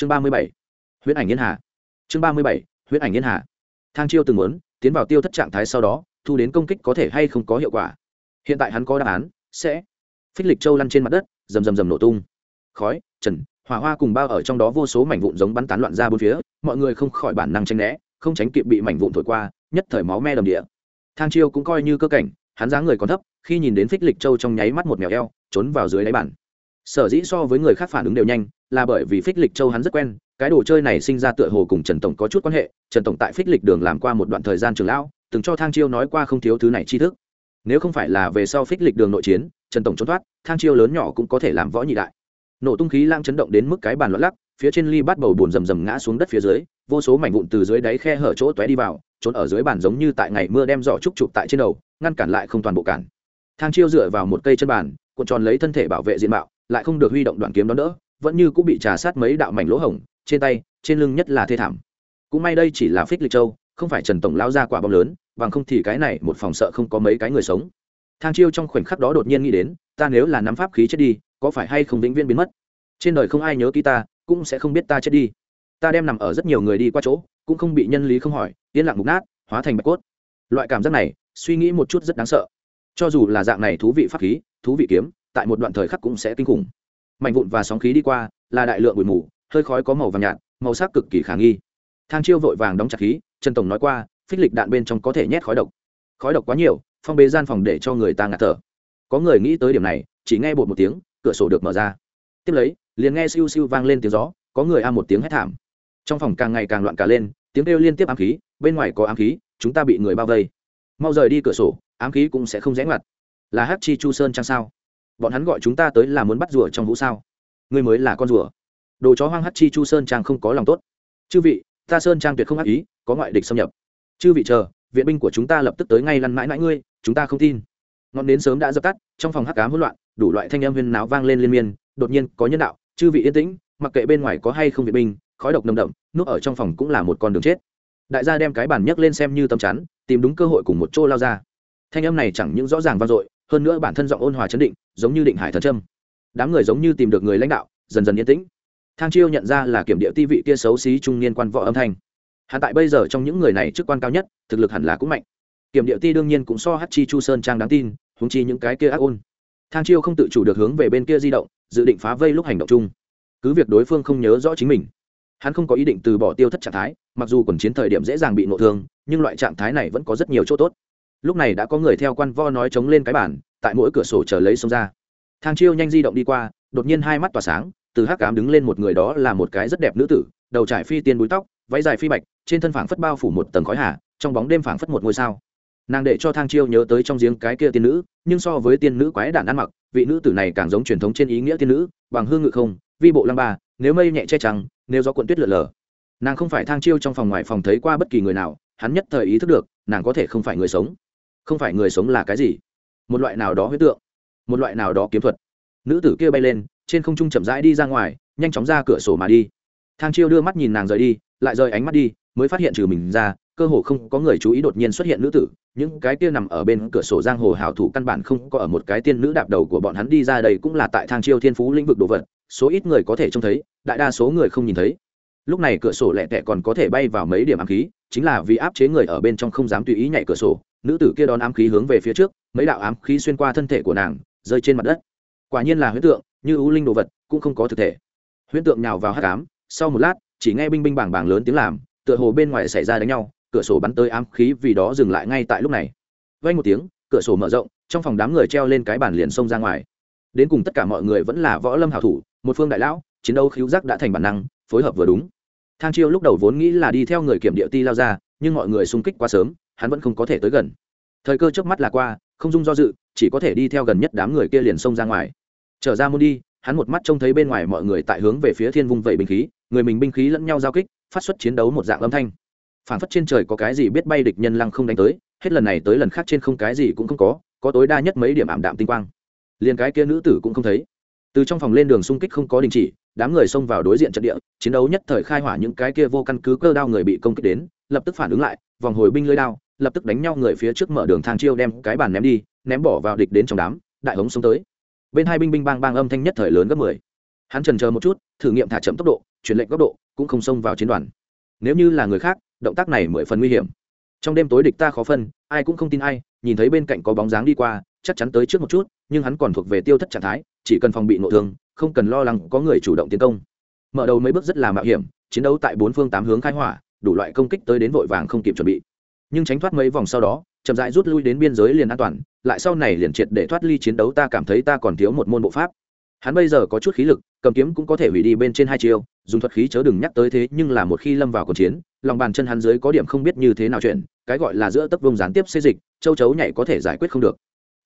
chương ba mươi bảy, huyễn ảnh yên hà. Chương ba mươi bảy, huyễn ảnh yên hà. Thang chiêu từng muốn, tiến vào tiêu thất trạng thái sau đó, thu đến công kích có thể hay không có hiệu quả. Hiện tại hắn có đáp án, sẽ. Phích lịch châu lăn trên mặt đất, rầm rầm rầm nổ tung. Khói, trần, hỏa hoa cùng bao ở trong đó vô số mảnh vụn giống bắn tán loạn ra bốn phía, mọi người không khỏi bản năng tranh né, không tránh kịp bị mảnh vụn thổi qua, nhất thời máu me đầm địa. Thang chiêu cũng coi như cơ cảnh, hắn dáng người còn thấp, khi nhìn đến phích lịch châu trong nháy mắt một mèo eo, trốn vào dưới đáy bản sở dĩ so với người khác phản ứng đều nhanh là bởi vì phích lịch châu hắn rất quen, cái đồ chơi này sinh ra tựa hồ cùng trần tổng có chút quan hệ, trần tổng tại phích lịch đường làm qua một đoạn thời gian trường lão, từng cho thang chiêu nói qua không thiếu thứ này tri thức. Nếu không phải là về sau phích lịch đường nội chiến, trần tổng trốn thoát, thang chiêu lớn nhỏ cũng có thể làm võ nhị đại. Nổ tung khí lang chấn động đến mức cái bàn lót lắc, phía trên ly bắt bầu bùn rầm rầm ngã xuống đất phía dưới, vô số mảnh vụn từ dưới đáy khe hở chỗ tóe đi vào, trốn ở dưới bàn giống như tại ngày mưa đem giỏ trúc chụp tại trên đầu, ngăn cản lại không toàn bộ cản. Thang chiêu dựa vào một cây chân bàn, cuộn tròn lấy thân thể bảo vệ diện mạo, lại không được huy động đoạn kiếm đó đỡ vẫn như cũng bị trà sát mấy đạo mảnh lỗ hổng, trên tay, trên lưng nhất là thê thảm. Cũng may đây chỉ là phích lịch châu, không phải trần tổng lao ra quả bom lớn, bằng không thì cái này một phòng sợ không có mấy cái người sống. Thang chiêu trong khoảnh khắc đó đột nhiên nghĩ đến, ta nếu là nắm pháp khí chết đi, có phải hay không vĩnh viễn biến mất? Trên đời không ai nhớ ký ta, cũng sẽ không biết ta chết đi. Ta đem nằm ở rất nhiều người đi qua chỗ, cũng không bị nhân lý không hỏi, yên lặng mục nát, hóa thành bạch cốt. Loại cảm giác này, suy nghĩ một chút rất đáng sợ. Cho dù là dạng này thú vị pháp khí, thú vị kiếm, tại một đoạn thời khắc cũng sẽ kinh khủng mạnh vụn và sóng khí đi qua, là đại lượng bụi mù, hơi khói có màu vàng nhạt, màu sắc cực kỳ khả nghi. Thang chiêu vội vàng đóng chặt khí, trần tổng nói qua, phích lịch đạn bên trong có thể nhét khói độc. Khói độc quá nhiều, phong bế gian phòng để cho người ta ngạt thở. Có người nghĩ tới điểm này, chỉ nghe bột một tiếng, cửa sổ được mở ra. Tiếp lấy, liền nghe siêu siêu vang lên tiếng gió, có người a một tiếng hét thảm. Trong phòng càng ngày càng loạn cả lên, tiếng kêu liên tiếp ám khí, bên ngoài có ám khí, chúng ta bị người bao vây. Mau rời đi cửa sổ, ám khí cũng sẽ không rẽ ngoặt. Là hát chi chu sơn chăng sao? Bọn hắn gọi chúng ta tới là muốn bắt rùa trong vũ sao? Ngươi mới là con rùa. Đồ chó hoang hát chi chu sơn trang không có lòng tốt. Chư vị, ta sơn trang tuyệt không ác ý, có ngoại địch xâm nhập. Chư vị chờ, viện binh của chúng ta lập tức tới ngay lăn mãi mãi ngươi, chúng ta không tin. Ngọn đến sớm đã dập tắt, trong phòng hắc cám hỗn loạn, đủ loại thanh âm huyên náo vang lên liên miên, đột nhiên có nhân đạo, chư vị yên tĩnh, mặc kệ bên ngoài có hay không viện binh, khói độc nồng đậm, núp ở trong phòng cũng là một con đường chết. Đại gia đem cái bàn nhấc lên xem như tâm chắn, tìm đúng cơ hội cùng một chỗ lao ra. Thanh âm này chẳng những rõ ràng vang dội, hơn nữa bản thân giọng ôn hòa chấn định giống như định hải thần trâm. Đám người giống như tìm được người lãnh đạo, dần dần yên tĩnh. Thang chiêu nhận ra là kiểm địa ti vị kia xấu xí trung niên quan võ âm thanh. Hạ tại bây giờ trong những người này chức quan cao nhất, thực lực hẳn là cũng mạnh. Kiểm địa ti đương nhiên cũng so hát chi chu sơn trang đáng tin húng chi những cái kia ác ôn. Thang chiêu không tự chủ được hướng về bên kia di động, dự định phá vây lúc hành động chung. Cứ việc đối phương không nhớ rõ chính mình, hắn không có ý định từ bỏ tiêu thất trạng thái, mặc dù quần chiến thời điểm dễ dàng bị nộ thương, nhưng loại trạng thái này vẫn có rất nhiều chỗ tốt lúc này đã có người theo quan vo nói chống lên cái bản tại mỗi cửa sổ chờ lấy xông ra. Thang chiêu nhanh di động đi qua, đột nhiên hai mắt tỏa sáng, từ hắc cám đứng lên một người đó là một cái rất đẹp nữ tử, đầu trải phi tiên búi tóc, váy dài phi bạch, trên thân phảng phất bao phủ một tầng khói hà, trong bóng đêm phảng phất một ngôi sao. Nàng để cho thang chiêu nhớ tới trong giếng cái kia tiên nữ, nhưng so với tiên nữ quái đản ăn mặc, vị nữ tử này càng giống truyền thống trên ý nghĩa tiên nữ, bằng hương ngự không, vi bộ lăng ba, nếu mây nhẹ che trăng nếu gió cuộn tuyết lượn lờ. Nàng không phải thang chiêu trong phòng ngoài phòng thấy qua bất kỳ người nào, hắn nhất thời ý thức được, nàng có thể không phải người sống không phải người sống là cái gì? Một loại nào đó huyết tượng, một loại nào đó kiếm thuật. Nữ tử kia bay lên, trên không trung chậm rãi đi ra ngoài, nhanh chóng ra cửa sổ mà đi. Thang chiêu đưa mắt nhìn nàng rời đi, lại rời ánh mắt đi, mới phát hiện trừ mình ra, cơ hồ không có người chú ý đột nhiên xuất hiện nữ tử. Những cái kia nằm ở bên cửa sổ giang hồ hảo thủ căn bản không có ở một cái tiên nữ đạp đầu của bọn hắn đi ra đây cũng là tại thang chiêu thiên phú lĩnh vực đồ vật, số ít người có thể trông thấy, đại đa số người không nhìn thấy. Lúc này cửa sổ lẹ tẹ còn có thể bay vào mấy điểm ám khí, chính là vì áp chế người ở bên trong không dám tùy ý nhảy cửa sổ nữ tử kia đón ám khí hướng về phía trước, mấy đạo ám khí xuyên qua thân thể của nàng, rơi trên mặt đất. Quả nhiên là huyễn tượng, như ưu linh đồ vật, cũng không có thực thể. Huyễn tượng nhào vào hát cám sau một lát, chỉ nghe binh binh bảng bảng lớn tiếng làm, tựa hồ bên ngoài xảy ra đánh nhau, cửa sổ bắn tới ám khí vì đó dừng lại ngay tại lúc này. Vay một tiếng, cửa sổ mở rộng, trong phòng đám người treo lên cái bàn liền xông ra ngoài. Đến cùng tất cả mọi người vẫn là võ lâm hảo thủ, một phương đại lão, chiến đấu khiếu giác đã thành bản năng, phối hợp vừa đúng. Thang chiêu lúc đầu vốn nghĩ là đi theo người kiểm địa ti lao ra, nhưng mọi người xung kích quá sớm hắn vẫn không có thể tới gần. Thời cơ trước mắt là qua, không dung do dự, chỉ có thể đi theo gần nhất đám người kia liền xông ra ngoài. Trở ra môn đi, hắn một mắt trông thấy bên ngoài mọi người tại hướng về phía thiên vung vẩy binh khí, người mình binh khí lẫn nhau giao kích, phát xuất chiến đấu một dạng âm thanh. Phản phất trên trời có cái gì biết bay địch nhân lăng không đánh tới, hết lần này tới lần khác trên không cái gì cũng không có có tối đa nhất mấy điểm ảm đạm tinh quang. Liền cái kia nữ tử cũng không thấy. Từ trong phòng lên đường xung kích không có đình chỉ, đám người xông vào đối diện trận địa, chiến đấu nhất thời khai hỏa những cái kia vô căn cứ cơ đao người bị công kích đến, lập tức phản ứng lại, vòng hồi binh lưới đao lập tức đánh nhau người phía trước mở đường thang chiêu đem cái bàn ném đi, ném bỏ vào địch đến trong đám, đại hống xông tới. Bên hai binh binh bang bang âm thanh nhất thời lớn gấp mười. Hắn trần chờ một chút, thử nghiệm thả chậm tốc độ, chuyển lệnh góc độ, cũng không xông vào chiến đoàn. Nếu như là người khác, động tác này mười phần nguy hiểm. Trong đêm tối địch ta khó phân, ai cũng không tin ai, nhìn thấy bên cạnh có bóng dáng đi qua, chắc chắn tới trước một chút, nhưng hắn còn thuộc về tiêu thất trạng thái, chỉ cần phòng bị nội thương, không cần lo lắng có người chủ động tiến công. Mở đầu mấy bước rất là mạo hiểm, chiến đấu tại bốn phương tám hướng khai hỏa, đủ loại công kích tới đến vội vàng không kịp chuẩn bị nhưng tránh thoát mấy vòng sau đó, chậm rãi rút lui đến biên giới liền an toàn, lại sau này liền triệt để thoát ly chiến đấu, ta cảm thấy ta còn thiếu một môn bộ pháp. Hắn bây giờ có chút khí lực, cầm kiếm cũng có thể hủy đi bên trên hai chiêu, dùng thuật khí chớ đừng nhắc tới thế, nhưng là một khi lâm vào cuộc chiến, lòng bàn chân hắn dưới có điểm không biết như thế nào chuyện cái gọi là giữa tấc vông gián tiếp xây dịch, châu chấu nhảy có thể giải quyết không được.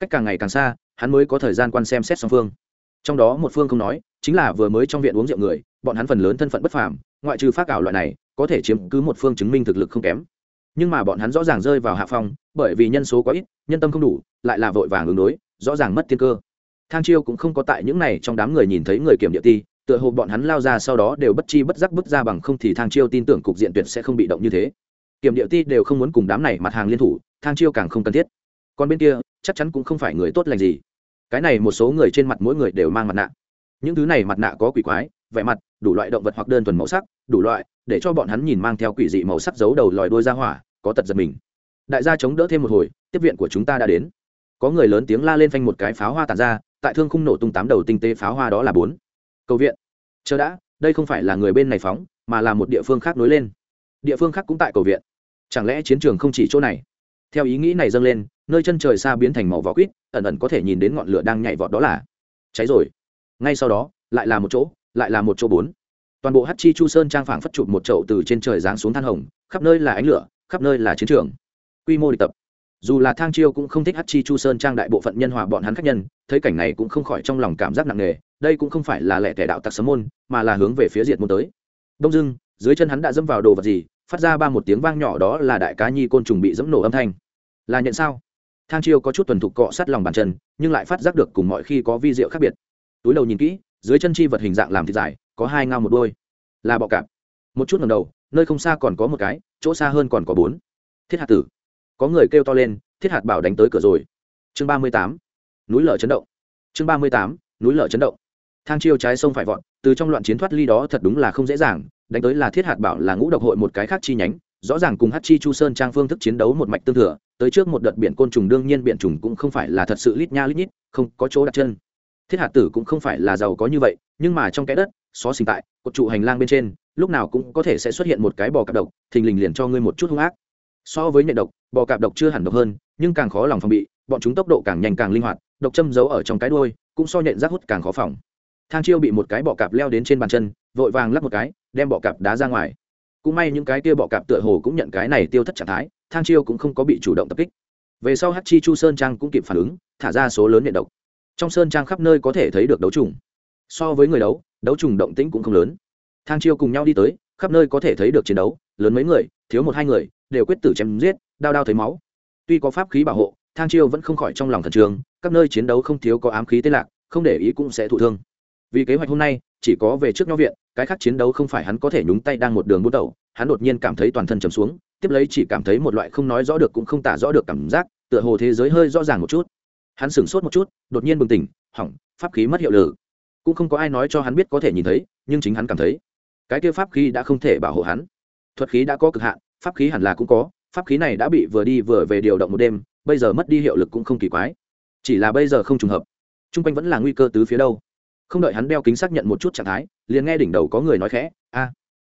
Cách càng ngày càng xa, hắn mới có thời gian quan xem xét song phương. Trong đó một phương không nói, chính là vừa mới trong viện uống rượu người, bọn hắn phần lớn thân phận bất phàm, ngoại trừ phát ảo loại này, có thể chiếm cứ một phương chứng minh thực lực không kém nhưng mà bọn hắn rõ ràng rơi vào hạ phong, bởi vì nhân số quá ít, nhân tâm không đủ, lại là vội vàng ứng đối, rõ ràng mất tiên cơ. Thang chiêu cũng không có tại những này trong đám người nhìn thấy người kiểm địa ti, tựa hồ bọn hắn lao ra sau đó đều bất chi bất giác bước ra bằng không thì thang chiêu tin tưởng cục diện tuyệt sẽ không bị động như thế. Kiểm địa ti đều không muốn cùng đám này mặt hàng liên thủ, thang chiêu càng không cần thiết. Còn bên kia, chắc chắn cũng không phải người tốt lành gì. Cái này một số người trên mặt mỗi người đều mang mặt nạ. Những thứ này mặt nạ có quỷ quái, vẻ mặt đủ loại động vật hoặc đơn thuần màu sắc, đủ loại, để cho bọn hắn nhìn mang theo quỷ dị màu sắc giấu đầu lòi đuôi ra hỏa, có tật giật mình. Đại gia chống đỡ thêm một hồi, tiếp viện của chúng ta đã đến. Có người lớn tiếng la lên phanh một cái pháo hoa tàn ra, tại thương khung nổ tung tám đầu tinh tế pháo hoa đó là bốn. Cầu viện. Chờ đã, đây không phải là người bên này phóng, mà là một địa phương khác nối lên. Địa phương khác cũng tại cầu viện. Chẳng lẽ chiến trường không chỉ chỗ này? Theo ý nghĩ này dâng lên, nơi chân trời xa biến thành màu vỏ quýt, ẩn ẩn có thể nhìn đến ngọn lửa đang nhảy vọt đó là. Cháy rồi. Ngay sau đó, lại là một chỗ lại là một chỗ bốn. Toàn bộ hát chi chu sơn trang phảng phất chụp một chậu từ trên trời giáng xuống than hồng, khắp nơi là ánh lửa, khắp nơi là chiến trường. Quy mô địch tập. Dù là thang chiêu cũng không thích hát chi chu sơn trang đại bộ phận nhân hòa bọn hắn khách nhân, thấy cảnh này cũng không khỏi trong lòng cảm giác nặng nề, đây cũng không phải là lẻ tẻ đạo tặc sấm môn, mà là hướng về phía diệt môn tới. Đông dưng dưới chân hắn đã dẫm vào đồ vật gì? Phát ra ba một tiếng vang nhỏ đó là đại cá nhi côn trùng bị dẫm nổ âm thanh. Là nhận sao? Thang chiêu có chút tuần thục cọ sát lòng bàn chân, nhưng lại phát giác được cùng mọi khi có vi diệu khác biệt. Túi đầu nhìn kỹ dưới chân chi vật hình dạng làm thịt dài, có hai ngao một đôi là bọ cạp. Một chút ngầm đầu, nơi không xa còn có một cái, chỗ xa hơn còn có bốn. Thiết hạt tử. Có người kêu to lên, thiết hạt bảo đánh tới cửa rồi. Chương ba mươi tám. Núi lở chấn động. Chương ba mươi tám. Núi lở chấn động. Thang chiêu trái sông phải vọt, từ trong loạn chiến thoát ly đó thật đúng là không dễ dàng, đánh tới là thiết hạt bảo là ngũ độc hội một cái khác chi nhánh, rõ ràng cùng hát chi chu sơn trang phương thức chiến đấu một mạch tương thừa, tới trước một đợt biển côn trùng đương nhiên biển trùng cũng không phải là thật sự lít nha lít nhít, không có chỗ đặt chân thiết hạt tử cũng không phải là giàu có như vậy, nhưng mà trong cái đất, xó sinh tại, cột trụ hành lang bên trên, lúc nào cũng có thể sẽ xuất hiện một cái bò cạp độc, thình lình liền cho ngươi một chút hung ác. So với nhện độc, bò cạp độc chưa hẳn độc hơn, nhưng càng khó lòng phòng bị, bọn chúng tốc độ càng nhanh càng linh hoạt, độc châm giấu ở trong cái đuôi, cũng so nhện rác hút càng khó phòng. Thang chiêu bị một cái bọ cạp leo đến trên bàn chân, vội vàng lắp một cái, đem bọ cạp đá ra ngoài. Cũng may những cái kia bọ cạp tựa hồ cũng nhận cái này tiêu thất trạng thái, thang chiêu cũng không có bị chủ động tập kích. Về sau hát chi chu sơn trang cũng kịp phản ứng, thả ra số lớn nhện độc trong sơn trang khắp nơi có thể thấy được đấu trùng. So với người đấu đấu trùng động tĩnh cũng không lớn. Thang chiêu cùng nhau đi tới, khắp nơi có thể thấy được chiến đấu, lớn mấy người, thiếu một hai người, đều quyết tử chém giết, đao đao thấy máu. Tuy có pháp khí bảo hộ, thang chiêu vẫn không khỏi trong lòng thần trường các nơi chiến đấu không thiếu có ám khí tên lạc, không để ý cũng sẽ thụ thương. Vì kế hoạch hôm nay, chỉ có về trước nho viện, cái khác chiến đấu không phải hắn có thể nhúng tay đang một đường bút đầu hắn đột nhiên cảm thấy toàn thân trầm xuống, tiếp lấy chỉ cảm thấy một loại không nói rõ được cũng không tả rõ được cảm giác, tựa hồ thế giới hơi rõ ràng một chút hắn sửng sốt một chút, đột nhiên bừng tỉnh, hỏng, pháp khí mất hiệu lực. Cũng không có ai nói cho hắn biết có thể nhìn thấy, nhưng chính hắn cảm thấy, cái kia pháp khí đã không thể bảo hộ hắn. Thuật khí đã có cực hạn, pháp khí hẳn là cũng có, pháp khí này đã bị vừa đi vừa về điều động một đêm, bây giờ mất đi hiệu lực cũng không kỳ quái. Chỉ là bây giờ không trùng hợp. T r u n g quanh vẫn là nguy cơ tứ phía đâu. Không đợi hắn đeo kính xác nhận một chút trạng thái, liền nghe đỉnh đầu có người nói khẽ, a.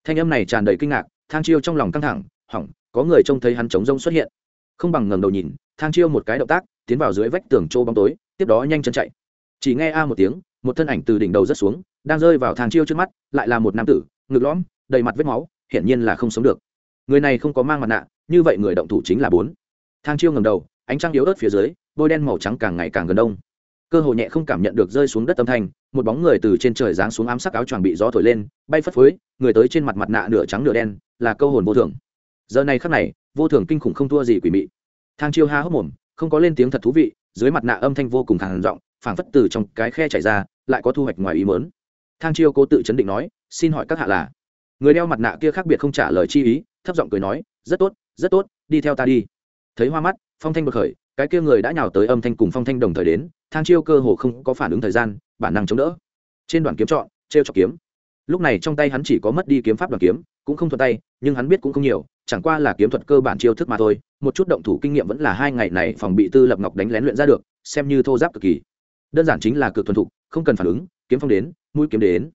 Thanh âm này tràn đầy kinh ngạc, thang chiêu trong lòng căng thẳng, hỏng, có người trông thấy hắn chống rông xuất hiện không bằng ngẩng đầu nhìn, thang chiêu một cái động tác, tiến vào dưới vách tường trô bóng tối, tiếp đó nhanh chân chạy. Chỉ nghe a một tiếng, một thân ảnh từ đỉnh đầu rất xuống, đang rơi vào thang chiêu trước mắt, lại là một nam tử, ngực lõm, đầy mặt vết máu, hiển nhiên là không sống được. Người này không có mang mặt nạ, như vậy người động thủ chính là bốn. Thang chiêu ngầm đầu, ánh trăng yếu ớt phía dưới, bôi đen màu trắng càng ngày càng gần đông. Cơ hồ nhẹ không cảm nhận được rơi xuống đất âm thanh, một bóng người từ trên trời giáng xuống ám sắc áo choàng bị gió thổi lên, bay phất phới, người tới trên mặt mặt nạ nửa trắng nửa đen, là câu hồn vô thường. Giờ này khắc này vô thường kinh khủng không thua gì quỷ mị. Thang chiêu ha hốc mồm, không có lên tiếng thật thú vị, dưới mặt nạ âm thanh vô cùng khàn giọng, phảng phất từ trong cái khe chảy ra, lại có thu hoạch ngoài ý mớn thang chiêu cố tự chấn định nói, xin hỏi các hạ là? Người đeo mặt nạ kia khác biệt không trả lời chi ý, thấp giọng cười nói, rất tốt rất tốt, đi theo ta đi. Thấy hoa mắt, phong thanh bật khởi, cái kia người đã nhào tới âm thanh cùng phong thanh đồng thời đến, thang chiêu cơ hồ không có phản ứng thời gian, bản năng chống đỡ. Trên đoàn kiếm trọn t r e o cho kiếm. Lúc này trong tay hắn chỉ có mất đi kiếm pháp đoàn kiếm, cũng không thuận tay, nhưng hắn biết cũng không nhiều chẳng qua là kiếm thuật cơ bản chiêu thức mà thôi, một chút động thủ kinh nghiệm vẫn là hai ngày này phòng bị tư lập ngọc đánh lén luyện ra được, xem như thô giáp cực kỳ. Đơn giản chính là cực thuần thục, không cần phản ứng, kiếm phong đến, mũi kiếm đến.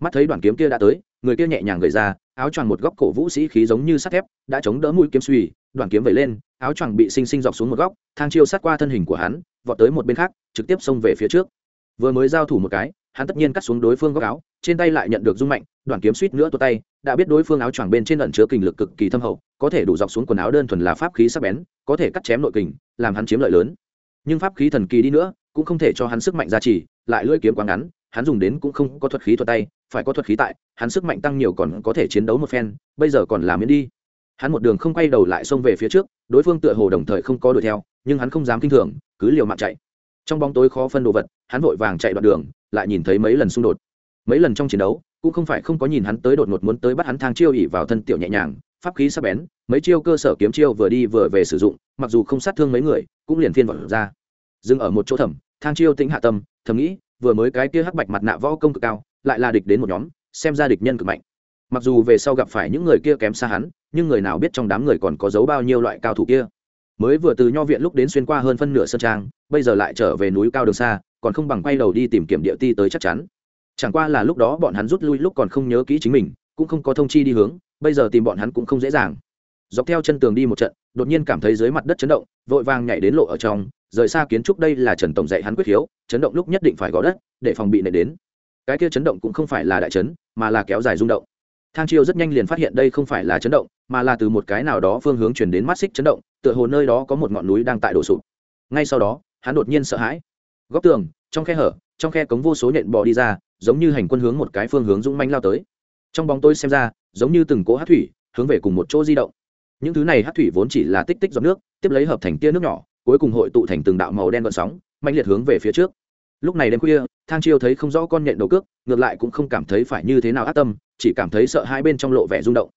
Mắt thấy đoàn kiếm kia đã tới, người kia nhẹ nhàng gầy ra, áo choàng một góc cổ vũ sĩ khí giống như sắt thép, đã chống đỡ mũi kiếm suy, đoàn kiếm vẩy lên, áo choàng bị sinh sinh dọc xuống một góc, thang chiêu sát qua thân hình của hắn, vọt tới một bên khác, trực tiếp xông về phía trước. Vừa mới giao thủ một cái hắn tất nhiên cắt xuống đối phương góc áo, trên tay lại nhận được rung mạnh đoàn kiếm suýt nữa tua tay, đã biết đối phương áo choàng bên trên ẩn chứa kình lực cực kỳ thâm hậu, có thể đủ dọc xuống quần áo đơn thuần là pháp khí sắc bén, có thể cắt chém nội kình, làm hắn chiếm lợi lớn. Nhưng pháp khí thần kỳ đi nữa, cũng không thể cho hắn sức mạnh gia trì, lại lưỡi kiếm quá ngắn, hắn dùng đến cũng không có thuật khí thuật tay, phải có thuật khí tại, hắn sức mạnh tăng nhiều còn có thể chiến đấu một phen, bây giờ còn làm miễn đi. Hắn một đường không quay đầu lại xông về phía trước, đối phương tựa hồ đồng thời không có đuổi theo, nhưng hắn không dám kinh thường, cứ liều mạng chạy. Trong bóng tối khó phân đồ vật, hắn vội vàng chạy đoạn đường lại nhìn thấy mấy lần xung đột. Mấy lần trong chiến đấu, cũng không phải không có nhìn hắn tới đột ngột muốn tới bắt hắn thang chiêu ỉ vào thân tiểu nhẹ nhàng, pháp khí sắc bén, mấy chiêu cơ sở kiếm chiêu vừa đi vừa về sử dụng, mặc dù không sát thương mấy người, cũng liền phiên vọt ra. Dừng ở một chỗ thẩm, thang chiêu tĩnh hạ tâm, thầm nghĩ, vừa mới cái kia hắc bạch mặt nạ võ công cực cao, lại là địch đến một nhóm, xem ra địch nhân cực mạnh. Mặc dù về sau gặp phải những người kia kém xa hắn, nhưng người nào biết trong đám người còn có giấu bao nhiêu loại cao thủ kia. Mới vừa từ nho viện lúc đến xuyên qua hơn phân nửa sân trang, bây giờ lại trở về núi cao đường xa còn không bằng quay đầu đi tìm kiểm địa ti tới chắc chắn. Chẳng qua là lúc đó bọn hắn rút lui lúc còn không nhớ kỹ chính mình, cũng không có thông chi đi hướng, bây giờ tìm bọn hắn cũng không dễ dàng. Dọc theo chân tường đi một trận, đột nhiên cảm thấy dưới mặt đất chấn động, vội vàng nhảy đến lộ ở trong, rời xa kiến trúc đây là trần tổng dạy hắn quyết hiếu chấn động lúc nhất định phải gõ đất, để phòng bị nệ đến. Cái kia chấn động cũng không phải là đại chấn, mà là kéo dài rung động. Thang chiêu rất nhanh liền phát hiện đây không phải là chấn động, mà là từ một cái nào đó phương hướng chuyển đến mắt xích chấn động, tựa hồ nơi đó có một ngọn núi đang tại đổ sụp. Ngay sau đó, hắn đột nhiên sợ hãi góc tường, trong khe hở, trong khe cống vô số nhện bò đi ra, giống như hành quân hướng một cái phương hướng dũng manh lao tới. Trong bóng tôi xem ra, giống như từng cỗ hát thủy hướng về cùng một chỗ di động. Những thứ này hát thủy vốn chỉ là tích tích giọt nước, tiếp lấy hợp thành tia nước nhỏ, cuối cùng hội tụ thành từng đạo màu đen gọn sóng mạnh liệt hướng về phía trước. Lúc này đêm khuya, thang chiêu thấy không rõ con nhện đầu cước, ngược lại cũng không cảm thấy phải như thế nào ác tâm, chỉ cảm thấy sợ hai bên trong lộ vẻ rung động.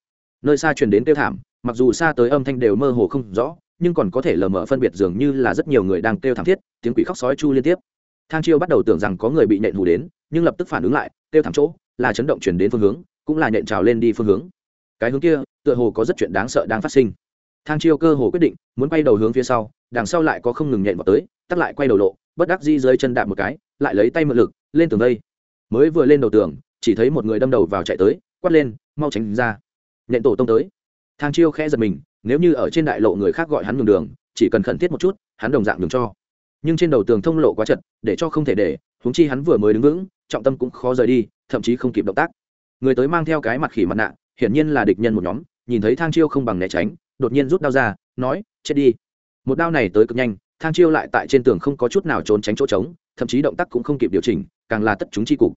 Nơi xa truyền đến tiêu thảm, mặc dù xa tới âm thanh đều mơ hồ không rõ nhưng còn có thể lờ mờ phân biệt dường như là rất nhiều người đang kêu thảm thiết, tiếng quỷ khóc sói chu liên tiếp. Thang chiêu bắt đầu tưởng rằng có người bị nện hù đến, nhưng lập tức phản ứng lại, kêu thảm chỗ, là chấn động chuyển đến phương hướng, cũng là nện trào lên đi phương hướng. Cái hướng kia, tựa hồ có rất chuyện đáng sợ đang phát sinh. Thang chiêu cơ hồ quyết định, muốn quay đầu hướng phía sau, đằng sau lại có không ngừng nhện vào tới, tắt lại quay đầu lộ, bất đắc di dưới chân đạp một cái, lại lấy tay mượn lực, lên tường đây mới vừa lên đầu tường, chỉ thấy một người đâm đầu vào chạy tới, quát lên, mau tránh ra. Nhện tổ tông tới. Thang chiêu khẽ giật mình nếu như ở trên đại lộ người khác gọi hắn nhường đường, chỉ cần khẩn thiết một chút, hắn đồng dạng đường cho. Nhưng trên đầu tường thông lộ quá chật, để cho không thể để, huống chi hắn vừa mới đứng vững, trọng tâm cũng khó rời đi, thậm chí không kịp động tác. Người tới mang theo cái mặt khỉ mặt nạ, hiển nhiên là địch nhân một nhóm, nhìn thấy thang chiêu không bằng né tránh, đột nhiên rút đao ra, nói, chết đi. Một đao này tới cực nhanh, thang chiêu lại tại trên tường không có chút nào trốn tránh chỗ trống, thậm chí động tác cũng không kịp điều chỉnh, càng là tất chúng chi cục.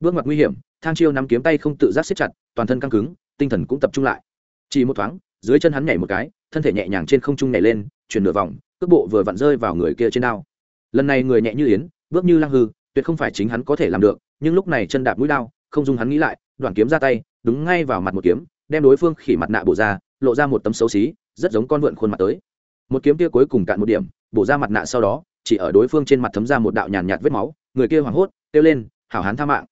Bước ngoặt nguy hiểm, thang chiêu nắm kiếm tay không tự giác siết chặt, toàn thân căng cứng, tinh thần cũng tập trung lại. Chỉ một thoáng dưới chân hắn nhảy một cái thân thể nhẹ nhàng trên không trung nhảy lên chuyển nửa vòng cước bộ vừa vặn rơi vào người kia trên đao. Lần này người nhẹ như yến bước như lăng hư tuyệt không phải chính hắn có thể làm được nhưng lúc này chân đạp mũi đao không dùng hắn nghĩ lại đoạn kiếm ra tay đúng ngay vào mặt một kiếm đem đối phương khỉ mặt nạ bổ ra lộ ra một tấm xấu xí rất giống con vượn khuôn mặt tới. Một kiếm kia cuối cùng cạn một điểm bổ ra mặt nạ sau đó chỉ ở đối phương trên mặt thấm ra một đạo nhàn nhạt, vết máu người kia hoảng hốt kêu lên hảo hán tha mạng.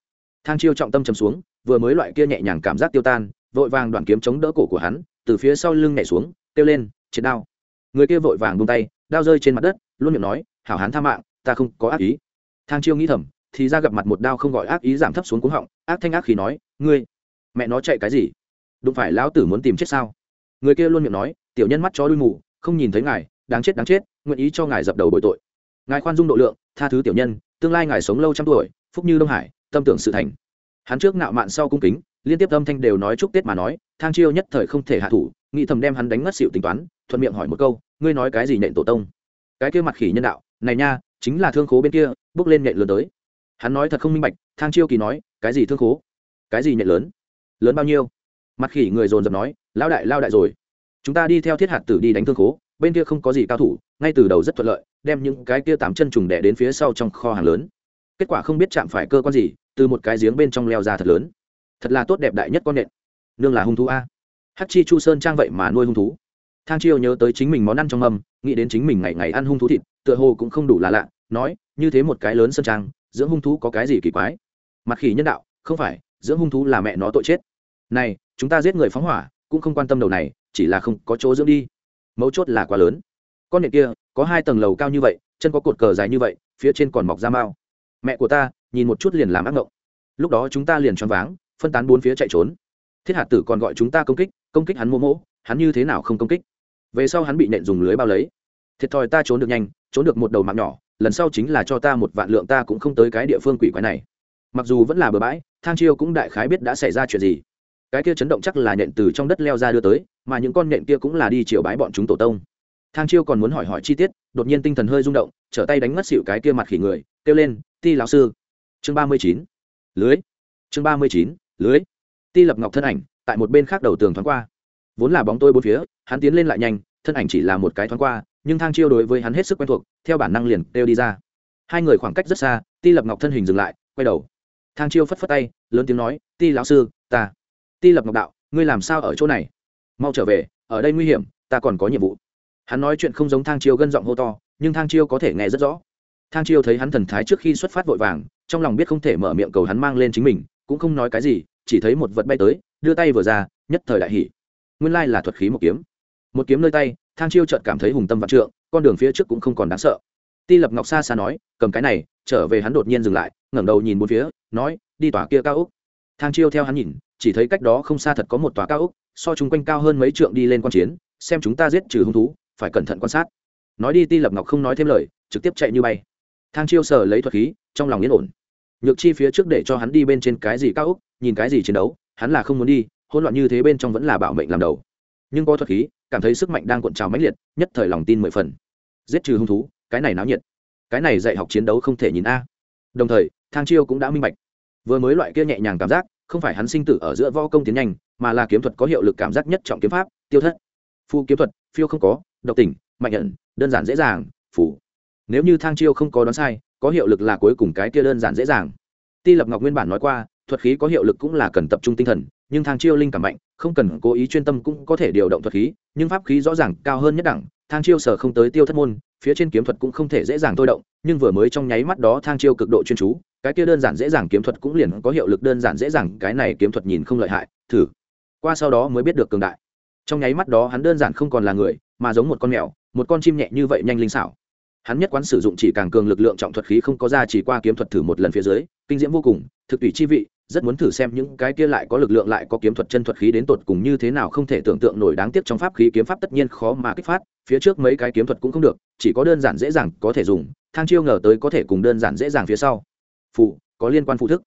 Thang chiêu trọng tâm chầm xuống vừa mới loại kia nhẹ nhàng cảm giác tiêu tan vội vàng đoạn kiếm chống đỡ cổ của hắn từ phía sau lưng nhảy xuống, kêu lên, triệt đao. Người kia vội vàng buông tay, đao rơi trên mặt đất, luôn miệng nói, hảo hán tha mạng, ta không có ác ý. Thang chiêu nghĩ thầm, thì ra gặp mặt một đao không gọi ác ý giảm thấp xuống cuống họng, ác thanh ác khí nói, ngươi, mẹ nó chạy cái gì? Đụng phải lão tử muốn tìm chết sao? Người kia luôn miệng nói, tiểu nhân mắt chó đuôi mù, không nhìn thấy ngài, đáng chết đáng chết, nguyện ý cho ngài dập đầu bội tội. Ngài khoan dung độ lượng, tha thứ tiểu nhân, tương lai ngài sống lâu trăm tuổi, phúc như đông hải, tâm tưởng sự thành. Hắn trước nạo mạn sau cung kính liên tiếp âm thanh đều nói chúc tết mà nói, thang chiêu nhất thời không thể hạ thủ, nghĩ thầm đem hắn đánh ngất xịu tính toán, thuận miệng hỏi một câu, ngươi nói cái gì nện tổ tông? Cái kia mặt khỉ nhân đạo, này nha, chính là thương khố bên kia, bước lên nhện lớn tới. Hắn nói thật không minh bạch, thang chiêu kỳ nói, cái gì thương khố? Cái gì nhện lớn? Lớn bao nhiêu? Mặt khỉ người dồn dập nói lao đại lao đại rồi. Chúng ta đi theo thiết hạt tử đi đánh thương khố, bên kia không có gì cao thủ, ngay từ đầu rất thuận lợi, đem những cái kia tám chân trùng đẻ đến phía sau trong kho hàng lớn. Kết quả không biết chạm phải cơ quan gì, từ một cái giếng bên trong leo ra thật lớn thật là tốt đẹp đại nhất con nện. Nương là hung thú a. Hắc chi chu sơn trang vậy mà nuôi hung thú. Thang chiêu nhớ tới chính mình món ăn trong mâm, nghĩ đến chính mình ngày ngày ăn hung thú thịt, tựa hồ cũng không đủ là lạ, nói, như thế một cái lớn sơn trang, dưỡng hung thú có cái gì kỳ quái? Mặt khỉ nhân đạo, không phải, dưỡng hung thú là mẹ nó tội chết. Này, chúng ta giết người phóng hỏa, cũng không quan tâm đầu này, chỉ là không có chỗ dưỡng đi. Mấu chốt là quá lớn. Con nện kia, có hai tầng lầu cao như vậy, chân có cột cờ dài như vậy, phía trên còn mọc da mao. Mẹ của ta, nhìn một chút liền làm ác ngộng. Lúc đó chúng ta liền choáng váng phân tán bốn phía chạy trốn. Thiết hạt tử còn gọi chúng ta công kích công kích hắn mô mỗ hắn như thế nào không công kích? Về sau hắn bị nện dùng lưới bao lấy. Thiệt thòi ta trốn được nhanh, trốn được một đầu mạng nhỏ, lần sau chính là cho ta một vạn lượng ta cũng không tới cái địa phương quỷ quái này. Mặc dù vẫn là bờ bãi, thang chiêu cũng đại khái biết đã xảy ra chuyện gì. Cái kia chấn động chắc là nện từ trong đất leo ra đưa tới, mà những con nện kia cũng là đi chiều bái bọn chúng tổ tông. Thang chiêu còn muốn hỏi hỏi chi tiết, đột nhiên tinh thần hơi rung động, trở tay đánh mất xịu cái kia mặt khỉ người, kêu lên, ti lão sư. Chương ba mươi chín. Lưới. Chương ba mươi chín lưới. Ti lập ngọc thân ảnh tại một bên khác đầu tường thoáng qua. Vốn là bóng tôi bốn phía, hắn tiến lên lại nhanh, thân ảnh chỉ là một cái thoáng qua, nhưng thang chiêu đối với hắn hết sức quen thuộc, theo bản năng liền đều đi ra. Hai người khoảng cách rất xa, ti lập ngọc thân hình dừng lại, quay đầu. Thang chiêu phất phất tay, lớn tiếng nói, ti lão sư, ta. Ti lập ngọc đạo, ngươi làm sao ở chỗ này? Mau trở về, ở đây nguy hiểm, ta còn có nhiệm vụ. Hắn nói chuyện không giống thang chiêu gân giọng hô to, nhưng thang chiêu có thể nghe rất rõ. Thang chiêu thấy hắn thần thái trước khi xuất phát vội vàng, trong lòng biết không thể mở miệng cầu hắn mang lên chính mình, cũng không nói cái gì chỉ thấy một vật bay tới, đưa tay vừa ra, nhất thời đại hỷ nguyên lai là thuật khí một kiếm. Một kiếm nơi tay, thang chiêu chợt cảm thấy hùng tâm vạn trượng, con đường phía trước cũng không còn đáng sợ. Ti lập ngọc xa xa nói, cầm cái này, trở về hắn đột nhiên dừng lại, ngẩng đầu nhìn bốn phía, nói, đi tòa kia cao úc thang chiêu theo hắn nhìn, chỉ thấy cách đó không xa thật có một tòa cao úc so chung quanh cao hơn mấy trượng đi lên quan chiến, xem chúng ta giết trừ hung thú, phải cẩn thận quan sát. Nói đi, ti lập ngọc không nói thêm lời, trực tiếp chạy như bay. Thang chiêu sờ lấy thuật khí, trong lòng yên ổn nhược chi phía trước để cho hắn đi bên trên cái gì cao úc nhìn cái gì chiến đấu, hắn là không muốn đi, hỗn loạn như thế bên trong vẫn là bảo mệnh làm đầu. Nhưng có thuật khí, cảm thấy sức mạnh đang cuộn trào mãnh liệt, nhất thời lòng tin mười phần. Giết trừ hung thú, cái này náo nhiệt. Cái này dạy học chiến đấu không thể nhìn a. Đồng thời, thang chiêu cũng đã minh bạch. Vừa mới loại kia nhẹ nhàng cảm giác, không phải hắn sinh tử ở giữa võ công tiến nhanh, mà là kiếm thuật có hiệu lực cảm giác nhất trọng kiếm pháp, tiêu thất. Phu kiếm thuật, phiêu không có, độc tỉnh, mạnh nhận đơn giản dễ dàng phủ nếu như thang chiêu không có đoán sai có hiệu lực là cuối cùng cái kia đơn giản dễ dàng. Ti lập ngọc nguyên bản nói qua, thuật khí có hiệu lực cũng là cần tập trung tinh thần, nhưng thang chiêu linh cảm mạnh, không cần cố ý chuyên tâm cũng có thể điều động thuật khí, nhưng pháp khí rõ ràng cao hơn nhất đẳng, thang chiêu sở không tới tiêu thất môn, phía trên kiếm thuật cũng không thể dễ dàng thôi động, nhưng vừa mới trong nháy mắt đó thang chiêu cực độ chuyên chú, cái kia đơn giản dễ dàng kiếm thuật cũng liền có hiệu lực đơn giản dễ dàng, cái này kiếm thuật nhìn không lợi hại, thử. Qua sau đó mới biết được cường đại. Trong nháy mắt đó hắn đơn giản không còn là người, mà giống một con mèo, một con chim nhẹ như vậy nhanh linh xảo hắn nhất quán sử dụng chỉ càng cường lực lượng trọng thuật khí không có ra chỉ qua kiếm thuật thử một lần phía dưới, kinh diễm vô cùng, thực tùy chi vị, rất muốn thử xem những cái kia lại có lực lượng lại có kiếm thuật chân thuật khí đến tột cùng như thế nào không thể tưởng tượng nổi đáng tiếc trong pháp khí kiếm pháp tất nhiên khó mà kích phát, phía trước mấy cái kiếm thuật cũng không được, chỉ có đơn giản dễ dàng có thể dùng, thang chiêu ngờ tới có thể cùng đơn giản dễ dàng phía sau. Phụ có liên quan phụ thức.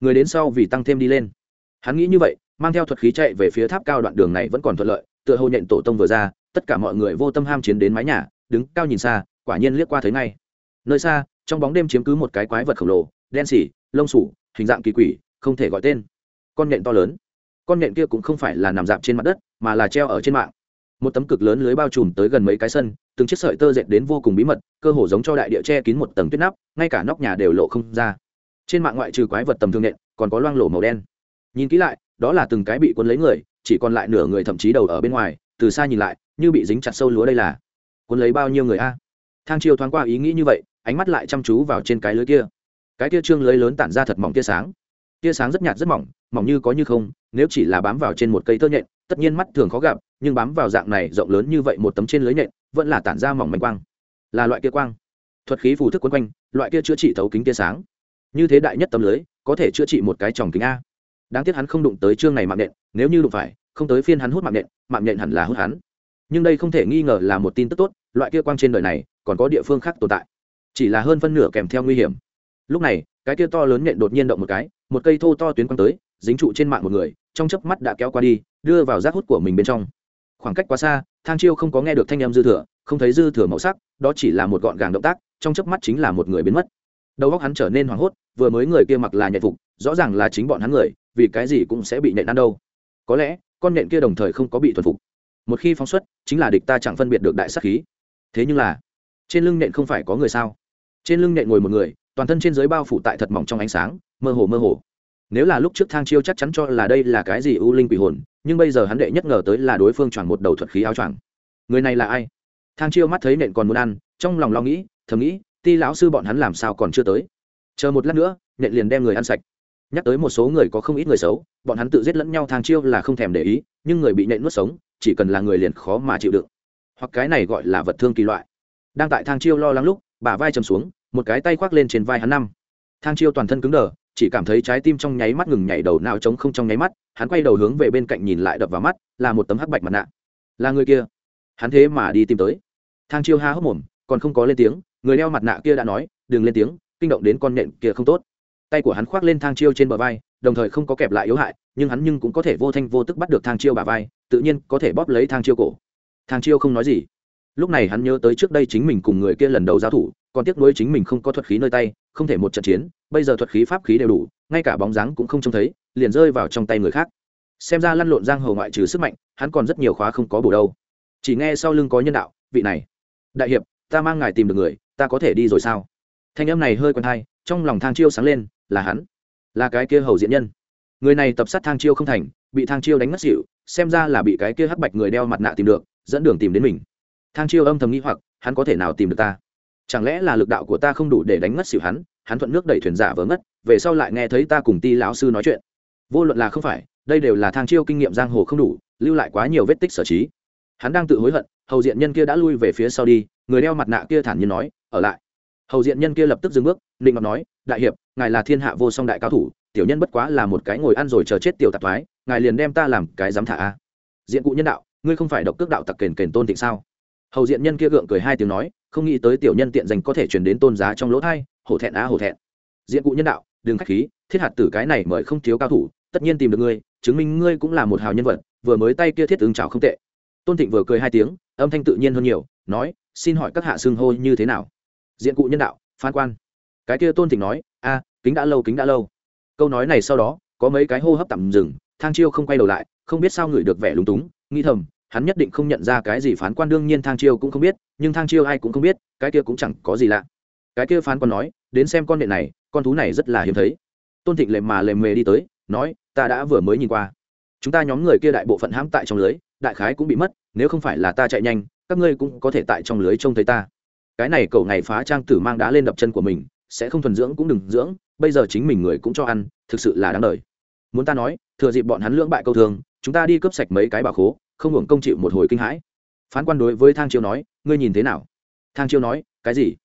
Người đến sau vì tăng thêm đi lên. Hắn nghĩ như vậy, mang theo thuật khí chạy về phía tháp cao đoạn đường này vẫn còn thuận lợi, tựa hồ nhện tổ tông vừa ra, tất cả mọi người vô tâm ham chiến đến mái nhà, đứng cao nhìn xa quả nhiên liếc qua thấy ngay. Nơi xa, trong bóng đêm chiếm cứ một cái quái vật khổng lồ, đen xỉ, lông sủ, hình dạng kỳ quỷ, không thể gọi tên. Con nhện to lớn. Con nhện kia cũng không phải là nằm dạp trên mặt đất, mà là treo ở trên mạng. Một tấm cực lớn lưới bao trùm tới gần mấy cái sân, từng chiếc sợi tơ dệt đến vô cùng bí mật, cơ hồ giống cho đại địa che kín một tầng tuyết nắp, ngay cả nóc nhà đều lộ không ra. Trên mạng ngoại trừ quái vật tầm thương nện còn có loang lổ màu đen. Nhìn kỹ lại, đó là từng cái bị cuốn lấy người, chỉ còn lại nửa người thậm chí đầu ở bên ngoài, từ xa nhìn lại, như bị dính chặt sâu lúa đây là. Cuốn lấy bao nhiêu người a? Thang chiêu thoáng qua ý nghĩ như vậy, ánh mắt lại chăm chú vào trên cái lưới kia. Cái kia trương lưới lớn tản ra thật mỏng tia sáng. Tia sáng rất nhạt rất mỏng mỏng như có như không, nếu chỉ là bám vào trên một cây tơ nhện, tất nhiên mắt thường khó gặp, nhưng bám vào dạng này rộng lớn như vậy một tấm trên lưới nhện, vẫn là tản ra mỏng manh quang. Là loại kia quang. Thuật khí phù thức quấn quanh, loại kia chữa trị thấu kính tia sáng. Như thế đại nhất tấm lưới, có thể chữa trị một cái tròng kính a. Đáng tiếc hắn không đụng tới chương này mạng nhện, nếu như đụng phải, không tới phiên hắn hút mạng nhện mạng nhện hẳn là hút hắn. Nhưng đây không thể nghi ngờ là một tin tức tốt, loại kia quang trên đời này còn có địa phương khác tồn tại. Chỉ là hơn phân nửa kèm theo nguy hiểm. Lúc này, cái kia to lớn nhện đột nhiên động một cái, một cây thô to tuyến quăng tới, dính trụ trên mạng một người, trong chớp mắt đã kéo qua đi, đưa vào rác hút của mình bên trong. Khoảng cách quá xa, thang chiêu không có nghe được thanh âm dư thừa, không thấy dư thừa màu sắc, đó chỉ là một gọn gàng động tác, trong chớp mắt chính là một người biến mất. Đầu óc hắn trở nên hoảng hốt, vừa mới người kia mặc là nhện phục, rõ ràng là chính bọn hắn người, vì cái gì cũng sẽ bị nhện ăn đâu. Có lẽ, con nhện kia đồng thời không có bị thuần phục. Một khi phóng xuất, chính là địch ta chẳng phân biệt được đại sắc khí. Thế nhưng là trên lưng nện không phải có người sao? Trên lưng nện ngồi một người, toàn thân trên dưới bao phủ tại thật mỏng trong ánh sáng, mơ hồ mơ hồ. Nếu là lúc trước thang chiêu chắc chắn cho là đây là cái gì ưu linh quỷ hồn, nhưng bây giờ hắn đệ nhất ngờ tới là đối phương choàng một đầu thuật khí áo choàng. Người này là ai? Thang chiêu mắt thấy nện còn muốn ăn, trong lòng lo nghĩ, thầm nghĩ, ti lão sư bọn hắn làm sao còn chưa tới? Chờ một lát nữa, nện liền đem người ăn sạch. Nhắc tới một số người có không ít người xấu, bọn hắn tự giết lẫn nhau thang chiêu là không thèm để ý, nhưng người bị nện nuốt sống, chỉ cần là người liền khó mà chịu đựng. Hoặc cái này gọi là vật thương kỳ loại đang tại thang chiêu lo lắng lúc, bả vai chầm xuống, một cái tay khoác lên trên vai hắn năm. Thang chiêu toàn thân cứng đờ, chỉ cảm thấy trái tim trong nháy mắt ngừng nhảy đầu nào trống không trong nháy mắt, hắn quay đầu hướng về bên cạnh nhìn lại đập vào mắt, là một tấm hắc bạch mặt nạ. Là người kia. Hắn thế mà đi tìm tới. Thang chiêu ha hốc mồm, còn không có lên tiếng, người đeo mặt nạ kia đã nói, đừng lên tiếng, kinh động đến con nện kia không tốt. Tay của hắn khoác lên thang chiêu trên bờ vai, đồng thời không có kẹp lại yếu hại, nhưng hắn nhưng cũng có thể vô thanh vô tức bắt được thang chiêu bà vai, tự nhiên có thể bóp lấy thang chiêu cổ. Thang chiêu không nói gì lúc này hắn nhớ tới trước đây chính mình cùng người kia lần đầu giao thủ, còn tiếc nuối chính mình không có thuật khí nơi tay, không thể một trận chiến, bây giờ thuật khí pháp khí đều đủ, ngay cả bóng dáng cũng không trông thấy, liền rơi vào trong tay người khác. Xem ra lăn lộn giang hồ ngoại trừ sức mạnh, hắn còn rất nhiều khóa không có bổ đâu. Chỉ nghe sau lưng có nhân đạo, vị này, đại hiệp, ta mang ngài tìm được người, ta có thể đi rồi sao? Thanh âm này hơi quen thai trong lòng thang chiêu sáng lên, là hắn, là cái kia hầu diễn nhân. Người này tập sát thang chiêu không thành, bị thang chiêu đánh mất xịu xem ra là bị cái kia hắc bạch người đeo mặt nạ tìm được, dẫn đường tìm đến mình thang chiêu âm thầm nghĩ hoặc, hắn có thể nào tìm được ta? Chẳng lẽ là lực đạo của ta không đủ để đánh mất xỉu hắn hắn thuận nước đẩy thuyền giả vớ ngất, về sau lại nghe thấy ta cùng ti lão sư nói chuyện. Vô luận là không phải, đây đều là thang chiêu kinh nghiệm giang hồ không đủ, lưu lại quá nhiều vết tích sở trí. Hắn đang tự hối hận, hầu diện nhân kia đã lui về phía sau đi, người đeo mặt nạ kia thản nhiên nói, ở lại. Hầu diện nhân kia lập tức dừng bước định ngọc nói, đại hiệp, ngài là thiên hạ vô song đại cao thủ, tiểu nhân bất quá là một cái ngồi ăn rồi chờ chết tiểu tạp thoái, ngài liền đem ta làm cái dám thả a. Diện cụ nhân đạo, ngươi không phải độc cước đạo tặc kền kền tôn thịnh sao? Hầu diện nhân kia gượng cười hai tiếng nói, không nghĩ tới tiểu nhân tiện dành có thể truyền đến tôn giá trong lỗ thai, hổ thẹn á hổ thẹn. Diện cụ nhân đạo, đừng khách khí, thiết hạt tử cái này mời không thiếu cao thủ, tất nhiên tìm được ngươi, chứng minh ngươi cũng là một hào nhân vật, vừa mới tay kia thiết ứng chào không tệ. Tôn thịnh vừa cười hai tiếng, âm thanh tự nhiên hơn nhiều, nói, xin hỏi các hạ xưng hô như thế nào? Diện cụ nhân đạo, phan quan. Cái kia tôn thịnh nói, a, kính đã lâu, kính đã lâu. Câu nói này sau đó, có mấy cái hô hấp tạm dừng, thang chiêu không quay đầu lại, không biết sao người được vẻ lúng túng, nghĩ thầm hắn nhất định không nhận ra cái gì phán quan đương nhiên thang chiêu cũng không biết, nhưng thang chiêu ai cũng không biết, cái kia cũng chẳng có gì lạ. Cái kia phán quan nói, đến xem con điện này, con thú này rất là hiếm thấy. Tôn thịnh lềm mà lềm mề đi tới, nói, ta đã vừa mới nhìn qua. Chúng ta nhóm người kia đại bộ phận hãm tại trong lưới, đại khái cũng bị mất, nếu không phải là ta chạy nhanh, các ngươi cũng có thể tại trong lưới trông thấy ta. Cái này cậu ngày phá trang tử mang đá lên đập chân của mình, sẽ không thuần dưỡng cũng đừng dưỡng, bây giờ chính mình người cũng cho ăn, thực sự là đáng đời. Muốn ta nói, thừa dịp bọn hắn lưỡng bại câu thường, chúng ta đi cướp sạch mấy cái bà khố không hưởng công chịu một hồi kinh hãi. Phán quan đối với thang chiêu nói, ngươi nhìn thế nào? Thang chiêu nói, cái gì?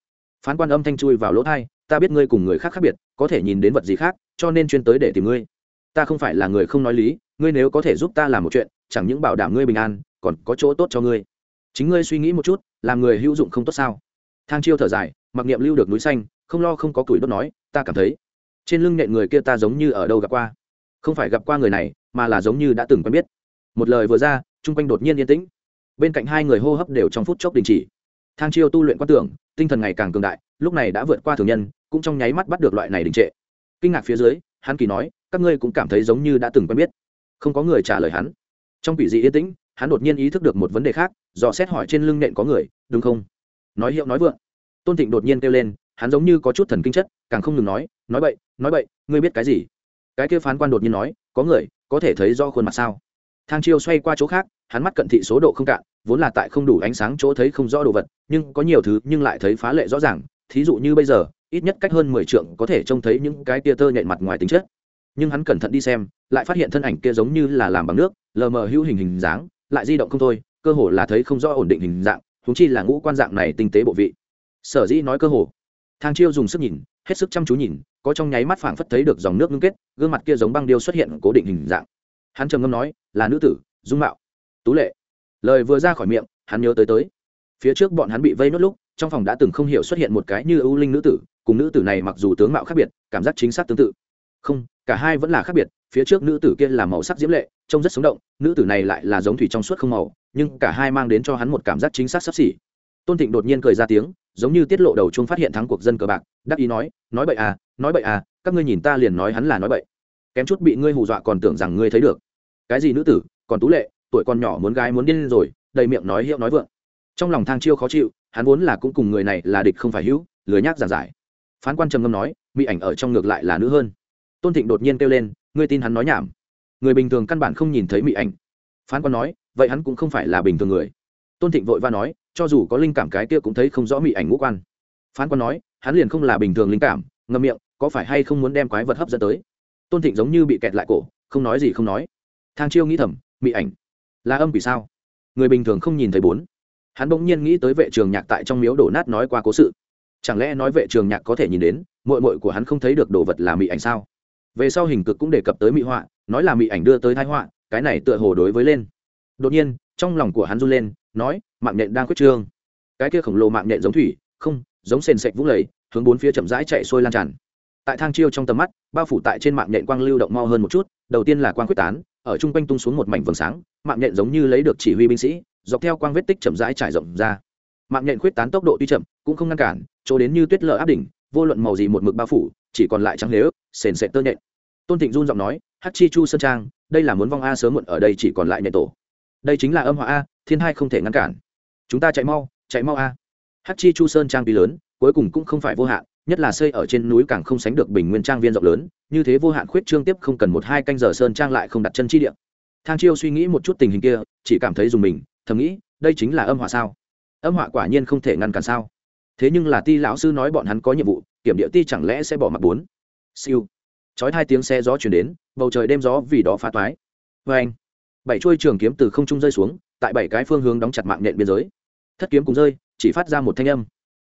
Phán quan âm thanh chui vào lỗ thai ta biết ngươi cùng người khác khác biệt, có thể nhìn đến vật gì khác, cho nên chuyên tới để tìm ngươi. Ta không phải là người không nói lý, ngươi nếu có thể giúp ta làm một chuyện, chẳng những bảo đảm ngươi bình an, còn có chỗ tốt cho ngươi. Chính ngươi suy nghĩ một chút, làm người hữu dụng không tốt sao? Thang chiêu thở dài, mặc niệm lưu được núi xanh, không lo không có củi đốt nói, ta cảm thấy, trên lưng nện người kia ta giống như ở đâu gặp qua. Không phải gặp qua người này, mà là giống như đã từng quen biết. Một lời vừa ra chung quanh đột nhiên yên tĩnh. Bên cạnh hai người hô hấp đều trong phút chốc đình chỉ. Thang chiêu tu luyện quan tưởng, tinh thần ngày càng cường đại, lúc này đã vượt qua thường nhân, cũng trong nháy mắt bắt được loại này đình trệ. Kinh ngạc phía dưới, hắn kỳ nói, các ngươi cũng cảm thấy giống như đã từng quen biết. Không có người trả lời hắn. Trong quỷ dị yên tĩnh, hắn đột nhiên ý thức được một vấn đề khác, dò xét hỏi trên lưng nện có người, đúng không? Nói hiệu nói vượng. Tôn thịnh đột nhiên kêu lên, hắn giống như có chút thần kinh chất, càng không ngừng nói nói bậy nói bậy, ngươi biết cái gì? Cái kia phán quan đột nhiên nói, có người, có thể thấy do khuôn mặt sao? Thang chiêu xoay qua chỗ khác, hắn mắt cận thị số độ không cạn, vốn là tại không đủ ánh sáng chỗ thấy không rõ đồ vật, nhưng có nhiều thứ nhưng lại thấy phá lệ rõ ràng. Thí dụ như bây giờ, ít nhất cách hơn mười trượng có thể trông thấy những cái tia tơ nhện mặt ngoài tính chất. Nhưng hắn cẩn thận đi xem, lại phát hiện thân ảnh kia giống như là làm bằng nước, lờ mờ hữu hình hình dáng, lại di động không thôi, cơ hồ là thấy không rõ ổn định hình dạng húng chi là ngũ quan dạng này tinh tế bộ vị. Sở dĩ nói cơ hồ. Thang chiêu dùng sức nhìn, hết sức chăm chú nhìn, có trong nháy mắt phảng phất thấy được dòng nước ngưng kết, gương mặt kia giống băng điêu xuất hiện cố định hình dạng hắn trầm ngâm nói, là nữ tử, dung mạo, tú lệ. Lời vừa ra khỏi miệng, hắn nhớ tới tới. Phía trước bọn hắn bị vây nốt lúc, trong phòng đã từng không hiểu xuất hiện một cái như ưu linh nữ tử, cùng nữ tử này mặc dù tướng mạo khác biệt, cảm giác chính xác tương tự. Không, cả hai vẫn là khác biệt, phía trước nữ tử kia là màu sắc diễm lệ, trông rất sống động, nữ tử này lại là giống thủy trong suốt không màu, nhưng cả hai mang đến cho hắn một cảm giác chính xác sắp xỉ. Tôn thịnh đột nhiên cười ra tiếng, giống như tiết lộ đầu chung phát hiện thắng cuộc dân cờ bạc, đắc ý nói nói bậy à nói bậy à các ngươi nhìn ta liền nói hắn là nói bậy. Kém chút bị ngươi hù dọa còn tưởng rằng ngươi thấy được cái gì nữ tử, còn tú lệ, tuổi còn nhỏ muốn gái muốn điên rồi, đầy miệng nói hiệu nói vượng. Trong lòng thang chiêu khó chịu, hắn vốn là cũng cùng người này là địch không phải hữu, lười nhác giản giải. Phán quan trầm ngâm nói, mỹ ảnh ở trong ngược lại là nữ hơn. Tôn thịnh đột nhiên kêu lên, ngươi tin hắn nói nhảm. Người bình thường căn bản không nhìn thấy mỹ ảnh. Phán quan nói, vậy hắn cũng không phải là bình thường người. Tôn thịnh vội va nói, cho dù có linh cảm cái kia cũng thấy không rõ mỹ ảnh ngũ quan. Phán quan nói, hắn liền không là bình thường linh cảm ngâm miệng, có phải hay không muốn đem quái vật hấp dẫn tới? Tôn thịnh giống như bị kẹt lại cổ, không nói gì không nói thang chiêu nghĩ thầm, mị ảnh, là âm vì sao? Người bình thường không nhìn thấy bốn. Hắn bỗng nhiên nghĩ tới vệ trường nhạc tại trong miếu đổ nát nói qua cố sự. Chẳng lẽ nói vệ trường nhạc có thể nhìn đến mội mội của hắn không thấy được đồ vật là mị ảnh sao? Về sau hình cực cũng đề cập tới mị họa, nói là mị ảnh đưa tới thái họa, cái này tựa hồ đối với lên. Đột nhiên, trong lòng của hắn run lên, nói, mạng nhện đang quyết trương. Cái kia khổng lồ mạng nhện giống thủy, không, giống sền sạch vũng lầy, hướng bốn phía chậm rãi chạy sôi lan tràn. Tại thang chiêu trong tầm mắt, bao phủ tại trên mạng nhện quang lưu động mau hơn một chút, đầu tiên là quang quyết tán ở chung quanh tung xuống một mảnh vầng sáng, mạng nhện giống như lấy được chỉ huy binh sĩ, dọc theo quang vết tích chậm rãi trải rộng ra. Mạng nhện khuyết tán tốc độ tuy chậm, cũng không ngăn cản, chỗ đến như tuyết lở áp đỉnh, vô luận màu gì một mực bao phủ, chỉ còn lại trắng lế ức sền sệt tơ nhện. Tôn thịnh run giọng nói, hắc chi chu sơn trang, đây là muốn vong a, sớm muộn ở đây chỉ còn lại nhện tổ. Đây chính là âm họa a, thiên hai không thể ngăn cản. Chúng ta chạy mau chạy mau a. Hắc chi chu sơn trang tuy lớn, cuối cùng cũng không phải vô hạn nhất là xây ở trên núi càng không sánh được bình nguyên trang viên rộng lớn, như thế vô hạn khuyết trương tiếp không cần một hai canh giờ sơn trang lại không đặt chân chi địa. Thang chiêu suy nghĩ một chút tình hình kia, chỉ cảm thấy dùng mình, thầm nghĩ, đây chính là âm họa sao? Âm họa quả nhiên không thể ngăn cản sao? Thế nhưng là ti lão sư nói bọn hắn có nhiệm vụ, kiểm địa ti chẳng lẽ sẽ bỏ mặt bốn? Siêu. Chói hai tiếng xe gió chuyển đến, bầu trời đêm gió vì đó phá toái. Vê anh, bảy chuôi trường kiếm từ không trung rơi xuống, tại bảy cái phương hướng đóng chặt mạng nện biên giới. Thất kiếm cùng rơi, chỉ phát ra một thanh âm.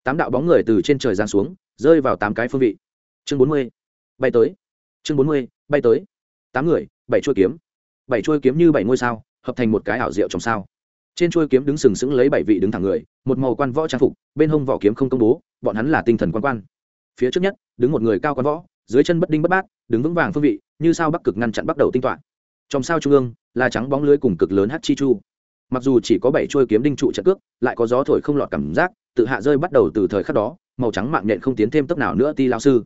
Tám đạo bóng người từ trên trời giáng xuống rơi vào tám cái phương vị. Chương bốn mươi, bay tới. Chương bốn mươi, bay tới. Tám người, bảy chuôi kiếm. Bảy chuôi kiếm như bảy ngôi sao, hợp thành một cái ảo diệu trong sao. Trên chuôi kiếm đứng sừng sững lấy bảy vị đứng thẳng người, một màu quan võ trang phục, bên hông vỏ kiếm không công bố, bọn hắn là tinh thần quan quan. Phía trước nhất, đứng một người cao quan võ, dưới chân bất đinh bất bát, đứng vững vàng phương vị, như sao bắc cực ngăn chặn bắt đầu tinh toạn trong sao trung ương, là trắng bóng lưới cùng cực lớn hát chi chu. Mặc dù chỉ có bảy chuôi kiếm đinh trụ trận cước, lại có gió thổi không lọt cảm giác, tự hạ rơi bắt đầu từ thời khắc đó màu trắng mạng nhện không tiến thêm tốc nào nữa ti lao sư.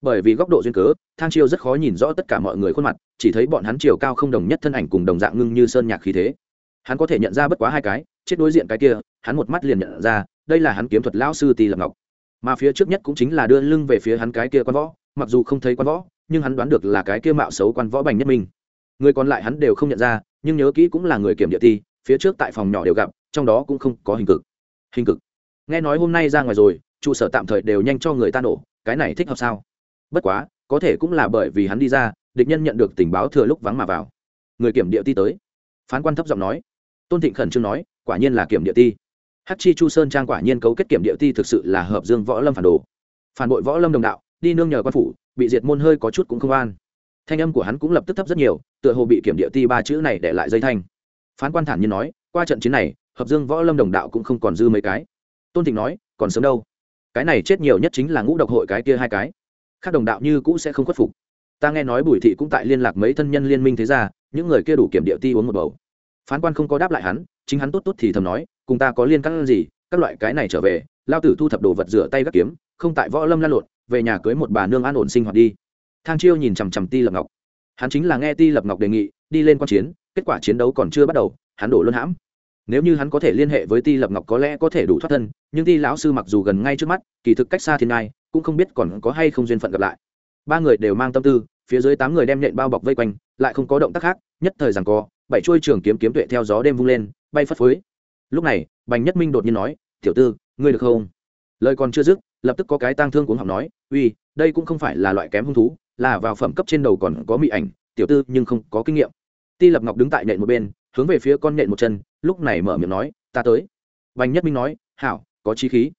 Bởi vì góc độ duyên cớ, thang chiêu rất khó nhìn rõ tất cả mọi người khuôn mặt, chỉ thấy bọn hắn chiều cao không đồng nhất thân ảnh cùng đồng dạng ngưng như sơn nhạc khí thế. Hắn có thể nhận ra bất quá hai cái, chết đối diện cái kia, hắn một mắt liền nhận ra, đây là hắn kiếm thuật lao sư ti lập ngọc. Mà phía trước nhất cũng chính là đưa lưng về phía hắn cái kia quan võ, mặc dù không thấy quan võ, nhưng hắn đoán được là cái kia mạo xấu quan võ bành nhất minh người còn lại hắn đều không nhận ra, nhưng nhớ kỹ cũng là người kiểm địa ti, phía trước tại phòng nhỏ đều gặp, trong đó cũng không có hình cực. Hình cực. Nghe nói hôm nay ra ngoài rồi trụ sở tạm thời đều nhanh cho người ta nổ, cái này thích hợp sao? Bất quá, có thể cũng là bởi vì hắn đi ra, địch nhân nhận được tình báo thừa lúc vắng mà vào. Người kiểm địa ti tới. Phán quan thấp giọng nói. Tôn thịnh khẩn trương nói, quả nhiên là kiểm địa ti. Hắc chi chu sơn trang quả nhiên cấu kết kiểm địa ti thực sự là hợp dương võ lâm phản đồ. Phản bội võ lâm đồng đạo, đi nương nhờ quan phủ, bị diệt môn hơi có chút cũng không an. Thanh âm của hắn cũng lập tức thấp rất nhiều, tựa hồ bị kiểm địa ti ba chữ này để lại dây thanh. Phán quan thản nhiên nói, qua trận chiến này, hợp dương võ lâm đồng đạo cũng không còn dư mấy cái. Tôn thịnh nói, còn sớm đâu cái này chết nhiều nhất chính là ngũ độc hội cái kia hai cái. Khác đồng đạo như cũ sẽ không khuất phục. Ta nghe nói bùi thị cũng tại liên lạc mấy thân nhân liên minh thế ra những người kia đủ kiểm địa ti uống một bầu. Phán quan không có đáp lại hắn, chính hắn tốt tốt thì thầm nói, cùng ta có liên căn gì, các loại cái này trở về, lao tử thu thập đồ vật rửa tay gác kiếm, không tại võ lâm lan lộn, về nhà cưới một bà nương an ổn sinh hoạt đi. Thang chiêu nhìn chằm chằm ti lập ngọc. Hắn chính là nghe ti lập ngọc đề nghị, đi lên q u a n chiến, kết quả chiến đấu còn chưa bắt đầu, hắn đổ luân hãm nếu như hắn có thể liên hệ với ti lập ngọc có lẽ có thể đủ thoát thân, nhưng ti lão sư mặc dù gần ngay trước mắt, kỳ thực cách xa thiên ngai, cũng không biết còn có hay không duyên phận gặp lại. Ba người đều mang tâm tư, phía dưới tám người đem nhện bao bọc vây quanh, lại không có động tác khác, nhất thời rằng co, bảy chuôi trường kiếm kiếm tuệ theo gió đêm vung lên, bay phất phới. Lúc này, bành nhất minh đột nhiên nói, tiểu tư, ngươi được không? Lời còn chưa dứt, lập tức có cái tang thương cuống học nói, uy, đây cũng không phải là loại kém hung thú, là vào phẩm cấp trên đầu còn có mị ảnh, tiểu tư nhưng không có kinh nghiệm. Ti lập ngọc đứng tại nện một bên, hướng về phía con nện một chân lúc này mở miệng nói, ta tới. Vành nhất minh nói, hảo, có chi khí.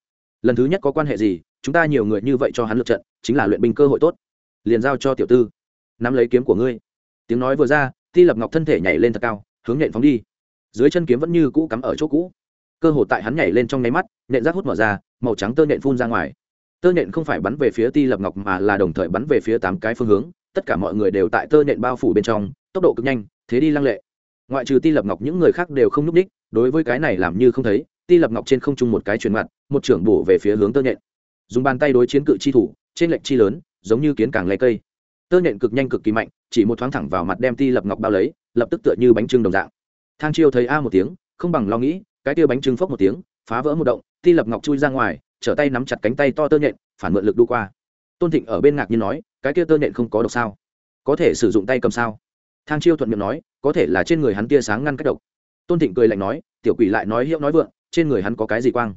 Lần thứ nhất có quan hệ gì, chúng ta nhiều người như vậy cho hắn lượt trận, chính là luyện binh cơ hội tốt. Liền giao cho tiểu tư. Nắm lấy kiếm của ngươi. Tiếng nói vừa ra, ti lập ngọc thân thể nhảy lên thật cao, hướng nện phóng đi. Dưới chân kiếm vẫn như cũ cắm ở chỗ cũ. Cơ hội tại hắn nhảy lên trong nháy mắt nện rác hút mở ra, màu trắng tơ nện phun ra ngoài. Tơ nện không phải bắn về phía ti lập ngọc mà là đồng thời bắn về phía tám cái phương hướng, tất cả mọi người đều tại tơ nện bao phủ bên trong, tốc độ cực nhanh, thế đi lăng lệ ngoại trừ ti lập ngọc những người khác đều không núp ních, đối với cái này làm như không thấy, ti lập ngọc trên không trung một cái truyền mặt, một trưởng bổ về phía hướng tơ nhện. Dùng bàn tay đối chiến cự chi thủ, trên lệnh chi lớn, giống như kiến càng lấy cây. Tơ nhện cực nhanh cực kỳ mạnh, chỉ một thoáng thẳng vào mặt đem ti lập ngọc bao lấy, lập tức tựa như bánh trưng đồng dạng. Thang chiêu thấy a một tiếng, không bằng lo nghĩ, cái tia bánh trưng phốc một tiếng, phá vỡ một động, ti lập ngọc chui ra ngoài, trở tay nắm chặt cánh tay to tơ nhện, phản mượn lực đu qua. Tôn thịnh ở bên ngạc như nói, cái kia tơ nhện không có độc sao? Có thể sử dụng tay cầm sao? Thang chiêu thuận miệng nói, có thể là trên người hắn tia sáng ngăn cách độc. Tôn thịnh cười lạnh nói, tiểu quỷ lại nói hiệu nói vượng, trên người hắn có cái gì quang?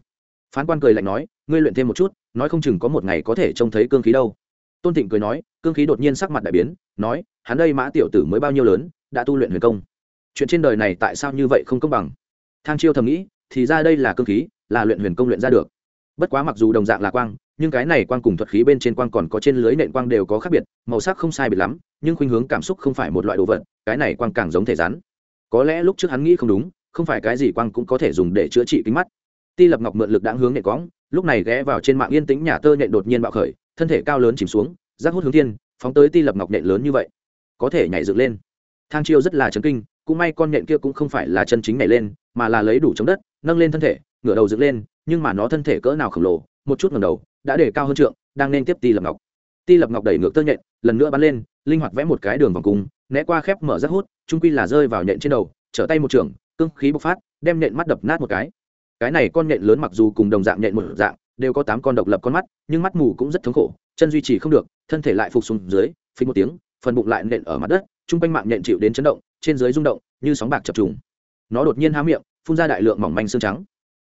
Phán quan cười lạnh nói, ngươi luyện thêm một chút, nói không chừng có một ngày có thể trông thấy cương khí đâu. Tôn thịnh cười nói, cương khí đột nhiên sắc mặt đại biến, nói, hắn đây mã tiểu tử mới bao nhiêu lớn, đã tu luyện huyền công. Chuyện trên đời này tại sao như vậy không công bằng? Thang chiêu thầm nghĩ, thì ra đây là cương khí, là luyện huyền công luyện ra được. Bất quá mặc dù đồng dạng là quang nhưng cái này quang cùng thuật khí bên trên quang còn có trên lưới nện quang đều có khác biệt, màu sắc không sai biệt lắm, nhưng khuynh hướng cảm xúc không phải một loại đồ vật, cái này quang càng giống thể rắn. Có lẽ lúc trước hắn nghĩ không đúng, không phải cái gì quang cũng có thể dùng để chữa trị kính mắt. Ti lập ngọc mượn lực đáng hướng nện quõng lúc này ghé vào trên mạng yên tĩnh nhà tơ nện đột nhiên bạo khởi, thân thể cao lớn chìm xuống, rác hút hướng thiên, phóng tới ti lập ngọc nện lớn như vậy. Có thể nhảy dựng lên. Thang chiêu rất là chấn kinh, cũng may con nện kia cũng không phải là chân chính nhảy lên, mà là lấy đủ chống đất, nâng lên thân thể, ngửa đầu dựng lên, nhưng mà nó thân thể cỡ nào khổng lồ, một chút ngầm đầu đã để cao hơn trượng, đang nên tiếp ti lập ngọc. Ti lập ngọc đẩy ngược tơ nhện, lần nữa bắn lên, linh hoạt vẽ một cái đường vòng cung, né qua khép mở rất hút, trung quy là rơi vào nhện trên đầu, trở tay một trường, cương khí bộc phát, đem nhện mắt đập nát một cái. Cái này con nhện lớn mặc dù cùng đồng dạng nhện một dạng, đều có tám con độc lập con mắt, nhưng mắt mù cũng rất thống khổ, chân duy trì không được, thân thể lại phục xuống dưới, phình một tiếng, phần bụng lại nện ở mặt đất chung quanh mạng nhện chịu đến chấn động, trên dưới rung động, như sóng bạc chập trùng. Nó đột nhiên há miệng, phun ra đại lượng mỏng manh xương trắng.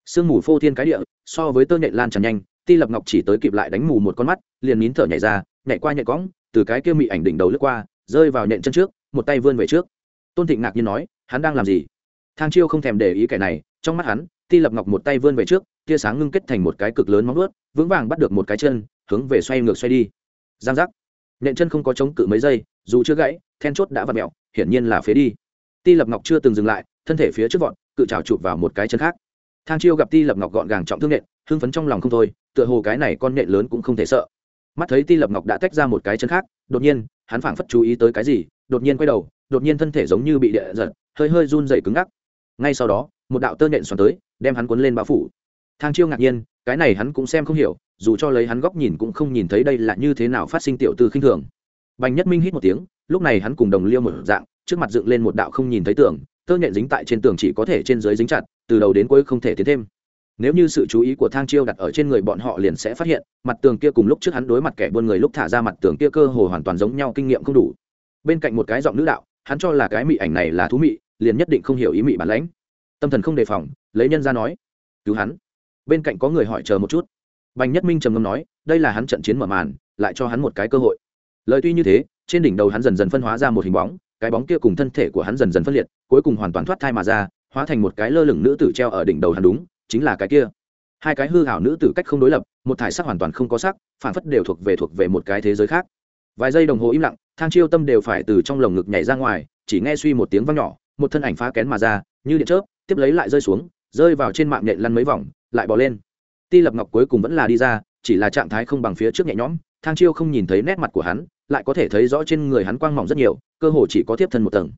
Sương mù phô thiên cái địa, so với tơ nhện lan tràn nhanh ti lập ngọc chỉ tới kịp lại đánh mù một con mắt, liền nín thở nhảy ra, nhảy qua nhện cõng, từ cái kia mị ảnh đỉnh đầu lướt qua, rơi vào nhện chân trước, một tay vươn về trước. Tôn thịnh ngạc nhiên nói, hắn đang làm gì? Thang chiêu không thèm để ý kẻ này, trong mắt hắn, ti lập ngọc một tay vươn về trước, tia sáng ngưng kết thành một cái cực lớn móng ướt vững vàng bắt được một cái chân, hướng về xoay ngược xoay đi. Giang giác. Nhện chân không có chống cự mấy giây, dù chưa gãy, then chốt đã vặt mẹo, hiển nhiên là phế đi. Ti lập ngọc chưa từng dừng lại, thân thể phía trước vọt, cự trào chụp vào một cái chân khác. Thang chiêu gặp ti lập ngọc gọn gàng trọng thương nện hưng phấn trong lòng không thôi tựa hồ cái này con nện lớn cũng không thể sợ. Mắt thấy ti lập ngọc đã tách ra một cái chân khác, đột nhiên, hắn phảng phất chú ý tới cái gì, đột nhiên quay đầu, đột nhiên thân thể giống như bị địa giật, hơi hơi run dày cứng ngắc. Ngay sau đó, một đạo tơ nện xoắn tới, đem hắn cuốn lên bao phủ. Thang chiêu ngạc nhiên, cái này hắn cũng xem không hiểu, dù cho lấy hắn góc nhìn cũng không nhìn thấy đây là như thế nào phát sinh tiểu tư khinh thường. Bành nhất minh hít một tiếng, lúc này hắn cùng đồng liêu một dạng, trước mặt dựng lên một đạo không nhìn thấy tường, tơ nhện dính tại trên tường chỉ có thể trên dưới dính chặt, từ đầu đến cuối không thể tiến thêm nếu như sự chú ý của thang chiêu đặt ở trên người bọn họ liền sẽ phát hiện, mặt tường kia cùng lúc trước hắn đối mặt kẻ buôn người lúc thả ra mặt tường kia cơ hồ hoàn toàn giống nhau kinh nghiệm không đủ. Bên cạnh một cái giọng nữ đạo, hắn cho là cái mị ảnh này là thú mị, liền nhất định không hiểu ý mị bản lãnh. Tâm thần không đề phòng, lấy nhân ra nói, cứu hắn. Bên cạnh có người hỏi chờ một chút. Bành nhất minh trầm ngâm nói, đây là hắn trận chiến mở màn, lại cho hắn một cái cơ hội. Lời tuy như thế, trên đỉnh đầu hắn dần dần phân hóa ra một hình bóng, cái bóng kia cùng thân thể của hắn dần dần phân liệt, cuối cùng hoàn toàn thoát thai mà ra, hóa thành một cái lơ lửng nữ tử treo ở đỉnh đầu hắn đúng chính là cái kia. Hai cái hư hảo nữ tử cách không đối lập, một thải sắc hoàn toàn không có sắc phản phất đều thuộc về thuộc về một cái thế giới khác. Vài giây đồng hồ im lặng, thang chiêu tâm đều phải từ trong lồng ngực nhảy ra ngoài, chỉ nghe suy một tiếng vang nhỏ, một thân ảnh phá kén mà ra, như điện chớp, tiếp lấy lại rơi xuống, rơi vào trên mạng nhện lăn mấy vòng, lại bỏ lên. Ti lập ngọc cuối cùng vẫn là đi ra, chỉ là trạng thái không bằng phía trước nhẹ nhõm, thang chiêu không nhìn thấy nét mặt của hắn, lại có thể thấy rõ trên người hắn quang mỏng rất nhiều, cơ hồ chỉ có tiếp thân một tầng.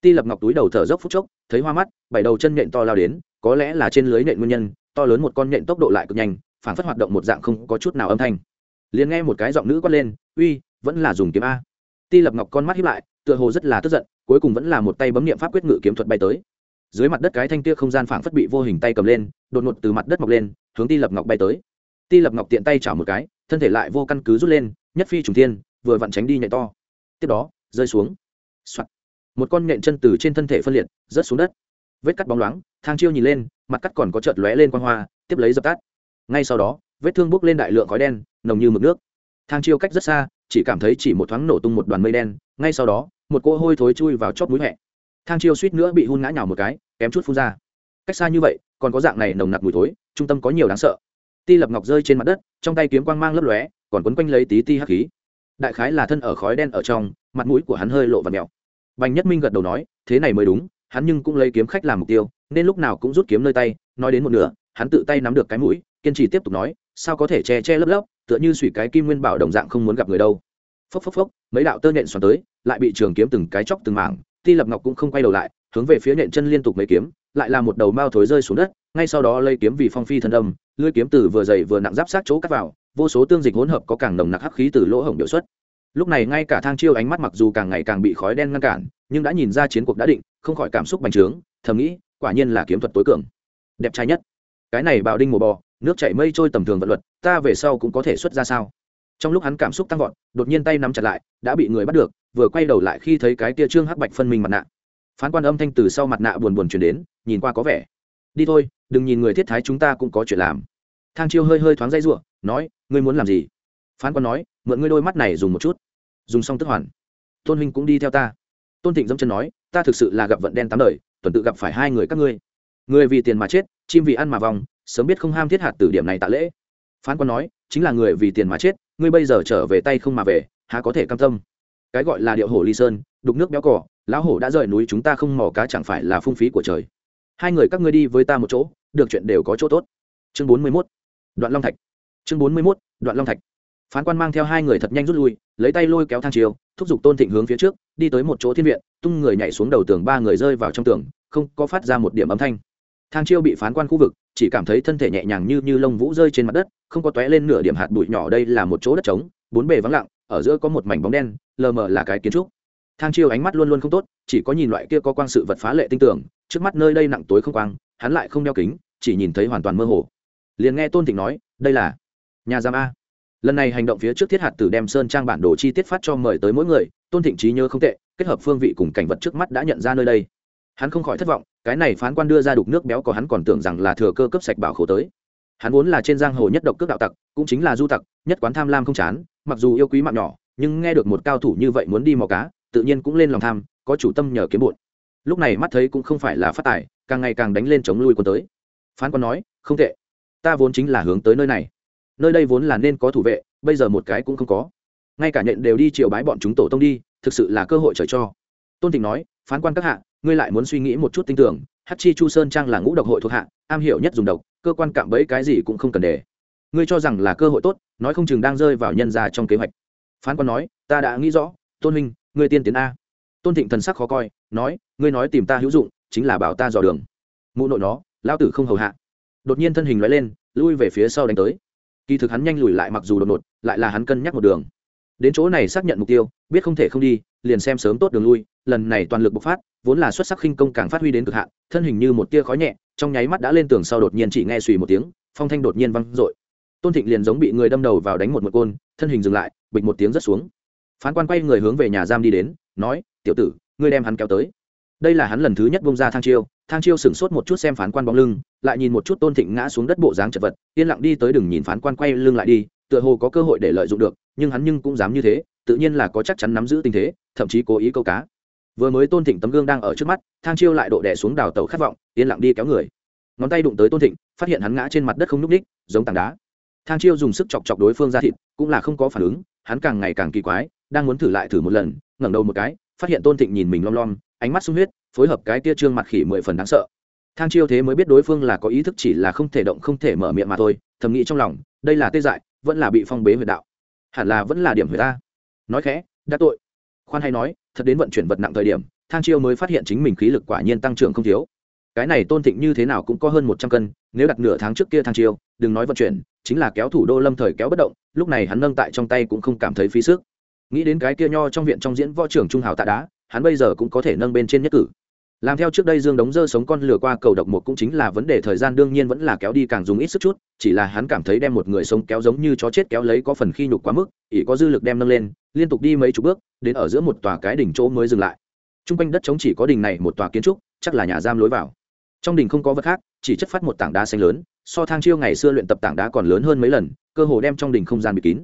Ti lập ngọc túi đầu thở dốc phút chốc, thấy hoa mắt, bảy đầu chân nhện to lao đến có lẽ là trên lưới nện nguyên nhân, to lớn một con nện tốc độ lại cực nhanh, phản phất hoạt động một dạng không có chút nào âm thanh. Liền nghe một cái giọng nữ quát lên, uy, vẫn là dùng kiếm a. Ti lập ngọc con mắt hiếp lại, tựa hồ rất là tức giận, cuối cùng vẫn là một tay bấm niệm pháp quyết ngự kiếm thuật bay tới. Dưới mặt đất cái thanh tia không gian phảng phất bị vô hình tay cầm lên, đột ngột từ mặt đất mọc lên, hướng ti lập ngọc bay tới. Ti lập ngọc tiện tay chảo một cái, thân thể lại vô căn cứ rút lên, nhất phi trùng thiên, vừa vặn tránh đi nhảy to. Tiếp đó, rơi xuống、Soạn. một con nhện chân từ trên thân thể phân liệt, rớt xuống đất vết cắt bóng loáng, thang chiêu nhìn lên, mặt cắt còn có chợt lóe lên quan hoa, tiếp lấy dập tắt. Ngay sau đó, vết thương bốc lên đại lượng khói đen, nồng như mực nước. Thang chiêu cách rất xa, chỉ cảm thấy chỉ một thoáng nổ tung một đoàn mây đen, ngay sau đó, một cỗ hôi thối chui vào chót mũi hẹ thang chiêu suýt nữa bị hun ngã nhào một cái, kém chút phun ra. Cách xa như vậy, còn có dạng này nồng nặc mùi thối, trung tâm có nhiều đáng sợ. Ti lập ngọc rơi trên mặt đất, trong tay kiếm quang mang lấp lóe, còn quấn quanh lấy tí ti hắc khí. Đại khái là thân ở khói đen ở trong, mặt mũi của hắn hơi lộ và mèo. Bành nhất minh gật đầu nói, thế này mới đúng hắn nhưng cũng lấy kiếm khách làm mục tiêu, nên lúc nào cũng rút kiếm nơi tay, nói đến một nửa, hắn tự tay nắm được cái mũi, kiên trì tiếp tục nói, sao có thể che che lấp lấp, tựa như suy cái kim nguyên bảo đồng dạng không muốn gặp người đâu. Phốc phốc phốc, mấy đạo tơ nện xoắn tới, lại bị trường kiếm từng cái chóc từng mảng, ti lập ngọc cũng không quay đầu lại, hướng về phía nện chân liên tục mấy kiếm, lại là một đầu mao thối rơi xuống đất, ngay sau đó lấy kiếm vì phong phi thân âm, lưỡi kiếm từ vừa dày vừa nặng giáp sát chỗ cắt vào, vô số tương dịch hỗn hợp có càng nồng nặc hắc khí từ lỗ hổng biểu xuất. Lúc này ngay cả thang chiêu ánh mắt mặc dù càng ngày càng bị khói đen ngăn cản, nhưng đã nhìn ra chiến cuộc đã định không khỏi cảm xúc bành trướng, thầm nghĩ, quả nhiên là kiếm thuật tối cường. Đẹp trai nhất. Cái này bào đinh mùa bò, nước chảy mây trôi tầm thường vận luật, ta về sau cũng có thể xuất ra sao? Trong lúc hắn cảm xúc tăng vọt, đột nhiên tay nắm chặt lại, đã bị người bắt được, vừa quay đầu lại khi thấy cái tia trương hắc bạch phân minh mặt nạ. Phán quan âm thanh từ sau mặt nạ buồn buồn chuyển đến, nhìn qua có vẻ. Đi thôi, đừng nhìn người thiết thái chúng ta cũng có chuyện làm. Thang chiêu hơi hơi thoáng dây r nói, ngươi muốn làm gì? Phán quan nói, mượn ngươi đôi mắt này dùng một chút. Dùng xong tức hoàn. Tôn huynh cũng đi theo ta tôn thịnh dâm chân nói, ta thực sự là gặp vận đen tám đời, tuần tự gặp phải hai người các ngươi. Người vì tiền mà chết, chim vì ăn mà vòng sớm biết không ham thiết hạt từ điểm này tạ lễ. Phán quan nói, chính là người vì tiền mà chết, ngươi bây giờ trở về tay không mà về, há có thể cam tâm? Cái gọi là điệu hổ ly sơn, đục nước béo cỏ lão hổ đã rời núi chúng ta không mò cá chẳng phải là phung phí của trời. Hai người các ngươi đi với ta một chỗ, được chuyện đều có chỗ tốt. Chương bốn mươi mốt, đoạn long thạch. Chương bốn mươi mốt, đoạn long thạch phán quan mang theo hai người thật nhanh rút lui, lấy tay lôi kéo thang chiều thúc giục tôn thịnh hướng phía trước, đi tới một chỗ thiên viện, tung người nhảy xuống đầu tường, ba người rơi vào trong tường, không có phát ra một điểm âm thanh. Thang chiêu bị phán quan khu vực, chỉ cảm thấy thân thể nhẹ nhàng như như lông vũ rơi trên mặt đất, không có tóe lên nửa điểm hạt bụi nhỏ, đây là một chỗ đất trống, bốn bề vắng lặng, ở giữa có một mảnh bóng đen, lờ mờ là cái kiến trúc. Thang chiêu ánh mắt luôn luôn không tốt, chỉ có nhìn loại kia có quang sự vật phá lệ tinh tưởng trước mắt nơi đây nặng tối không quang, hắn lại không đeo kính, chỉ nhìn thấy hoàn toàn mơ hồ. Liền nghe tôn thịnh nói, đây là nhà giam a lần này hành động phía trước thiết hạt tử đem sơn trang bản đồ chi tiết phát cho mời tới mỗi người, tôn thịnh trí nhớ không tệ, kết hợp phương vị cùng cảnh vật trước mắt đã nhận ra nơi đây. Hắn không khỏi thất vọng, cái này phán quan đưa ra đục nước béo có hắn còn tưởng rằng là thừa cơ cấp sạch bảo khổ tới. Hắn vốn là trên giang hồ nhất độc cước đạo tặc, cũng chính là du tặc, nhất quán tham lam không chán, mặc dù yêu quý mạng nhỏ, nhưng nghe được một cao thủ như vậy muốn đi mò cá, tự nhiên cũng lên lòng tham, có chủ tâm nhờ kiếm bụn. Lúc này mắt thấy cũng không phải là phát tài, càng ngày càng đánh lên chống lui quân tới. Phán quan nói, không tệ, ta vốn chính là hướng tới nơi này nơi đây vốn là nên có thủ vệ, bây giờ một cái cũng không có. Ngay cả nhện đều đi chiều bái bọn chúng tổ tông đi, thực sự là cơ hội trời cho. Tôn thịnh nói, phán quan các hạ, ngươi lại muốn suy nghĩ một chút tin tưởng hát chi chu sơn trang là ngũ độc hội thuộc hạ, am hiểu nhất dùng độc, cơ quan cạm bẫy cái gì cũng không cần để. Ngươi cho rằng là cơ hội tốt, nói không chừng đang rơi vào nhân ra trong kế hoạch. Phán quan nói, ta đã nghĩ rõ, tôn huynh, ngươi tiên tiến a. Tôn thịnh thần sắc khó coi, nói, ngươi nói tìm ta hữu dụng, chính là bảo ta dò đường. Mụ nội nó lao tử không hầu hạ. Đột nhiên thân hình loại lên, lui về phía sau đánh tới kỳ thực hắn nhanh lùi lại mặc dù đột ngột, lại là hắn cân nhắc một đường. Đến chỗ này xác nhận mục tiêu, biết không thể không đi, liền xem sớm tốt đường lui, lần này toàn lực bộc phát, vốn là xuất sắc khinh công càng phát huy đến cực hạn, thân hình như một tia khói nhẹ, trong nháy mắt đã lên tường sau đột nhiên chỉ nghe suy một tiếng, phong thanh đột nhiên văng dội. Tôn thịnh liền giống bị người đâm đầu vào đánh một một côn, thân hình dừng lại, bịch một tiếng rất xuống. Phán quan quay người hướng về nhà giam đi đến, nói, tiểu tử, ngươi đem hắn kéo tới. Đây là hắn lần thứ nhất bông ra thang chiêu thang chiêu sửng sốt một chút xem phán quan bóng lưng, lại nhìn một chút tôn thịnh ngã xuống đất bộ dáng chật vật, yên lặng đi tới đừng nhìn phán quan quay lưng lại đi, tựa hồ có cơ hội để lợi dụng được, nhưng hắn nhưng cũng dám như thế, tự nhiên là có chắc chắn nắm giữ tình thế, thậm chí cố ý câu cá. Vừa mới tôn thịnh tấm gương đang ở trước mắt, thang chiêu lại độ đẻ xuống đào tàu khát vọng, yên lặng đi kéo người. Ngón tay đụng tới tôn thịnh, phát hiện hắn ngã trên mặt đất không n ú c ních, giống tảng đá. Thang chiêu dùng sức chọc chọc đối phương ra thịt, cũng là không có phản ứng, hắn càng ngày càng kỳ quái, đang muốn thử lại thử một lần, ngẩng đầu một cái, phát hiện tôn thịnh nhìn mình lom lom, ánh mắt sung huyết phối hợp cái tia trương mặt khỉ mười phần đáng sợ. Thang chiêu thế mới biết đối phương là có ý thức chỉ là không thể động, không thể mở miệng mà thôi, thầm nghĩ trong lòng, đây là tê dại, vẫn là bị phong bế huyệt đạo. Hẳn là vẫn là điểm huyệt ta. Nói khẽ, đã tội. Khoan hay nói, thật đến vận chuyển vật nặng thời điểm, thang chiêu mới phát hiện chính mình khí lực quả nhiên tăng trưởng không thiếu. Cái này tôn thịnh như thế nào cũng có hơn một trăm cân, nếu đặt nửa tháng trước kia thang chiêu, đừng nói vận chuyển, chính là kéo thủ đô lâm thời kéo bất động, lúc này hắn nâng tại trong tay cũng không cảm thấy phí sức. Nghĩ đến cái kia nho trong viện trong diễn võ trưởng trung hào tạ đá, hắn bây giờ cũng có thể nâng bên trên nhất cử làm theo trước đây dương đống dơ sống con lừa qua cầu độc một cũng chính là vấn đề thời gian, đương nhiên vẫn là kéo đi càng dùng ít sức chút, chỉ là hắn cảm thấy đem một người sống kéo giống như chó chết kéo lấy có phần khi nhục quá mức ỉ có dư lực đem nâng lên, liên tục đi mấy chục bước, đến ở giữa một tòa cái đỉnh chỗ mới dừng lại. T r u n g quanh đất trống chỉ có đình này một tòa kiến trúc, chắc là nhà giam lối vào. Trong đình không có vật khác, chỉ chất phát một tảng đá xanh lớn, so thang chiêu ngày xưa luyện tập tảng đá còn lớn hơn mấy lần, cơ hồ đem trong đình không gian bị kín.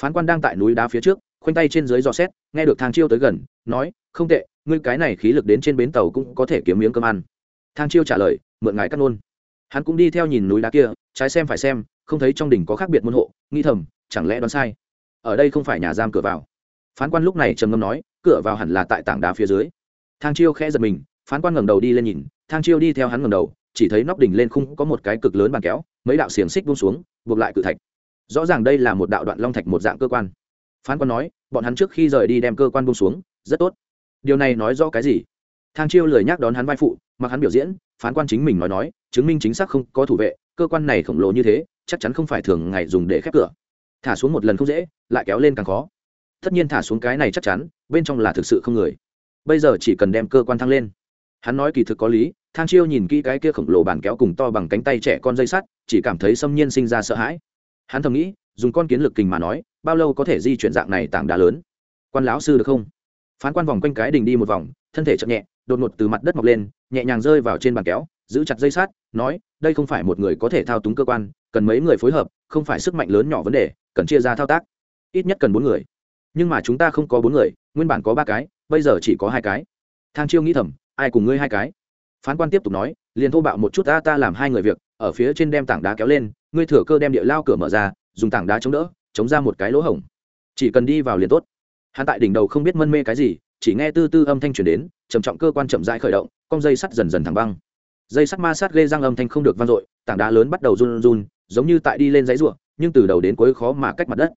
Phán quan đang tại núi đá phía trước, khoanh tay trên dưới dò xét, nghe được thang chiêu tới gần, nói, không tệ ngươi cái này khí lực đến trên bến tàu cũng có thể kiếm miếng cơm ăn. Thang chiêu trả lời, mượn ngài cắt nôn. Hắn cũng đi theo nhìn núi đá kia, trái xem phải xem, không thấy trong đỉnh có khác biệt môn hộ nghi thầm, chẳng lẽ đoán sai? Ở đây không phải nhà giam cửa vào. Phán quan lúc này trầm ngâm nói, cửa vào hẳn là tại tảng đá phía dưới. Thang chiêu khẽ giật mình, phán quan ngẩng đầu đi lên nhìn, thang chiêu đi theo hắn ngẩng đầu, chỉ thấy nóc đỉnh lên khung có một cái cực lớn bàn kéo, mấy đạo xiềng xích buông xuống, buộc lại cự thạch. Rõ ràng đây là một đạo đoạn long thạch một dạng cơ quan. Phán quan nói, bọn hắn trước khi rời đi đem cơ quan buông xuống, rất tốt điều này nói rõ cái gì? Thang chiêu lời nhắc đón hắn vai phụ, mặc hắn biểu diễn, phán quan chính mình nói nói, chứng minh chính xác không có thủ vệ, cơ quan này khổng lồ như thế, chắc chắn không phải thường ngày dùng để khép cửa. Thả xuống một lần không dễ, lại kéo lên càng khó. Tất nhiên thả xuống cái này chắc chắn, bên trong là thực sự không người. Bây giờ chỉ cần đem cơ quan thăng lên. Hắn nói kỳ thực có lý, thang chiêu nhìn kỹ cái kia khổng lồ bàn kéo cùng to bằng cánh tay trẻ con dây sắt, chỉ cảm thấy xâm nhiên sinh ra sợ hãi. Hắn thầm nghĩ, dùng con kiến lực kình mà nói, bao lâu có thể di chuyển dạng này tảng đá lớn? Quan lão sư được không? Phán quan vòng quanh cái đình đi một vòng, thân thể chậm nhẹ, đột ngột từ mặt đất mọc lên, nhẹ nhàng rơi vào trên bàn kéo, giữ chặt dây sát nói, đây không phải một người có thể thao túng cơ quan, cần mấy người phối hợp, không phải sức mạnh lớn nhỏ vấn đề, cần chia ra thao tác. Ít nhất cần bốn người. Nhưng mà chúng ta không có bốn người, nguyên bản có ba cái, bây giờ chỉ có hai cái. Thang chiêu nghĩ thầm, ai cùng ngươi hai cái? Phán quan tiếp tục nói, liền thô bạo một chút ta ta làm hai người việc, ở phía trên đem tảng đá kéo lên, ngươi thừa cơ đem địa lao cửa mở ra, dùng tảng đá chống đỡ, chống ra một cái lỗ hổng. Chỉ cần đi vào liền tốt hắn tại đỉnh đầu không biết mân mê cái gì, chỉ nghe tư tư âm thanh truyền đến, trầm trọng cơ quan chậm rãi khởi động con dây sắt dần dần thẳng băng. Dây sắt ma sát ghê răng âm thanh không được vang dội, tảng đá lớn bắt đầu run run, giống như tại đi lên dãy ruộng, nhưng từ đầu đến cuối khó mà cách mặt đất.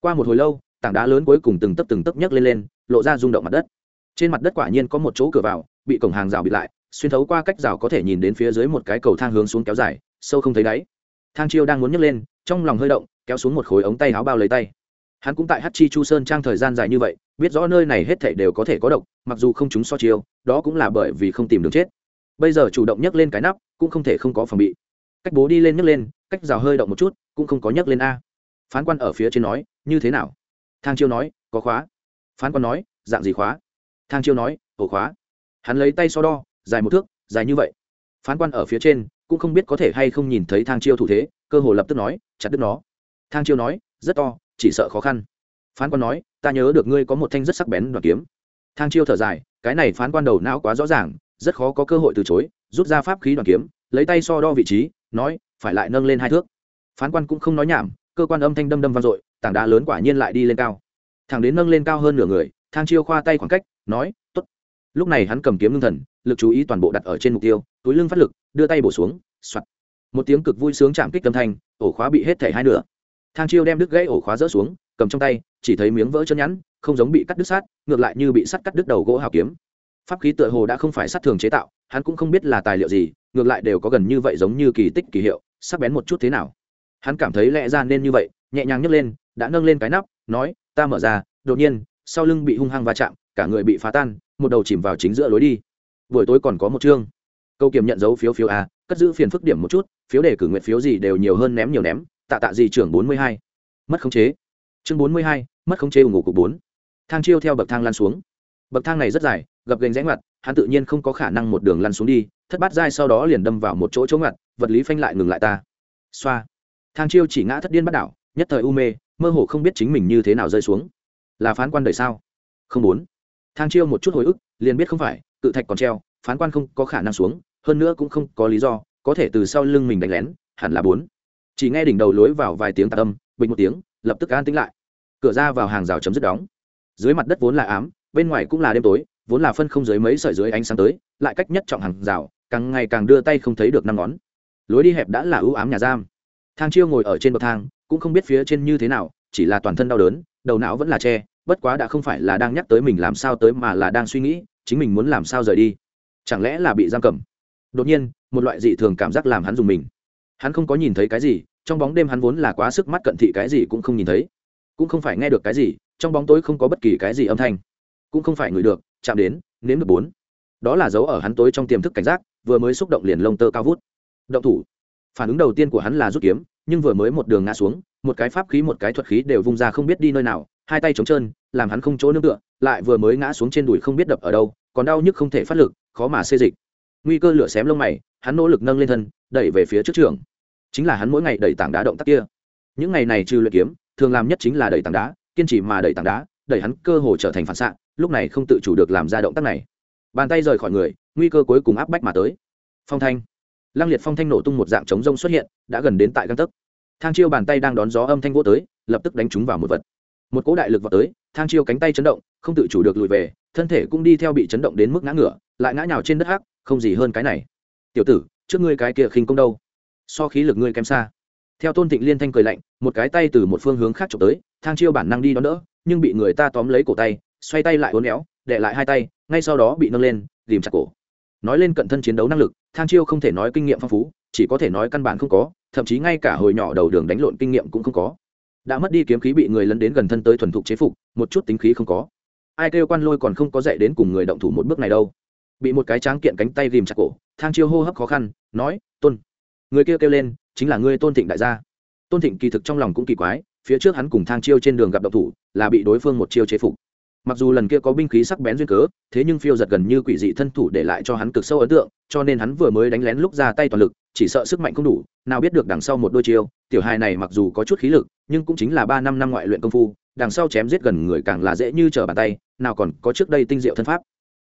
Qua một hồi lâu, tảng đá lớn cuối cùng từng tấp từng tấp nhấc lên lên, lộ ra rung động mặt đất. Trên mặt đất quả nhiên có một chỗ cửa vào, bị cổng hàng rào bịt lại, xuyên thấu qua cách rào có thể nhìn đến phía dưới một cái cầu thang hướng xuống kéo dài, sâu không thấy đáy. Thang chiêu đang muốn nhấc lên, trong lòng hơi động, kéo xuống một khối ống tay áo bao lấy tay hắn cũng tại hát chi chu sơn trang thời gian dài như vậy, biết rõ nơi này hết thảy đều có thể có độc, mặc dù không chúng so chiêu, đó cũng là bởi vì không tìm được chết. Bây giờ chủ động nhấc lên cái nắp, cũng không thể không có phòng bị. Cách bố đi lên nhấc lên, cách rào hơi động một chút, cũng không có nhấc lên a. Phán quan ở phía trên nói, như thế nào? Thang chiêu nói, có khóa. Phán quan nói, dạng gì khóa? Thang chiêu nói, ổ khóa. Hắn lấy tay so đo, dài một thước, dài như vậy. Phán quan ở phía trên, cũng không biết có thể hay không nhìn thấy thang chiêu thủ thế, cơ hồ lập tức nói, chặt đứt nó. Thang chiêu nói, rất to chỉ sợ khó khăn. Phán quan nói, ta nhớ được ngươi có một thanh rất sắc bén đoàn kiếm. Thang chiêu thở dài, cái này phán quan đầu não quá rõ ràng, rất khó có cơ hội từ chối, rút ra pháp khí đoàn kiếm, lấy tay so đo vị trí, nói, phải lại nâng lên hai thước. Phán quan cũng không nói nhảm, cơ quan âm thanh đâm đâm vang dội, tảng đá lớn quả nhiên lại đi lên cao. Thẳng đến nâng lên cao hơn nửa người, thang chiêu khoa tay khoảng cách, nói t ố t lúc này hắn cầm kiếm ngưng thần, lực chú ý toàn bộ đặt ở trên mục tiêu, túi lưng phát lực, đưa tay bổ xuống, soạt. Một tiếng cực vui sướng chạm kích tâm thanh, ổ khóa bị hết thể hai nửa thang chiêu đem đứt gãy ổ khóa rỡ xuống, cầm trong tay, chỉ thấy miếng vỡ chân nhẵn, không giống bị cắt đứt sát ngược lại như bị sắt cắt đứt đầu gỗ hào kiếm. Pháp khí tựa hồ đã không phải sắt thường chế tạo, hắn cũng không biết là tài liệu gì, ngược lại đều có gần như vậy giống như kỳ tích kỳ hiệu, sắc bén một chút thế nào. Hắn cảm thấy lẽ ra nên như vậy, nhẹ nhàng nhấc lên, đã nâng lên cái nắp, nói, ta mở ra, đột nhiên, sau lưng bị hung hăng va chạm, cả người bị phá tan, một đầu chìm vào chính giữa lối đi. Buổi tối còn có một chương. Câu kiểm nhận dấu phiếu phiếu a, cất giữ phiền phức điểm một chút, phiếu đề cử nguyện phiếu gì đều nhiều hơn ném nhiều ném tạ tạ gì trưởng bốn mươi hai. Mất khống chế. Chương bốn mươi hai, mất khống chế ủng ngủ cục bốn. Thang chiêu theo bậc thang lăn xuống. Bậc thang này rất dài, gập gành rẽ ngoặt, hắn tự nhiên không có khả năng một đường lăn xuống đi, thất bát dai sau đó liền đâm vào một chỗ chỗ ngoặt, vật lý phanh lại ngừng lại ta. Xoa. Thang chiêu chỉ ngã thất điên bắt đảo, nhất thời u mê, mơ hồ không biết chính mình như thế nào rơi xuống. Là phán quan đời sao? Không muốn. Thang chiêu một chút hồi ức, liền biết không phải, cự thạch còn treo, phán quan không có khả năng xuống, hơn nữa cũng không có lý do, có thể từ sau lưng mình đánh lén, hẳn là bốn chỉ nghe đỉnh đầu lối vào vài tiếng tạc âm bình một tiếng, lập tức an tính lại. Cửa ra vào hàng rào chấm dứt đóng. Dưới mặt đất vốn là ám, bên ngoài cũng là đêm tối, vốn là phân không dưới mấy sợi dưới ánh sáng tới, lại cách nhất trọng hàng rào, càng ngày càng đưa tay không thấy được năm ngón. Lối đi hẹp đã là ưu ám nhà giam. Thang chiêu ngồi ở trên bậc thang, cũng không biết phía trên như thế nào, chỉ là toàn thân đau đớn, đầu não vẫn là che, bất quá đã không phải là đang nhắc tới mình làm sao tới mà là đang suy nghĩ, chính mình muốn làm sao rời đi. Chẳng lẽ là bị giam cầm? Đột nhiên, một loại dị thường cảm giác làm hắn dùng mình. Hắn không có nhìn thấy cái gì trong bóng đêm hắn vốn là quá sức mắt cận thị cái gì cũng không nhìn thấy. Cũng không phải nghe được cái gì, trong bóng tối không có bất kỳ cái gì âm thanh. Cũng không phải ngửi được, chạm đến, nếm được bốn. Đó là dấu ở hắn tối trong tiềm thức cảnh giác, vừa mới xúc động liền lông tơ cao vút. Động thủ. Phản ứng đầu tiên của hắn là rút kiếm, nhưng vừa mới một đường ngã xuống, một cái pháp khí, một cái thuật khí đều vung ra không biết đi nơi nào, hai tay trống trơn, làm hắn không chỗ nương tựa, lại vừa mới ngã xuống trên đùi không biết đập ở đâu, còn đau nhức không thể phát lực, khó mà xê dịch. Nguy cơ lửa xém lông mày, hắn nỗ lực nâng lên thân, đẩy về phía trước trường chính là hắn mỗi ngày đẩy tảng đá động tác kia. Những ngày này trừ luyện kiếm, thường làm nhất chính là đẩy tảng đá, kiên trì mà đẩy tảng đá, đẩy hắn cơ hồ trở thành phản xạ, lúc này không tự chủ được làm ra động tác này. Bàn tay rời khỏi người, nguy cơ cuối cùng áp bách mà tới. Phong thanh. Lăng liệt phong thanh nổ tung một dạng trống rông xuất hiện, đã gần đến tại găng tấc. Thang chiêu bàn tay đang đón gió âm thanh vô tới, lập tức đánh trúng vào một vật. Một cỗ đại lực vào tới, thang chiêu cánh tay chấn động, không tự chủ được lùi về, thân thể cũng đi theo bị chấn động đến mức ngã ngửa, lại ngã nhào trên đất hắc, không gì hơn cái này. Tiểu tử, trước ngươi cái kia khinh công đâu? So khí lực ngươi kém xa. Theo tôn thịnh liên thanh cười lạnh, một cái tay từ một phương hướng khác trộm tới, thang chiêu bản năng đi đón đỡ, nhưng bị người ta tóm lấy cổ tay, xoay tay lại uốn éo đè lại hai tay, ngay sau đó bị nâng lên ghìm chặt cổ. Nói lên cận thân chiến đấu năng lực, thang chiêu không thể nói kinh nghiệm phong phú, chỉ có thể nói căn bản không có, thậm chí ngay cả hồi nhỏ đầu đường đánh lộn kinh nghiệm cũng không có. Đã mất đi kiếm khí bị người lấn đến gần thân tới thuần thục chế phục, một chút tính khí không có. Ai kêu quan lôi còn không có dạy đến cùng người động thủ một bước này đâu. Bị một cái tráng kiện cánh tay ghìm chặt cổ, thang chiêu hô hấp khó khăn, nói, tôn người kia kêu, kêu lên chính là ngươi tôn thịnh đại gia. Tôn thịnh kỳ thực trong lòng cũng kỳ quái phía trước hắn cùng thang chiêu trên đường gặp độc thủ là bị đối phương một chiêu chế phục. Mặc dù lần kia có binh khí sắc bén duyên cớ thế nhưng phiêu giật gần như quỷ dị thân thủ để lại cho hắn cực sâu ấn tượng cho nên hắn vừa mới đánh lén lúc ra tay toàn lực chỉ sợ sức mạnh không đủ nào biết được đằng sau một đôi chiêu tiểu hài này mặc dù có chút khí lực nhưng cũng chính là ba năm năm ngoại luyện công phu đằng sau chém giết gần người càng là dễ như trở bàn tay nào còn có trước đây tinh diệu thân pháp.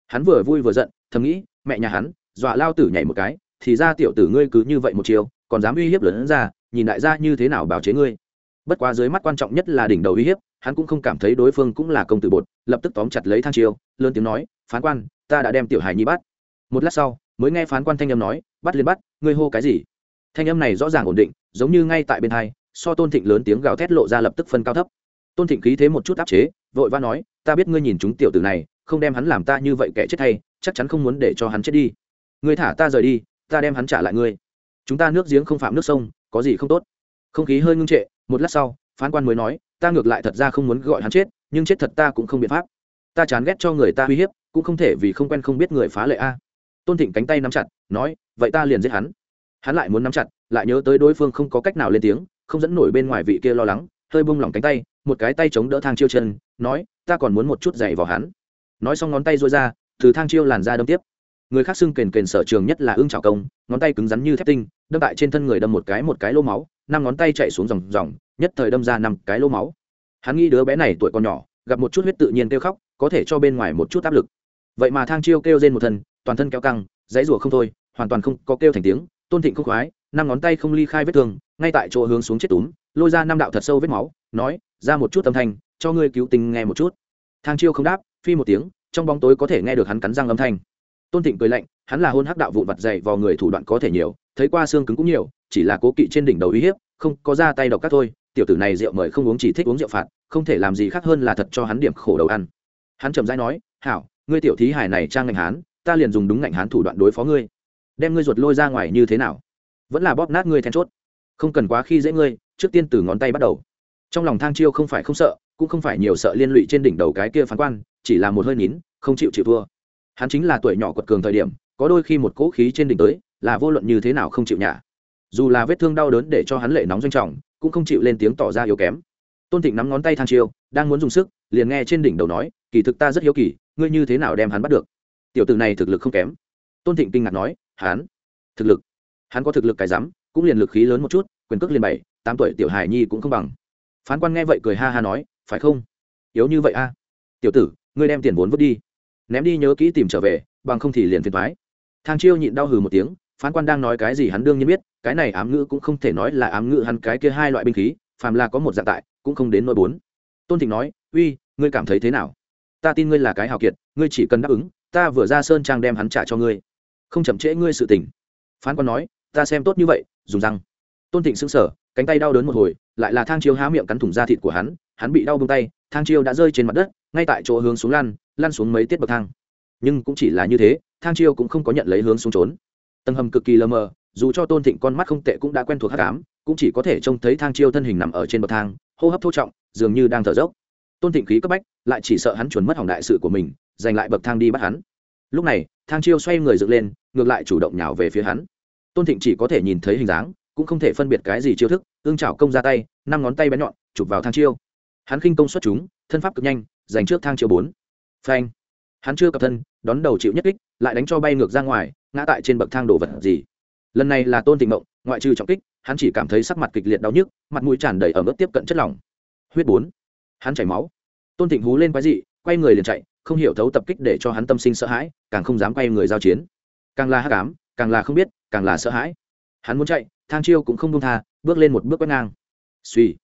Hắn vừa vui vừa giận thầm nghĩ mẹ nhà hắn dọa lao tử nhảy một cái thì ra tiểu tử ngươi cứ như vậy một chiều còn dám uy hiếp lớn ra nhìn đại gia như thế nào bảo chế ngươi. Bất quá dưới mắt quan trọng nhất là đỉnh đầu uy hiếp hắn cũng không cảm thấy đối phương cũng là công tử bột lập tức tóm chặt lấy thang chiêu lớn tiếng nói phán quan ta đã đem tiểu hài nhi bắt. Một lát sau mới nghe phán quan thanh âm nói bắt liền bắt ngươi hô cái gì? Thanh âm này rõ ràng ổn định giống như ngay tại bên hai so tôn thịnh lớn tiếng gào thét lộ ra lập tức phân cao thấp. Tôn thịnh khí thế một chút áp chế vội vã nói ta biết ngươi nhìn chúng tiểu tử này không đem hắn làm ta như vậy kẻ chết hay, chắc chắn không muốn để cho hắn chết đi. Ngươi thả ta rời đi ta đem hắn trả lại ngươi. Chúng ta nước giếng không phạm nước sông, có gì không tốt? Không khí hơi ngưng trệ, một lát sau, phán quan mới nói, ta ngược lại thật ra không muốn gọi hắn chết, nhưng chết thật ta cũng không biện pháp. Ta chán ghét cho người ta uy hiếp, cũng không thể vì không quen không biết người phá lệ a. Tôn thịnh cánh tay nắm chặt, nói, vậy ta liền giết hắn. Hắn lại muốn nắm chặt, lại nhớ tới đối phương không có cách nào lên tiếng, không dẫn nổi bên ngoài vị kia lo lắng, hơi bung lỏng cánh tay, một cái tay chống đỡ thang chiêu chân, nói, ta còn muốn một chút giày vào hắn. Nói xong ngón tay rối ra, từ thang chiêu làn ra đâm tiếp người khác xưng kền kền sở trường nhất là ương trào công, ngón tay cứng rắn như thép tinh, đâm tại trên thân người đâm một cái một cái lô máu, năm ngón tay chạy xuống dòng dòng, nhất thời đâm ra năm cái lô máu. Hắn nghĩ đứa bé này tuổi còn nhỏ, gặp một chút huyết tự nhiên kêu khóc, có thể cho bên ngoài một chút áp lực. Vậy mà thang chiêu kêu trên một thân, toàn thân kéo căng, dãy rủa không thôi, hoàn toàn không có kêu thành tiếng, tôn thịnh không khoái, năm ngón tay không ly khai vết thương, ngay tại chỗ hướng xuống chết túm, lôi ra năm đạo thật sâu vết máu, nói, ra một chút âm thanh, cho ngươi cứu tình nghe một chút. Thang chiêu không đáp, phi một tiếng, trong bóng tối có thể nghe được hắn cắn răng âm thanh tôn thịnh cười lạnh, hắn là hôn hắc đạo vụn vặt dày vào người thủ đoạn có thể nhiều, thấy qua xương cứng cũng nhiều, chỉ là cố kỵ trên đỉnh đầu uy hiếp, không có ra tay độc các thôi, tiểu tử này rượu mời không uống chỉ thích uống rượu phạt, không thể làm gì khác hơn là thật cho hắn điểm khổ đầu ăn. Hắn chậm rãi nói, hảo, ngươi tiểu thí hải này trang ngạnh hán, ta liền dùng đúng ngạnh hán thủ đoạn đối phó ngươi. Đem ngươi ruột lôi ra ngoài như thế nào? Vẫn là bóp nát ngươi then chốt. Không cần quá khi dễ ngươi, trước tiên từ ngón tay bắt đầu. Trong lòng thang chiêu không phải không sợ, cũng không phải nhiều sợ liên lụy trên đỉnh đầu cái kia phán quan, chỉ là một hơi nín, không chịu chịu thua hắn chính là tuổi nhỏ quật cường thời điểm, có đôi khi một cỗ khí trên đỉnh tới, là vô luận như thế nào không chịu nhả. Dù là vết thương đau đớn để cho hắn lệ nóng doanh trọng, cũng không chịu lên tiếng tỏ ra yếu kém. Tôn thịnh nắm ngón tay thang chiêu, đang muốn dùng sức, liền nghe trên đỉnh đầu nói, kỳ thực ta rất hiếu kỳ, ngươi như thế nào đem hắn bắt được? Tiểu tử này thực lực không kém. Tôn thịnh kinh ngạc nói, hắn? Thực lực? Hắn có thực lực cái rắm, cũng liền lực khí lớn một chút, quyền cước liền bảy, tám tuổi tiểu hài nhi cũng không bằng. Phán quan nghe vậy cười ha ha nói, phải không? Yếu như vậy a. Tiểu tử, ngươi đem tiền vốn vứt đi ném đi nhớ kỹ tìm trở về, bằng không thì liền phiền thoái thang chiêu nhịn đau hừ một tiếng, phán quan đang nói cái gì hắn đương nhiên biết, cái này ám ngữ cũng không thể nói là ám ngữ hắn cái kia hai loại binh khí, phàm là có một dạng tại, cũng không đến nỗi bốn. Tôn thịnh nói, uy, ngươi cảm thấy thế nào? Ta tin ngươi là cái hào kiệt, ngươi chỉ cần đáp ứng, ta vừa ra sơn trang đem hắn trả cho ngươi. Không chậm trễ ngươi sự tình. Phán quan nói, ta xem tốt như vậy, dùng răng. Tôn thịnh sững sờ cánh tay đau đớn một hồi, lại là thang chiêu há miệng cắn thủng da thịt của hắn hắn bị đau bông tay, thang chiêu đã rơi trên mặt đất, ngay tại chỗ hướng xuống lăn lăn xuống mấy tiết bậc thang. Nhưng cũng chỉ là như thế, thang chiêu cũng không có nhận lấy hướng xuống trốn. Tầng hầm cực kỳ lờ mờ, dù cho tôn thịnh con mắt không tệ cũng đã quen thuộc hát cám cũng chỉ có thể trông thấy thang chiêu thân hình nằm ở trên bậc thang, hô hấp thô trọng, dường như đang thở dốc. Tôn thịnh khí cấp bách, lại chỉ sợ hắn chuẩn mất hỏng đại sự của mình, giành lại bậc thang đi bắt hắn. Lúc này, thang chiêu xoay người dựng lên, ngược lại chủ động nhào về phía hắn. Tôn thịnh chỉ có thể nhìn thấy hình dáng, cũng không thể phân biệt cái gì chiêu thức ương chảo công ra tay, năm ngón tay bén nhọn, chụp vào thang chiêu. Hắn khinh công xuất chúng, thân pháp cực nhanh, giành trước thang chiêu bốn. Phanh. Hắn chưa cập thân, đón đầu chịu nhất kích, lại đánh cho bay ngược ra ngoài, ngã tại trên bậc thang đổ vật gì. Lần này là tôn tình mộng, ngoại trừ trọng kích, hắn chỉ cảm thấy sắc mặt kịch liệt đau nhức, mặt mũi tràn đầy ở mức tiếp cận chất lỏng. Huyết bốn. Hắn chảy máu. Tôn thịnh hú lên quái dị, quay người liền chạy, không hiểu thấu tập kích để cho hắn tâm sinh sợ hãi, càng không dám quay người giao chiến. Càng là hắc ám, càng là không biết, càng là sợ hãi. Hắn muốn chạy, thang chiêu cũng không buông tha bước lên một bước quét ngang. Suy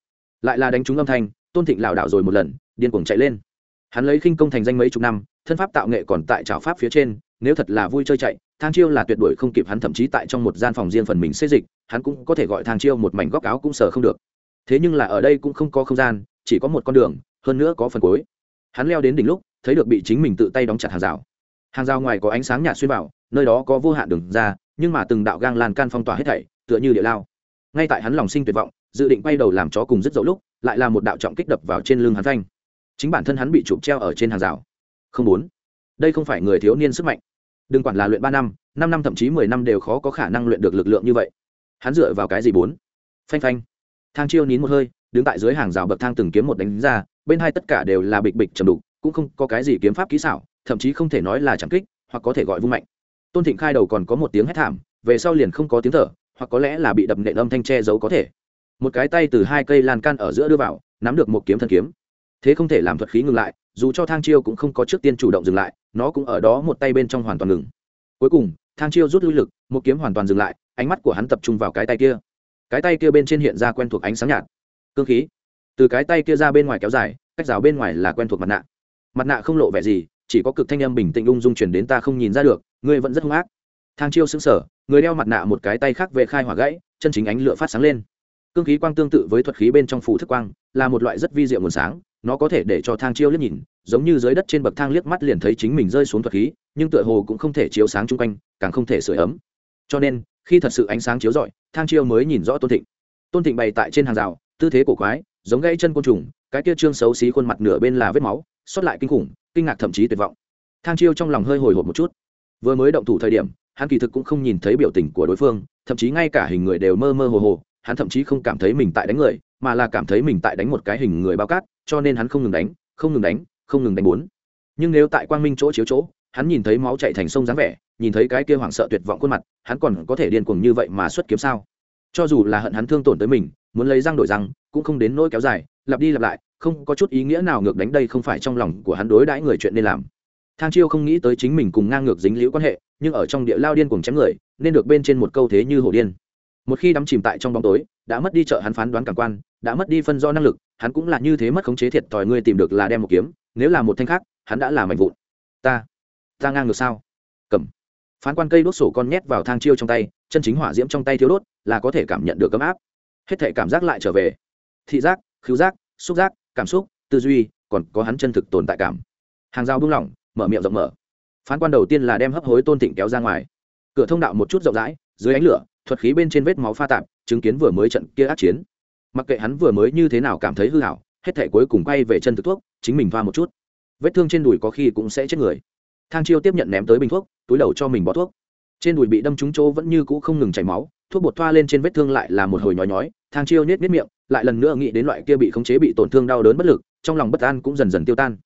lại là đánh trúng âm thanh, tôn thịnh lảo đảo rồi một lần, điên cuồng chạy lên. Hắn lấy khinh công thành danh mấy chục năm, thân pháp tạo nghệ còn tại trào pháp phía trên, nếu thật là vui chơi chạy, thang chiêu là tuyệt đối không kịp hắn thậm chí tại trong một gian phòng riêng phần mình xê dịch, hắn cũng có thể gọi thang chiêu một mảnh góc áo cũng sờ không được. Thế nhưng là ở đây cũng không có không gian, chỉ có một con đường, hơn nữa có phần cuối. Hắn leo đến đỉnh lúc, thấy được bị chính mình tự tay đóng chặt hàng rào. Hàng rào ngoài có ánh sáng nhạt xuyên vào, nơi đó có vô hạn đường ra, nhưng mà từng đạo gang lan can phong tỏa hết thảy, tựa như địa lao ngay tại hắn lòng sinh tuyệt vọng, dự định quay đầu làm chó cùng rất dẫu lúc, lại là một đạo trọng kích đập vào trên lưng hắn thanh chính bản thân hắn bị chụp treo ở trên hàng rào. Không muốn. Đây không phải người thiếu niên sức mạnh. Đừng quản là luyện ba năm năm năm thậm chí mười năm đều khó có khả năng luyện được lực lượng như vậy. Hắn dựa vào cái gì bốn? Phanh phanh. Thang chiêu nín một hơi, đứng tại dưới hàng rào bậc thang từng kiếm một đánh ra, bên hai tất cả đều là bịch bịch trầm đục, cũng không có cái gì kiếm pháp kỹ xảo, thậm chí không thể nói là chẳng kích, hoặc có thể gọi vung mạnh. Tôn thịnh khai đầu còn có một tiếng hét thảm, về sau liền không có tiếng thở hoặc có lẽ là bị đập nện âm thanh che giấu có thể. Một cái tay từ hai cây lan can ở giữa đưa vào, nắm được một kiếm thân kiếm. Thế không thể làm thuật khí ngừng lại, dù cho thang chiêu cũng không có trước tiên chủ động dừng lại, nó cũng ở đó một tay bên trong hoàn toàn ngừng. Cuối cùng, thang chiêu rút lui lực, một kiếm hoàn toàn dừng lại, ánh mắt của hắn tập trung vào cái tay kia. Cái tay kia bên trên hiện ra quen thuộc ánh sáng nhạt. Cương khí. Từ cái tay kia ra bên ngoài kéo dài, cách rào bên ngoài là quen thuộc mặt nạ. Mặt nạ không lộ vẻ gì, chỉ có cực thanh âm bình tĩnh ung dung chuyển đến ta không nhìn ra được, ngươi vẫn rất hung ác thang chiêu xứng sở người đeo mặt nạ một cái tay khác về khai hỏa gãy, chân chính ánh lửa phát sáng lên. Cương khí quang tương tự với thuật khí bên trong phủ thức quang, là một loại rất vi diệu nguồn sáng, nó có thể để cho thang chiêu liếc nhìn, giống như dưới đất trên bậc thang liếc mắt liền thấy chính mình rơi xuống thuật khí, nhưng tựa hồ cũng không thể chiếu sáng chung quanh, càng không thể sửa ấm. Cho nên, khi thật sự ánh sáng chiếu rọi, thang chiêu mới nhìn rõ tôn thịnh. Tôn thịnh bày tại trên hàng rào, tư thế cổ quái, giống gãy chân côn trùng, cái kia trương xấu xí khuôn mặt nửa bên là vết máu xót lại kinh khủng, kinh ngạc thậm chí tuyệt vọng. Thang chiêu trong lòng hơi hồi hộp một chút. Vừa mới động thủ thời điểm hắn kỳ thực cũng không nhìn thấy biểu tình của đối phương, thậm chí ngay cả hình người đều mơ mơ hồ hồ, hắn thậm chí không cảm thấy mình tại đánh người, mà là cảm thấy mình tại đánh một cái hình người bao cát, cho nên hắn không ngừng đánh, không ngừng đánh, không ngừng đánh bốn. Nhưng nếu tại quang minh chỗ chiếu chỗ, hắn nhìn thấy máu chạy thành sông dáng vẻ, nhìn thấy cái kia hoảng sợ tuyệt vọng khuôn mặt, hắn còn có thể điên cuồng như vậy mà xuất kiếm sao? Cho dù là hận hắn thương tổn tới mình, muốn lấy răng đổi răng, cũng không đến nỗi kéo dài, lặp đi lặp lại, không có chút ý nghĩa nào ngược đánh đây không phải trong lòng của hắn đối đãi người chuyện nên làm. Thang chiêu không nghĩ tới chính mình cùng ngang ngược dính liễu quan hệ nhưng ở trong địa lao điên cùng chém người, nên được bên trên một câu thế như hổ điên. Một khi đắm chìm tại trong bóng tối, đã mất đi chợ hắn phán đoán cảm quan, đã mất đi phân do năng lực, hắn cũng là như thế mất khống chế thiệt thòi ngươi tìm được là đem một kiếm, nếu là một thanh khác, hắn đã là mạnh vụn. Ta ta ngang ngược sao? Cầm. Phán quan cây đốt sổ con nhét vào thang chiêu trong tay, chân chính hỏa diễm trong tay thiếu đốt, là có thể cảm nhận được ấm áp. Hết thể cảm giác lại trở về. Thị giác, khứu giác, xúc giác, cảm xúc, tư duy, còn có hắn chân thực tồn tại cảm. Hàng rào buông lỏng, mở miệng rộng mở phán quan đầu tiên là đem hấp hối tôn thịnh kéo ra ngoài. Cửa thông đạo một chút rộng rãi, dưới ánh lửa, thuật khí bên trên vết máu pha tạp, chứng kiến vừa mới trận kia át chiến. Mặc kệ hắn vừa mới như thế nào cảm thấy hư hảo, hết thể cuối cùng quay về chân thực thuốc, chính mình pha một chút. Vết thương trên đùi có khi cũng sẽ chết người. Thang chiêu tiếp nhận ném tới bình thuốc, túi đầu cho mình bó thuốc. Trên đùi bị đâm trúng chỗ vẫn như cũ không ngừng chảy máu, thuốc bột thoa lên trên vết thương lại là một hồi nhói nhói, thang chiêu nhét nhét miệng, lại lần nữa nghĩ đến loại kia bị khống chế bị tổn thương đau đớn bất lực, trong lòng bất an cũng dần dần tiêu tan.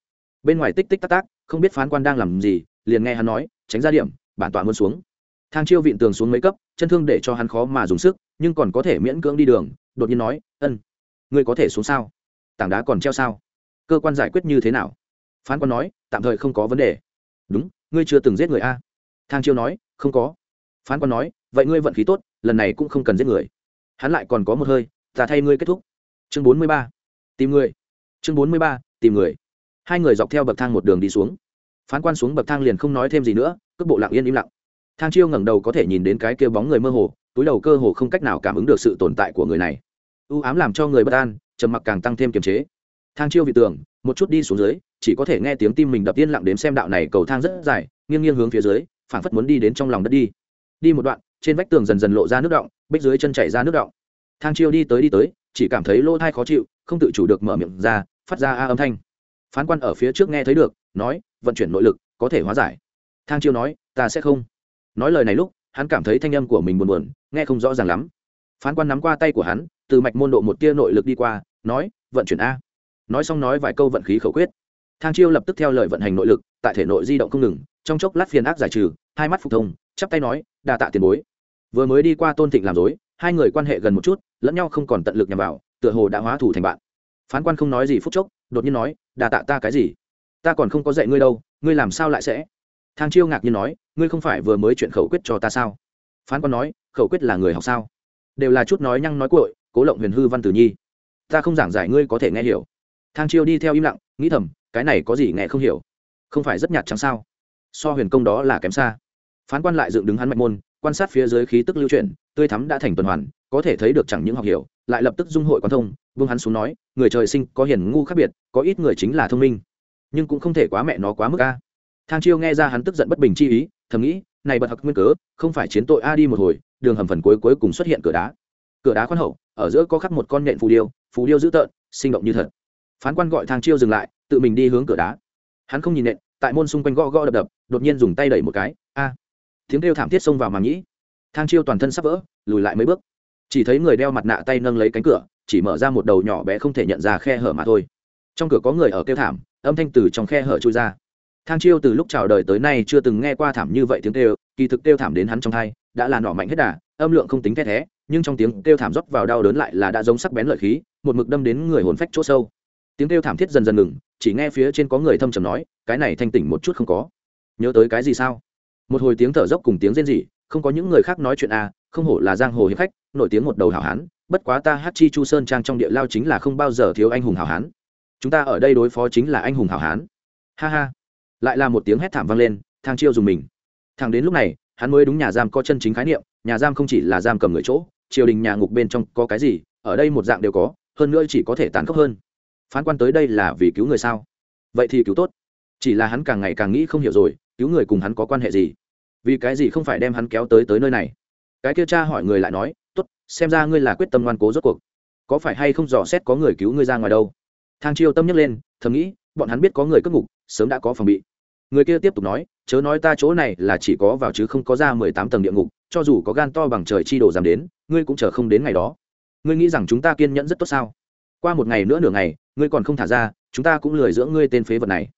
Bên ngoài tích tích tắc tác không biết phán quan đang làm gì liền nghe hắn nói, tránh ra điểm, bản tọa muốn xuống. Thang chiêu vịn tường xuống mấy cấp, chân thương để cho hắn khó mà dùng sức, nhưng còn có thể miễn cưỡng đi đường, đột nhiên nói, ân, ngươi có thể xuống sao? Tảng đá còn treo sao? Cơ quan giải quyết như thế nào? Phán quan nói, tạm thời không có vấn đề. Đúng, ngươi chưa từng giết người a. Thang chiêu nói, không có. Phán quan nói, vậy ngươi vận khí tốt, lần này cũng không cần giết người. Hắn lại còn có một hơi, ta thay ngươi kết thúc. Chương bốn mươi ba, tìm người. Chương bốn mươi ba, tìm người. Hai người dọc theo bậc thang một đường đi xuống phán quan xuống bậc thang liền không nói thêm gì nữa cước bộ lặng yên im lặng. Thang chiêu ngẩng đầu có thể nhìn đến cái kia bóng người mơ hồ, túi đầu cơ hồ không cách nào cảm ứng được sự tồn tại của người này. U ám làm cho người bất an, trầm mặc càng tăng thêm kiềm chế. Thang chiêu vị tường một chút đi xuống dưới, chỉ có thể nghe tiếng tim mình đập yên lặng đếm xem đạo này cầu thang rất dài, nghiêng nghiêng hướng phía dưới, phảng phất muốn đi đến trong lòng đất đi. Đi một đoạn, trên vách tường dần dần lộ ra nước động, bích dưới chân chảy ra nước động. Thang chiêu đi tới đi tới, chỉ cảm thấy lỗ thai khó chịu, không tự chủ được mở miệng ra, phát ra a âm thanh phán quan ở phía trước nghe thấy được, nói, vận chuyển nội lực, có thể hóa giải. Thang chiêu nói, ta sẽ không. Nói lời này lúc, hắn cảm thấy thanh âm của mình buồn buồn, nghe không rõ ràng lắm. Phán quan nắm qua tay của hắn, từ mạch môn độ một tia nội lực đi qua, nói, vận chuyển a. Nói xong nói vài câu vận khí khẩu quyết. Thang chiêu lập tức theo lời vận hành nội lực, tại thể nội di động không ngừng, trong chốc lát phiền ác giải trừ, hai mắt phục thông, chắp tay nói, đa tạ tiền bối. Vừa mới đi qua tôn thịnh làm dối, hai người quan hệ gần một chút, lẫn nhau không còn tận lực nhằm vào, tựa hồ đã hóa thủ thành bạn. Phán quan không nói gì phút chốc đột nhiên nói đà tạ ta cái gì? Ta còn không có dạy ngươi đâu, ngươi làm sao lại sẽ? Thang chiêu ngạc nhiên nói, ngươi không phải vừa mới chuyện khẩu quyết cho ta sao? Phán quan nói, khẩu quyết là người học sao? Đều là chút nói nhăng nói cội cố lộng huyền hư văn tử nhi. Ta không giảng giải ngươi có thể nghe hiểu. Thang chiêu đi theo im lặng, nghĩ thầm, cái này có gì nghe không hiểu? Không phải rất nhạt chẳng sao? So huyền công đó là kém xa. Phán quan lại dựng đứng hắn mạch môn, quan sát phía dưới khí tức lưu chuyển, tươi thắm đã thành tuần hoàn, có thể thấy được chẳng những học hiểu, lại lập tức dung hội quan thông vương hắn xuống nói, người trời sinh có hiền ngu khác biệt, có ít người chính là thông minh. Nhưng cũng không thể quá mẹ nó quá mức a. Thang chiêu nghe ra hắn tức giận bất bình chi ý, thầm nghĩ, này bật hặc nguyên cớ, không phải chiến tội a đi một hồi, đường hầm phần cuối cuối cùng xuất hiện cửa đá. Cửa đá khoan hậu, ở giữa có khắc một con nhện phù điêu phù điêu dữ tợn, sinh động như thật. Phán quan gọi thang chiêu dừng lại, tự mình đi hướng cửa đá. Hắn không nhìn nện tại môn xung quanh gõ gõ đập đập, đột nhiên dùng tay đẩy một cái, a. Tiếng kêu thảm thiết xông vào màng nhĩ. Thang chiêu toàn thân sắp vỡ, lùi lại mấy bước. Chỉ thấy người đeo mặt nạ tay nâng lấy cánh cửa chỉ mở ra một đầu nhỏ bé không thể nhận ra khe hở mà thôi. Trong cửa có người ở kêu thảm, âm thanh từ trong khe hở trôi ra. Thang chiêu từ lúc chào đời tới nay chưa từng nghe qua thảm như vậy tiếng kêu, kỳ thực kêu thảm đến hắn trong thai, đã là nỏ mạnh hết đà, âm lượng không tính the thé, nhưng trong tiếng kêu thảm rót vào đau đớn lại là đã giống sắc bén lợi khí, một mực đâm đến người hồn phách chỗ sâu. Tiếng kêu thảm thiết dần dần ngừng, chỉ nghe phía trên có người thâm trầm nói, cái này thanh tỉnh một chút không có. Nhớ tới cái gì sao? Một hồi tiếng thở dốc cùng tiếng rên rỉ, không có những người khác nói chuyện à không hổ là giang hồ hiệp khách, nổi tiếng một đầu hảo hán, bất quá ta hát chi chu sơn trang trong địa lao chính là không bao giờ thiếu anh hùng hảo hán. Chúng ta ở đây đối phó chính là anh hùng hảo hán. Ha ha. Lại là một tiếng hét thảm vang lên, thang chiêu dùng mình. Thằng đến lúc này, hắn mới đúng nhà giam có chân chính khái niệm, nhà giam không chỉ là giam cầm người chỗ, triều đình nhà ngục bên trong có cái gì, ở đây một dạng đều có, hơn nữa chỉ có thể tàn khốc hơn. Phán quan tới đây là vì cứu người sao? Vậy thì cứu tốt. Chỉ là hắn càng ngày càng nghĩ không hiểu rồi, cứu người cùng hắn có quan hệ gì? Vì cái gì không phải đem hắn kéo tới tới nơi này? Cái kia cha hỏi người lại nói, tốt, xem ra ngươi là quyết tâm ngoan cố rốt cuộc. Có phải hay không dò xét có người cứu ngươi ra ngoài đâu? Thang chiêu tâm nhấc lên, thầm nghĩ, bọn hắn biết có người cất ngục, sớm đã có phòng bị. Người kia tiếp tục nói, chớ nói ta chỗ này là chỉ có vào chứ không có ra mười tám tầng địa ngục, cho dù có gan to bằng trời chi đồ giảm đến, ngươi cũng chờ không đến ngày đó. Ngươi nghĩ rằng chúng ta kiên nhẫn rất tốt sao? Qua một ngày nữa nửa ngày, ngươi còn không thả ra, chúng ta cũng lười dưỡng ngươi tên phế vật này.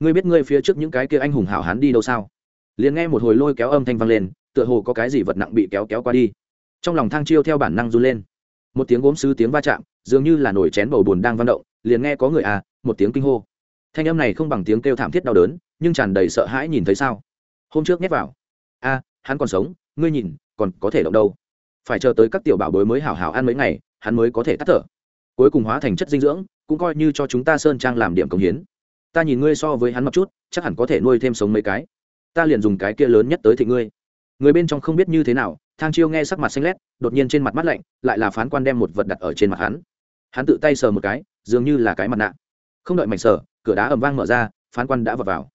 Ngươi biết ngươi phía trước những cái kia anh hùng hảo hán đi đâu sao? Liền nghe một hồi lôi kéo âm thanh vang lên tựa hồ có cái gì vật nặng bị kéo kéo qua đi. Trong lòng thang chiêu theo bản năng run lên. Một tiếng gốm sứ tiếng va chạm, dường như là nổi chén bầu bùn đang vang động, liền nghe có người à một tiếng kinh hô. Thanh âm này không bằng tiếng kêu thảm thiết đau đớn, nhưng tràn đầy sợ hãi nhìn thấy sao? Hôm trước nhét vào. A, hắn còn sống, ngươi nhìn, còn có thể động đâu? Phải chờ tới các tiểu bảo bối mới hảo hảo ăn mấy ngày, hắn mới có thể tắt thở. Cuối cùng hóa thành chất dinh dưỡng, cũng coi như cho chúng ta sơn trang làm điểm công hiến. Ta nhìn ngươi so với hắn một chút, chắc hẳn có thể nuôi thêm sống mấy cái. Ta liền dùng cái kia lớn nhất tới thị ngươi người bên trong không biết như thế nào, thang chiêu nghe sắc mặt xanh lét, đột nhiên trên mặt mắt lạnh, lại là phán quan đem một vật đặt ở trên mặt hắn. Hắn tự tay sờ một cái, dường như là cái mặt nạ. Không đợi mảnh sờ, cửa đá ầm vang mở ra, phán quan đã vào vào.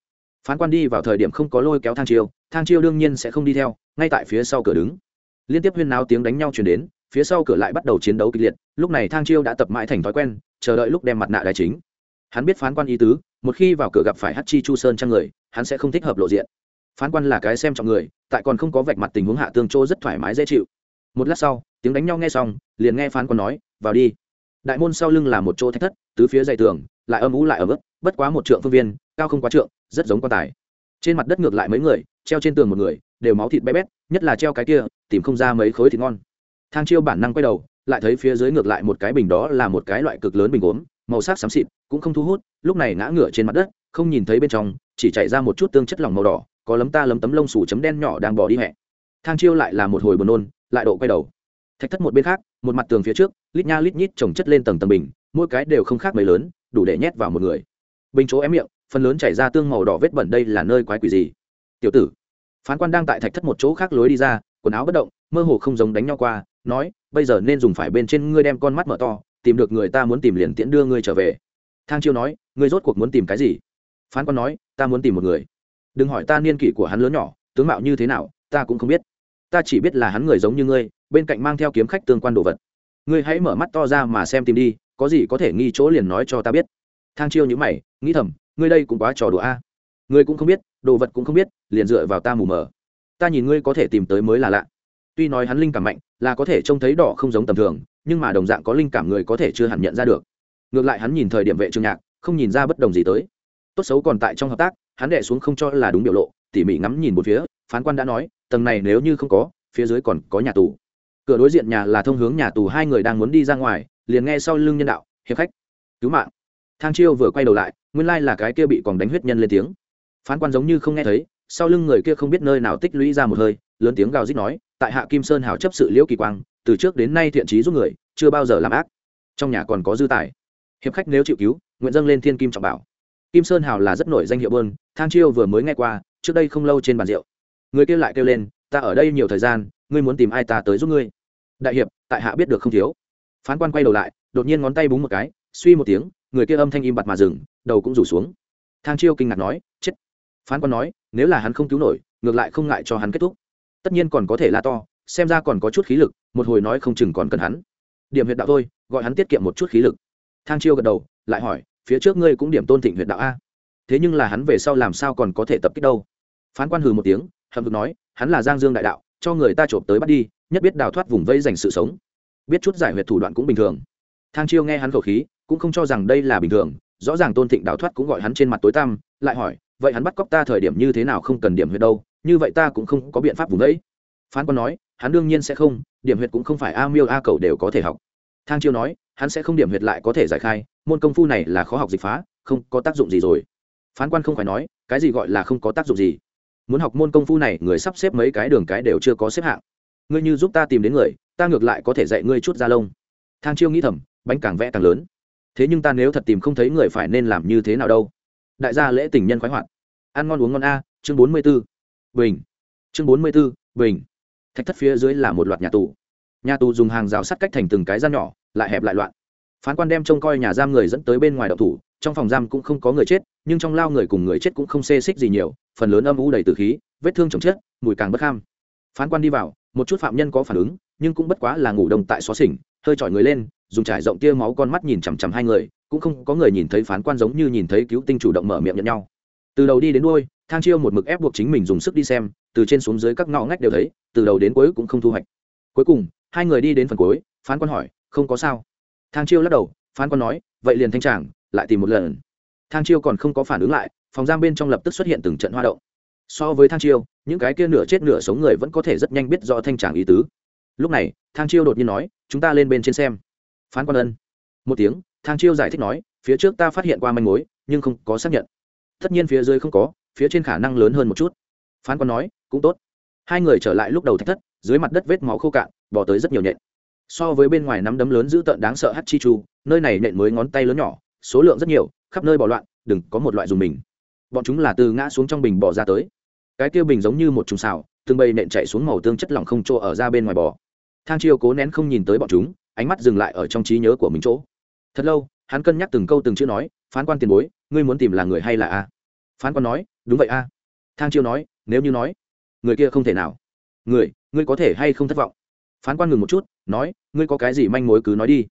Phán quan đi vào thời điểm không có lôi kéo thang chiêu thang chiêu đương nhiên sẽ không đi theo, ngay tại phía sau cửa đứng. Liên tiếp huyên náo tiếng đánh nhau chuyển đến, phía sau cửa lại bắt đầu chiến đấu kịch liệt, lúc này thang chiêu đã tập mãi thành thói quen, chờ đợi lúc đem mặt nạ đài chính. Hắn biết phán quan ý tứ, một khi vào cửa gặp phải hát chi chu sơn trang người, hắn sẽ không thích hợp lộ diện phán quan là cái xem trọng người, tại còn không có vạch mặt tình huống hạ tương chỗ rất thoải mái dễ chịu. Một lát sau, tiếng đánh nhau nghe xong, liền nghe phán quan nói, vào đi. Đại môn sau lưng là một chỗ thách thất, tứ phía dày tường, lại âm ú lại ở mức bất quá một trượng phương viên, cao không quá trượng, rất giống quan tài. Trên mặt đất ngược lại mấy người, treo trên tường một người, đều máu thịt bé bét, nhất là treo cái kia, tìm không ra mấy khối thịt ngon. Thang chiêu bản năng quay đầu, lại thấy phía dưới ngược lại một cái bình đó là một cái loại cực lớn bình gốm, màu sắc xám xịt, cũng không thu hút, lúc này ngã ngửa trên mặt đất, không nhìn thấy bên trong, chỉ chạy ra một chút tương chất lỏng màu đỏ có lấm ta lấm tấm lông sủ chấm đen nhỏ đang bỏ đi hẹ thang chiêu lại là một hồi buồn nôn, lại độ quay đầu. Thạch thất một bên khác, một mặt tường phía trước, lít nha lít nhít trồng chất lên tầng tầng bình, mỗi cái đều không khác mấy lớn, đủ để nhét vào một người. Bình chỗ ém miệng, phần lớn chảy ra tương màu đỏ vết bẩn đây là nơi quái quỷ gì? Tiểu tử, phán quan đang tại thạch thất một chỗ khác lối đi ra, quần áo bất động, mơ hồ không giống đánh nhau qua, nói, bây giờ nên dùng phải bên trên ngươi đem con mắt mở to, tìm được người ta muốn tìm liền tiễn đưa ngươi trở về. Thang chiêu nói, ngươi rốt cuộc muốn tìm cái gì? Phán quan nói, ta muốn tìm một người đừng hỏi ta niên kỷ của hắn lớn nhỏ, tướng mạo như thế nào, ta cũng không biết. Ta chỉ biết là hắn người giống như ngươi, bên cạnh mang theo kiếm khách tương quan đồ vật. Ngươi hãy mở mắt to ra mà xem tìm đi, có gì có thể nghi chỗ liền nói cho ta biết. Thang chiêu nhữ mày, nghĩ thầm, ngươi đây cũng quá trò đùa a. Ngươi cũng không biết, đồ vật cũng không biết, liền dựa vào ta mù mờ. Ta nhìn ngươi có thể tìm tới mới là lạ. Tuy nói hắn linh cảm mạnh, là có thể trông thấy đỏ không giống tầm thường, nhưng mà đồng dạng có linh cảm người có thể chưa hẳn nhận ra được. Ngược lại hắn nhìn thời điểm vệ trường nhạc, không nhìn ra bất đồng gì tới. Tốt xấu còn tại trong hợp tác hắn đệ xuống không cho là đúng biểu lộ, tỉ mỉ ngắm nhìn một phía, phán quan đã nói, tầng này nếu như không có, phía dưới còn có nhà tù. Cửa đối diện nhà là thông hướng nhà tù, hai người đang muốn đi ra ngoài, liền nghe sau lưng nhân đạo, hiệp khách, cứu mạng. Thang chiêu vừa quay đầu lại, nguyên lai là cái kia bị còn đánh huyết nhân lên tiếng. Phán quan giống như không nghe thấy, sau lưng người kia không biết nơi nào tích lũy ra một hơi, lớn tiếng gào rít nói, tại hạ kim sơn hào chấp sự liễu kỳ quang, từ trước đến nay thiện trí giúp người, chưa bao giờ làm ác. Trong nhà còn có dư tài. Hiệp khách nếu chịu cứu, nguyện dâng lên thiên kim trọng bảo kim sơn hào là rất nổi danh hiệu bơn, thang chiêu vừa mới nghe qua, trước đây không lâu trên bàn rượu. Người kia lại kêu lên, ta ở đây nhiều thời gian, ngươi muốn tìm ai ta tới giúp ngươi. Đại hiệp, tại hạ biết được không thiếu. Phán quan quay đầu lại, đột nhiên ngón tay búng một cái, suy một tiếng, người kia âm thanh im bặt mà dừng, đầu cũng rủ xuống. Thang chiêu kinh ngạc nói, chết. Phán quan nói, nếu là hắn không cứu nổi, ngược lại không ngại cho hắn kết thúc. Tất nhiên còn có thể la to, xem ra còn có chút khí lực, một hồi nói không chừng còn cần hắn. Điểm huyệt đạo thôi, gọi hắn tiết kiệm một chút khí lực. Thang chiêu gật đầu, lại hỏi phía trước ngươi cũng điểm tôn thịnh huyệt đạo a. Thế nhưng là hắn về sau làm sao còn có thể tập kích đâu? Phán quan hừ một tiếng hầm hực nói, hắn là giang dương đại đạo, cho người ta trộm tới bắt đi, nhất biết đào thoát vùng vây dành sự sống. Biết chút giải huyệt thủ đoạn cũng bình thường. Thang chiêu nghe hắn khẩu khí, cũng không cho rằng đây là bình thường, rõ ràng tôn thịnh đào thoát cũng gọi hắn trên mặt tối tăm, lại hỏi, vậy hắn bắt cóc ta thời điểm như thế nào không cần điểm huyệt đâu, như vậy ta cũng không có biện pháp vùng vẫy phán quan nói, hắn đương nhiên sẽ không, điểm huyệt cũng không phải a miêu a cầu đều có thể học. Thang chiêu nói hắn sẽ không điểm huyệt lại có thể giải khai, môn công phu này là khó học dịch phá, không có tác dụng gì rồi. Phán quan không phải nói, cái gì gọi là không có tác dụng gì. Muốn học môn công phu này, người sắp xếp mấy cái đường cái đều chưa có xếp hạng. Ngươi như giúp ta tìm đến người, ta ngược lại có thể dạy ngươi chút da lông. Thang chiêu nghĩ thầm, bánh càng vẽ càng lớn. Thế nhưng ta nếu thật tìm không thấy người phải nên làm như thế nào đâu? Đại gia lễ tình nhân khoái hoạt. Ăn ngon uống ngon a, chương bốn mươi b ố bình. Chương bốn mươi b ố bình. Thạch thất phía dưới là một loạt nhà tù nhà tù dùng hàng rào sắt cách thành từng cái gian nhỏ, lại hẹp lại loạn. Phán quan đem trông coi nhà giam người dẫn tới bên ngoài đậu thủ, trong phòng giam cũng không có người chết, nhưng trong lao người cùng người chết cũng không xê xích gì nhiều, phần lớn âm u đầy từ khí, vết thương chồng chết mùi càng bất kham. Phán quan đi vào, một chút phạm nhân có phản ứng, nhưng cũng bất quá là ngủ đông tại xó xỉnh, hơi chọi người lên, dùng trải rộng tia máu con mắt nhìn chằm chằm hai người, cũng không có người nhìn thấy phán quan giống như nhìn thấy cứu tinh chủ động mở miệng nhận nhau. Từ đầu đi đến đuôi, thang chiêu một mực ép buộc chính mình dùng sức đi xem, từ trên xuống dưới các ngõ ngách đều thấy, từ đầu đến cuối cũng không thu hoạch cuối cùng, hai người đi đến phần cuối, phán quan hỏi, không có sao. Thang chiêu lắc đầu, phán quan nói, vậy liền thanh tràng, lại tìm một lần. Thang chiêu còn không có phản ứng lại, phòng giam bên trong lập tức xuất hiện từng trận hoa động. So với thang chiêu, những cái kia nửa chết nửa sống người vẫn có thể rất nhanh biết rõ thanh tràng ý tứ. Lúc này, thang chiêu đột nhiên nói, chúng ta lên bên trên xem. Phán quan ân. Một tiếng, thang chiêu giải thích nói, phía trước ta phát hiện qua manh mối, nhưng không có xác nhận. Tất nhiên phía dưới không có, phía trên khả năng lớn hơn một chút. Phán quan nói, cũng tốt hai người trở lại lúc đầu thách thất, dưới mặt đất vết máu khô cạn bỏ tới rất nhiều nhện. So với bên ngoài nắm đấm lớn dữ tợn đáng sợ hát chi chu, nơi này nện mới ngón tay lớn nhỏ, số lượng rất nhiều, khắp nơi bỏ loạn, đừng có một loại dùng mình. Bọn chúng là từ ngã xuống trong bình bỏ ra tới. Cái kia bình giống như một trùng xào, từng bầy nện chạy xuống màu tương chất lỏng không chỗ ở ra bên ngoài bò. Thang chiêu cố nén không nhìn tới bọn chúng, ánh mắt dừng lại ở trong trí nhớ của mình chỗ. Thật lâu, hắn cân nhắc từng câu từng chữ nói, phán quan tiền bối, ngươi muốn tìm là người hay là a? Phán quan nói, đúng vậy a. Thang chiêu nói, nếu như nói người kia không thể nào. Người, ngươi có thể hay không thất vọng? Phán quan ngừng một chút, nói, ngươi có cái gì manh mối cứ nói đi.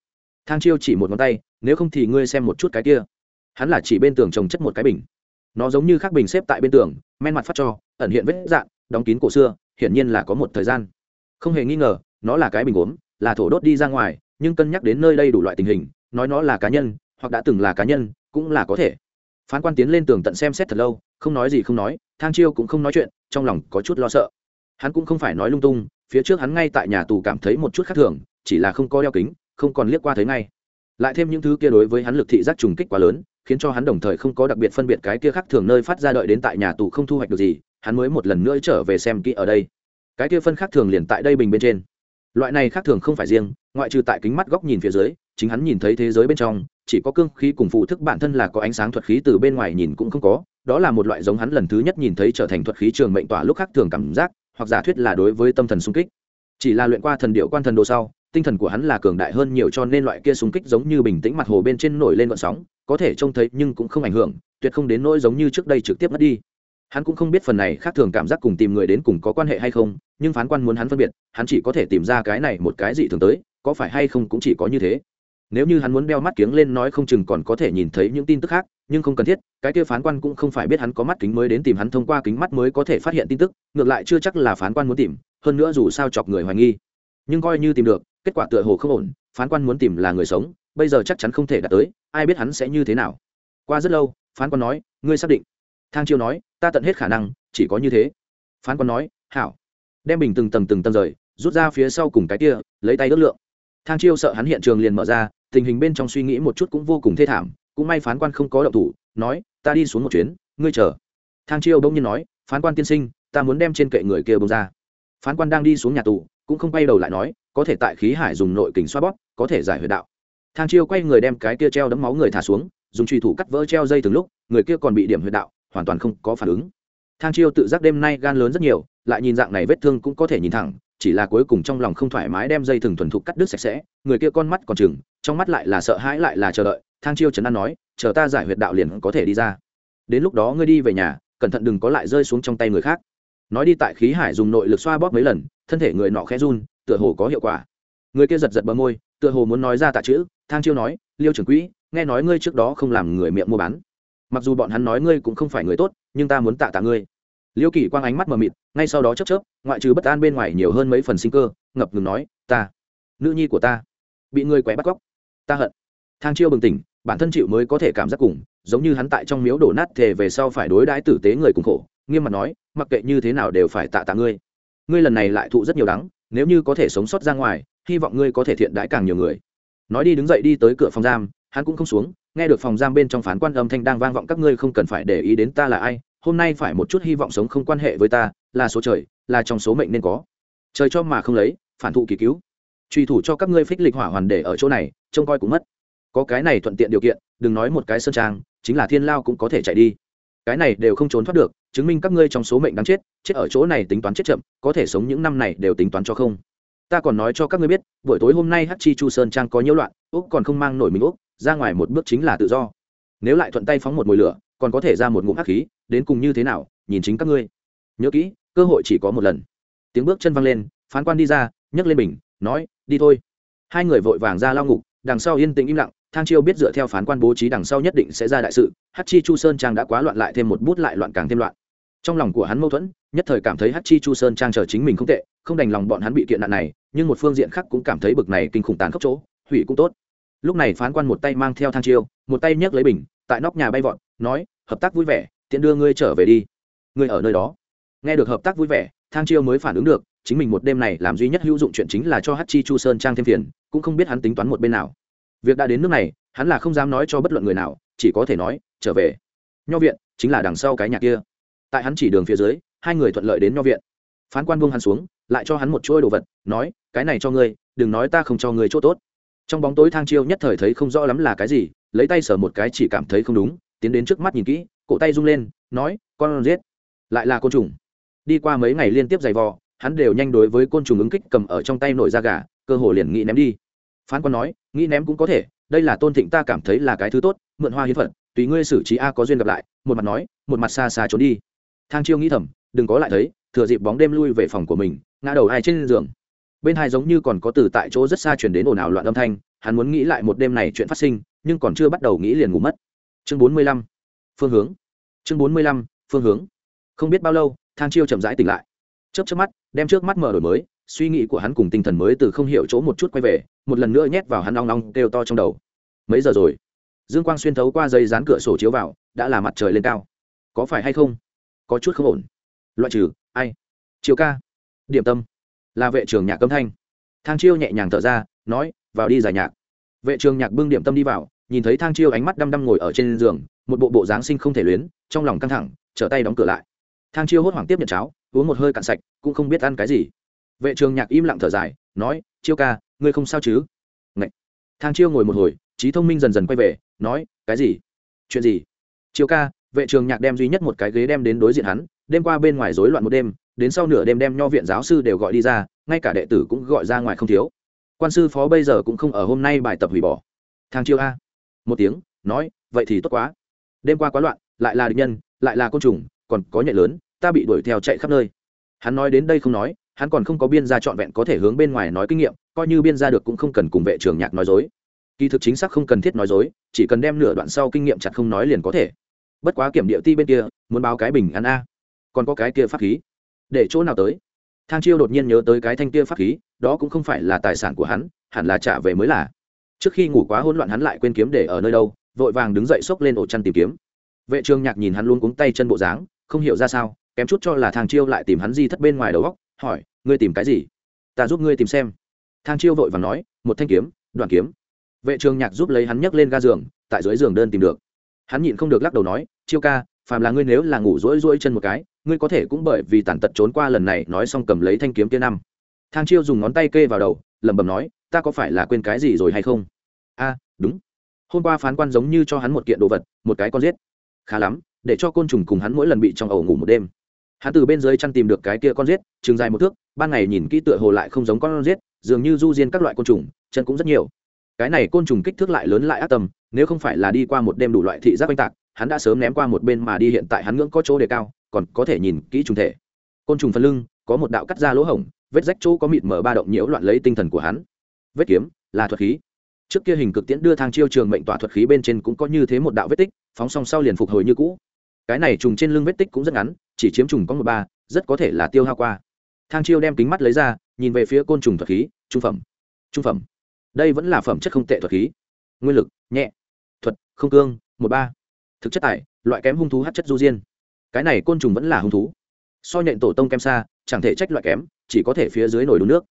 Thang chiêu chỉ một ngón tay, nếu không thì ngươi xem một chút cái kia. Hắn là chỉ bên tường trồng chất một cái bình. Nó giống như khác bình xếp tại bên tường, men mặt phát cho, ẩn hiện vết dạn đóng kín cổ xưa, hiển nhiên là có một thời gian. Không hề nghi ngờ, nó là cái bình gốm, là thổ đốt đi ra ngoài, nhưng cân nhắc đến nơi đây đủ loại tình hình, nói nó là cá nhân, hoặc đã từng là cá nhân, cũng là có thể. Phán quan tiến lên tường tận xem xét thật lâu không nói gì không nói, thang chiêu cũng không nói chuyện, trong lòng có chút lo sợ. Hắn cũng không phải nói lung tung, phía trước hắn ngay tại nhà tù cảm thấy một chút khác thường, chỉ là không có đeo kính, không còn liếc qua thấy ngay. Lại thêm những thứ kia đối với hắn lực thị giác trùng kích quá lớn, khiến cho hắn đồng thời không có đặc biệt phân biệt cái kia khác thường nơi phát ra đợi đến tại nhà tù không thu hoạch được gì, hắn mới một lần nữa trở về xem kỹ ở đây. Cái kia phân khác thường liền tại đây bình bên trên. Loại này khác thường không phải riêng, ngoại trừ tại kính mắt góc nhìn phía dưới, chính hắn nhìn thấy thế giới bên trong, chỉ có cương khí cùng phụ thức bản thân là có ánh sáng thuật khí từ bên ngoài nhìn cũng không có đó là một loại giống hắn lần thứ nhất nhìn thấy trở thành thuật khí trường mệnh tỏa lúc khác thường cảm giác, hoặc giả thuyết là đối với tâm thần xung kích. Chỉ là luyện qua thần điệu quan thần đồ sau, tinh thần của hắn là cường đại hơn nhiều cho nên loại kia xung kích giống như bình tĩnh mặt hồ bên trên nổi lên vận sóng, có thể trông thấy nhưng cũng không ảnh hưởng, tuyệt không đến nỗi giống như trước đây trực tiếp mất đi. Hắn cũng không biết phần này khác thường cảm giác cùng tìm người đến cùng có quan hệ hay không, nhưng phán quan muốn hắn phân biệt, hắn chỉ có thể tìm ra cái này một cái gì thường tới, có phải hay không cũng chỉ có như thế. Nếu như hắn muốn đeo mắt kiếng lên nói không chừng còn có thể nhìn thấy những tin tức khác nhưng không cần thiết, cái kia phán quan cũng không phải biết hắn có mắt kính mới đến tìm hắn thông qua kính mắt mới có thể phát hiện tin tức, ngược lại chưa chắc là phán quan muốn tìm, hơn nữa dù sao chọc người hoài nghi. Nhưng coi như tìm được, kết quả tựa hồ không ổn, phán quan muốn tìm là người sống, bây giờ chắc chắn không thể đạt tới, ai biết hắn sẽ như thế nào. Qua rất lâu, phán quan nói, ngươi xác định. Thang chiêu nói, ta tận hết khả năng, chỉ có như thế. Phán quan nói, hảo. Đem bình từng tầng từng tầng rời, rút ra phía sau cùng cái kia, lấy tay ước lượng. Thang chiêu sợ hắn hiện trường liền mở ra, tình hình bên trong suy nghĩ một chút cũng vô cùng thê thảm cũng may phán quan không có động thủ, nói, ta đi xuống một chuyến, ngươi chờ. Thang chiêu bỗng nhiên nói, phán quan tiên sinh, ta muốn đem trên kệ người kia bông ra. Phán quan đang đi xuống nhà tù, cũng không quay đầu lại nói, có thể tại khí hải dùng nội kình xoa bóp, có thể giải huyệt đạo. Thang chiêu quay người đem cái kia treo đấm máu người thả xuống, dùng truy thủ cắt vỡ treo dây từng lúc, người kia còn bị điểm huyệt đạo, hoàn toàn không có phản ứng. Thang chiêu tự giác đêm nay gan lớn rất nhiều, lại nhìn dạng này vết thương cũng có thể nhìn thẳng, chỉ là cuối cùng trong lòng không thoải mái đem dây thừng thuần thục cắt đứt sạch sẽ, người kia con mắt còn chừng trong mắt lại là sợ hãi lại là chờ đợi thang chiêu trấn an nói, chờ ta giải huyệt đạo liền có thể đi ra. Đến lúc đó ngươi đi về nhà, cẩn thận đừng có lại rơi xuống trong tay người khác. Nói đi tại khí hải dùng nội lực xoa bóp mấy lần, thân thể người nọ khẽ run, tựa hồ có hiệu quả. Người kia giật giật bờ môi, tựa hồ muốn nói ra tạ chữ. Thang chiêu nói, liêu trưởng quỹ, nghe nói ngươi trước đó không làm người miệng mua bán. Mặc dù bọn hắn nói ngươi cũng không phải người tốt, nhưng ta muốn tạ tạ ngươi. Liêu kỳ quang ánh mắt mờ mịt, ngay sau đó chấp chớp, ngoại trừ bất an bên ngoài nhiều hơn mấy phần sinh cơ, ngập ngừng nói, ta, nữ nhi của ta, bị người quẻ bắt cóc. Ta hận. Thang chiêu bừng tỉnh bản thân chịu mới có thể cảm giác cùng, giống như hắn tại trong miếu đổ nát thề về sau phải đối đãi tử tế người cùng khổ, nghiêm mặt nói, mặc kệ như thế nào đều phải tạ tạ ngươi. Ngươi lần này lại thụ rất nhiều đắng, nếu như có thể sống sót ra ngoài, hy vọng ngươi có thể thiện đãi càng nhiều người. Nói đi đứng dậy đi tới cửa phòng giam, hắn cũng không xuống, nghe được phòng giam bên trong phán quan âm thanh đang vang vọng các ngươi không cần phải để ý đến ta là ai, hôm nay phải một chút hy vọng sống không quan hệ với ta, là số trời, là trong số mệnh nên có. Trời cho mà không lấy, phản thụ kỳ cứu. Truy thủ cho các ngươi phích lịch hỏa hoàn để ở chỗ này, trông coi cũng mất có cái này thuận tiện điều kiện, đừng nói một cái sơn trang, chính là thiên lao cũng có thể chạy đi. Cái này đều không trốn thoát được, chứng minh các ngươi trong số mệnh đáng chết chết ở chỗ này tính toán chết chậm, có thể sống những năm này đều tính toán cho không. Ta còn nói cho các ngươi biết, buổi tối hôm nay hát chi chu sơn trang có nhiễu loạn, úc còn không mang nổi mình úc, ra ngoài một bước chính là tự do. Nếu lại thuận tay phóng một mồi lửa, còn có thể ra một ngụm hắc khí, đến cùng như thế nào, nhìn chính các ngươi. Nhớ kỹ, cơ hội chỉ có một lần. Tiếng bước chân văng lên, phán quan đi ra, nhấc lên bình, nói, đi thôi. Hai người vội vàng ra lao ngục, đằng sau yên tĩnh im lặng thang chiêu biết dựa theo phán quan bố trí đằng sau nhất định sẽ ra đại sự hát chi chu sơn trang đã quá loạn lại thêm một bút lại loạn càng thêm loạn. Trong lòng của hắn mâu thuẫn, nhất thời cảm thấy hát chi chu sơn trang chờ chính mình không tệ, không đành lòng bọn hắn bị kiện nạn này, nhưng một phương diện khác cũng cảm thấy bực này kinh khủng tàn khốc chỗ, hủy cũng tốt. Lúc này phán quan một tay mang theo thang chiêu, một tay nhấc lấy bình, tại nóc nhà bay vọt, nói, hợp tác vui vẻ, tiện đưa ngươi trở về đi. Ngươi ở nơi đó. Nghe được hợp tác vui vẻ, thang chiêu mới phản ứng được, chính mình một đêm này làm duy nhất hữu dụng chuyện chính là cho hát chi chu sơn trang thêm phiền, cũng không biết hắn tính toán một bên nào việc đã đến nước này, hắn là không dám nói cho bất luận người nào, chỉ có thể nói, trở về. Nho viện, chính là đằng sau cái nhà kia. Tại hắn chỉ đường phía dưới, hai người thuận lợi đến nho viện. Phán quan buông hắn xuống, lại cho hắn một chuỗi đồ vật, nói, cái này cho ngươi, đừng nói ta không cho ngươi chỗ tốt. Trong bóng tối thang chiêu nhất thời thấy không rõ lắm là cái gì, lấy tay sờ một cái chỉ cảm thấy không đúng, tiến đến trước mắt nhìn kỹ, cổ tay rung lên, nói, con giết. Lại là côn trùng. Đi qua mấy ngày liên tiếp giày vò, hắn đều nhanh đối với côn trùng ứng kích cầm ở trong tay nổi da gà, cơ hồ liền nghĩ ném đi phán quan nói, nghĩ ném cũng có thể, đây là tôn thịnh ta cảm thấy là cái thứ tốt, mượn hoa hiến phật tùy ngươi xử trí a có duyên gặp lại. Một mặt nói, một mặt xa xa trốn đi. Thang chiêu nghĩ thầm, đừng có lại thấy, thừa dịp bóng đêm lui về phòng của mình, ngã đầu ai trên giường. Bên hai giống như còn có từ tại chỗ rất xa chuyển đến ồn ào loạn âm thanh, hắn muốn nghĩ lại một đêm này chuyện phát sinh, nhưng còn chưa bắt đầu nghĩ liền ngủ mất. Chương bốn mươi lăm, phương hướng. Chương bốn mươi lăm, phương hướng. Không biết bao lâu, thang chiêu chậm rãi tỉnh lại. Chớp chớp mắt, đem trước mắt mở đổi mới suy nghĩ của hắn cùng tinh thần mới từ không hiểu chỗ một chút quay về, một lần nữa nhét vào hắn long long kêu to trong đầu. Mấy giờ rồi? Dương quang xuyên thấu qua dây dán cửa sổ chiếu vào, đã là mặt trời lên cao. Có phải hay không? Có chút không ổn. Loại trừ, ai? Chiều ca. Điểm tâm. Là vệ trường nhạc âm thanh. Thang chiêu nhẹ nhàng thở ra, nói, vào đi giải nhạc. Vệ trường nhạc bưng điểm tâm đi vào, nhìn thấy thang chiêu ánh mắt đăm đăm ngồi ở trên giường, một bộ bộ dáng sinh không thể luyến, trong lòng căng thẳng, trở tay đóng cửa lại. Thang chiêu hốt hoảng tiếp nhận cháo, uống một hơi cạn sạch, cũng không biết ăn cái gì vệ trường nhạc im lặng thở dài, nói, chiêu ca, ngươi không sao chứ? Ngậy. thang chiêu ngồi một hồi, trí thông minh dần dần quay về, nói, cái gì? Chuyện gì? Chiêu ca, vệ trường nhạc đem duy nhất một cái ghế đem đến đối diện hắn, đêm qua bên ngoài rối loạn một đêm, đến sau nửa đêm đem nho viện giáo sư đều gọi đi ra, ngay cả đệ tử cũng gọi ra ngoài không thiếu. Quan sư phó bây giờ cũng không ở hôm nay bài tập hủy bỏ. Thang chiêu a. Một tiếng, nói, vậy thì tốt quá. Đêm qua quá loạn, lại là địch nhân, lại là côn trùng, còn có nhạy lớn, ta bị đuổi theo chạy khắp nơi. Hắn nói đến đây không nói hắn còn không có biên gia trọn vẹn có thể hướng bên ngoài nói kinh nghiệm, coi như biên gia được cũng không cần cùng vệ trường nhạc nói dối. Kỳ thực chính xác không cần thiết nói dối, chỉ cần đem nửa đoạn sau kinh nghiệm chặt không nói liền có thể. Bất quá kiểm địa ti bên kia, muốn báo cái bình ăn a. Còn có cái kia pháp khí. Để chỗ nào tới? Thang chiêu đột nhiên nhớ tới cái thanh kia pháp khí, đó cũng không phải là tài sản của hắn, hẳn là trả về mới là. Trước khi ngủ quá hỗn loạn hắn lại quên kiếm để ở nơi đâu, vội vàng đứng dậy xốc lên ổ chăn tìm kiếm. Vệ trường nhạc nhìn hắn luôn cuống tay chân bộ dáng, không hiểu ra sao, kém chút cho là thang chiêu lại tìm hắn di thất bên ngoài đầu góc hỏi, ngươi tìm cái gì? Ta giúp ngươi tìm xem. Thang chiêu vội vàng nói, một thanh kiếm đoàn kiếm. Vệ trường nhạc giúp lấy hắn nhấc lên ga giường, tại dưới giường đơn tìm được. Hắn nhịn không được lắc đầu nói, chiêu ca, phàm là ngươi nếu là ngủ rỗi rỗi chân một cái, ngươi có thể cũng bởi vì tàn tật trốn qua lần này, nói xong cầm lấy thanh kiếm kia năm. Thang chiêu dùng ngón tay kê vào đầu, lẩm bẩm nói, ta có phải là quên cái gì rồi hay không? A, đúng. Hôm qua phán quan giống như cho hắn một kiện đồ vật, một cái con giết. Khá lắm, để cho côn trùng cùng hắn mỗi lần bị trong ẩu ngủ một đêm hắn từ bên dưới chăn tìm được cái kia con rết, chừng dài một thước ban ngày nhìn kỹ tựa hồ lại không giống con rết, dường như du diên các loại côn trùng chân cũng rất nhiều. Cái này côn trùng kích thước lại lớn lại ác tâm nếu không phải là đi qua một đêm đủ loại thị giác oanh tạc hắn đã sớm ném qua một bên mà đi hiện tại hắn ngưỡng có chỗ đề cao còn có thể nhìn kỹ trùng thể. Côn trùng phần lưng có một đạo cắt ra lỗ hổng vết rách chỗ có mịt mở ba động nhiễu loạn lấy tinh thần của hắn. Vết kiếm là thuật khí. Trước kia hình cực tiễn đưa thang chiêu trường mệnh tỏa thuật khí bên trên cũng có như thế một đạo vết tích phóng song sau liền phục hồi như cũ. Cái này trùng trên lưng vết tích cũng rất ngắn chỉ chiếm trùng có một ba, rất có thể là tiêu hao qua. Thang chiêu đem kính mắt lấy ra, nhìn về phía côn trùng thuật khí, trung phẩm. Trung phẩm. Đây vẫn là phẩm chất không tệ thuật khí. Nguyên lực, nhẹ. Thuật, không cương, một ba. Thực chất tài loại kém hung thú hát chất du diên. Cái này côn trùng vẫn là hung thú. So nhện tổ tông kem xa, chẳng thể trách loại kém, chỉ có thể phía dưới nồi đun nước.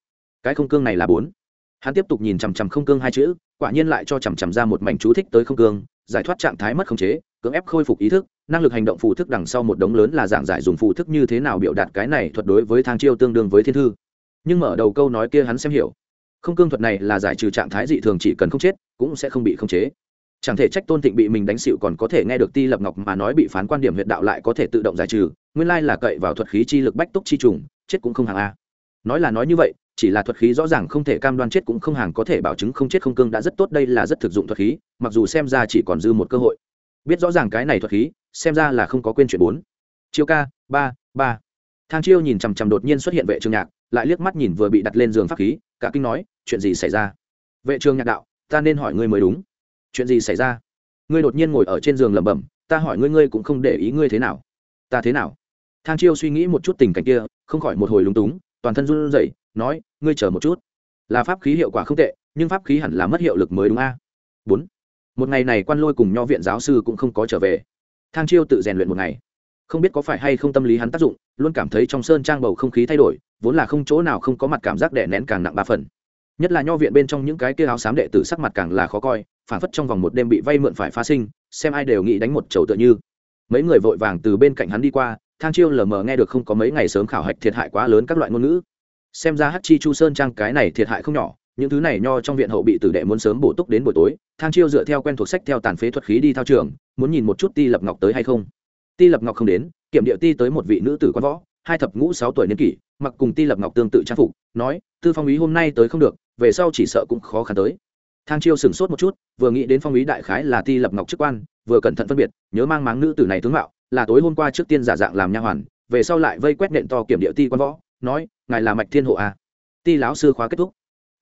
Cái không cương này là bốn. Hắn tiếp tục nhìn chằm chằm không cương hai chữ, quả nhiên lại cho chằm chằm ra một mảnh chú thích tới không cương, giải thoát trạng thái mất khống chế, cưỡng ép khôi phục ý thức năng lực hành động phù thức đằng sau một đống lớn là giảng giải dùng phù thức như thế nào biểu đạt cái này thuật đối với thang chiêu tương đương với thiên thư. Nhưng mở đầu câu nói kia hắn xem hiểu. Không cương thuật này là giải trừ trạng thái dị thường chỉ cần không chết, cũng sẽ không bị khống chế. Chẳng thể trách tôn thịnh bị mình đánh xịu còn có thể nghe được ti lập ngọc mà nói bị phán quan điểm huyện đạo lại có thể tự động giải trừ, nguyên lai là cậy vào thuật khí chi lực bách túc chi trùng, chết cũng không hàng a. Nói là nói như vậy, chỉ là thuật khí rõ ràng không thể cam đoan chết cũng không hàng có thể bảo chứng không chết không cương đã rất tốt, đây là rất thực dụng thuật khí, mặc dù xem ra chỉ còn dư một cơ hội biết rõ ràng cái này thuật khí, xem ra là không có quên chuyện bốn. Chiêu ca, ba ba. Thang chiêu nhìn chằm chằm đột nhiên xuất hiện vệ trường nhạc, lại liếc mắt nhìn vừa bị đặt lên giường pháp khí, cả kinh nói, chuyện gì xảy ra? Vệ trường nhạc đạo, ta nên hỏi ngươi mới đúng. Chuyện gì xảy ra? Ngươi đột nhiên ngồi ở trên giường lẩm bẩm, ta hỏi ngươi ngươi cũng không để ý ngươi thế nào. Ta thế nào? Thang chiêu suy nghĩ một chút tình cảnh kia, không khỏi một hồi lúng túng, toàn thân run rẩy, nói, ngươi chờ một chút. Là pháp khí hiệu quả không tệ, nhưng pháp khí hẳn là mất hiệu lực mới đúng a. Bốn một ngày này quan lôi cùng nho viện giáo sư cũng không có trở về. Thang chiêu tự rèn luyện một ngày. Không biết có phải hay không tâm lý hắn tác dụng, luôn cảm thấy trong sơn trang bầu không khí thay đổi, vốn là không chỗ nào không có mặt cảm giác đè nén càng nặng ba phần. Nhất là nho viện bên trong những cái kia áo xám đệ tử sắc mặt càng là khó coi phản phất trong vòng một đêm bị vay mượn phải phá sinh, xem ai đều nghĩ đánh một chầu tựa như. Mấy người vội vàng từ bên cạnh hắn đi qua, thang chiêu lờ mờ nghe được không có mấy ngày sớm khảo hạch thiệt hại quá lớn các loại ngôn ngữ. Xem ra hát chi chu sơn trang cái này thiệt hại không nhỏ những thứ này nho trong viện hậu bị tử đệ muốn sớm bổ túc đến buổi tối, thang chiêu dựa theo quen thuộc sách theo tàn phế thuật khí đi thao trường, muốn nhìn một chút ti lập ngọc tới hay không. Ti lập ngọc không đến, kiểm điệu ti tới một vị nữ tử quan võ, hai thập ngũ sáu tuổi niên kỷ, mặc cùng ti lập ngọc tương tự trang phục, nói, tư phong ý hôm nay tới không được, về sau chỉ sợ cũng khó khăn tới. Thang chiêu sửng sốt một chút, vừa nghĩ đến phong ý đại khái là ti lập ngọc chức quan, vừa cẩn thận phân biệt, nhớ mang máng nữ tử này tướng mạo, là tối hôm qua trước tiên giả dạng làm nha hoàn, về sau lại vây quét nện to kiểm điệu ti quan võ, nói, ngài là mạch thiên hộ à. ti lão sư khóa kết thúc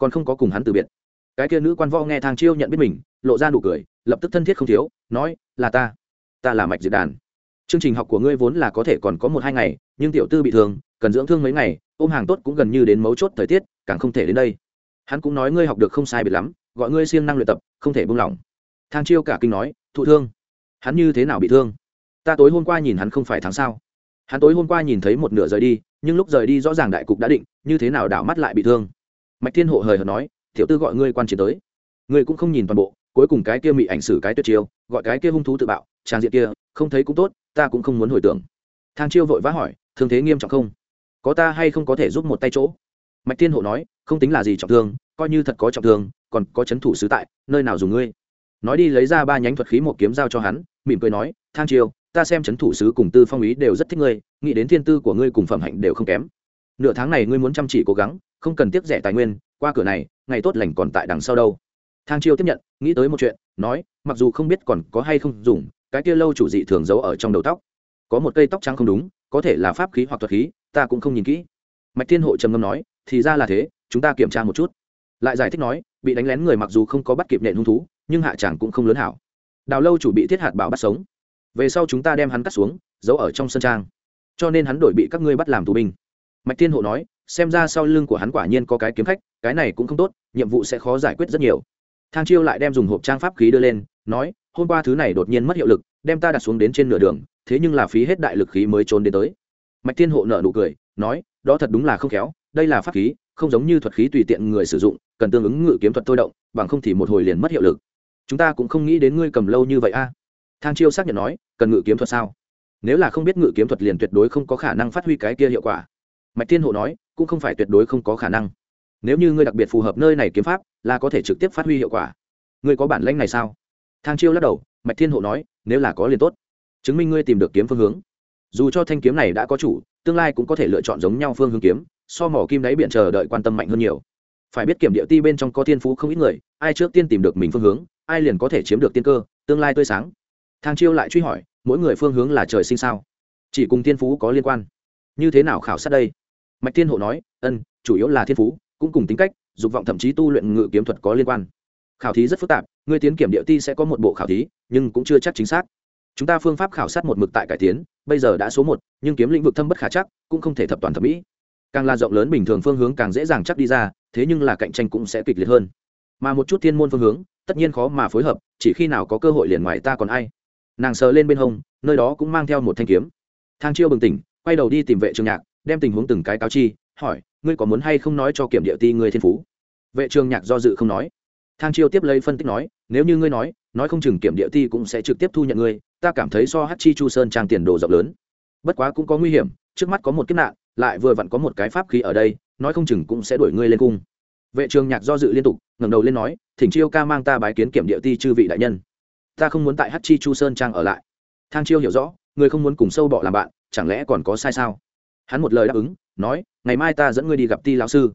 còn không có cùng hắn từ biệt. Cái kia nữ quan võ nghe thang chiêu nhận biết mình, lộ ra nụ cười, lập tức thân thiết không thiếu, nói, là ta. Ta là mạch diệt đàn. Chương trình học của ngươi vốn là có thể còn có một hai ngày, nhưng tiểu tư bị thương, cần dưỡng thương mấy ngày, ôm hàng tốt cũng gần như đến mấu chốt thời tiết, càng không thể đến đây. Hắn cũng nói ngươi học được không sai biệt lắm, gọi ngươi siêng năng luyện tập, không thể buông lỏng. Thang chiêu cả kinh nói, thụ thương? Hắn như thế nào bị thương? Ta tối hôm qua nhìn hắn không phải tháng sao? Hắn tối hôm qua nhìn thấy một nửa rời đi, nhưng lúc rời đi rõ ràng đại cục đã định, như thế nào đảo mắt lại bị thương? Mạch thiên hộ hời hợt nói, tiểu tư gọi ngươi quan chiến tới. Ngươi cũng không nhìn toàn bộ, cuối cùng cái kia mị ảnh xử cái tuyệt chiêu, gọi cái kia hung thú tự bạo, trang diện kia, không thấy cũng tốt, ta cũng không muốn hồi tưởng. Thang chiêu vội vã hỏi, thương thế nghiêm trọng không? Có ta hay không có thể giúp một tay chỗ? Mạch thiên hộ nói, không tính là gì trọng thương, coi như thật có trọng thương, còn có c h ấ n thủ sứ tại, nơi nào dùng ngươi? Nói đi lấy ra ba nhánh thuật khí một kiếm giao cho hắn, mỉm cười nói, thang chiêu, ta xem c h ấ n thủ sứ cùng tư phong ý đều rất thích ngươi, nghĩ đến thiên tư của ngươi cùng phẩm hạnh đều không kém. Nửa tháng này ngươi muốn chăm chỉ cố gắng không cần tiếp rẻ tài nguyên, qua cửa này, ngày tốt lành còn tại đằng sau đâu. Thang chiêu tiếp nhận, nghĩ tới một chuyện, nói, mặc dù không biết còn có hay không dùng, cái kia lâu chủ dị thường giấu ở trong đầu tóc. Có một cây tóc trắng không đúng, có thể là pháp khí hoặc thuật khí, ta cũng không nhìn kỹ. Mạch thiên hộ trầm ngâm nói, thì ra là thế, chúng ta kiểm tra một chút. Lại giải thích nói, bị đánh lén người mặc dù không có bắt kịp nện hung thú, nhưng hạ chẳng cũng không lớn hảo. Đào lâu chủ bị thiết hạt bảo bắt sống. Về sau chúng ta đem hắn cắt xuống, giấu ở trong sân trang. Cho nên hắn đổi bị các ngươi bắt làm tù binh. Mạch thiên hộ nói xem ra sau lưng của hắn quả nhiên có cái kiếm khách, cái này cũng không tốt, nhiệm vụ sẽ khó giải quyết rất nhiều. Thang chiêu lại đem dùng hộp trang pháp khí đưa lên, nói, hôm qua thứ này đột nhiên mất hiệu lực, đem ta đặt xuống đến trên nửa đường, thế nhưng là phí hết đại lực khí mới trốn đến tới. Mạch thiên hộ nợ nụ cười, nói, đó thật đúng là không khéo, đây là pháp khí, không giống như thuật khí tùy tiện người sử dụng, cần tương ứng ngự kiếm thuật thôi động, bằng không thì một hồi liền mất hiệu lực. Chúng ta cũng không nghĩ đến ngươi cầm lâu như vậy a. À. Thang chiêu xác nhận nói, cần ngự kiếm thuật sao? Nếu là không biết ngự kiếm thuật liền tuyệt đối không có khả năng phát huy cái kia hiệu quả. Mạch thiên hộ nói cũng không phải tuyệt đối không có khả năng. Nếu như ngươi đặc biệt phù hợp nơi này kiếm pháp, là có thể trực tiếp phát huy hiệu quả. Ngươi có bản lãnh này sao? Thang chiêu lắc đầu, mạch thiên hộ nói, nếu là có liền tốt. Chứng minh ngươi tìm được kiếm phương hướng. Dù cho thanh kiếm này đã có chủ, tương lai cũng có thể lựa chọn giống nhau phương hướng kiếm, so mỏ kim đáy biển chờ đợi quan tâm mạnh hơn nhiều. Phải biết kiểm địa ti bên trong có thiên phú không ít người, ai trước tiên tìm được mình phương hướng, ai liền có thể chiếm được tiên cơ, tương lai tươi sáng. Thang chiêu lại truy hỏi, mỗi người phương hướng là trời sinh sao? Chỉ cùng thiên phú có liên quan. Như thế nào khảo sát đây? Mạch thiên hộ nói, ân, chủ yếu là thiên phú, cũng cùng tính cách, dục vọng thậm chí tu luyện ngự kiếm thuật có liên quan. Khảo thí rất phức tạp người tiến kiểm địa ti sẽ có một bộ khảo thí, nhưng cũng chưa chắc chính xác. Chúng ta phương pháp khảo sát một mực tại cải tiến, bây giờ đã số một, nhưng kiếm lĩnh vực thâm bất khả chắc, cũng không thể thập toàn thẩm mỹ. Càng là rộng lớn bình thường phương hướng càng dễ dàng chắc đi ra, thế nhưng là cạnh tranh cũng sẽ kịch liệt hơn. Mà một chút thiên môn phương hướng, tất nhiên khó mà phối hợp, chỉ khi nào có cơ hội liền ngoài ta còn ai. Nàng sờ lên bên hông, nơi đó cũng mang theo một thanh kiếm. Thang chiêu bừng tỉnh, quay đầu đi tìm vệ trường nhạc đem tình huống từng cái cáo chi, hỏi, ngươi có muốn hay không nói cho kiểm địa ti người thiên phú? Vệ trường nhạc do dự không nói. Thang chiêu tiếp lấy phân tích nói, nếu như ngươi nói nói không chừng kiểm địa ti cũng sẽ trực tiếp thu nhận ngươi, ta cảm thấy so hát chi chu sơn trang tiền đồ rộng lớn. Bất quá cũng có nguy hiểm, trước mắt có một kiếp nạn, lại vừa vặn có một cái pháp khí ở đây, nói không chừng cũng sẽ đuổi ngươi lên cung. Vệ trường nhạc do dự liên tục, ngẩng đầu lên nói, thỉnh chiêu ca mang ta bái kiến kiểm địa ti chư vị đại nhân. Ta không muốn tại hát chi chu sơn trang ở lại. Thang chiêu hiểu rõ người không muốn cùng sâu bọ làm bạn, chẳng lẽ còn có sai sao? Hắn một lời đáp ứng, nói, ngày mai ta dẫn ngươi đi gặp ti lão sư.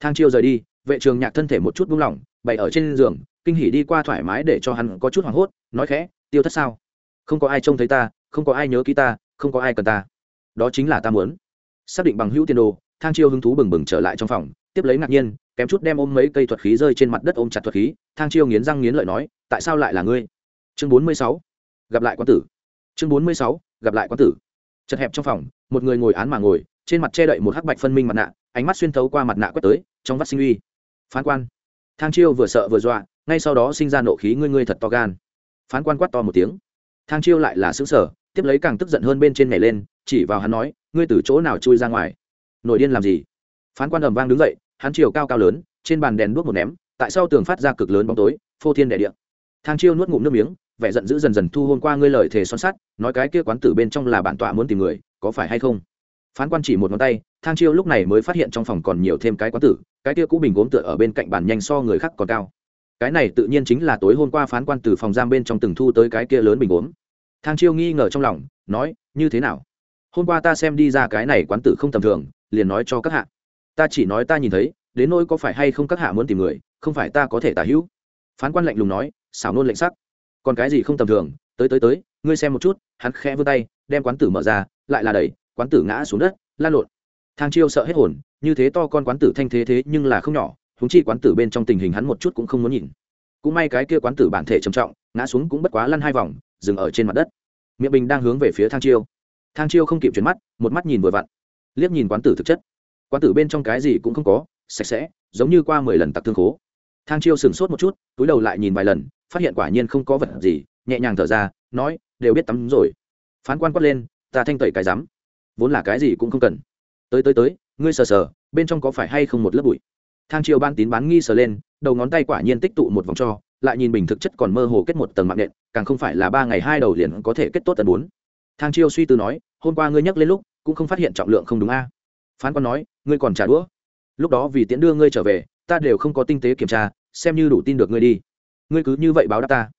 Thang chiêu rời đi, vệ trường nhạc thân thể một chút buông lỏng, bày ở trên giường, kinh hỉ đi qua thoải mái để cho hắn có chút hoảng hốt, nói khẽ, tiêu thất sao? Không có ai trông thấy ta, không có ai nhớ ký ta, không có ai cần ta. Đó chính là ta muốn. Xác định bằng hữu tiền đồ, thang chiêu hứng thú bừng bừng trở lại trong phòng, tiếp lấy ngạc nhiên, kém chút đem ôm mấy cây thuật khí rơi trên mặt đất ôm chặt thuật khí, thang chiêu nghiến răng nghiến lợi nói, tại sao lại là ngươi? Chương bốn mươi sáu, gặp lại quán tử. Chương bốn mươi sáu, gặp lại quán tử chật hẹp trong phòng, một người ngồi án mà ngồi, trên mặt che đậy một hắc bạch phân minh mặt nạ, ánh mắt xuyên thấu qua mặt nạ quét tới, trong vắt sinh uy. Phán quan. Thang chiêu vừa sợ vừa dọa, ngay sau đó sinh ra nộ khí ngươi ngươi thật to gan. Phán quan quát to một tiếng. Thang chiêu lại là xứng sở tiếp lấy càng tức giận hơn bên trên nhảy lên, chỉ vào hắn nói, ngươi từ chỗ nào chui ra ngoài? Nội điên làm gì? Phán quan ầm vang đứng dậy, hắn chiều cao cao lớn, trên bàn đèn đuốc một ném, tại sao tường phát ra cực lớn bóng tối, phô thiên đệ địa. Thang chiêu nuốt ngụm nước miếng vẻ giận dữ dần dần thu hôn qua ngươi lời thề son sắt, nói cái kia quán tử bên trong là bản tọa muốn tìm người, có phải hay không? Phán quan chỉ một ngón tay, thang chiêu lúc này mới phát hiện trong phòng còn nhiều thêm cái quán tử, cái kia cũ bình gốm tựa ở bên cạnh bàn nhanh so người khác còn cao. Cái này tự nhiên chính là tối hôm qua phán quan từ phòng giam bên trong từng thu tới cái kia lớn bình gốm. Thang chiêu nghi ngờ trong lòng, nói, như thế nào? Hôm qua ta xem đi ra cái này quán tử không tầm thường, liền nói cho các hạ. Ta chỉ nói ta nhìn thấy, đến nỗi có phải hay không các hạ muốn tìm người, không phải ta có thể tả hữu. Phán quan lạnh lùng nói, xảo nôn lệnh sắc còn cái gì không tầm thường, tới tới tới, ngươi xem một chút, hắn khẽ vươn tay, đem quán tử mở ra, lại là đẩy, quán tử ngã xuống đất, lan lộn. Thang chiêu sợ hết hồn, như thế to con quán tử thanh thế thế nhưng là không nhỏ húng chi quán tử bên trong tình hình hắn một chút cũng không muốn nhìn. Cũng may cái kia quán tử bản thể trầm trọng, ngã xuống cũng bất quá lăn hai vòng, dừng ở trên mặt đất. Miệng bình đang hướng về phía thang chiêu. Thang chiêu không kịp chuyển mắt, một mắt nhìn vừa vặn. Liếc nhìn quán tử thực chất. Quán tử bên trong cái gì cũng không có, sạch sẽ, giống như qua mười lần tặc thương khố. Thang chiêu sửng sốt một chút, túi đầu lại nhìn vài lần phát hiện quả nhiên không có vật gì, nhẹ nhàng thở ra, nói, đều biết tắm rồi. Phán quan quát lên, ta thanh tẩy cái rắm, vốn là cái gì cũng không cần. Tới tới tới, ngươi sờ sờ, bên trong có phải hay không một lớp bụi? Thang triều ban tín bán nghi sờ lên, đầu ngón tay quả nhiên tích tụ một vòng cho, lại nhìn bình thực chất còn mơ hồ kết một tầng mạng nện, càng không phải là ba ngày hai đầu liền có thể kết tốt tận bốn. Thang chiêu suy tư nói, hôm qua ngươi nhắc lên lúc, cũng không phát hiện trọng lượng không đúng a. Phán quan nói, ngươi còn trả đũa. Lúc đó vì tiễn đưa ngươi trở về, ta đều không có tinh tế kiểm tra, xem như đủ tin được ngươi đi ngươi cứ như vậy báo đáp ta.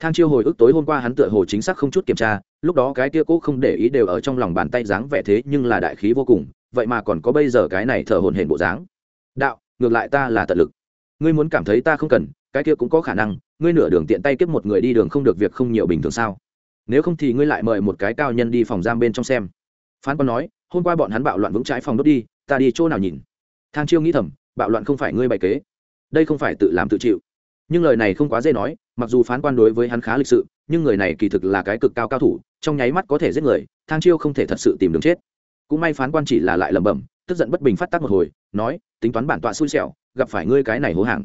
Thang chiêu hồi ức tối hôm qua hắn tựa hồ chính xác không chút kiểm tra, lúc đó cái kia cố không để ý đều ở trong lòng bàn tay dáng vẻ thế nhưng là đại khí vô cùng, vậy mà còn có bây giờ cái này thở hồn hển bộ dáng. Đạo, ngược lại ta là tận lực. Ngươi muốn cảm thấy ta không cần, cái kia cũng có khả năng, ngươi nửa đường tiện tay kiếp một người đi đường không được việc không nhiều bình thường sao? Nếu không thì ngươi lại mời một cái cao nhân đi phòng giam bên trong xem. Phán quan nói, hôm qua bọn hắn bạo loạn vững trái phòng đốt đi, ta đi chỗ nào nhìn? Thang chiêu nghĩ thầm, bạo loạn không phải ngươi bày kế. Đây không phải tự làm tự chịu nhưng lời này không quá dễ nói, mặc dù phán quan đối với hắn khá lịch sự, nhưng người này kỳ thực là cái cực cao cao thủ, trong nháy mắt có thể giết người, thang chiêu không thể thật sự tìm đường chết. Cũng may phán quan chỉ là lại lẩm bẩm, tức giận bất bình phát tác một hồi, nói, tính toán bản tọa xui xẻo, gặp phải ngươi cái này hố hàng.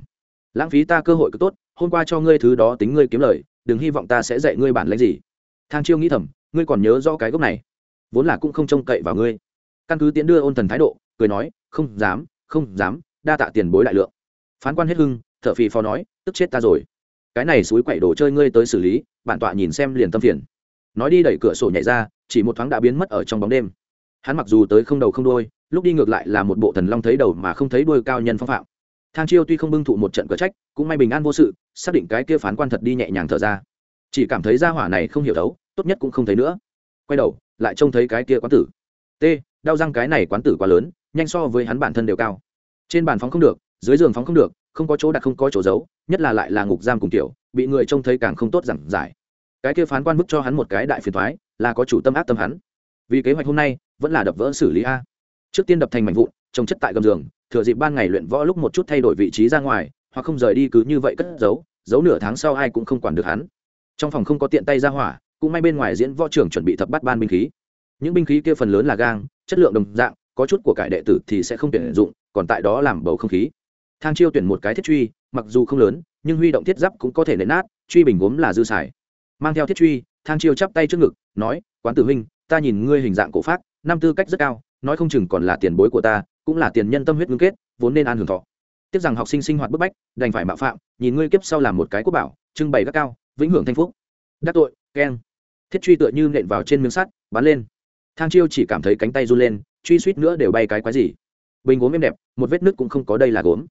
Lãng phí ta cơ hội cực tốt, hôm qua cho ngươi thứ đó tính ngươi kiếm lời, đừng hy vọng ta sẽ dạy ngươi bản lãnh gì. Thang chiêu nghĩ thầm, ngươi còn nhớ rõ cái gốc này. Vốn là cũng không trông cậy vào ngươi. Căn cứ tiến đưa ôn thần thái độ, cười nói, không dám không dám, đa tạ tiền bối đại lượng. Phán quan hết hưng thợ phì phò nói, tức chết ta rồi. Cái này suối quậy đồ chơi ngươi tới xử lý, bản tọa nhìn xem liền tâm phiền. Nói đi đẩy cửa sổ nhảy ra, chỉ một thoáng đã biến mất ở trong bóng đêm. Hắn mặc dù tới không đầu không đôi lúc đi ngược lại là một bộ thần long thấy đầu mà không thấy đuôi cao nhân phong phạm. Thang chiêu tuy không bưng thụ một trận cờ trách, cũng may bình an vô sự, xác định cái kia phán quan thật đi nhẹ nhàng thở ra. Chỉ cảm thấy ra hỏa này không hiểu đấu, tốt nhất cũng không thấy nữa. Quay đầu, lại trông thấy cái kia quán tử. T, đau răng cái này quán tử quá lớn, nhanh so với hắn bản thân đều cao. Trên bàn phóng không được, dưới giường phóng không được không có chỗ đặt không có chỗ giấu, nhất là lại là ngục giam cùng tiểu, bị người trông thấy càng không tốt giảng giải. Cái kia phán quan bức cho hắn một cái đại phiền thoái, là có chủ tâm ác tâm hắn. Vì kế hoạch hôm nay, vẫn là đập vỡ xử lý a. Trước tiên đập thành mảnh vụn, trồng chất tại gầm giường, thừa dịp ban ngày luyện võ lúc một chút thay đổi vị trí ra ngoài, hoặc không rời đi cứ như vậy cất giấu giấu nửa tháng sau ai cũng không quản được hắn. Trong phòng không có tiện tay ra hỏa, cũng may bên ngoài diễn võ trưởng chuẩn bị thập bắt ban binh khí. Những binh khí kia phần lớn là gang, chất lượng đồng dạng, có chút của cải đệ tử thì sẽ không tuyển dụng, còn tại đó làm bầu không khí thang chiêu tuyển một cái thiết truy, mặc dù không lớn, nhưng huy động thiết giáp cũng có thể nện nát, truy bình gốm là dư xài. Mang theo thiết truy, thang chiêu chắp tay trước ngực, nói, quán tử huynh, ta nhìn ngươi hình dạng cổ pháp năm tư cách rất cao, nói không chừng còn là tiền bối của ta, cũng là tiền nhân tâm huyết ngưng kết, vốn nên an hưởng thọ. Tiếc rằng học sinh sinh hoạt bức bách, đành phải mạo phạm, nhìn ngươi kiếp sau làm một cái quốc bảo, trưng bày rất cao, vĩnh hưởng thanh phúc. Đắc tội, keng. Thiết truy tựa như nện vào trên miếng sắt, bắn lên. Thang chiêu chỉ cảm thấy cánh tay run lên, truy suýt nữa đều bay cái quái gì. Bình gốm êm đẹp, một vết nứt cũng không có đây là gốm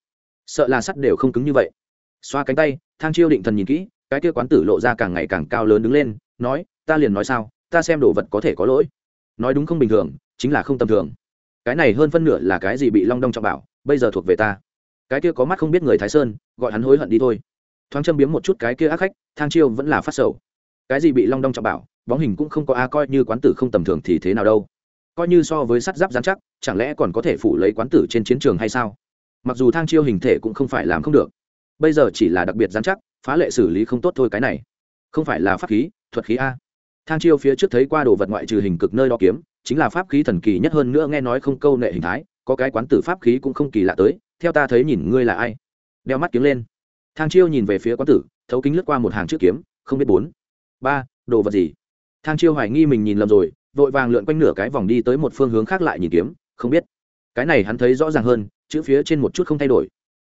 sợ là sắt đều không cứng như vậy. Xoa cánh tay, thang chiêu định thần nhìn kỹ, cái kia quán tử lộ ra càng ngày càng cao lớn đứng lên, nói, ta liền nói sao, ta xem đồ vật có thể có lỗi. Nói đúng không bình thường, chính là không tầm thường. Cái này hơn phân nửa là cái gì bị long đong trọng bảo, bây giờ thuộc về ta. Cái kia có mắt không biết người thái sơn, gọi hắn hối hận đi thôi. Thoáng châm biếm một chút cái kia ác khách, thang chiêu vẫn là phát sầu. Cái gì bị long đong trọng bảo, bóng hình cũng không có a coi như quán tử không tầm thường thì thế nào đâu. Coi như so với sắt giáp dán chắc, chẳng lẽ còn có thể phủ lấy quán tử trên chiến trường hay sao? Mặc dù thang chiêu hình thể cũng không phải làm không được. Bây giờ chỉ là đặc biệt giám chắc, phá lệ xử lý không tốt thôi cái này. Không phải là pháp khí, thuật khí a. Thang chiêu phía trước thấy qua đồ vật ngoại trừ hình cực nơi đo kiếm, chính là pháp khí thần kỳ nhất hơn nữa nghe nói không câu nệ hình thái, có cái quán tử pháp khí cũng không kỳ lạ tới, theo ta thấy nhìn ngươi là ai. Đeo mắt kiếm lên. Thang chiêu nhìn về phía quán tử, thấu kính lướt qua một hàng chữ kiếm, không biết bốn, ba, đồ vật gì? Thang chiêu hoài nghi mình nhìn lầm rồi, vội vàng lượn quanh nửa cái vòng đi tới một phương hướng khác lại nhìn kiếm, không biết. Cái này hắn thấy rõ ràng hơn chữ phía trên một chút không thay đổi.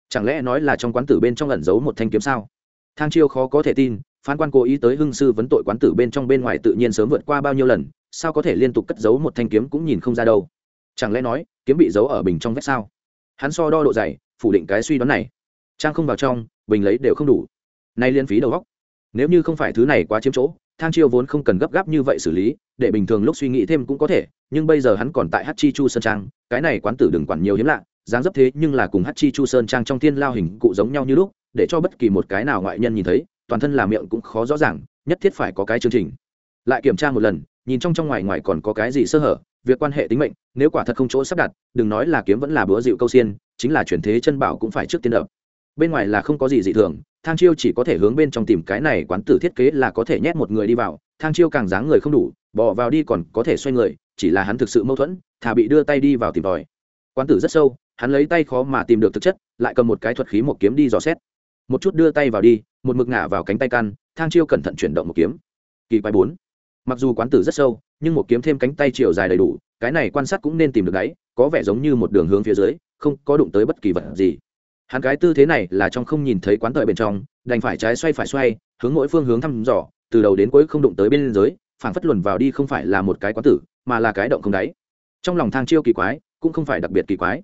Chẳng lẽ nói là trong quán tử bên trong ẩn giấu một thanh kiếm sao? Thang chiêu khó có thể tin, phán quan cố ý tới hưng sư vấn tội quán tử bên trong bên ngoài tự nhiên sớm vượt qua bao nhiêu lần, sao có thể liên tục cất giấu một thanh kiếm cũng nhìn không ra đâu? Chẳng lẽ nói, kiếm bị giấu ở bình trong vách sao? Hắn so đo độ dày, phủ định cái suy đoán này. Trang không vào trong, bình lấy đều không đủ. Nay liên phí đầu góc nếu như không phải thứ này quá chiếm chỗ, thang chiêu vốn không cần gấp gáp như vậy xử lý, để bình thường lúc suy nghĩ thêm cũng có thể, nhưng bây giờ hắn còn tại hát chi chu sơn trang, cái này quán tử đừng quản nhiều hiếm lạ dáng dấp thế nhưng là cùng hát chi chu sơn trang trong thiên lao hình cụ giống nhau như lúc, để cho bất kỳ một cái nào ngoại nhân nhìn thấy, toàn thân làm miệng cũng khó rõ ràng, nhất thiết phải có cái chương trình. Lại kiểm tra một lần, nhìn trong trong ngoài ngoài còn có cái gì sơ hở, việc quan hệ tính mệnh, nếu quả thật không chỗ sắp đặt, đừng nói là kiếm vẫn là búa dịu câu xiên, chính là chuyển thế chân bảo cũng phải trước tiên đập. Bên ngoài là không có gì dị thường, thang chiêu chỉ có thể hướng bên trong tìm cái này quán tử thiết kế là có thể nhét một người đi vào, thang chiêu càng dáng người không đủ bỏ vào đi còn có thể xoay người, chỉ là hắn thực sự mâu thuẫn, thà bị đưa tay đi vào tìm tòi. Quán tử rất sâu hắn lấy tay khó mà tìm được thực chất, lại cầm một cái thuật khí một kiếm đi dò xét. Một chút đưa tay vào đi, một mực ngả vào cánh tay căn thang chiêu cẩn thận chuyển động một kiếm. Kỳ quái bốn. Mặc dù quán tử rất sâu, nhưng một kiếm thêm cánh tay chiều dài đầy đủ, cái này quan sát cũng nên tìm được đáy có vẻ giống như một đường hướng phía dưới, không có đụng tới bất kỳ vật gì. Hắn cái tư thế này là trong không nhìn thấy quán tợi bên trong, đành phải trái xoay phải xoay, hướng mỗi phương hướng thăm dò, từ đầu đến cuối không đụng tới bên dưới, phảng phất luồn vào đi không phải là một cái quán tử, mà là cái động không đáy. Trong lòng thang chiêu kỳ quái, cũng không phải đặc biệt kỳ quái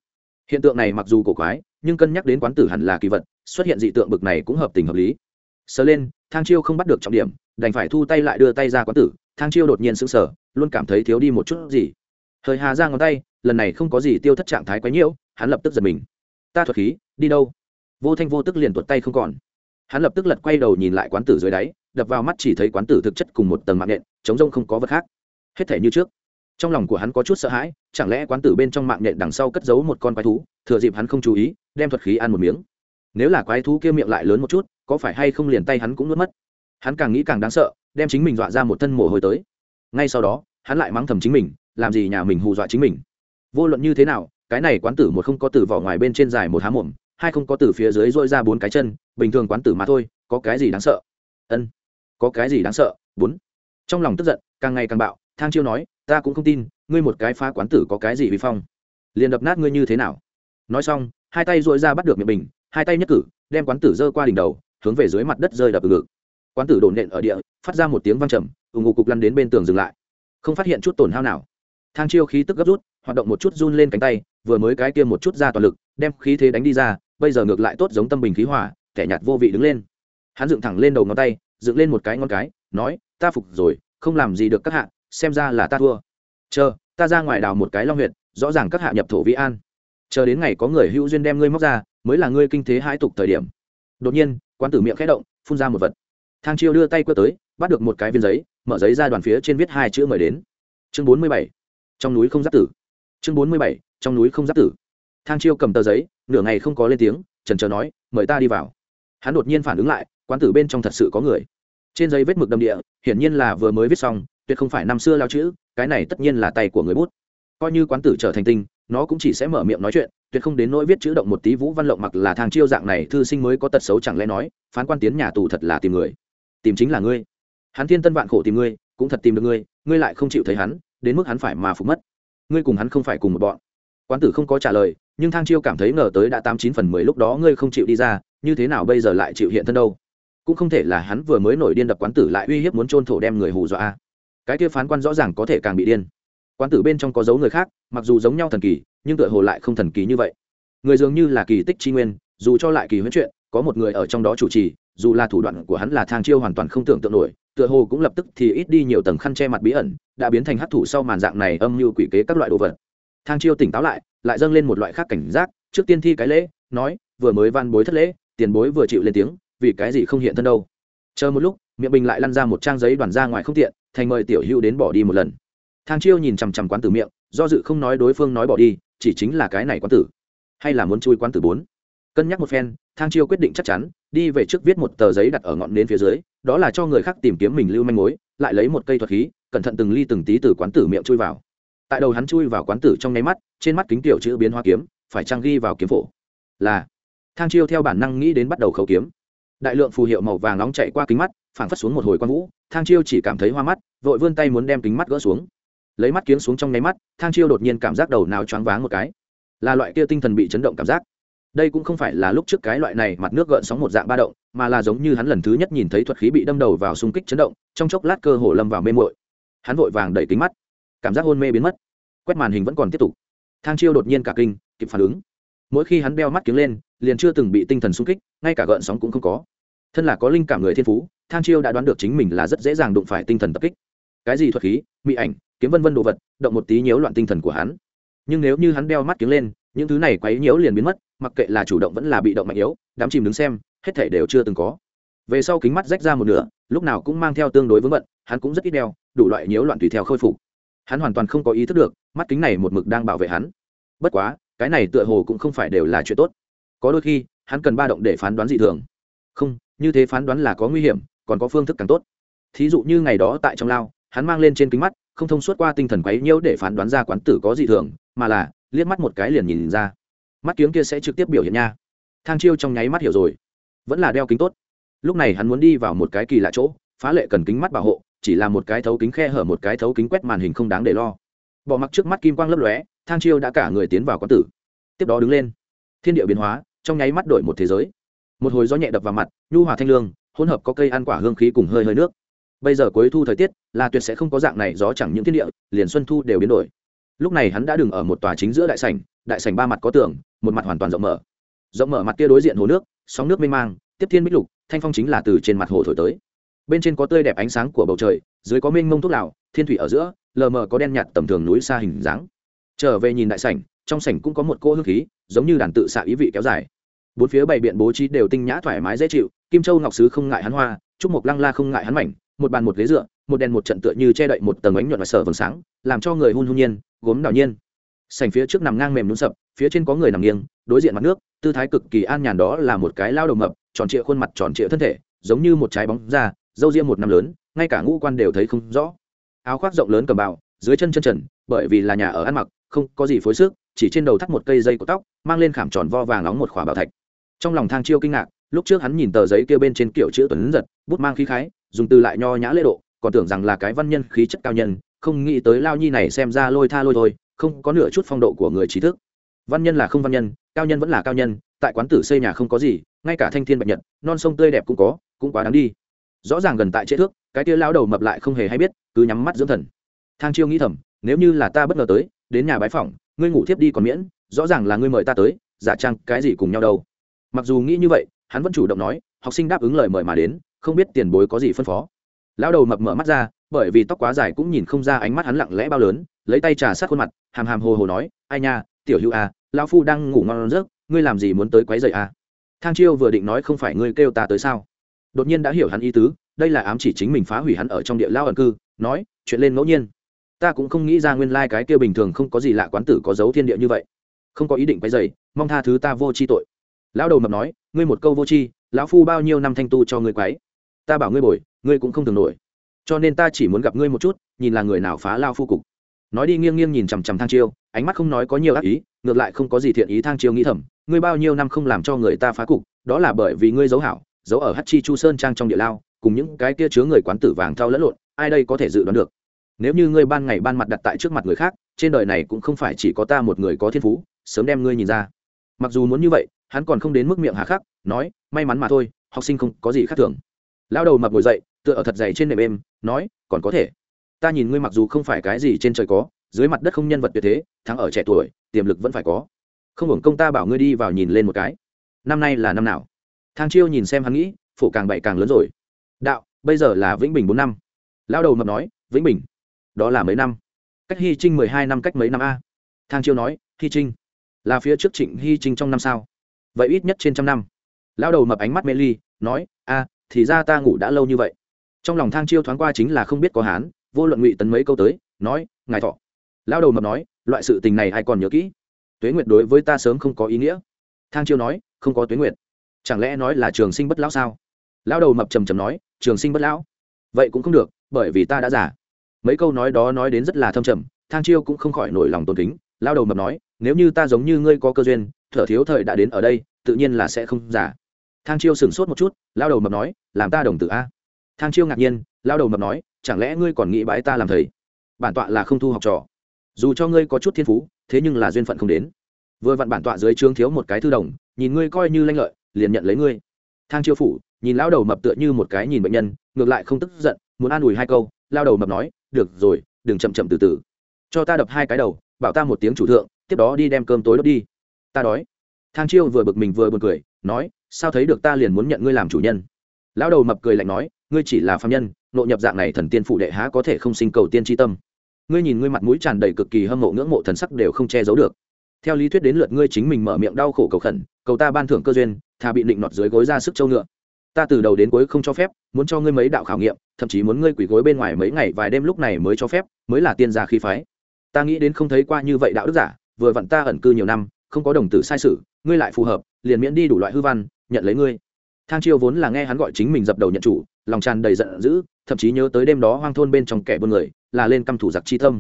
hiện tượng này mặc dù cổ quái, nhưng cân nhắc đến quán tử hẳn là kỳ vật, xuất hiện dị tượng bực này cũng hợp tình hợp lý. Sờ lên, thang chiêu không bắt được trọng điểm, đành phải thu tay lại đưa tay ra quán tử. Thang chiêu đột nhiên sững sờ, luôn cảm thấy thiếu đi một chút gì. Hơi hà ra ngón tay, lần này không có gì tiêu thất trạng thái quấy nhiễu, hắn lập tức giật mình. Ta thuật khí, đi đâu? Vô thanh vô tức liền tuột tay không còn. Hắn lập tức lật quay đầu nhìn lại quán tử dưới đáy, đập vào mắt chỉ thấy quán tử thực chất cùng một tầng mạng nện chống rông không có vật khác. Hết thể như trước trong lòng của hắn có chút sợ hãi, chẳng lẽ quán tử bên trong mạng nhện đằng sau cất giấu một con quái thú, thừa dịp hắn không chú ý, đem thuật khí ăn một miếng. Nếu là quái thú kia miệng lại lớn một chút, có phải hay không liền tay hắn cũng nuốt mất? Hắn càng nghĩ càng đáng sợ, đem chính mình dọa ra một thân mồ hôi tới. Ngay sau đó, hắn lại mắng thầm chính mình, làm gì nhà mình hù dọa chính mình? Vô luận như thế nào, cái này quán tử một không có từ vỏ ngoài bên trên dài một há mồm, hai không có từ phía dưới dôi ra bốn cái chân, bình thường quán tử mà thôi, có cái gì đáng sợ? Ân, có cái gì đáng sợ? Bốn. Trong lòng tức giận, càng ngày càng bạo thang chiêu nói, ta cũng không tin, ngươi một cái phá quán tử có cái gì vi phong. Liền đập nát ngươi như thế nào? Nói xong, hai tay dội ra bắt được miệng bình, hai tay nhất cử, đem quán tử giơ qua đỉnh đầu, hướng về dưới mặt đất rơi đập ngực. Quán tử đổn nện ở địa, phát ra một tiếng vang trầm ủng ngụ cục lăn đến bên tường dừng lại. Không phát hiện chút tổn hao nào. Thang chiêu khí tức gấp rút, hoạt động một chút run lên cánh tay, vừa mới cái kia một chút ra toàn lực, đem khí thế đánh đi ra, bây giờ ngược lại tốt giống tâm bình khí hỏa kẻ nhạt vô vị đứng lên. Hắn dựng thẳng lên đầu ngón tay, dựng lên một cái ngón cái, nói, ta phục rồi, không làm gì được các hạ xem ra là ta thua. Chờ, ta ra ngoài đào một cái long huyệt, rõ ràng các hạ nhập thổ vĩ an. Chờ đến ngày có người hữu duyên đem ngươi móc ra, mới là ngươi kinh thế hãi tục thời điểm. Đột nhiên, quán tử miệng khẽ động, phun ra một vật. Thang chiêu đưa tay quơ tới, bắt được một cái viên giấy, mở giấy ra đoàn phía trên viết hai chữ mời đến. Chương bốn mươi bảy. Trong núi không giáp tử. Chương bốn mươi bảy. Trong núi không giáp tử. Thang chiêu cầm tờ giấy, nửa ngày không có lên tiếng, trần trờ nói, mời ta đi vào. Hắn đột nhiên phản ứng lại, quán tử bên trong thật sự có người. Trên giấy vết mực đầm địa, hiển nhiên là vừa mới viết xong tuyệt không phải năm xưa lao chữ, cái này tất nhiên là tay của người bút. Coi như quán tử trở thành tinh, nó cũng chỉ sẽ mở miệng nói chuyện, tuyệt không đến nỗi viết chữ động một tí vũ văn lộng mặc là thang chiêu dạng này, thư sinh mới có tật xấu chẳng lẽ nói, phán quan tiến nhà tù thật là tìm người. Tìm chính là ngươi. Hắn thiên tân vạn khổ tìm ngươi, cũng thật tìm được ngươi ngươi lại không chịu thấy hắn, đến mức hắn phải mà phục mất. Ngươi cùng hắn không phải cùng một bọn. Quán tử không có trả lời, nhưng thang chiêu cảm thấy ngờ tới đã tám chín phần mười lúc đó ngươi không chịu đi ra, như thế nào bây giờ lại chịu hiện thân đâu? Cũng không thể là hắn vừa mới nổi điên đập quán tử lại uy hiếp muốn trôn thổ đem người hù dọa cái kia phán quan rõ ràng có thể càng bị điên. Quán tử bên trong có dấu người khác, mặc dù giống nhau thần kỳ, nhưng tựa hồ lại không thần kỳ như vậy. Người dường như là kỳ tích tri nguyên, dù cho lại kỳ huấn chuyện, có một người ở trong đó chủ trì, dù là thủ đoạn của hắn là thang chiêu hoàn toàn không tưởng tượng nổi, tựa hồ cũng lập tức thì ít đi nhiều tầng khăn che mặt bí ẩn, đã biến thành hấp thụ sau màn dạng này âm mưu quỷ kế các loại đồ vật. Thang chiêu tỉnh táo lại lại dâng lên một loại khác cảnh giác, trước tiên thi cái lễ, nói, vừa mới van bối thất lễ, tiền bối vừa chịu lên tiếng, vì cái gì không hiện thân đâu? Chờ một lúc miệng bình lại lăn ra một trang giấy đoàn ra ngoài không tiện, thành mời tiểu hữu đến bỏ đi một lần. Thang chiêu nhìn chằm chằm quán tử miệng, do dự không nói đối phương nói bỏ đi, chỉ chính là cái này quán tử. Hay là muốn chui quán tử bốn? Cân nhắc một phen, thang chiêu quyết định chắc chắn, đi về trước viết một tờ giấy đặt ở ngọn nến phía dưới, đó là cho người khác tìm kiếm mình lưu manh mối, lại lấy một cây thuật khí, cẩn thận từng ly từng tí từ quán tử miệng chui vào. Tại đầu hắn chui vào quán tử trong nháy mắt, trên mắt kính tiểu chữ biến hoa kiếm, phải trang ghi vào kiếm phổ? Là. Thang chiêu theo bản năng nghĩ đến bắt đầu khẩu kiếm. Đại lượng phù hiệu màu vàng nóng chạy qua kính mắt phảng phất xuống một hồi quan vũ, thang chiêu chỉ cảm thấy hoa mắt, vội vươn tay muốn đem kính mắt gỡ xuống. Lấy mắt kiếng xuống trong nháy mắt, thang chiêu đột nhiên cảm giác đầu nào choáng váng một cái. Là loại kia tinh thần bị chấn động cảm giác. Đây cũng không phải là lúc trước cái loại này mặt nước gợn sóng một dạng ba động, mà là giống như hắn lần thứ nhất nhìn thấy thuật khí bị đâm đầu vào xung kích chấn động, trong chốc lát cơ hồ lâm vào mê mội hắn vội vàng đẩy kính mắt. Cảm giác hôn mê biến mất. Quét màn hình vẫn còn tiếp tục. Thang chiêu đột nhiên cả kinh, kịp phản ứng. Mỗi khi hắn đeo mắt kiếng lên, liền chưa từng bị tinh thần xung kích, ngay cả gợn sóng cũng không có. Thân là có linh cảm người thiên phú than chiêu đã đoán được chính mình là rất dễ dàng đụng phải tinh thần tập kích. Cái gì thuật khí mỹ ảnh, kiếm vân vân đồ vật, động một tí nhiễu loạn tinh thần của hắn. Nhưng nếu như hắn đeo mắt kiếng lên, những thứ này quấy nhiễu liền biến mất, mặc kệ là chủ động vẫn là bị động mạnh yếu, đám chìm đứng xem, hết thể đều chưa từng có. Về sau kính mắt rách ra một nửa, lúc nào cũng mang theo tương đối vững bận, hắn cũng rất ít đeo, đủ loại nhiễu loạn tùy theo khôi phục. Hắn hoàn toàn không có ý thức được, mắt kính này một mực đang bảo vệ hắn. Bất quá, cái này tựa hồ cũng không phải đều là chuyện tốt. Có đôi khi, hắn cần ba động để phán đoán dị thường. Không, như thế phán đoán là có nguy hiểm còn có phương thức càng tốt. Thí dụ như ngày đó tại trong lao, hắn mang lên trên kính mắt, không thông suốt qua tinh thần quấy nhiễu để phán đoán ra quán tử có dị thường, mà là, liếc mắt một cái liền nhìn ra. Mắt kiếng kia sẽ trực tiếp biểu hiện nha. Thang chiêu trong nháy mắt hiểu rồi. Vẫn là đeo kính tốt. Lúc này hắn muốn đi vào một cái kỳ lạ chỗ, phá lệ cần kính mắt bảo hộ, chỉ là một cái thấu kính khe hở, một cái thấu kính quét màn hình không đáng để lo. Bỏ mặc trước mắt kim quang lấp lóe, thang chiêu đã cả người tiến vào quán tử. Tiếp đó đứng lên. Thiên địa biến hóa, trong nháy mắt đổi một thế giới. Một hồi gió nhẹ đập vào mặt, nhu hòa thanh lương hỗn hợp có cây ăn quả hương khí cùng hơi hơi nước. Bây giờ cuối thu thời tiết là tuyệt sẽ không có dạng này gió chẳng những thiên địa, liền xuân thu đều biến đổi. Lúc này hắn đã đứng ở một tòa chính giữa đại sảnh đại sảnh ba mặt có tường, một mặt hoàn toàn rộng mở. Rộng mở mặt kia đối diện hồ nước, sóng nước mênh mang, tiếp thiên bích lục, thanh phong chính là từ trên mặt hồ thổi tới. Bên trên có tươi đẹp ánh sáng của bầu trời, dưới có mênh mông thuốc lào, thiên thủy ở giữa, lờ mờ có đen nhạt tầm thường núi xa hình dáng. Trở về nhìn đại sảnh, trong sảnh cũng có một cô hương khí, giống như đàn tự xạ ý vị kéo dài. Bốn phía bày biện bố trí đều tinh nhã thoải mái dễ chịu kim châu ngọc sứ không ngại hắn hoa, trúc mộc lăng la không ngại hắn mảnh, một bàn một ghế dựa, một đèn một trận tựa như che đậy một tầng ánh nhuận và sở vầng sáng, làm cho người hun hôn nhiên, gốm đào nhiên. Sành phía trước nằm ngang mềm nhún sập, phía trên có người nằm nghiêng, đối diện mặt nước, tư thái cực kỳ an nhàn đó là một cái lao đầu mập, tròn trịa khuôn mặt tròn trịa thân thể, giống như một trái bóng da, dâu riêng một năm lớn, ngay cả ngũ quan đều thấy không rõ. Áo khoác rộng lớn cầm bào, dưới chân chân trần, bởi vì là nhà ở ăn mặc, không có gì phối sức, chỉ trên đầu thắt một cây dây của tóc, mang lên khảm tròn vo vàng nóng một khỏa bảo thạch. Trong lòng thang chiêu kinh ngạc lúc trước hắn nhìn tờ giấy kia bên trên kiểu chữ tuấn giật, bút mang khí khái, dùng từ lại nho nhã lễ độ, còn tưởng rằng là cái văn nhân khí chất cao nhân, không nghĩ tới lao nhi này xem ra lôi tha lôi thôi, không có nửa chút phong độ của người trí thức. Văn nhân là không văn nhân, cao nhân vẫn là cao nhân, tại quán tử xây nhà không có gì, ngay cả thanh thiên bạch nhật, non sông tươi đẹp cũng có, cũng quá đáng đi. Rõ ràng gần tại chế thước, cái tia lao đầu mập lại không hề hay biết, cứ nhắm mắt dưỡng thần. Thang chiêu nghĩ thầm, nếu như là ta bất ngờ tới, đến nhà bái phỏng, ngươi ngủ thiếp đi còn miễn, rõ ràng là ngươi mời ta tới, giả trang cái gì cùng nhau đâu. Mặc dù nghĩ như vậy hắn vẫn chủ động nói học sinh đáp ứng lời mời mà đến không biết tiền bối có gì phân phó. Lão đầu mập mở mắt ra bởi vì tóc quá dài cũng nhìn không ra ánh mắt hắn lặng lẽ bao lớn lấy tay trà sát khuôn mặt hàm hàm hồ hồ nói ai nha tiểu hữu à lão phu đang ngủ ngon giấc ngươi làm gì muốn tới quấy dậy à? Thang chiêu vừa định nói không phải ngươi kêu ta tới sao? Đột nhiên đã hiểu hắn ý tứ đây là ám chỉ chính mình phá hủy hắn ở trong địa lao ẩn cư nói chuyện lên ngẫu nhiên. Ta cũng không nghĩ ra nguyên lai cái kia bình thường không có gì lạ quán tử có dấu thiên địa như vậy. Không có ý định quấy dậy, mong tha thứ ta vô chi tội. Lão đầu mập nói ngươi một câu vô tri, lão phu bao nhiêu năm thanh tu cho ngươi quái? ta bảo ngươi bồi ngươi cũng không thường nổi. Cho nên ta chỉ muốn gặp ngươi một chút nhìn là người nào phá lao phu cục. Nói đi nghiêng nghiêng nhìn chằm chằm thang chiêu ánh mắt không nói có nhiều ác ý ngược lại không có gì thiện ý thang chiêu nghĩ thầm ngươi bao nhiêu năm không làm cho người ta phá cục đó là bởi vì ngươi giấu hảo giấu ở hát chi chu sơn trang trong địa lao cùng những cái kia chứa người quán tử vàng thao lẫn lộn ai đây có thể dự đoán được? Nếu như ngươi ban ngày ban mặt đặt tại trước mặt người khác trên đời này cũng không phải chỉ có ta một người có thiên phú sớm đem ngươi nhìn ra. Mặc dù muốn như vậy hắn còn không đến mức miệng hà khắc, nói, may mắn mà thôi, học sinh không có gì khác thường. Lao đầu mập ngồi dậy, tựa ở thật dày trên nệm êm, nói, còn có thể. Ta nhìn ngươi mặc dù không phải cái gì trên trời có, dưới mặt đất không nhân vật tuyệt thế, thắng ở trẻ tuổi, tiềm lực vẫn phải có. Không hưởng công ta bảo ngươi đi vào nhìn lên một cái. Năm nay là năm nào? Thang chiêu nhìn xem hắn nghĩ, phổ càng bậy càng lớn rồi. Đạo, bây giờ là vĩnh bình bốn năm. Lao đầu mập nói, vĩnh bình? Đó là mấy năm? Cách hy trinh mười hai năm, cách mấy năm a? Thang chiêu nói, hy trinh. Là phía trước trịnh hy trinh trong năm sao? Vậy ít nhất trên trăm năm. Lao đầu mập ánh mắt mê ly, nói, a, thì ra ta ngủ đã lâu như vậy. Trong lòng thang chiêu thoáng qua chính là không biết có hán, vô luận ngụy tấn mấy câu tới, nói, ngài thọ. Lao đầu mập nói, loại sự tình này ai còn nhớ kỹ? Tuế nguyệt đối với ta sớm không có ý nghĩa. Thang chiêu nói, không có tuế nguyệt. Chẳng lẽ nói là trường sinh bất lão sao? Lao đầu mập trầm trầm nói, trường sinh bất lão? Vậy cũng không được, bởi vì ta đã giả mấy câu nói đó nói đến rất là thâm trầm, thang chiêu cũng không khỏi nổi lòng tôn kính. Lao đầu mập nói, nếu như ta giống như ngươi có cơ duyên thở thiếu thời đã đến ở đây, tự nhiên là sẽ không giả thang chiêu sửng sốt một chút, lao đầu mập nói, làm ta đồng tử a? Thang chiêu ngạc nhiên, lao đầu mập nói, chẳng lẽ ngươi còn nghĩ bái ta làm thầy? Bản tọa là không thu học trò. Dù cho ngươi có chút thiên phú, thế nhưng là duyên phận không đến. Vừa vặn bản tọa dưới trướng thiếu một cái thư đồng, nhìn ngươi coi như lanh lợi, liền nhận lấy ngươi. Thang chiêu phủ, nhìn lao đầu mập tựa như một cái nhìn bệnh nhân, ngược lại không tức giận, muốn an ủi hai câu, lao đầu mập nói, được rồi, đừng chậm chậm từ từ. Cho ta đập hai cái đầu, bảo ta một tiếng chủ thượng, tiếp đó đi đem cơm tối đốt đi ta đói. Thang chiêu vừa bực mình vừa buồn cười, nói, sao thấy được ta liền muốn nhận ngươi làm chủ nhân? Lão đầu mập cười lạnh nói, ngươi chỉ là phạm nhân nội nhập dạng này thần tiên phụ đệ há có thể không sinh cầu tiên tri tâm? Ngươi nhìn ngươi mặt mũi tràn đầy cực kỳ hâm mộ ngưỡng mộ thần sắc đều không che giấu được. Theo lý thuyết đến lượt ngươi chính mình mở miệng đau khổ cầu khẩn, cầu ta ban thưởng cơ duyên thà bị định nọt dưới gối ra sức châu ngựa. Ta từ đầu đến cuối không cho phép, muốn cho ngươi mấy đạo khảo nghiệm, thậm chí muốn ngươi quỷ gối bên ngoài mấy ngày vài đêm lúc này mới cho phép, mới là tiên gia khí phái. Ta nghĩ đến không thấy qua như vậy đạo đức giả, vừa vặn ta ẩn cư nhiều năm không có đồng tử sai sự, ngươi lại phù hợp, liền miễn đi đủ loại hư văn, nhận lấy ngươi. Thang chiêu vốn là nghe hắn gọi chính mình dập đầu nhận chủ, lòng tràn đầy giận dữ, thậm chí nhớ tới đêm đó hoang thôn bên trong kẻ buôn người, là lên căm thủ giặc chi tâm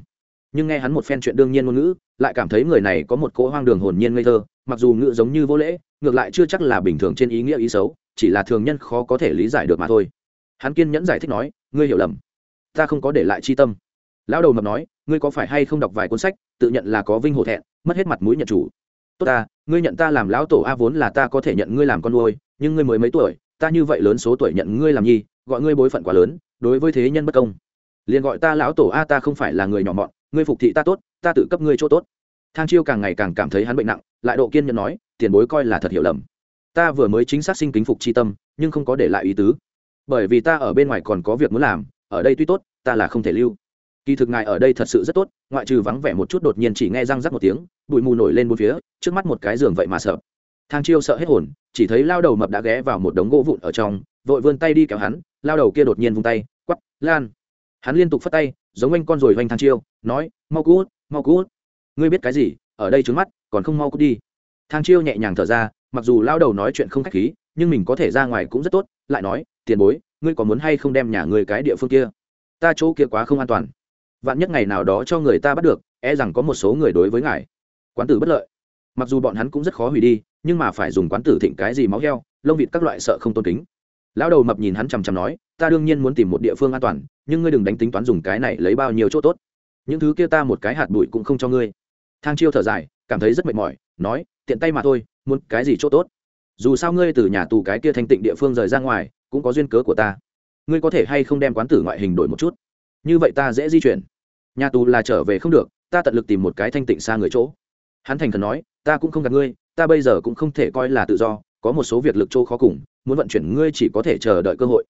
nhưng nghe hắn một phen chuyện đương nhiên ngôn ngữ, lại cảm thấy người này có một cỗ hoang đường hồn nhiên ngây thơ, mặc dù ngữ giống như vô lễ, ngược lại chưa chắc là bình thường trên ý nghĩa ý xấu, chỉ là thường nhân khó có thể lý giải được mà thôi. Hắn kiên nhẫn giải thích nói, ngươi hiểu lầm. Ta không có để lại chi tâm. Lão đầu mập nói, ngươi có phải hay không đọc vài cuốn sách, tự nhận là có vinh hổ thẹn, mất hết mặt mũi nhận chủ tốt ta, ngươi nhận ta làm lão tổ a vốn là ta có thể nhận ngươi làm con nuôi, nhưng ngươi mới mấy tuổi, ta như vậy lớn số tuổi nhận ngươi làm nhi, gọi ngươi bối phận quá lớn, đối với thế nhân bất công. Liền gọi ta lão tổ a ta không phải là người nhỏ mọn, ngươi phục thị ta tốt, ta tự cấp ngươi chỗ tốt. Thang chiêu càng ngày càng cảm thấy hắn bệnh nặng, lại độ kiên nhẫn nói, tiền bối coi là thật hiểu lầm. Ta vừa mới chính xác sinh kính phục c h i tâm, nhưng không có để lại ý tứ. Bởi vì ta ở bên ngoài còn có việc muốn làm, ở đây tuy tốt, ta là không thể lưu kỳ thực ngài ở đây thật sự rất tốt, ngoại trừ vắng vẻ một chút đột nhiên chỉ nghe răng rắc một tiếng, bụi mù nổi lên một phía, trước mắt một cái giường vậy mà sợ. Thang chiêu sợ hết hồn, chỉ thấy lao đầu mập đã ghé vào một đống gỗ vụn ở trong, vội vươn tay đi kéo hắn, lao đầu kia đột nhiên vung tay quắp lan. Hắn liên tục phất tay, giống anh con rồi hoành thang chiêu, nói, mau cút mau cút. Ngươi biết cái gì? Ở đây trước mắt, còn không mau cút đi. Thang chiêu nhẹ nhàng thở ra, mặc dù lao đầu nói chuyện không khách khí, nhưng mình có thể ra ngoài cũng rất tốt, lại nói, tiền bối, ngươi có muốn hay không đem nhà ngươi cái địa phương kia? Ta chỗ kia quá không an toàn vạn nhất ngày nào đó cho người ta bắt được e rằng có một số người đối với ngài. Quán tử bất lợi. Mặc dù bọn hắn cũng rất khó hủy đi, nhưng mà phải dùng quán tử thịnh cái gì máu heo, lông vịt các loại sợ không tôn kính. Lão đầu mập nhìn hắn chằm chằm nói, ta đương nhiên muốn tìm một địa phương an toàn, nhưng ngươi đừng đánh tính toán dùng cái này lấy bao nhiêu chỗ tốt. Những thứ kia ta một cái hạt bụi cũng không cho ngươi. Thang chiêu thở dài, cảm thấy rất mệt mỏi, nói, tiện tay mà thôi, muốn cái gì chỗ tốt? Dù sao ngươi từ nhà tù cái kia thanh tịnh địa phương rời ra ngoài, cũng có duyên cớ của ta. Ngươi có thể hay không đem quán tử ngoại hình đổi một chút? Như vậy ta dễ di chuyển. Nhà tù là trở về không được, ta tận lực tìm một cái thanh tịnh xa người chỗ. Hắn thành thần nói, ta cũng không gặp ngươi, ta bây giờ cũng không thể coi là tự do, có một số việc lực chỗ khó cùng, muốn vận chuyển ngươi chỉ có thể chờ đợi cơ hội.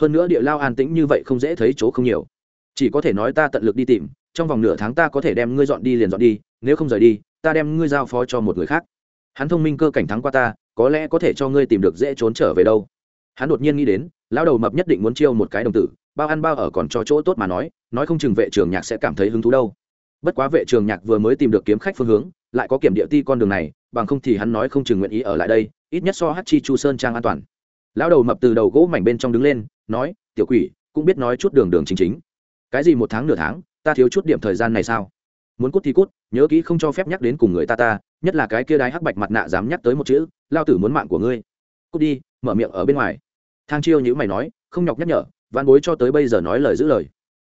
Hơn nữa địa lao an tĩnh như vậy không dễ thấy chỗ không nhiều. Chỉ có thể nói ta tận lực đi tìm, trong vòng nửa tháng ta có thể đem ngươi dọn đi liền dọn đi, nếu không rời đi, ta đem ngươi giao phó cho một người khác. Hắn thông minh cơ cảnh thắng qua ta, có lẽ có thể cho ngươi tìm được dễ trốn trở về đâu. Hắn đột nhiên nghĩ đến, lão đầu mập nhất định muốn chiêu một cái đồng tử bao ăn bao ở còn cho chỗ tốt mà nói nói không chừng vệ trường nhạc sẽ cảm thấy hứng thú đâu. Bất quá vệ trường nhạc vừa mới tìm được kiếm khách phương hướng, lại có kiểm địa ti con đường này, bằng không thì hắn nói không chừng nguyện ý ở lại đây, ít nhất so hát chi chu sơn trang an toàn. Lão đầu mập từ đầu gỗ mảnh bên trong đứng lên, nói, tiểu quỷ, cũng biết nói chút đường đường chính chính. Cái gì một tháng nửa tháng, ta thiếu chút điểm thời gian này sao? Muốn cút thì cút, nhớ kỹ không cho phép nhắc đến cùng người ta ta, nhất là cái kia đái hắc bạch mặt nạ dám nhắc tới một chữ, lao tử muốn mạng của ngươi. Cút đi, mở miệng ở bên ngoài. Thang chiêu nhữ mày nói, không nhọc nhắc nhở văn bối cho tới bây giờ nói lời giữ lời.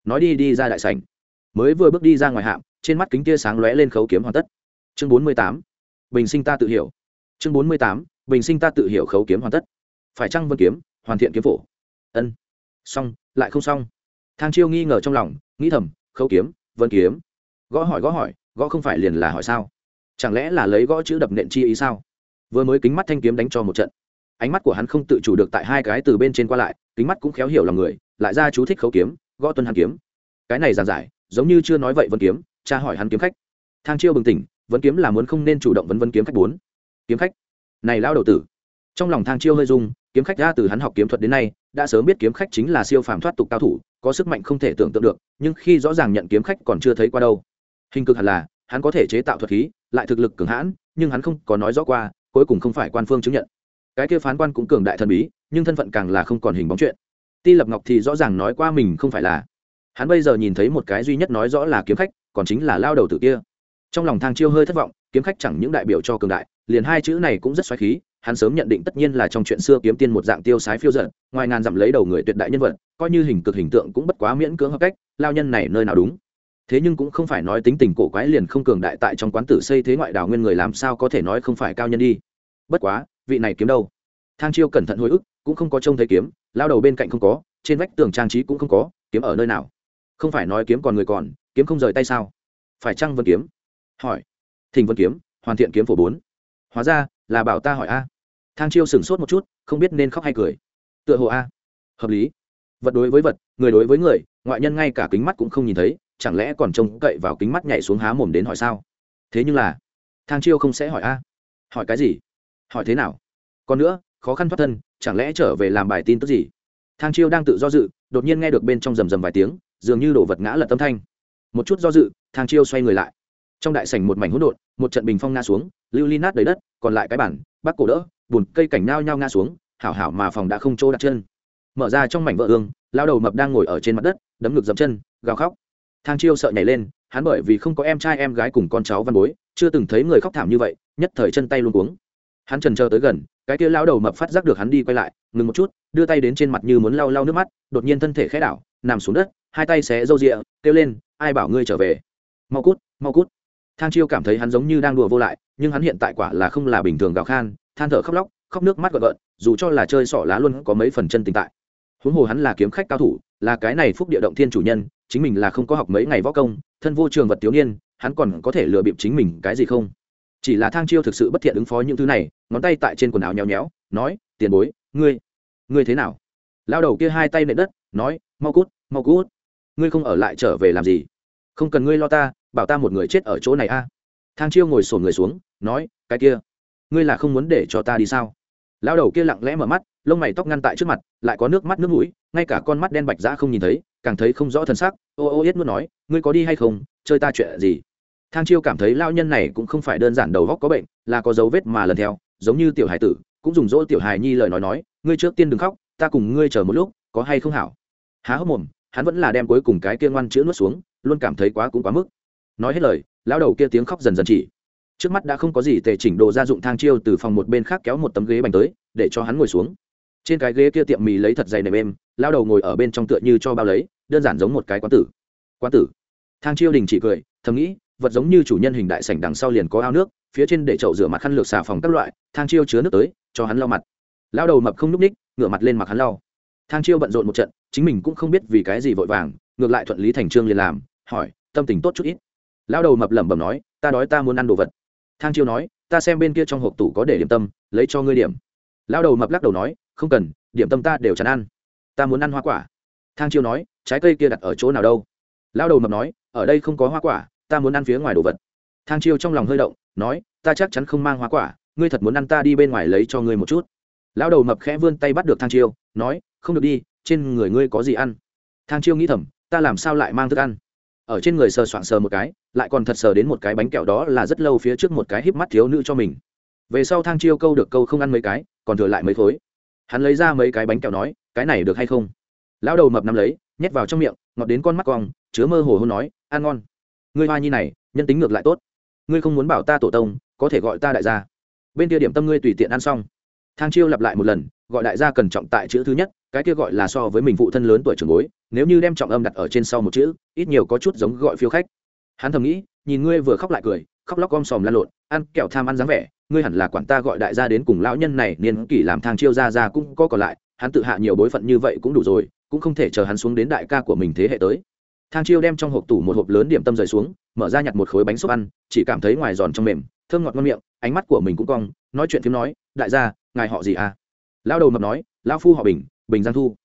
Nói đi đi ra đại sảnh. Mới vừa bước đi ra ngoài hạm, trên mắt kính tia sáng lóe lên khấu kiếm hoàn tất. Chương bốn mươi tám. Bình sinh ta tự hiểu. Chương bốn mươi tám. Bình sinh ta tự hiểu khấu kiếm hoàn tất. Phải chăng vân kiếm, hoàn thiện kiếm phổ? Ân. Xong, lại không xong. Thang chiêu nghi ngờ trong lòng, nghĩ thầm, khấu kiếm, vân kiếm. Gõ hỏi gõ hỏi, gõ không phải liền là hỏi sao? Chẳng lẽ là lấy gõ chữ đập nện chi ý sao? Vừa mới kính mắt thanh kiếm đánh cho một trận. Ánh mắt của hắn không tự chủ được tại hai cái từ bên trên qua lại kính mắt cũng khéo hiểu lòng người, lại ra chú thích khấu kiếm, gõ tuân hàn kiếm. Cái này giản giải, giống như chưa nói vậy vẫn kiếm cha hỏi hắn kiếm khách. Thang chiêu bừng tỉnh vấn kiếm là muốn không nên chủ động vấn vấn kiếm khách bốn. Kiếm khách? Này lao đầu tử. Trong lòng thang chiêu hơi dung kiếm khách ra từ hắn học kiếm thuật đến nay, đã sớm biết kiếm khách chính là siêu phàm thoát tục cao thủ, có sức mạnh không thể tưởng tượng được, nhưng khi rõ ràng nhận kiếm khách còn chưa thấy qua đâu. Hình cực hẳn là, hắn có thể chế tạo thuật khí, lại thực lực cường hãn, nhưng hắn không có nói rõ qua, cuối cùng không phải quan phương chứng nhận. Cái kia phán quan cũng cường đại thần bí nhưng thân phận càng là không còn hình bóng chuyện. Ti lập ngọc thì rõ ràng nói qua mình không phải là. Hắn bây giờ nhìn thấy một cái duy nhất nói rõ là kiếm khách, còn chính là lao đầu tử kia. Trong lòng thang chiêu hơi thất vọng, kiếm khách chẳng những đại biểu cho cường đại, liền hai chữ này cũng rất xoáy khí, hắn sớm nhận định tất nhiên là trong chuyện xưa kiếm tiên một dạng tiêu sái phiêu giận ngoài ngàn dặm lấy đầu người tuyệt đại nhân vật, coi như hình cực hình tượng cũng bất quá miễn cưỡng hợp cách, lao nhân này nơi nào đúng. Thế nhưng cũng không phải nói tính tình cổ quái liền không cường đại tại trong quán tử xây thế ngoại đảo nguyên người làm sao có thể nói không phải cao nhân đi. Bất quá, vị này kiếm đâu? Thang chiêu cẩn thận hồi ức, cũng không có trông thấy kiếm, lao đầu bên cạnh không có, trên vách tường trang trí cũng không có, kiếm ở nơi nào? Không phải nói kiếm còn người còn, kiếm không rời tay sao? Phải chăng vân kiếm? Hỏi. Thình vân kiếm, hoàn thiện kiếm phổ bốn. Hóa ra, là bảo ta hỏi a. Thang chiêu sửng sốt một chút, không biết nên khóc hay cười. Tựa hồ a. Hợp lý. Vật đối với vật, người đối với người, ngoại nhân ngay cả kính mắt cũng không nhìn thấy, chẳng lẽ còn trông cậy vào kính mắt nhảy xuống há mồm đến hỏi sao? Thế nhưng là, thang chiêu không sẽ hỏi a. Hỏi cái gì? Hỏi thế nào? Còn nữa khó khăn thoát thân, chẳng lẽ trở về làm bài tin tức gì? Thang chiêu đang tự do dự, đột nhiên nghe được bên trong rầm rầm vài tiếng, dường như đổ vật ngã lật tâm thanh. Một chút do dự, thang chiêu xoay người lại. Trong đại sảnh một mảnh hỗn độn, một trận bình phong ngã xuống, lưu ly nát đầy đất, còn lại cái bản bác cổ đỡ, bùn cây cảnh nao nhao ngã xuống, hảo hảo mà phòng đã không chỗ đặt chân. Mở ra trong mảnh vợ ương, lao đầu mập đang ngồi ở trên mặt đất, đấm ngực dậm chân, gào khóc. Thang chiêu sợ nhảy lên, hắn bởi vì không có em trai em gái cùng con cháu văn bối, chưa từng thấy người khóc thảm như vậy, nhất thời chân tay luôn cuống hắn trần chờ tới gần, cái kia lao đầu mập phát giác được hắn đi quay lại, ngừng một chút, đưa tay đến trên mặt như muốn lau lau nước mắt, đột nhiên thân thể khẽ đảo, nằm xuống đất, hai tay xé râu rịa, kêu lên, ai bảo ngươi trở về? Mau cút mau cút. Thang chiêu cảm thấy hắn giống như đang đùa vô lại, nhưng hắn hiện tại quả là không là bình thường gào khan, than thở khóc lóc, khóc nước mắt gợn gợn, dù cho là chơi sỏ lá luôn có mấy phần chân tình tại. Huống hồ hắn là kiếm khách cao thủ, là cái này phúc địa động thiên chủ nhân, chính mình là không có học mấy ngày võ công, thân vô trường vật thiếu niên, hắn còn có thể lừa bịp chính mình cái gì không? Chỉ là thang chiêu thực sự bất thiện ứng phó những thứ này, ngón tay tại trên quần áo nhéo nhéo, nói, tiền bối, ngươi ngươi thế nào? Lao đầu kia hai tay nệ đất, nói, mau cút mau cút. Ngươi không ở lại trở về làm gì? Không cần ngươi lo ta, bảo ta một người chết ở chỗ này a. Thang chiêu ngồi sổn người xuống, nói, cái kia, ngươi là không muốn để cho ta đi sao? Lao đầu kia lặng lẽ mở mắt, lông mày tóc ngăn tại trước mặt, lại có nước mắt nước mũi, ngay cả con mắt đen bạch ra không nhìn thấy, càng thấy không rõ thân sắc, ô ô yết muốn nói, ngươi có đi hay không? Chơi ta chuyện gì? Thang chiêu cảm thấy lao nhân này cũng không phải đơn giản đầu góc có bệnh, là có dấu vết mà lần theo, giống như tiểu hải tử, cũng dùng dỗ tiểu hài nhi lời nói nói, ngươi trước tiên đừng khóc, ta cùng ngươi chờ một lúc, có hay không hảo? Há hốc mồm, hắn vẫn là đem cuối cùng cái kia ngoan chữ nuốt xuống, luôn cảm thấy quá cũng quá mức. Nói hết lời, lão đầu kia tiếng khóc dần dần chỉ. Trước mắt đã không có gì tề chỉnh đồ gia dụng, thang chiêu từ phòng một bên khác kéo một tấm ghế bành tới, để cho hắn ngồi xuống. Trên cái ghế kia tiệm mì lấy thật dày nệm êm lao đầu ngồi ở bên trong tựa như cho bao lấy, đơn giản giống một cái quán tử. Quán tử? Thang chiêu đình chỉ cười, thầm nghĩ vật giống như chủ nhân hình đại sảnh đằng sau liền có ao nước, phía trên để chậu rửa mặt khăn lược xà phòng các loại, thang chiêu chứa nước tới, cho hắn lau mặt. Lao đầu mập không nhúc ních, ngửa mặt lên mặt hắn lau. Thang chiêu bận rộn một trận, chính mình cũng không biết vì cái gì vội vàng, ngược lại thuận lý thành trương liền làm, hỏi, tâm tình tốt chút ít? Lao đầu mập lẩm bẩm nói, ta đói ta muốn ăn đồ vật. Thang chiêu nói, ta xem bên kia trong hộp tủ có để điểm tâm, lấy cho ngươi điểm. Lao đầu mập lắc đầu nói, không cần, điểm tâm ta đều chẳng ăn. Ta muốn ăn hoa quả. Thang chiêu nói, trái cây kia đặt ở chỗ nào đâu? Lao đầu mập nói, ở đây không có hoa quả ta muốn ăn phía ngoài đồ vật. Thang chiêu trong lòng hơi động, nói, ta chắc chắn không mang hoa quả, ngươi thật muốn ăn ta đi bên ngoài lấy cho ngươi một chút. Lão đầu mập khẽ vươn tay bắt được thang chiêu, nói, không được đi, trên người ngươi có gì ăn? Thang chiêu nghĩ thầm, ta làm sao lại mang thức ăn? Ở trên người sờ soạng sờ một cái, lại còn thật sờ đến một cái bánh kẹo đó là rất lâu phía trước một cái híp mắt thiếu nữ cho mình. Về sau thang chiêu câu được câu không ăn mấy cái, còn thừa lại mấy khối. Hắn lấy ra mấy cái bánh kẹo nói, cái này được hay không? Lão đầu mập nắm lấy, nhét vào trong miệng, ngọt đến con mắt cong, chứa mơ hồ hôn nói, ăn ngon ngươi hoa nhi này, nhân tính ngược lại tốt. Ngươi không muốn bảo ta tổ tông, có thể gọi ta đại gia. Bên kia điểm tâm ngươi tùy tiện ăn xong. Thang chiêu lặp lại một lần, gọi đại gia cần trọng tại chữ thứ nhất, cái kia gọi là so với mình phụ thân lớn tuổi trường bối, nếu như đem trọng âm đặt ở trên sau một chữ, ít nhiều có chút giống gọi phiêu khách. Hắn thầm nghĩ, nhìn ngươi vừa khóc lại cười, khóc lóc om sòm lan lộn, ăn kẹo tham ăn dáng vẻ, ngươi hẳn là quản ta gọi đại gia đến cùng lão nhân này, niên kỷ làm thang chiêu ra ra cũng có còn lại, hắn tự hạ nhiều bối phận như vậy cũng đủ rồi, cũng không thể chờ hắn xuống đến đại ca của mình thế hệ tới thang chiêu đem trong hộp tủ một hộp lớn điểm tâm rời xuống, mở ra nhặt một khối bánh xốp ăn, chỉ cảm thấy ngoài giòn trong mềm, thơm ngọt ngon miệng, ánh mắt của mình cũng cong, nói chuyện phim nói, đại gia, ngài họ gì à? Lão đầu mập nói, lão phu họ bình bình giang thu.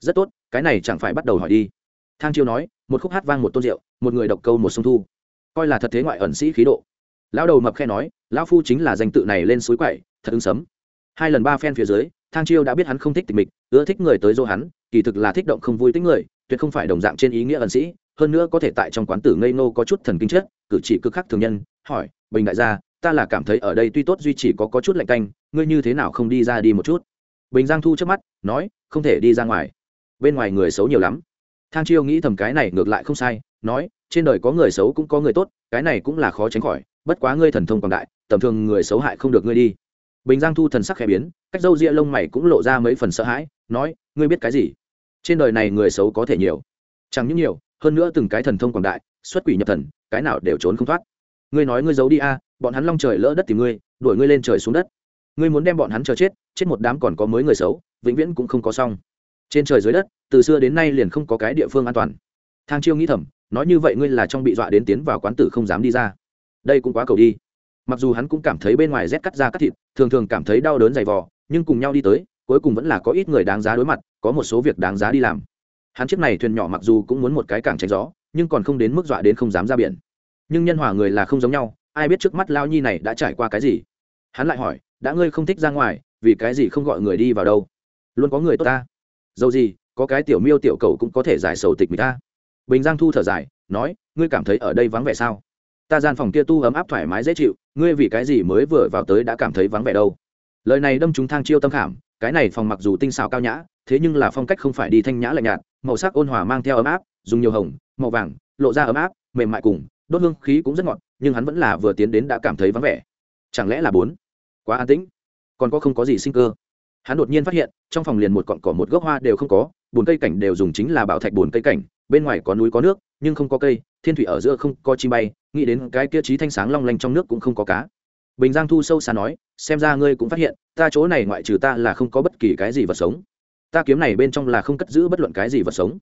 Rất tốt, cái này chẳng phải bắt đầu hỏi đi. Thang chiêu nói, một khúc hát vang một tôn rượu, một người độc câu một sông thu. Coi là thật thế ngoại ẩn sĩ khí độ. Lão đầu mập khe nói, lão phu chính là danh tự này lên suối quậy, thật ứng sấm. Hai lần ba phen phía dưới thang chiêu đã biết hắn không thích tịch mịch ưa thích người tới dỗ hắn kỳ thực là thích động không vui tính người tuyệt không phải đồng dạng trên ý nghĩa ẩn sĩ hơn nữa có thể tại trong quán tử ngây nô có chút thần kinh chết, cử chỉ cực khắc thường nhân hỏi bình đại gia ta là cảm thấy ở đây tuy tốt duy chỉ có có chút lạnh canh ngươi như thế nào không đi ra đi một chút? Bình giang thu trước mắt nói không thể đi ra ngoài. Bên ngoài người xấu nhiều lắm. Thang chiêu nghĩ thầm cái này ngược lại không sai nói trên đời có người xấu cũng có người tốt cái này cũng là khó tránh khỏi bất quá ngươi thần thông quảng đại tầm thường người xấu hại không được ngươi đi. Bình giang thu thần sắc khẽ biến cách dâu ria lông mày cũng lộ ra mấy phần sợ hãi, nói, ngươi biết cái gì? Trên đời này người xấu có thể nhiều. Chẳng những nhiều, hơn nữa từng cái thần thông quảng đại, xuất quỷ nhập thần, cái nào đều trốn không thoát. Ngươi nói ngươi giấu đi a, bọn hắn long trời lỡ đất tìm ngươi, đuổi ngươi lên trời xuống đất. Ngươi muốn đem bọn hắn chờ chết chết một đám còn có mới người xấu, vĩnh viễn cũng không có xong. Trên trời dưới đất, từ xưa đến nay liền không có cái địa phương an toàn. Thang chiêu nghĩ thầm, nói như vậy ngươi là trong bị dọa đến tiến vào quán tử không dám đi ra. Đây cũng quá cầu đi. Mặc dù hắn cũng cảm thấy bên ngoài rét cắt ra cắt thịt, thường thường cảm thấy đau đớn dày vò nhưng cùng nhau đi tới, cuối cùng vẫn là có ít người đáng giá đối mặt, có một số việc đáng giá đi làm. Hắn chiếc này thuyền nhỏ mặc dù cũng muốn một cái cảng tránh gió, nhưng còn không đến mức dọa đến không dám ra biển. Nhưng nhân hòa người là không giống nhau, ai biết trước mắt lao nhi này đã trải qua cái gì? Hắn lại hỏi, đã ngươi không thích ra ngoài, vì cái gì không gọi người đi vào đâu? Luôn có người tốt ta. Dầu gì, có cái tiểu miêu tiểu cầu cũng có thể giải sầu tịch mình ta. Bình giang thu thở dài, nói, ngươi cảm thấy ở đây vắng vẻ sao? Ta gian phòng kia tu ấm áp thoải mái dễ chịu, ngươi vì cái gì mới vừa vào tới đã cảm thấy vắng vẻ đâu? Lời này đâm chúng thang chiêu tâm khảm, cái này phòng mặc dù tinh xào cao nhã, thế nhưng là phong cách không phải đi thanh nhã lạnh nhạt, màu sắc ôn hòa mang theo ấm áp, dùng nhiều hồng, màu vàng, lộ ra ấm áp, mềm mại cùng, đốt hương khí cũng rất ngọt, nhưng hắn vẫn là vừa tiến đến đã cảm thấy vắng vẻ. Chẳng lẽ là bốn? Quá an tĩnh. Còn có không có gì sinh cơ? Hắn đột nhiên phát hiện, trong phòng liền một cọn cỏ một gốc hoa đều không có, bùn cây cảnh đều dùng chính là bảo thạch bùn cây cảnh, bên ngoài có núi có nước, nhưng không có cây, thiên thủy ở giữa không có chim bay, nghĩ đến cái kia trí thanh sáng long lanh trong nước cũng không có cá bình giang thu sâu xa nói, xem ra ngươi cũng phát hiện, ta chỗ này ngoại trừ ta là không có bất kỳ cái gì vật sống. Ta kiếm này bên trong là không cất giữ bất luận cái gì vật sống.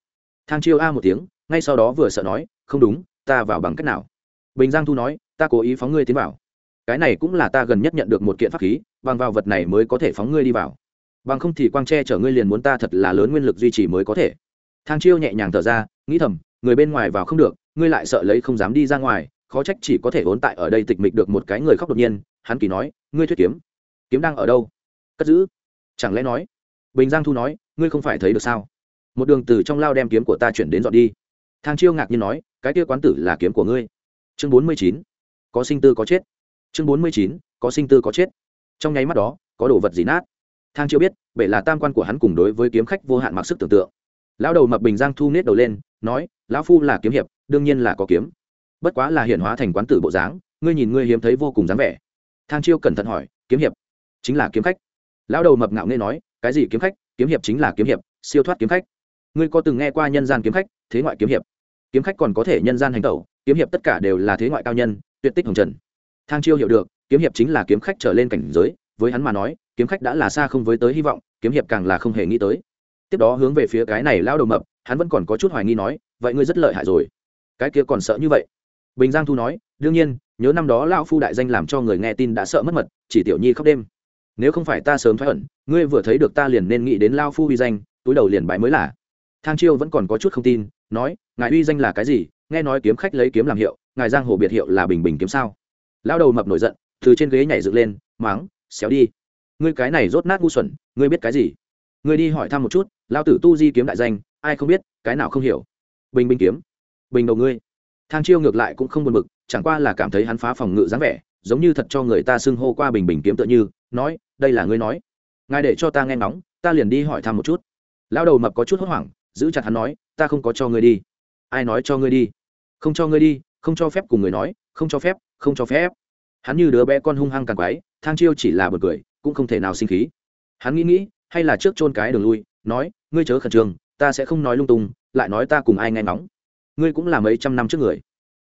Thang chiêu a một tiếng, ngay sau đó vừa sợ nói, không đúng, ta vào bằng cách nào? Bình giang thu nói, ta cố ý phóng ngươi tiến vào. Cái này cũng là ta gần nhất nhận được một kiện pháp khí, bằng vào vật này mới có thể phóng ngươi đi vào. Bằng không thì quang tre chở ngươi liền muốn ta thật là lớn nguyên lực duy trì mới có thể. Thang chiêu nhẹ nhàng thở ra, nghĩ thầm, người bên ngoài vào không được, ngươi lại sợ lấy không dám đi ra ngoài khó trách chỉ có thể ốn tại ở đây tịch mịch được một cái người khóc đột nhiên, hắn kỳ nói, ngươi thuyết kiếm kiếm đang ở đâu? Cất giữ. Chẳng lẽ nói, bình giang thu nói, ngươi không phải thấy được sao? Một đường từ trong lao đem kiếm của ta chuyển đến dọn đi. Thang chiêu ngạc nhiên nói, cái kia quán tử là kiếm của ngươi. Chương bốn mươi chín, có sinh tư có chết. Chương bốn mươi chín, có sinh tư có chết. Trong nháy mắt đó, có đồ vật gì nát. Thang chiêu biết vậy là tam quan của hắn cùng đối với kiếm khách vô hạn mặc sức tưởng tượng. Lão đầu mập bình giang thu nết đầu lên, nói, lão phu là kiếm hiệp, đương nhiên là có kiếm bất quá là hiện hóa thành quán tử bộ dáng, ngươi nhìn ngươi hiếm thấy vô cùng dáng vẻ. Thang chiêu cẩn thận hỏi, kiếm hiệp? Chính là kiếm khách. Lão đầu mập ngạo nghe nói, cái gì kiếm khách? Kiếm hiệp chính là kiếm hiệp, siêu thoát kiếm khách. Ngươi có từng nghe qua nhân gian kiếm khách, thế ngoại kiếm hiệp? Kiếm khách còn có thể nhân gian hành tẩu, kiếm hiệp tất cả đều là thế ngoại cao nhân, tuyệt tích hồng trần. Thang chiêu hiểu được, kiếm hiệp chính là kiếm khách trở lên cảnh giới, với hắn mà nói, kiếm khách đã là xa không với tới hy vọng, kiếm hiệp càng là không hề nghĩ tới. Tiếp đó hướng về phía cái này lao đầu mập, hắn vẫn còn có chút hoài nghi nói, vậy ngươi rất lợi hại rồi. Cái kia còn sợ như vậy bình giang thu nói, đương nhiên, nhớ năm đó lão phu đại danh làm cho người nghe tin đã sợ mất mật, chỉ tiểu nhi khóc đêm. Nếu không phải ta sớm thoái ẩn, ngươi vừa thấy được ta liền nên nghĩ đến lao phu uy danh, túi đầu liền bãi mới là. Thang chiêu vẫn còn có chút không tin, nói, ngài uy danh là cái gì? Nghe nói kiếm khách lấy kiếm làm hiệu, ngài giang hồ biệt hiệu là bình bình kiếm sao? Lao đầu mập nổi giận, từ trên ghế nhảy dựng lên máng xéo đi. Ngươi cái này rốt nát ngu xuẩn, ngươi biết cái gì? Ngươi đi hỏi thăm một chút lao tử tu di kiếm đại danh, ai không biết, cái nào không hiểu? Bình bình kiếm. Bình đầu ngươi thang chiêu ngược lại cũng không buồn bực, chẳng qua là cảm thấy hắn phá phòng ngự dáng vẻ, giống như thật cho người ta xưng hô qua bình bình kiếm tựa như, nói, đây là ngươi nói. Ngài để cho ta nghe ngóng, ta liền đi hỏi thăm một chút. Lão đầu mập có chút hốt hoảng, giữ chặt hắn nói, ta không có cho ngươi đi. Ai nói cho ngươi đi? Không cho ngươi đi, không cho phép cùng người nói, không cho phép, không cho phép. Hắn như đứa bé con hung hăng càng quái, thang chiêu chỉ là bật cười, cũng không thể nào sinh khí. Hắn nghĩ nghĩ, hay là trước chôn cái đường lui, nói, ngươi chớ khẩn trương, ta sẽ không nói lung tung, lại nói ta cùng ai nghe ngóng ngươi cũng là mấy trăm năm trước người.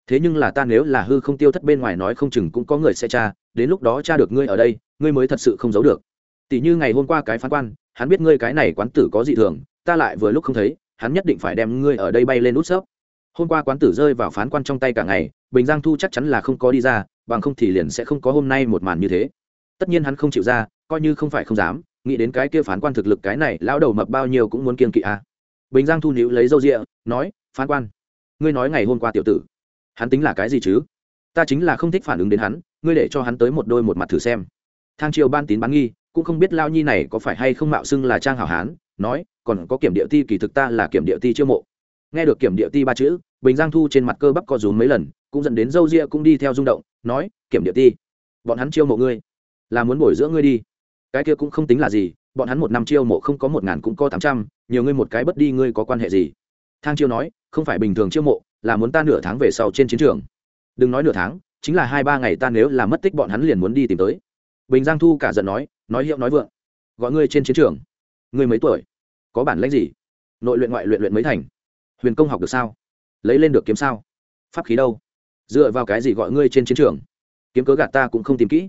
Thế nhưng là ta nếu là hư không tiêu thất bên ngoài nói không chừng cũng có người sẽ tra, đến lúc đó tra được ngươi ở đây, ngươi mới thật sự không giấu được. Tỷ như ngày hôm qua cái phán quan, hắn biết ngươi cái này quán tử có dị thường, ta lại vừa lúc không thấy, hắn nhất định phải đem ngươi ở đây bay lên nút sấp hôm qua quán tử rơi vào phán quan trong tay cả ngày, bình giang thu chắc chắn là không có đi ra, bằng không thì liền sẽ không có hôm nay một màn như thế. Tất nhiên hắn không chịu ra, coi như không phải không dám, nghĩ đến cái kia phán quan thực lực cái này, lão đầu mập bao nhiêu cũng muốn kiên kỵ à. bình giang thu níu lấy râu rịa, nói, phán quan ngươi nói ngày hôm qua tiểu tử, hắn tính là cái gì chứ? Ta chính là không thích phản ứng đến hắn, ngươi để cho hắn tới một đôi một mặt thử xem. Thang triều ban tín bán nghi, cũng không biết lao nhi này có phải hay không mạo xưng là trang hảo hán, nói, còn có kiểm địa ti kỳ thực ta là kiểm địa ti chiêu mộ. Nghe được kiểm địa ti ba chữ, bình giang thu trên mặt cơ bắp co rúm mấy lần, cũng dẫn đến dâu ria cũng đi theo rung động, nói, kiểm địa ti, bọn hắn chiêu mộ ngươi, là muốn bồi dưỡng ngươi đi. Cái kia cũng không tính là gì, bọn hắn một năm chiêu mộ không có một ngàn cũng có tám trăm, nhiều ngươi một cái bất đi, ngươi có quan hệ gì? Thang chiêu nói không phải bình thường chiêu mộ, là muốn ta nửa tháng về sau trên chiến trường. Đừng nói nửa tháng, chính là hai ba ngày ta nếu là mất tích bọn hắn liền muốn đi tìm tới. Bình giang thu cả giận nói nói hiệu nói vượng. Gọi ngươi trên chiến trường. Ngươi mấy tuổi? Có bản lãnh gì? Nội luyện ngoại luyện luyện mấy thành? Huyền công học được sao? Lấy lên được kiếm sao? Pháp khí đâu? Dựa vào cái gì gọi ngươi trên chiến trường? Kiếm cớ gạt ta cũng không tìm kỹ.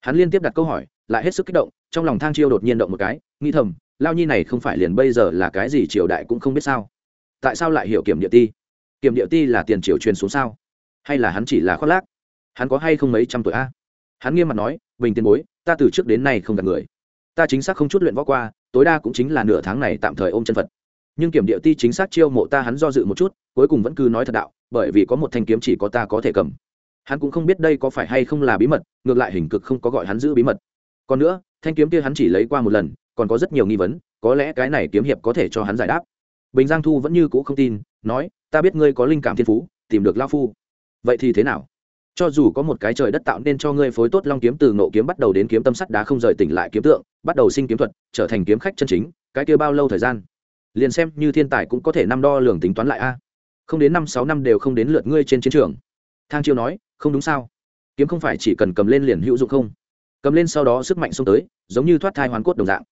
Hắn liên tiếp đặt câu hỏi, lại hết sức kích động, trong lòng thang chiêu đột nhiên động một cái, nghĩ thầm, lao nhi này không phải liền bây giờ là cái gì triều đại cũng không biết sao tại sao lại hiểu kiểm địa ti? Kiểm địa ti là tiền triều truyền xuống sao? Hay là hắn chỉ là khoác lác? Hắn có hay không mấy trăm tuổi a? Hắn nghiêm mặt nói, bình tiền bối, ta từ trước đến nay không gặp người. Ta chính xác không chút luyện võ qua, tối đa cũng chính là nửa tháng này tạm thời ôm chân phật. Nhưng kiểm địa ti chính xác chiêu mộ ta hắn do dự một chút, cuối cùng vẫn cứ nói thật đạo, bởi vì có một thanh kiếm chỉ có ta có thể cầm. Hắn cũng không biết đây có phải hay không là bí mật, ngược lại hình cực không có gọi hắn giữ bí mật. Còn nữa, thanh kiếm kia hắn chỉ lấy qua một lần, còn có rất nhiều nghi vấn, có lẽ cái này kiếm hiệp có thể cho hắn giải đáp bình giang thu vẫn như cũ không tin, nói, ta biết ngươi có linh cảm thiên phú, tìm được lao phu. Vậy thì thế nào? Cho dù có một cái trời đất tạo nên cho ngươi phối tốt long kiếm từ nộ kiếm bắt đầu đến kiếm tâm sắt đá không rời tỉnh lại kiếm tượng, bắt đầu sinh kiếm thuật, trở thành kiếm khách chân chính, cái kia bao lâu thời gian? Liền xem như thiên tài cũng có thể năm đo lường tính toán lại a. Không đến năm, sáu năm đều không đến lượt ngươi trên chiến trường. Thang chiêu nói, không đúng sao? Kiếm không phải chỉ cần cầm lên liền hữu dụng không? Cầm lên sau đó sức mạnh xông tới, giống như thoát thai hoàn cốt đồng dạng.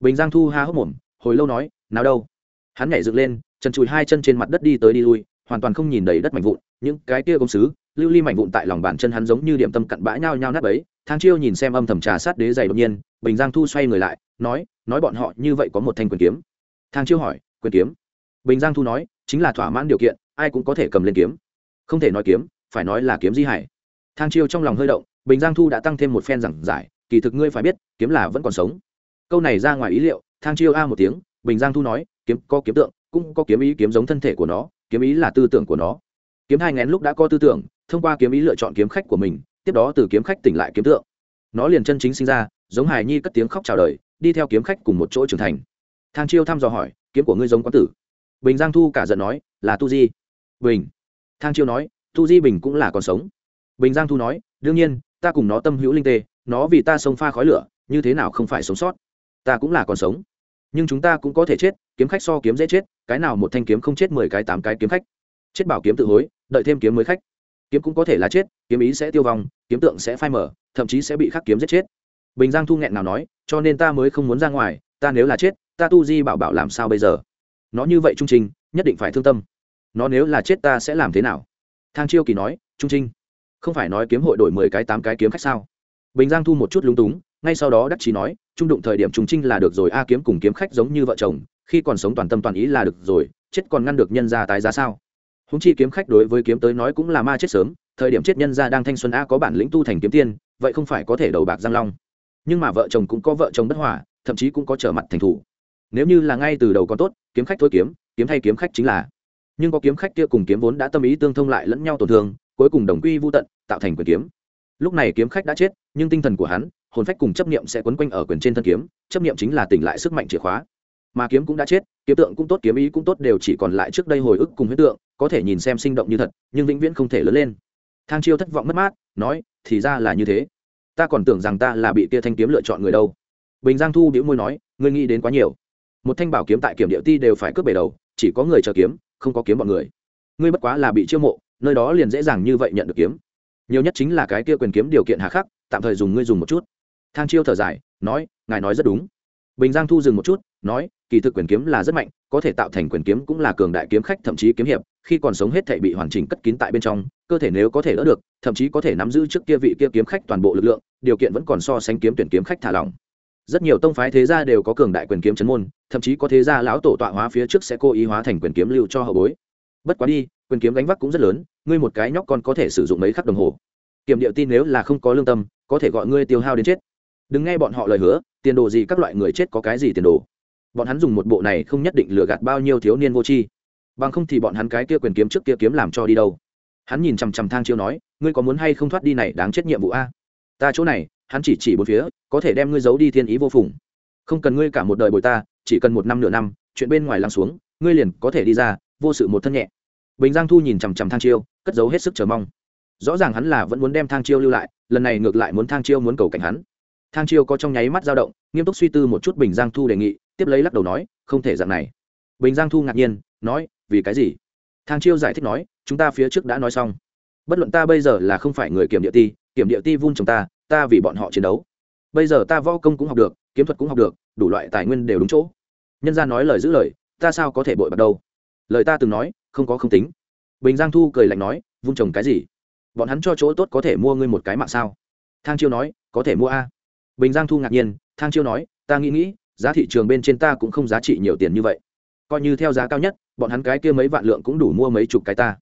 Bình giang thu ha hốc mồm, hồi lâu nói, nào đâu hắn nhảy dựng lên, chân chùi hai chân trên mặt đất đi tới đi lui, hoàn toàn không nhìn đầy đất mảnh vụn, những cái kia công sứ, lưu ly mảnh vụn tại lòng bàn chân hắn giống như điểm tâm cặn bã nhao nhao nát ấy thang chiêu nhìn xem âm thầm trà sát đế dày đột nhiên, bình giang thu xoay người lại, nói nói bọn họ như vậy có một thanh quyền kiếm. Thang chiêu hỏi, quyền kiếm? Bình giang thu nói, chính là thỏa mãn điều kiện, ai cũng có thể cầm lên kiếm. Không thể nói kiếm, phải nói là kiếm di hải. Thang chiêu trong lòng hơi động, bình giang thu đã tăng thêm một phen giảng giải, kỳ thực ngươi phải biết, kiếm là vẫn còn sống. Câu này ra ngoài ý liệu, thang chiêu a một tiếng, bình giang thu nói kiếm có kiếm tượng, cũng có kiếm ý kiếm giống thân thể của nó, kiếm ý là tư tưởng của nó. Kiếm hai ngén lúc đã có tư tưởng, thông qua kiếm ý lựa chọn kiếm khách của mình, tiếp đó từ kiếm khách tỉnh lại kiếm tượng. Nó liền chân chính sinh ra, giống hài nhi cất tiếng khóc chào đời, đi theo kiếm khách cùng một chỗ trưởng thành. Thang chiêu thăm dò hỏi, kiếm của ngươi giống quán tử? Bình giang thu cả giận nói, là tu di. Bình. Thang chiêu nói, tu di bình cũng là còn sống. Bình giang thu nói, đương nhiên, ta cùng nó tâm hữu linh tê, nó vì ta sông pha khói lửa, như thế nào không phải sống sót? Ta cũng là còn sống. Nhưng chúng ta cũng có thể chết kiếm khách so kiếm dễ chết, cái nào một thanh kiếm không chết mười cái tám cái kiếm khách. Chết bảo kiếm tự hối, đợi thêm kiếm mới khách. Kiếm cũng có thể là chết, kiếm ý sẽ tiêu vong, kiếm tượng sẽ phai mở thậm chí sẽ bị khắc kiếm giết chết. Bình giang thu nghẹn nào nói, cho nên ta mới không muốn ra ngoài, ta nếu là chết, ta tu di bảo bảo làm sao bây giờ? Nó như vậy trung trình, nhất định phải thương tâm. Nó nếu là chết ta sẽ làm thế nào? Thang chiêu kỳ nói, trung trinh không phải nói kiếm hội đổi mười cái tám cái kiếm khách sao? Bình giang thu một chút lúng túng, ngay sau đó đắc chí nói, trung đụng thời điểm trung trinh là được rồi, a kiếm cùng kiếm khách giống như vợ chồng khi còn sống toàn tâm toàn ý là được rồi, chết còn ngăn được nhân gia tái giá sao? Húng chi kiếm khách đối với kiếm tới nói cũng là ma chết sớm, thời điểm chết nhân gia đang thanh xuân a có bản lĩnh tu thành kiếm tiên, vậy không phải có thể đầu bạc giang long. Nhưng mà vợ chồng cũng có vợ chồng bất hòa, thậm chí cũng có trở mặt thành thủ. Nếu như là ngay từ đầu còn tốt, kiếm khách thôi kiếm kiếm thay kiếm khách chính là. Nhưng có kiếm khách kia cùng kiếm vốn đã tâm ý tương thông lại lẫn nhau tổn thương, cuối cùng đồng quy vô tận, tạo thành quyền kiếm. Lúc này kiếm khách đã chết, nhưng tinh thần của hắn, hồn phách cùng chấp niệm sẽ quấn quanh ở quyền trên thân kiếm, chấp niệm chính là tỉnh lại sức mạnh chìa khóa mà kiếm cũng đã chết, kiếm tượng cũng tốt, kiếm ý cũng tốt, đều chỉ còn lại trước đây hồi ức cùng huyết tượng, có thể nhìn xem sinh động như thật, nhưng vĩnh viễn không thể lớn lên. Thang chiêu thất vọng mất mát, nói, thì ra là như thế. Ta còn tưởng rằng ta là bị tia thanh kiếm lựa chọn người đâu. Bình giang thu đĩu môi nói, ngươi nghĩ đến quá nhiều. Một thanh bảo kiếm tại kiểm địa ti đều phải cướp bể đầu, chỉ có người chờ kiếm, không có kiếm bọn người. Ngươi bất quá là bị chiêu mộ, nơi đó liền dễ dàng như vậy nhận được kiếm. Nhiều nhất chính là cái kia quyền kiếm điều kiện hà khắc, tạm thời dùng ngươi dùng một chút. Thang chiêu thở dài, nói, ngài nói rất đúng bình giang thu dừng một chút, nói, kỳ thực quyền kiếm là rất mạnh, có thể tạo thành quyền kiếm cũng là cường đại kiếm khách, thậm chí kiếm hiệp, khi còn sống hết thể bị hoàn chỉnh cất kín tại bên trong, cơ thể nếu có thể đỡ được, thậm chí có thể nắm giữ trước kia vị kia kiếm khách toàn bộ lực lượng, điều kiện vẫn còn so sánh kiếm tuyển kiếm khách thả lỏng. Rất nhiều tông phái thế gia đều có cường đại quyền kiếm chấn môn, thậm chí có thế gia lão tổ tọa hóa phía trước sẽ cố ý hóa thành quyền kiếm lưu cho hậu bối. Bất quá đi, quyền kiếm gánh vác cũng rất lớn, ngươi một cái nhóc còn có thể sử dụng mấy khắc đồng hồ. Kiểm điệu tin nếu là không có lương tâm, có thể gọi ngươi tiêu hao đến chết đừng nghe bọn họ lời hứa, tiền đồ gì các loại người chết có cái gì tiền đồ? Bọn hắn dùng một bộ này không nhất định lừa gạt bao nhiêu thiếu niên vô tri. Bằng không thì bọn hắn cái kia quyền kiếm trước kia kiếm làm cho đi đâu? Hắn nhìn chằm chằm thang chiêu nói, ngươi có muốn hay không thoát đi này đáng chết nhiệm vụ a? Ta chỗ này, hắn chỉ chỉ bốn phía, có thể đem ngươi giấu đi thiên ý vô phùng. Không cần ngươi cả một đời bồi ta, chỉ cần một năm nửa năm, chuyện bên ngoài lắng xuống, ngươi liền có thể đi ra, vô sự một thân nhẹ. Bình giang thu nhìn chằm chằm thang chiêu, cất giấu hết sức chờ mong. Rõ ràng hắn là vẫn muốn đem thang chiêu lưu lại, lần này ngược lại muốn thang chiêu muốn cầu cảnh hắn thang chiêu có trong nháy mắt dao động, nghiêm túc suy tư một chút bình giang thu đề nghị, tiếp lấy lắc đầu nói, không thể dạng này. Bình giang thu ngạc nhiên, nói, vì cái gì? Thang chiêu giải thích nói, chúng ta phía trước đã nói xong. Bất luận ta bây giờ là không phải người kiểm địa ti, kiểm địa ti vun chồng ta ta vì bọn họ chiến đấu. Bây giờ ta võ công cũng học được, kiếm thuật cũng học được, đủ loại tài nguyên đều đúng chỗ. Nhân gia nói lời giữ lời, ta sao có thể bội bạc đâu? Lời ta từng nói, không có không tính. Bình giang thu cười lạnh nói vun trồng cái gì? Bọn hắn cho chỗ tốt có thể mua ngươi một cái mạng sao? Thang chiêu nói, có thể mua a bình giang thu ngạc nhiên, thang chiêu nói, ta nghĩ nghĩ, giá thị trường bên trên ta cũng không giá trị nhiều tiền như vậy. Coi như theo giá cao nhất, bọn hắn cái kia mấy vạn lượng cũng đủ mua mấy chục cái ta.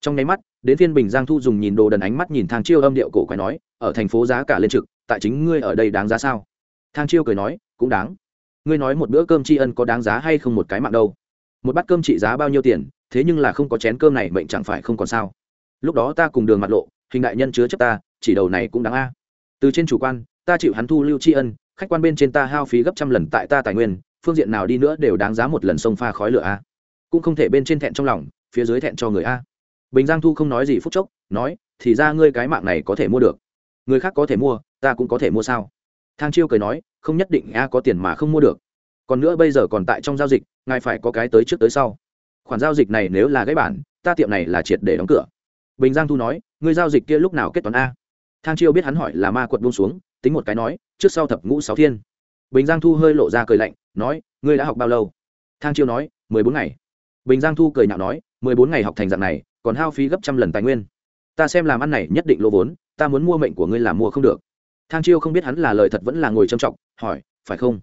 Trong nháy mắt, đến phiên bình giang thu dùng nhìn đồ đần ánh mắt nhìn thang chiêu âm điệu cổ quái nói, ở thành phố giá cả lên trực, tại chính ngươi ở đây đáng giá sao? Thang chiêu cười nói, cũng đáng. Ngươi nói một bữa cơm tri ân có đáng giá hay không một cái mạng đâu? Một bát cơm trị giá bao nhiêu tiền, thế nhưng là không có chén cơm này mệnh chẳng phải không còn sao? Lúc đó ta cùng đường mặt lộ, hình đại nhân chứa chấp ta, chỉ đầu này cũng đáng a. Từ trên chủ quan ta chịu hắn thu lưu tri ân, khách quan bên trên ta hao phí gấp trăm lần tại ta tài nguyên, phương diện nào đi nữa đều đáng giá một lần sông pha khói lửa a. Cũng không thể bên trên thẹn trong lòng, phía dưới thẹn cho người a. Bình giang thu không nói gì phút chốc, nói, thì ra ngươi cái mạng này có thể mua được. Người khác có thể mua, ta cũng có thể mua sao? Thang chiêu cười nói, không nhất định a, có tiền mà không mua được. Còn nữa bây giờ còn tại trong giao dịch, ngài phải có cái tới trước tới sau. Khoản giao dịch này nếu là gãy bản, ta tiệm này là triệt để đóng cửa. Bình giang thu nói, ngươi giao dịch kia lúc nào kết toán a? Thang chiêu biết hắn hỏi là ma quật buông xuống tính một cái nói, trước sau thập ngũ sáu thiên. Bình giang thu hơi lộ ra cười lạnh, nói, ngươi đã học bao lâu? Thang chiêu nói, mười bốn ngày. Bình giang thu cười nhạo nói, mười bốn ngày học thành dạng này, còn hao phí gấp trăm lần tài nguyên. Ta xem làm ăn này nhất định lỗ vốn, ta muốn mua mệnh của ngươi làm mua không được. Thang chiêu không biết hắn là lời thật vẫn là ngồi trầm trọng, hỏi, phải không?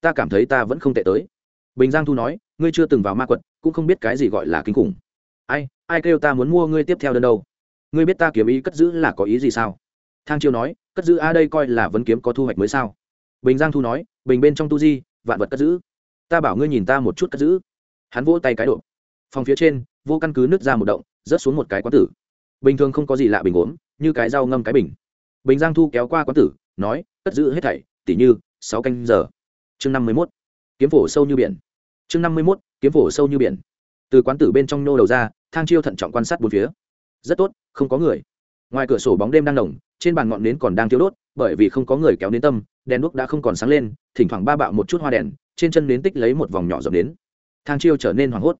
Ta cảm thấy ta vẫn không tệ tới. Bình giang thu nói, ngươi chưa từng vào ma quật, cũng không biết cái gì gọi là kinh khủng. Ai ai kêu ta muốn mua ngươi tiếp theo đơn đâu? Ngươi biết ta kiếm ý cất giữ là có ý gì sao? Thang chiêu nói, cất giữ a đây coi là vấn kiếm có thu hoạch mới sao? Bình giang thu nói, bình bên trong tu di, vạn vật cất giữ. Ta bảo ngươi nhìn ta một chút cất giữ. Hắn vỗ tay cái độ. Phòng phía trên, vô căn cứ nứt ra một động, rớt xuống một cái quán tử. Bình thường không có gì lạ bình ốm như cái rau ngâm cái bình. Bình giang thu kéo qua quán tử, nói, cất giữ hết thảy, tỉ như, sáu canh giờ. Chương năm mươi mốt. Kiếm phổ sâu như biển. Chương năm mươi mốt, kiếm phổ sâu như biển. Từ quán tử bên trong nô đầu ra, thang chiêu thận trọng quan sát bốn phía. Rất tốt, không có người ngoài cửa sổ bóng đêm đang nồng, trên bàn ngọn nến còn đang thiếu đốt, bởi vì không có người kéo nến tâm, đèn đuốc đã không còn sáng lên, thỉnh thoảng ba bạo một chút hoa đèn, trên chân nến tích lấy một vòng nhỏ dọc đến. Thang chiêu trở nên hoảng hốt.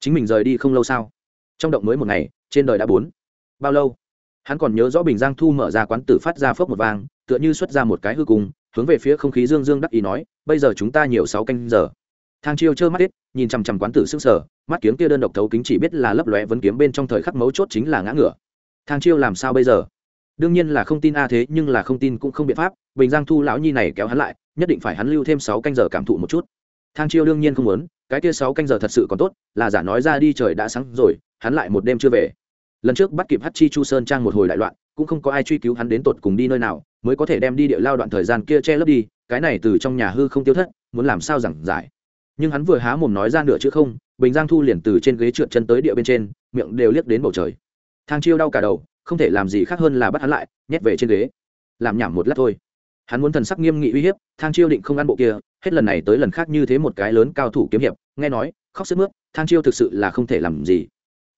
Chính mình rời đi không lâu sao? Trong động mới một ngày, trên đời đã bốn. Bao lâu? Hắn còn nhớ rõ bình giang thu mở ra quán tử phát ra phốc một vang, tựa như xuất ra một cái hư cung hướng về phía không khí dương dương đắc ý nói, bây giờ chúng ta nhiều sáu canh giờ. Thang chiêu trơ mắt ít nhìn chằm chằm quán tử sức sở mắt kiếm kia đơn độc thấu kính chỉ biết là lấp lóe vấn kiếm bên trong thời khắc mấu chốt chính là ngã ngửa thang chiêu làm sao bây giờ? Đương nhiên là không tin a thế, nhưng là không tin cũng không biện pháp, bình giang thu lão nhi này kéo hắn lại, nhất định phải hắn lưu thêm sáu canh giờ cảm thụ một chút. Thang chiêu đương nhiên không muốn, cái kia sáu canh giờ thật sự còn tốt, là giả nói ra đi trời đã sáng rồi, hắn lại một đêm chưa về. Lần trước bắt kịp hát chi chu sơn trang một hồi đại loạn, cũng không có ai truy cứu hắn đến tột cùng đi nơi nào, mới có thể đem đi địa lao đoạn thời gian kia che lấp đi, cái này từ trong nhà hư không tiêu thất, muốn làm sao giảng giải. Nhưng hắn vừa há mồm nói ra nửa chữ không, bình giang thu liền từ trên ghế trượt chân tới địa bên trên, miệng đều liếc đến bầu trời thang chiêu đau cả đầu, không thể làm gì khác hơn là bắt hắn lại, nhét về trên ghế. Làm nhảm một lát thôi. Hắn muốn thần sắc nghiêm nghị uy hiếp, thang chiêu định không ăn bộ kia, hết lần này tới lần khác như thế một cái lớn cao thủ kiếm hiệp, nghe nói, khóc sức mướt, thang chiêu thực sự là không thể làm gì.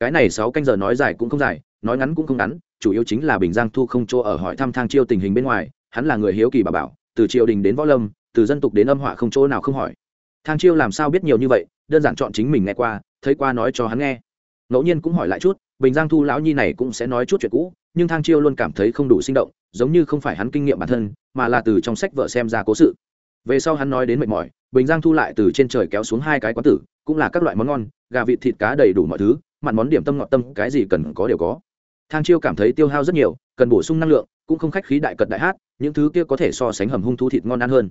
Cái này sáu canh giờ nói dài cũng không dài, nói ngắn cũng không ngắn, chủ yếu chính là bình giang thu không chỗ ở hỏi thăm thang chiêu tình hình bên ngoài, hắn là người hiếu kỳ bà bảo, từ triều đình đến võ lâm, từ dân tục đến âm họa không chỗ nào không hỏi. Thang chiêu làm sao biết nhiều như vậy, đơn giản chọn chính mình nghe qua, thấy qua nói cho hắn nghe. Ngẫu nhiên cũng hỏi lại chút bình giang thu lão nhi này cũng sẽ nói chút chuyện cũ, nhưng thang chiêu luôn cảm thấy không đủ sinh động, giống như không phải hắn kinh nghiệm bản thân, mà là từ trong sách vợ xem ra cố sự. Về sau hắn nói đến mệt mỏi, bình giang thu lại từ trên trời kéo xuống hai cái quán tử, cũng là các loại món ngon, gà vịt thịt cá đầy đủ mọi thứ, mặn món điểm tâm ngọt tâm, cái gì cần có đều có. Thang chiêu cảm thấy tiêu hao rất nhiều, cần bổ sung năng lượng, cũng không khách khí đại cật đại hát, những thứ kia có thể so sánh hầm hung thu thịt ngon ăn hơn.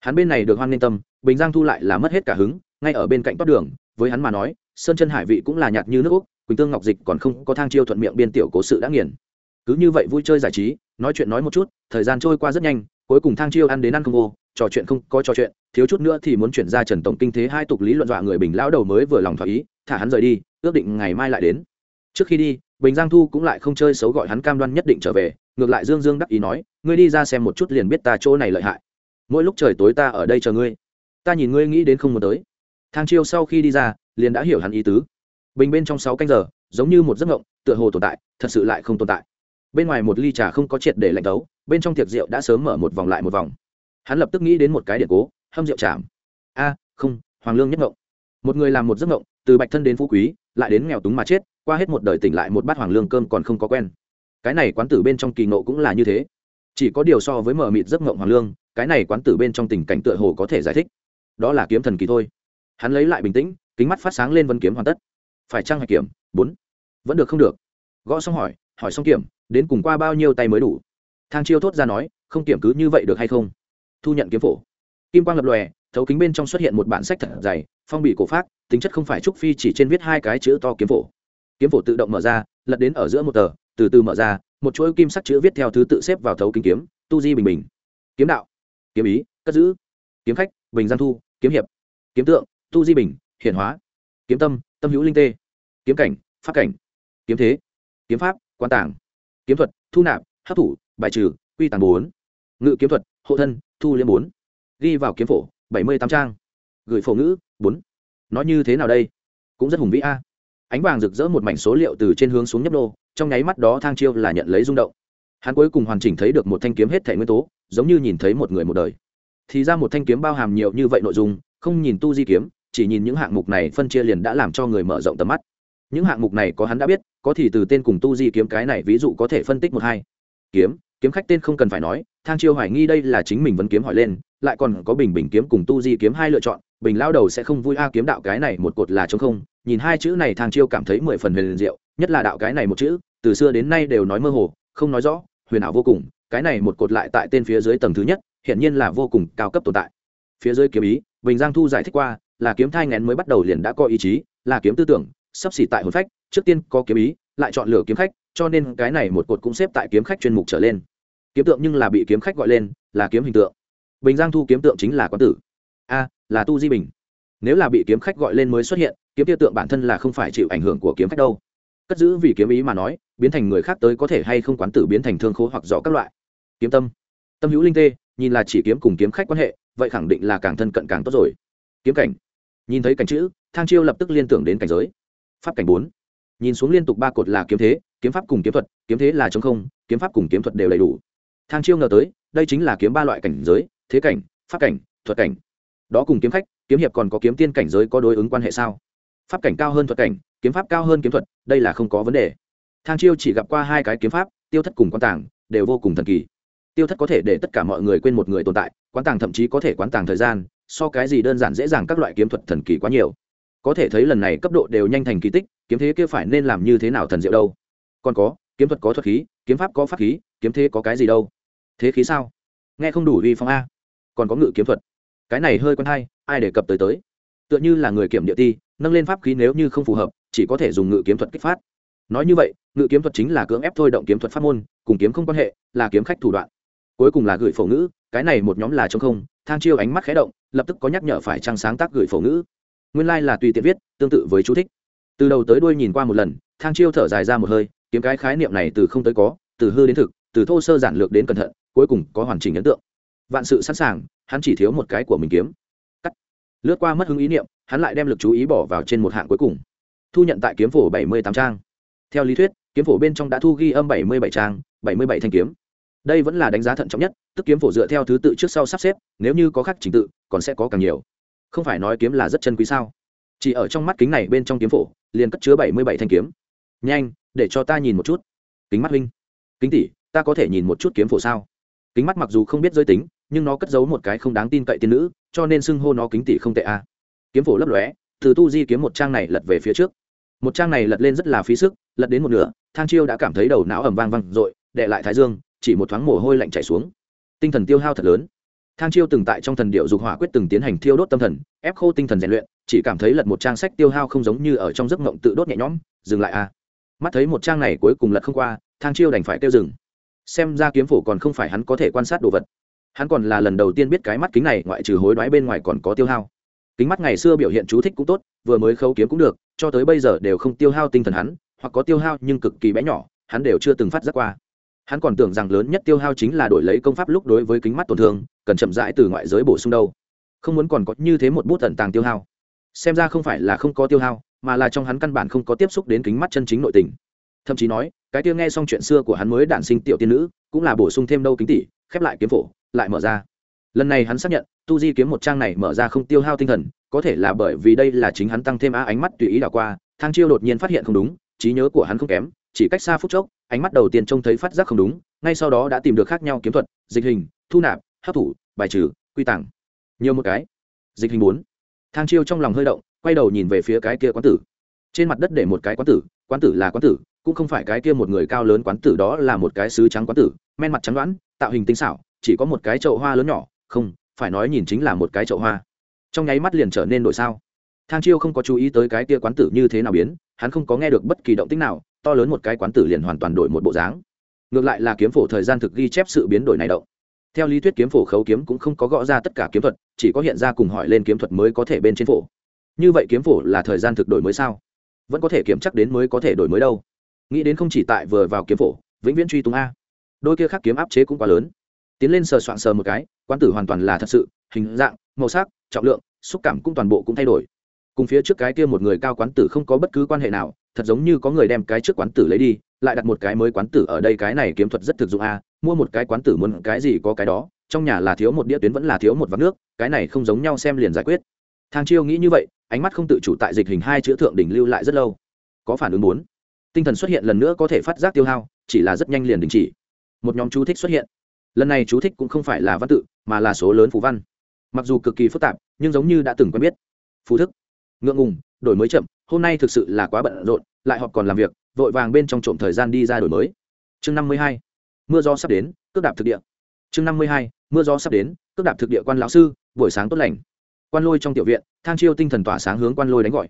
Hắn bên này được hoan n tâm, bình giang thu lại là mất hết cả hứng, ngay ở bên cạnh toát đường, với hắn mà nói, sơn chân hải vị cũng là nhạt như nước úc quỳnh tương ngọc dịch còn không có thang chiêu thuận miệng biên tiểu cố sự đã nghiền. Cứ như vậy vui chơi giải trí, nói chuyện nói một chút, thời gian trôi qua rất nhanh, cuối cùng thang chiêu ăn đến ăn không vô, trò chuyện không có trò chuyện, thiếu chút nữa thì muốn chuyển ra trần tổng kinh thế hai tục lý luận dọa người bình lão đầu mới vừa lòng thỏa ý, thả hắn rời đi, ước định ngày mai lại đến. Trước khi đi, bình giang thu cũng lại không chơi xấu gọi hắn cam đoan nhất định trở về, ngược lại dương dương đắc ý nói, ngươi đi ra xem một chút liền biết ta chỗ này lợi hại. Mỗi lúc trời tối ta ở đây chờ ngươi. Ta nhìn ngươi nghĩ đến không muốn tới. Thang chiêu sau khi đi ra, liền đã hiểu hắn ý tứ bình bên trong sáu canh giờ, giống như một giấc ngộng tựa hồ tồn tại, thật sự lại không tồn tại. Bên ngoài một ly trà không có triệt để lạnh tấu bên trong tiệc rượu đã sớm mở một vòng lại một vòng. Hắn lập tức nghĩ đến một cái điện cố, hâm rượu chạm a, không, hoàng lương nhất ngộng một người làm một giấc ngộng từ bạch thân đến phú quý, lại đến nghèo túng mà chết, qua hết một đời tỉnh lại một bát hoàng lương cơm còn không có quen. Cái này quán tử bên trong kỳ ngộ cũng là như thế. Chỉ có điều so với mở mịt giấc ngộng hoàng lương, cái này quán tử bên trong tình cảnh tựa hồ có thể giải thích. Đó là kiếm thần kỳ thôi. Hắn lấy lại bình tĩnh, kính mắt phát sáng lên vân kiếm hoàn tất phải trang hạch kiểm, bốn. Vẫn được không được? Gõ xong hỏi hỏi xong kiểm, đến cùng qua bao nhiêu tay mới đủ? Thang chiêu thốt ra nói, không kiểm cứ như vậy được hay không? Thu nhận kiếm phổ. Kim quang lập lòe, thấu kính bên trong xuất hiện một bản sách thật dày, phong bị cổ phát tính chất không phải trúc phi chỉ trên viết hai cái chữ to kiếm phổ. Kiếm phổ tự động mở ra, lật đến ở giữa một tờ, từ từ mở ra, một chuỗi kim sắc chữ viết theo thứ tự xếp vào thấu kính kiếm, tu di bình bình. Kiếm đạo, kiếm ý, cất giữ. Kiếm khách, bình gian thu, kiếm hiệp. Kiếm tượng, tu di bình, hiển hóa. Kiếm tâm tâm hữu linh tê. Kiếm cảnh, pháp cảnh. Kiếm thế, kiếm pháp, quan tảng kiếm thuật, thu nạp, hấp thủ bài trừ, quy tàng bốn. Ngự kiếm thuật, hộ thân, thu liêm bốn. Ghi vào kiếm phổ, bảy mươi tám trang. Gửi phổ ngữ, bốn. Nói như thế nào đây? Cũng rất hùng vĩ a. Ánh vàng rực rỡ một mảnh số liệu từ trên hướng xuống nhấp nô, trong nháy mắt đó thang chiêu là nhận lấy rung động. Hắn cuối cùng hoàn chỉnh thấy được một thanh kiếm hết thể nguyên tố, giống như nhìn thấy một người một đời. Thì ra một thanh kiếm bao hàm nhiều như vậy nội dung, không nhìn tu di kiếm chỉ nhìn những hạng mục này phân chia liền đã làm cho người mở rộng tầm mắt. Những hạng mục này có hắn đã biết, có thì từ tên cùng tu di kiếm cái này ví dụ có thể phân tích một hai. Kiếm kiếm khách tên không cần phải nói, thang chiêu hoài nghi đây là chính mình vẫn kiếm hỏi lên, lại còn có bình bình kiếm cùng tu di kiếm hai lựa chọn, bình lao đầu sẽ không vui a kiếm đạo cái này một cột là chống không, nhìn hai chữ này thang chiêu cảm thấy mười phần huyền diệu, nhất là đạo cái này một chữ, từ xưa đến nay đều nói mơ hồ, không nói rõ, huyền ảo vô cùng, cái này một cột lại tại tên phía dưới tầng thứ nhất hiện nhiên là vô cùng cao cấp tồn tại. Phía dưới kiếm ý, bình giang thu giải thích qua là kiếm thai ngén mới bắt đầu liền đã có ý chí, là kiếm tư tưởng, sắp xỉ tại hồn phách, trước tiên có kiếm ý, lại chọn lựa kiếm khách, cho nên cái này một cột cũng xếp tại kiếm khách chuyên mục trở lên. Kiếm tượng nhưng là bị kiếm khách gọi lên, là kiếm hình tượng. Bình giang thu kiếm tượng chính là quán tử. A, là tu di bình. Nếu là bị kiếm khách gọi lên mới xuất hiện, kiếm tiêu tượng bản thân là không phải chịu ảnh hưởng của kiếm khách đâu. Cất giữ vì kiếm ý mà nói, biến thành người khác tới có thể hay không quán tử biến thành thương khố hoặc rõ các loại. Kiếm tâm. Tâm hữu linh tê, nhìn là chỉ kiếm cùng kiếm khách quan hệ, vậy khẳng định là càng thân cận càng tốt rồi. Kiếm cảnh nhìn thấy cảnh chữ, thang chiêu lập tức liên tưởng đến cảnh giới. Pháp cảnh bốn. Nhìn xuống liên tục ba cột là kiếm thế, kiếm pháp cùng kiếm thuật, kiếm thế là chống không, kiếm pháp cùng kiếm thuật đều đầy đủ. Thang chiêu ngờ tới, đây chính là kiếm ba loại cảnh giới, thế cảnh, pháp cảnh, thuật cảnh. Đó cùng kiếm khách, kiếm hiệp còn có kiếm tiên cảnh giới có đối ứng quan hệ sao? Pháp cảnh cao hơn thuật cảnh, kiếm pháp cao hơn kiếm thuật, đây là không có vấn đề. Thang chiêu chỉ gặp qua hai cái kiếm pháp, tiêu thất cùng quan tàng, đều vô cùng thần kỳ. Tiêu thất có thể để tất cả mọi người quên một người tồn tại, quán tàng thậm chí có thể quán tàng thời gian so cái gì đơn giản dễ dàng các loại kiếm thuật thần kỳ quá nhiều. Có thể thấy lần này cấp độ đều nhanh thành kỳ tích, kiếm thế kia phải nên làm như thế nào thần diệu đâu. Còn có, kiếm thuật có thuật khí, kiếm pháp có pháp khí, kiếm thế có cái gì đâu. Thế khí sao? Nghe không đủ uy phong a. Còn có ngự kiếm thuật. Cái này hơi quen hay, ai đề cập tới tới. Tựa như là người kiểm địa ti, nâng lên pháp khí nếu như không phù hợp, chỉ có thể dùng ngự kiếm thuật kích phát. Nói như vậy, ngự kiếm thuật chính là cưỡng ép thôi động kiếm thuật pháp môn, cùng kiếm không quan hệ, là kiếm khách thủ đoạn. Cuối cùng là gửi phổ ngữ, cái này một nhóm là trong không thang chiêu ánh mắt khé động, lập tức có nhắc nhở phải trang sáng tác gửi phổ ngữ. Nguyên lai、like、là tùy tiện viết, tương tự với chú thích. Từ đầu tới đuôi nhìn qua một lần, thang chiêu thở dài ra một hơi, kiếm cái khái niệm này từ không tới có, từ hư đến thực, từ thô sơ giản lược đến cẩn thận, cuối cùng có hoàn chỉnh ấn tượng. Vạn sự sẵn sàng, hắn chỉ thiếu một cái của mình kiếm. Cắt. Lướt qua mất hứng ý niệm, hắn lại đem lực chú ý bỏ vào trên một hạng cuối cùng. Thu nhận tại kiếm phổ bảy mươi tám trang. Theo lý thuyết, kiếm phổ bên trong đã thu ghi âm bảy mươi bảy trang, bảy mươi bảy thanh kiếm đây vẫn là đánh giá thận trọng nhất, tức kiếm phổ dựa theo thứ tự trước sau sắp xếp, nếu như có khác trình tự, còn sẽ có càng nhiều. Không phải nói kiếm là rất chân quý sao? Chỉ ở trong mắt kính này bên trong kiếm phổ, liền cất chứa bảy mươi bảy thanh kiếm. Nhanh, để cho ta nhìn một chút. Kính mắt huynh. Kính tỷ, ta có thể nhìn một chút kiếm phổ sao? Kính mắt mặc dù không biết giới tính, nhưng nó cất giấu một cái không đáng tin cậy tiên nữ, cho nên xưng hô nó kính tỷ không tệ a. Kiếm phổ lấp lóe, từ tu di kiếm một trang này lật về phía trước. Một trang này lật lên rất là phí sức, lật đến một nửa, thang chiêu đã cảm thấy đầu não ầm vang vang r ộ i đệ lại thái dương chỉ một thoáng mồ hôi lạnh chảy xuống. Tinh thần tiêu hao thật lớn. Thang chiêu từng tại trong thần điệu dục hỏa quyết từng tiến hành thiêu đốt tâm thần, ép khô tinh thần rèn luyện, chỉ cảm thấy lật một trang sách tiêu hao không giống như ở trong giấc mộng tự đốt nhẹ nhõm, dừng lại à. Mắt thấy một trang này cuối cùng lật không qua, thang chiêu đành phải tiêu dừng. Xem ra kiếm phổ còn không phải hắn có thể quan sát đồ vật. Hắn còn là lần đầu tiên biết cái mắt kính này ngoại trừ hối đoái bên ngoài còn có tiêu hao. Kính mắt ngày xưa biểu hiện chú thích cũng tốt, vừa mới khấu kiếm cũng được, cho tới bây giờ đều không tiêu hao tinh thần hắn, hoặc có tiêu hao nhưng cực kỳ bé nhỏ, hắn đều chưa từng phát giác qua hắn còn tưởng rằng lớn nhất tiêu hao chính là đổi lấy công pháp lúc đối với kính mắt tổn thương, cần chậm rãi từ ngoại giới bổ sung đâu. Không muốn còn có như thế một bút tận tàng tiêu hao. Xem ra không phải là không có tiêu hao, mà là trong hắn căn bản không có tiếp xúc đến kính mắt chân chính nội tình. Thậm chí nói, cái tiêu nghe xong chuyện xưa của hắn mới đản sinh tiểu tiên nữ, cũng là bổ sung thêm đâu kính tỷ khép lại kiếm phổ, lại mở ra. Lần này hắn xác nhận, tu di kiếm một trang này mở ra không tiêu hao tinh thần, có thể là bởi vì đây là chính hắn tăng thêm á ánh mắt tùy ý đảo qua, thang chiêu đột nhiên phát hiện không đúng, trí nhớ của hắn không kém, chỉ cách xa phút chốc ánh mắt đầu tiên trông thấy phát giác không đúng, ngay sau đó đã tìm được khác nhau kiếm thuật, dịch hình, thu nạp, hấp thụ, bài trừ, quy tặng nhiều một cái. Dịch hình bốn. Thang chiêu trong lòng hơi động, quay đầu nhìn về phía cái kia quán tử. Trên mặt đất để một cái quán tử quán tử là quán tử, cũng không phải cái kia một người cao lớn quán tử, đó là một cái sứ trắng quán tử, men mặt trắng đoán, tạo hình tinh xảo, chỉ có một cái chậu hoa lớn nhỏ, không, phải nói nhìn chính là một cái chậu hoa. Trong nháy mắt liền trở nên đổi sao. Thang chiêu không có chú ý tới cái kia quán tử như thế nào biến hắn không có nghe được bất kỳ động tĩnh nào, to lớn một cái quán tử liền hoàn toàn đổi một bộ dáng. Ngược lại là kiếm phổ thời gian thực ghi chép sự biến đổi này động. Theo lý thuyết kiếm phổ khấu kiếm cũng không có gõ ra tất cả kiếm thuật, chỉ có hiện ra cùng hỏi lên kiếm thuật mới có thể bên trên phổ. Như vậy kiếm phổ là thời gian thực đổi mới sao? Vẫn có thể kiểm chắc đến mới có thể đổi mới đâu. Nghĩ đến không chỉ tại vừa vào kiếm phổ, vĩnh viễn truy tung a. Đôi kia khác kiếm áp chế cũng quá lớn. Tiến lên sờ soạn sờ một cái, quán tử hoàn toàn là thật sự, hình dạng, màu sắc, trọng lượng, xúc cảm cũng toàn bộ cũng thay đổi cùng phía trước cái kia một người cao quán tử không có bất cứ quan hệ nào, thật giống như có người đem cái trước quán tử lấy đi, lại đặt một cái mới quán tử ở đây cái này kiếm thuật rất thực dụng a, mua một cái quán tử muốn cái gì có cái đó, trong nhà là thiếu một đĩa tuyến vẫn là thiếu một vắt nước, cái này không giống nhau xem liền giải quyết. Thang chiêu nghĩ như vậy, ánh mắt không tự chủ tại dịch hình hai chữ thượng đỉnh lưu lại rất lâu. Có phản ứng bốn, tinh thần xuất hiện lần nữa có thể phát giác tiêu hao, chỉ là rất nhanh liền đình chỉ. Một nhóm chú thích xuất hiện. Lần này chú thích cũng không phải là văn tự, mà là số lớn phú văn. Mặc dù cực kỳ phức tạp, nhưng giống như đã từng quen biết. Phú thức ngượng ngùng, đổi mới chậm, hôm nay thực sự là quá bận rộn, lại họp còn làm việc, vội vàng bên trong trộm thời gian đi ra đổi mới. Chương năm mươi hai, mưa gió sắp đến, cước đạp thực địa. Chương năm mươi hai, mưa gió sắp đến, cước đạp thực địa quan lão sư, buổi sáng tốt lành. Quan lôi trong tiểu viện, thang chiêu tinh thần tỏa sáng hướng quan lôi đánh gọi.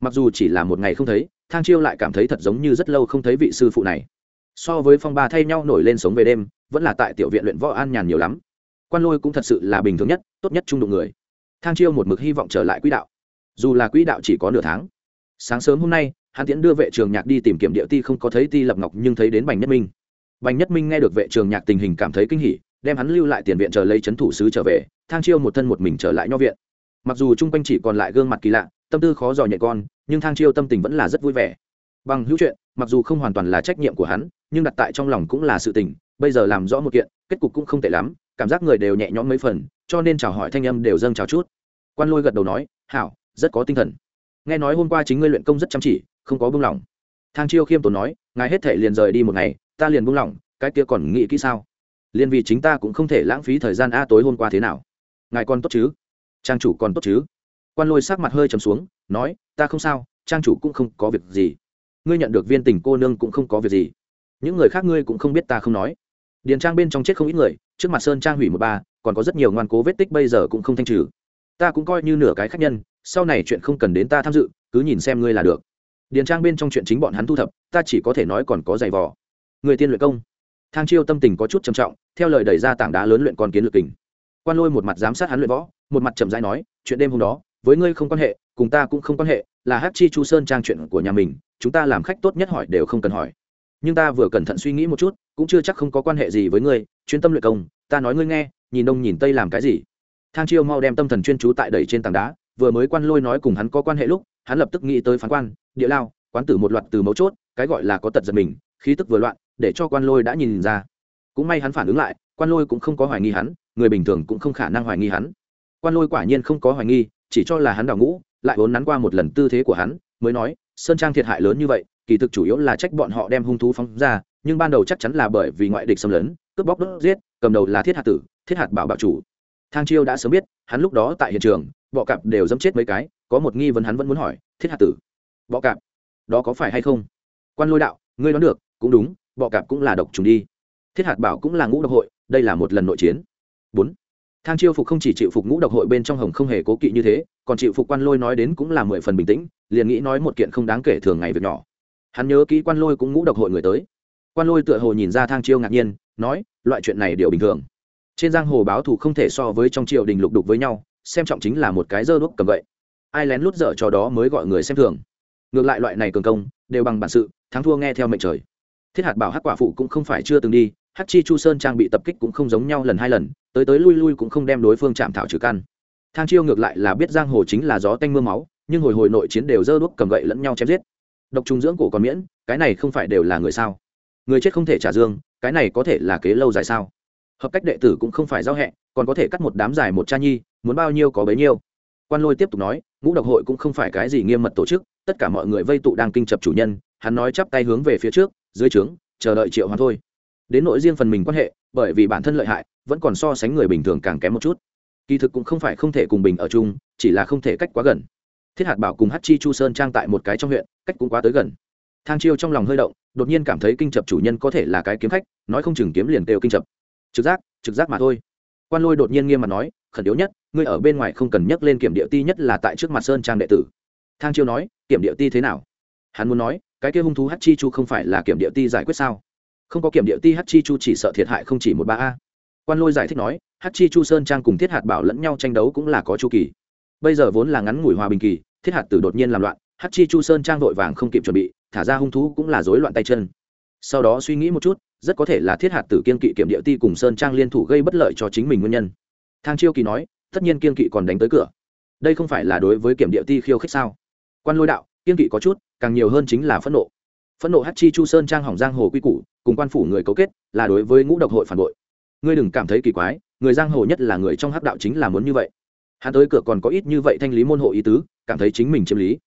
Mặc dù chỉ là một ngày không thấy, thang chiêu lại cảm thấy thật giống như rất lâu không thấy vị sư phụ này. So với phong ba thay nhau nổi lên sống về đêm, vẫn là tại tiểu viện luyện võ an nhàn nhiều lắm. Quan lôi cũng thật sự là bình thường nhất, tốt nhất trung đụng người. Thang chiêu một mực hy vọng trở lại quỹ đạo dù là quỹ đạo chỉ có nửa tháng. Sáng sớm hôm nay, hắn tiễn đưa vệ trường nhạc đi tìm kiếm địa ti không có thấy ti lập ngọc nhưng thấy đến bành nhất minh. Bành nhất minh nghe được vệ trường nhạc tình hình cảm thấy kinh hỉ, đem hắn lưu lại tiền viện chờ lấy c h ấ n thủ sứ trở về, thang chiêu một thân một mình trở lại nho viện. Mặc dù chung quanh chỉ còn lại gương mặt kỳ lạ, tâm tư khó dò nhẹ con, nhưng thang chiêu tâm tình vẫn là rất vui vẻ. Bằng hữu chuyện, mặc dù không hoàn toàn là trách nhiệm của hắn, nhưng đặt tại trong lòng cũng là sự tình, bây giờ làm rõ một kiện, kết cục cũng không tệ lắm, cảm giác người đều nhẹ nhõm mấy phần, cho nên chào hỏi thanh âm đều dâng chào chút. Quan lôi gật đầu nói, hảo rất có tinh thần. Nghe nói hôm qua chính ngươi luyện công rất chăm chỉ, không có buông lỏng. Thang chiêu khiêm tốn nói, ngài hết thể liền rời đi một ngày, ta liền buông lỏng, cái kia còn nghĩ kỹ sao? Liền vì chính ta cũng không thể lãng phí thời gian a tối hôm qua thế nào? Ngài còn tốt chứ? Trang chủ còn tốt chứ? Quan lôi sắc mặt hơi trầm xuống, nói, ta không sao, trang chủ cũng không có việc gì. Ngươi nhận được viên tình cô nương cũng không có việc gì. Những người khác ngươi cũng không biết ta không nói. Điền trang bên trong chết không ít người, trước mặt sơn trang hủy một ba, còn có rất nhiều ngoan cố vết tích bây giờ cũng không thanh trừ ta cũng coi như nửa cái khách nhân, sau này chuyện không cần đến ta tham dự, cứ nhìn xem ngươi là được. Điền trang bên trong chuyện chính bọn hắn thu thập, ta chỉ có thể nói còn có giày vò. Người tiên luyện công. Thang chiêu tâm tình có chút trầm trọng, theo lời đẩy ra tảng đá lớn luyện con kiến lược kình. Quan lôi một mặt giám sát hắn luyện võ, một mặt trầm rãi nói, chuyện đêm hôm đó, với ngươi không quan hệ, cùng ta cũng không quan hệ, là hát chi chu sơn trang chuyện của nhà mình, chúng ta làm khách tốt nhất hỏi đều không cần hỏi. Nhưng ta vừa cẩn thận suy nghĩ một chút, cũng chưa chắc không có quan hệ gì với ngươi, chuyên tâm luyện công, ta nói ngươi nghe, nhìn đông nhìn tây làm cái gì? Thang chiêu mau đem tâm thần chuyên chú tại đẩy trên tảng đá, vừa mới quan lôi nói cùng hắn có quan hệ lúc, hắn lập tức nghĩ tới phán quan, địa lao, quán tử một loạt từ mấu chốt, cái gọi là có tật giật mình, khí tức vừa loạn, để cho quan lôi đã nhìn ra. Cũng may hắn phản ứng lại, quan lôi cũng không có hoài nghi hắn, người bình thường cũng không khả năng hoài nghi hắn. Quan lôi quả nhiên không có hoài nghi, chỉ cho là hắn đào ngũ, lại vốn nắn qua một lần tư thế của hắn, mới nói, sơn trang thiệt hại lớn như vậy, kỳ thực chủ yếu là trách bọn họ đem hung thú phóng ra, nhưng ban đầu chắc chắn là bởi vì ngoại địch xâm lấn, cướp bóc đốt giết, cầm đầu là thiết hạt tử, thiết hạt bảo bảo chủ thang chiêu đã sớm biết, hắn lúc đó tại hiện trường, bọ cạp đều dẫm chết mấy cái, có một nghi vấn hắn vẫn muốn hỏi, thiết hạt tử, bọ cạp, đó có phải hay không? Quan lôi đạo, ngươi đoán được, cũng đúng, bọ cạp cũng là độc trùng đi. Thiết hạt bảo cũng là ngũ độc hội, đây là một lần nội chiến. Bốn, thang chiêu phục không chỉ chịu phục ngũ độc hội bên trong hồng không hề cố kỵ như thế, còn chịu phục quan lôi nói đến cũng là mười phần bình tĩnh, liền nghĩ nói một kiện không đáng kể thường ngày việc nhỏ. Hắn nhớ kỹ quan lôi cũng ngũ độc hội người tới. Quan lôi tựa hồ nhìn ra thang chiêu ngạc nhiên, nói, loại chuyện này đều bình thường trên giang hồ báo thù không thể so với trong triều đình lục đục với nhau, xem trọng chính là một cái dơ đuốc cầm vậy ai lén lút dở trò đó mới gọi người xem thường. Ngược lại loại này cường công, đều bằng bản sự, thắng thua nghe theo mệnh trời. Thiết hạt bảo hắc quả phụ cũng không phải chưa từng đi, hắc chi chu sơn trang bị tập kích cũng không giống nhau lần hai lần, tới tới lui lui cũng không đem đối phương chạm thảo trừ căn. Thang chiêu ngược lại là biết giang hồ chính là gió tanh mưa máu, nhưng hồi hồi nội chiến đều dơ đuốc cầm gậy lẫn nhau chém giết. Độc trùng dưỡng cổ còn miễn, cái này không phải đều là người sao? Người chết không thể trả dương, cái này có thể là kế lâu dài sao? Hợp cách đệ tử cũng không phải giao hẹ, còn có thể cắt một đám dài một cha nhi, muốn bao nhiêu có bấy nhiêu. Quan lôi tiếp tục nói, ngũ độc hội cũng không phải cái gì nghiêm mật tổ chức, tất cả mọi người vây tụ đang kinh chập chủ nhân, hắn nói chắp tay hướng về phía trước, dưới trướng, chờ đợi triệu hoàn thôi. Đến nội riêng phần mình quan hệ, bởi vì bản thân lợi hại, vẫn còn so sánh người bình thường càng kém một chút. Kỳ thực cũng không phải không thể cùng bình ở chung, chỉ là không thể cách quá gần. Thiết hạt bảo cùng hát chi chu sơn trang tại một cái trong huyện, cách cũng quá tới gần. Thang chiêu trong lòng hơi động, đột nhiên cảm thấy kinh chập chủ nhân có thể là cái kiếm khách, nói không chừng kiếm liền đều kinh chập trực giác trực giác mà thôi. Quan lôi đột nhiên nghiêm mặt nói, khẩn yếu nhất, ngươi ở bên ngoài không cần nhắc lên kiểm địa ti nhất là tại trước mặt sơn trang đệ tử. Thang chiêu nói, kiểm địa ti thế nào? Hắn muốn nói, cái kia hung thú hát chi chu không phải là kiểm địa ti giải quyết sao? Không có kiểm địa ti hát chi chu chỉ sợ thiệt hại không chỉ một ba a. Quan lôi giải thích nói hát chi chu sơn trang cùng thiết hạt bảo lẫn nhau tranh đấu cũng là có chu kỳ. Bây giờ vốn là ngắn ngủi hòa bình kỳ, thiết hạt tử đột nhiên làm loạn hát chi chu sơn trang vội vàng không kịp chuẩn bị, thả ra hung thú cũng là rối loạn tay chân. Sau đó suy nghĩ một chút rất có thể là thiết hạt tử kiên kỵ kiểm địa ti cùng sơn trang liên thủ gây bất lợi cho chính mình nguyên nhân. Thang chiêu kỳ nói, tất nhiên kiên kỵ còn đánh tới cửa. Đây không phải là đối với kiểm địa ti khiêu khích sao? Quan lôi đạo, kiên kỵ có chút, càng nhiều hơn chính là phẫn nộ. Phẫn nộ hát chi chu sơn trang hỏng giang hồ quy củ, cùng quan phủ người cấu kết, là đối với ngũ độc hội phản bội. Ngươi đừng cảm thấy kỳ quái, người giang hồ nhất là người trong hắc đạo chính là muốn như vậy. Hắn tới cửa còn có ít như vậy thanh lý môn hộ ý tứ, cảm thấy chính mình chiếm lý.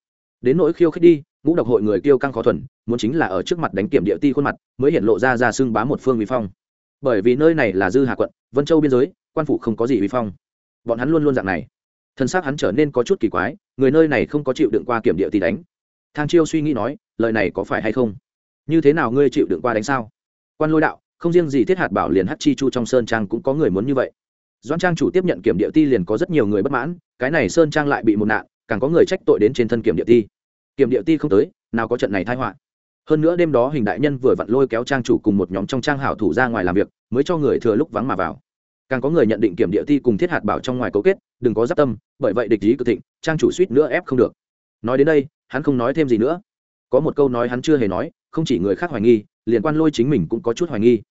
Đến nỗi khiêu khích đi, ngũ độc hội người kêu căng khó thuần, muốn chính là ở trước mặt đánh kiểm địa ti khuôn mặt mới hiện lộ ra ra xưng bá một phương uy phong. Bởi vì nơi này là dư hà quận, vân châu biên giới, quan phủ không có gì uy phong. Bọn hắn luôn luôn dạng này. Thân xác hắn trở nên có chút kỳ quái, người nơi này không có chịu đựng qua kiểm địa ti đánh. Thang chiêu suy nghĩ nói, lời này có phải hay không? Như thế nào ngươi chịu đựng qua đánh sao? Quan lôi đạo, không riêng gì thiết hạt bảo liền hát chi chu trong sơn trang cũng có người muốn như vậy. Doan trang chủ tiếp nhận kiểm địa ti liền có rất nhiều người bất mãn, cái này sơn trang lại bị một nạn, càng có người trách tội đến trên thân kiểm địa ti. Kiểm địa ti không tới, nào có trận này thai họa hơn nữa đêm đó hình đại nhân vừa vặn lôi kéo trang chủ cùng một nhóm trong trang hảo thủ ra ngoài làm việc, mới cho người thừa lúc vắng mà vào. Càng có người nhận định kiểm địa ti cùng thiết hạt bảo trong ngoài cấu kết, đừng có giáp tâm, bởi vậy địch ý cực thịnh, trang chủ suýt nữa ép không được. Nói đến đây, hắn không nói thêm gì nữa. Có một câu nói hắn chưa hề nói, không chỉ người khác hoài nghi, liền quan lôi chính mình cũng có chút hoài nghi.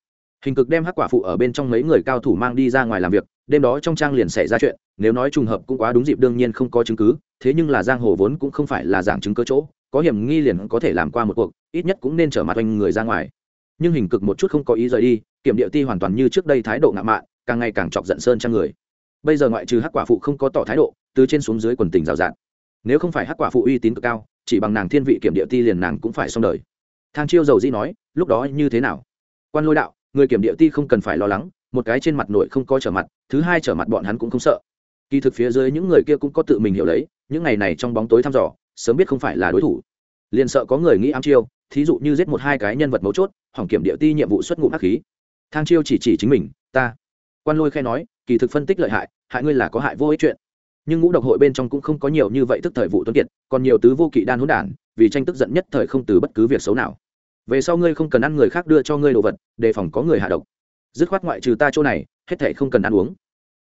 Hình cực đem hắc quả phụ ở bên trong mấy người cao thủ mang đi ra ngoài làm việc, đêm đó trong trang liền xảy ra chuyện, nếu nói trùng hợp cũng quá đúng dịp đương nhiên không có chứng cứ, thế nhưng là giang hồ vốn cũng không phải là giảng chứng cơ chỗ có hiểm nghi liền có thể làm qua một cuộc, ít nhất cũng nên trở mặt oanh người ra ngoài. Nhưng hình cực một chút không có ý rời đi, kiểm địa ti hoàn toàn như trước đây thái độ ngạo mạn, càng ngày càng chọc giận sơn trang người. Bây giờ ngoại trừ hắc quả phụ không có tỏ thái độ, từ trên xuống dưới quần tình rào rạt. Nếu không phải hắc quả phụ uy tín cực cao, chỉ bằng nàng thiên vị kiểm địa ti liền nàng cũng phải xong đời. Thang chiêu dầu di nói, lúc đó như thế nào? Quan lôi đạo, người kiểm địa ti không cần phải lo lắng, một cái trên mặt nội không có trở mặt, thứ hai trở mặt bọn hắn cũng không sợ. Kỳ thực phía dưới những người kia cũng có tự mình hiểu lấy, những ngày này trong bóng tối thăm dò sớm biết không phải là đối thủ. Liền sợ có người nghĩ ám chiêu, thí dụ như giết một hai cái nhân vật mấu chốt, hỏng kiểm địa ti nhiệm vụ xuất ngụ hắc khí. Thang chiêu chỉ chỉ chính mình, ta. Quan lôi khe nói, kỳ thực phân tích lợi hại hại ngươi là có hại vô ích chuyện. Nhưng ngũ độc hội bên trong cũng không có nhiều như vậy tức thời vụ tuân kiệt, còn nhiều tứ vô kỵ đan hỗn đản, vì tranh tức giận nhất thời không từ bất cứ việc xấu nào. Về sau ngươi không cần ăn người khác đưa cho ngươi đồ vật, đề phòng có người hạ độc. Dứt khoát ngoại trừ ta chỗ này, hết thể không cần ăn uống.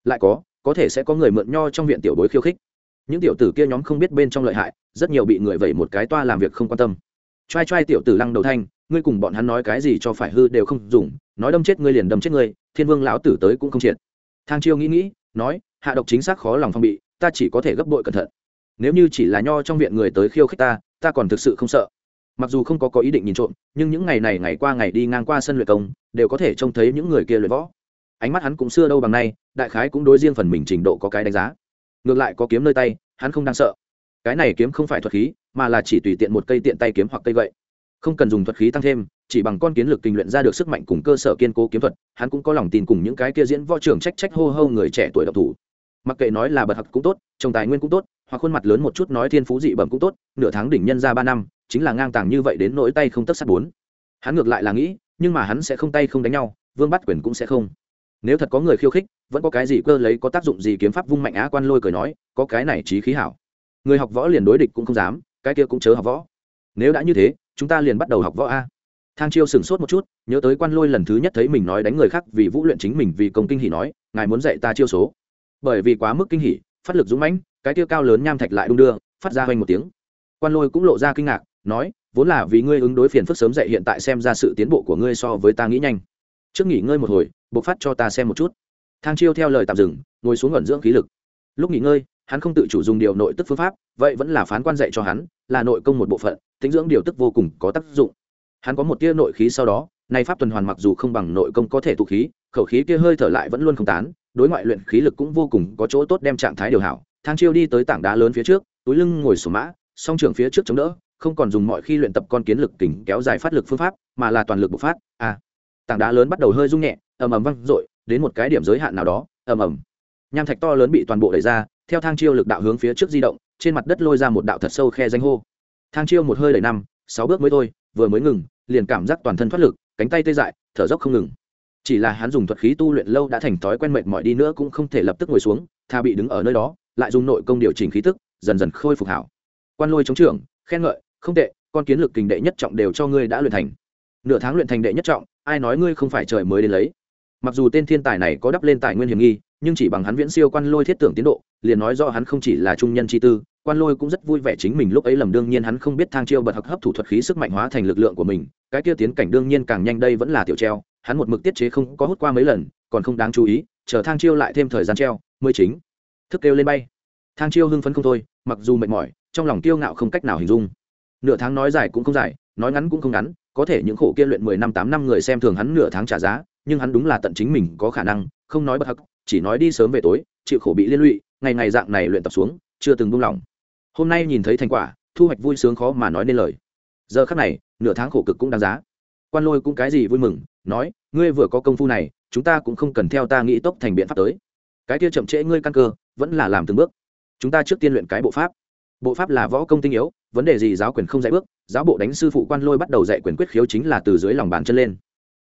Lại có có thể sẽ có người mượn nho trong viện tiểu bối khiêu khích những tiểu tử kia nhóm không biết bên trong lợi hại, rất nhiều bị người vẩy một cái toa làm việc không quan tâm. T r a i t r a i tiểu tử lăng đầu thanh, ngươi cùng bọn hắn nói cái gì cho phải hư đều không dùng, nói đâm chết ngươi liền đâm chết ngươi, thiên vương lão tử tới cũng không triệt. Thang chiêu nghĩ nghĩ, nói, hạ độc chính xác khó lòng phong bị, ta chỉ có thể gấp bội cẩn thận. Nếu như chỉ là nho trong viện người tới khiêu khích ta ta còn thực sự không sợ. Mặc dù không có có ý định nhìn trộm, nhưng những ngày này ngày qua ngày đi ngang qua sân luyện công, đều có thể trông thấy những người kia luyện võ. Ánh mắt hắn cũng xưa đâu bằng nay, đại khái cũng đối riêng phần mình trình độ có cái đánh giá ngược lại có kiếm nơi tay, hắn không đang sợ. Cái này kiếm không phải thuật khí, mà là chỉ tùy tiện một cây tiện tay kiếm hoặc cây gậy. Không cần dùng thuật khí tăng thêm, chỉ bằng con kiến lực kinh luyện ra được sức mạnh cùng cơ sở kiên cố kiếm thuật, hắn cũng có lòng tin cùng những cái kia diễn võ trưởng trách trách hô hô người trẻ tuổi độc thủ. Mặc kệ nói là bật học cũng tốt, trồng tài nguyên cũng tốt, hoặc khuôn mặt lớn một chút nói thiên phú dị bẩm cũng tốt, nửa tháng đỉnh nhân ra ba năm, chính là ngang tàng như vậy đến nỗi tay không tất sát bốn. Hắn ngược lại là nghĩ, nhưng mà hắn sẽ không tay không đánh nhau, vương bắt quyền cũng sẽ không nếu thật có người khiêu khích, vẫn có cái gì cơ lấy có tác dụng gì kiếm pháp vung mạnh á quan lôi cười nói, có cái này trí khí hảo. Người học võ liền đối địch cũng không dám, cái kia cũng chớ học võ. Nếu đã như thế, chúng ta liền bắt đầu học võ a. Thang chiêu sửng sốt một chút, nhớ tới quan lôi lần thứ nhất thấy mình nói đánh người khác vì vũ luyện chính mình vì công kinh hỉ nói, ngài muốn dạy ta chiêu số. Bởi vì quá mức kinh hỉ, phát lực dũng mãnh, cái tiêu cao lớn nham thạch lại đung đưa, phát ra hoành một tiếng. Quan lôi cũng lộ ra kinh ngạc, nói, vốn là vì ngươi ứng đối phiền phức sớm dậy hiện tại xem ra sự tiến bộ của ngươi so với ta nghĩ nhanh trước nghỉ ngơi một hồi bộc phát cho ta xem một chút. Thang chiêu theo lời tạm dừng ngồi xuống ẩn dưỡng khí lực. Lúc nghỉ ngơi hắn không tự chủ dùng điều nội tức phương pháp vậy vẫn là phán quan dạy cho hắn là nội công một bộ phận tính dưỡng điều tức vô cùng có tác dụng. Hắn có một tia nội khí sau đó nay pháp tuần hoàn mặc dù không bằng nội công có thể tụ khí khẩu khí kia hơi thở lại vẫn luôn không tán đối ngoại luyện khí lực cũng vô cùng có chỗ tốt đem trạng thái điều hảo. Thang chiêu đi tới tảng đá lớn phía trước túi lưng ngồi sổ mã song trường phía trước chống đỡ không còn dùng mọi khi luyện tập con kiến lực kình kéo dài phát lực phương pháp mà là toàn lực bộc phát. A à, tảng đá lớn bắt đầu hơi rung nhẹ, ầm ầm văng dội, đến một cái điểm giới hạn nào đó, ầm ầm. Nham thạch to lớn bị toàn bộ đẩy ra, theo thang chiêu lực đạo hướng phía trước di động, trên mặt đất lôi ra một đạo thật sâu khe danh hô. Thang chiêu một hơi đẩy năm, sáu bước mới thôi, vừa mới ngừng, liền cảm giác toàn thân thoát lực, cánh tay tê dại, thở dốc không ngừng. Chỉ là hắn dùng thuật khí tu luyện lâu đã thành thói quen mệt mỏi đi nữa cũng không thể lập tức ngồi xuống, thà bị đứng ở nơi đó, lại dùng nội công điều chỉnh khí tức, dần dần khôi phục hảo. Quan lôi chống trưởng, khen ngợi, không tệ, con kiến lực kình đệ nhất trọng đều cho ngươi đã luyện thành. Nửa tháng luyện thành đệ nhất trọng ai nói ngươi không phải trời mới đến lấy? Mặc dù tên thiên tài này có đắp lên tài nguyên hiểm nghi, nhưng chỉ bằng hắn viễn siêu quan lôi thiết tưởng tiến độ, liền nói do hắn không chỉ là trung nhân chi tư, quan lôi cũng rất vui vẻ chính mình lúc ấy lầm đương nhiên hắn không biết thang chiêu bật hặc hấp thủ thuật khí sức mạnh hóa thành lực lượng của mình, cái kia tiến cảnh đương nhiên càng nhanh đây vẫn là tiểu treo, hắn một mực tiết chế không có hút qua mấy lần, còn không đáng chú ý, chờ thang chiêu lại thêm thời gian treo, mới chính. Thức kêu lên bay. Thang chiêu hưng phấn không thôi, mặc dù mệt mỏi, trong lòng kiêu ngạo không cách nào hình dung. Nửa tháng nói dài cũng không dài, nói ngắn cũng không ngắn có thể những khổ kia luyện mười năm, tám năm người xem thường hắn nửa tháng trả giá, nhưng hắn đúng là tận chính mình có khả năng, không nói bất hắc, chỉ nói đi sớm về tối, chịu khổ bị liên lụy, ngày ngày dạng này luyện tập xuống, chưa từng buông lỏng. Hôm nay nhìn thấy thành quả, thu hoạch vui sướng khó mà nói nên lời. Giờ khắc này, nửa tháng khổ cực cũng đáng giá. Quan lôi cũng cái gì vui mừng, nói, ngươi vừa có công phu này, chúng ta cũng không cần theo ta nghĩ tốc thành biện pháp tới. Cái kia chậm trễ ngươi căn cơ, vẫn là làm từng bước. Chúng ta trước tiên luyện cái bộ pháp. Bộ pháp là võ công tinh yếu, vấn đề gì giáo quyền không dạy bước giáo bộ đánh sư phụ quan lôi bắt đầu dạy quyền quyết khiếu chính là từ dưới lòng bàn chân lên.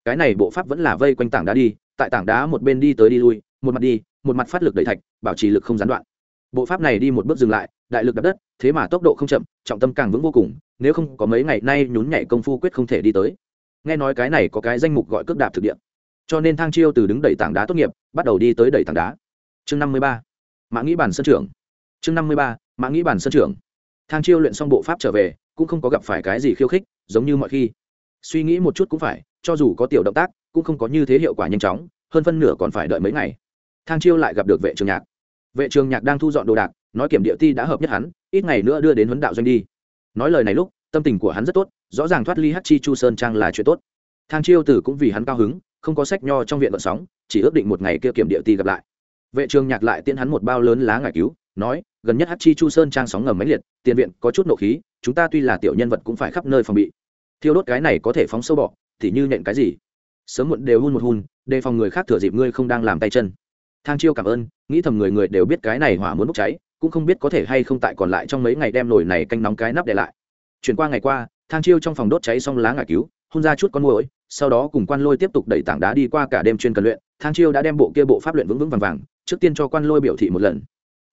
Cái này bộ pháp vẫn là vây quanh tảng đá đi, tại tảng đá một bên đi tới đi lui, một mặt đi, một mặt phát lực đẩy thạch, bảo trì lực không gián đoạn. Bộ pháp này đi một bước dừng lại, đại lực đập đất, thế mà tốc độ không chậm, trọng tâm càng vững vô cùng, nếu không có mấy ngày nay nhún nhảy công phu quyết không thể đi tới. Nghe nói cái này có cái danh mục gọi cước đạp thực địa. Cho nên thang chiêu từ đứng đẩy tảng đá tốt nghiệp, bắt đầu đi tới đẩy tảng đá. Chương năm mươi ba, mã nghĩ bản sân trưởng. Chương năm mươi ba, mã nghĩ bản sân trưởng. Thang chiêu luyện xong bộ pháp trở về cũng không có gặp phải cái gì khiêu khích, giống như mọi khi. Suy nghĩ một chút cũng phải, cho dù có tiểu động tác, cũng không có như thế hiệu quả nhanh chóng, hơn phân nửa còn phải đợi mấy ngày. Thang chiêu lại gặp được vệ trường nhạc. Vệ trường nhạc đang thu dọn đồ đạc, nói kiểm địa ti đã hợp nhất hắn, ít ngày nữa đưa đến huấn đạo doanh đi. Nói lời này lúc, tâm tình của hắn rất tốt, rõ ràng thoát ly hát chi chu sơn trang là chuyện tốt. Thang chiêu tử cũng vì hắn cao hứng, không có sách nho trong viện vận sóng, chỉ ước định một ngày kia kiểm địa ti gặp lại. Vệ trường nhạc lại tiễn hắn một bao lớn lá ngải cứu, nói gần nhất hát chi chu sơn trang sóng ngầm máy liệt, tiền viện có chút nộ khí, chúng ta tuy là tiểu nhân vật cũng phải khắp nơi phòng bị. Thiêu đốt cái này có thể phóng sâu bọ, thì như nhện cái gì? Sớm muộn đều hun một hun, đề phòng người khác thừa dịp ngươi không đang làm tay chân. Thang chiêu cảm ơn, nghĩ thầm người người đều biết cái này hỏa muốn bốc cháy, cũng không biết có thể hay không tại còn lại trong mấy ngày đem nồi này canh nóng cái nắp để lại. Chuyển qua ngày qua, thang chiêu trong phòng đốt cháy xong lá ngải cứu, hun ra chút con mồi sau đó cùng quan lôi tiếp tục đẩy tảng đá đi qua cả đêm chuyên cần luyện. Thang chiêu đã đem bộ kia bộ pháp luyện vững vững vàng vàng, trước tiên cho quan lôi biểu thị một lần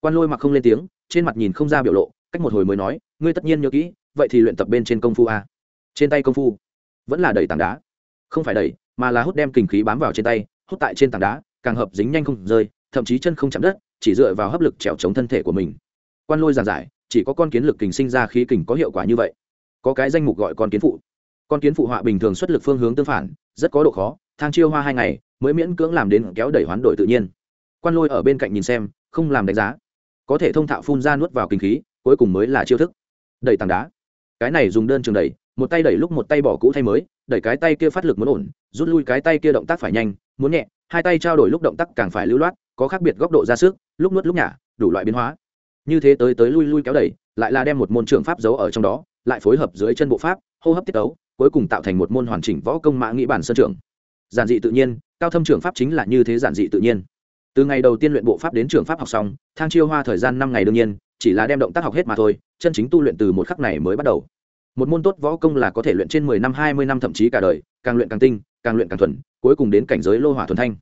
quan lôi mặc không lên tiếng, trên mặt nhìn không ra biểu lộ, cách một hồi mới nói, ngươi tất nhiên nhớ kỹ, vậy thì luyện tập bên trên công phu a. Trên tay công phu vẫn là đẩy tảng đá. Không phải đẩy mà là hút đem kinh khí bám vào trên tay, hút tại trên tảng đá, càng hợp dính nhanh không rơi, thậm chí chân không chạm đất, chỉ dựa vào hấp lực trèo chống thân thể của mình. Quan lôi giàn giải, chỉ có con kiến lực kình sinh ra khí kình có hiệu quả như vậy. Có cái danh mục gọi con kiến phụ. Con kiến phụ họa bình thường xuất lực phương hướng tương phản, rất có độ khó, thang chiêu hoa hai ngày, mới miễn cưỡng làm đến kéo đẩy hoán đổi tự nhiên. Quan lôi ở bên cạnh nhìn xem, không làm đánh giá có thể thông thạo phun ra nuốt vào kinh khí, cuối cùng mới là chiêu thức. Đẩy tảng đá. Cái này dùng đơn trường đẩy, một tay đẩy lúc một tay bỏ cũ thay mới, đẩy cái tay kia phát lực muốn ổn, rút lui cái tay kia động tác phải nhanh, muốn nhẹ, hai tay trao đổi lúc động tác càng phải lưu loát, có khác biệt góc độ ra sức, lúc nuốt lúc nhả, đủ loại biến hóa. Như thế tới tới lui lui kéo đẩy, lại là đem một môn trường pháp giấu ở trong đó, lại phối hợp dưới chân bộ pháp, hô hấp tiết tấu, cuối cùng tạo thành một môn hoàn chỉnh võ công mã nghĩ bản sân trường. Giản dị tự nhiên, cao thâm trường pháp chính là như thế giản dị tự nhiên từ ngày đầu tiên luyện bộ pháp đến trường pháp học xong, thang chiêu hoa thời gian năm ngày đương nhiên, chỉ là đem động tác học hết mà thôi, chân chính tu luyện từ một khắc này mới bắt đầu. Một môn tốt võ công là có thể luyện trên mười năm, hai mươi năm thậm chí cả đời, càng luyện càng tinh, càng luyện càng thuần, cuối cùng đến cảnh giới lô hỏa thuần thanh.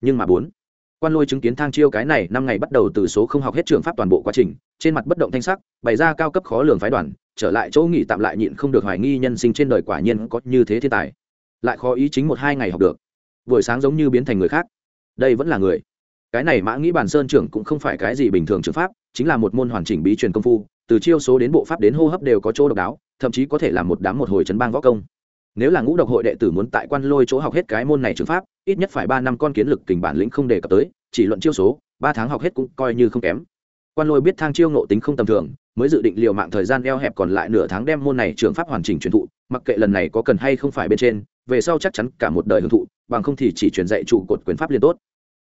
Nhưng mà bốn, quan lôi chứng kiến thang chiêu cái này năm ngày bắt đầu từ số không học hết trường pháp toàn bộ quá trình, trên mặt bất động thanh sắc, bày ra cao cấp khó lường phái đoàn, trở lại chỗ nghỉ tạm lại nhịn không được hoài nghi nhân sinh trên đời quả nhiên có như thế thiên tài. Lại khó ý chính một hai ngày học được. Buổi sáng giống như biến thành người khác. Đây vẫn là người cái này mã nghĩ bản sơn trưởng cũng không phải cái gì bình thường trường pháp, chính là một môn hoàn chỉnh bí truyền công phu, từ chiêu số đến bộ pháp đến hô hấp đều có chỗ độc đáo, thậm chí có thể là một đám một hồi chấn bang võ công. Nếu là ngũ độc hội đệ tử muốn tại quan lôi chỗ học hết cái môn này trường pháp, ít nhất phải ba năm con kiến lực kình bản lĩnh không đề cập tới, chỉ luận chiêu số, ba tháng học hết cũng coi như không kém. Quan lôi biết thang chiêu nộ tính không tầm thường, mới dự định liều mạng thời gian eo hẹp còn lại nửa tháng đem môn này trường pháp hoàn chỉnh truyền thụ, mặc kệ lần này có cần hay không phải bên trên, về sau chắc chắn cả một đời hưởng thụ, bằng không thì chỉ truyền dạy trụ cột quyền pháp liên tốt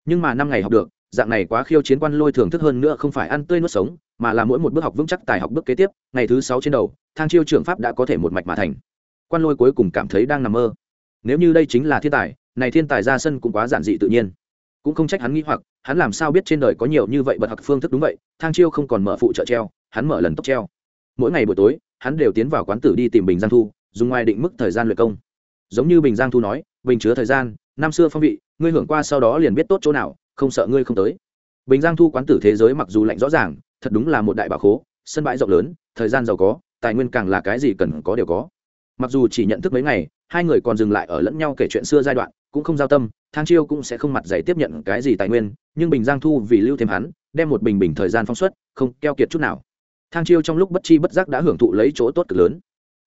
nhưng mà năm ngày học được, dạng này quá khiêu chiến quan lôi thưởng thức hơn nữa không phải ăn tươi nuốt sống, mà là mỗi một bước học vững chắc tài học bước kế tiếp, ngày thứ sáu trên đầu, thang chiêu trưởng pháp đã có thể một mạch mà thành. Quan lôi cuối cùng cảm thấy đang nằm mơ. Nếu như đây chính là thiên tài, này thiên tài ra sân cũng quá giản dị tự nhiên. Cũng không trách hắn nghĩ hoặc, hắn làm sao biết trên đời có nhiều như vậy bật học phương thức đúng vậy, thang chiêu không còn mở phụ trợ treo, hắn mở lần tốc treo. Mỗi ngày buổi tối, hắn đều tiến vào quán tử đi tìm bình giang thu, dùng ngoài định mức thời gian luyện công. Giống như bình giang thu nói, bình chứa thời gian, năm xưa phong vị ngươi hưởng qua sau đó liền biết tốt chỗ nào không sợ ngươi không tới. Bình giang thu quán tử thế giới mặc dù lạnh rõ ràng thật đúng là một đại bảo khố sân bãi rộng lớn thời gian giàu có tài nguyên càng là cái gì cần có đều có. Mặc dù chỉ nhận thức mấy ngày hai người còn dừng lại ở lẫn nhau kể chuyện xưa giai đoạn cũng không giao tâm thang chiêu cũng sẽ không mặt giày tiếp nhận cái gì tài nguyên nhưng bình giang thu vì lưu thêm hắn đem một bình bình thời gian phong suất không keo kiệt chút nào. Thang chiêu trong lúc bất chi bất giác đã hưởng thụ lấy chỗ tốt cực lớn.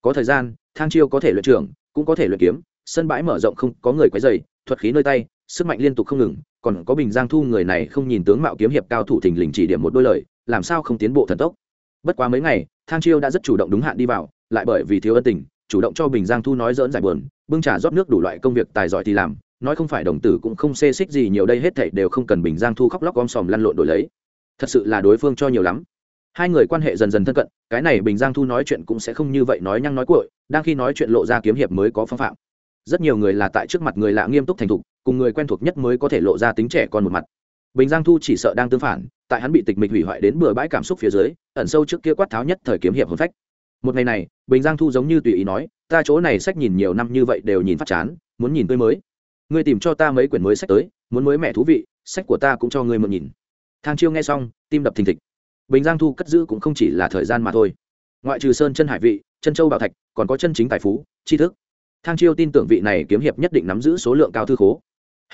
Có thời gian thang chiêu có thể luyện trưởng, cũng có thể luyện kiếm sân bãi mở rộng không có người quấy dày thuật khí nơi tay sức mạnh liên tục không ngừng, còn có bình giang thu người này không nhìn tướng mạo kiếm hiệp cao thủ thình lình chỉ điểm một đôi lời, làm sao không tiến bộ thần tốc? Bất quá mấy ngày, thang chiêu đã rất chủ động đúng hạn đi vào, lại bởi vì thiếu ân tình, chủ động cho bình giang thu nói dỡn giải buồn, bưng trà rót nước đủ loại công việc tài giỏi thì làm, nói không phải đồng tử cũng không xê xích gì nhiều đây hết thảy đều không cần bình giang thu khóc lóc om sòm lăn lộn đổi lấy. Thật sự là đối phương cho nhiều lắm. Hai người quan hệ dần dần thân cận, cái này bình giang thu nói chuyện cũng sẽ không như vậy nói nhăng nói cội đang khi nói chuyện lộ ra kiếm hiệp mới có phong phạm. Rất nhiều người là tại trước mặt người lạ nghiêm túc thành thục cùng người quen thuộc nhất mới có thể lộ ra tính trẻ con một mặt. Bình giang thu chỉ sợ đang tương phản, tại hắn bị tịch mịch hủy hoại đến bừa bãi cảm xúc phía dưới, ẩn sâu trước kia quát tháo nhất thời kiếm hiệp hồn phách. Một ngày này, bình giang thu giống như tùy ý nói, ta chỗ này sách nhìn nhiều năm như vậy đều nhìn phát chán, muốn nhìn tươi mới. Ngươi tìm cho ta mấy quyển mới sách tới, muốn mới mẹ thú vị, sách của ta cũng cho ngươi một nhìn. Thang chiêu nghe xong, tim đập thình thịch. Bình giang thu cất giữ cũng không chỉ là thời gian mà thôi. Ngoại trừ sơn chân hải vị, chân châu bảo thạch, còn có chân chính tài phú, tri thức. Thang chiêu tin tưởng vị này kiếm hiệp nhất định nắm giữ số lượng cao thư khố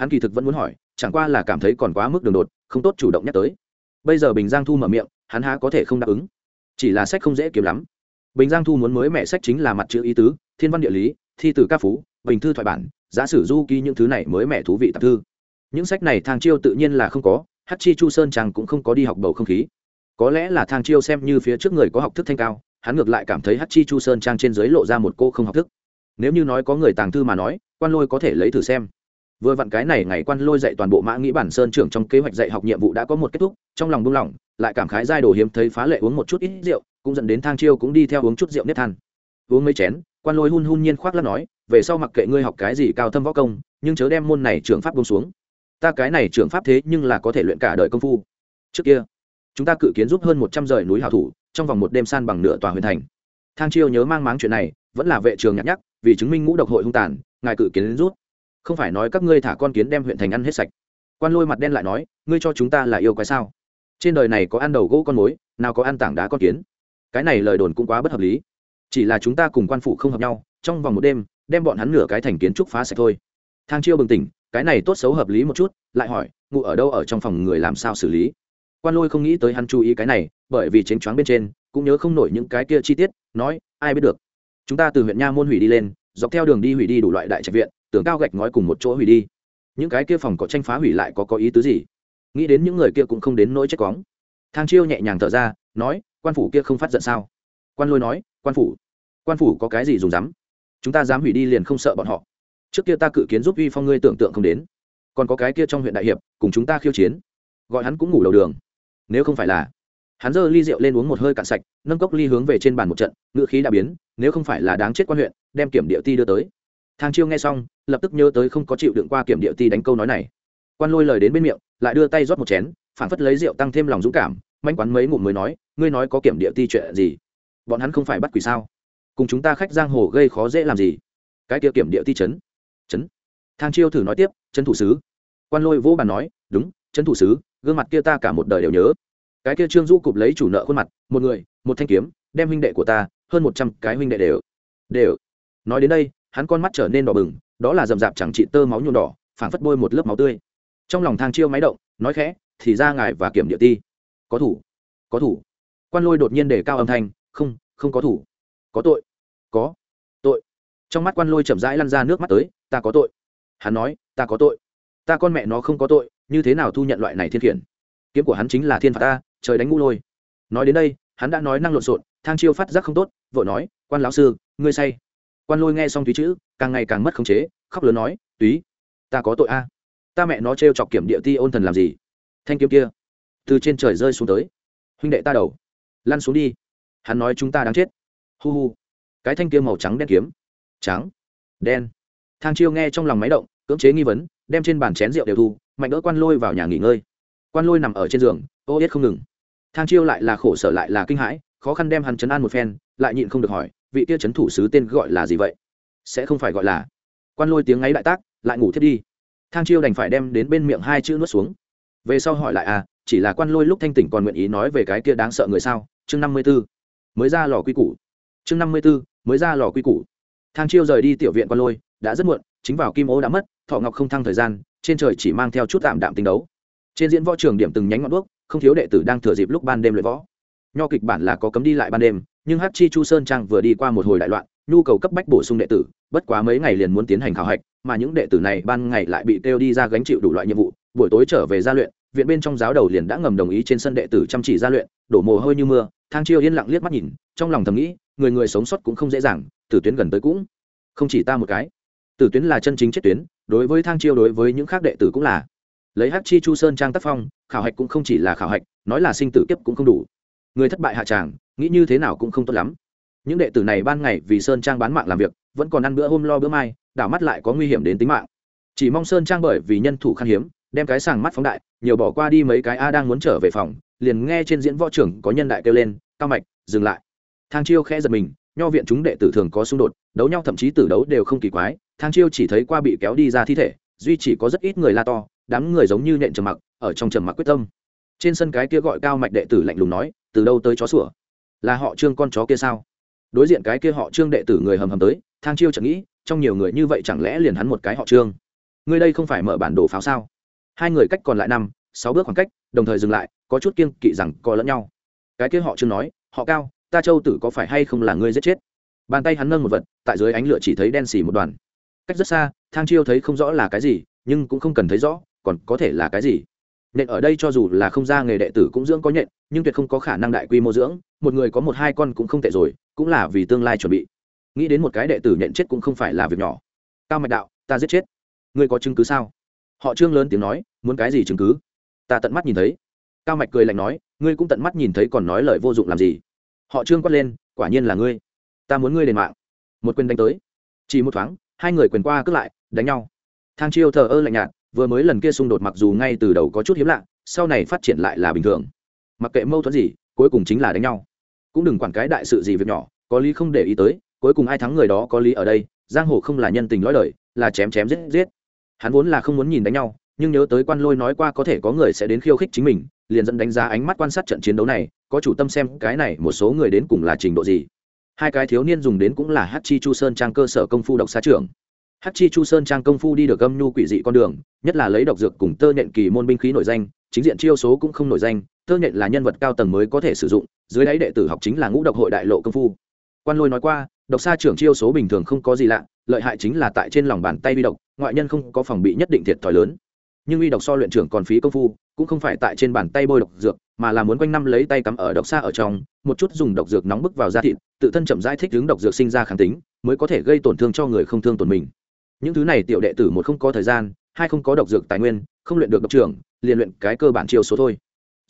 hắn kỳ thực vẫn muốn hỏi, chẳng qua là cảm thấy còn quá mức đường đột, không tốt chủ động nhắc tới. Bây giờ bình giang thu mở miệng, hắn há có thể không đáp ứng. Chỉ là sách không dễ kiếm lắm. Bình giang thu muốn mới mẹ sách chính là mặt chữ ý tứ, thiên văn địa lý, thi từ ca phú, bình thư thoại bản giả sử du ký những thứ này mới mẹ thú vị tạp thư. Những sách này thang chiêu tự nhiên là không có, hát chi chu sơn chàng cũng không có đi học bầu không khí. Có lẽ là thang chiêu xem như phía trước người có học thức thanh cao, hắn ngược lại cảm thấy hát chi chu sơn trang trên dưới lộ ra một cô không học thức. Nếu như nói có người tàng thư mà nói, quan lôi có thể lấy thử xem vừa vặn cái này ngày quan lôi dạy toàn bộ mã nghĩ bản sơn trưởng trong kế hoạch dạy học nhiệm vụ đã có một kết thúc, trong lòng buông lỏng, lại cảm khái giai đồ hiếm thấy phá lệ uống một chút ít rượu, cũng dẫn đến thang chiêu cũng đi theo uống chút rượu nếp than. Uống mấy chén, quan lôi hun hun nhiên khoác lắc nói, về sau mặc kệ ngươi học cái gì cao thâm võ công, nhưng chớ đem môn này trường pháp bông xuống. Ta cái này trường pháp thế nhưng là có thể luyện cả đời công phu. Trước kia, chúng ta cự kiến giúp hơn một trăm rời núi hào thủ, trong vòng một đêm san bằng nửa tòa huyền thành. Thang chiêu nhớ mang máng chuyện này, vẫn là vệ trường nhắc nhắc, vì chứng minh ngũ độc hội hung tàn, ngài cự kiến rút không phải nói các ngươi thả con kiến đem huyện thành ăn hết sạch. Quan lôi mặt đen lại nói, ngươi cho chúng ta là yêu quái sao? Trên đời này có ăn đầu gỗ con mối, nào có ăn tảng đá con kiến? Cái này lời đồn cũng quá bất hợp lý. Chỉ là chúng ta cùng quan phụ không hợp nhau, trong vòng một đêm, đem bọn hắn nửa cái thành kiến trúc phá sạch thôi. Thang chiêu bừng tỉnh, cái này tốt xấu hợp lý một chút, lại hỏi, ngụ ở đâu ở trong phòng người làm sao xử lý? Quan lôi không nghĩ tới hắn chú ý cái này, bởi vì chánh choáng bên trên, cũng nhớ không nổi những cái kia chi tiết, nói, ai biết được. Chúng ta từ huyện nha môn hủy đi lên, dọc theo đường đi hủy đi đủ loại đại trạch viện tưởng cao gạch ngói cùng một chỗ hủy đi. Những cái kia phòng có tranh phá hủy lại có có ý tứ gì? Nghĩ đến những người kia cũng không đến nỗi chết cóng. Thang chiêu nhẹ nhàng thở ra, nói, quan phủ kia không phát giận sao? Quan lôi nói, quan phủ quan phủ có cái gì dùng dám? Chúng ta dám hủy đi liền không sợ bọn họ. Trước kia ta cự kiến giúp uy phong ngươi tưởng tượng không đến. Còn có cái kia trong huyện đại hiệp, cùng chúng ta khiêu chiến. Gọi hắn cũng ngủ đầu đường. Nếu không phải là hắn giơ ly rượu lên uống một hơi cạn sạch, nâng cốc ly hướng về trên bàn một trận, ngựa khí đã biến, nếu không phải là đáng chết quan huyện, đem kiểm địa ti đưa tới thang chiêu nghe xong, lập tức nhớ tới không có chịu đựng qua kiểm địa ti đánh câu nói này. Quan lôi lời đến bên miệng, lại đưa tay rót một chén, phản phất lấy rượu tăng thêm lòng dũng cảm manh quán mấy ngụm mới nói, ngươi nói có kiểm địa ti chuyện gì? Bọn hắn không phải bắt quỷ sao? Cùng chúng ta khách giang hồ gây khó dễ làm gì? Cái kia kiểm địa ti chấn. Chấn? Thang chiêu thử nói tiếp, chấn thủ sứ. Quan lôi vỗ bàn nói, đúng, chấn thủ sứ, gương mặt kia ta cả một đời đều nhớ. Cái kia trương du cụp lấy chủ nợ khuôn mặt, một người, một thanh kiếm, đem huynh đệ của ta, hơn một trăm cái huynh đệ đều đều. Nói đến đây hắn con mắt trở nên đỏ bừng, đó là rậm rạp chẳng trị tơ máu nhuộm đỏ, phảng phất bôi một lớp máu tươi. Trong lòng thang chiêu máy động, nói khẽ, thì ra ngài và kiểm địa ti. Có thủ có thủ. Quan lôi đột nhiên để cao âm thanh, không không có thủ. Có tội. Có tội. Trong mắt quan lôi chậm rãi lăn ra nước mắt tới, ta có tội. Hắn nói, ta có tội. Ta con mẹ nó không có tội, như thế nào thu nhận loại này thiên khiển? Kiếm của hắn chính là thiên phạt ta, trời đánh ngũ lôi. Nói đến đây, hắn đã nói năng lộn xộn, thang chiêu phát giác không tốt vợ nói, quan lão sư, ngươi say quan lôi nghe xong túy chữ, càng ngày càng mất khống chế, khóc lớn nói, túy, ta có tội a. Ta mẹ nó t chọc kiểm địa ti ôn thần làm gì? Thanh kiếm kia, từ trên trời rơi xuống tới. Huynh đệ ta đầu, lăn xuống đi. Hắn nói chúng ta đáng chết. Hu hu. Cái thanh kiếm màu trắng đen kiếm, trắng, đen. Thang chiêu nghe trong lòng máy động, cưỡng chế nghi vấn, đem trên bàn chén rượu đều thu, mạnh đỡ quan lôi vào nhà nghỉ ngơi. Quan lôi nằm ở trên giường, ô yết không ngừng. Thang chiêu lại là khổ sở lại là kinh hãi, khó khăn đem hắn chấn an một phen, lại nhịn không được hỏi vị tia chấn thủ sứ tên gọi là gì vậy? Sẽ không phải gọi là. Quan lôi tiếng ngáy đại tác, lại ngủ thiết đi. Thang chiêu đành phải đem đến bên miệng hai chữ nuốt xuống. Về sau hỏi lại à chỉ là quan lôi lúc thanh tỉnh còn nguyện ý nói về cái kia đáng sợ người sao? Chương năm mươi b ố mới ra lò quy củ. Chương năm mươi b ố mới ra lò quy củ. Thang chiêu rời đi tiểu viện quan lôi, đã rất muộn, chính vào kim ô đã mất, thọ ngọc không thăng thời gian, trên trời chỉ mang theo chút tạm đạm tinh đấu. Trên diễn võ trường điểm từng nhánh ngọn đuốc, không thiếu đệ tử đang thừa dịp lúc ban đêm luyện võ. Nho kịch bản là có cấm đi lại ban đêm nhưng hát chi chu sơn trang vừa đi qua một hồi đại loạn, nhu cầu cấp bách bổ sung đệ tử, bất quá mấy ngày liền muốn tiến hành khảo hạch, mà những đệ tử này ban ngày lại bị kêu đi ra gánh chịu đủ loại nhiệm vụ, buổi tối trở về gia luyện, viện bên trong giáo đầu liền đã ngầm đồng ý trên sân đệ tử chăm chỉ gia luyện, đổ mồ hôi như mưa, thang chiêu yên lặng liếc mắt nhìn, trong lòng thầm nghĩ, người người sống sót cũng không dễ dàng, tử tuyến gần tới cũng không chỉ ta một cái. Tử tuyến là chân chính chết tuyến, đối với thang chiêu đối với những khác đệ tử cũng là. Lấy hát chi chu sơn trang tác phong, khảo hạch cũng không chỉ là khảo hạch, nói là sinh tử kiếp cũng không đủ. Người thất bại hạ tràng nghĩ như thế nào cũng không tốt lắm. Những đệ tử này ban ngày vì sơn trang bán mạng làm việc, vẫn còn ăn bữa hôm lo bữa mai, đảo mắt lại có nguy hiểm đến tính mạng. Chỉ mong sơn trang bởi vì nhân thủ khan hiếm, đem cái sàng mắt phóng đại, nhiều bỏ qua đi mấy cái a đang muốn trở về phòng, liền nghe trên diễn võ trưởng có nhân đại kêu lên, cao mạch, dừng lại. Thang chiêu khẽ giật mình, nho viện chúng đệ tử thường có xung đột, đấu nhau thậm chí tử đấu đều không kỳ quái, thang chiêu chỉ thấy qua bị kéo đi ra thi thể, duy chỉ có rất ít người la to, đám người giống như nện trầm mặc, ở trong trầm mặc quyết tâm. Trên sân cái kia gọi cao mạch đệ tử lạnh lùng nói, từ đâu tới chó sủa? Là họ trương con chó kia sao? Đối diện cái kia họ trương đệ tử người hầm hầm tới, thang chiêu chẳng nghĩ, trong nhiều người như vậy chẳng lẽ liền hắn một cái họ trương? Người đây không phải mở bản đồ pháo sao? Hai người cách còn lại năm, sáu bước khoảng cách, đồng thời dừng lại, có chút kiêng kỵ rằng co lẫn nhau. Cái kia họ trương nói, họ cao, ta châu tử có phải hay không là ngươi giết chết? Bàn tay hắn nâng một vật, tại dưới ánh lửa chỉ thấy đen xì một đoàn. Cách rất xa, thang chiêu thấy không rõ là cái gì, nhưng cũng không cần thấy rõ, còn có thể là cái gì. Nện ở đây cho dù là không ra nghề đệ tử cũng dưỡng có nhện nhưng tuyệt không có khả năng đại quy mô dưỡng, một người có một hai con cũng không tệ rồi, cũng là vì tương lai chuẩn bị. Nghĩ đến một cái đệ tử nhận chết cũng không phải là việc nhỏ. Cao mạch đạo, ta giết chết. Ngươi có chứng cứ sao? Họ trương lớn tiếng nói, muốn cái gì chứng cứ? Ta tận mắt nhìn thấy. Cao mạch cười lạnh nói, ngươi cũng tận mắt nhìn thấy còn nói lời vô dụng làm gì? Họ trương quát lên, quả nhiên là ngươi. Ta muốn ngươi đền mạng. Một quyền đánh tới. Chỉ một thoáng, hai người quyền qua cướp lại, đánh nhau. Thang chiêu thờ ơ lạnh nhạt, vừa mới lần kia xung đột mặc dù ngay từ đầu có chút hiếm lạ, sau này phát triển lại là bình thường mặc kệ mâu thuẫn gì, cuối cùng chính là đánh nhau. Cũng đừng quản cái đại sự gì việc nhỏ, có lý không để ý tới, cuối cùng ai thắng người đó có lý ở đây, giang hồ không là nhân tình lõi đời, là chém chém giết giết. Hắn vốn là không muốn nhìn đánh nhau, nhưng nhớ tới quan lôi nói qua có thể có người sẽ đến khiêu khích chính mình, liền dẫn đánh giá ánh mắt quan sát trận chiến đấu này, có chủ tâm xem cái này một số người đến cùng là trình độ gì. Hai cái thiếu niên dùng đến cũng là hát chi chu sơn trang cơ sở công phu độc xá trưởng. Hát chi chu sơn trang công phu đi được âm nhu quỷ dị con đường, nhất là lấy độc dược cùng tơ nhện kỳ môn binh khí nổi danh, chính diện chiêu số cũng không nổi danh tơ nhện là nhân vật cao tầng mới có thể sử dụng, dưới đáy đệ tử học chính là ngũ độc hội đại lộ công phu. Quan lôi nói qua, độc xa trưởng chiêu số bình thường không có gì lạ, lợi hại chính là tại trên lòng bàn tay vi độc, ngoại nhân không có phòng bị nhất định thiệt thòi lớn. Nhưng uy độc so luyện trưởng còn phí công phu, cũng không phải tại trên bàn tay bôi độc dược, mà là muốn quanh năm lấy tay cắm ở độc xa ở trong, một chút dùng độc dược nóng bức vào da thịt, tự thân chậm rãi thích ứng độc dược sinh ra kháng tính, mới có thể gây tổn thương cho người không thương tổn mình. Những thứ này tiểu đệ tử một không có thời gian, hai không có độc dược tài nguyên, không luyện được độc trưởng, liền luyện cái cơ bản chiêu số thôi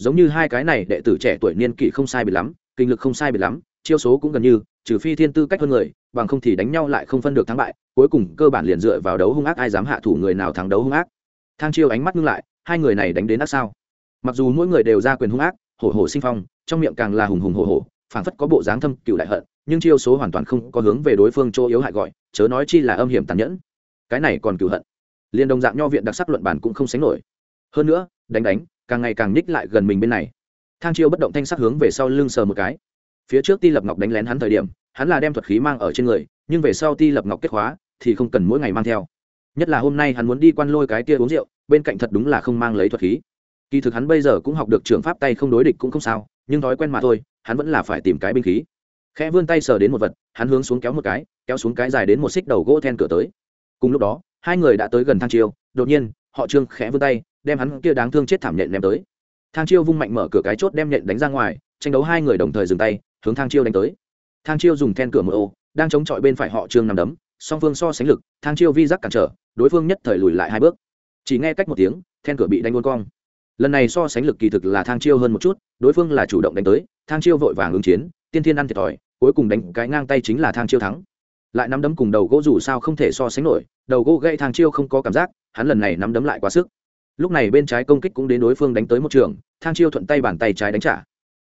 giống như hai cái này đệ tử trẻ tuổi niên kỷ không sai biệt lắm, kinh lực không sai biệt lắm, chiêu số cũng gần như, trừ phi thiên tư cách hơn người, bằng không thì đánh nhau lại không phân được thắng bại, cuối cùng cơ bản liền dựa vào đấu hung ác ai dám hạ thủ người nào thắng đấu hung ác. Thang chiêu ánh mắt ngưng lại, hai người này đánh đến ác sao? Mặc dù mỗi người đều ra quyền hung ác, hổ hổ sinh phong, trong miệng càng là hùng hùng hổ hổ, phảng phất có bộ dáng thâm cựu đại hận, nhưng chiêu số hoàn toàn không có hướng về đối phương chỗ yếu hại gọi, chớ nói chi là âm hiểm tàn nhẫn. Cái này còn cựu hận. Liền đồng dạng nho viện đặc sắc luận bản cũng không sánh nổi. Hơn nữa, đánh đánh càng ngày càng nhích lại gần mình bên này. Thang chiêu bất động thanh sắc hướng về sau lưng sờ một cái. Phía trước ti lập ngọc đánh lén hắn thời điểm, hắn là đem thuật khí mang ở trên người, nhưng về sau ti lập ngọc kết khóa thì không cần mỗi ngày mang theo. Nhất là hôm nay hắn muốn đi quan lôi cái kia uống rượu, bên cạnh thật đúng là không mang lấy thuật khí. Kỳ thực hắn bây giờ cũng học được trường pháp tay không đối địch cũng không sao, nhưng thói quen mà thôi, hắn vẫn là phải tìm cái binh khí. Khẽ vươn tay sờ đến một vật, hắn hướng xuống kéo một cái, kéo xuống cái dài đến một xích đầu gỗ then cửa tới. Cùng lúc đó, hai người đã tới gần thang chiêu, đột nhiên, họ trương khẽ vươn tay đem hắn kia đáng thương chết thảm nhện ném tới. Thang chiêu vung mạnh mở cửa cái chốt đem nhện đánh ra ngoài tranh đấu hai người đồng thời dừng tay hướng thang chiêu đánh tới. Thang chiêu dùng then cửa mở, ô đang chống chọi bên phải họ trương nằm đấm song phương so sánh lực thang chiêu vi giác cản trở đối phương nhất thời lùi lại hai bước. Chỉ nghe cách một tiếng then cửa bị đánh buôn cong. Lần này so sánh lực kỳ thực là thang chiêu hơn một chút đối phương là chủ động đánh tới thang chiêu vội vàng ứng chiến tiên thiên ăn thiệt thòi cuối cùng đánh cái ngang tay chính là thang chiêu thắng. Lại nắm đấm cùng đầu gỗ dù sao không thể so sánh nổi đầu gỗ gây thang chiêu không có cảm giác hắn lần này nắm đấm lại quá sức lúc này bên trái công kích cũng đến đối phương đánh tới một trường, thang chiêu thuận tay bàn tay trái đánh trả.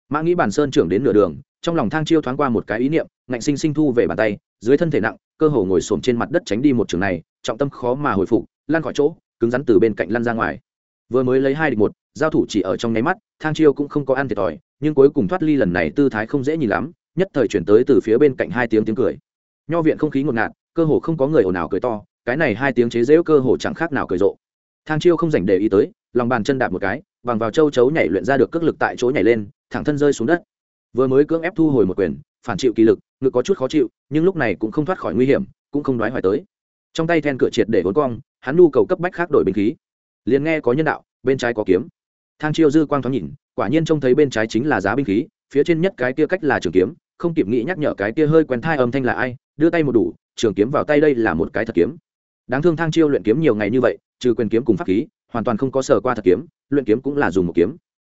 Mã nghĩ bản sơn trưởng đến nửa đường, trong lòng thang chiêu thoáng qua một cái ý niệm, ngạnh sinh sinh thu về bàn tay, dưới thân thể nặng, cơ hồ ngồi xổm trên mặt đất tránh đi một trường này, trọng tâm khó mà hồi phục lan khỏi chỗ, cứng rắn từ bên cạnh lăn ra ngoài. Vừa mới lấy hai địch một, giao thủ chỉ ở trong nháy mắt, thang chiêu cũng không có ăn thiệt thòi, nhưng cuối cùng thoát ly lần này tư thái không dễ nhìn lắm, nhất thời chuyển tới từ phía bên cạnh hai tiếng tiếng cười. Nho viện không khí ngột ngạt, cơ hồ không có người ồn ào cười to, cái này hai tiếng chế dễu cơ hồ chẳng khác nào cười rộ thang chiêu không dành để ý tới, lòng bàn chân đạp một cái, bằng vào châu chấu nhảy luyện ra được cước lực tại chỗ nhảy lên, thẳng thân rơi xuống đất. Vừa mới cưỡng ép thu hồi một quyền, phản chịu kỳ lực, ngực có chút khó chịu, nhưng lúc này cũng không thoát khỏi nguy hiểm, cũng không đoái hoài tới. Trong tay then cửa triệt để vốn cong, hắn nhu cầu cấp bách khác đổi bình khí. Liền nghe có nhân đạo, bên trái có kiếm. Thang chiêu dư quang thoáng nhìn, quả nhiên trông thấy bên trái chính là giá binh khí, phía trên nhất cái kia cách là trường kiếm, không kịp nghĩ nhắc nhở cái kia hơi quen thai âm thanh là ai, đưa tay một đủ, trường kiếm vào tay đây là một cái thật kiếm đáng thương thang chiêu luyện kiếm nhiều ngày như vậy, trừ quyền kiếm cùng pháp khí, hoàn toàn không có sở qua thật kiếm, luyện kiếm cũng là dùng một kiếm.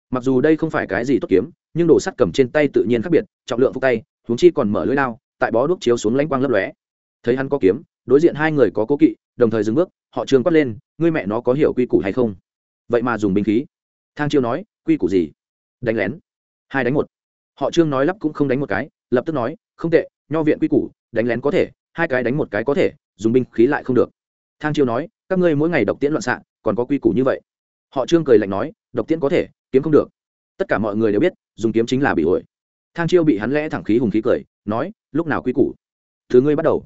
Mặc dù đây không phải cái gì tốt kiếm, nhưng đồ sắt cầm trên tay tự nhiên khác biệt, trọng lượng phục tay, huống chi còn mở lưỡi lao tại bó đuốc chiếu xuống lãnh quang lấp lóe. Thấy hắn có kiếm, đối diện hai người có cố kỵ, đồng thời dừng bước, họ trường quát lên, ngươi mẹ nó có hiểu quy củ hay không? Vậy mà dùng binh khí. Thang chiêu nói, quy củ gì? Đánh lén. Hai đánh một. Họ trương nói lắp cũng không đánh một cái, lập tức nói, không tệ, nho viện quy củ, đánh lén có thể, hai cái đánh một cái có thể, dùng binh khí lại không được thang chiêu nói, các ngươi mỗi ngày độc tiễn loạn xạ, còn có quy củ như vậy. Họ trương cười lạnh nói, độc tiễn có thể, kiếm không được. Tất cả mọi người đều biết, dùng kiếm chính là bị ổi thang chiêu bị hắn lẽ thẳng khí hùng khí cười, nói, lúc nào quy củ? Thứ ngươi bắt đầu.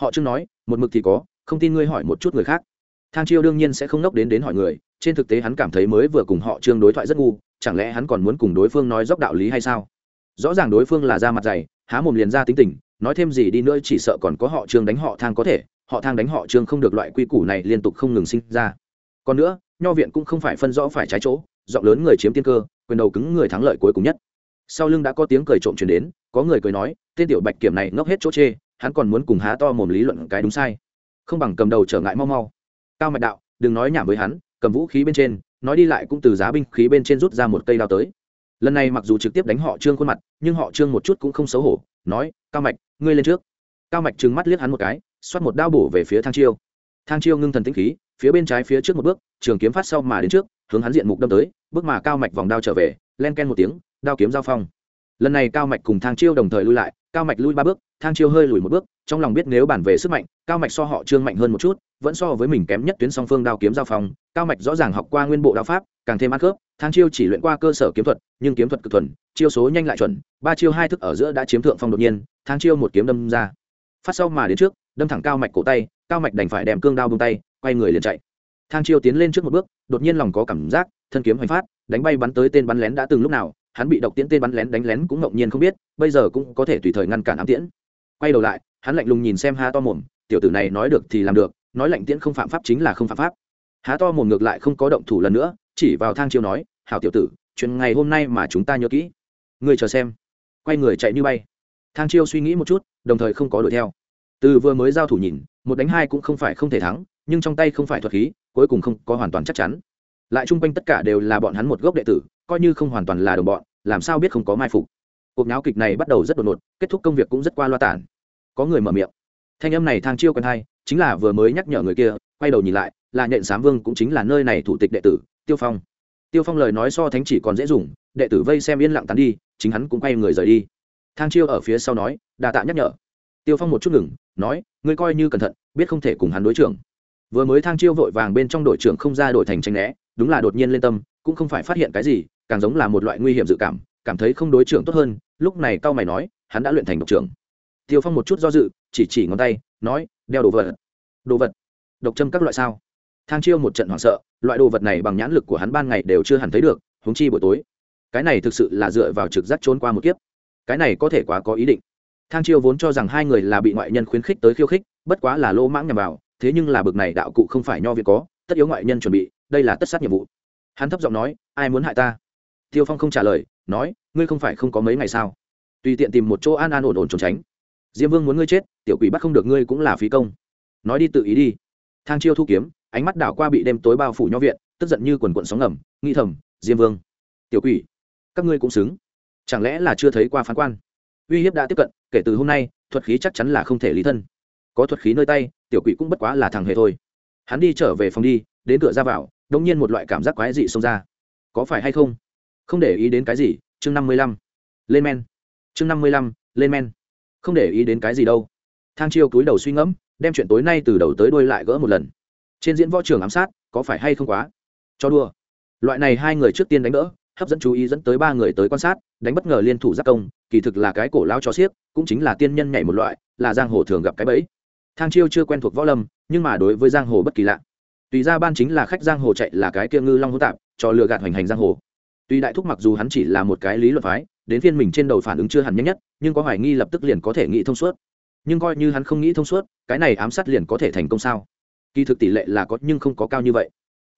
Họ trương nói, một mực thì có, không tin ngươi hỏi một chút người khác. Thang chiêu đương nhiên sẽ không nốc đến đến hỏi người, trên thực tế hắn cảm thấy mới vừa cùng họ trương đối thoại rất ngu, chẳng lẽ hắn còn muốn cùng đối phương nói dốc đạo lý hay sao? Rõ ràng đối phương là da mặt dày, há mồm liền ra tính tình, nói thêm gì đi nữa chỉ sợ còn có họ trương đánh họ thang có thể họ thang đánh họ trương không được loại quy củ này liên tục không ngừng sinh ra. Còn nữa, nho viện cũng không phải phân rõ phải trái chỗ, giọng lớn người chiếm tiên cơ, quyền đầu cứng người thắng lợi cuối cùng nhất. Sau lưng đã có tiếng cười trộm chuyển đến, có người cười nói, tên tiểu bạch kiểm này ngốc hết chỗ chê, hắn còn muốn cùng há to mồm lý luận cái đúng sai. Không bằng cầm đầu trở ngại mau mau. Cao mạch đạo, đừng nói nhảm với hắn, cầm vũ khí bên trên, nói đi lại cũng từ giá binh khí bên trên rút ra một cây đao tới. Lần này mặc dù trực tiếp đánh họ trương khuôn mặt, nhưng họ trương một chút cũng không xấu hổ, nói, cao mạch, ngươi lên trước. Cao mạch trừng mắt liếc hắn một cái xoát một đao bổ về phía thang chiêu. Thang chiêu ngưng thần tĩnh khí, phía bên trái phía trước một bước, trường kiếm phát sau mà đến trước, hướng hắn diện mục đâm tới, bước mà cao mạch vòng đao trở về, len ken một tiếng, đao kiếm giao phong. Lần này cao mạch cùng thang chiêu đồng thời lui lại, cao mạch lui ba bước, thang chiêu hơi lùi một bước, trong lòng biết nếu bản về sức mạnh, cao mạch so họ trương mạnh hơn một chút, vẫn so với mình kém nhất tuyến song phương đao kiếm giao phong. Cao mạch rõ ràng học qua nguyên bộ đao pháp, càng thêm ăn khớp, thang chiêu chỉ luyện qua cơ sở kiếm thuật, nhưng kiếm thuật cực thuần, chiêu số nhanh lại chuẩn, ba chiêu hai thức ở giữa đã chiếm thượng phong đột nhiên, thang chiêu một kiếm đâm ra. Phát sau mà đến trước đâm thẳng cao mạch cổ tay, cao mạch đành phải đem cương đao bông tay, quay người liền chạy. Thang chiêu tiến lên trước một bước, đột nhiên lòng có cảm giác, thân kiếm hoành phát, đánh bay bắn tới tên bắn lén đã từng lúc nào, hắn bị độc tiễn tên bắn lén đánh lén cũng ngẫu nhiên không biết, bây giờ cũng có thể tùy thời ngăn cản ám tiễn. Quay đầu lại, hắn lạnh lùng nhìn xem ha to mồm, tiểu tử này nói được thì làm được, nói lạnh tiễn không phạm pháp chính là không phạm pháp. Há to mồm ngược lại không có động thủ lần nữa, chỉ vào thang chiêu nói, hảo tiểu tử, chuyện ngày hôm nay mà chúng ta nhớ kỹ. Người chờ xem. Quay người chạy như bay. Thang chiêu suy nghĩ một chút, đồng thời không có đuổi theo từ vừa mới giao thủ nhìn, một đánh hai cũng không phải không thể thắng, nhưng trong tay không phải thuật khí, cuối cùng không có hoàn toàn chắc chắn. Lại chung quanh tất cả đều là bọn hắn một gốc đệ tử, coi như không hoàn toàn là đồng bọn, làm sao biết không có mai phục. Cuộc náo kịch này bắt đầu rất đột ngột, kết thúc công việc cũng rất qua loa tản có người mở miệng. Thanh âm này thang chiêu quen hai chính là vừa mới nhắc nhở người kia, quay đầu nhìn lại, là nhện sám vương cũng chính là nơi này thủ tịch đệ tử, tiêu phong. Tiêu phong lời nói so thánh chỉ còn dễ dùng, đệ tử vây xem yên lặng tán đi, chính hắn cũng quay người rời đi. Thang chiêu ở phía sau nói đà tạ nhắc nhở. Tiêu phong một chút ngừng nói, ngươi coi như cẩn thận, biết không thể cùng hắn đối trưởng. Vừa mới thang chiêu vội vàng bên trong đội trưởng không ra đổi thành tranh né, đúng là đột nhiên lên tâm, cũng không phải phát hiện cái gì, càng giống là một loại nguy hiểm dự cảm cảm thấy không đối trưởng tốt hơn, lúc này cao mày nói, hắn đã luyện thành độc trưởng. Tiêu phong một chút do dự, chỉ chỉ ngón tay, nói, đeo đồ vật. Đồ vật? Độc châm các loại sao? Thang chiêu một trận hoảng sợ, loại đồ vật này bằng nhãn lực của hắn ban ngày đều chưa hẳn thấy được húng chi buổi tối. Cái này thực sự là dựa vào trực giác trốn qua một kiếp. Cái này có thể quá có ý định thang chiêu vốn cho rằng hai người là bị ngoại nhân khuyến khích tới khiêu khích, bất quá là lỗ mãng nhằm vào, thế nhưng là bực này đạo cụ không phải nho việc có, tất yếu ngoại nhân chuẩn bị, đây là tất sát nhiệm vụ. Hắn thấp giọng nói, ai muốn hại ta? Tiêu phong không trả lời, nói, ngươi không phải không có mấy ngày sao? Tùy tiện tìm một chỗ an an ổn ổn trốn tránh. Diêm vương muốn ngươi chết, tiểu quỷ bắt không được ngươi cũng là phí công. Nói đi tự ý đi. Thang chiêu thu kiếm, ánh mắt đảo qua bị đêm tối bao phủ nho viện, tức giận như quần quận sóng ngầm nghi thầm, diêm vương, tiểu quỷ, các ngươi cũng xứng. Chẳng lẽ là chưa thấy qua phán quan? Uy hiếp đã tiếp cận, kể từ hôm nay, thuật khí chắc chắn là không thể lý thân. Có thuật khí nơi tay, tiểu quỷ cũng bất quá là thằng hề thôi. Hắn đi trở về phòng đi, đến cửa ra vào, đông nhiên một loại cảm giác quái dị xông ra. Có phải hay không? Không để ý đến cái gì, chương năm mươi lăm. Lên men. Chương năm mươi lăm, lên men. Không để ý đến cái gì đâu. Thang chiêu cúi đầu suy ngẫm, đem chuyện tối nay từ đầu tới đuôi lại gỡ một lần. Trên diễn võ trường ám sát, có phải hay không quá? Cho đua loại này hai người trước tiên đánh đỡ, hấp dẫn chú ý dẫn tới ba người tới quan sát, đánh bất ngờ liên thủ giác công kỳ thực là cái cổ lao cho xiếc, cũng chính là tiên nhân nhảy một loại, là giang hồ thường gặp cái bẫy. Thang chiêu chưa quen thuộc võ lâm, nhưng mà đối với giang hồ bất kỳ lạ. Tùy ra ban chính là khách giang hồ chạy là cái kia ngư long hỗn tạp, cho lừa gạt hoành hành giang hồ. Tuy đại thúc mặc dù hắn chỉ là một cái lý luận phái, đến phiên mình trên đầu phản ứng chưa hẳn nhanh nhất, nhưng có hoài nghi lập tức liền có thể nghĩ thông suốt. Nhưng coi như hắn không nghĩ thông suốt, cái này ám sát liền có thể thành công sao? Kỳ thực tỷ lệ là có, nhưng không có cao như vậy.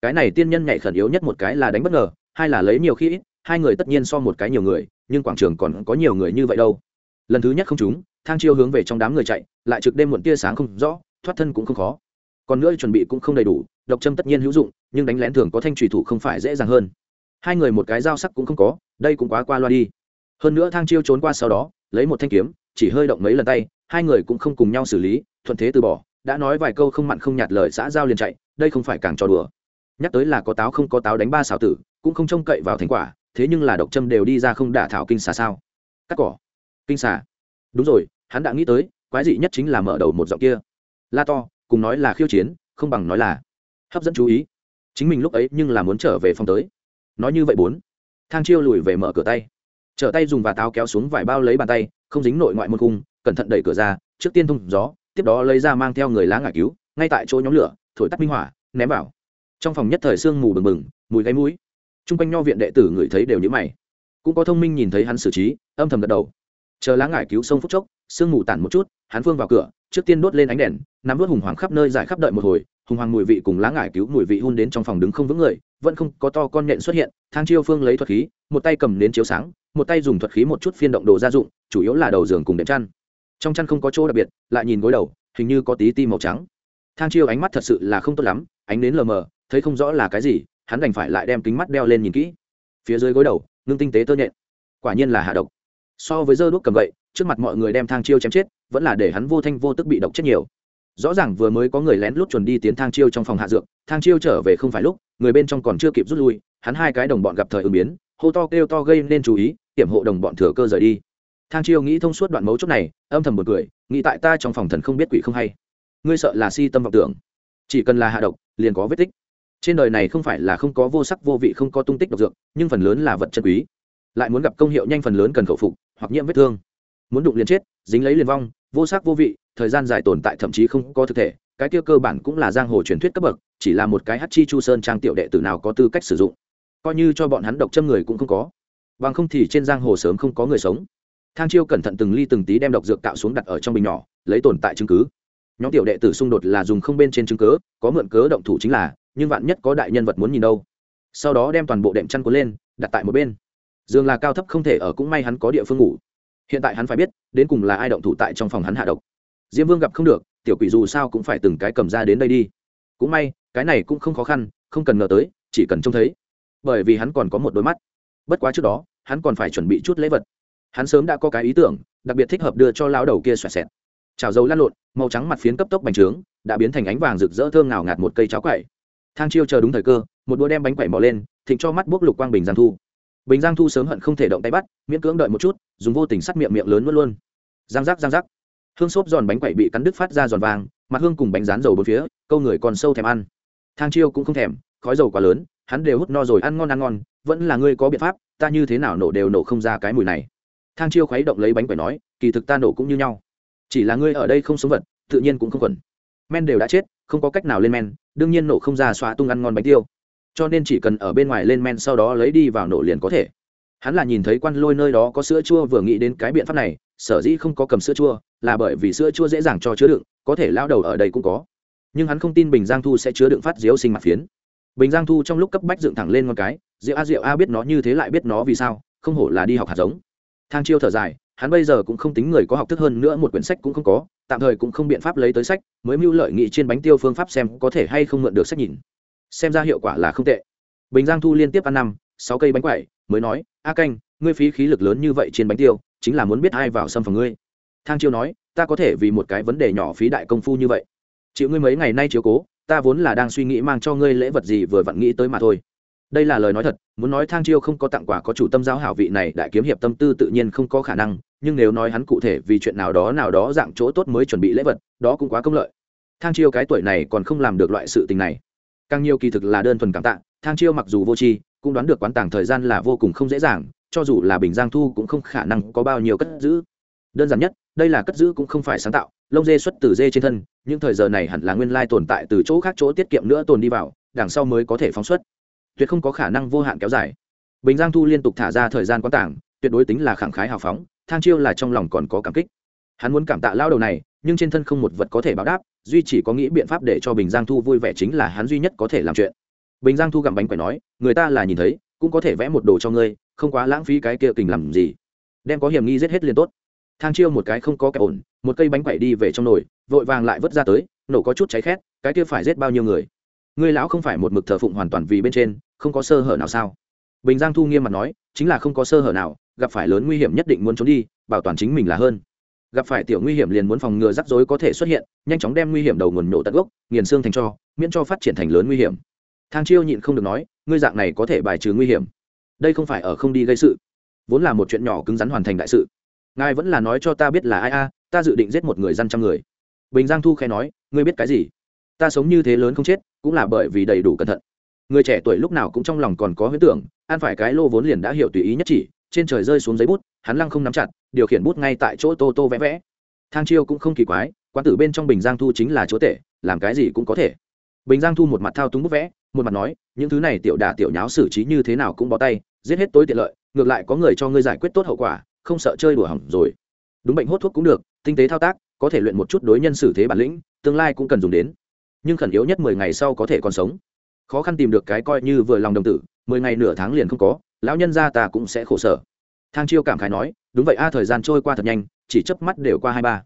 Cái này tiên nhân nhảy khẩn yếu nhất một cái là đánh bất ngờ, hai là lấy nhiều khi ít hai người tất nhiên so một cái nhiều người, nhưng quảng trường còn có nhiều người như vậy đâu. Lần thứ nhất không trúng, thang chiêu hướng về trong đám người chạy, lại trực đêm muộn tia sáng không rõ, thoát thân cũng không khó. Còn nữa chuẩn bị cũng không đầy đủ, độc châm tất nhiên hữu dụng, nhưng đánh lén thường có thanh trùy thủ không phải dễ dàng hơn. Hai người một cái dao sắc cũng không có, đây cũng quá qua loa đi. Hơn nữa thang chiêu trốn qua sau đó, lấy một thanh kiếm, chỉ hơi động mấy lần tay, hai người cũng không cùng nhau xử lý, thuận thế từ bỏ, đã nói vài câu không mặn không nhạt lời xã giao liền chạy, đây không phải càng trò đùa. Nhắc tới là có táo không có táo đánh ba xào tử, cũng không trông cậy vào thành quả thế nhưng là độc châm đều đi ra không đả thảo kinh xà sao? Cắt cỏ. Kinh xà. Đúng rồi, hắn đã nghĩ tới, quái dị nhất chính là mở đầu một giọng kia. La to, cùng nói là khiêu chiến, không bằng nói là hấp dẫn chú ý. Chính mình lúc ấy nhưng là muốn trở về phòng tới. Nói như vậy bốn. Thang chiêu lùi về mở cửa tay. Trở tay dùng và táo kéo xuống vải bao lấy bàn tay, không dính nội ngoại môn cung, cẩn thận đẩy cửa ra, trước tiên thông gió, tiếp đó lấy ra mang theo người lá ngải cứu, ngay tại chỗ nhóm lửa, thổi tắt minh hỏa, ném vào. Trong phòng nhất thời sương mù bừng bừng, mùi gáy mũi t r u n g quanh nho viện đệ tử ngửi thấy đều nhữ mày. Cũng có thông minh nhìn thấy hắn xử trí, âm thầm gật đầu. Chờ lá ngải cứu sông phúc chốc, sương mù tản một chút, hắn phương vào cửa, trước tiên đốt lên ánh đèn, nắm vớt hùng hoàng khắp nơi giải khắp đợi một hồi, hùng hoàng mùi vị cùng lá ngải cứu mùi vị hun đến trong phòng đứng không vững người, vẫn không có to con nhện xuất hiện, thang chiêu phương lấy thuật khí, một tay cầm đến chiếu sáng, một tay dùng thuật khí một chút phiên động đồ gia dụng, chủ yếu là đầu giường cùng đệm chăn. Trong chăn không có chỗ đặc biệt, lại nhìn gối đầu, hình như có tí ti màu trắng. Thang chiêu ánh mắt thật sự là không tốt lắm, ánh đến lờ mờ, thấy không rõ là cái gì hắn đành phải lại đem kính mắt đeo lên nhìn kỹ. Phía dưới gối đầu, ngưng tinh tế tơ nhện. Quả nhiên là hạ độc. So với dơ đuốc cầm gậy, trước mặt mọi người đem thang chiêu chém chết, vẫn là để hắn vô thanh vô tức bị độc chết nhiều. Rõ ràng vừa mới có người lén lút chuẩn đi tiến thang chiêu trong phòng hạ dược, thang chiêu trở về không phải lúc, người bên trong còn chưa kịp rút lui, hắn hai cái đồng bọn gặp thời ứng biến, hô to kêu to gây nên chú ý, hiểm hộ đồng bọn thừa cơ rời đi. Thang chiêu nghĩ thông suốt đoạn mấu chốt này, âm thầm một cười, nghĩ tại ta trong phòng thần không biết quỷ không hay. Ngươi sợ là si tâm vọng tưởng. Chỉ cần là hạ độc, liền có vết tích trên đời này không phải là không có vô sắc vô vị, không có tung tích độc dược, nhưng phần lớn là vật chân quý. Lại muốn gặp công hiệu nhanh, phần lớn cần khẩu phục hoặc nhiễm vết thương. Muốn đụng liền chết, dính lấy liền vong, vô sắc vô vị, thời gian dài tồn tại thậm chí không có thực thể, cái tiêu cơ bản cũng là giang hồ truyền thuyết cấp bậc, chỉ là một cái hát chi chu sơn trang tiểu đệ tử nào có tư cách sử dụng. Coi như cho bọn hắn độc châm người cũng không có. Bằng không thì trên giang hồ sớm không có người sống. Thang chiêu cẩn thận từng ly từng tí đem độc dược cạo xuống đặt ở trong bình nhỏ, lấy tồn tại chứng cứ nhóm tiểu đệ tử xung đột là dùng không bên trên chứng cớ, có mượn cớ động thủ chính là, nhưng vạn nhất có đại nhân vật muốn nhìn đâu. Sau đó đem toàn bộ đệm chăn cuốn lên, đặt tại một bên. Dương là cao thấp không thể ở cũng may hắn có địa phương ngủ. Hiện tại hắn phải biết, đến cùng là ai động thủ tại trong phòng hắn hạ độc. Diêm vương gặp không được, tiểu quỷ dù sao cũng phải từng cái cầm ra đến đây đi. Cũng may, cái này cũng không khó khăn, không cần ngờ tới, chỉ cần trông thấy. Bởi vì hắn còn có một đôi mắt. Bất quá trước đó, hắn còn phải chuẩn bị chút lễ vật. Hắn sớm đã có cái ý tưởng, đặc biệt thích hợp đưa cho lao đầu kia xoẹt xẹt chảo dầu lăn lộn, màu trắng mặt phiến cấp tốc bành trướng, đã biến thành ánh vàng rực rỡ thơm nào ngạt một cây cháo quậy. Thang chiêu chờ đúng thời cơ, một đũa đem bánh quẩy mò lên, thịnh cho mắt bốc lục quang bình giang thu. Bình giang thu sớm hận không thể động tay bắt, miễn cưỡng đợi một chút, dùng vô tình sắt miệng miệng lớn luôn luôn. Giang giác giang giác. Hương xốp giòn bánh quậy bị cắn đứt phát ra giòn vàng, mặt hương cùng bánh rán dầu bốn phía, câu người còn sâu thèm ăn. Thang chiêu cũng không thèm, khói dầu quá lớn, hắn đều hút no rồi ăn ngon ăn ngon, vẫn là ngươi có biện pháp, ta như thế nào nổ đều nổ không ra cái mùi này. Thang chiêu khuấy động lấy bánh quẩy nói, kỳ thực ta nổ cũng như nhau chỉ là ngươi ở đây không sống vật, tự nhiên cũng không quẩn men đều đã chết, không có cách nào lên men, đương nhiên nổ không ra xóa tung ăn ngon bánh tiêu. Cho nên chỉ cần ở bên ngoài lên men sau đó lấy đi vào nổ liền có thể. Hắn là nhìn thấy quan lôi nơi đó có sữa chua vừa nghĩ đến cái biện pháp này, sở dĩ không có cầm sữa chua, là bởi vì sữa chua dễ dàng cho chứa đựng, có thể lao đầu ở đây cũng có. Nhưng hắn không tin bình giang thu sẽ chứa đựng phát diếu sinh mặt phiến. Bình giang thu trong lúc cấp bách dựng thẳng lên ngon cái rượu a rượu a, biết nó như thế lại biết nó vì sao, không hổ là đi học hạt giống. Thang chiêu thở dài hắn bây giờ cũng không tính người có học thức hơn nữa, một quyển sách cũng không có, tạm thời cũng không biện pháp lấy tới sách, mới mưu lợi nghị trên bánh tiêu phương pháp xem có thể hay không mượn được sách nhìn. Xem ra hiệu quả là không tệ. Bình giang thu liên tiếp ăn năm, sáu cây bánh quẩy, mới nói, a canh, ngươi phí khí lực lớn như vậy trên bánh tiêu, chính là muốn biết ai vào xâm phòng ngươi. Thang chiêu nói, ta có thể vì một cái vấn đề nhỏ phí đại công phu như vậy. Chịu ngươi mấy ngày nay chiếu cố, ta vốn là đang suy nghĩ mang cho ngươi lễ vật gì vừa vặn nghĩ tới mà thôi đây là lời nói thật, muốn nói thang chiêu không có tặng quà có chủ tâm giáo hảo vị này, đại kiếm hiệp tâm tư tự nhiên không có khả năng, nhưng nếu nói hắn cụ thể vì chuyện nào đó nào đó dạng chỗ tốt mới chuẩn bị lễ vật, đó cũng quá công lợi. Thang chiêu cái tuổi này còn không làm được loại sự tình này. Càng nhiều kỳ thực là đơn thuần cảm tạ, thang chiêu mặc dù vô tri, cũng đoán được quán tàng thời gian là vô cùng không dễ dàng, cho dù là bình giang thu cũng không khả năng có bao nhiêu cất giữ. Đơn giản nhất, đây là cất giữ cũng không phải sáng tạo, lông dê xuất từ dê trên thân, những thời giờ này hẳn là nguyên lai tồn tại từ chỗ khác chỗ tiết kiệm nữa tồn đi vào, đằng sau mới có thể phóng xuất tuyệt không có khả năng vô hạn kéo dài. Bình giang thu liên tục thả ra thời gian quán tảng tuyệt đối tính là khẳng khái hào phóng, thang chiêu là trong lòng còn có cảm kích. Hắn muốn cảm tạ lao đầu này, nhưng trên thân không một vật có thể báo đáp, duy chỉ có nghĩ biện pháp để cho bình giang thu vui vẻ chính là hắn duy nhất có thể làm chuyện. Bình giang thu gặm bánh quẩy nói, người ta là nhìn thấy, cũng có thể vẽ một đồ cho ngươi, không quá lãng phí cái kia kình làm gì. Đem có hiểm nghi giết hết liền tốt. Thang chiêu một cái không có kẻ ổn, một cây bánh quẩy đi về trong nồi, vội vàng lại vớt ra tới, nổ có chút cháy khét, cái kia phải giết bao nhiêu người ngươi lão không phải một mực thờ phụng hoàn toàn vì bên trên, không có sơ hở nào sao? Bình giang thu nghiêm mặt nói, chính là không có sơ hở nào, gặp phải lớn nguy hiểm nhất định muốn trốn đi, bảo toàn chính mình là hơn. Gặp phải tiểu nguy hiểm liền muốn phòng ngừa rắc rối có thể xuất hiện, nhanh chóng đem nguy hiểm đầu nguồn nổ tận gốc, nghiền xương thành cho, miễn cho phát triển thành lớn nguy hiểm. Thang chiêu nhịn không được nói, ngươi dạng này có thể bài trừ nguy hiểm. Đây không phải ở không đi gây sự, vốn là một chuyện nhỏ cứng rắn hoàn thành đại sự. Ngài vẫn là nói cho ta biết là ai a, ta dự định giết một người dân trăm người. Bình giang thu khẽ nói, ngươi biết cái gì? Ta sống như thế lớn không chết, cũng là bởi vì đầy đủ cẩn thận. Người trẻ tuổi lúc nào cũng trong lòng còn có huyễn tưởng, ăn phải cái lô vốn liền đã hiểu tùy ý nhất chỉ, trên trời rơi xuống giấy bút, hắn lăng không nắm chặt, điều khiển bút ngay tại chỗ tô tô vẽ vẽ. Thang chiêu cũng không kỳ quái, quán tử bên trong bình giang thu chính là chúa tể, làm cái gì cũng có thể. Bình giang thu một mặt thao túng bút vẽ, một mặt nói, những thứ này tiểu đà tiểu nháo xử trí như thế nào cũng bỏ tay, giết hết tối tiện lợi, ngược lại có người cho ngươi giải quyết tốt hậu quả, không sợ chơi đùa hỏng rồi. Đúng bệnh hốt thuốc cũng được, tinh tế thao tác, có thể luyện một chút đối nhân xử thế bản lĩnh, tương lai cũng cần dùng đến nhưng khẩn yếu nhất mười ngày sau có thể còn sống. Khó khăn tìm được cái coi như vừa lòng đồng tử, mười ngày nửa tháng liền không có, lão nhân gia ta cũng sẽ khổ sở. Thang chiêu cảm khái nói, đúng vậy a, thời gian trôi qua thật nhanh, chỉ chớp mắt đều qua hai ba.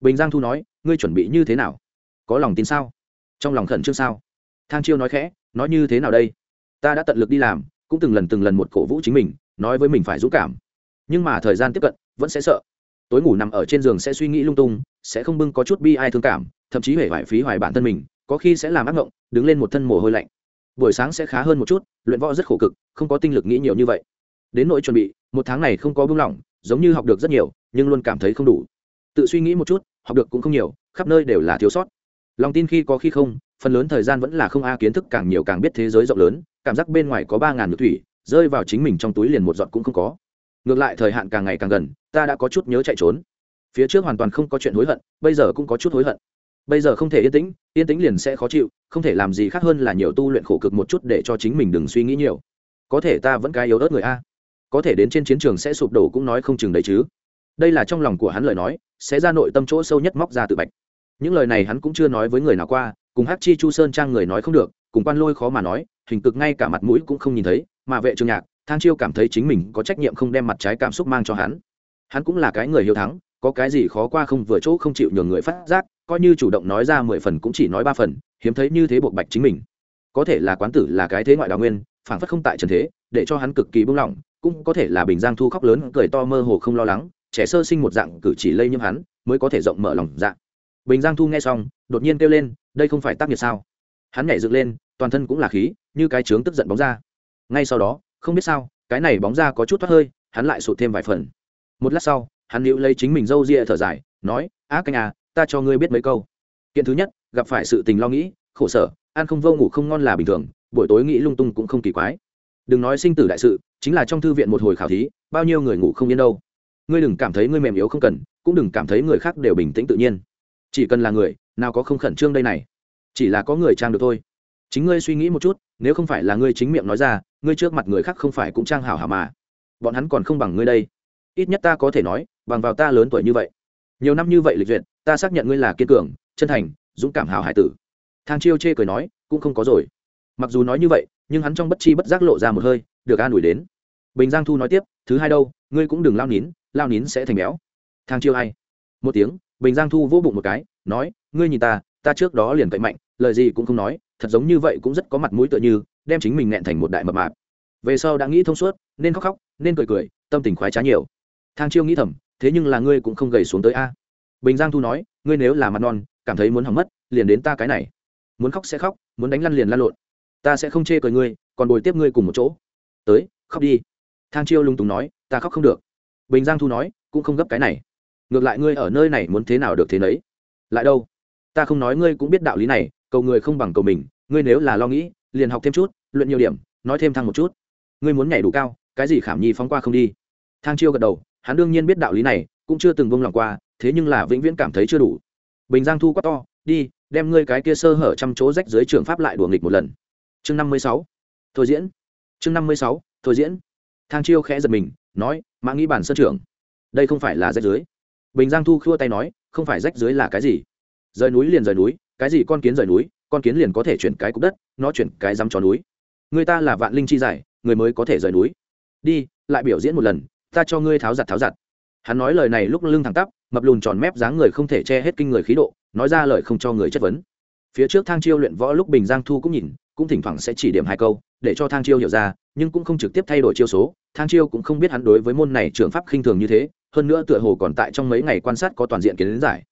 Bình giang thu nói, ngươi chuẩn bị như thế nào? Có lòng tin sao? Trong lòng khẩn trương sao? Thang chiêu nói khẽ, nói như thế nào đây? Ta đã tận lực đi làm, cũng từng lần từng lần một cổ vũ chính mình, nói với mình phải dũng cảm. Nhưng mà thời gian tiếp cận, vẫn sẽ sợ. Tối ngủ nằm ở trên giường sẽ suy nghĩ lung tung, sẽ không bưng có chút bi ai thương cảm, thậm chí hể vải phí hoài bản thân mình có khi sẽ làm ác ngộng, đứng lên một thân mồ hôi lạnh. Buổi sáng sẽ khá hơn một chút, luyện võ rất khổ cực, không có tinh lực nghĩ nhiều như vậy. Đến nỗi chuẩn bị, một tháng này không có buông lỏng, giống như học được rất nhiều, nhưng luôn cảm thấy không đủ. Tự suy nghĩ một chút, học được cũng không nhiều, khắp nơi đều là thiếu sót. Lòng tin khi có khi không, phần lớn thời gian vẫn là không a kiến thức càng nhiều càng biết thế giới rộng lớn, cảm giác bên ngoài có ba ngàn nước thủy, rơi vào chính mình trong túi liền một giọt cũng không có. Ngược lại thời hạn càng ngày càng gần, ta đã có chút nhớ chạy trốn. Phía trước hoàn toàn không có chuyện hối hận, bây giờ cũng có chút hối hận bây giờ không thể yên tĩnh yên tĩnh liền sẽ khó chịu, không thể làm gì khác hơn là nhiều tu luyện khổ cực một chút để cho chính mình đừng suy nghĩ nhiều. Có thể ta vẫn cái yếu ớt người a. Có thể đến trên chiến trường sẽ sụp đổ cũng nói không chừng đấy chứ. Đây là trong lòng của hắn lời nói, sẽ ra nội tâm chỗ sâu nhất móc ra tự bạch. Những lời này hắn cũng chưa nói với người nào qua, cùng hát chi chu sơn trang người nói không được, cùng quan lôi khó mà nói, hình cực ngay cả mặt mũi cũng không nhìn thấy, mà vệ trường nhạc, thang chiêu cảm thấy chính mình có trách nhiệm không đem mặt trái cảm xúc mang cho hắn. Hắn cũng là cái người hiếu thắng, có cái gì khó qua không vừa chỗ không chịu nhường người phát giác coi như chủ động nói ra mười phần cũng chỉ nói ba phần, hiếm thấy như thế buộc bạch chính mình. Có thể là quán tử là cái thế ngoại đạo nguyên phản phất không tại trần thế, để cho hắn cực kỳ buông lỏng cũng có thể là bình giang thu khóc lớn, cười to mơ hồ không lo lắng, trẻ sơ sinh một dạng cử chỉ lây nhiễm hắn, mới có thể rộng mở lòng dạ. Bình giang thu nghe xong, đột nhiên kêu lên, đây không phải tác nghiệp sao? Hắn nhảy dựng lên, toàn thân cũng là khí, như cái trướng tức giận bóng ra. Ngay sau đó, không biết sao, cái này bóng ra có chút thoát hơi, hắn lại sụt thêm vài phần. Một lát sau, hắn níu lấy chính mình râu ria thở dài, nói, á canh à ta cho ngươi biết mấy câu. Kiện thứ nhất, gặp phải sự tình lo nghĩ, khổ sở, ăn không vô ngủ không ngon là bình thường, buổi tối nghĩ lung tung cũng không kỳ quái. Đừng nói sinh tử đại sự, chính là trong thư viện một hồi khảo thí, bao nhiêu người ngủ không yên đâu. Ngươi đừng cảm thấy ngươi mềm yếu không cần, cũng đừng cảm thấy người khác đều bình tĩnh tự nhiên. Chỉ cần là người, nào có không khẩn trương đây này. Chỉ là có người trang được thôi. Chính ngươi suy nghĩ một chút, nếu không phải là ngươi chính miệng nói ra, ngươi trước mặt người khác không phải cũng trang hảo hảo mà. Bọn hắn còn không bằng ngươi đây. Ít nhất ta có thể nói, bằng vào ta lớn tuổi như vậy. Nhiều năm như vậy lịch duyệt ta xác nhận ngươi là kiên cường, chân thành, dũng cảm hào hải tử. Thang chiêu chê cười nói, cũng không có rồi. Mặc dù nói như vậy, nhưng hắn trong bất chi bất giác lộ ra một hơi, được an ủi đến. Bình giang thu nói tiếp, thứ hai đâu, ngươi cũng đừng lao nín lao nín sẽ thành béo. Thang chiêu hay một tiếng, bình giang thu vỗ bụng một cái, nói, ngươi nhìn ta ta trước đó liền cậy mạnh, lời gì cũng không nói, thật giống như vậy cũng rất có mặt mũi tựa như, đem chính mình nghẹn thành một đại mập mạp. Về sau đã nghĩ thông suốt, nên khóc khóc, nên cười cười, tâm tình khoái trá nhiều. Thang chiêu nghĩ thầm, thế nhưng là ngươi cũng không gầy xuống tới a bình giang thu nói, ngươi nếu là mặt non, cảm thấy muốn hỏng mất, liền đến ta cái này. Muốn khóc sẽ khóc, muốn đánh lăn liền lăn lộn. Ta sẽ không chê cười ngươi, còn bồi tiếp ngươi cùng một chỗ. Tới, khóc đi. Thang chiêu lung túng nói, ta khóc không được. Bình giang thu nói, cũng không gấp cái này. Ngược lại ngươi ở nơi này muốn thế nào được thế nấy. Lại đâu? Ta không nói ngươi cũng biết đạo lý này, cầu người không bằng cầu mình. Ngươi nếu là lo nghĩ, liền học thêm chút, luyện nhiều điểm, nói thêm thăng một chút. Ngươi muốn nhảy đủ cao, cái gì khảm nhi phóng qua không đi. Thang chiêu gật đầu, hắn đương nhiên biết đạo lý này, cũng chưa từng vung lòng qua thế nhưng là vĩnh viễn cảm thấy chưa đủ. Bình giang thu quá to, đi, đem ngươi cái kia sơ hở trăm chỗ rách dưới trường pháp lại đùa nghịch một lần. Chương năm mươi sáu. Thôi diễn. Chương năm mươi sáu, thôi diễn. Thang chiêu khẽ giật mình, nói, mã nghĩ bản sân trưởng, đây không phải là rách dưới. Bình giang thu khua tay nói, không phải rách dưới là cái gì? Rời núi liền rời núi, cái gì con kiến rời núi, con kiến liền có thể chuyển cái cục đất, nó chuyển cái dăm cho núi. Người ta là vạn linh chi giải, người mới có thể rời núi. Đi, lại biểu diễn một lần, ta cho ngươi tháo giặt tháo giặt hắn nói lời này lúc lưng thẳng tắp, mập lùn tròn mép dáng người không thể che hết kinh người khí độ, nói ra lời không cho người chất vấn. Phía trước thang chiêu luyện võ lúc bình giang thu cũng nhìn, cũng thỉnh thoảng sẽ chỉ điểm hai câu, để cho thang chiêu hiểu ra, nhưng cũng không trực tiếp thay đổi chiêu số, thang chiêu cũng không biết hắn đối với môn này trường pháp khinh thường như thế, hơn nữa tựa hồ còn tại trong mấy ngày quan sát có toàn diện kiến giải.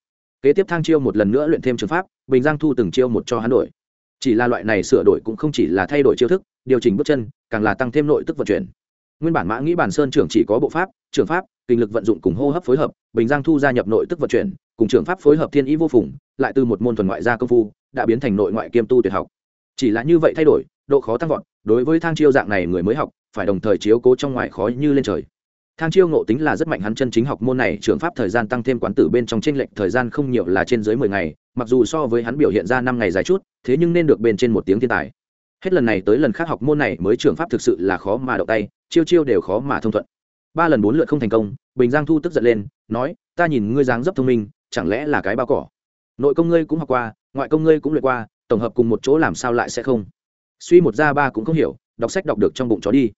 Kế tiếp thang chiêu một lần nữa luyện thêm trường pháp, bình giang thu từng chiêu một cho hắn đổi. Chỉ là loại này sửa đổi cũng không chỉ là thay đổi chiêu thức, điều chỉnh bước chân, càng là tăng thêm nội tức vận chuyển nguyên bản mã nghĩ bản sơn trưởng chỉ có bộ pháp, trưởng pháp, kinh lực vận dụng cùng hô hấp phối hợp, bình giang thu gia nhập nội tức vận chuyển, cùng trưởng pháp phối hợp thiên ý vô phùng, lại từ một môn thuần ngoại gia công phu, đã biến thành nội ngoại kiêm tu tuyệt học. Chỉ là như vậy thay đổi, độ khó tăng vọt, đối với thang chiêu dạng này người mới học, phải đồng thời chiếu cố trong ngoài khó như lên trời. Thang chiêu ngộ tính là rất mạnh hắn chân chính học môn này trường pháp thời gian tăng thêm quán tử bên trong tranh lệch thời gian không nhiều là trên dưới mười ngày, mặc dù so với hắn biểu hiện ra năm ngày dài chút, thế nhưng nên được bên trên một tiếng thiên tài hết lần này tới lần khác học môn này mới trường pháp thực sự là khó mà đậu tay, chiêu chiêu đều khó mà thông thuận. Ba lần bốn lượt không thành công, bình giang thu tức giận lên, nói, ta nhìn ngươi dáng dấp thông minh, chẳng lẽ là cái bao cỏ? Nội công ngươi cũng học qua, ngoại công ngươi cũng luyện qua, tổng hợp cùng một chỗ làm sao lại sẽ không? Suy một ra ba cũng không hiểu, đọc sách đọc được trong bụng chó đi.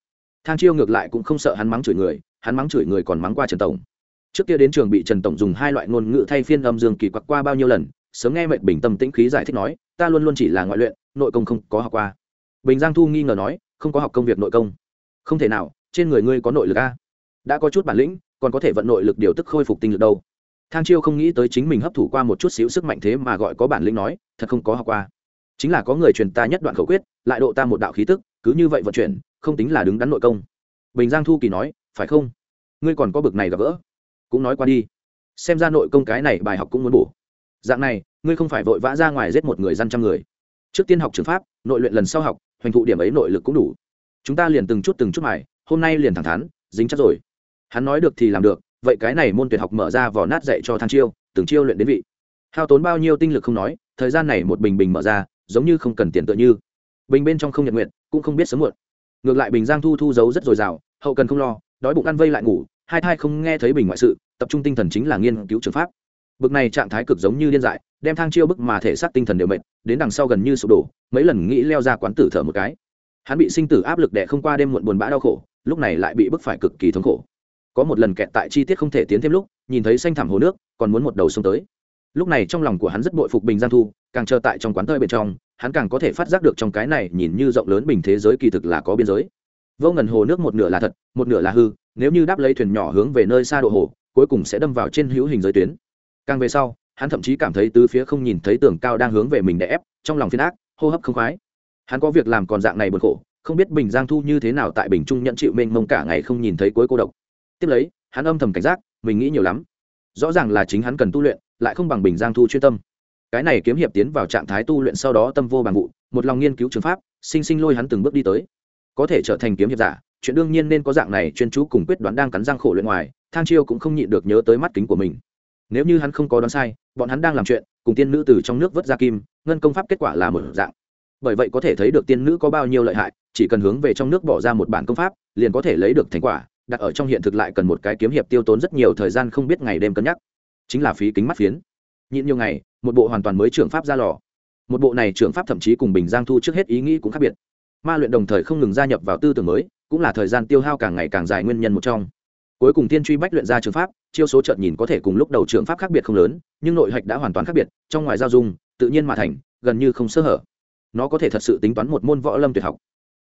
Thang chiêu ngược lại cũng không sợ hắn mắng chửi người, hắn mắng chửi người còn mắng qua trần tổng. Trước kia đến trường bị trần tổng dùng hai loại ngôn ngữ thay phiên âm dương kỳ quặc qua bao nhiêu lần, sớm nghe mệnh bình tâm tĩnh khí giải thích nói, ta luôn luôn chỉ là ngoại luyện, nội công không có học qua bình giang thu nghi ngờ nói, không có học công việc nội công. Không thể nào, trên người ngươi có nội lực a đã có chút bản lĩnh, còn có thể vận nội lực điều tức khôi phục tinh lực đâu. Thang chiêu không nghĩ tới chính mình hấp thụ qua một chút xíu sức mạnh thế mà gọi có bản lĩnh nói, thật không có học qua. Chính là có người truyền ta nhất đoạn khẩu quyết, lại độ ta một đạo khí tức, cứ như vậy vận chuyển, không tính là đứng đắn nội công. Bình giang thu kỳ nói, phải không? Ngươi còn có bực này gặp gỡ. Cũng nói qua đi. Xem ra nội công cái này bài học cũng muốn bổ. Dạng này, ngươi không phải vội vã ra ngoài giết một người dân trăm người. Trước tiên học trường pháp, nội luyện lần sau học hoành thụ điểm ấy nội lực cũng đủ. Chúng ta liền từng chút từng chút mài, hôm nay liền thẳng thắn, dính chắc rồi. Hắn nói được thì làm được, vậy cái này môn tuyệt học mở ra vỏ nát dạy cho thang chiêu, từng chiêu luyện đến vị. Hao tốn bao nhiêu tinh lực không nói, thời gian này một bình bình mở ra, giống như không cần tiền tựa như. Bình bên trong không nhật nguyện, cũng không biết sớm muộn. Ngược lại bình giang thu thu giấu rất dồi dào, hậu cần không lo, đói bụng ăn vây lại ngủ, hai thai không nghe thấy bình ngoại sự, tập trung tinh thần chính là nghiên cứu trường pháp. Bực này trạng thái cực giống như điên dại đem thang chiêu bức mà thể xác tinh thần đều mệt, đến đằng sau gần như sụp đổ, mấy lần nghĩ leo ra quán tử thở một cái. Hắn bị sinh tử áp lực đẻ không qua đêm muộn buồn bã đau khổ, lúc này lại bị bức phải cực kỳ thống khổ. Có một lần kẹt tại chi tiết không thể tiến thêm lúc, nhìn thấy xanh thảm hồ nước, còn muốn một đầu sông tới. Lúc này trong lòng của hắn rất bội phục bình giang thu, càng chờ tại trong quán tơi bên trong, hắn càng có thể phát giác được trong cái này nhìn như rộng lớn bình thế giới kỳ thực là có biên giới. Vô ngần hồ nước một nửa là thật, một nửa là hư, nếu như đáp lấy thuyền nhỏ hướng về nơi xa độ hồ, cuối cùng sẽ đâm vào trên hữu hình giới tuyến. Càng về sau hắn thậm chí cảm thấy tứ phía không nhìn thấy tường cao đang hướng về mình đè ép, trong lòng phiên ác, hô hấp không khoái. Hắn có việc làm còn dạng này bật khổ, không biết bình giang thu như thế nào tại bình trung nhận chịu mênh mông cả ngày không nhìn thấy cuối cô độc. Tiếp lấy, hắn âm thầm cảnh giác, mình nghĩ nhiều lắm. Rõ ràng là chính hắn cần tu luyện, lại không bằng bình giang thu chuyên tâm. Cái này kiếm hiệp tiến vào trạng thái tu luyện sau đó tâm vô bằng vụ, một lòng nghiên cứu trường pháp, sinh sinh lôi hắn từng bước đi tới. Có thể trở thành kiếm hiệp giả, chuyện đương nhiên nên có dạng này chuyên chú cùng quyết đoán đang cắn răng khổ luyện ngoài, thang chiêu cũng không nhịn được nhớ tới mắt kính của mình. Nếu như hắn không có đoán sai bọn hắn đang làm chuyện, cùng tiên nữ từ trong nước vớt ra kim, ngân công pháp kết quả là một dạng. Bởi vậy có thể thấy được tiên nữ có bao nhiêu lợi hại, chỉ cần hướng về trong nước bỏ ra một bản công pháp, liền có thể lấy được thành quả, đặt ở trong hiện thực lại cần một cái kiếm hiệp tiêu tốn rất nhiều thời gian không biết ngày đêm cân nhắc. Chính là phí kính mắt phiến. Nhịn nhiều ngày, một bộ hoàn toàn mới trường pháp ra lò. Một bộ này trường pháp thậm chí cùng bình giang thu trước hết ý nghĩ cũng khác biệt. Ma luyện đồng thời không ngừng gia nhập vào tư tưởng mới, cũng là thời gian tiêu hao càng ngày càng dài nguyên nhân một trong. Cuối cùng tiên truy bách luyện ra trường pháp chiêu số chợt nhìn có thể cùng lúc đầu trường pháp khác biệt không lớn, nhưng nội hạch đã hoàn toàn khác biệt, trong ngoài giao dung, tự nhiên mà thành, gần như không sơ hở. Nó có thể thật sự tính toán một môn võ lâm tuyệt học.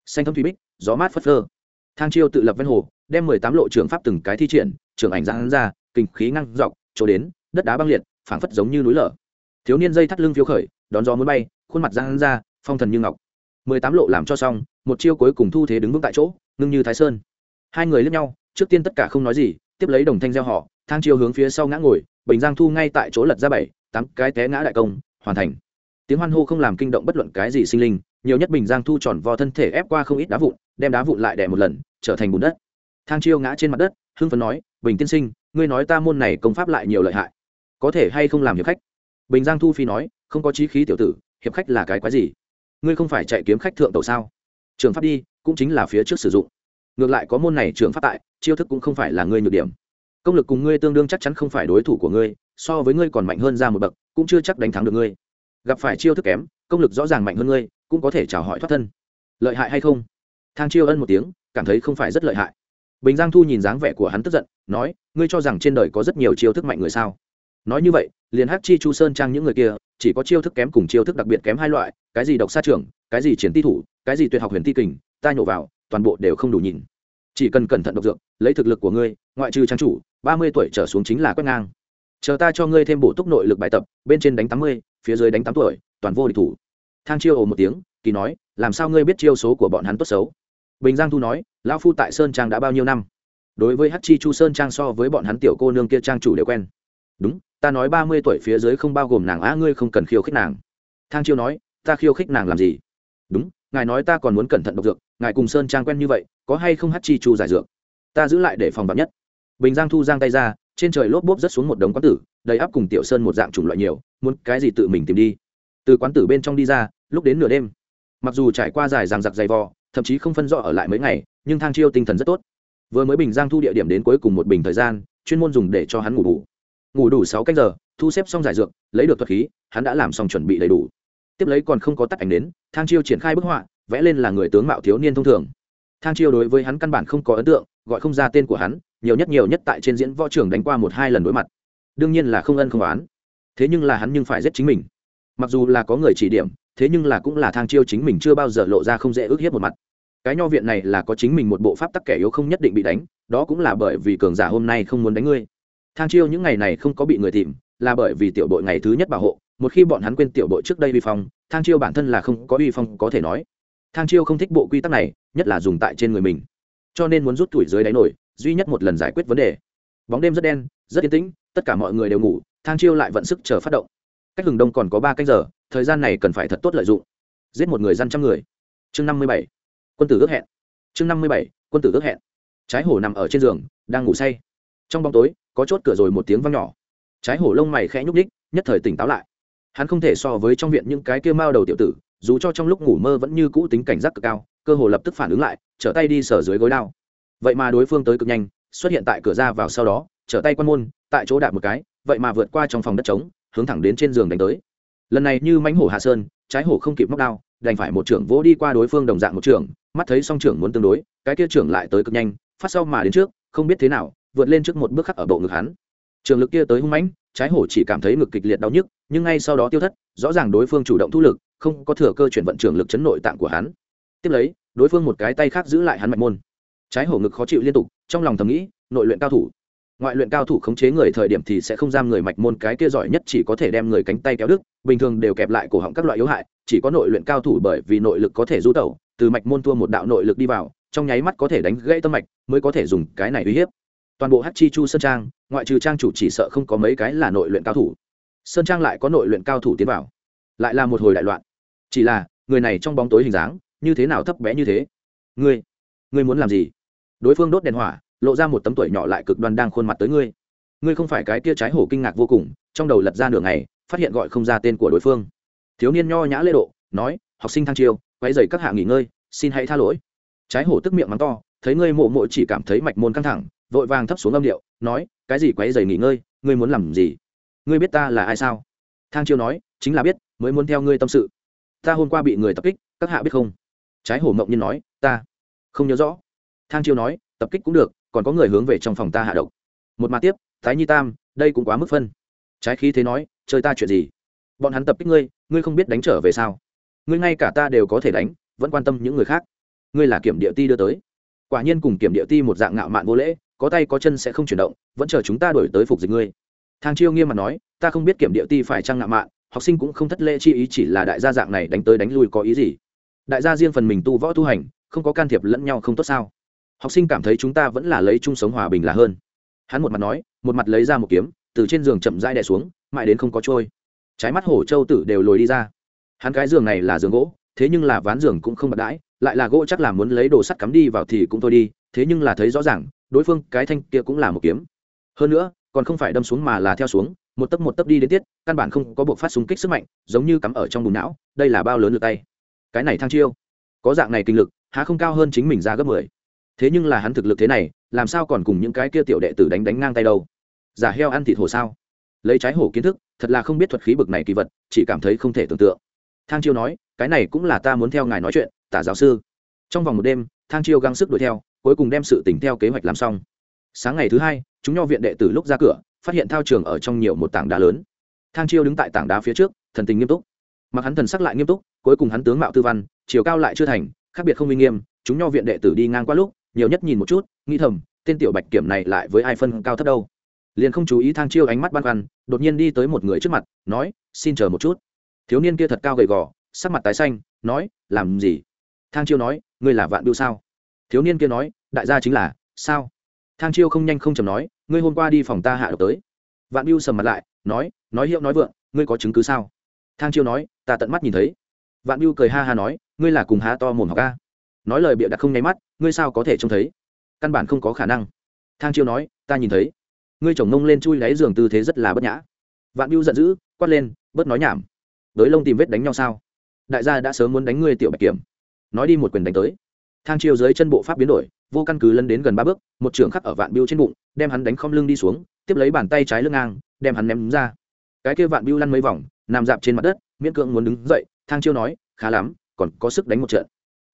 Xanh thâm thủy bích, gió mát phất phơ. Thang chiêu tự lập ven hồ, đem mười tám lộ trường pháp từng cái thi triển trường ảnh giãn ra, kinh khí ngăn dọc, chỗ đến, đất đá băng liệt, phảng phất giống như núi lở. Thiếu niên dây thắt lưng phiếu khởi, đón gió muốn bay, khuôn mặt giãn ra, phong thần như ngọc. mười tám lộ làm cho xong, một chiêu cuối cùng thu thế đứng vững tại chỗ, ngưng như thái sơn. Hai người lướt nhau, trước tiên tất cả không nói gì, tiếp lấy đồng thanh gieo họ thang chiêu hướng phía sau ngã ngồi, bình giang thu ngay tại chỗ lật ra bảy, tám cái té ngã đại công, hoàn thành. Tiếng hoan hô không làm kinh động bất luận cái gì sinh linh, nhiều nhất bình giang thu tròn vò thân thể ép qua không ít đá vụn, đem đá vụn lại đè một lần, trở thành bùn đất. Thang chiêu ngã trên mặt đất, hưng phấn nói, bình tiên sinh, ngươi nói ta môn này công pháp lại nhiều lợi hại. Có thể hay không làm hiệp khách? Bình giang thu phi nói, không có trí khí tiểu tử, hiệp khách là cái quái gì? Ngươi không phải chạy kiếm khách thượng tàu sao? Trường pháp đi, cũng chính là phía trước sử dụng. Ngược lại có môn này trường pháp tại, chiêu thức cũng không phải là ngươi nhược điểm công lực cùng ngươi tương đương chắc chắn không phải đối thủ của ngươi, so với ngươi còn mạnh hơn ra một bậc, cũng chưa chắc đánh thắng được ngươi. Gặp phải chiêu thức kém, công lực rõ ràng mạnh hơn ngươi, cũng có thể chào hỏi thoát thân. Lợi hại hay không? Thang chiêu ân một tiếng, cảm thấy không phải rất lợi hại. Bình giang thu nhìn dáng vẻ của hắn tức giận, nói, ngươi cho rằng trên đời có rất nhiều chiêu thức mạnh người sao? Nói như vậy, liền hát chi chu sơn trang những người kia, chỉ có chiêu thức kém cùng chiêu thức đặc biệt kém hai loại, cái gì độc sát trưởng cái gì chiến ti thủ, cái gì tuyệt học huyền ti kình, ta nhổ vào, toàn bộ đều không đủ nhìn chỉ cần cẩn thận độc dược, lấy thực lực của ngươi, ngoại trừ trang chủ, ba mươi tuổi trở xuống chính là quét ngang. Chờ ta cho ngươi thêm bổ túc nội lực bài tập, bên trên đánh tám mươi, phía dưới đánh tám tuổi, toàn vô địch thủ. Thang chiêu ồ một tiếng, kỳ nói, làm sao ngươi biết chiêu số của bọn hắn tốt xấu? Bình giang thu nói, lão phu tại sơn trang đã bao nhiêu năm? Đối với hát chi chu sơn trang so với bọn hắn tiểu cô nương kia trang chủ đều quen. Đúng, ta nói ba mươi tuổi phía dưới không bao gồm nàng á, ngươi không cần khiêu khích nàng. Thang chiêu nói, ta khiêu khích nàng làm gì? Đúng, ngài nói ta còn muốn cẩn thận độc dược ngài cùng sơn trang quen như vậy, có hay không hát chi chu giải dược? Ta giữ lại để phòng vắn nhất. Bình giang thu giang tay ra, trên trời lốp bốp rất xuống một đống quán tử, đầy áp cùng tiểu sơn một dạng chủng loại nhiều, muốn cái gì tự mình tìm đi. Từ quán tử bên trong đi ra, lúc đến nửa đêm, mặc dù trải qua dài ràng giặc dày vò, thậm chí không phân rõ ở lại mấy ngày, nhưng thang chiêu tinh thần rất tốt. Vừa mới bình giang thu địa điểm đến cuối cùng một bình thời gian, chuyên môn dùng để cho hắn ngủ đủ. Ngủ đủ sáu cách giờ, thu xếp xong giải dược, lấy được thuật khí, hắn đã làm xong chuẩn bị đầy đủ tiếp lấy còn không có tắt ảnh đến, thang chiêu triển khai bức họa, vẽ lên là người tướng mạo thiếu niên thông thường. Thang chiêu đối với hắn căn bản không có ấn tượng, gọi không ra tên của hắn, nhiều nhất nhiều nhất tại trên diễn võ trưởng đánh qua một hai lần đối mặt. Đương nhiên là không ân không oán. Thế nhưng là hắn nhưng phải giết chính mình. Mặc dù là có người chỉ điểm, thế nhưng là cũng là thang chiêu chính mình chưa bao giờ lộ ra không dễ ước hiếp một mặt. Cái nho viện này là có chính mình một bộ pháp tắc kẻ yếu không nhất định bị đánh, đó cũng là bởi vì cường giả hôm nay không muốn đánh ngươi. Thang chiêu những ngày này không có bị người tìm, là bởi vì tiểu đội ngày thứ nhất bảo hộ một khi bọn hắn quên tiểu đội trước đây vi phong, thang chiêu bản thân là không có vi phong có thể nói. Thang chiêu không thích bộ quy tắc này, nhất là dùng tại trên người mình. Cho nên muốn rút tuổi dưới đáy nổi, duy nhất một lần giải quyết vấn đề. Bóng đêm rất đen, rất yên tĩnh, tất cả mọi người đều ngủ, thang chiêu lại vận sức chờ phát động. Cách hừng đông còn có ba canh giờ, thời gian này cần phải thật tốt lợi dụng. Giết một người dân trăm người. Chương năm mươi bảy. Quân tử ước hẹn. Chương năm mươi bảy, quân tử ước hẹn. Trái hổ nằm ở trên giường, đang ngủ say. Trong bóng tối, có chốt cửa rồi một tiếng văng nhỏ. Trái hổ lông mày khẽ nhúc ních nhất thời tỉnh táo lại hắn không thể so với trong viện những cái kia mao đầu tiểu tử, dù cho trong lúc ngủ mơ vẫn như cũ tính cảnh giác cực cao, cơ hồ lập tức phản ứng lại, trở tay đi sở dưới gối đao. Vậy mà đối phương tới cực nhanh, xuất hiện tại cửa ra vào sau đó, trở tay quan môn, tại chỗ đạp một cái, vậy mà vượt qua trong phòng đất trống, hướng thẳng đến trên giường đánh tới. Lần này như mánh hổ hạ sơn, trái hổ không kịp móc đao, đành phải một trưởng vỗ đi qua đối phương đồng dạng một trưởng, mắt thấy song trưởng muốn tương đối, cái kia trưởng lại tới cực nhanh, phát sau mà đến trước, không biết thế nào, vượt lên trước một bước khắc ở bộ ngực hắn. Trường lực kia tới hung mãnh trái hổ chỉ cảm thấy ngực kịch liệt đau nhức, nhưng ngay sau đó tiêu thất, rõ ràng đối phương chủ động thu lực, không có thừa cơ chuyển vận trường lực chấn nội tạng của hắn. Tiếp lấy, đối phương một cái tay khác giữ lại hắn mạch môn. Trái hổ ngực khó chịu liên tục, trong lòng thầm nghĩ, nội luyện cao thủ. Ngoại luyện cao thủ khống chế người thời điểm thì sẽ không giam người mạch môn, cái kia giỏi nhất chỉ có thể đem người cánh tay kéo đứt, bình thường đều kẹp lại cổ họng các loại yếu hại, chỉ có nội luyện cao thủ bởi vì nội lực có thể du tẩu, từ mạch môn thua một đạo nội lực đi vào, trong nháy mắt có thể đánh gãy tâm mạch, mới có thể dùng cái này uy hiếp. Toàn bộ hát chi chu sơn trang ngoại trừ trang chủ chỉ sợ không có mấy cái là nội luyện cao thủ. Sơn trang lại có nội luyện cao thủ tiến vào. Lại là một hồi đại loạn. Chỉ là, người này trong bóng tối hình dáng, như thế nào thấp bé như thế? Ngươi ngươi muốn làm gì? Đối phương đốt đèn hỏa, lộ ra một tấm tuổi nhỏ lại cực đoan đang khuôn mặt tới ngươi. Ngươi không phải cái kia trái hổ kinh ngạc vô cùng, trong đầu lật ra nửa ngày, phát hiện gọi không ra tên của đối phương. Thiếu niên nho nhã lễ độ, nói, học sinh thăng chiêu quay dày các hạ nghỉ ngơi, xin hãy tha lỗi. Trái hổ tức miệng mắng to, thấy ngươi mộ mộ chỉ cảm thấy mạch môn căng thẳng vội vàng thấp xuống âm điệu, nói, cái gì quấy dày nghỉ ngơi, ngươi muốn làm gì? Ngươi biết ta là ai sao? Thang chiêu nói, chính là biết, mới muốn theo ngươi tâm sự. Ta hôm qua bị người tập kích, các hạ biết không? Trái hổ mộng nhiên nói, ta không nhớ rõ. Thang chiêu nói, tập kích cũng được, còn có người hướng về trong phòng ta hạ độc. Một mà tiếp, thái nhi tam, đây cũng quá mức phân. Trái khí thế nói, chơi ta chuyện gì? Bọn hắn tập kích ngươi ngươi không biết đánh trở về sao? Ngươi ngay cả ta đều có thể đánh, vẫn quan tâm những người khác. Ngươi là kiểm địa ti đưa tới. Quả nhiên cùng kiểm địa ti một dạng ngạo mạn vô lễ có tay có chân sẽ không chuyển động, vẫn chờ chúng ta đổi tới phục dịch ngươi. Thang chiêu nghiêm mặt nói, ta không biết kiểm địa ti phải trăng ngạo mạn, học sinh cũng không thất lễ chi ý chỉ là đại gia dạng này đánh tới đánh lui có ý gì. Đại gia riêng phần mình tu võ tu hành, không có can thiệp lẫn nhau không tốt sao? Học sinh cảm thấy chúng ta vẫn là lấy chung sống hòa bình là hơn. Hắn một mặt nói, một mặt lấy ra một kiếm, từ trên giường chậm rãi đè xuống, mãi đến không có trôi. Trái mắt hổ châu tử đều lồi đi ra. Hắn cái giường này là giường gỗ thế nhưng là ván giường cũng không bật đãi, lại là gỗ chắc là muốn lấy đồ sắt cắm đi vào thì cũng thôi đi, thế nhưng là thấy rõ ràng, đối phương cái thanh kia cũng là một kiếm. Hơn nữa, còn không phải đâm xuống mà là theo xuống, một tấc một tấc đi đến tiết, căn bản không có buộc phát súng kích sức mạnh, giống như cắm ở trong bùn não, đây là bao lớn lượt tay. Cái này thang chiêu. Có dạng này kinh lực, há không cao hơn chính mình ra gấp mười. Thế nhưng là hắn thực lực thế này, làm sao còn cùng những cái kia tiểu đệ tử đánh đánh ngang tay đâu? Giả heo ăn thịt hồ sao? Lấy trái hổ kiến thức, thật là không biết thuật khí bực này kỳ vật, chỉ cảm thấy không thể tưởng tượng thang chiêu nói, cái này cũng là ta muốn theo ngài nói chuyện, tả giáo sư. Trong vòng một đêm, thang chiêu gắng sức đuổi theo, cuối cùng đem sự tỉnh theo kế hoạch làm xong. Sáng ngày thứ hai, chúng nho viện đệ tử lúc ra cửa, phát hiện thao trường ở trong nhiều một tảng đá lớn. Thang chiêu đứng tại tảng đá phía trước, thần tình nghiêm túc. Mặc hắn thần sắc lại nghiêm túc, cuối cùng hắn tướng mạo tư văn, chiều cao lại chưa thành, khác biệt không minh nghiêm, chúng nho viện đệ tử đi ngang qua lúc, nhiều nhất nhìn một chút, nghĩ thầm, tên tiểu bạch kiểm này lại với ai phân cao thấp đâu. Liền không chú ý thang chiêu ánh mắt băn khoăn, đột nhiên đi tới một người trước mặt, nói, xin chờ một chút thiếu niên kia thật cao gầy gò, sắc mặt tái xanh, nói, làm gì? Thang chiêu nói, ngươi là vạn biêu sao? Thiếu niên kia nói, đại gia chính là, sao? Thang chiêu không nhanh không chầm nói, ngươi hôm qua đi phòng ta hạ độc tới. Vạn biêu sầm mặt lại, nói nói hiệu nói vượng, ngươi có chứng cứ sao? Thang chiêu nói, ta tận mắt nhìn thấy. Vạn biêu cười ha ha nói, ngươi là cùng há to mồm học ca. Nói lời bịa đặt không nháy mắt, ngươi sao có thể trông thấy? Căn bản không có khả năng. Thang chiêu nói, ta nhìn thấy. Ngươi chồng nông lên chui lấy giường tư thế rất là bất nhã. Vạn biêu giận dữ, quát lên, bớt nói nhảm đới lông tìm vết đánh nhau sao? Đại gia đã sớm muốn đánh ngươi tiểu bạch kiểm. Nói đi một quyền đánh tới. Thang chiêu dưới chân bộ pháp biến đổi, vô căn cứ lân đến gần ba bước, một trưởng khắc ở vạn biêu trên bụng, đem hắn đánh không lưng đi xuống, tiếp lấy bàn tay trái lưng ngang, đem hắn ném ra. Cái kia vạn biêu lăn mấy vòng, nằm dạp trên mặt đất, miễn cưỡng muốn đứng dậy, thang chiêu nói, khá lắm, còn có sức đánh một trận.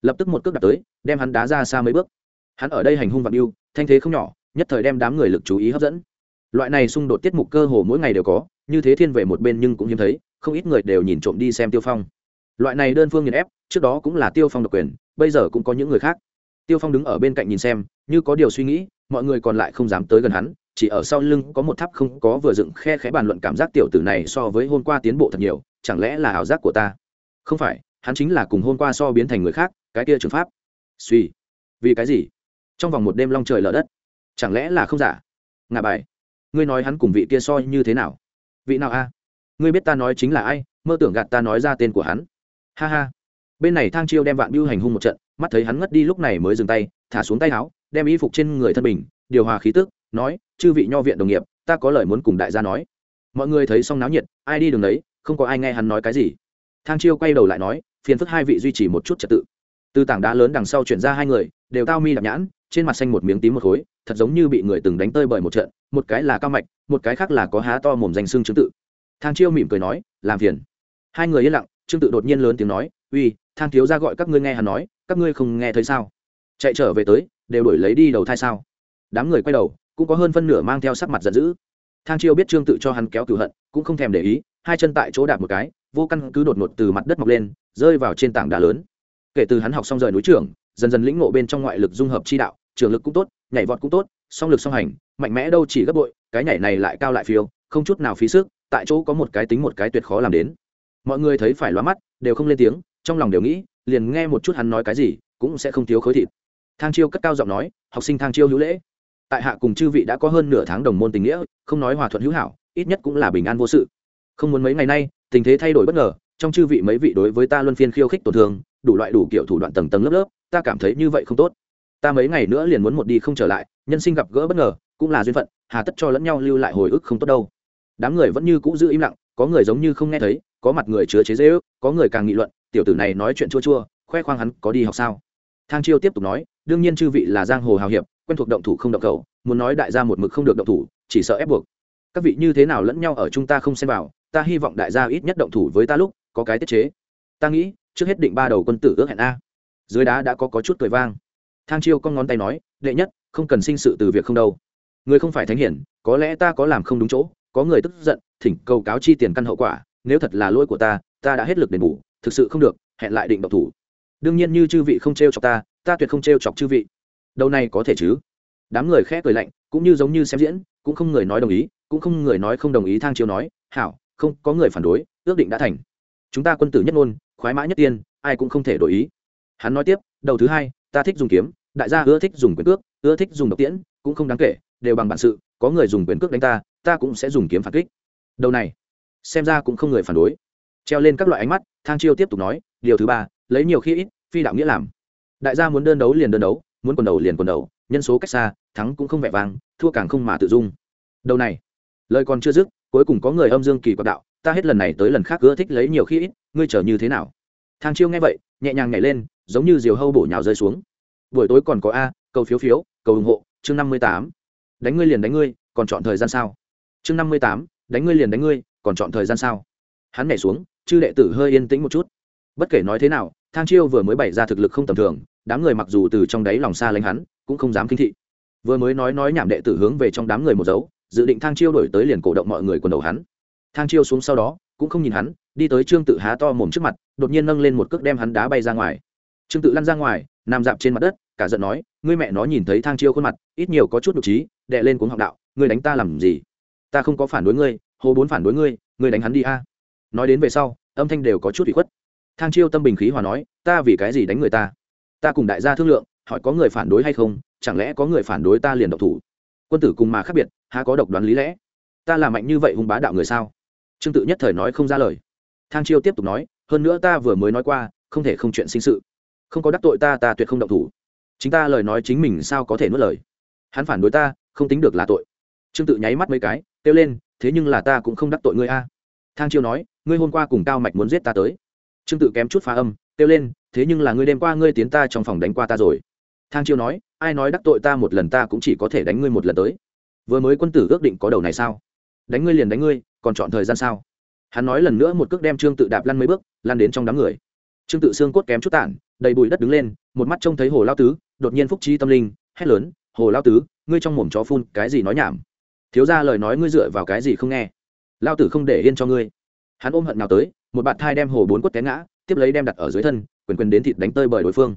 Lập tức một cước đặt tới, đem hắn đá ra xa mấy bước. Hắn ở đây hành hung vạn biêu, thanh thế không nhỏ, nhất thời đem đám người lực chú ý hấp dẫn. Loại này xung đột tiết mục cơ hồ mỗi ngày đều có, như thế thiên về một bên nhưng cũng hiếm thấy không ít người đều nhìn trộm đi xem tiêu phong. Loại này đơn phương nghiền ép, trước đó cũng là tiêu phong độc quyền, bây giờ cũng có những người khác. Tiêu phong đứng ở bên cạnh nhìn xem, như có điều suy nghĩ, mọi người còn lại không dám tới gần hắn, chỉ ở sau lưng có một tháp không có vừa dựng khe khẽ bàn luận cảm giác tiểu tử này so với hôm qua tiến bộ thật nhiều, chẳng lẽ là ảo giác của ta? Không phải, hắn chính là cùng hôm qua so biến thành người khác, cái kia trường pháp. Suy. Vì cái gì? Trong vòng một đêm long trời lở đất. Chẳng lẽ là không giả? Ngà bài. Ngươi nói hắn cùng vị kia so như thế nào? Vị nào a? Ngươi biết ta nói chính là ai, mơ tưởng gạt ta nói ra tên của hắn. Ha ha. Bên này thang chiêu đem vạn biêu hành hung một trận, mắt thấy hắn ngất đi lúc này mới dừng tay, thả xuống tay áo, đem y phục trên người thân bình điều hòa khí tức, nói, chư vị nho viện đồng nghiệp, ta có lời muốn cùng đại gia nói. Mọi người thấy xong náo nhiệt, ai đi đường đấy không có ai nghe hắn nói cái gì. Thang chiêu quay đầu lại nói, phiền phức hai vị duy trì một chút trật tự. Từ tảng đá lớn đằng sau chuyển ra hai người, đều tao mi đạp nhãn, trên mặt xanh một miếng tím một khối, thật giống như bị người từng đánh tơi bởi một trận, một cái là cao mạch, một cái khác là có há to mồm danh xương chứng tự thang chiêu mỉm cười nói, làm phiền. Hai người yên lặng, trương tự đột nhiên lớn tiếng nói, uy, thang thiếu ra gọi các ngươi nghe hắn nói, các ngươi không nghe thấy sao? Chạy trở về tới, đều đổi lấy đi đầu thai sao? Đám người quay đầu, cũng có hơn phân nửa mang theo sắc mặt giận dữ. Thang chiêu biết trương tự cho hắn kéo cửu hận, cũng không thèm để ý, hai chân tại chỗ đạp một cái, vô căn cứ đột ngột từ mặt đất mọc lên, rơi vào trên tảng đá lớn. Kể từ hắn học xong rời núi trưởng, dần dần lĩnh ngộ bên trong ngoại lực dung hợp chi đạo, trường lực cũng tốt, nhảy vọt cũng tốt, song lực song hành, mạnh mẽ đâu chỉ gấp bội, cái nhảy này lại cao lại phiêu, không chút nào phí sức tại chỗ có một cái tính một cái tuyệt khó làm đến. Mọi người thấy phải loa mắt, đều không lên tiếng, trong lòng đều nghĩ, liền nghe một chút hắn nói cái gì, cũng sẽ không thiếu khối thịt. Thang chiêu cất cao giọng nói, học sinh thang chiêu hữu lễ. Tại hạ cùng chư vị đã có hơn nửa tháng đồng môn tình nghĩa, không nói hòa thuận hữu hảo, ít nhất cũng là bình an vô sự. Không muốn mấy ngày nay, tình thế thay đổi bất ngờ, trong chư vị mấy vị đối với ta luân phiên khiêu khích tổn thương, đủ loại đủ kiểu thủ đoạn tầng tầng lớp lớp, ta cảm thấy như vậy không tốt. Ta mấy ngày nữa liền muốn một đi không trở lại, nhân sinh gặp gỡ bất ngờ, cũng là duyên phận, hà tất cho lẫn nhau lưu lại hồi ức không tốt đâu đám người vẫn như cũ giữ im lặng có người giống như không nghe thấy có mặt người chứa chế dễ ước có người càng nghị luận tiểu tử này nói chuyện chua chua khoe khoang hắn có đi học sao? Thang chiêu tiếp tục nói đương nhiên chư vị là giang hồ hào hiệp quen thuộc động thủ không động cầu muốn nói đại gia một mực không được động thủ chỉ sợ ép buộc. Các vị như thế nào lẫn nhau ở chúng ta không xem vào ta hy vọng đại gia ít nhất động thủ với ta lúc có cái tiết chế. Ta nghĩ trước hết định ba đầu quân tử ước hẹn a. Dưới đá đã có, có chút cười vang. Thang chiêu con ngón tay nói đệ nhất không cần sinh sự từ việc không đâu. Người không phải thánh hiển có lẽ ta có làm không đúng chỗ có người tức giận, thỉnh cầu cáo chi tiền căn hậu quả, nếu thật là lỗi của ta ta đã hết lực đền bù, thực sự không được, hẹn lại định độc thủ. Đương nhiên như chư vị không t r e o chọc ta ta tuyệt không t r e o chọc chư vị. Đâu này có thể chứ? Đám người khẽ cười lạnh, cũng như giống như xem diễn, cũng không người nói đồng ý, cũng không người nói không đồng ý thang chiêu nói, hảo, không, có người phản đối, ước định đã thành. Chúng ta quân tử nhất ngôn, khoái mã nhất tiên, ai cũng không thể đổi ý. Hắn nói tiếp, đầu thứ hai, ta thích dùng kiếm, đại gia ưa thích dùng quyền cước, ưa thích dùng độc tiễn, cũng không đáng kể, đều bằng bản sự, có người dùng quyền cước đánh ta ta cũng sẽ dùng kiếm phản kích. Đầu này, xem ra cũng không người phản đối. Treo lên các loại ánh mắt, thang chiêu tiếp tục nói, điều thứ ba, lấy nhiều khi ít, phi đạo nghĩa làm. Đại gia muốn đơn đấu liền đơn đấu, muốn quần đầu liền quần đầu, nhân số cách xa, thắng cũng không vẻ vang, thua càng không mà tự dung. Đầu này, lời còn chưa dứt, cuối cùng có người âm dương kỳ quạt đạo, ta hết lần này tới lần khác ưa thích lấy nhiều khi ít, ngươi chờ như thế nào? Thang chiêu nghe vậy, nhẹ nhàng nhảy lên, giống như diều hâu bổ nhào rơi xuống. Buổi tối còn có a, cầu phiếu phiếu, cầu ủng hộ, chương năm mươi tám. Đánh ngươi liền đánh ngươi, còn chọn thời gian sao? Chương năm mươi tám, đánh ngươi liền đánh ngươi, còn chọn thời gian sao? Hắn nhảy xuống, chư đệ tử hơi yên tĩnh một chút. Bất kể nói thế nào, thang chiêu vừa mới bày ra thực lực không tầm thường, đám người mặc dù từ trong đáy lòng xa lánh hắn, cũng không dám kinh thị. Vừa mới nói nói nhảm đệ tử hướng về trong đám người một dấu, dự định thang chiêu đổi tới liền cổ động mọi người quần đầu hắn. Thang chiêu xuống sau đó, cũng không nhìn hắn, đi tới trương tự há to mồm trước mặt, đột nhiên nâng lên một cước đem hắn đá bay ra ngoài. Trương tự lăn ra ngoài, nằm dạp trên mặt đất, cả giận nói, ngươi mẹ nó nhìn thấy thang chiêu khuôn mặt, ít nhiều có chút nhục trí đệ lên cuống học đạo, ngươi đánh ta làm gì? Ta không có phản đối ngươi hồ bốn phản đối ngươi ngươi đánh hắn đi a. Nói đến về sau, âm thanh đều có chút bị khuất. Thang chiêu tâm bình khí hòa nói, ta vì cái gì đánh người ta? Ta cùng đại gia thương lượng, hỏi có người phản đối hay không, chẳng lẽ có người phản đối ta liền độc thủ? Quân tử cùng mà khác biệt, há có độc đoán lý lẽ? Ta là mạnh như vậy hung bá đạo người sao? Trương tự nhất thời nói không ra lời. Thang chiêu tiếp tục nói, hơn nữa ta vừa mới nói qua, không thể không chuyện sinh sự. Không có đắc tội ta ta tuyệt không động thủ. Chính ta lời nói chính mình sao có thể nuốt lời? Hắn phản đối ta, không tính được là tội. Trương tự nháy mắt mấy cái kêu lên, thế nhưng là ta cũng không đắc tội ngươi a. Thang chiêu nói, ngươi hôm qua cùng cao mạch muốn giết ta tới. Trương tự kém chút phá âm, kêu lên, thế nhưng là ngươi đêm qua ngươi tiến ta trong phòng đánh qua ta rồi. Thang chiêu nói, ai nói đắc tội ta một lần ta cũng chỉ có thể đánh ngươi một lần tới. Vừa mới quân tử ước định có đầu này sao? Đánh ngươi liền đánh ngươi, còn chọn thời gian sao? Hắn nói lần nữa một cước đem trương tự đạp lăn mấy bước, lăn đến trong đám người. Trương tự xương cốt kém chút tản, đầy bụi đất đứng lên, một mắt trông thấy hồ lao tứ, đột nhiên phúc trí tâm linh, hét lớn, hồ lao tứ, ngươi trong mồm chó phun cái gì nói nhảm? Thiếu ra lời nói ngươi dựa vào cái gì không nghe? Lao tử không để yên cho ngươi. Hắn ôm hận nào tới, một bạn thai đem hồ bốn quất té ngã, tiếp lấy đem đặt ở dưới thân, quyền quyền đến thịt đánh tơi bởi đối phương.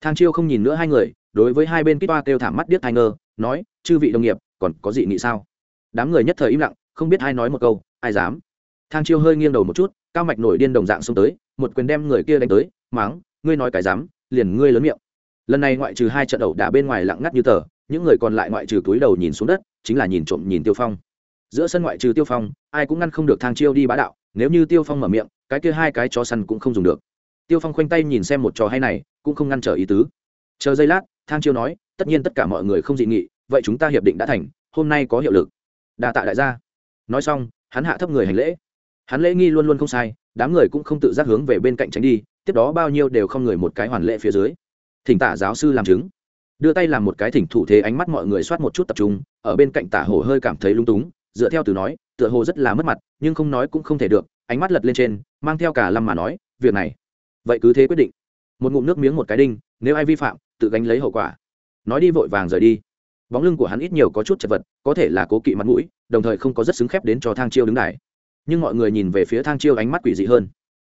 Thang chiêu không nhìn nữa hai người, đối với hai bên kích toa kêu thảm mắt điếc thai ngơ, nói, chư vị đồng nghiệp, còn có gì nghị sao? Đám người nhất thời im lặng, không biết ai nói một câu, ai dám. Thang chiêu hơi nghiêng đầu một chút, cao mạch nổi điên đồng dạng xông tới, một quyền đem người kia đánh tới, máng, ngươi nói cái dám, liền ngươi lớn miệng. Lần này ngoại trừ hai trận ẩu đả bên ngoài lặng ngắt như tờ, những người còn lại ngoại trừ túi đầu nhìn xuống đất chính là nhìn trộm nhìn tiêu phong. Giữa sân ngoại trừ tiêu phong, ai cũng ngăn không được thang chiêu đi bá đạo, nếu như tiêu phong mở miệng, cái kia hai cái chó săn cũng không dùng được. Tiêu phong khoanh tay nhìn xem một trò hay này, cũng không ngăn trở ý tứ. Chờ giây lát, thang chiêu nói, tất nhiên tất cả mọi người không dị nghị, vậy chúng ta hiệp định đã thành, hôm nay có hiệu lực. Đà tạ đại gia. Nói xong, hắn hạ thấp người hành lễ. Hắn lễ nghi luôn luôn không sai, đám người cũng không tự giác hướng về bên cạnh tránh đi, tiếp đó bao nhiêu đều không người một cái hoàn lễ phía dưới. Thỉnh tả giáo sư làm chứng đưa tay làm một cái thỉnh thủ thế ánh mắt mọi người soát một chút tập trung, ở bên cạnh tả hồ hơi cảm thấy lung túng, dựa theo từ nói, tựa hồ rất là mất mặt, nhưng không nói cũng không thể được, ánh mắt lật lên trên, mang theo cả lâm mà nói, việc này, vậy cứ thế quyết định. Một ngụm nước miếng một cái đinh, nếu ai vi phạm, tự gánh lấy hậu quả. Nói đi vội vàng rời đi. Bóng lưng của hắn ít nhiều có chút chật vật, có thể là cố kỵ mặt mũi, đồng thời không có rất xứng khép đến cho thang chiêu đứng đài. Nhưng mọi người nhìn về phía thang chiêu ánh mắt quỷ dị hơn.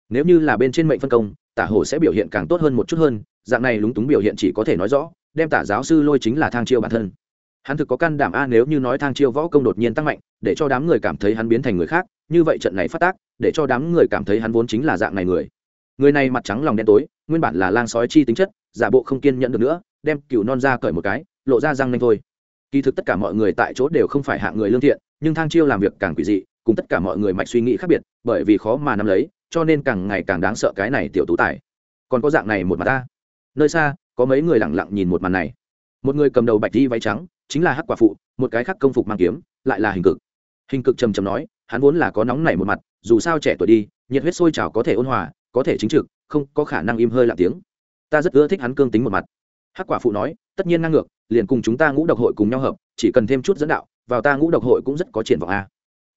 Nếu như là bên trên mệnh phân công, tả hổ sẽ biểu hiện càng tốt hơn một chút hơn, dạng này lúng túng biểu hiện chỉ có thể nói rõ đem tả giáo sư lôi chính là thang chiêu bản thân. Hắn thực có can đảm a, nếu như nói thang chiêu võ công đột nhiên tăng mạnh, để cho đám người cảm thấy hắn biến thành người khác, như vậy trận này phát tác, để cho đám người cảm thấy hắn vốn chính là dạng này người. Người này mặt trắng lòng đen tối, nguyên bản là lang sói chi tính chất, giả bộ không kiên nhẫn được nữa, đem cựu non ra cởi một cái, lộ ra răng nhanh thôi. Kỳ thực tất cả mọi người tại chỗ đều không phải hạng người lương thiện, nhưng thang chiêu làm việc càng quỷ dị, cùng tất cả mọi người mạch suy nghĩ khác biệt, bởi vì khó mà nắm lấy, cho nên càng ngày càng đáng sợ cái này tiểu tú tài. Còn có dạng này một mặt ta. Nơi xa có mấy người lẳng lặng nhìn một màn này. Một người cầm đầu bạch đi váy trắng, chính là hắc quả phụ, một cái khác công phục mang kiếm, lại là hình cực. Hình cực trầm trầm nói, hắn vốn là có nóng nảy một mặt, dù sao trẻ tuổi đi, nhiệt huyết sôi trào có thể ôn hòa, có thể chính trực, không có khả năng im hơi lặng tiếng. Ta rất ưa thích hắn cương tính một mặt. Hắc quả phụ nói, tất nhiên ngang ngược, liền cùng chúng ta ngũ độc hội cùng nhau hợp, chỉ cần thêm chút dẫn đạo, vào ta ngũ độc hội cũng rất có triển vọng a.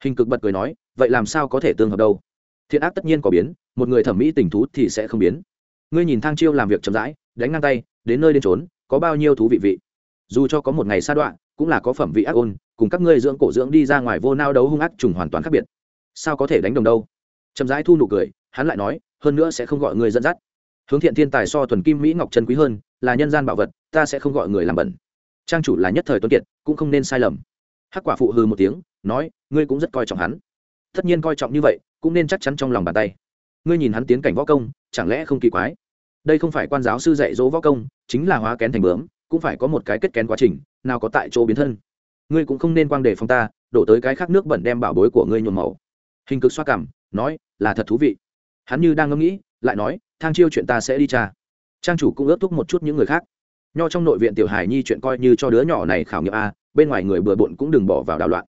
Hình cực bật cười nói, vậy làm sao có thể tương hợp đâu? Thiện ác tất nhiên có biến, một người thẩm mỹ tình thú thì sẽ không biến. Ngươi nhìn thang chiêu làm việc chậm rãi, đánh ngang tay đến nơi đến trốn, có bao nhiêu thú vị vị. Dù cho có một ngày sa đoạn cũng là có phẩm vị ác ôn, cùng các ngươi dưỡng cổ dưỡng đi ra ngoài vô nao đấu hung ác trùng hoàn toàn khác biệt. Sao có thể đánh đồng đâu? Chậm rãi thu nụ cười, hắn lại nói, hơn nữa sẽ không gọi người dẫn dắt. Hướng thiện thiên tài so thuần kim mỹ ngọc chân quý hơn, là nhân gian bảo vật, ta sẽ không gọi người làm bẩn. Trang chủ là nhất thời tuấn kiệt, cũng không nên sai lầm. Hắc quả phụ hư một tiếng, nói, ngươi cũng rất coi trọng hắn. Tất nhiên coi trọng như vậy, cũng nên chắc chắn trong lòng bàn tay. Ngươi nhìn hắn tiến cảnh võ công, chẳng lẽ không kỳ quái? Đây không phải quan giáo sư dạy dỗ võ công, chính là hóa kén thành bướm, cũng phải có một cái kết kén quá trình, nào có tại chỗ biến thân. Ngươi cũng không nên quang đề phong ta, đổ tới cái khác nước bẩn đem bảo bối của ngươi nhuộm màu. Hình cực xoa cảm, nói, là thật thú vị. Hắn như đang ngẫm nghĩ, lại nói, thang chiêu chuyện ta sẽ đi cha trang chủ cũng ước thúc một chút những người khác. Nho trong nội viện tiểu hải nhi chuyện coi như cho đứa nhỏ này khảo nghiệm a, bên ngoài người bừa bộn cũng đừng bỏ vào đảo loạn.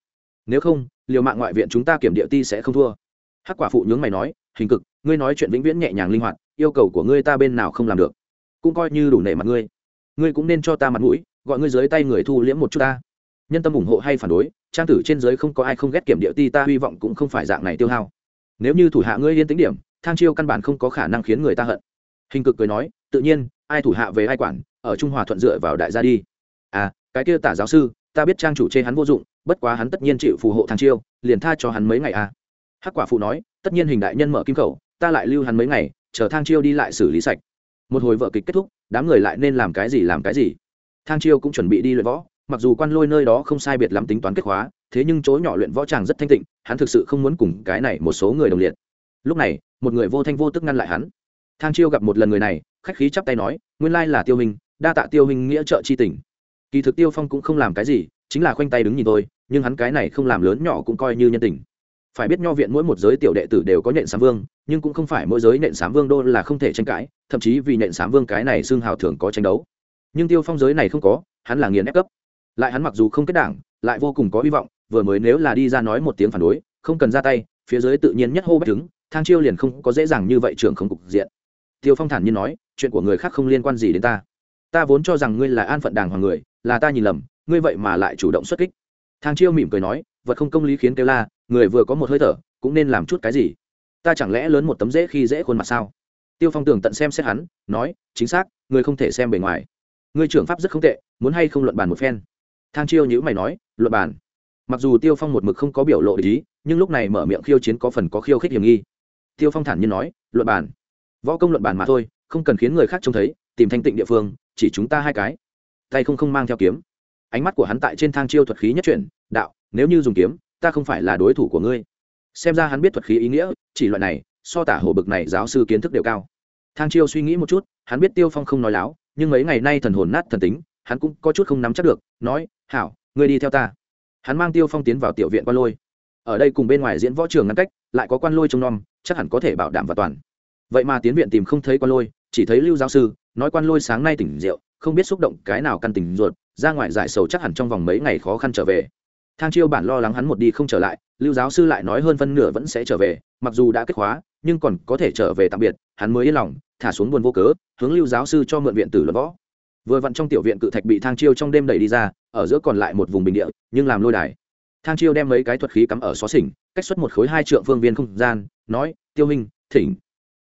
Nếu không, liều mạng ngoại viện chúng ta kiểm địa ti sẽ không thua. Hắc quả phụ nhướng mày nói, hình cực, ngươi nói chuyện vĩnh viễn nhẹ nhàng linh hoạt yêu cầu của ngươi ta bên nào không làm được, cũng coi như đủ nể mặt ngươi. Ngươi cũng nên cho ta mặt mũi, gọi ngươi dưới tay người thu liễm một chút ta. Nhân tâm ủng hộ hay phản đối, trang tử trên giới không có ai không ghét kiểm địa ti ta, hy vọng cũng không phải dạng này tiêu hao. Nếu như thủ hạ ngươi yên tính điểm, thang chiêu căn bản không có khả năng khiến người ta hận. Hình cực cười nói, tự nhiên, ai thủ hạ về ai quản, ở trung hòa thuận dựa vào đại gia đi. À cái kia tả giáo sư, ta biết trang chủ chê hắn vô dụng, bất quá hắn tất nhiên chịu phù hộ thang chiêu, liền tha cho hắn mấy ngày à. Hắc quả phụ nói, tất nhiên hình đại nhân mở kim khẩu, ta lại lưu hắn mấy ngày chờ thang chiêu đi lại xử lý sạch. Một hồi vợ kịch kết thúc, đám người lại nên làm cái gì làm cái gì. Thang chiêu cũng chuẩn bị đi luyện võ, mặc dù quan lôi nơi đó không sai biệt lắm tính toán kết khóa thế nhưng chỗ nhỏ luyện võ chàng rất thanh tịnh, hắn thực sự không muốn cùng cái này một số người đồng liệt. Lúc này, một người vô thanh vô tức ngăn lại hắn. Thang chiêu gặp một lần người này, khách khí chắp tay nói, nguyên lai là tiêu hình đa tạ tiêu hình nghĩa trợ chi tình. Kỳ thực tiêu phong cũng không làm cái gì, chính là khoanh tay đứng nhìn tôi nhưng hắn cái này không làm lớn nhỏ cũng coi như nhân tình. Phải biết nho viện mỗi một giới tiểu đệ tử đều có nhện sám vương nhưng cũng không phải mỗi giới nện sám vương đô là không thể tranh cãi, thậm chí vì nện sám vương cái này xương hào thường có tranh đấu. Nhưng tiêu phong giới này không có, hắn là nghiền ép cấp. Lại hắn mặc dù không kết đảng, lại vô cùng có hy vọng, vừa mới nếu là đi ra nói một tiếng phản đối, không cần ra tay, phía dưới tự nhiên nhất hô bách chứng thang chiêu liền không có dễ dàng như vậy trưởng không cục diện. Tiêu phong thản nhiên nói, chuyện của người khác không liên quan gì đến ta. Ta vốn cho rằng ngươi là an phận đàng hoàng người, là ta nhìn lầm, ngươi vậy mà lại chủ động xuất kích. Thang chiêu mỉm cười nói, vật không công lý khiến kêu la, người vừa có một hơi thở, cũng nên làm chút cái gì? Ta chẳng lẽ lớn một tấm dễ khi dễ khuôn mặt sao? Tiêu phong tường tận xem xét hắn, nói, chính xác, người không thể xem bề ngoài. Người trưởng pháp rất không tệ, muốn hay không luận bàn một phen. Thang chiêu nhữ mày nói, luận bàn. Mặc dù tiêu phong một mực không có biểu lộ ý, nhưng lúc này mở miệng khiêu chiến có phần có khiêu khích hiểm nghi. Tiêu phong thản nhiên nói, luận bàn. Võ công luận bàn mà thôi, không cần khiến người khác trông thấy, tìm thanh tịnh địa phương, chỉ chúng ta hai cái. Tay không không mang theo kiếm. Ánh mắt của hắn tại trên thang chiêu thuật khí nhất chuyển, đạo, nếu như dùng kiếm, ta không phải là đối thủ của ngươi xem ra hắn biết thuật khí ý nghĩa, chỉ loại này, so tả hồ bực này giáo sư kiến thức đều cao. Thang chiêu suy nghĩ một chút, hắn biết tiêu phong không nói láo, nhưng mấy ngày nay thần hồn nát thần tính, hắn cũng có chút không nắm chắc được, nói, hảo, ngươi đi theo ta. Hắn mang tiêu phong tiến vào tiểu viện quan lôi. Ở đây cùng bên ngoài diễn võ trường ngăn cách, lại có quan lôi trông nom, chắc hẳn có thể bảo đảm và toàn. Vậy mà tiến viện tìm không thấy quan lôi, chỉ thấy lưu giáo sư, nói quan lôi sáng nay tỉnh rượu, không biết xúc động cái nào căn tỉnh ruột, ra ngoài giải sầu chắc hẳn trong vòng mấy ngày khó khăn trở về thang chiêu bản lo lắng hắn một đi không trở lại, lưu giáo sư lại nói hơn phân nửa vẫn sẽ trở về, mặc dù đã kết khóa nhưng còn có thể trở về tạm biệt, hắn mới yên lòng, thả xuống buồn vô cớ, hướng lưu giáo sư cho mượn viện tử luận võ. Vừa vặn trong tiểu viện cự thạch bị thang chiêu trong đêm đẩy đi ra, ở giữa còn lại một vùng bình địa, nhưng làm lôi đài. Thang chiêu đem mấy cái thuật khí cắm ở xó xỉnh, cách xuất một khối hai trượng phương viên không gian, nói, tiêu hình thỉnh.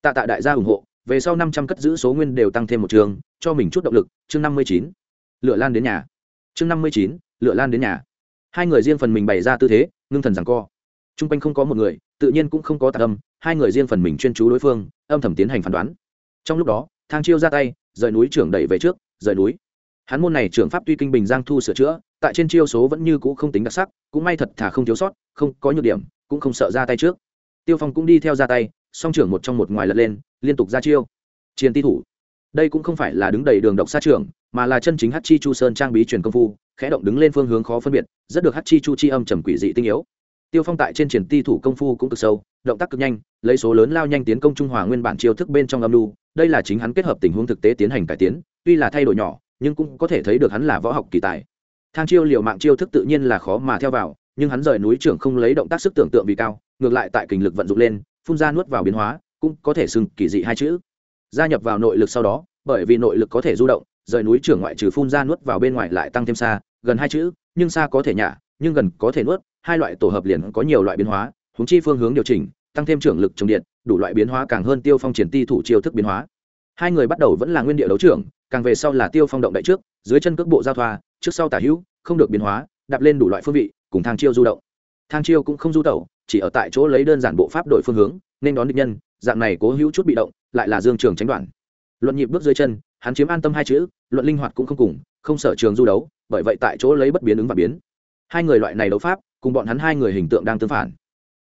Tạ tạ đại gia ủng hộ, về sau năm trăm cất giữ số nguyên đều tăng thêm một trường, cho mình chút động lực. Chương năm mươi chín lựa lan đến nhà. Chương năm mươi chín lựa lan đến nhà hai người riêng phần mình bày ra tư thế, ngưng thần rằng co. T r u n g quanh không có một người, tự nhiên cũng không có tạc âm, hai người riêng phần mình chuyên chú đối phương, âm thầm tiến hành phán đoán. Trong lúc đó, thang chiêu ra tay, rời núi trưởng đẩy về trước, rời núi. Hắn môn này trưởng pháp tuy kinh bình giang thu sửa chữa, tại trên chiêu số vẫn như cũ không tính đặc sắc, cũng may thật thà không thiếu sót, không có nhược điểm, cũng không sợ ra tay trước. Tiêu phong cũng đi theo ra tay, song trưởng một trong một ngoài lật lên, liên tục ra chiêu. Chiến ti thủ đây cũng không phải là đứng đầy đường độc xa trường, mà là chân chính hát chi chu sơn trang bí truyền công phu, khẽ động đứng lên phương hướng khó phân biệt, rất được hát chi chu chi âm trầm quỷ dị tinh yếu. Tiêu phong tại trên triển ti thủ công phu cũng cực sâu, động tác cực nhanh, lấy số lớn lao nhanh tiến công trung hòa nguyên bản chiêu thức bên trong âm lưu đây là chính hắn kết hợp tình huống thực tế tiến hành cải tiến, tuy là thay đổi nhỏ, nhưng cũng có thể thấy được hắn là võ học kỳ tài. Thang chiêu liều mạng chiêu thức tự nhiên là khó mà theo vào, nhưng hắn rời núi trưởng không lấy động tác sức tưởng tượng vì cao, ngược lại tại kình lực vận dụng lên, phun ra nuốt vào biến hóa, cũng có thể xưng kỳ dị hai chữ gia nhập vào nội lực sau đó, bởi vì nội lực có thể du động, rời núi trưởng ngoại trừ phun ra nuốt vào bên ngoài lại tăng thêm xa, gần hai chữ, nhưng xa có thể nhả, nhưng gần có thể nuốt, hai loại tổ hợp liền có nhiều loại biến hóa húng chi phương hướng điều chỉnh, tăng thêm trưởng lực trồng điện, đủ loại biến hóa càng hơn tiêu phong triển ti thủ chiêu thức biến hóa. Hai người bắt đầu vẫn là nguyên địa đấu trưởng, càng về sau là tiêu phong động đại trước, dưới chân cước bộ giao thoa, trước sau tả hữu, không được biến hóa, đạp lên đủ loại phương vị, cùng thang chiêu du động. Thang chiêu cũng không du tẩu chỉ ở tại chỗ lấy đơn giản bộ pháp đổi phương hướng, nên đón địch nhân, dạng này cố hữu chút bị động, lại là dương trường tránh đoạn. Luận nhịp bước dưới chân, hắn chiếm an tâm hai chữ, luận linh hoạt cũng không cùng, không sở trường du đấu, bởi vậy tại chỗ lấy bất biến ứng và biến. Hai người loại này đấu pháp, cùng bọn hắn hai người hình tượng đang tương phản.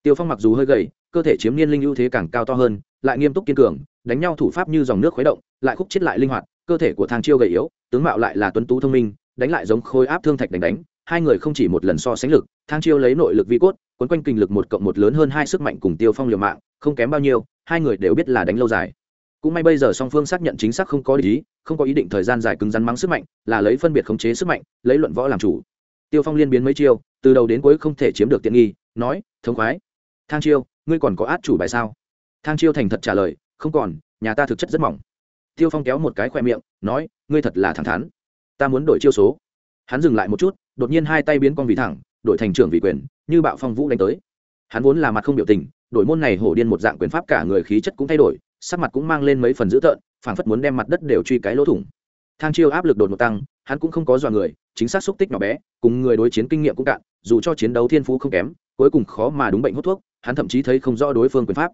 Tiêu phong mặc dù hơi gầy, cơ thể chiếm niên linh ưu thế càng cao to hơn, lại nghiêm túc kiên cường, đánh nhau thủ pháp như dòng nước khuấy động, lại khúc chết lại linh hoạt, cơ thể của thang chiêu gầy yếu, tướng mạo lại là tuấn tú thông minh, đánh lại giống khôi áp thương thạch đánh đánh, hai người không chỉ một lần so sánh lực, thang chiêu lấy nội lực vi cốt quấn quanh kinh lực một cộng một lớn hơn hai sức mạnh cùng tiêu phong liều mạng, không kém bao nhiêu, hai người đều biết là đánh lâu dài. Cũng may bây giờ song phương xác nhận chính xác không có ý, không có ý định thời gian dài cứng rắn mắng sức mạnh, là lấy phân biệt khống chế sức mạnh, lấy luận võ làm chủ. Tiêu phong liên biến mấy chiêu, từ đầu đến cuối không thể chiếm được tiện nghi, nói, thống khoái. Thang chiêu, ngươi còn có át chủ bài sao? Thang chiêu thành thật trả lời, không còn, nhà ta thực chất rất mỏng. Tiêu phong kéo một cái khoe miệng, nói, ngươi thật là thẳng thắn. Ta muốn đổi chiêu số. Hắn dừng lại một chút, đột nhiên hai tay biến con vị thẳng, đổi thành trưởng vị quyền như bạo phong vũ đánh tới. Hắn vốn là mặt không biểu tình, đổi môn này hổ điên một dạng quyền pháp cả người khí chất cũng thay đổi, sắc mặt cũng mang lên mấy phần dữ tợn, phảng phất muốn đem mặt đất đều truy cái lỗ thủng. Thang chiêu áp lực đột ngột tăng, hắn cũng không có dọa người, chính xác xúc tích nhỏ bé, cùng người đối chiến kinh nghiệm cũng cạn, dù cho chiến đấu thiên phú không kém, cuối cùng khó mà đúng bệnh hút thuốc, hắn thậm chí thấy không rõ đối phương quyền pháp.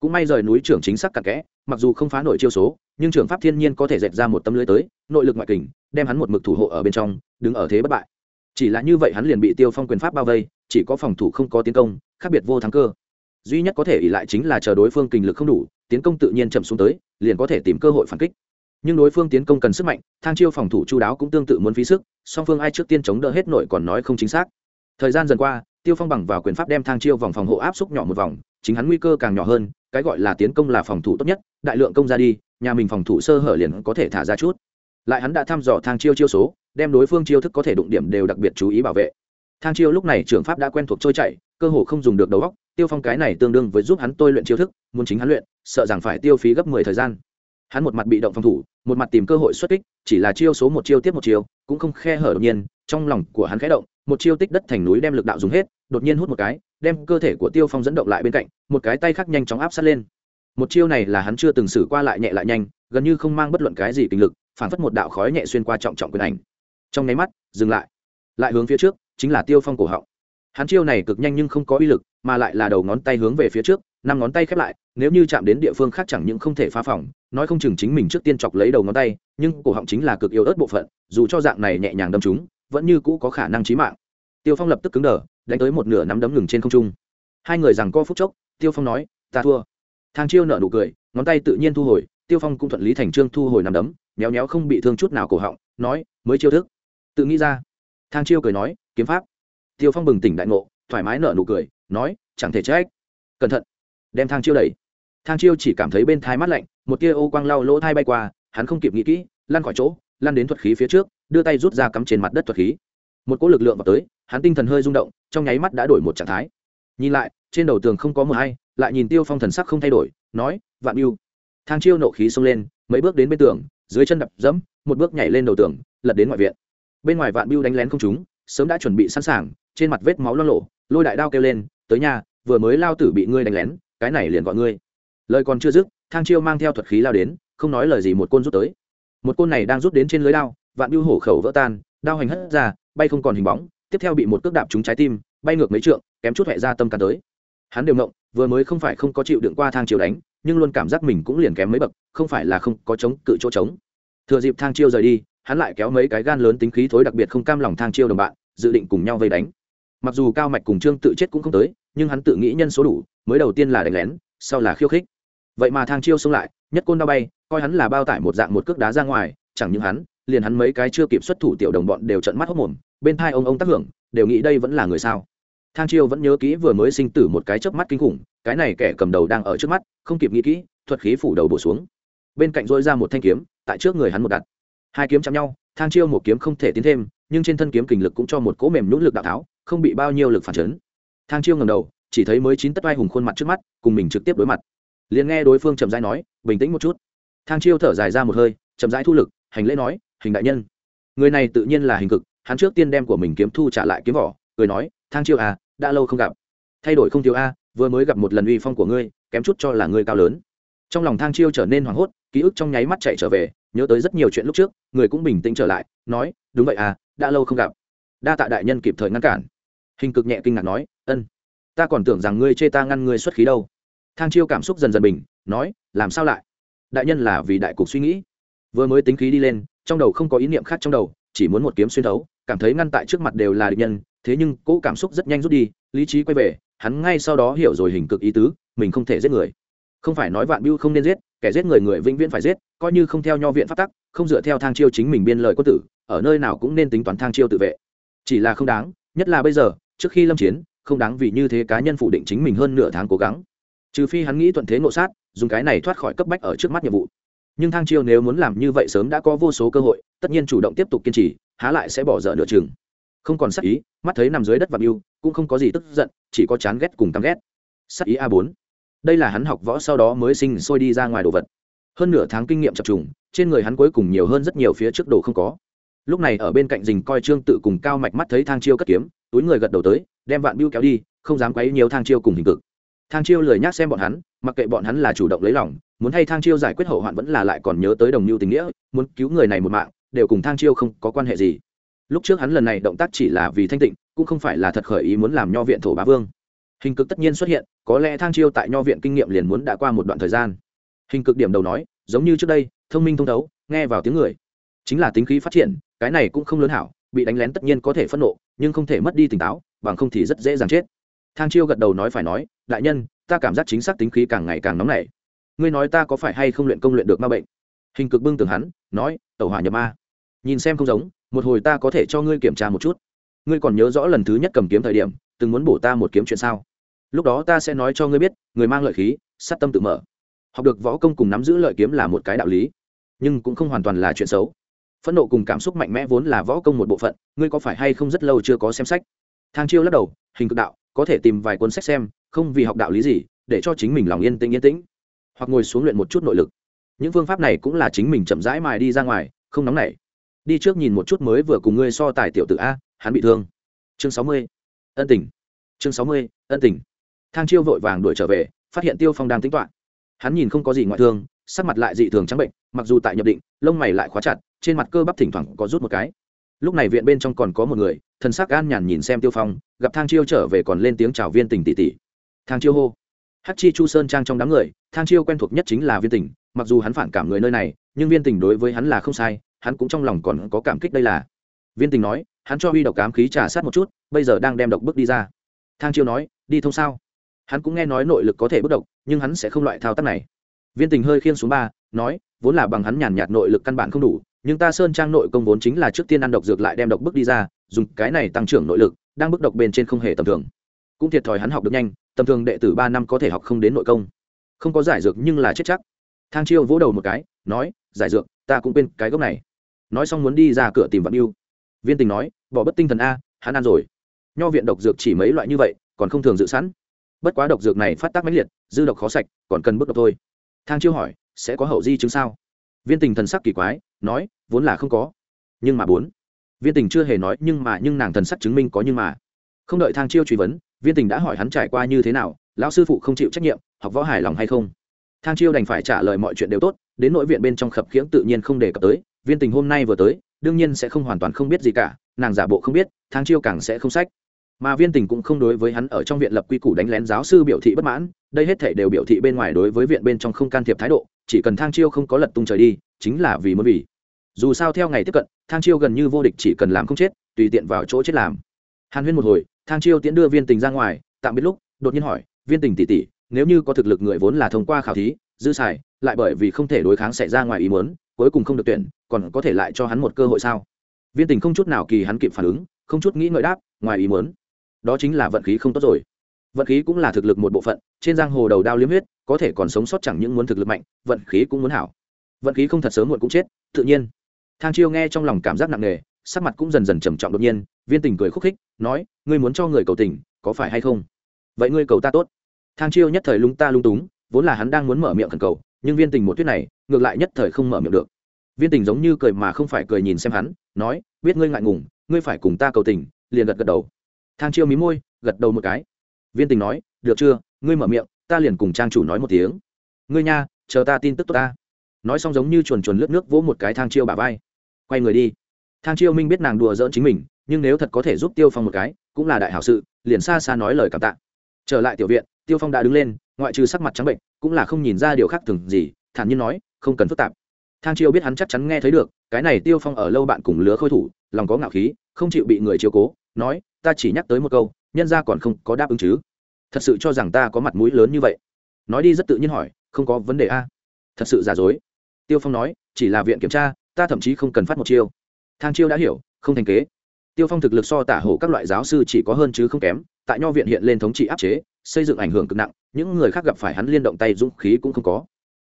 Cũng may rời núi trưởng chính xác cặn kẽ, mặc dù không phá nổi chiêu số, nhưng trưởng pháp thiên nhiên có thể dẹp ra một tấm lưới tới, nội lực ngoại kình, đem hắn một mực thủ hộ ở bên trong, đứng ở thế bất bại. Chỉ là như vậy hắn liền bị tiêu phong quyền pháp bao vây chỉ có phòng thủ không có tiến công, khác biệt vô thắng cơ. Duy nhất có thể ỉ lại chính là chờ đối phương kình lực không đủ, tiến công tự nhiên chậm xuống tới, liền có thể tìm cơ hội phản kích. Nhưng đối phương tiến công cần sức mạnh, thang chiêu phòng thủ chu đáo cũng tương tự muốn phí sức, song phương ai trước tiên chống đỡ hết nội còn nói không chính xác. Thời gian dần qua, tiêu phong bằng vào quyền pháp đem thang chiêu vòng phòng hộ áp xúc nhỏ một vòng, chính hắn nguy cơ càng nhỏ hơn, cái gọi là tiến công là phòng thủ tốt nhất, đại lượng công ra đi, nhà mình phòng thủ sơ hở liền có thể thả ra chút. Lại hắn đã thăm dò thang chiêu chiêu số, đem đối phương chiêu thức có thể đụng điểm đều đặc biệt chú ý bảo vệ thang chiêu lúc này trưởng pháp đã quen thuộc trôi chảy, cơ hồ không dùng được đầu óc, tiêu phong cái này tương đương với giúp hắn tôi luyện chiêu thức, muốn chính hắn luyện, sợ rằng phải tiêu phí gấp mười thời gian. Hắn một mặt bị động phòng thủ, một mặt tìm cơ hội xuất kích, chỉ là chiêu số một chiêu tiếp một chiêu, cũng không khe hở đột nhiên, trong lòng của hắn khẽ động, một chiêu tích đất thành núi đem lực đạo dùng hết, đột nhiên hút một cái, đem cơ thể của tiêu phong dẫn động lại bên cạnh, một cái tay khác nhanh chóng áp sát lên. Một chiêu này là hắn chưa từng xử qua lại nhẹ lại nhanh, gần như không mang bất luận cái gì kinh lực, phản phất một đạo khói nhẹ xuyên qua trọng trọng quyền ảnh. Trong nháy mắt, dừng lại. Lại hướng phía trước chính là tiêu phong cổ họng. Hắn chiêu này cực nhanh nhưng không có uy lực, mà lại là đầu ngón tay hướng về phía trước, năm ngón tay khép lại, nếu như chạm đến địa phương khác chẳng những không thể phá phỏng nói không chừng chính mình trước tiên chọc lấy đầu ngón tay, nhưng cổ họng chính là cực yếu ớt bộ phận, dù cho dạng này nhẹ nhàng đâm chúng, vẫn như cũ có khả năng chí mạng. Tiêu phong lập tức cứng đờ, đánh tới một nửa nắm đấm ngừng trên không trung. Hai người rằng co phút chốc, tiêu phong nói, ta thua. Thang chiêu nợ nụ cười, ngón tay tự nhiên thu hồi, tiêu phong cũng thuận lý thành trương thu hồi nắm đấm, méo méo không bị thương chút nào cổ họng, nói, mới chiêu thức. Tự nghĩ ra, thang chiêu cười nói kiếm pháp. Tiêu phong bừng tỉnh đại ngộ, thoải mái nở nụ cười, nói, chẳng thể trách. Cẩn thận. Đem thang chiêu đẩy. Thang chiêu chỉ cảm thấy bên thai mắt lạnh, một tia ô quang lau lỗ thai bay qua, hắn không kịp nghĩ kỹ, lăn khỏi chỗ, lăn đến thuật khí phía trước, đưa tay rút ra cắm trên mặt đất thuật khí. Một cỗ lực lượng vào tới, hắn tinh thần hơi rung động, trong nháy mắt đã đổi một trạng thái. Nhìn lại, trên đầu tường không có mờ hay, lại nhìn tiêu phong thần sắc không thay đổi, nói, vạn mưu thang chiêu nộ khí xông lên, mấy bước đến bên tường, dưới chân đập dẫm, một bước nhảy lên đầu tường, lật đến ngoại viện. Bên ngoài vạn mưu đánh lén không chúng sớm đã chuẩn bị sẵn sàng, trên mặt vết máu lo lộ lôi đại đao kêu lên, tới nhà, vừa mới lao tử bị ngươi đánh lén, cái này liền gọi ngươi. Lời còn chưa dứt, thang chiêu mang theo thuật khí lao đến, không nói lời gì một côn rút tới. Một côn này đang rút đến trên lưới đao, vạn biêu hổ khẩu vỡ tan, đao hành hất ra, bay không còn hình bóng, tiếp theo bị một cước đạp trúng trái tim, bay ngược mấy trượng, kém chút hẹ ra tâm cắn tới. Hắn đều ngộng, vừa mới không phải không có chịu đựng qua thang chiêu đánh, nhưng luôn cảm giác mình cũng liền kém mấy bậc, không phải là không có chống cự chỗ trống. Thừa dịp thang chiêu rời đi hắn lại kéo mấy cái gan lớn tính khí thối đặc biệt không cam lòng thang chiêu đồng bạn, dự định cùng nhau vây đánh. Mặc dù cao mạch cùng trương tự chết cũng không tới, nhưng hắn tự nghĩ nhân số đủ, mới đầu tiên là đánh lén, sau là khiêu khích. Vậy mà thang chiêu xông lại, nhất côn đao bay, coi hắn là bao tải một dạng một cước đá ra ngoài, chẳng những hắn, liền hắn mấy cái chưa kịp xuất thủ tiểu đồng bọn đều trận mắt hốc mồm, bên thai ông ông tác hưởng, đều nghĩ đây vẫn là người sao. Thang chiêu vẫn nhớ kỹ vừa mới sinh tử một cái chớp mắt kinh khủng, cái này kẻ cầm đầu đang ở trước mắt, không kịp nghĩ kỹ, thuật khí phủ đầu bổ xuống. Bên cạnh dôi ra một thanh kiếm, tại trước người hắn một đặt hai kiếm chạm nhau, thang chiêu một kiếm không thể tiến thêm, nhưng trên thân kiếm kình lực cũng cho một cỗ mềm nhũ lực đạo tháo, không bị bao nhiêu lực phản chấn. Thang chiêu ngầm đầu, chỉ thấy mới chín tất vai hùng khuôn mặt trước mắt, cùng mình trực tiếp đối mặt. Liền nghe đối phương chậm rãi nói, bình tĩnh một chút. Thang chiêu thở dài ra một hơi, chậm rãi thu lực, hành lễ nói, hình đại nhân. Người này tự nhiên là hình cực, hắn trước tiên đem của mình kiếm thu trả lại kiếm vỏ, cười nói, thang chiêu à đã lâu không gặp. Thay đổi không thiếu a, vừa mới gặp một lần uy phong của ngươi, kém chút cho là ngươi cao lớn. Trong lòng thang chiêu trở nên hoảng hốt, ký ức trong nháy mắt chạy trở về nhớ tới rất nhiều chuyện lúc trước, người cũng bình tĩnh trở lại, nói, đúng vậy à đã lâu không gặp. Đa tạ đại nhân kịp thời ngăn cản. Hình cực nhẹ kinh ngạc nói, ân, ta còn tưởng rằng ngươi chê ta ngăn ngươi xuất khí đâu. Thang chiêu cảm xúc dần dần bình, nói, làm sao lại? Đại nhân là vì đại cục suy nghĩ. Vừa mới tính khí đi lên, trong đầu không có ý niệm khác trong đầu, chỉ muốn một kiếm xuyên thấu, cảm thấy ngăn tại trước mặt đều là địch nhân, thế nhưng cỗ cảm xúc rất nhanh rút đi, lý trí quay về, hắn ngay sau đó hiểu rồi hình cực ý tứ, mình không thể giết người. Không phải nói vạn biêu không nên giết kẻ giết người người vĩnh viễn phải giết, coi như không theo nho viện pháp tắc, không dựa theo thang chiêu chính mình biên lời quân tử, ở nơi nào cũng nên tính toán thang chiêu tự vệ. Chỉ là không đáng, nhất là bây giờ, trước khi lâm chiến, không đáng vì như thế cá nhân phủ định chính mình hơn nửa tháng cố gắng. Trừ phi hắn nghĩ thuận thế ngộ sát, dùng cái này thoát khỏi cấp bách ở trước mắt nhiệm vụ. Nhưng thang chiêu nếu muốn làm như vậy sớm đã có vô số cơ hội, tất nhiên chủ động tiếp tục kiên trì, há lại sẽ bỏ dở nửa chừng. Không còn sắc ý, mắt thấy nằm dưới đất và mưu cũng không có gì tức giận, chỉ có chán ghét cùng căm ghét. Sắc ý a bốn đây là hắn học võ sau đó mới sinh sôi đi ra ngoài đồ vật. Hơn nửa tháng kinh nghiệm chập trùng, trên người hắn cuối cùng nhiều hơn rất nhiều phía trước đồ không có. Lúc này ở bên cạnh dình coi trương tự cùng cao mạch mắt thấy thang chiêu cất kiếm, túi người gật đầu tới, đem vạn biêu kéo đi, không dám quấy nhiều thang chiêu cùng hình cực. Thang chiêu lười nhác xem bọn hắn, mặc kệ bọn hắn là chủ động lấy lòng, muốn hay thang chiêu giải quyết hậu hoạn vẫn là lại còn nhớ tới đồng mưu tình nghĩa, muốn cứu người này một mạng, đều cùng thang chiêu không có quan hệ gì. Lúc trước hắn lần này động tác chỉ là vì thanh tịnh, cũng không phải là thật khởi ý muốn làm nho viện thổ bá vương hình cực tất nhiên xuất hiện, có lẽ thang chiêu tại nho viện kinh nghiệm liền muốn đã qua một đoạn thời gian. Hình cực điểm đầu nói, giống như trước đây, thông minh thông thấu, nghe vào tiếng người. Chính là tính khí phát triển, cái này cũng không lớn hảo, bị đánh lén tất nhiên có thể phẫn nộ, nhưng không thể mất đi tỉnh táo, bằng không thì rất dễ dàng chết. Thang chiêu gật đầu nói phải nói, đại nhân, ta cảm giác chính xác tính khí càng ngày càng nóng nảy. Ngươi nói ta có phải hay không luyện công luyện được ma bệnh? Hình cực bưng tưởng hắn, nói, tẩu hỏa nhập ma. Nhìn xem không giống, một hồi ta có thể cho ngươi kiểm tra một chút. Ngươi còn nhớ rõ lần thứ nhất cầm kiếm thời điểm, từng muốn bổ ta một kiếm chuyện sao? Lúc đó ta sẽ nói cho ngươi biết, người mang lợi khí, sát tâm tự mở. Học được võ công cùng nắm giữ lợi kiếm là một cái đạo lý, nhưng cũng không hoàn toàn là chuyện xấu. Phẫn nộ cùng cảm xúc mạnh mẽ vốn là võ công một bộ phận, ngươi có phải hay không rất lâu chưa có xem sách? Thang chiêu lắc đầu, hình cực đạo, có thể tìm vài cuốn sách xem, không vì học đạo lý gì, để cho chính mình lòng yên tĩnh yên tĩnh. Hoặc ngồi xuống luyện một chút nội lực. Những phương pháp này cũng là chính mình chậm rãi mài đi ra ngoài, không nóng nảy. Đi trước nhìn một chút mới vừa cùng ngươi so tài tiểu tử a, hắn bị thương. Chương sáu mươi, ân tình. Chương sáu mươi, ân tình thang chiêu vội vàng đuổi trở về, phát hiện tiêu phong đang tính toán hắn nhìn không có gì ngoại thương, sắc mặt lại dị thường trắng bệnh, mặc dù tại nhập định, lông mày lại khóa chặt, trên mặt cơ bắp thỉnh thoảng có rút một cái. Lúc này viện bên trong còn có một người, thần sắc an nhàn nhìn xem tiêu phong, gặp thang chiêu trở về còn lên tiếng chào viên tình tỷ tỷ. Thang chiêu hô. Hắc chi chu sơn trang trong đám người, thang chiêu quen thuộc nhất chính là viên tình mặc dù hắn phản cảm người nơi này, nhưng viên tình đối với hắn là không sai, hắn cũng trong lòng còn có cảm kích đây là. Viên tình nói, hắn cho huy độc cám khí trà sát một chút, bây giờ đang đem độc bước đi ra. Thang chiêu nói, đi thông sao? Hắn cũng nghe nói nội lực có thể bất độc nhưng hắn sẽ không loại thao tác này. Viên tình hơi khiên xuống ba, nói, vốn là bằng hắn nhàn nhạt nội lực căn bản không đủ, nhưng ta sơn trang nội công vốn chính là trước tiên ăn độc dược lại đem độc bước đi ra, dùng cái này tăng trưởng nội lực, đang bước độc bên trên không hề tầm thường. Cũng thiệt thòi hắn học được nhanh, tầm thường đệ tử ba năm có thể học không đến nội công. Không có giải dược nhưng là chết chắc. Thang chiêu vỗ đầu một cái, nói, giải dược, ta cũng quên cái gốc này. Nói xong muốn đi ra cửa tìm vạn yêu viên tình nói, bỏ bất tinh thần a, hắn ăn rồi. Nho viện độc dược chỉ mấy loại như vậy, còn không thường dự sẵn bất quá độc dược này phát tác mãnh liệt, dư độc khó sạch, còn cần bước độc thôi. Thang chiêu hỏi, sẽ có hậu di chứng sao? Viên tình thần sắc kỳ quái, nói, vốn là không có. Nhưng mà bốn. Viên tình chưa hề nói, nhưng mà, nhưng nàng thần sắc chứng minh có nhưng mà. Không đợi thang chiêu truy vấn, viên tình đã hỏi hắn trải qua như thế nào, lão sư phụ không chịu trách nhiệm, học võ hài lòng hay không? Thang chiêu đành phải trả lời mọi chuyện đều tốt, đến nội viện bên trong khập khiễng tự nhiên không đề cập tới, viên tình hôm nay vừa tới, đương nhiên sẽ không hoàn toàn không biết gì cả, nàng giả bộ không biết, thang chiêu càng sẽ không sách mà viên tình cũng không đối với hắn ở trong viện lập quy củ đánh lén giáo sư biểu thị bất mãn, đây hết thể đều biểu thị bên ngoài đối với viện bên trong không can thiệp thái độ, chỉ cần thang chiêu không có lật tung trời đi, chính là vì muốn vì. Dù sao theo ngày tiếp cận, thang chiêu gần như vô địch chỉ cần làm không chết, tùy tiện vào chỗ chết làm. Hàn huyên một hồi, thang chiêu tiễn đưa viên tình ra ngoài, tạm biết lúc, đột nhiên hỏi, viên tình tỉ tỉ nếu như có thực lực người vốn là thông qua khảo thí, dư xài, lại bởi vì không thể đối kháng xảy ra ngoài ý muốn, cuối cùng không được tuyển, còn có thể lại cho hắn một cơ hội sao? Viên tình không chút nào kỳ hắn kịp phản ứng, không chút nghĩ ngợi đáp, ngoài ý muốn đó chính là vận khí không tốt rồi. Vận khí cũng là thực lực một bộ phận, trên giang hồ đầu đao liếm huyết, có thể còn sống sót chẳng những muốn thực lực mạnh, vận khí cũng muốn hảo. Vận khí không thật sớm muộn cũng chết, tự nhiên. Thang chiêu nghe trong lòng cảm giác nặng nề, sắc mặt cũng dần dần trầm trọng đột nhiên, viên tình cười khúc khích, nói, ngươi muốn cho người cầu tình, có phải hay không? Vậy ngươi cầu ta tốt. Thang chiêu nhất thời lúng ta lung túng, vốn là hắn đang muốn mở miệng thần cầu, nhưng viên tình một tuyết này, ngược lại nhất thời không mở miệng được. Viên tình giống như cười mà không phải cười nhìn xem hắn, nói, biết ngươi ngại ngùng, ngươi phải cùng ta cầu tình, liền gật gật đầu thang chiêu mí môi, gật đầu một cái. Viên tình nói, được chưa? Ngươi mở miệng, ta liền cùng trang chủ nói một tiếng. Ngươi nha, chờ ta tin tức tốt ta. Nói xong giống như chuồn chuồn lướt nước vỗ một cái thang chiêu bà vai. Quay người đi. Thang chiêu minh biết nàng đùa giỡn chính mình, nhưng nếu thật có thể giúp tiêu phong một cái, cũng là đại hảo sự, liền xa xa nói lời cảm tạ. Trở lại tiểu viện, tiêu phong đã đứng lên, ngoại trừ sắc mặt trắng bệnh, cũng là không nhìn ra điều khác thường gì, thản nhiên nói, không cần phức tạp. Thang chiêu biết hắn chắc chắn nghe thấy được, cái này tiêu phong ở lâu bạn cùng lứa khôi thủ, lòng có ngạo khí, không chịu bị người chiếu cố, nói ta chỉ nhắc tới một câu, nhân ra còn không có đáp ứng chứ. Thật sự cho rằng ta có mặt mũi lớn như vậy? Nói đi rất tự nhiên hỏi, không có vấn đề a. Thật sự giả dối. Tiêu phong nói, chỉ là viện kiểm tra, ta thậm chí không cần phát một chiêu. Thang chiêu đã hiểu, không thành kế. Tiêu phong thực lực so tả hổ các loại giáo sư chỉ có hơn chứ không kém, tại nho viện hiện lên thống trị áp chế, xây dựng ảnh hưởng cực nặng, những người khác gặp phải hắn liên động tay dũng khí cũng không có.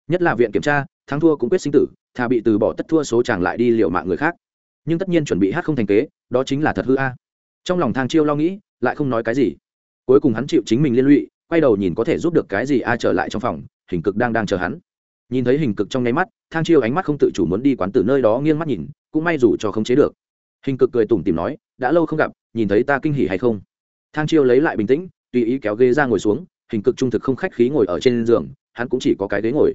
Nhất là viện kiểm tra, thắng thua cũng quyết sinh tử, thà bị từ bỏ tất thua số chàng lại đi liệu mạng người khác. Nhưng tất nhiên chuẩn bị hát không thành kế, đó chính là thật hư a trong lòng thang chiêu lo nghĩ, lại không nói cái gì. Cuối cùng hắn chịu chính mình liên lụy, quay đầu nhìn có thể giúp được cái gì a trở lại trong phòng, hình cực đang đang chờ hắn. Nhìn thấy hình cực trong nháy mắt, thang chiêu ánh mắt không tự chủ muốn đi quán từ nơi đó nghiêng mắt nhìn, cũng may dù cho không chế được. Hình cực cười tủm tìm nói, đã lâu không gặp, nhìn thấy ta kinh hỉ hay không? Thang chiêu lấy lại bình tĩnh, tùy ý kéo ghế ra ngồi xuống, hình cực trung thực không khách khí ngồi ở trên giường, hắn cũng chỉ có cái ghế ngồi.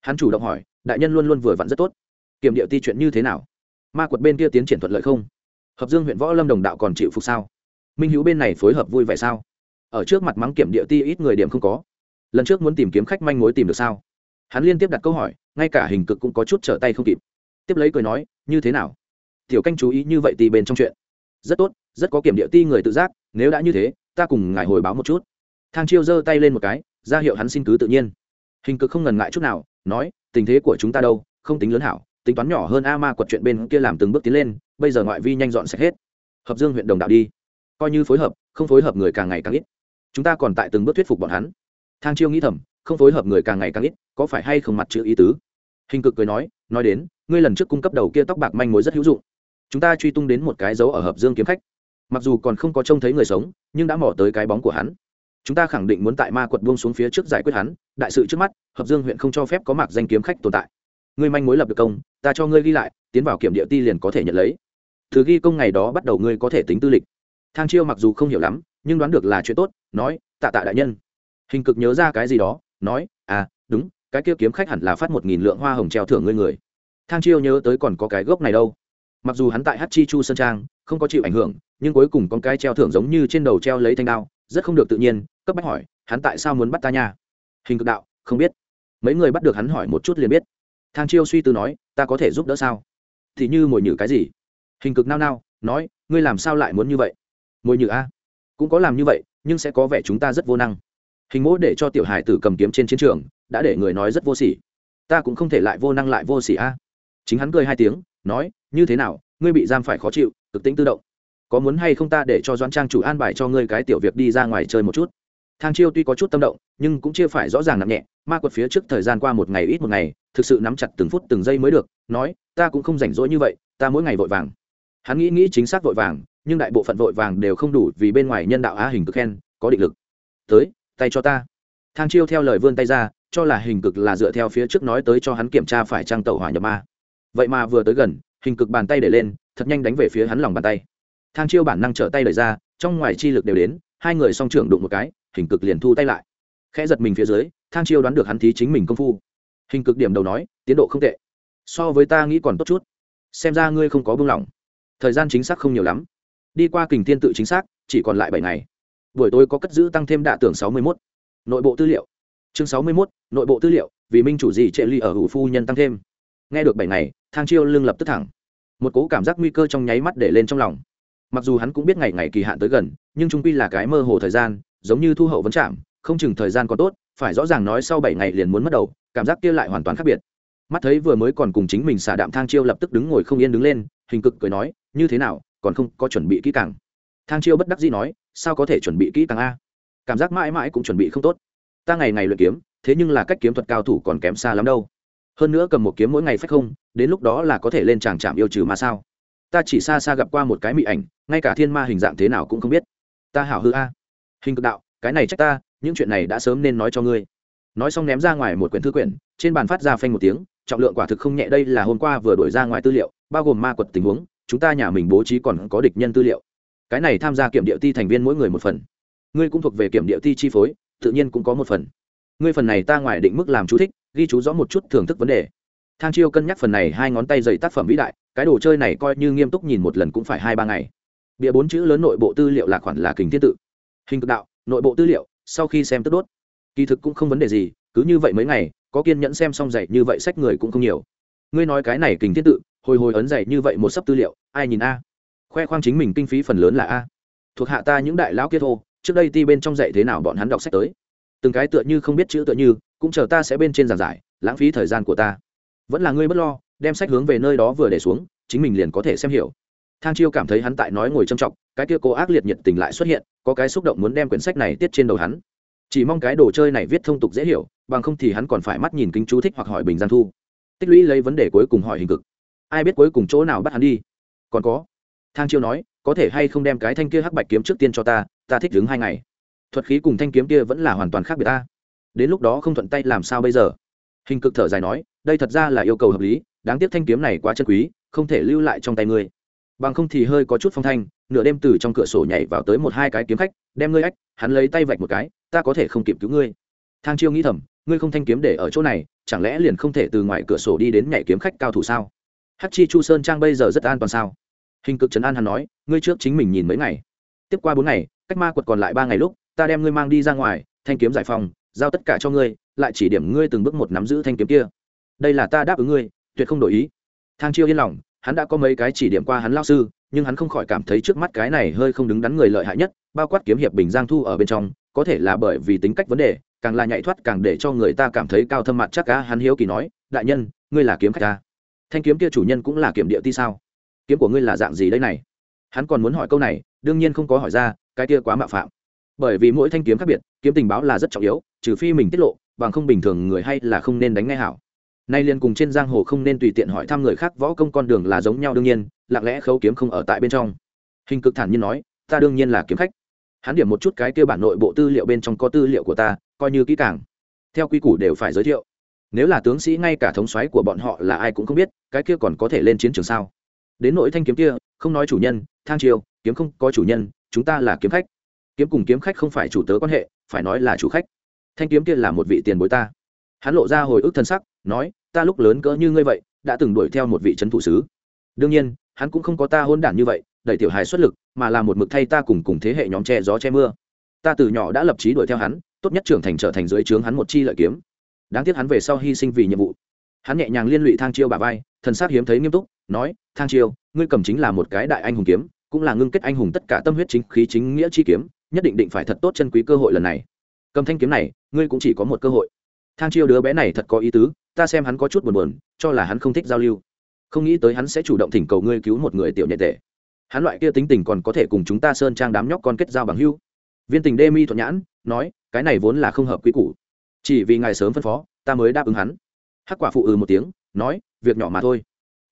Hắn chủ động hỏi, đại nhân luôn luôn vừa vặn rất tốt. Kiểm điệu ti chuyện như thế nào? Ma quật bên kia tiến triển thuận lợi không? Hợp dương huyện võ lâm đồng đạo còn chịu phục sao? Minh hữu bên này phối hợp vui vẻ sao? Ở trước mặt mắng kiểm địa ti ít người điểm không có. Lần trước muốn tìm kiếm khách manh mối tìm được sao? Hắn liên tiếp đặt câu hỏi, ngay cả hình cực cũng có chút trở tay không kịp. Tiếp lấy cười nói, như thế nào? Tiểu canh chú ý như vậy thì bên trong chuyện. Rất tốt, rất có kiểm địa ti người tự giác, nếu đã như thế, ta cùng ngài hồi báo một chút. Thang chiêu giơ tay lên một cái, ra hiệu hắn xin cứ tự nhiên. Hình cực không ngần ngại chút nào, nói, tình thế của chúng ta đâu, không tính lớn hảo tính toán nhỏ hơn a ma quật chuyện bên kia làm từng bước tiến lên, bây giờ ngoại vi nhanh dọn sạch hết. Hợp dương huyện đồng đạo đi. Coi như phối hợp, không phối hợp người càng ngày càng ít. Chúng ta còn tại từng bước thuyết phục bọn hắn. Thang chiêu nghĩ thầm, không phối hợp người càng ngày càng ít, có phải hay không mặt chữ ý tứ? Hình cực cười nói nói đến, ngươi lần trước cung cấp đầu kia tóc bạc manh mối rất hữu dụng. Chúng ta truy tung đến một cái dấu ở hợp dương kiếm khách. Mặc dù còn không có trông thấy người sống, nhưng đã mò tới cái bóng của hắn. Chúng ta khẳng định muốn tại ma quật buông xuống phía trước giải quyết hắn, đại sự trước mắt, hợp dương huyện không cho phép có mạc danh kiếm khách tồn tại ngươi manh mối lập được công, ta cho ngươi ghi lại, tiến vào kiểm địa ti liền có thể nhận lấy. Thứ ghi công ngày đó bắt đầu ngươi có thể tính tư lịch. Thang chiêu mặc dù không hiểu lắm, nhưng đoán được là chuyện tốt, nói, tạ tạ đại nhân. Hình cực nhớ ra cái gì đó, nói à đúng, cái kia kiếm khách hẳn là phát một nghìn lượng hoa hồng treo thưởng ngươi người. Thang chiêu nhớ tới còn có cái gốc này đâu. Mặc dù hắn tại hát chi chu sơn trang, không có chịu ảnh hưởng, nhưng cuối cùng con cái treo thưởng giống như trên đầu treo lấy thanh đao, rất không được tự nhiên, cấp bách hỏi, hắn tại sao muốn bắt ta nha? Hình cực đạo, không biết. Mấy người bắt được hắn hỏi một chút liền biết thang chiêu suy tư nói, ta có thể giúp đỡ sao? Thì như mồi nhử cái gì? Hình cực nao nao, nói, ngươi làm sao lại muốn như vậy? Mồi nhử a? Cũng có làm như vậy, nhưng sẽ có vẻ chúng ta rất vô năng. Hình mỗ để cho tiểu hải tử cầm kiếm trên chiến trường, đã để người nói rất vô sỉ. Ta cũng không thể lại vô năng lại vô sỉ a. Chính hắn cười hai tiếng, nói, như thế nào, ngươi bị giam phải khó chịu, cực tính tự động. Có muốn hay không ta để cho doãn trang chủ an bài cho ngươi cái tiểu việc đi ra ngoài chơi một chút? Thang chiêu tuy có chút tâm động, nhưng cũng chưa phải rõ ràng nặng nhẹ, ma quật phía trước thời gian qua một ngày ít một ngày thực sự nắm chặt từng phút từng giây mới được, nói, ta cũng không rảnh rỗi như vậy, ta mỗi ngày vội vàng. Hắn nghĩ nghĩ chính xác vội vàng, nhưng đại bộ phận vội vàng đều không đủ vì bên ngoài nhân đạo á hình cực khen, có định lực. Tới, tay cho ta. Thang chiêu theo lời vươn tay ra, cho là hình cực là dựa theo phía trước nói tới cho hắn kiểm tra phải trang tàu hỏa nhập ma. Vậy mà vừa tới gần, hình cực bàn tay để lên, thật nhanh đánh về phía hắn lòng bàn tay. Thang chiêu bản năng trở tay lời ra, trong ngoài chi lực đều đến, hai người song trưởng đụng một cái, hình cực liền thu tay lại. Khẽ giật mình phía dưới, thang chiêu đoán được hắn thí chính mình công phu hình cực điểm đầu nói, tiến độ không tệ. So với ta nghĩ còn tốt chút. Xem ra ngươi không có buông lỏng. Thời gian chính xác không nhiều lắm. Đi qua kình tiên tự chính xác, chỉ còn lại bảy ngày. Buổi tối có cất giữ tăng thêm đạ tưởng sáu mươi mốt. Nội bộ tư liệu. Chương sáu mươi mốt, nội bộ tư liệu, vì minh chủ gì trệ ly ở hữu phu nhân tăng thêm. Nghe được bảy ngày, thang chiêu lưng lập tức thẳng. Một cố cảm giác nguy cơ trong nháy mắt để lên trong lòng. Mặc dù hắn cũng biết ngày ngày kỳ hạn tới gần, nhưng trung quy là cái mơ hồ thời gian, giống như thu hậu vấn chạm không chừng thời gian còn tốt phải rõ ràng nói sau bảy ngày liền muốn mất đầu, cảm giác kia lại hoàn toàn khác biệt. Mắt thấy vừa mới còn cùng chính mình xả đạm thang chiêu lập tức đứng ngồi không yên đứng lên, hình cực cười nói, như thế nào, còn không có chuẩn bị kỹ càng? Thang chiêu bất đắc dĩ nói, sao có thể chuẩn bị kỹ càng a? Cảm giác mãi mãi cũng chuẩn bị không tốt. Ta ngày ngày luyện kiếm, thế nhưng là cách kiếm thuật cao thủ còn kém xa lắm đâu. Hơn nữa cầm một kiếm mỗi ngày phách không, đến lúc đó là có thể lên tràng trạm yêu trừ mà sao? Ta chỉ xa xa gặp qua một cái mị ảnh, ngay cả thiên ma hình dạng thế nào cũng không biết. Ta hảo hư a. Hình cực đạo, cái này trách ta những chuyện này đã sớm nên nói cho ngươi. Nói xong ném ra ngoài một quyển thư quyển, trên bàn phát ra phanh một tiếng, trọng lượng quả thực không nhẹ, đây là hôm qua vừa đổi ra ngoài tư liệu, bao gồm ma quật tình huống, chúng ta nhà mình bố trí còn có địch nhân tư liệu. Cái này tham gia kiểm địa ti thành viên mỗi người một phần. Ngươi cũng thuộc về kiểm địa ti chi phối, tự nhiên cũng có một phần. Ngươi phần này ta ngoài định mức làm chú thích, ghi chú rõ một chút thưởng thức vấn đề. Thang chiêu cân nhắc phần này hai ngón tay dày tác phẩm vĩ đại, cái đồ chơi này coi như nghiêm túc nhìn một lần cũng phải hai ba ngày. Bịa bốn chữ lớn nội bộ tư liệu là khoản là kình thiên tự. Hình cực đạo, nội bộ tư liệu sau khi xem tức đốt. Kỳ thực cũng không vấn đề gì, cứ như vậy mấy ngày, có kiên nhẫn xem xong dạy như vậy sách người cũng không nhiều. Ngươi nói cái này kình thiết tự, hồi hồi ấn dạy như vậy một sấp tư liệu, ai nhìn a? Khoe khoang chính mình kinh phí phần lớn là a. Thuộc hạ ta những đại lão kia thô, trước đây ti bên trong dạy thế nào bọn hắn đọc sách tới. Từng cái tựa như không biết chữ tựa như, cũng chờ ta sẽ bên trên giảng giải, lãng phí thời gian của ta. Vẫn là ngươi bất lo, đem sách hướng về nơi đó vừa để xuống, chính mình liền có thể xem hiểu. Thang chiêu cảm thấy hắn tại nói ngồi trầm trọng cái kia cô ác liệt nhiệt tình lại xuất hiện, có cái xúc động muốn đem quyển sách này tiết trên đầu hắn. Chỉ mong cái đồ chơi này viết thông tục dễ hiểu, bằng không thì hắn còn phải mắt nhìn kính chú thích hoặc hỏi bình gian thu. Tích lũy lấy vấn đề cuối cùng hỏi hình cực. Ai biết cuối cùng chỗ nào bắt hắn đi? Còn có, thang chiêu nói, có thể hay không đem cái thanh kia hắc bạch kiếm trước tiên cho ta ta thích đứng hai ngày. Thuật khí cùng thanh kiếm kia vẫn là hoàn toàn khác biệt ta. Đến lúc đó không thuận tay làm sao bây giờ? Hình cực thở dài nói, đây thật ra là yêu cầu hợp lý, đáng tiếc thanh kiếm này quá chân quý, không thể lưu lại trong tay ngươi. Bằng không thì hơi có chút phong thanh nửa đêm từ trong cửa sổ nhảy vào tới một hai cái kiếm khách, đem ngươi ách, hắn lấy tay vạch một cái, ta có thể không kịp cứu ngươi. Thang chiêu nghĩ thầm, ngươi không thanh kiếm để ở chỗ này, chẳng lẽ liền không thể từ ngoài cửa sổ đi đến nhảy kiếm khách cao thủ sao? Hắc chi chu sơn trang bây giờ rất an toàn sao? Hình cực trấn an hắn nói, ngươi trước chính mình nhìn mấy ngày. Tiếp qua bốn ngày, cách ma quật còn lại ba ngày lúc, ta đem ngươi mang đi ra ngoài, thanh kiếm giải phòng giao tất cả cho ngươi, lại chỉ điểm ngươi từng bước một nắm giữ thanh kiếm kia. Đây là ta đáp ứng ngươi, tuyệt không đổi ý. Thang chiêu yên lòng, hắn đã có mấy cái chỉ điểm qua hắn lao sư nhưng hắn không khỏi cảm thấy trước mắt cái này hơi không đứng đắn người lợi hại nhất, bao quát kiếm hiệp bình giang thu ở bên trong, có thể là bởi vì tính cách vấn đề, càng là nhạy thoát càng để cho người ta cảm thấy cao thâm mặt chắc cá hắn hiếu kỳ nói, đại nhân, ngươi là kiếm khách ta. Thanh kiếm kia chủ nhân cũng là kiểm địa ti sao? Kiếm của ngươi là dạng gì đây này? Hắn còn muốn hỏi câu này, đương nhiên không có hỏi ra, cái kia quá mạo phạm. Bởi vì mỗi thanh kiếm khác biệt, kiếm tình báo là rất trọng yếu, trừ phi mình tiết lộ, bằng không bình thường người hay là không nên đánh ngay hảo nay liền cùng trên giang hồ không nên tùy tiện hỏi thăm người khác võ công con đường là giống nhau đương nhiên, lặng lẽ khấu kiếm không ở tại bên trong. Hình cực thản nhiên nói, ta đương nhiên là kiếm khách. Hắn điểm một chút cái kia bản nội bộ tư liệu bên trong có tư liệu của ta, coi như kỹ càng. Theo quy củ đều phải giới thiệu. Nếu là tướng sĩ ngay cả thống soái của bọn họ là ai cũng không biết, cái kia còn có thể lên chiến trường sao? Đến nội thanh kiếm kia, không nói chủ nhân, thang triều, kiếm không có chủ nhân, chúng ta là kiếm khách. Kiếm cùng kiếm khách không phải chủ tớ quan hệ, phải nói là chủ khách. Thanh kiếm kia là một vị tiền bối ta. Hắn lộ ra hồi ức thân sắc nói, ta lúc lớn cỡ như ngươi vậy, đã từng đuổi theo một vị trấn thủ sứ. Đương nhiên, hắn cũng không có ta hôn đản như vậy, đẩy tiểu hài xuất lực, mà là một mực thay ta cùng cùng thế hệ nhóm che gió che mưa. Ta từ nhỏ đã lập trí đuổi theo hắn, tốt nhất trưởng thành trở thành dưới trướng hắn một chi lợi kiếm. Đáng tiếc hắn về sau hy sinh vì nhiệm vụ. Hắn nhẹ nhàng liên lụy thang chiêu bà vai, thần sát hiếm thấy nghiêm túc, nói, thang chiêu, ngươi cầm chính là một cái đại anh hùng kiếm, cũng là ngưng kết anh hùng tất cả tâm huyết chính khí chính nghĩa chi kiếm, nhất định định phải thật tốt chân quý cơ hội lần này. Cầm thanh kiếm này, ngươi cũng chỉ có một cơ hội. Thang chiêu đứa bé này thật có ý tứ ta xem hắn có chút buồn buồn, cho là hắn không thích giao lưu. Không nghĩ tới hắn sẽ chủ động thỉnh cầu ngươi cứu một người tiểu nhẹ tệ hắn loại kia tính tình còn có thể cùng chúng ta sơn trang đám nhóc con kết giao bằng hưu viên tình đê mi thuận nhãn, nói, cái này vốn là không hợp quy củ. Chỉ vì ngài sớm phân phó, ta mới đáp ứng hắn. Hắc quả phụ ừ một tiếng, nói, việc nhỏ mà thôi.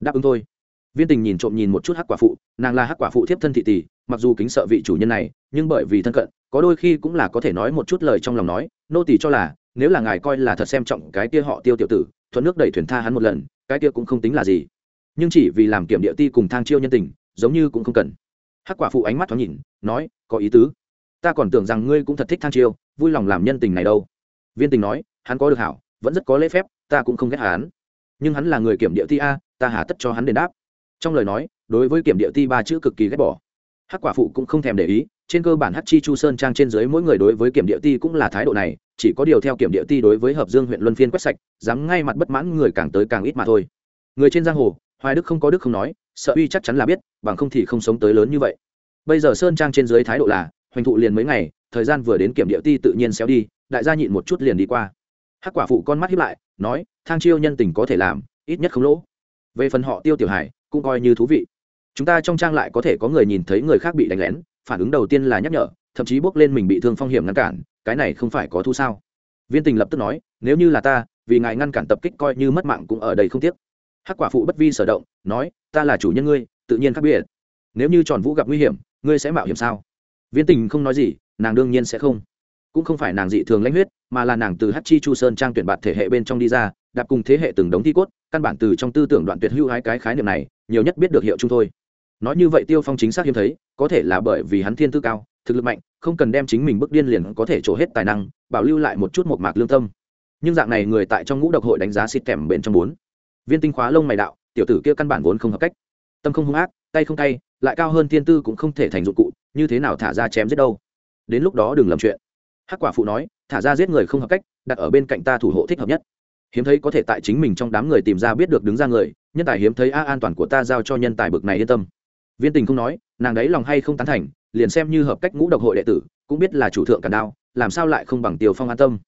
Đáp ứng thôi. Viên tình nhìn trộm nhìn một chút hắc quả phụ, nàng là hắc quả phụ thiếp thân thị tỷ, mặc dù kính sợ vị chủ nhân này, nhưng bởi vì thân cận, có đôi khi cũng là có thể nói một chút lời trong lòng nói, nô tỷ cho là nếu là ngài coi là thật xem trọng cái kia họ tiêu tiểu tử, thuận nước đẩy thuyền tha hắn một lần, cái kia cũng không tính là gì. Nhưng chỉ vì làm kiểm địa ti cùng thang chiêu nhân tình, giống như cũng không cần. Hắc quả phụ ánh mắt thoáng nhìn, nói, có ý tứ. Ta còn tưởng rằng ngươi cũng thật thích thang chiêu, vui lòng làm nhân tình này đâu. Viên tình nói, hắn có được hảo, vẫn rất có lễ phép, ta cũng không ghét hắn. Nhưng hắn là người kiểm địa ti a, ta hà tất cho hắn đền đáp. Trong lời nói, đối với kiểm địa ti ba chữ cực kỳ ghét bỏ. Hắc quả phụ cũng không thèm để ý, trên cơ bản hắc chi chu sơn trang trên dưới mỗi người đối với kiểm địa ti cũng là thái độ này chỉ có điều theo kiểm địa ti đối với hợp dương huyện luân phiên quét sạch, dám ngay mặt bất mãn người càng tới càng ít mà thôi. Người trên giang hồ, hoài đức không có đức không nói, sợ uy chắc chắn là biết, bằng không thì không sống tới lớn như vậy. Bây giờ sơn trang trên dưới thái độ là, hoành thụ liền mấy ngày, thời gian vừa đến kiểm địa ti tự nhiên xéo đi, đại gia nhịn một chút liền đi qua. Hắc quả phụ con mắt hiếp lại, nói, thang chiêu nhân tình có thể làm, ít nhất không lỗ. Về phần họ tiêu tiểu hải, cũng coi như thú vị. Chúng ta trong trang lại có thể có người nhìn thấy người khác bị đánh lén, phản ứng đầu tiên là nhắc nhở, thậm chí bước lên mình bị thương phong hiểm ngăn cản cái này không phải có thu sao? Viên tình lập tức nói, nếu như là ta, vì ngài ngăn cản tập kích coi như mất mạng cũng ở đây không tiếc. Hắc quả phụ bất vi sở động, nói, ta là chủ nhân ngươi, tự nhiên khác biệt. Nếu như tròn vũ gặp nguy hiểm, ngươi sẽ mạo hiểm sao? Viên tình không nói gì, nàng đương nhiên sẽ không. Cũng không phải nàng dị thường lãnh huyết, mà là nàng từ hát chi chu sơn trang tuyển bạt thể hệ bên trong đi ra, đạp cùng thế hệ từng đống thi cốt, căn bản từ trong tư tưởng đoạn tuyệt hưu hai cái khái niệm này, nhiều nhất biết được hiệu chung thôi. Nói như vậy tiêu phong chính xác hiếm thấy, có thể là bởi vì hắn thiên tư cao thực lực mạnh, không cần đem chính mình bước điên liền có thể trổ hết tài năng, bảo lưu lại một chút một mạc lương tâm. Nhưng dạng này người tại trong ngũ độc hội đánh giá xịt kèm bên trong bốn. Viên tinh khóa lông mày đạo, tiểu tử kia căn bản vốn không hợp cách. Tâm không hung ác, tay không tay lại cao hơn thiên tư cũng không thể thành dụng cụ, như thế nào thả ra chém giết đâu? Đến lúc đó đừng làm chuyện. Hắc quả phụ nói, thả ra giết người không hợp cách, đặt ở bên cạnh ta thủ hộ thích hợp nhất. Hiếm thấy có thể tại chính mình trong đám người tìm ra biết được đứng ra người, nhân tài hiếm thấy a an toàn của ta giao cho nhân tài bực này yên tâm. Viên tình không nói, nàng đấy lòng hay không tán thành liền xem như hợp cách ngũ độc hội đệ tử, cũng biết là chủ thượng cả đao, làm sao lại không bằng tiêu phong an tâm.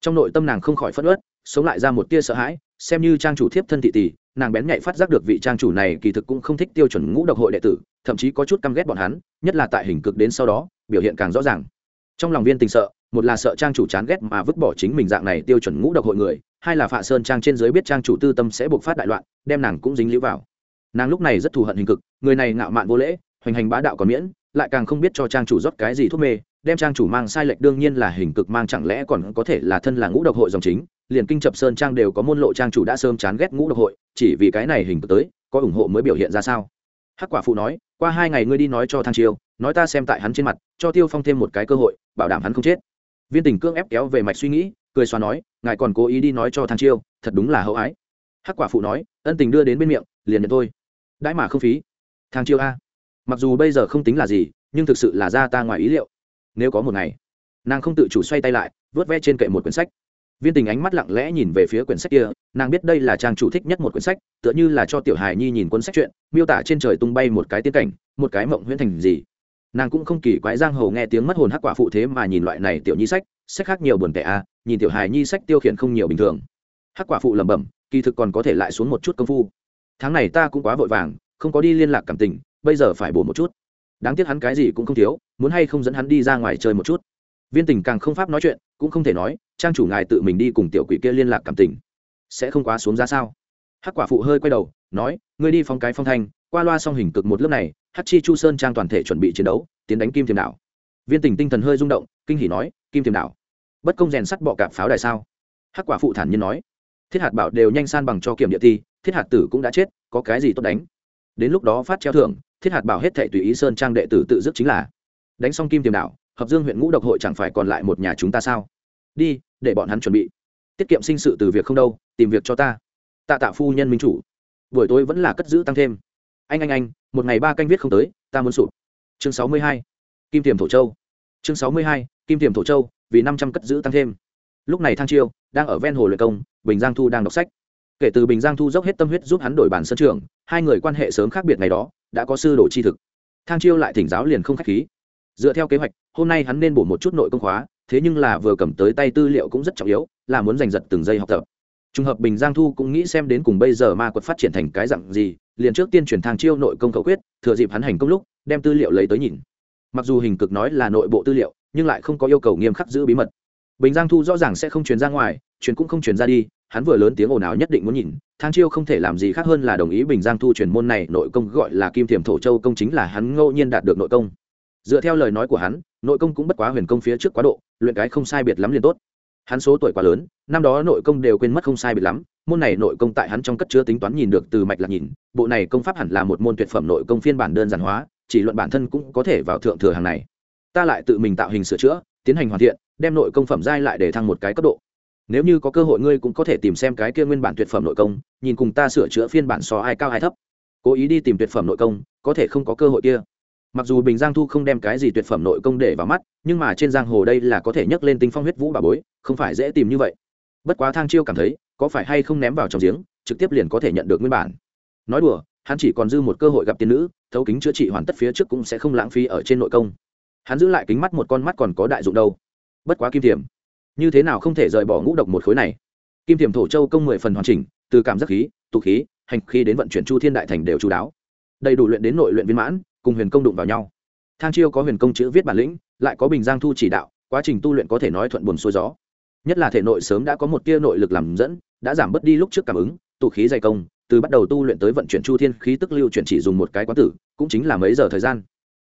Trong nội tâm nàng không khỏi phất ớt sống lại ra một tia sợ hãi, xem như trang chủ thiếp thân thị tỷ, nàng bén nhạy phát giác được vị trang chủ này kỳ thực cũng không thích tiêu chuẩn ngũ độc hội đệ tử, thậm chí có chút căm ghét bọn hắn, nhất là tại hình cực đến sau đó, biểu hiện càng rõ ràng. Trong lòng viên tình sợ, một là sợ trang chủ chán ghét mà vứt bỏ chính mình dạng này tiêu chuẩn ngũ độc hội người, hai là phạ sơn trang trên giới biết trang chủ tư tâm sẽ buộc phát đại loạn, đem nàng cũng dính lũ vào. Nàng lúc này rất thù hận hình cực, người này ngạo mạn vô lễ, hoành hành bá đạo còn miễn lại càng không biết cho trang chủ rót cái gì thuốc mê, đem trang chủ mang sai lệch đương nhiên là hình cực mang chẳng lẽ còn có thể là thân là ngũ độc hội dòng chính, liền kinh chập sơn trang đều có môn lộ trang chủ đã sớm chán ghét ngũ độc hội, chỉ vì cái này hình cực tới, có ủng hộ mới biểu hiện ra sao? Hắc quả phụ nói, qua hai ngày ngươi đi nói cho thang chiêu nói ta xem tại hắn trên mặt, cho tiêu phong thêm một cái cơ hội, bảo đảm hắn không chết. Viên tình cương ép kéo về mạch suy nghĩ, cười xoa nói, ngài còn cố ý đi nói cho thang chiêu thật đúng là hậu ái. Hắc quả phụ nói, ân tình đưa đến bên miệng, liền nhận thôi. Đãi mà không phí. Thang chiêu a mặc dù bây giờ không tính là gì, nhưng thực sự là ra ta ngoài ý liệu. Nếu có một ngày, nàng không tự chủ xoay tay lại vớt ve trên kệ một quyển sách. Viên tình ánh mắt lặng lẽ nhìn về phía quyển sách kia, nàng biết đây là trang chủ thích nhất một quyển sách, tựa như là cho tiểu hài nhi nhìn cuốn sách chuyện, miêu tả trên trời tung bay một cái tiên cảnh, một cái mộng huyễn thành gì. Nàng cũng không kỳ quái giang hồ nghe tiếng mất hồn hắc quả phụ thế mà nhìn loại này tiểu nhi sách sách khác nhiều buồn tẻ a nhìn tiểu hài nhi sách tiêu khiển không nhiều bình thường. Hắc quả phụ lẩm bẩm, kỳ thực còn có thể lại xuống một chút công phu. Tháng này ta cũng quá vội vàng, không có đi liên lạc cảm tình bây giờ phải bổ một chút. Đáng tiếc hắn cái gì cũng không thiếu, muốn hay không dẫn hắn đi ra ngoài chơi một chút. Viên tình càng không pháp nói chuyện, cũng không thể nói, trang chủ ngài tự mình đi cùng tiểu quỷ kia liên lạc cảm tình. Sẽ không quá xuống ra sao? Hắc quả phụ hơi quay đầu, nói, ngươi đi phong cái phong thanh, qua loa song hình cực một lớp này, hắc chi chu sơn trang toàn thể chuẩn bị chiến đấu, tiến đánh kim thiềm đảo. Viên tình tinh thần hơi rung động, kinh hỉ nói, kim thiềm đảo. Bất công rèn sắt bọ cạp pháo đài sao? Hắc quả phụ thản nhiên nói. Thiết hạt bảo đều nhanh san bằng cho kiểm địa thi, thiết hạt tử cũng đã chết, có cái gì tốt đánh? Đến lúc đó phát treo thưởng thiết hạt bảo hết thệ tùy ý sơn trang đệ tử tự dứt chính là. Đánh xong kim tiềm đảo hợp dương huyện ngũ độc hội chẳng phải còn lại một nhà chúng ta sao? Đi, để bọn hắn chuẩn bị. Tiết kiệm sinh sự từ việc không đâu, tìm việc cho ta. Tạ tạ phu nhân minh chủ. Buổi tối vẫn là cất giữ tăng thêm. Anh anh anh, một ngày ba canh viết không tới, ta muốn sụp. Chương sáu mươi hai, kim tiềm thổ châu. Chương sáu mươi hai, kim tiềm thổ châu, vì năm trăm cất giữ tăng thêm. Lúc này thang chiêu đang ở ven hồ luyện công, bình giang thu đang đọc sách. Kể từ bình giang thu dốc hết tâm huyết giúp hắn đổi bản sân trường, hai người quan hệ sớm khác biệt ngày đó đã có sư đồ chi thực. Thang chiêu lại thỉnh giáo liền không k h á c h khí. Dựa theo kế hoạch, hôm nay hắn nên bổ một chút nội công khóa, thế nhưng là vừa cầm tới tay tư liệu cũng rất trọng yếu, là muốn giành giật từng giây học tập. Trùng hợp bình giang thu cũng nghĩ xem đến cùng bây giờ ma quật phát triển thành cái dặn gì, liền trước tiên chuyển thang chiêu nội công khẩu quyết, thừa dịp hắn hành công lúc, đem tư liệu lấy tới nhìn. Mặc dù hình cực nói là nội bộ tư liệu, nhưng lại không có yêu cầu nghiêm khắc giữ bí mật. Bình giang thu rõ ràng sẽ không truyền ra ngoài chuyển cũng không truyền ra đi, hắn vừa lớn tiếng ồn ào nhất định muốn nhìn. Thang chiêu không thể làm gì khác hơn là đồng ý bình giang thu truyền môn này, nội công gọi là kim thiểm thổ châu công chính là hắn ngẫu nhiên đạt được nội công. Dựa theo lời nói của hắn, nội công cũng bất quá huyền công phía trước quá độ, luyện cái không sai biệt lắm liền tốt. Hắn số tuổi quá lớn, năm đó nội công đều quên mất không sai biệt lắm, môn này nội công tại hắn trong cất chứa tính toán nhìn được từ mạch lạc nhìn, bộ này công pháp hẳn là một môn tuyệt phẩm nội công phiên bản đơn giản hóa, chỉ luận bản thân cũng có thể vào thượng thừa hàng này. Ta lại tự mình tạo hình sửa chữa, tiến hành hoàn thiện, đem nội công phẩm giai lại để thăng một cái cấp độ nếu như có cơ hội ngươi cũng có thể tìm xem cái kia nguyên bản tuyệt phẩm nội công, nhìn cùng ta sửa chữa phiên bản so ai cao ai thấp. Cố ý đi tìm tuyệt phẩm nội công, có thể không có cơ hội kia. Mặc dù bình giang thu không đem cái gì tuyệt phẩm nội công để vào mắt, nhưng mà trên giang hồ đây là có thể nhấc lên tinh phong huyết vũ bà bối, không phải dễ tìm như vậy. Bất quá thang chiêu cảm thấy, có phải hay không ném vào trong giếng, trực tiếp liền có thể nhận được nguyên bản. Nói đùa, hắn chỉ còn dư một cơ hội gặp tiên nữ, thấu kính chữa trị hoàn tất phía trước cũng sẽ không lãng phí ở trên nội công. Hắn giữ lại kính mắt một con mắt còn có đại dụng đâu. Bất quá kim thiểm như thế nào không thể rời bỏ ngũ độc một khối này? Kim thiểm thổ châu công mười phần hoàn chỉnh, từ cảm giác khí, tụ khí, hành khí đến vận chuyển chu thiên đại thành đều chú đáo. Đầy đủ luyện đến nội luyện viên mãn, cùng huyền công đụng vào nhau. Thang chiêu có huyền công chữ viết bản lĩnh, lại có bình giang thu chỉ đạo, quá trình tu luyện có thể nói thuận buồn xuôi gió. Nhất là thể nội sớm đã có một tia nội lực làm dẫn, đã giảm bớt đi lúc trước cảm ứng, tụ khí dày công, từ bắt đầu tu luyện tới vận chuyển chu thiên khí tức lưu chuyển chỉ dùng một cái quá tử, cũng chính là mấy giờ thời gian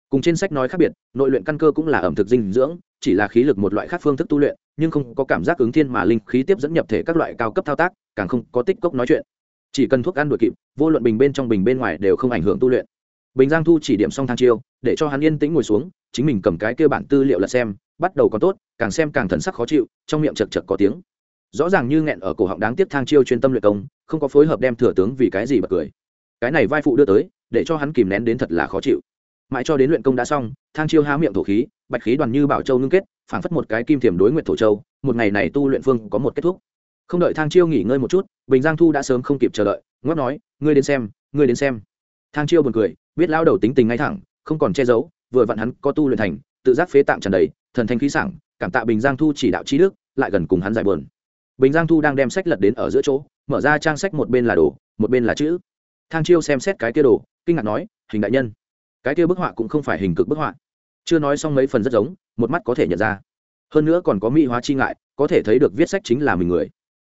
cùng trên sách nói khác biệt, nội luyện căn cơ cũng là ẩm thực dinh dưỡng, chỉ là khí lực một loại khác phương thức tu luyện, nhưng không có cảm giác ứng thiên mà linh khí tiếp dẫn nhập thể các loại cao cấp thao tác, càng không có tích cốc nói chuyện. Chỉ cần thuốc ăn đuổi kịp, vô luận bình bên trong bình bên ngoài đều không ảnh hưởng tu luyện. Bình giang thu chỉ điểm xong thang chiêu, để cho hắn yên tĩnh ngồi xuống, chính mình cầm cái kia bản tư liệu là xem, bắt đầu có tốt, càng xem càng thần sắc khó chịu, trong miệng chật chật có tiếng. Rõ ràng như nghẹn ở cổ họng đáng tiếc thang chiêu chuyên tâm luyện công, không có phối hợp đem thừa tướng vì cái gì bật cười. Cái này vai phụ đưa tới, để cho hắn kìm nén đến thật là khó chịu mãi cho đến luyện công đã xong, thang chiêu há miệng thổ khí, bạch khí đoàn như bảo châu ngưng kết, phảng phất một cái kim thiểm đối nguyện thổ châu, một ngày này tu luyện phương có một kết thúc. Không đợi thang chiêu nghỉ ngơi một chút, bình giang thu đã sớm không kịp chờ đợi ngót nói, ngươi đến xem, ngươi đến xem. Thang chiêu buồn cười, biết lao đầu tính tình ngay thẳng, không còn che giấu, vừa vặn hắn có tu luyện thành, tự giác phế tạm tràn đầy, thần thanh khí sảng, cảm tạ bình giang thu chỉ đạo trí đức, lại gần cùng hắn giải buồn. Bình giang thu đang đem sách lật đến ở giữa chỗ, mở ra trang sách một bên là đồ, một bên là chữ. Thang chiêu xem xét cái kia đồ, kinh ngạc nói, hình đại nhân cái kia bức họa cũng không phải hình cực bức họa. Chưa nói xong mấy phần rất giống, một mắt có thể nhận ra. Hơn nữa còn có mỹ hóa chi ngại, có thể thấy được viết sách chính là mình người.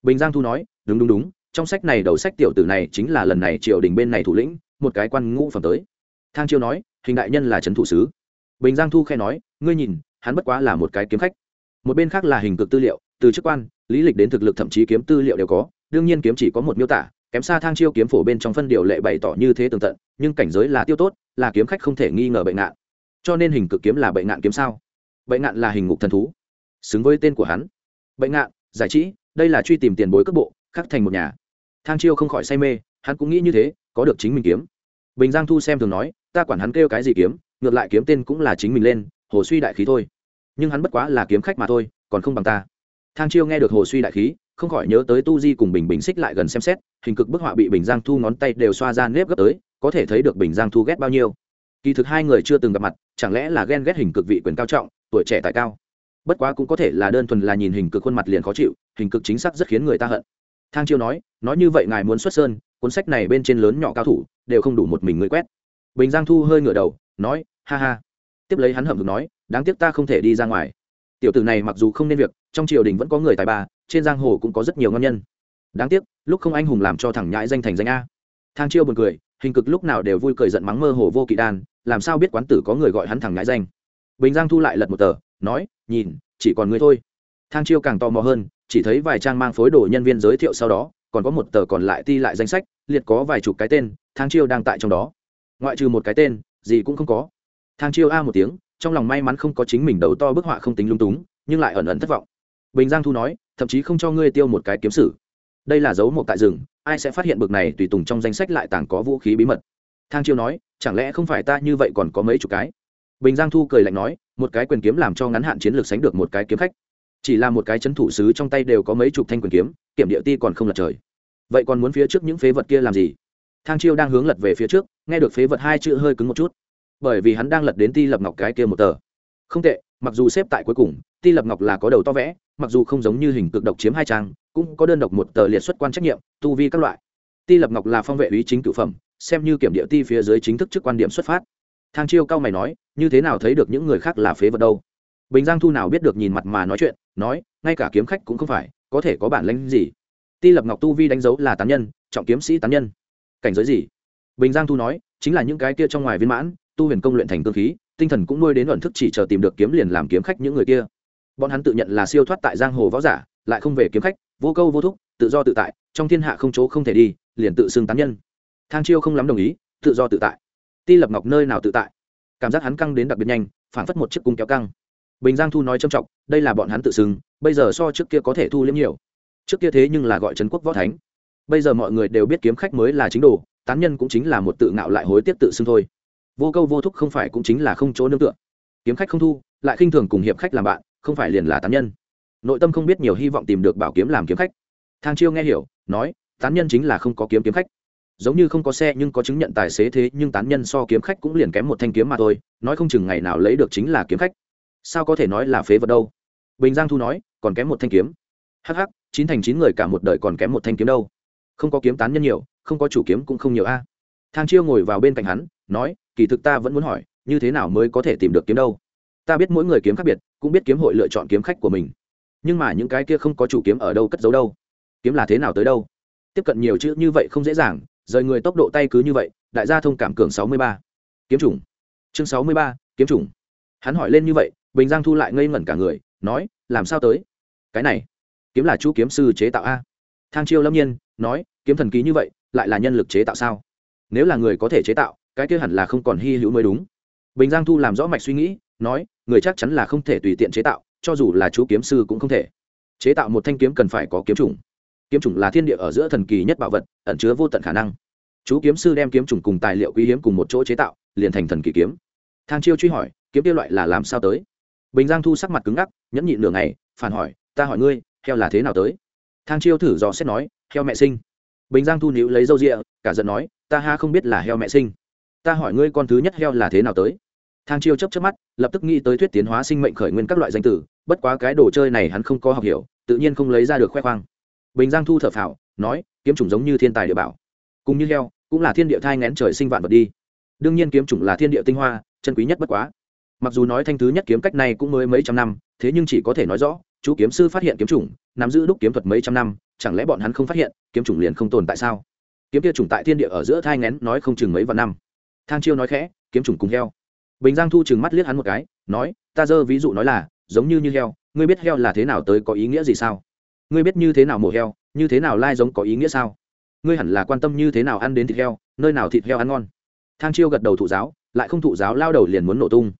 Bình giang thu nói, đúng đúng đúng, trong sách này đầu sách tiểu tử này chính là lần này triều đình bên này thủ lĩnh, một cái quan ngũ phẩm tới. Thang chiêu nói, hình đại nhân là trấn thủ sứ. Bình giang thu khe nói, ngươi nhìn, hắn bất quá là một cái kiếm khách. Một bên khác là hình cực tư liệu, từ chức quan, lý lịch đến thực lực thậm chí kiếm tư liệu đều có, đương nhiên kiếm chỉ có một miêu tả, kém xa thang chiêu kiếm phổ bên trong phân điều lệ bày tỏ như thế tường tận, nhưng cảnh giới là tiêu tốt là kiếm khách không thể nghi ngờ bệnh nạn. Cho nên hình cực kiếm là bệnh nạn kiếm sao? Bệnh nạn là hình ngục thần thú. Xứng với tên của hắn. Bệnh nạn, giải trí, đây là truy tìm tiền bối cấp bộ, khắc thành một nhà. Thang chiêu không khỏi say mê, hắn cũng nghĩ như thế, có được chính mình kiếm. Bình giang thu xem thường nói, ta quản hắn kêu cái gì kiếm, ngược lại kiếm tên cũng là chính mình lên, hồ suy đại khí thôi. Nhưng hắn bất quá là kiếm khách mà thôi, còn không bằng ta. Thang chiêu nghe được hồ suy đại khí, không khỏi nhớ tới tu di cùng bình bình xích lại gần xem xét, hình cực bức họa bị bình giang thu ngón tay đều xoa ra nếp gấp tới có thể thấy được bình giang thu ghét bao nhiêu. Kỳ thực hai người chưa từng gặp mặt, chẳng lẽ là ghen ghét hình cực vị quyền cao trọng, tuổi trẻ tài cao? Bất quá cũng có thể là đơn thuần là nhìn hình cực khuôn mặt liền khó chịu, hình cực chính xác rất khiến người ta hận. Thang chiêu nói nói như vậy ngài muốn xuất sơn, cuốn sách này bên trên lớn nhỏ cao thủ, đều không đủ một mình người quét. Bình giang thu hơi ngửa đầu, nói, ha ha. Tiếp lấy hắn hậm hực nói, đáng tiếc ta không thể đi ra ngoài. Tiểu tử này mặc dù không nên việc, trong triều đình vẫn có người tài ba, trên giang hồ cũng có rất nhiều ngon nhân. Đáng tiếc, lúc không anh hùng làm cho thằng nhãi danh thành danh a. Thang chiêu buồn cười hình cực lúc nào đều vui cười giận mắng mơ hồ vô kỵ đan, làm sao biết quán tử có người gọi hắn thẳng ngãi danh? Bình giang thu lại lật một tờ, nói, nhìn, chỉ còn ngươi thôi. Thang chiêu càng tò mò hơn, chỉ thấy vài trang mang phối đồ nhân viên giới thiệu sau đó, còn có một tờ còn lại ti lại danh sách, liệt có vài chục cái tên, thang chiêu đang tại trong đó. Ngoại trừ một cái tên, gì cũng không có. Thang chiêu a một tiếng, trong lòng may mắn không có chính mình đầu to bức họa không tính lung túng, nhưng lại ẩn ẩn thất vọng. Bình giang thu nói, thậm chí không cho ngươi tiêu một cái kiếm sử đây là dấu một tại rừng, ai sẽ phát hiện bực này tùy tùng trong danh sách lại tàng có vũ khí bí mật? Thang chiêu nói, chẳng lẽ không phải ta như vậy còn có mấy chục cái? Bình giang thu cười lạnh nói, một cái quyền kiếm làm cho ngắn hạn chiến lược sánh được một cái kiếm khách. Chỉ là một cái chấn thủ sứ trong tay đều có mấy chục thanh quyền kiếm, kiểm địa ti còn không lật trời. Vậy còn muốn phía trước những phế vật kia làm gì? Thang chiêu đang hướng lật về phía trước, nghe được phế vật hai chữ hơi cứng một chút. Bởi vì hắn đang lật đến ti lập ngọc cái kia một tờ. Không tệ, mặc dù xếp tại cuối cùng, ti lập ngọc là có đầu to vẽ, mặc dù không giống như hình cực độc chiếm hai trang cũng có đơn độc một tờ liệt xuất quan trách nhiệm, tu vi các loại. Ti lập ngọc là phong vệ ý chính cửu phẩm, xem như kiểm địa ti phía dưới chính thức trước quan điểm xuất phát. Thang chiêu cao mày nói, như thế nào thấy được những người khác là phế vật đâu? Bình giang thu nào biết được nhìn mặt mà nói chuyện, nói, ngay cả kiếm khách cũng không phải, có thể có bản lãnh gì? Ti lập ngọc tu vi đánh dấu là tán nhân, trọng kiếm sĩ tán nhân. Cảnh giới gì? Bình giang thu nói, chính là những cái kia trong ngoài viên mãn, tu huyền công luyện thành cơ khí, tinh thần cũng nuôi đến luận thức chỉ chờ tìm được kiếm liền làm kiếm khách những người kia. Bọn hắn tự nhận là siêu thoát tại giang hồ võ giả lại không về kiếm khách, vô câu vô thúc, tự do tự tại, trong thiên hạ không chỗ không thể đi, liền tự xưng tán nhân. Thang chiêu không lắm đồng ý, tự do tự tại. Ti lập ngọc nơi nào tự tại? Cảm giác hắn căng đến đặc biệt nhanh, phản phất một chiếc cung kéo căng. Bình giang thu nói trầm trọng, đây là bọn hắn tự xưng, bây giờ so trước kia có thể thu liếm nhiều. Trước kia thế nhưng là gọi trấn quốc võ thánh. Bây giờ mọi người đều biết kiếm khách mới là chính đồ, tán nhân cũng chính là một tự ngạo lại hối tiếc tự xưng thôi. Vô câu vô thúc không phải cũng chính là không chỗ nương tựa. Kiếm khách không thu, lại khinh thường cùng hiệp khách làm bạn, không phải liền là tán nhân nội tâm không biết nhiều hy vọng tìm được bảo kiếm làm kiếm khách. Thang chiêu nghe hiểu, nói, tán nhân chính là không có kiếm kiếm khách. Giống như không có xe nhưng có chứng nhận tài xế thế, nhưng tán nhân so kiếm khách cũng liền kém một thanh kiếm mà thôi, nói không chừng ngày nào lấy được chính là kiếm khách. Sao có thể nói là phế vật đâu? Bình giang thu nói, còn kém một thanh kiếm. Hh chín thành chín người cả một đời còn kém một thanh kiếm đâu? Không có kiếm tán nhân nhiều, không có chủ kiếm cũng không nhiều a. Thang chiêu ngồi vào bên cạnh hắn, nói, kỳ thực ta vẫn muốn hỏi, như thế nào mới có thể tìm được kiếm đâu? Ta biết mỗi người kiếm khác biệt, cũng biết kiếm hội lựa chọn kiếm khách của mình nhưng mà những cái kia không có chủ kiếm ở đâu cất giấu đâu. Kiếm là thế nào tới đâu? Tiếp cận nhiều chữ như vậy không dễ dàng, rời người tốc độ tay cứ như vậy, đại gia thông cảm cường sáu mươi ba. Kiếm chủng. Chương sáu mươi ba, kiếm chủng. Hắn hỏi lên như vậy, bình giang thu lại ngây ngẩn cả người, nói, làm sao tới? Cái này, kiếm là chú kiếm sư chế tạo a? Thang chiêu lâm nhiên nói, kiếm thần ký như vậy, lại là nhân lực chế tạo sao? Nếu là người có thể chế tạo, cái kia hẳn là không còn hy hữu mới đúng. Bình giang thu làm rõ mạch suy nghĩ, nói, người chắc chắn là không thể tùy tiện chế tạo cho dù là chú kiếm sư cũng không thể. Chế tạo một thanh kiếm cần phải có kiếm chủng. Kiếm chủng là thiên địa ở giữa thần kỳ nhất bảo vật, ẩn chứa vô tận khả năng. Chú kiếm sư đem kiếm chủng cùng tài liệu quý hiếm cùng một chỗ chế tạo, liền thành thần kỳ kiếm. Thang chiêu truy hỏi, kiếm tiêu loại là làm sao tới? Bình giang thu sắc mặt cứng ngắc, nhẫn nhịn nửa ngày, phản hỏi, ta hỏi ngươi, heo là thế nào tới? Thang chiêu thử dò xét nói, heo mẹ sinh. Bình giang thu níu lấy râu rịa, cả giận nói, ta ha không biết là heo mẹ sinh. Ta hỏi ngươi con thứ nhất heo là thế nào tới? Thang chiêu chấp chấp mắt, lập tức nghĩ tới thuyết tiến hóa sinh mệnh khởi nguyên các loại danh từ, bất quá cái đồ chơi này hắn không có học hiểu, tự nhiên không lấy ra được khoe khoang. Bình giang thu thở phào, nói, kiếm chủng giống như thiên tài địa bảo. Cùng như heo, cũng là thiên địa thai ngén trời sinh vạn vật đi. Đương nhiên kiếm chủng là thiên địa tinh hoa, chân quý nhất bất quá. Mặc dù nói thanh thứ nhất kiếm cách này cũng mới mấy trăm năm, thế nhưng chỉ có thể nói rõ, chú kiếm sư phát hiện kiếm chủng, nắm giữ đúc kiếm thuật mấy trăm năm, chẳng lẽ bọn hắn không phát hiện, kiếm chủng liền không tồn tại sao? Kiếm kia chủng tại thiên địa ở giữa thai ngén, nói không chừng mấy vạn năm. Thang chiêu nói khẽ, kiếm chủng cùng heo bình giang thu chừng mắt liếc hắn một cái, nói, ta dơ ví dụ nói là, giống như như heo, ngươi biết heo là thế nào tới có ý nghĩa gì sao? Ngươi biết như thế nào mổ heo, như thế nào lai giống có ý nghĩa sao? Ngươi hẳn là quan tâm như thế nào ăn đến thịt heo, nơi nào thịt heo ăn ngon? Thang chiêu gật đầu thụ giáo, lại không thụ giáo lao đầu liền muốn nổ tung.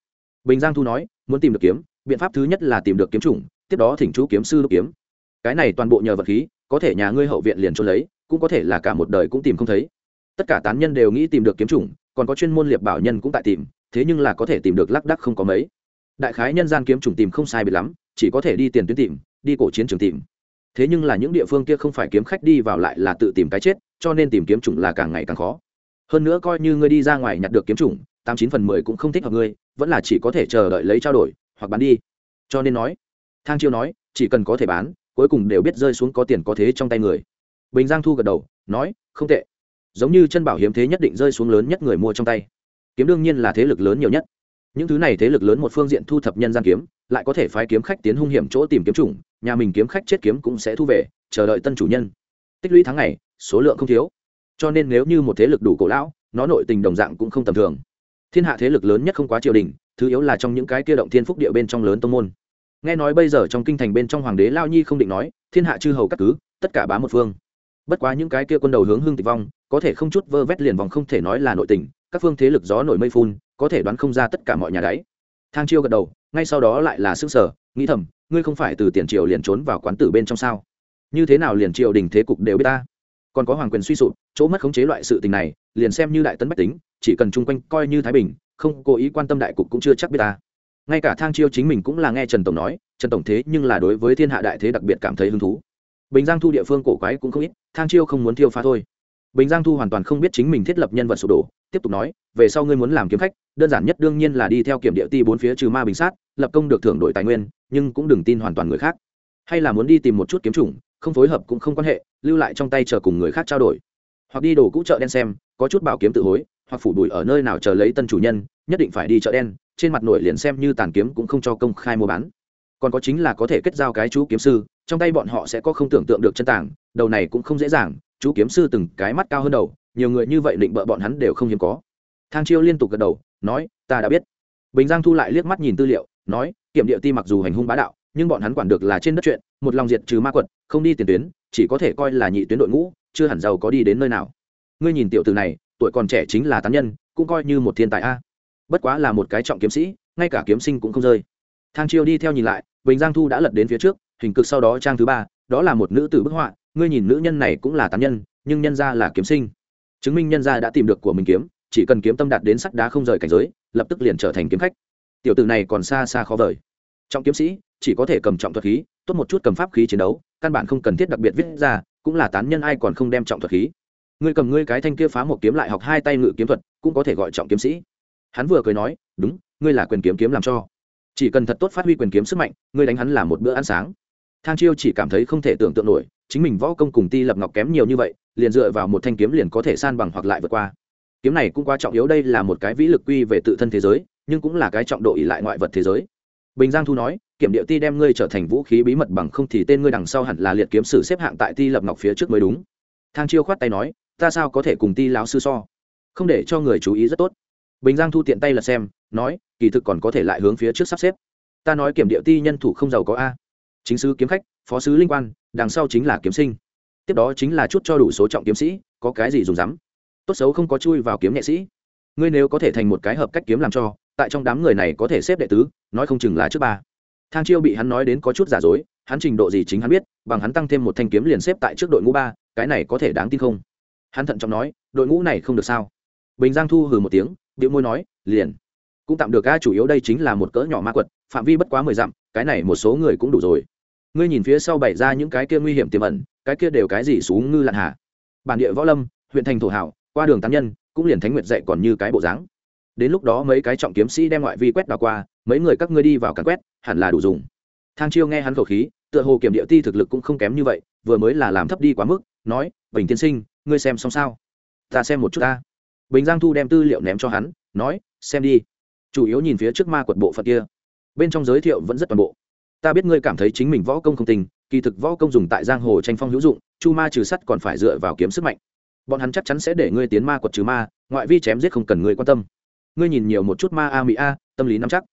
Bình giang thu nói, muốn tìm được kiếm, biện pháp thứ nhất là tìm được kiếm chủng, tiếp đó thỉnh chú kiếm sư đúc kiếm. Cái này toàn bộ nhờ vật khí, có thể nhà ngươi hậu viện liền trốn lấy, cũng có thể là cả một đời cũng tìm không thấy. Tất cả tán nhân đều nghĩ tìm được kiếm chủng, còn có chuyên môn liệp bảo nhân cũng tại tìm thế nhưng là có thể tìm được lác đắc không có mấy. Đại khái nhân gian kiếm trùng tìm không sai biệt lắm, chỉ có thể đi tiền tuyến tìm, đi cổ chiến trường tìm. Thế nhưng là những địa phương kia không phải kiếm khách đi vào lại là tự tìm cái chết, cho nên tìm kiếm chủng là càng ngày càng khó. Hơn nữa coi như ngươi đi ra ngoài nhặt được kiếm chủng tám chín phần mười cũng không thích hợp ngươi, vẫn là chỉ có thể chờ đợi lấy trao đổi, hoặc bán đi. Cho nên nói, thang chiêu nói, chỉ cần có thể bán, cuối cùng đều biết rơi xuống có tiền có thế trong tay người. Bình giang thu gật đầu, nói, không tệ. Giống như chân bảo hiếm thế nhất định rơi xuống lớn nhất người mua trong tay kiếm đương nhiên là thế lực lớn nhiều nhất. Những thứ này thế lực lớn một phương diện thu thập nhân gian kiếm, lại có thể phái kiếm khách tiến hung hiểm chỗ tìm kiếm chủng, nhà mình kiếm khách chết kiếm cũng sẽ thu về, chờ đợi tân chủ nhân. Tích lũy tháng ngày, số lượng không thiếu. Cho nên nếu như một thế lực đủ cổ lão, nó nội tình đồng dạng cũng không tầm thường. Thiên hạ thế lực lớn nhất không quá triều đình, thứ yếu là trong những cái kia động thiên phúc địa bên trong lớn tông môn. Nghe nói bây giờ trong kinh thành bên trong hoàng đế lao nhi không định nói, thiên hạ chư hầu các cứ, tất cả bá một phương. Bất quá những cái kia quân đầu hướng hương tịch vong, có thể không chút vơ vét liền vòng không thể nói là nội tình các phương thế lực gió nổi mây phun, có thể đoán không ra tất cả mọi nhà đáy. Thang chiêu gật đầu, ngay sau đó lại là sức sở nghĩ thầm, ngươi không phải từ tiền triều liền trốn vào quán tử bên trong sao? Như thế nào liền triều đình thế cục đều biết ta? Còn có hoàng quyền suy sụp, chỗ mất khống chế loại sự tình này, liền xem như đại tấn bách tính, chỉ cần chung quanh coi như thái bình, không cố ý quan tâm đại cục cũng chưa chắc biết ta. Ngay cả thang chiêu chính mình cũng là nghe trần tổng nói, trần tổng thế nhưng là đối với thiên hạ đại thế đặc biệt cảm thấy hứng thú. Bình giang thu địa phương cổ quái cũng không ít, thang chiêu không muốn thiêu phá thôi bình giang thu hoàn toàn không biết chính mình thiết lập nhân vật sụp đổ, tiếp tục nói, về sau ngươi muốn làm kiếm khách, đơn giản nhất đương nhiên là đi theo kiểm địa ti bốn phía trừ ma bình sát, lập công được thưởng đổi tài nguyên, nhưng cũng đừng tin hoàn toàn người khác. Hay là muốn đi tìm một chút kiếm chủng, không phối hợp cũng không quan hệ, lưu lại trong tay chờ cùng người khác trao đổi. Hoặc đi đồ cũ chợ đen xem, có chút bảo kiếm tự hối, hoặc phủ đuổi ở nơi nào chờ lấy tân chủ nhân, nhất định phải đi chợ đen, trên mặt nội liền xem như tàn kiếm cũng không cho công khai mua bán. Còn có chính là có thể kết giao cái chú kiếm sư, trong tay bọn họ sẽ có không tưởng tượng được chân tảng, đầu này cũng không dễ dàng chú kiếm sư từng cái mắt cao hơn đầu, nhiều người như vậy định bợ bọn hắn đều không hiếm có. Thang chiêu liên tục gật đầu, nói, ta đã biết. Bình giang thu lại liếc mắt nhìn tư liệu, nói, kiểm địa ti mặc dù hành hung bá đạo, nhưng bọn hắn quản được là trên đất chuyện, một lòng diệt trừ ma quật, không đi tiền tuyến, chỉ có thể coi là nhị tuyến đội ngũ, chưa hẳn giàu có đi đến nơi nào. Ngươi nhìn tiểu từ này, tuổi còn trẻ chính là tán nhân, cũng coi như một thiên tài a. Bất quá là một cái trọng kiếm sĩ, ngay cả kiếm sinh cũng không rơi. Thang chiêu đi theo nhìn lại, bình giang thu đã lật đến phía trước, hình cực sau đó trang thứ ba, đó là một nữ tử bức họa ngươi nhìn nữ nhân này cũng là tán nhân, nhưng nhân ra là kiếm sinh. Chứng minh nhân ra đã tìm được của mình kiếm, chỉ cần kiếm tâm đạt đến sắt đá không rời cảnh giới, lập tức liền trở thành kiếm khách. Tiểu tử này còn xa xa khó vời. Trọng kiếm sĩ, chỉ có thể cầm trọng thuật khí, tốt một chút cầm pháp khí chiến đấu, căn bản không cần thiết đặc biệt viết ra, cũng là tán nhân ai còn không đem trọng thuật khí. Ngươi cầm ngươi cái thanh kia phá một kiếm lại học hai tay ngự kiếm thuật, cũng có thể gọi trọng kiếm sĩ. Hắn vừa cười nói, đúng, ngươi là quyền kiếm kiếm làm cho. Chỉ cần thật tốt phát huy quyền kiếm sức mạnh, ngươi đánh hắn là một bữa ăn sáng thang chiêu chỉ cảm thấy không thể tưởng tượng nổi, chính mình võ công cùng ti lập ngọc kém nhiều như vậy, liền dựa vào một thanh kiếm liền có thể san bằng hoặc lại vượt qua. Kiếm này cũng quá trọng yếu đây là một cái vĩ lực quy về tự thân thế giới, nhưng cũng là cái trọng độ ỉ lại ngoại vật thế giới. Bình giang thu nói, kiểm điệu ti đem ngươi trở thành vũ khí bí mật bằng không thì tên ngươi đằng sau hẳn là liệt kiếm sử xếp hạng tại ti lập ngọc phía trước mới đúng. Thang chiêu khoát tay nói, ta sao có thể cùng ti lão sư so? Không để cho người chú ý rất tốt. Bình giang thu tiện tay là xem, nói, kỳ thực còn có thể lại hướng phía trước sắp xếp. Ta nói kiểm điệu ti nhân thủ không giàu có a chính sứ kiếm khách, phó sứ linh quan, đằng sau chính là kiếm sinh. Tiếp đó chính là chút cho đủ số trọng kiếm sĩ, có cái gì dùng rắm tốt xấu không có chui vào kiếm nhẹ sĩ. Ngươi nếu có thể thành một cái hợp cách kiếm làm cho, tại trong đám người này có thể xếp đệ tứ, nói không chừng là trước ba. Thang chiêu bị hắn nói đến có chút giả dối, hắn trình độ gì chính hắn biết, bằng hắn tăng thêm một thanh kiếm liền xếp tại trước đội ngũ ba, cái này có thể đáng tin không? Hắn thận trọng nói, đội ngũ này không được sao? Bình giang thu hừ một tiếng điệu môi nói, liền. Cũng tạm được ca chủ yếu đây chính là một cỡ nhỏ ma quật, phạm vi bất quá mười dặm cái này một số người cũng đủ rồi. Ngươi nhìn phía sau bày ra những cái kia nguy hiểm tiềm ẩn, cái kia đều cái gì xuống ngư lặn hạ bản địa võ lâm, huyện thành thổ hảo, qua đường tán nhân, cũng liền thánh nguyệt dạy còn như cái bộ dáng. Đến lúc đó mấy cái trọng kiếm sĩ đem ngoại vi quét đào qua, mấy người các ngươi đi vào cắn quét, hẳn là đủ dùng. Thang chiêu nghe hắn khẩu khí, tựa hồ kiểm địa ti thực lực cũng không kém như vậy, vừa mới là làm thấp đi quá mức, nói, bình tiên sinh, ngươi xem xong sao? Ta xem một chút ta. Bình giang thu đem tư liệu ném cho hắn, nói, xem đi. Chủ yếu nhìn phía trước ma quật bộ phận kia bên trong giới thiệu vẫn rất toàn bộ. Ta biết ngươi cảm thấy chính mình võ công không tình kỳ thực võ công dùng tại giang hồ tranh phong hữu dụng, chu ma trừ sắt còn phải dựa vào kiếm sức mạnh. Bọn hắn chắc chắn sẽ để ngươi tiến ma quật trừ ma, ngoại vi chém giết không cần ngươi quan tâm. Ngươi nhìn nhiều một chút ma a mỹ a, tâm lý nắm chắc.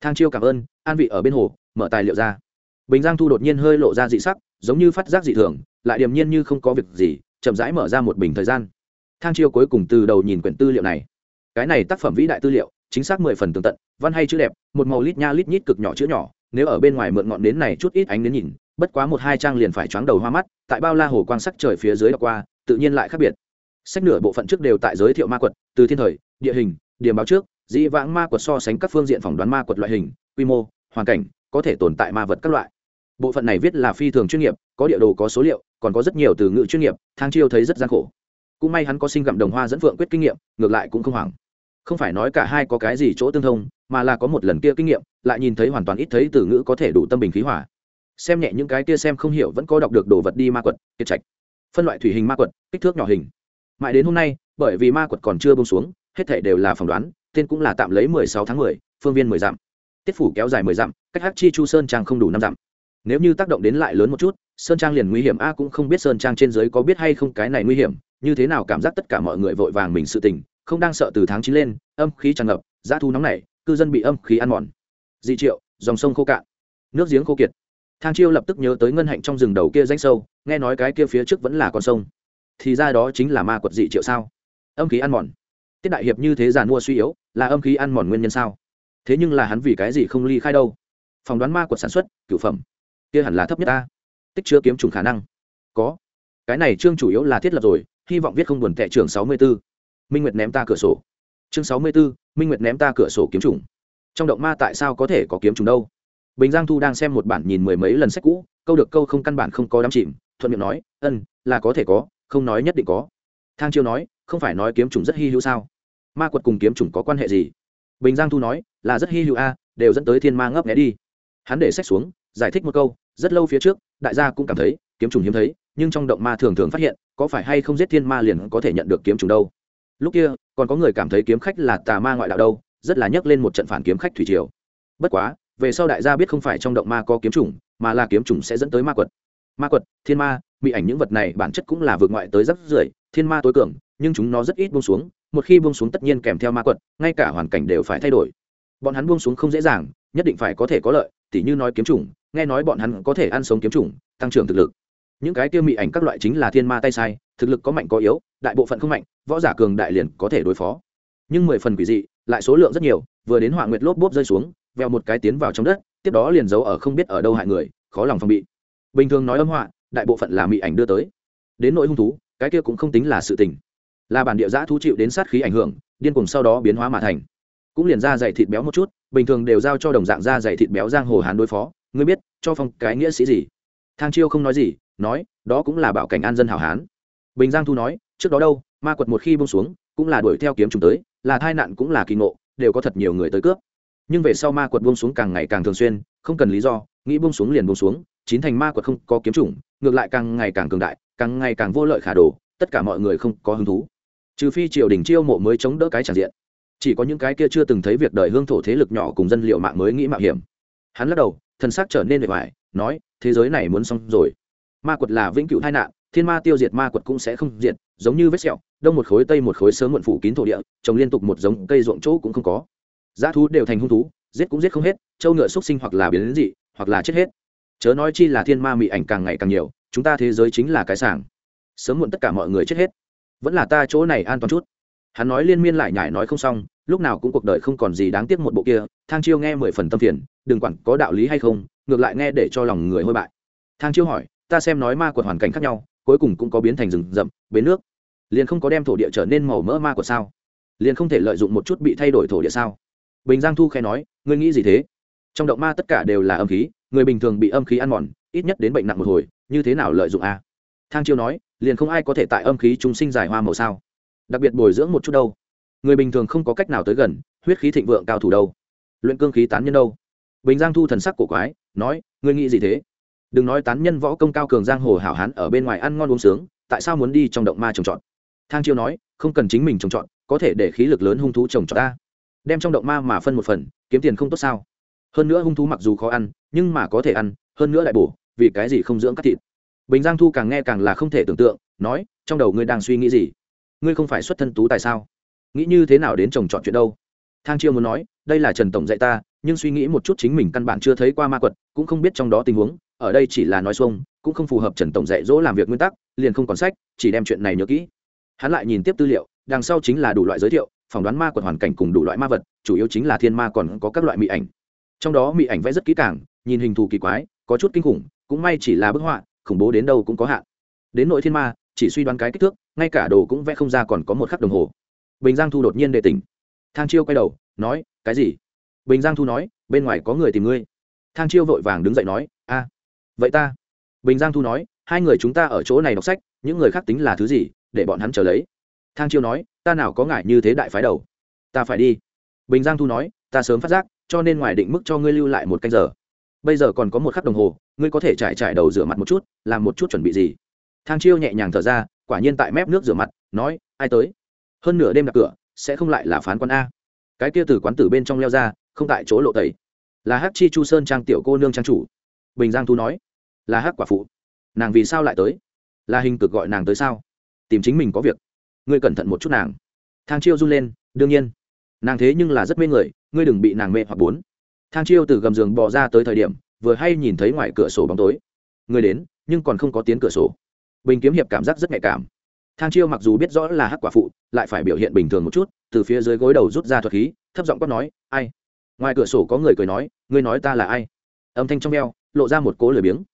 Thang chiêu cảm ơn, an vị ở bên hồ, mở tài liệu ra. Bình giang thu đột nhiên hơi lộ ra dị sắc, giống như phát giác dị thường, lại điềm nhiên như không có việc gì, chậm rãi mở ra một bình thời gian. Thang chiêu cuối cùng từ đầu nhìn quyển tư liệu này. Cái này tác phẩm vĩ đại tư liệu chính xác mười phần tường tận, văn hay chữ đẹp, một màu lít nha lít nhít cực nhỏ chữ nhỏ, nếu ở bên ngoài mượn ngọn nến này chút ít ánh đến nhìn, bất quá một hai trang liền phải choáng đầu hoa mắt, tại bao la hồ quang sắc trời phía dưới đọc qua, tự nhiên lại khác biệt. Sách nửa bộ phận trước đều tại giới thiệu ma quật, từ thiên thời, địa hình, điểm báo trước, dĩ vãng ma quật so sánh các phương diện phỏng đoán ma quật loại hình, quy mô, hoàn cảnh, có thể tồn tại ma vật các loại. Bộ phận này viết là phi thường chuyên nghiệp, có địa đồ, có số liệu, còn có rất nhiều từ ngữ chuyên nghiệp, thang chiêu thấy rất gian khổ. Cũng may hắn có sinh gặm đồng hoa dẫn phượng quyết kinh nghiệm, ngược lại cũng không hoảng không phải nói cả hai có cái gì chỗ tương thông, mà là có một lần kia kinh nghiệm, lại nhìn thấy hoàn toàn ít thấy từ ngữ có thể đủ tâm bình khí hỏa xem nhẹ những cái kia xem không hiểu vẫn có đọc được đồ vật đi ma quật kiệt trạch. Phân loại thủy hình ma quật, kích thước nhỏ hình. Mãi đến hôm nay, bởi vì ma quật còn chưa bông xuống, hết thể đều là phỏng đoán, tên cũng là tạm lấy mười sáu tháng mười, phương viên mười dặm. Tiết phủ kéo dài mười dặm, cách hát chi chu sơn trang không đủ năm dặm. Nếu như tác động đến lại lớn một chút, sơn trang liền nguy hiểm, a cũng không biết sơn trang trên dưới có biết hay không cái này nguy hiểm, như thế nào cảm giác tất cả mọi người vội vàng mình sự tình không đang sợ từ tháng chín lên, âm khí tràn ngập giá thu nóng nảy, cư dân bị âm khí ăn mòn. Dị triệu, dòng sông khô cạn. Nước giếng khô kiệt. Thang chiêu lập tức nhớ tới ngân hạnh trong rừng đầu kia danh sâu, nghe nói cái kia phía trước vẫn là con sông. Thì ra đó chính là ma quật dị triệu sao? Âm khí ăn mòn. Tiết đại hiệp như thế giàn mua suy yếu, là âm khí ăn mòn nguyên nhân sao? Thế nhưng là hắn vì cái gì không ly khai đâu? Phỏng đoán ma quật sản xuất, cửu phẩm. Kia hẳn là thấp nhất ta. Tích chứa kiếm trùng khả năng. Có. Cái này chương chủ yếu là thiết lập rồi, hy vọng viết không buồn tệ trưởng sáu mươi 64 minh nguyệt ném ta cửa sổ. Chương sáu mươi 64, minh nguyệt ném ta cửa sổ kiếm trùng. Trong động ma tại sao có thể có kiếm trùng đâu? Bình giang thu đang xem một bản nhìn mười mấy lần sách cũ câu được câu không căn bản không có đắm chìm thuận miệng nói ân là có thể có không nói nhất định có. Thang chiêu nói không phải nói kiếm trùng rất hy hữu sao? Ma quật cùng kiếm trùng có quan hệ gì? Bình giang thu nói là rất hy hữu a đều dẫn tới thiên ma ngấp nghé đi. Hắn để sách xuống giải thích một câu rất lâu phía trước đại gia cũng cảm thấy kiếm trùng hiếm thấy nhưng trong động ma thường thường phát hiện có phải hay không giết thiên ma liền có thể nhận được kiếm trùng đâu? Lúc kia, còn có người cảm thấy kiếm khách là tà ma ngoại đạo đâu, rất là nhấc lên một trận phản kiếm khách thủy triều. Bất quá, về sau đại gia biết không phải trong động ma có kiếm trùng mà là kiếm trùng sẽ dẫn tới ma quật. Ma quật, thiên ma bị ảnh những vật này bản chất cũng là vượt ngoại tới rất rưởi, thiên ma tối cường, nhưng chúng nó rất ít buông xuống, một khi buông xuống tất nhiên kèm theo ma quật, ngay cả hoàn cảnh đều phải thay đổi. Bọn hắn buông xuống không dễ dàng, nhất định phải có thể có lợi, tỉ như nói kiếm chủng, nghe nói bọn hắn có thể ăn sống kiếm chủng, tăng trưởng thực lực. Những cái tiêu mị ảnh các loại chính là thiên ma tay sai thực lực có mạnh có yếu, đại bộ phận không mạnh, võ giả cường đại liền có thể đối phó. Nhưng mười phần quỷ dị, lại số lượng rất nhiều, vừa đến hỏa nguyệt lốp bốp rơi xuống veo một cái tiến vào trong đất, tiếp đó liền giấu ở không biết ở đâu hại người, khó lòng phòng bị. Bình thường nói âm họa, đại bộ phận là mị ảnh đưa tới. Đến nỗi hung thú, cái kia cũng không tính là sự tình. Là bản địa giã thú chịu đến sát khí ảnh hưởng, điên cùng sau đó biến hóa mà thành. Cũng liền ra dày thịt béo một chút, bình thường đều giao cho đồng dạng ra dày thịt béo giang hồ hán đối phó. Ngươi biết, cho phong cái nghĩa sĩ gì? Thang chiêu không nói gì, nói, đó cũng là bảo cảnh an dân hảo hán bình giang thu nói, trước đó đâu, ma quật một khi bông xuống, cũng là đuổi theo kiếm chúng tới, là tai nạn cũng là kỳ ngộ, đều có thật nhiều người tới cướp. Nhưng về sau ma quật buông xuống càng ngày càng thường xuyên, không cần lý do, nghĩ buông xuống liền buông xuống, chín thành ma quật không có kiếm chủng ngược lại càng ngày càng cường đại, càng ngày càng vô lợi khả đồ tất cả mọi người không có hứng thú. Trừ phi triều đình chiêu mộ mới chống đỡ cái tràn diện. Chỉ có những cái kia chưa từng thấy việc đời hương thổ thế lực nhỏ cùng dân liệu mạng mới nghĩ mạo hiểm. Hắn lắc đầu thân xác trở nên bề ngoài nói, thế giới này muốn xong rồi. Ma quật là vĩnh cửu tai nạn thiên ma tiêu diệt ma quật cũng sẽ không diệt, giống như vết sẹo, đông một khối tây một khối sớm muộn phủ kín thổ địa, trồng liên tục một giống cây ruộng chỗ cũng không có. Giá thú đều thành hung thú, giết cũng giết không hết châu ngựa xuất sinh hoặc là biến dị, hoặc là chết hết. Chớ nói chi là thiên ma mị ảnh càng ngày càng nhiều, chúng ta thế giới chính là cái sàng sớm muộn tất cả mọi người chết hết. Vẫn là ta chỗ này an toàn chút. Hắn nói liên miên lại nhải nói không xong, lúc nào cũng cuộc đời không còn gì đáng tiếc một bộ kia, thang chiêu nghe mười phần tâm phiền, đừng quản có đạo lý hay không, ngược lại nghe để cho lòng người hôi bại. Thang chiêu hỏi, ta xem nói ma quật hoàn cảnh khác nhau cuối cùng cũng có biến thành rừng rậm, bến nước. Liền không có đem thổ địa trở nên màu mỡ ma của sao? Liền không thể lợi dụng một chút bị thay đổi thổ địa sao? Bình giang thu khẽ nói, ngươi nghĩ gì thế? Trong động ma tất cả đều là âm khí, người bình thường bị âm khí ăn mòn, ít nhất đến bệnh nặng một hồi, như thế nào lợi dụng a? Thang chiêu nói, liền không ai có thể tại âm khí chúng sinh giải hoa màu sao? Đặc biệt bồi dưỡng một chút đâu. Người bình thường không có cách nào tới gần, huyết khí thịnh vượng cao thủ đâu. Luyện cương khí tán nhân đâu. Bình giang thu thần sắc cổ quái, nói, ngươi nghĩ gì thế? Đừng nói tán nhân võ công cao cường giang hồ hảo hán ở bên ngoài ăn ngon uống sướng, tại sao muốn đi trong động ma trồng trọt? Thang chiêu nói, không cần chính mình trồng trọt, có thể để khí lực lớn hung thú trồng trọt ta. Đem trong động ma mà phân một phần, kiếm tiền không tốt sao? Hơn nữa hung thú mặc dù khó ăn, nhưng mà có thể ăn, hơn nữa lại bổ, vì cái gì không dưỡng cắt thịt? Bình giang thu càng nghe càng là không thể tưởng tượng, nói, trong đầu ngươi đang suy nghĩ gì? Ngươi không phải xuất thân tú tại sao? Nghĩ như thế nào đến trồng trọt chuyện đâu? Thang chiêu muốn nói, đây là trần tổng dạy ta nhưng suy nghĩ một chút chính mình căn bản chưa thấy qua ma quật, cũng không biết trong đó tình huống, ở đây chỉ là nói xuông, cũng không phù hợp trần tổng dạy dỗ làm việc nguyên tắc, liền không còn sách, chỉ đem chuyện này nhớ kỹ. Hắn lại nhìn tiếp tư liệu, đằng sau chính là đủ loại giới thiệu, phỏng đoán ma quật hoàn cảnh cùng đủ loại ma vật, chủ yếu chính là thiên ma còn có các loại mỹ ảnh. Trong đó mỹ ảnh vẽ rất kỹ càng, nhìn hình thù kỳ quái, có chút kinh khủng, cũng may chỉ là bức họa, khủng bố đến đâu cũng có hạn. Đến nội thiên ma, chỉ suy đoán cái kích thước, ngay cả đồ cũng vẽ không ra còn có một khắc đồng hồ. Bình giang thu đột nhiên đề tỉnh. Thang chiêu quay đầu, nói, cái gì? Bình giang thu nói, bên ngoài có người tìm ngươi. Thang chiêu vội vàng đứng dậy nói, a, vậy ta. Bình giang thu nói, hai người chúng ta ở chỗ này đọc sách, những người khác tính là thứ gì, để bọn hắn trở lấy. Thang chiêu nói, ta nào có ngại như thế đại phái đầu. Ta phải đi. Bình giang thu nói, ta sớm phát giác, cho nên ngoài định mức cho ngươi lưu lại một canh giờ. Bây giờ còn có một khắc đồng hồ, ngươi có thể trải trải đầu rửa mặt một chút, làm một chút chuẩn bị gì? Thang chiêu nhẹ nhàng thở ra, quả nhiên tại mép nước rửa mặt, nói, ai tới? Hơn nửa đêm đặt cửa, sẽ không lại là phán quan a. Cái kia từ quán tử bên trong leo ra không tại chỗ lộ tẩy. Là hát chi chu sơn trang tiểu cô nương trang chủ. Bình giang thu nói. Là hát quả phụ. Nàng vì sao lại tới? Là hình cực gọi nàng tới sao? Tìm chính mình có việc. Ngươi cẩn thận một chút nàng. Thang chiêu run lên, đương nhiên. Nàng thế nhưng là rất mê người, ngươi đừng bị nàng mê hoặc bốn. Thang chiêu từ gầm giường bò ra tới thời điểm, vừa hay nhìn thấy ngoài cửa sổ bóng tối. Người đến, nhưng còn không có tiếng cửa sổ. Bình kiếm hiệp cảm giác rất nhạy cảm. Thang chiêu mặc dù biết rõ là hắc quả phụ, lại phải biểu hiện bình thường một chút, từ phía dưới gối đầu rút ra thuật khí, thấp giọng quát nói, ai? Ngoài cửa sổ có người cười nói, ngươi nói ta là ai? Âm thanh trong veo lộ ra một cỗ lười biếng.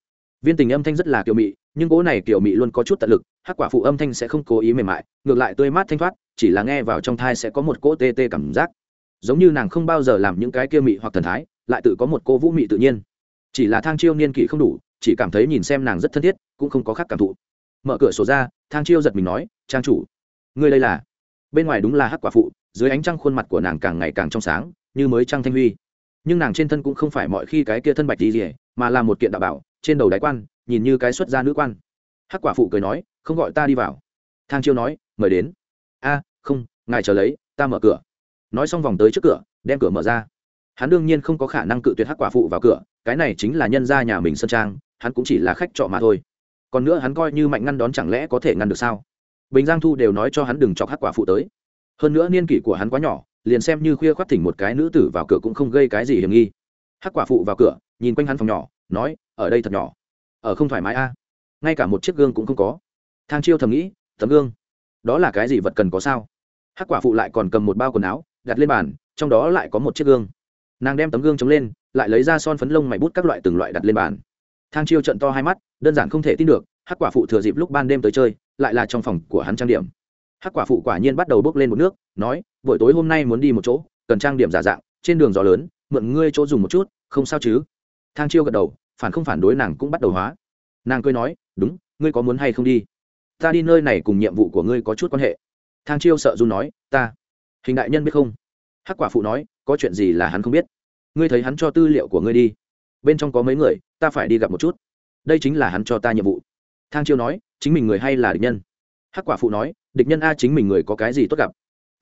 Viên tình âm thanh rất là kiều mị, nhưng cỗ này kiều mị luôn có chút tận lực, hắc quả phụ âm thanh sẽ không cố ý mềm mại, ngược lại tươi mát thanh thoát, chỉ là nghe vào trong thai sẽ có một cỗ tê tê cảm giác. Giống như nàng không bao giờ làm những cái kia mị hoặc thần thái, lại tự có một cô vũ mị tự nhiên. Chỉ là thang chiêu niên kỷ không đủ, chỉ cảm thấy nhìn xem nàng rất thân thiết, cũng không có khác cảm thụ. Mở cửa sổ ra, thang chiêu giật mình nói, trang chủ, ngươi đây là? Bên ngoài đúng là hắc quả phụ, dưới ánh trăng khuôn mặt của nàng càng ngày càng trong sáng như mới trăng thanh huy. Nhưng nàng trên thân cũng không phải mọi khi cái kia thân bạch đi rỉa mà là một kiện đạo bảo, trên đầu đáy quan, nhìn như cái xuất gia nữ quan. Hắc quả phụ cười nói, không gọi ta đi vào. Thang chiêu nói, mời đến. A, không, ngài chờ lấy, ta mở cửa. Nói xong vòng tới trước cửa, đem cửa mở ra. Hắn đương nhiên không có khả năng cự tuyệt hắc quả phụ vào cửa, cái này chính là nhân gia nhà mình sân trang, hắn cũng chỉ là khách trọ mà thôi. Còn nữa hắn coi như mạnh ngăn đón chẳng lẽ có thể ngăn được sao? Bình giang thu đều nói cho hắn đừng chọc hắc quả phụ tới. Hơn nữa niên kỷ của hắn quá nhỏ liền xem như khuya khoác thỉnh một cái nữ tử vào cửa cũng không gây cái gì hiểm nghi. Hắc quả phụ vào cửa, nhìn quanh hắn phòng nhỏ, nói, ở đây thật nhỏ. Ở không thoải mái a. Ngay cả một chiếc gương cũng không có. Thang chiêu thầm nghĩ, tấm gương, đó là cái gì vật cần có sao? Hắc quả phụ lại còn cầm một bao quần áo, đặt lên bàn, trong đó lại có một chiếc gương. Nàng đem tấm gương chống lên, lại lấy ra son phấn lông mày bút các loại từng loại đặt lên bàn. Thang chiêu trận to hai mắt, đơn giản không thể tin được, hắc quả phụ thừa dịp lúc ban đêm tới chơi, lại là trong phòng của hắn trang điểm. Hắc quả phụ quả nhiên bắt đầu bốc lên một nước, nói buổi tối hôm nay muốn đi một chỗ, cần trang điểm giả dạng, trên đường gió lớn, mượn ngươi chỗ dùng một chút, không sao chứ? Thang chiêu gật đầu, phản không phản đối nàng cũng bắt đầu hóa. Nàng cười nói, đúng, ngươi có muốn hay không đi? Ta đi nơi này cùng nhiệm vụ của ngươi có chút quan hệ. Thang chiêu sợ run nói, ta, hình đại nhân biết không? Hắc quả phụ nói, có chuyện gì là hắn không biết. Ngươi thấy hắn cho tư liệu của ngươi đi. Bên trong có mấy người, ta phải đi gặp một chút. Đây chính là hắn cho ta nhiệm vụ. Thang chiêu nói, chính mình người hay là địch nhân? Hắc quả phụ nói, địch nhân a chính mình người có cái gì tốt gặp?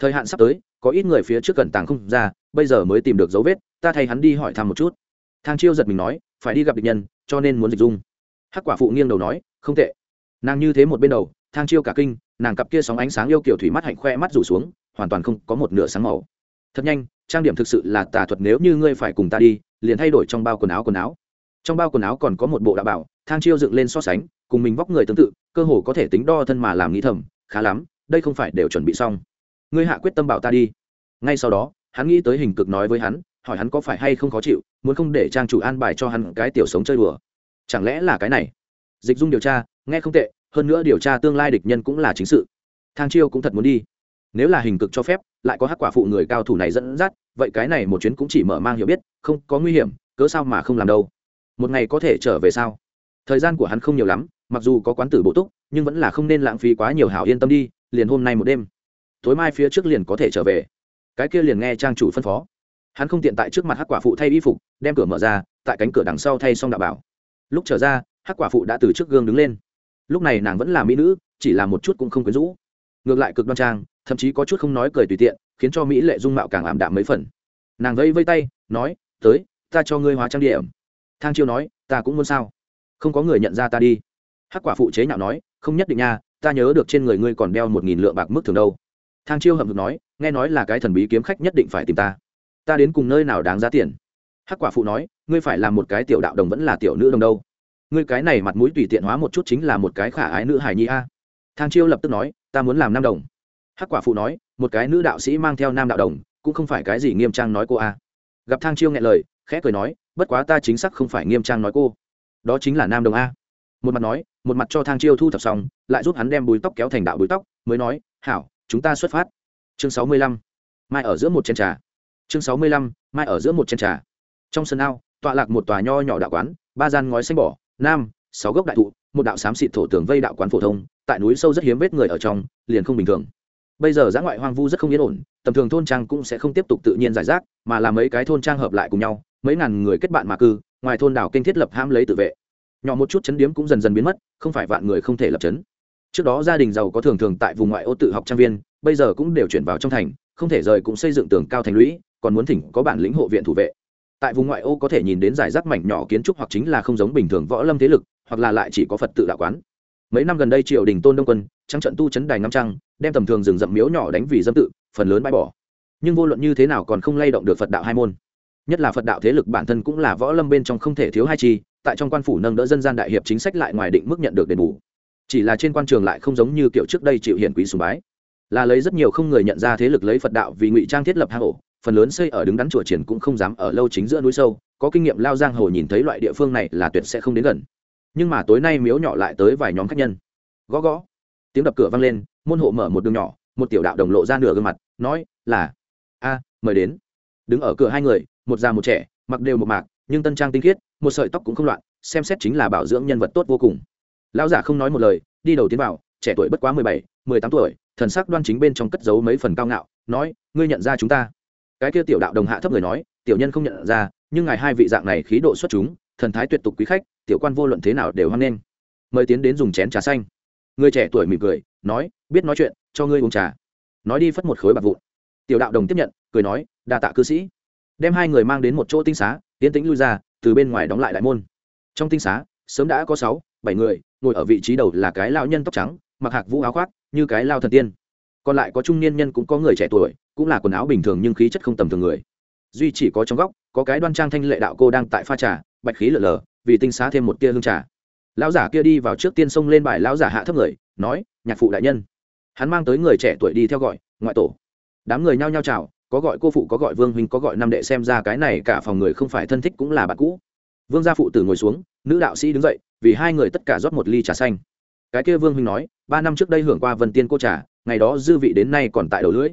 Thời hạn sắp tới, có ít người phía trước cẩn tàng không ra, bây giờ mới tìm được dấu vết, ta thay hắn đi hỏi thăm một chút. Thang chiêu giật mình nói, phải đi gặp địch nhân, cho nên muốn dịch dung. Hắc quả phụ nghiêng đầu nói, không tệ. Nàng như thế một bên đầu, thang chiêu cả kinh, nàng cặp kia sóng ánh sáng yêu kiểu thủy mắt hạnh khoe mắt rủ xuống, hoàn toàn không có một nửa sáng màu. Thật nhanh, trang điểm thực sự là tà thuật nếu như ngươi phải cùng ta đi, liền thay đổi trong bao quần áo quần áo. Trong bao quần áo còn có một bộ đạo bảo, thang chiêu dựng lên so sánh, cùng mình vóc người tương tự, cơ hồ có thể tính đo thân mà làm nghĩ thầm, khá lắm, đây không phải đều chuẩn bị xong ngươi hạ quyết tâm bảo ta đi. Ngay sau đó, hắn nghĩ tới hình cực nói với hắn, hỏi hắn có phải hay không khó chịu, muốn không để trang chủ an bài cho hắn cái tiểu sống chơi đùa. Chẳng lẽ là cái này? Dịch dung điều tra, nghe không tệ, hơn nữa điều tra tương lai địch nhân cũng là chính sự. Thang chiêu cũng thật muốn đi. Nếu là hình cực cho phép, lại có hắc quả phụ người cao thủ này dẫn dắt, vậy cái này một chuyến cũng chỉ mở mang hiểu biết, không có nguy hiểm, cớ sao mà không làm đâu? Một ngày có thể trở về sao? Thời gian của hắn không nhiều lắm, mặc dù có quán tử bổ túc, nhưng vẫn là không nên lãng phí quá nhiều hảo yên tâm đi, liền hôm nay một đêm tối mai phía trước liền có thể trở về. Cái kia liền nghe trang chủ phân phó. Hắn không tiện tại trước mặt hắc quả phụ thay y phục, đem cửa mở ra, tại cánh cửa đằng sau thay xong đạo bảo. Lúc trở ra, hắc quả phụ đã từ trước gương đứng lên. Lúc này nàng vẫn là mỹ nữ, chỉ là một chút cũng không quyến rũ. Ngược lại cực đoan trang, thậm chí có chút không nói cười tùy tiện, khiến cho mỹ lệ dung mạo càng ảm đạm mấy phần. Nàng vây vây tay, nói, tới, ta cho ngươi hóa trang điểm. Thang chiêu nói, ta cũng muốn sao? Không có người nhận ra ta đi. Hắc quả phụ chế nhạo nói, không nhất định nha, ta nhớ được trên người ngươi còn đeo một nghìn lượng bạc mức thường đâu thang chiêu hậm hực nói, nghe nói là cái thần bí kiếm khách nhất định phải tìm ta. Ta đến cùng nơi nào đáng giá tiền? Hắc quả phụ nói, ngươi phải làm một cái tiểu đạo đồng vẫn là tiểu nữ đồng đâu? Ngươi cái này mặt mũi tùy tiện hóa một chút chính là một cái khả ái nữ hài nhi a. Thang chiêu lập tức nói, ta muốn làm nam đồng. Hắc quả phụ nói, một cái nữ đạo sĩ mang theo nam đạo đồng, cũng không phải cái gì nghiêm trang nói cô a. Gặp thang chiêu nghe lời, khẽ cười nói, bất quá ta chính xác không phải nghiêm trang nói cô. Đó chính là nam đồng a. Một mặt nói, một mặt cho thang chiêu thu thập xong, lại giúp hắn đem bùi tóc kéo thành đạo bùi tóc, mới nói, hảo chúng ta xuất phát. Chương sáu mươi lăm, mai ở giữa một chén trà. Chương sáu mươi lăm, mai ở giữa một chén trà. Trong sân ao, tọa lạc một tòa nho nhỏ đạo quán, ba gian ngói xanh bỏ, nam, sáu gốc đại thụ, một đạo xám xịt thổ tường vây đạo quán phổ thông, tại núi sâu rất hiếm vết người ở trong, liền không bình thường. Bây giờ giã ngoại hoang vu rất không yên ổn, tầm thường thôn trang cũng sẽ không tiếp tục tự nhiên giải rác, mà là mấy cái thôn trang hợp lại cùng nhau, mấy ngàn người kết bạn mà cư, ngoài thôn đảo kinh thiết lập ham lấy tự vệ. Nhỏ một chút chấn điếm cũng dần dần biến mất, không phải vạn người không thể lập chấn trước đó gia đình giàu có thường thường tại vùng ngoại ô tự học trang viên, bây giờ cũng đều chuyển vào trong thành, không thể rời cũng xây dựng tường cao thành lũy, còn muốn thỉnh có bản lĩnh hộ viện thủ vệ. Tại vùng ngoại ô có thể nhìn đến giải rác mảnh nhỏ kiến trúc hoặc chính là không giống bình thường võ lâm thế lực, hoặc là lại chỉ có phật tự đạo quán. Mấy năm gần đây triều đình tôn đông quân, trắng trận tu chấn đài ngắm trăng, đem tầm thường rừng rậm miếu nhỏ đánh vì dâm tự, phần lớn bãi bỏ. Nhưng vô luận như thế nào còn không lay động được phật đạo hai môn. Nhất là phật đạo thế lực bản thân cũng là võ lâm bên trong không thể thiếu hai chi, tại trong quan phủ nâng đỡ dân gian đại hiệp chính sách lại ngoài định mức nhận được đền bù chỉ là trên quan trường lại không giống như kiểu trước đây chịu hiển quý sùng bái. Là lấy rất nhiều không người nhận ra thế lực lấy phật đạo vì ngụy trang thiết lập hang ổ, phần lớn xây ở đứng đắn chùa triển cũng không dám ở lâu chính giữa núi sâu, có kinh nghiệm lao giang hồ nhìn thấy loại địa phương này là tuyệt sẽ không đến gần. Nhưng mà tối nay miếu nhỏ lại tới vài nhóm khách nhân. Gõ gõ. Tiếng đập cửa vang lên, môn hộ mở một đường nhỏ, một tiểu đạo đồng lộ ra nửa gương mặt, nói, là, a, mời đến. Đứng ở cửa hai người, một già một trẻ, mặc đều một mạc, nhưng tân trang tinh khiết, một sợi tóc cũng không loạn, xem xét chính là bảo dưỡng nhân vật tốt vô cùng lão giả không nói một lời, đi đầu tiến vào, trẻ tuổi bất quá mười bảy, mười tám tuổi, thần sắc đoan chính bên trong cất giấu mấy phần cao ngạo, nói, ngươi nhận ra chúng ta? Cái kia tiểu đạo đồng hạ thấp người nói, tiểu nhân không nhận ra, nhưng ngài hai vị dạng này khí độ xuất chúng, thần thái tuyệt tục quý khách, tiểu quan vô luận thế nào đều hoan nghênh. Mời tiến đến dùng chén trà xanh. Người trẻ tuổi mỉm cười, nói, biết nói chuyện, cho ngươi uống trà. Nói đi phất một khối bạc vụn. Tiểu đạo đồng tiếp nhận, cười nói, đa tạ cư sĩ. Đem hai người mang đến một chỗ tinh xá, tiến tĩnh lui ra, từ bên ngoài đóng lại đại môn. Trong tinh xá, sớm đã có sáu, bảy người ngồi ở vị trí đầu là cái lao nhân tóc trắng, mặc hạc vũ áo khoác, như cái lao thần tiên. Còn lại có trung niên nhân cũng có người trẻ tuổi, cũng là quần áo bình thường nhưng khí chất không tầm thường người. Duy chỉ có trong góc, có cái đoan trang thanh lệ đạo cô đang tại pha trà, bạch khí lở lờ vì tinh xá thêm một tia hương trà. Lão giả kia đi vào trước tiên sông lên bài lão giả hạ thấp người, nói, nhạc phụ đại nhân. Hắn mang tới người trẻ tuổi đi theo gọi, ngoại tổ. Đám người nhao nhao chào, có gọi cô phụ, có gọi vương huynh, có gọi năm đệ xem ra cái này cả phòng người không phải thân thích cũng là bạn cũ. Vương gia phụ tử ngồi xuống nữ đạo sĩ đứng dậy, vì hai người tất cả rót một ly trà xanh. Cái kia vương huynh nói, ba năm trước đây hưởng qua vân tiên cô trà, ngày đó dư vị đến nay còn tại đầu lưỡi.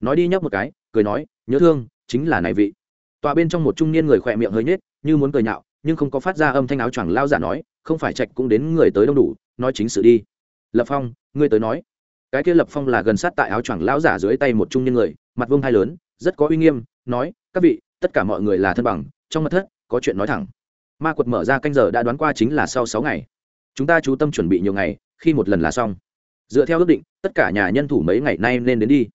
Nói đi nhấp một cái, cười nói, nhớ thương, chính là này vị. Tòa bên trong một trung niên người khỏe miệng hơi nhếch, như muốn cười nhạo, nhưng không có phát ra âm thanh áo choàng lao giả nói, không phải trạch cũng đến người tới đông đủ, nói chính sự đi. Lập phong, ngươi tới nói. Cái kia lập phong là gần sát tại áo choàng lão giả dưới tay một trung niên người, mặt vương hai lớn, rất có uy nghiêm, nói, các vị, tất cả mọi người là thân bằng, trong mật thất, có chuyện nói thẳng ma quật mở ra canh giờ đã đoán qua chính là sau sáu ngày. Chúng ta chú tâm chuẩn bị nhiều ngày, khi một lần là xong. Dựa theo ước định, tất cả nhà nhân thủ mấy ngày nay nên đến đi.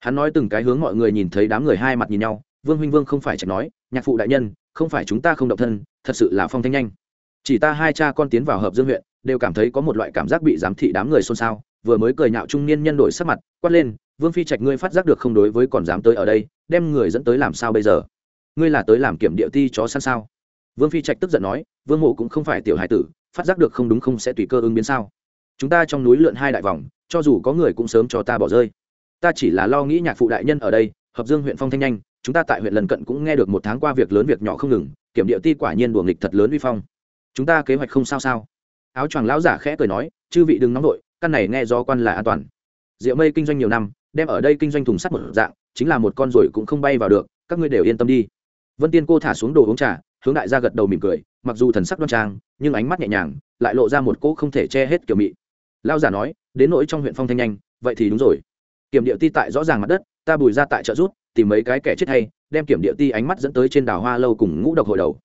Hắn nói từng cái hướng mọi người nhìn thấy đám người hai mặt nhìn nhau, vương huynh vương không phải chạy nói, nhạc phụ đại nhân, không phải chúng ta không động thân, thật sự là phong thanh nhanh. Chỉ ta hai cha con tiến vào hợp dương huyện, đều cảm thấy có một loại cảm giác bị giám thị đám người xôn xao. Vừa mới cười nhạo trung niên nhân đổi sắc mặt, quát lên, vương phi trạch ngươi phát giác được không đối với còn dám tới ở đây, đem người dẫn tới làm sao bây giờ? Ngươi là tới làm kiểm địa ti chó săn sao? Vương phi trạch tức giận nói, vương mộ cũng không phải tiểu hải tử, phát giác được không đúng không sẽ tùy cơ ứng biến sao? Chúng ta trong núi lượn hai đại vòng, cho dù có người cũng sớm cho ta bỏ rơi. Ta chỉ là lo nghĩ nhạc phụ đại nhân ở đây, hợp dương huyện phong thanh nhanh, chúng ta tại huyện lần cận cũng nghe được một tháng qua việc lớn việc nhỏ không ngừng, kiểm địa ti quả nhiên đùa nghịch thật lớn uy phong. Chúng ta kế hoạch không sao sao? Áo choàng lão giả khẽ cười nói, chư vị đừng nóng đội căn này nghe do quan là an toàn. Diệu mây kinh doanh nhiều năm, đem ở đây kinh doanh thùng sắt một dạng, chính là một con rồi cũng không bay vào được, các ngươi đều yên tâm đi. Vân tiên cô thả xuống đồ uống trà hướng đại gia gật đầu mỉm cười, mặc dù thần sắc đoan trang, nhưng ánh mắt nhẹ nhàng, lại lộ ra một cỗ không thể che hết kiểu mị. Lao giả nói, đến nỗi trong huyện phong thanh nhanh, vậy thì đúng rồi. Kiểm địa ti tại rõ ràng mặt đất, ta bùi ra tại trợ rút, tìm mấy cái kẻ chết hay, đem kiểm địa ti ánh mắt dẫn tới trên đảo hoa lâu cùng ngũ độc hội đầu.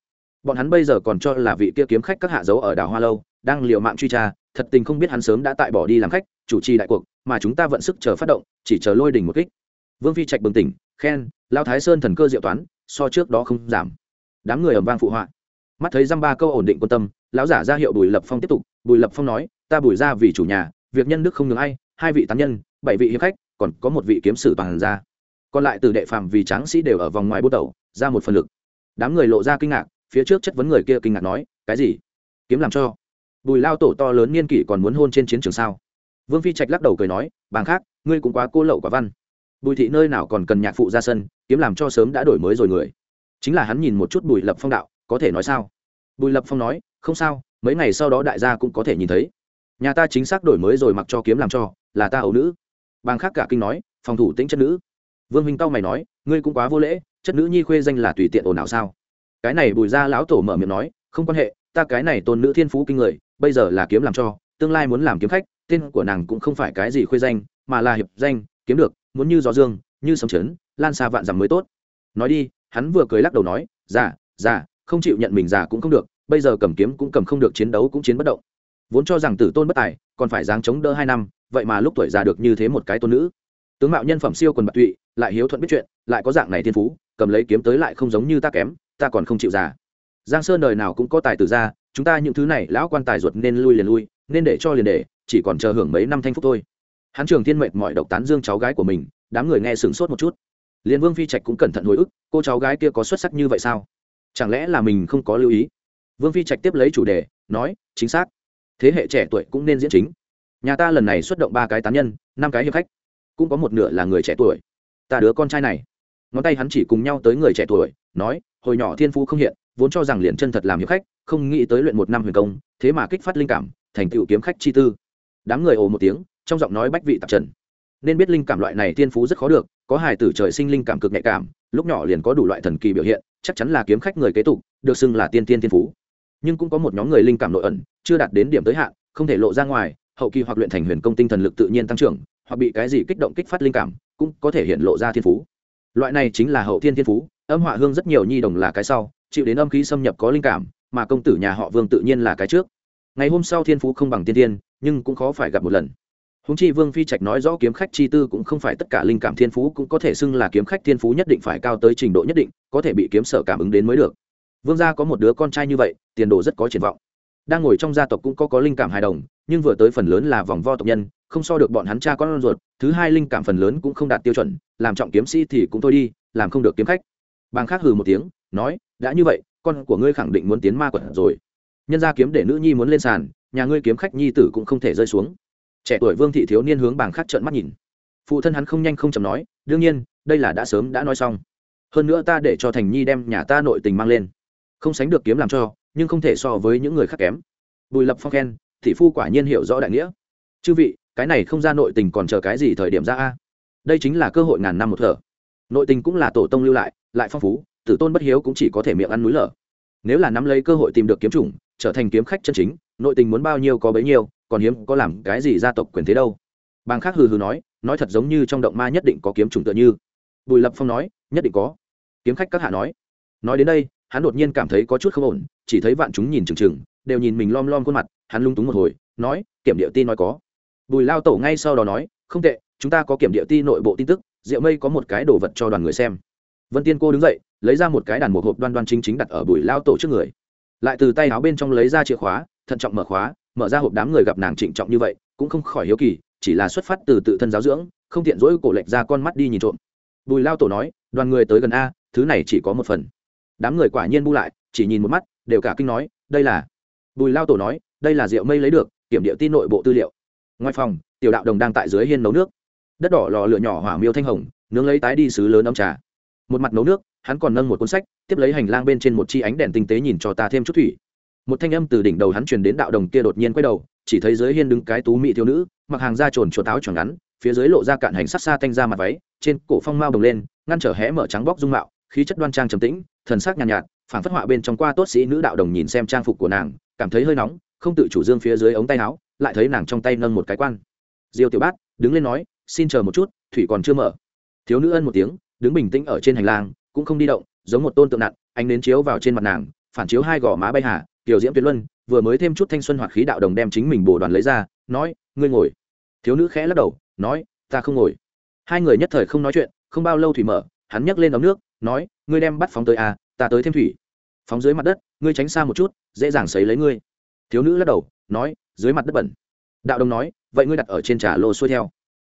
Bọn hắn bây giờ còn cho là vị kia kiếm khách các hạ dấu ở đảo hoa lâu, đang liều mạng truy tra, thật tình không biết hắn sớm đã tại bỏ đi làm khách, chủ trì đại cuộc, mà chúng ta vận sức chờ phát động, chỉ chờ lôi đỉnh một kích. Vương phi trạch bừng tỉnh, khen lao thái sơn thần cơ diệu toán, so trước đó không giảm đám người ầm vang phụ họa. Mắt thấy dăm ba câu ổn định quan tâm, lão giả ra hiệu bùi lập phong tiếp tục, bùi lập phong nói, ta bùi ra vì chủ nhà, việc nhân đức không ngừng ai, hai vị tán nhân, bảy vị hiệp khách, còn có một vị kiếm sử toàn ra. Còn lại từ đệ phàm vì tráng sĩ đều ở vòng ngoài bút đầu ra một phần lực. Đám người lộ ra kinh ngạc, phía trước chất vấn người kia kinh ngạc nói, cái gì? Kiếm làm cho? Bùi lao tổ to lớn niên kỷ còn muốn hôn trên chiến trường sao? Vương phi trạch lắc đầu cười nói, bàng khác, ngươi cũng quá cô lậu quả văn. Bùi thị nơi nào còn cần nhạc phụ ra sân, kiếm làm cho sớm đã đổi mới rồi người chính là hắn nhìn một chút bùi lập phong đạo, có thể nói sao? Bùi lập phong nói, không sao, mấy ngày sau đó đại gia cũng có thể nhìn thấy. Nhà ta chính xác đổi mới rồi mặc cho kiếm làm cho, là ta ấu nữ. Bàng khác cả kinh nói, phòng thủ tĩnh chất nữ. Vương huynh tao mày nói, ngươi cũng quá vô lễ, chất nữ nhi khuê danh là tùy tiện ồn ào sao? Cái này bùi ra lão tổ mở miệng nói, không quan hệ, ta cái này tôn nữ thiên phú kinh người, bây giờ là kiếm làm cho, tương lai muốn làm kiếm khách, tên của nàng cũng không phải cái gì khuê danh, mà là hiệp danh, kiếm được, muốn như gió dương, như sấm chấn, lan xa vạn dặm mới tốt. Nói đi hắn vừa cười lắc đầu nói, già già, không chịu nhận mình già cũng không được, bây giờ cầm kiếm cũng cầm không được chiến đấu cũng chiến bất động. Vốn cho rằng tử tôn bất tài, còn phải dáng chống đỡ hai năm, vậy mà lúc tuổi già được như thế một cái tôn nữ. Tướng mạo nhân phẩm siêu quần bạc tụy, lại hiếu thuận biết chuyện, lại có dạng này thiên phú, cầm lấy kiếm tới lại không giống như ta kém, ta còn không chịu già. Giang sơn đời nào cũng có tài tử ra, chúng ta những thứ này lão quan tài ruột nên lui liền lui, nên để cho liền để, chỉ còn chờ hưởng mấy năm thanh phúc thôi. Hắn trường thiên mệt mọi độc tán dương cháu gái của mình, đám người nghe sửng sốt một chút liền vương phi trạch cũng cẩn thận hồi ức, cô cháu gái kia có xuất sắc như vậy sao? Chẳng lẽ là mình không có lưu ý? Vương phi trạch tiếp lấy chủ đề, nói, chính xác. Thế hệ trẻ tuổi cũng nên diễn chính. Nhà ta lần này xuất động ba cái tán nhân, năm cái hiệp khách. Cũng có một nửa là người trẻ tuổi. Ta đứa con trai này. Ngón tay hắn chỉ cùng nhau tới người trẻ tuổi, nói, hồi nhỏ thiên phu không hiện, vốn cho rằng liền chân thật làm hiệp khách, không nghĩ tới luyện một năm huyền công, thế mà kích phát linh cảm, thành tựu kiếm khách chi tư. Đám người ồ một tiếng, trong giọng nói bách vị tạp trần nên biết linh cảm loại này thiên phú rất khó được, có hài tử trời sinh linh cảm cực nhạy cảm, lúc nhỏ liền có đủ loại thần kỳ biểu hiện, chắc chắn là kiếm khách người kế tục, được xưng là tiên tiên thiên phú. Nhưng cũng có một nhóm người linh cảm nội ẩn, chưa đạt đến điểm tới hạn, không thể lộ ra ngoài, hậu kỳ hoặc luyện thành huyền công tinh thần lực tự nhiên tăng trưởng, hoặc bị cái gì kích động kích phát linh cảm, cũng có thể hiện lộ ra thiên phú. Loại này chính là hậu thiên thiên phú, âm họa hương rất nhiều nhi đồng là cái sau, chịu đến âm khí xâm nhập có linh cảm, mà công tử nhà họ vương tự nhiên là cái trước. Ngày hôm sau thiên phú không bằng tiên tiên, nhưng cũng khó phải gặp một lần. Huống chi vương phi trạch nói rõ kiếm khách chi tư cũng không phải tất cả linh cảm thiên phú cũng có thể xưng là kiếm khách thiên phú nhất định phải cao tới trình độ nhất định, có thể bị kiếm sở cảm ứng đến mới được. Vương gia có một đứa con trai như vậy, tiền đồ rất có triển vọng. Đang ngồi trong gia tộc cũng có có linh cảm hài đồng, nhưng vừa tới phần lớn là vòng vo tộc nhân, không so được bọn hắn cha con ruột, thứ hai linh cảm phần lớn cũng không đạt tiêu chuẩn, làm trọng kiếm sĩ thì cũng thôi đi, làm không được kiếm khách. Bàng khác hừ một tiếng, nói, đã như vậy, con của ngươi khẳng định muốn tiến ma quật rồi. Nhân gia kiếm để nữ nhi muốn lên sàn, nhà ngươi kiếm khách nhi tử cũng không thể rơi xuống trẻ tuổi vương thị thiếu niên hướng bàng khác trợn mắt nhìn. Phụ thân hắn không nhanh không chậm nói, đương nhiên, đây là đã sớm đã nói xong. Hơn nữa ta để cho thành nhi đem nhà ta nội tình mang lên. Không sánh được kiếm làm cho, nhưng không thể so với những người khác kém. Bùi lập phong khen, thị phu quả nhiên hiểu rõ đại nghĩa. Chư vị, cái này không ra nội tình còn chờ cái gì thời điểm ra a? Đây chính là cơ hội ngàn năm một thở. Nội tình cũng là tổ tông lưu lại lại phong phú, tử tôn bất hiếu cũng chỉ có thể miệng ăn núi lở. Nếu là nắm lấy cơ hội tìm được kiếm chủng, trở thành kiếm khách chân chính, nội tình muốn bao nhiêu có bấy nhiêu còn hiếm có làm cái gì gia tộc quyền thế đâu. Bàng khác hừ hừ nói nói thật giống như trong động ma nhất định có kiếm trùng tựa như. Bùi lập phong nói, nhất định có. Kiếm khách các hạ nói. Nói đến đây, hắn đột nhiên cảm thấy có chút không ổn, chỉ thấy vạn chúng nhìn chừng chừng, đều nhìn mình lom lom khuôn mặt, hắn lung túng một hồi, nói, kiểm địa ti nói có. Bùi lao tổ ngay sau đó nói, không tệ, chúng ta có kiểm địa ti nội bộ tin tức, diệu mây có một cái đồ vật cho đoàn người xem. Vân tiên cô đứng dậy, lấy ra một cái đàn một hộp đoan đoan chính chính đặt ở bùi lao tổ trước người. Lại từ tay áo bên trong lấy ra chìa khóa, thận trọng mở khóa mở ra hộp đám người gặp nàng trịnh trọng như vậy, cũng không khỏi hiếu kỳ, chỉ là xuất phát từ tự thân giáo dưỡng, không tiện dỗi cổ lệch ra con mắt đi nhìn trộm. Bùi lao tổ nói, đoàn người tới gần a, thứ này chỉ có một phần. Đám người quả nhiên bu lại, chỉ nhìn một mắt, đều cả kinh nói, đây là bùi lao tổ nói, đây là rượu mây lấy được, kiểm địa tin nội bộ tư liệu. Ngoài phòng, tiểu đạo đồng đang tại dưới hiên nấu nước. Đất đỏ lò lửa nhỏ hỏa miêu thanh hồng, nướng lấy tái đi xứ lớn ông trà. Một mặt nấu nước, hắn còn nâng một cuốn sách, tiếp lấy hành lang bên trên một chi ánh đèn tinh tế nhìn cho ta thêm chút thủy một thanh âm từ đỉnh đầu hắn truyền đến đạo đồng kia đột nhiên quay đầu chỉ thấy dưới hiên đứng cái tú mỹ thiếu nữ mặc hàng da trồn chuột áo tròn ngắn phía dưới lộ ra cạn hành sắc xa tanh ra mặt váy trên cổ phong mao đồng lên ngăn trở hé mở trắng bóc dung mạo khí chất đoan trang trầm tĩnh thần sắc nhàn nhạt, nhạt phản phất họa bên trong qua tốt sĩ nữ đạo đồng nhìn xem trang phục của nàng cảm thấy hơi nóng không tự chủ dương phía dưới ống tay áo lại thấy nàng trong tay nâng một cái quan. Diêu tiểu bát đứng lên nói xin chờ một chút thủy còn chưa mở. Thiếu nữ ân một tiếng đứng bình tĩnh ở trên hành lang cũng không đi động giống một tôn tượng nặng ánh nến chiếu vào trên mặt nàng phản chiếu hai gò má bay hà tiểu diễm tuyệt luân vừa mới thêm chút thanh xuân hoạt khí đạo đồng đem chính mình bồ đoàn lấy ra, nói, ngươi ngồi. Thiếu nữ khẽ lắc đầu, nói, ta không ngồi. Hai người nhất thời không nói chuyện, không bao lâu thủy mở, hắn nhấc lên ống nước, nói, ngươi đem bắt phóng tới à ta tới thêm thủy. Phóng dưới mặt đất, ngươi tránh xa một chút, dễ dàng sấy lấy ngươi. Thiếu nữ lắc đầu, nói, dưới mặt đất bẩn. Đạo đồng nói, vậy ngươi đặt ở trên trà lô xuôi theo.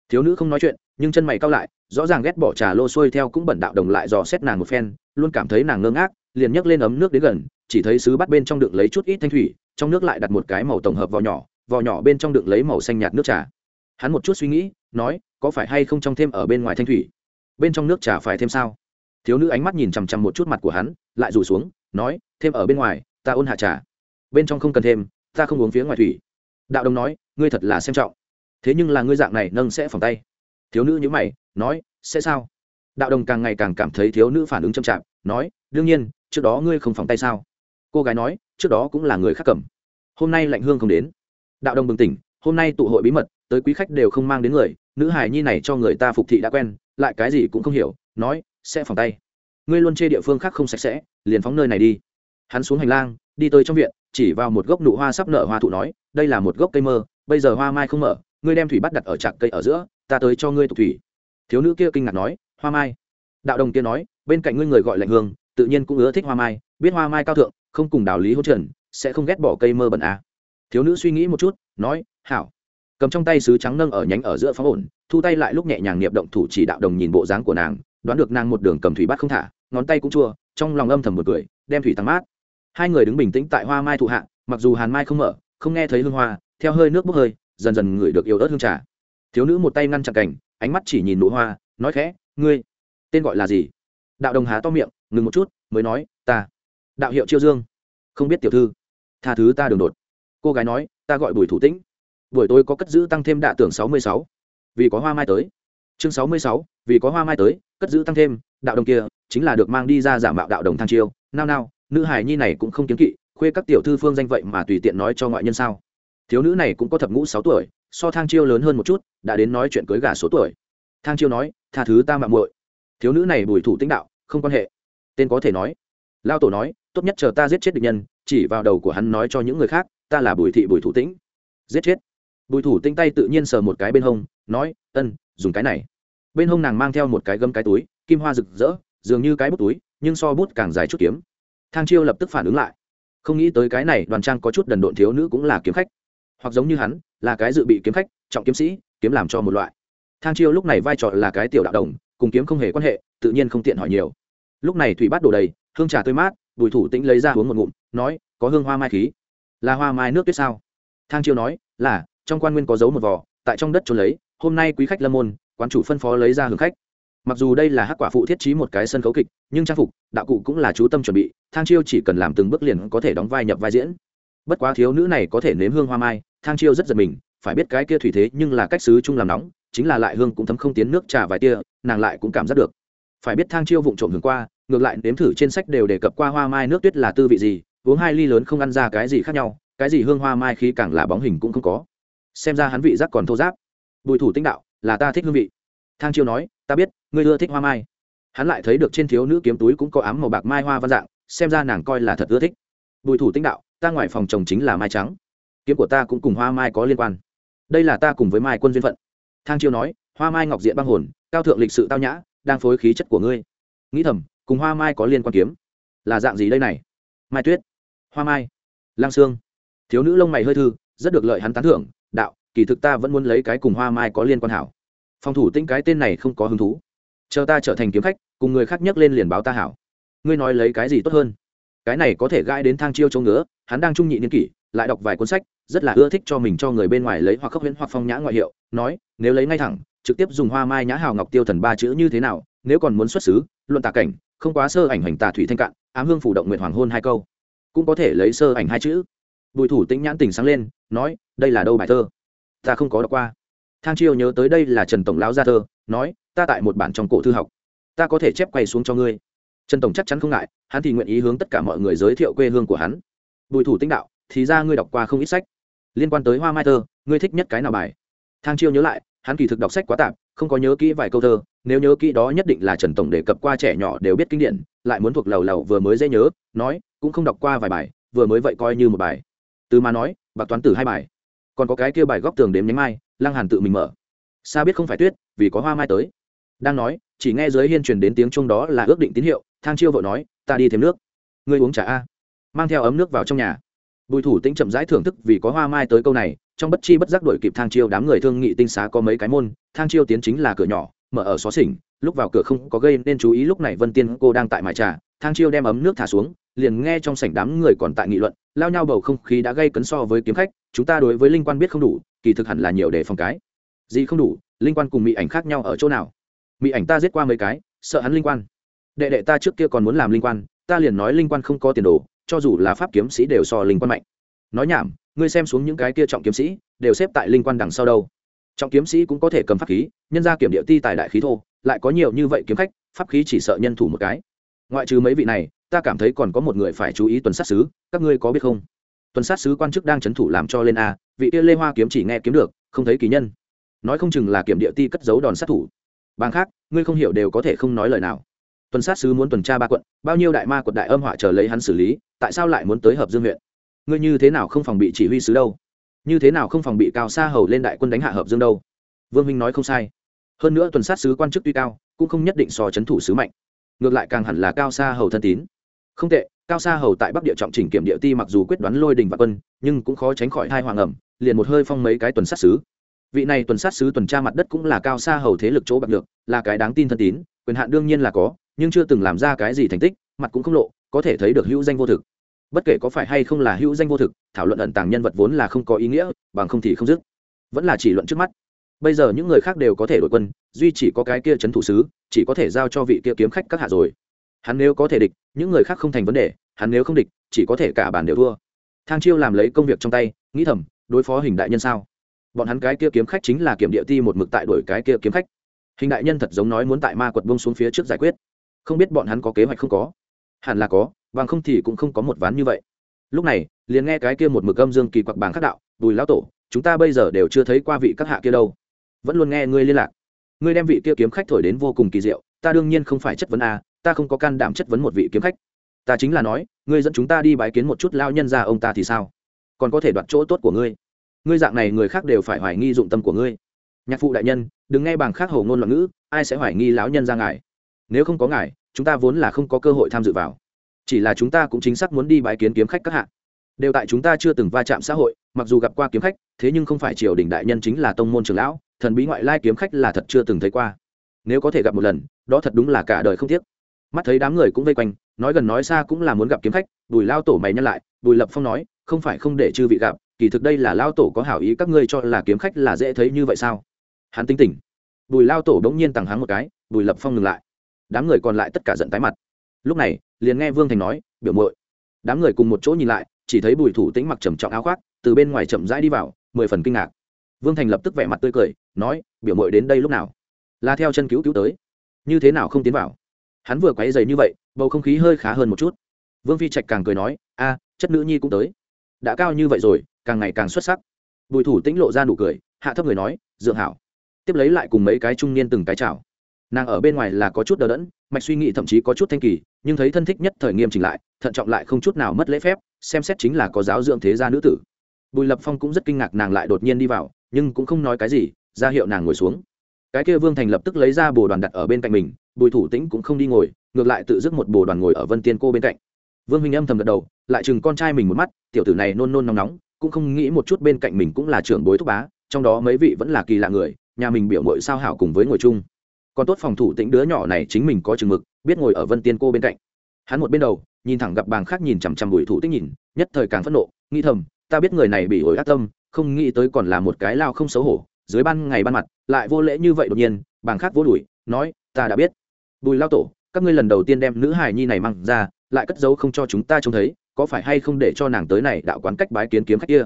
Thiếu nữ không nói chuyện, nhưng chân mày cao lại, rõ ràng ghét bỏ trà lô xuôi theo cũng bẩn đạo đồng lại dò xét nàng một phen, luôn cảm thấy nàng ngơ ngác, liền nhấc lên ấm nước đến gần chỉ thấy sứ bắt bên trong đựng lấy chút ít thanh thủy, trong nước lại đặt một cái màu tổng hợp vỏ nhỏ vỏ nhỏ bên trong đựng lấy màu xanh nhạt nước trà. Hắn một chút suy nghĩ, nói, có phải hay không trong thêm ở bên ngoài thanh thủy? Bên trong nước trà phải thêm sao? Thiếu nữ ánh mắt nhìn chằm chằm một chút mặt của hắn, lại rủ xuống, nói, thêm ở bên ngoài, ta ôn hạ trà. Bên trong không cần thêm, ta không uống phía ngoài thủy. Đạo đồng nói, ngươi thật là xem trọng. Thế nhưng là ngươi dạng này nâng sẽ phòng tay. Thiếu nữ nhữ mày, nói, sẽ sao? Đạo đồng càng ngày càng cảm thấy thiếu nữ phản ứng chậm chạp, nói, đương nhiên, trước đó ngươi không phòng tay sao? Cô gái nói, trước đó cũng là người khác cầm. Hôm nay lạnh hương không đến. Đạo đồng bừng tỉnh, hôm nay tụ hội bí mật, tới quý khách đều không mang đến người, nữ hài nhi này cho người ta phục thị đã quen, lại cái gì cũng không hiểu, nói, sẽ phòng tay. Ngươi luôn chê địa phương khác không sạch sẽ, liền phóng nơi này đi. Hắn xuống hành lang, đi tới trong viện, chỉ vào một gốc nụ hoa sắp nở hoa thụ nói, đây là một gốc cây mơ, bây giờ hoa mai không mở, ngươi đem thủy bắt đặt ở trạc cây ở giữa, ta tới cho ngươi tục thủy. Thiếu nữ kia kinh ngạc nói, hoa mai? Đạo đồng kia nói, bên cạnh ngươi người gọi lạnh hương, tự nhiên cũng ưa thích hoa mai, biết hoa mai cao thượng không cùng đạo lý hỗ trần, sẽ không ghét bỏ cây mơ bẩn à. thiếu nữ suy nghĩ một chút, nói, hảo. Cầm trong tay sứ trắng nâng ở nhánh ở giữa phóng ổn, thu tay lại lúc nhẹ nhàng niệm động thủ chỉ đạo đồng nhìn bộ dáng của nàng, đoán được nàng một đường cầm thủy bắt không thả, ngón tay cũng chua, trong lòng âm thầm một cười, đem thủy tăng mát. Hai người đứng bình tĩnh tại hoa mai thụ hạ, mặc dù hàn mai không mở, không nghe thấy hương hoa, theo hơi nước bốc hơi, dần dần ngửi được yêu ớt hương trà. Thiếu nữ một tay ngăn chặn cảnh, ánh mắt chỉ nhìn nụ hoa, nói khẽ, ngươi, tên gọi là gì? Đạo đồng há to miệng, ngừng một chút, mới nói, ta đạo hiệu chiêu dương. Không biết tiểu thư, tha thứ ta đường đột. Cô gái nói, ta gọi bùi thủ tĩnh. Buổi tối có cất giữ tăng thêm đạ tưởng sáu mươi sáu. Vì có hoa mai tới. Chương sáu mươi sáu, vì có hoa mai tới, cất giữ tăng thêm, đạo đồng kia, chính là được mang đi ra giả mạo đạo đồng thang chiêu. Nao nao, nữ hài nhi này cũng không kiến kỵ, khuê các tiểu thư phương danh vậy mà tùy tiện nói cho ngoại nhân sao? Thiếu nữ này cũng có thập ngũ sáu tuổi, so thang chiêu lớn hơn một chút, đã đến nói chuyện cưới gà số tuổi. Thang chiêu nói, tha thứ ta mạng muội. Thiếu nữ này bùi thủ tĩnh đạo, không quan hệ. Tên có thể nói. Lao tổ nói tốt nhất chờ ta giết chết địch nhân, chỉ vào đầu của hắn nói cho những người khác, ta là bùi thị bùi thủ tĩnh. Giết chết. Bùi thủ tinh tay tự nhiên sờ một cái bên hông, nói, ân, dùng cái này. Bên hông nàng mang theo một cái gấm cái túi, kim hoa rực rỡ, dường như cái bút túi, nhưng so bút càng dài chút kiếm. Thang chiêu lập tức phản ứng lại. Không nghĩ tới cái này, đoàn trang có chút đần độn thiếu nữ cũng là kiếm khách. Hoặc giống như hắn, là cái dự bị kiếm khách, trọng kiếm sĩ, kiếm làm cho một loại. Thang chiêu lúc này vai trò là cái tiểu đạo đồng, cùng kiếm không hề quan hệ, tự nhiên không tiện hỏi nhiều. Lúc này thủy bát đổ đầy, hương trà tươi mát bùi thủ tĩnh lấy ra uống một ngụm, nói, có hương hoa mai khí. Là hoa mai nước tuyết sao? Thang chiêu nói, là, trong quan nguyên có dấu một vò, tại trong đất trốn lấy, hôm nay quý khách lâm môn, quán chủ phân phó lấy ra hưởng khách. Mặc dù đây là hắc quả phụ thiết trí một cái sân khấu kịch, nhưng trang phục, đạo cụ cũng là chú tâm chuẩn bị, thang chiêu chỉ cần làm từng bước liền có thể đóng vai nhập vai diễn. Bất quá thiếu nữ này có thể nếm hương hoa mai, thang chiêu rất giật mình, phải biết cái kia thủy thế nhưng là cách xứ chung làm nóng, chính là lại hương cũng thấm không tiến nước trà vài tia, nàng lại cũng cảm giác được. Phải biết thang chiêu vụng trộm hưởng qua ngược lại nếm thử trên sách đều đề cập qua hoa mai nước tuyết là tư vị gì, uống hai ly lớn không ăn ra cái gì khác nhau, cái gì hương hoa mai khi càng là bóng hình cũng không có. Xem ra hắn vị giác còn thô giáp. Bùi thủ tinh đạo, là ta thích hương vị. Thang chiêu nói, ta biết, ngươi ưa thích hoa mai. Hắn lại thấy được trên thiếu nữ kiếm túi cũng có ám màu bạc mai hoa văn dạng, xem ra nàng coi là thật ưa thích. Bùi thủ tinh đạo, ta ngoài phòng chồng chính là mai trắng. Kiếm của ta cũng cùng hoa mai có liên quan. Đây là ta cùng với mai quân duyên phận. Thang chiêu nói, hoa mai ngọc diện băng hồn, cao thượng lịch sự tao nhã, đang phối khí chất của ngươi. Nghĩ thầm cùng hoa mai có liên quan kiếm. Là dạng gì đây này? Mai tuyết. Hoa mai. Lang sương. Thiếu nữ lông mày hơi thư, rất được lợi hắn tán thưởng, đạo, kỳ thực ta vẫn muốn lấy cái cùng hoa mai có liên quan hảo. Phòng thủ tĩnh cái tên này không có hứng thú. Chờ ta trở thành kiếm khách, cùng người khác nhắc lên liền báo ta hảo. Ngươi nói lấy cái gì tốt hơn? Cái này có thể gãi đến thang chiêu chống ngứa, hắn đang trung nhị niên kỷ, lại đọc vài cuốn sách, rất là ưa thích cho mình cho người bên ngoài lấy hoặc khốc huyễn hoặc phong nhã ngoại hiệu, nói, nếu lấy ngay thẳng, trực tiếp dùng hoa mai nhã hào ngọc tiêu thần ba chữ như thế nào, nếu còn muốn xuất xứ, luận tà cảnh không quá sơ ảnh hành tà thủy thanh cạn, ám hương phủ động nguyện hoàng hôn hai câu. Cũng có thể lấy sơ ảnh hai chữ. Bùi thủ tĩnh nhãn tình sáng lên, nói, đây là đâu bài thơ? Ta không có đọc qua. Thang chiêu nhớ tới đây là trần tổng lão gia thơ, nói, ta tại một bản trong cổ thư học. Ta có thể chép quay xuống cho ngươi. Trần tổng chắc chắn không ngại, hắn thì nguyện ý hướng tất cả mọi người giới thiệu quê hương của hắn. Bùi thủ tĩnh đạo, thì ra ngươi đọc qua không ít sách. Liên quan tới hoa mai thơ, ngươi thích nhất cái nào bài? Thang chiêu nhớ lại hắn kỳ thực đọc sách quá tạp, không có nhớ kỹ vài câu thơ, nếu nhớ kỹ đó nhất định là trần tổng đề cập qua trẻ nhỏ đều biết kinh điển, lại muốn thuộc lầu lầu vừa mới dễ nhớ, nói, cũng không đọc qua vài bài, vừa mới vậy coi như một bài. Từ mà nói, bạc toán tử hai bài. Còn có cái kia bài góc tường đếm nhánh mai, lăng hàn tự mình mở. Xa biết không phải tuyết, vì có hoa mai tới. Đang nói, chỉ nghe dưới hiên truyền đến tiếng chuông đó là ước định tín hiệu, thang chiêu vội nói, ta đi thêm nước. Ngươi uống trà a. Mang theo ấm nước vào trong nhà. Bùi thủ tĩnh chậm rãi thưởng thức vì có hoa mai tới câu này trong bất chi bất giác đuổi kịp thang chiêu, đám người thương nghị tinh xá có mấy cái môn, thang chiêu tiến chính là cửa nhỏ, mở ở xó xỉnh, lúc vào cửa không có gây nên chú ý, lúc này vân tiên cô đang tại mải trà, thang chiêu đem ấm nước thả xuống, liền nghe trong sảnh đám người còn tại nghị luận, lao nhau bầu không khí đã gây cấn so với kiếm khách, chúng ta đối với linh quan biết không đủ, kỳ thực hẳn là nhiều để phòng cái. Gì không đủ, linh quan cùng mỹ ảnh khác nhau ở chỗ nào? Mỹ ảnh ta giết qua mấy cái, sợ hắn linh quan. Đệ đệ ta trước kia còn muốn làm linh quan, ta liền nói linh quan không có tiền đồ, cho dù là pháp kiếm sĩ đều so linh quan mạnh. Nói nhảm ngươi xem xuống những cái kia trọng kiếm sĩ, đều xếp tại linh quan đằng sau đâu. Trọng kiếm sĩ cũng có thể cầm pháp khí, nhân ra kiểm địa ti tài đại khí thô, lại có nhiều như vậy kiếm khách, pháp khí chỉ sợ nhân thủ một cái. Ngoại trừ mấy vị này, ta cảm thấy còn có một người phải chú ý tuần sát sứ, các ngươi có biết không? Tuần sát sứ quan chức đang c h ấ n thủ làm cho lên a, vị kia lê hoa kiếm chỉ nghe kiếm được, không thấy kỳ nhân. Nói không chừng là kiểm địa ti cất giấu đòn sát thủ. Bàng khác, ngươi không hiểu đều có thể không nói lời nào. Tuần sát sứ muốn tuần tra ba quận, bao nhiêu đại ma quận đại âm họa chờ lấy hắn xử lý, tại sao lại muốn tới hợp dương huyện? Ngươi như thế nào không phòng bị chỉ huy sứ đâu? Như thế nào không phòng bị cao xa hầu lên đại quân đánh hạ hợp dương đâu? Vương minh nói không sai. Hơn nữa tuần sát sứ quan chức tuy cao, cũng không nhất định so c h ấ n thủ sứ mạnh. Ngược lại càng hẳn là cao xa hầu thân tín. Không tệ, cao xa hầu tại bắc địa trọng chỉnh kiểm địa ti mặc dù quyết đoán lôi đình và quân, nhưng cũng khó tránh khỏi hai hoàng ẩm, liền một hơi phong mấy cái tuần sát sứ. Vị này tuần sát sứ tuần tra mặt đất cũng là cao xa hầu thế lực chỗ bạc được, là cái đáng tin thân tín, quyền hạn đương nhiên là có, nhưng chưa từng làm ra cái gì thành tích, mặt cũng không lộ, có thể thấy được hữu danh vô thực bất kể có phải hay không là hữu danh vô thực, thảo luận ẩn tàng nhân vật vốn là không có ý nghĩa, bằng không thì không dứt. Vẫn là chỉ luận trước mắt. Bây giờ những người khác đều có thể đội quân, duy chỉ có cái kia c h ấ n thủ sứ, chỉ có thể giao cho vị kia kiếm khách các hạ rồi. Hắn nếu có thể địch, những người khác không thành vấn đề, hắn nếu không địch, chỉ có thể cả bản đều thua. Thang chiêu làm lấy công việc trong tay, nghĩ thầm, đối phó hình đại nhân sao? Bọn hắn cái kia kiếm khách chính là kiểm địa ti một mực tại đổi cái kia kiếm khách. Hình đại nhân thật giống nói muốn tại ma quật bông xuống phía trước giải quyết. Không biết bọn hắn có kế hoạch không có hẳn là có, bằng không thì cũng không có một ván như vậy. Lúc này, liền nghe cái kia một mực âm dương kỳ quặc bảng khắc đạo, bùi lão tổ, chúng ta bây giờ đều chưa thấy qua vị các hạ kia đâu. Vẫn luôn nghe ngươi liên lạc. Ngươi đem vị kia kiếm khách thổi đến vô cùng kỳ diệu, ta đương nhiên không phải chất vấn a, ta không có can đảm chất vấn một vị kiếm khách. Ta chính là nói, ngươi dẫn chúng ta đi bái kiến một chút lao nhân ra ông ta thì sao? Còn có thể đoạt chỗ tốt của ngươi. Ngươi dạng này người khác đều phải hoài nghi dụng tâm của ngươi. Nhạc phụ đại nhân, đừng nghe bảng khác hầu ngôn loạn ngữ, ai sẽ hoài nghi lão nhân ra ngài? Nếu không có ngài chúng ta vốn là không có cơ hội tham dự vào. Chỉ là chúng ta cũng chính xác muốn đi bãi kiến kiếm khách các hạ. Đều tại chúng ta chưa từng va chạm xã hội, mặc dù gặp qua kiếm khách, thế nhưng không phải triều đình đại nhân chính là tông môn trường lão, thần bí ngoại lai kiếm khách là thật chưa từng thấy qua. Nếu có thể gặp một lần, đó thật đúng là cả đời không tiếc. Mắt thấy đám người cũng vây quanh, nói gần nói xa cũng là muốn gặp kiếm khách, bùi lao tổ mày nhắc lại, bùi lập phong nói, không phải không để chư vị gặp, kỳ thực đây là lao tổ có hảo ý các ngươi cho là kiếm khách là dễ thấy như vậy sao? Hắn tính tỉnh bùi lao tổ đống nhiên tằng hắng một cái, bùi lập phong ngừng lại đám người còn lại tất cả giận tái mặt. Lúc này, liền nghe vương thành nói, biểu mội đám người cùng một chỗ nhìn lại, chỉ thấy bùi thủ tĩnh mặc trầm trọng áo khoác, từ bên ngoài chậm rãi đi vào, mười phần kinh ngạc. Vương thành lập tức vẻ mặt tươi cười, nói, biểu mội đến đây lúc nào? Là theo chân cứu cứu tới. Như thế nào không tiến vào? Hắn vừa quáy dày như vậy, bầu không khí hơi khá hơn một chút. Vương phi trạch càng cười nói, a, chất nữ nhi cũng tới. Đã cao như vậy rồi, càng ngày càng xuất sắc. Bùi thủ tĩnh lộ ra nụ cười, hạ thấp người nói, dượng hảo. Tiếp lấy lại cùng mấy cái trung niên từng cái chào nàng ở bên ngoài là có chút đờ đẫn, mạch suy nghĩ thậm chí có chút thanh kỳ, nhưng thấy thân thích nhất thời nghiêm chỉnh lại, thận trọng lại không chút nào mất lễ phép, xem xét chính là có giáo dưỡng thế gia nữ tử. Bùi lập phong cũng rất kinh ngạc nàng lại đột nhiên đi vào, nhưng cũng không nói cái gì, ra hiệu nàng ngồi xuống. Cái kia vương thành lập tức lấy ra bồ đoàn đặt ở bên cạnh mình, bùi thủ tĩnh cũng không đi ngồi, ngược lại tự dứt một bồ đoàn ngồi ở vân tiên cô bên cạnh. Vương huynh âm thầm gật đầu, lại chừng con trai mình một mắt, tiểu tử này nôn nôn nóng nóng, cũng không nghĩ một chút bên cạnh mình cũng là trưởng bối thúc bá, trong đó mấy vị vẫn là kỳ lạ người, nhà mình biểu mội sao hảo cùng với ngồi chung còn tốt phòng thủ tĩnh đứa nhỏ này chính mình có chừng mực, biết ngồi ở vân tiên cô bên cạnh. Hắn một bên đầu, nhìn thẳng gặp bàng khác nhìn chằm chằm bùi thủ tĩnh nhìn, nhất thời càng phẫn nộ, nghĩ thầm, ta biết người này bị ổi ác tâm, không nghĩ tới còn là một cái lao không xấu hổ, dưới ban ngày ban mặt, lại vô lễ như vậy đột nhiên. Bàng khác vô đùi nói, ta đã biết. Bùi lao tổ, các ngươi lần đầu tiên đem nữ hài nhi này mang ra, lại cất giấu không cho chúng ta trông thấy, có phải hay không để cho nàng tới này đạo quán cách bái kiến kiếm khách kia?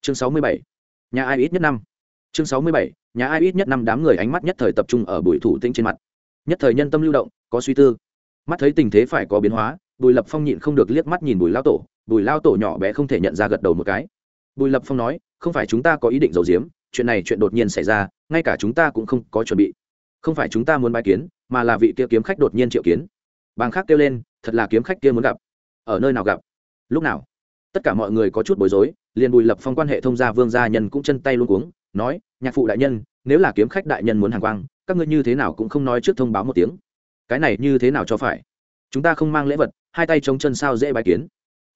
Chương sáu mươi bảy, nhà ai ít nhất năm. Chương sáu mươi bảy nhà ai ít nhất năm đám người ánh mắt nhất thời tập trung ở bùi thủ tĩnh trên mặt. Nhất thời nhân tâm lưu động, có suy tư. Mắt thấy tình thế phải có biến hóa, bùi lập phong nhịn không được liếc mắt nhìn bùi lao tổ. Bùi lao tổ nhỏ bé không thể nhận ra gật đầu một cái. Bùi lập phong nói, không phải chúng ta có ý định giấu giếm, chuyện này chuyện đột nhiên xảy ra, ngay cả chúng ta cũng không có chuẩn bị. Không phải chúng ta muốn bài kiến, mà là vị kia kiếm khách đột nhiên triệu kiến. Bàng khác kêu lên, thật là kiếm khách kia muốn gặp. Ở nơi nào gặp? Lúc nào? Tất cả mọi người có chút bối rối, liền bùi lập phong quan hệ thông gia vương gia nhân cũng chân tay luôn cuống nói, nhạc phụ đại nhân, nếu là kiếm khách đại nhân muốn hàng quang, các ngươi như thế nào cũng không nói trước thông báo một tiếng. Cái này như thế nào cho phải? Chúng ta không mang lễ vật, hai tay chống chân sao dễ bài kiến?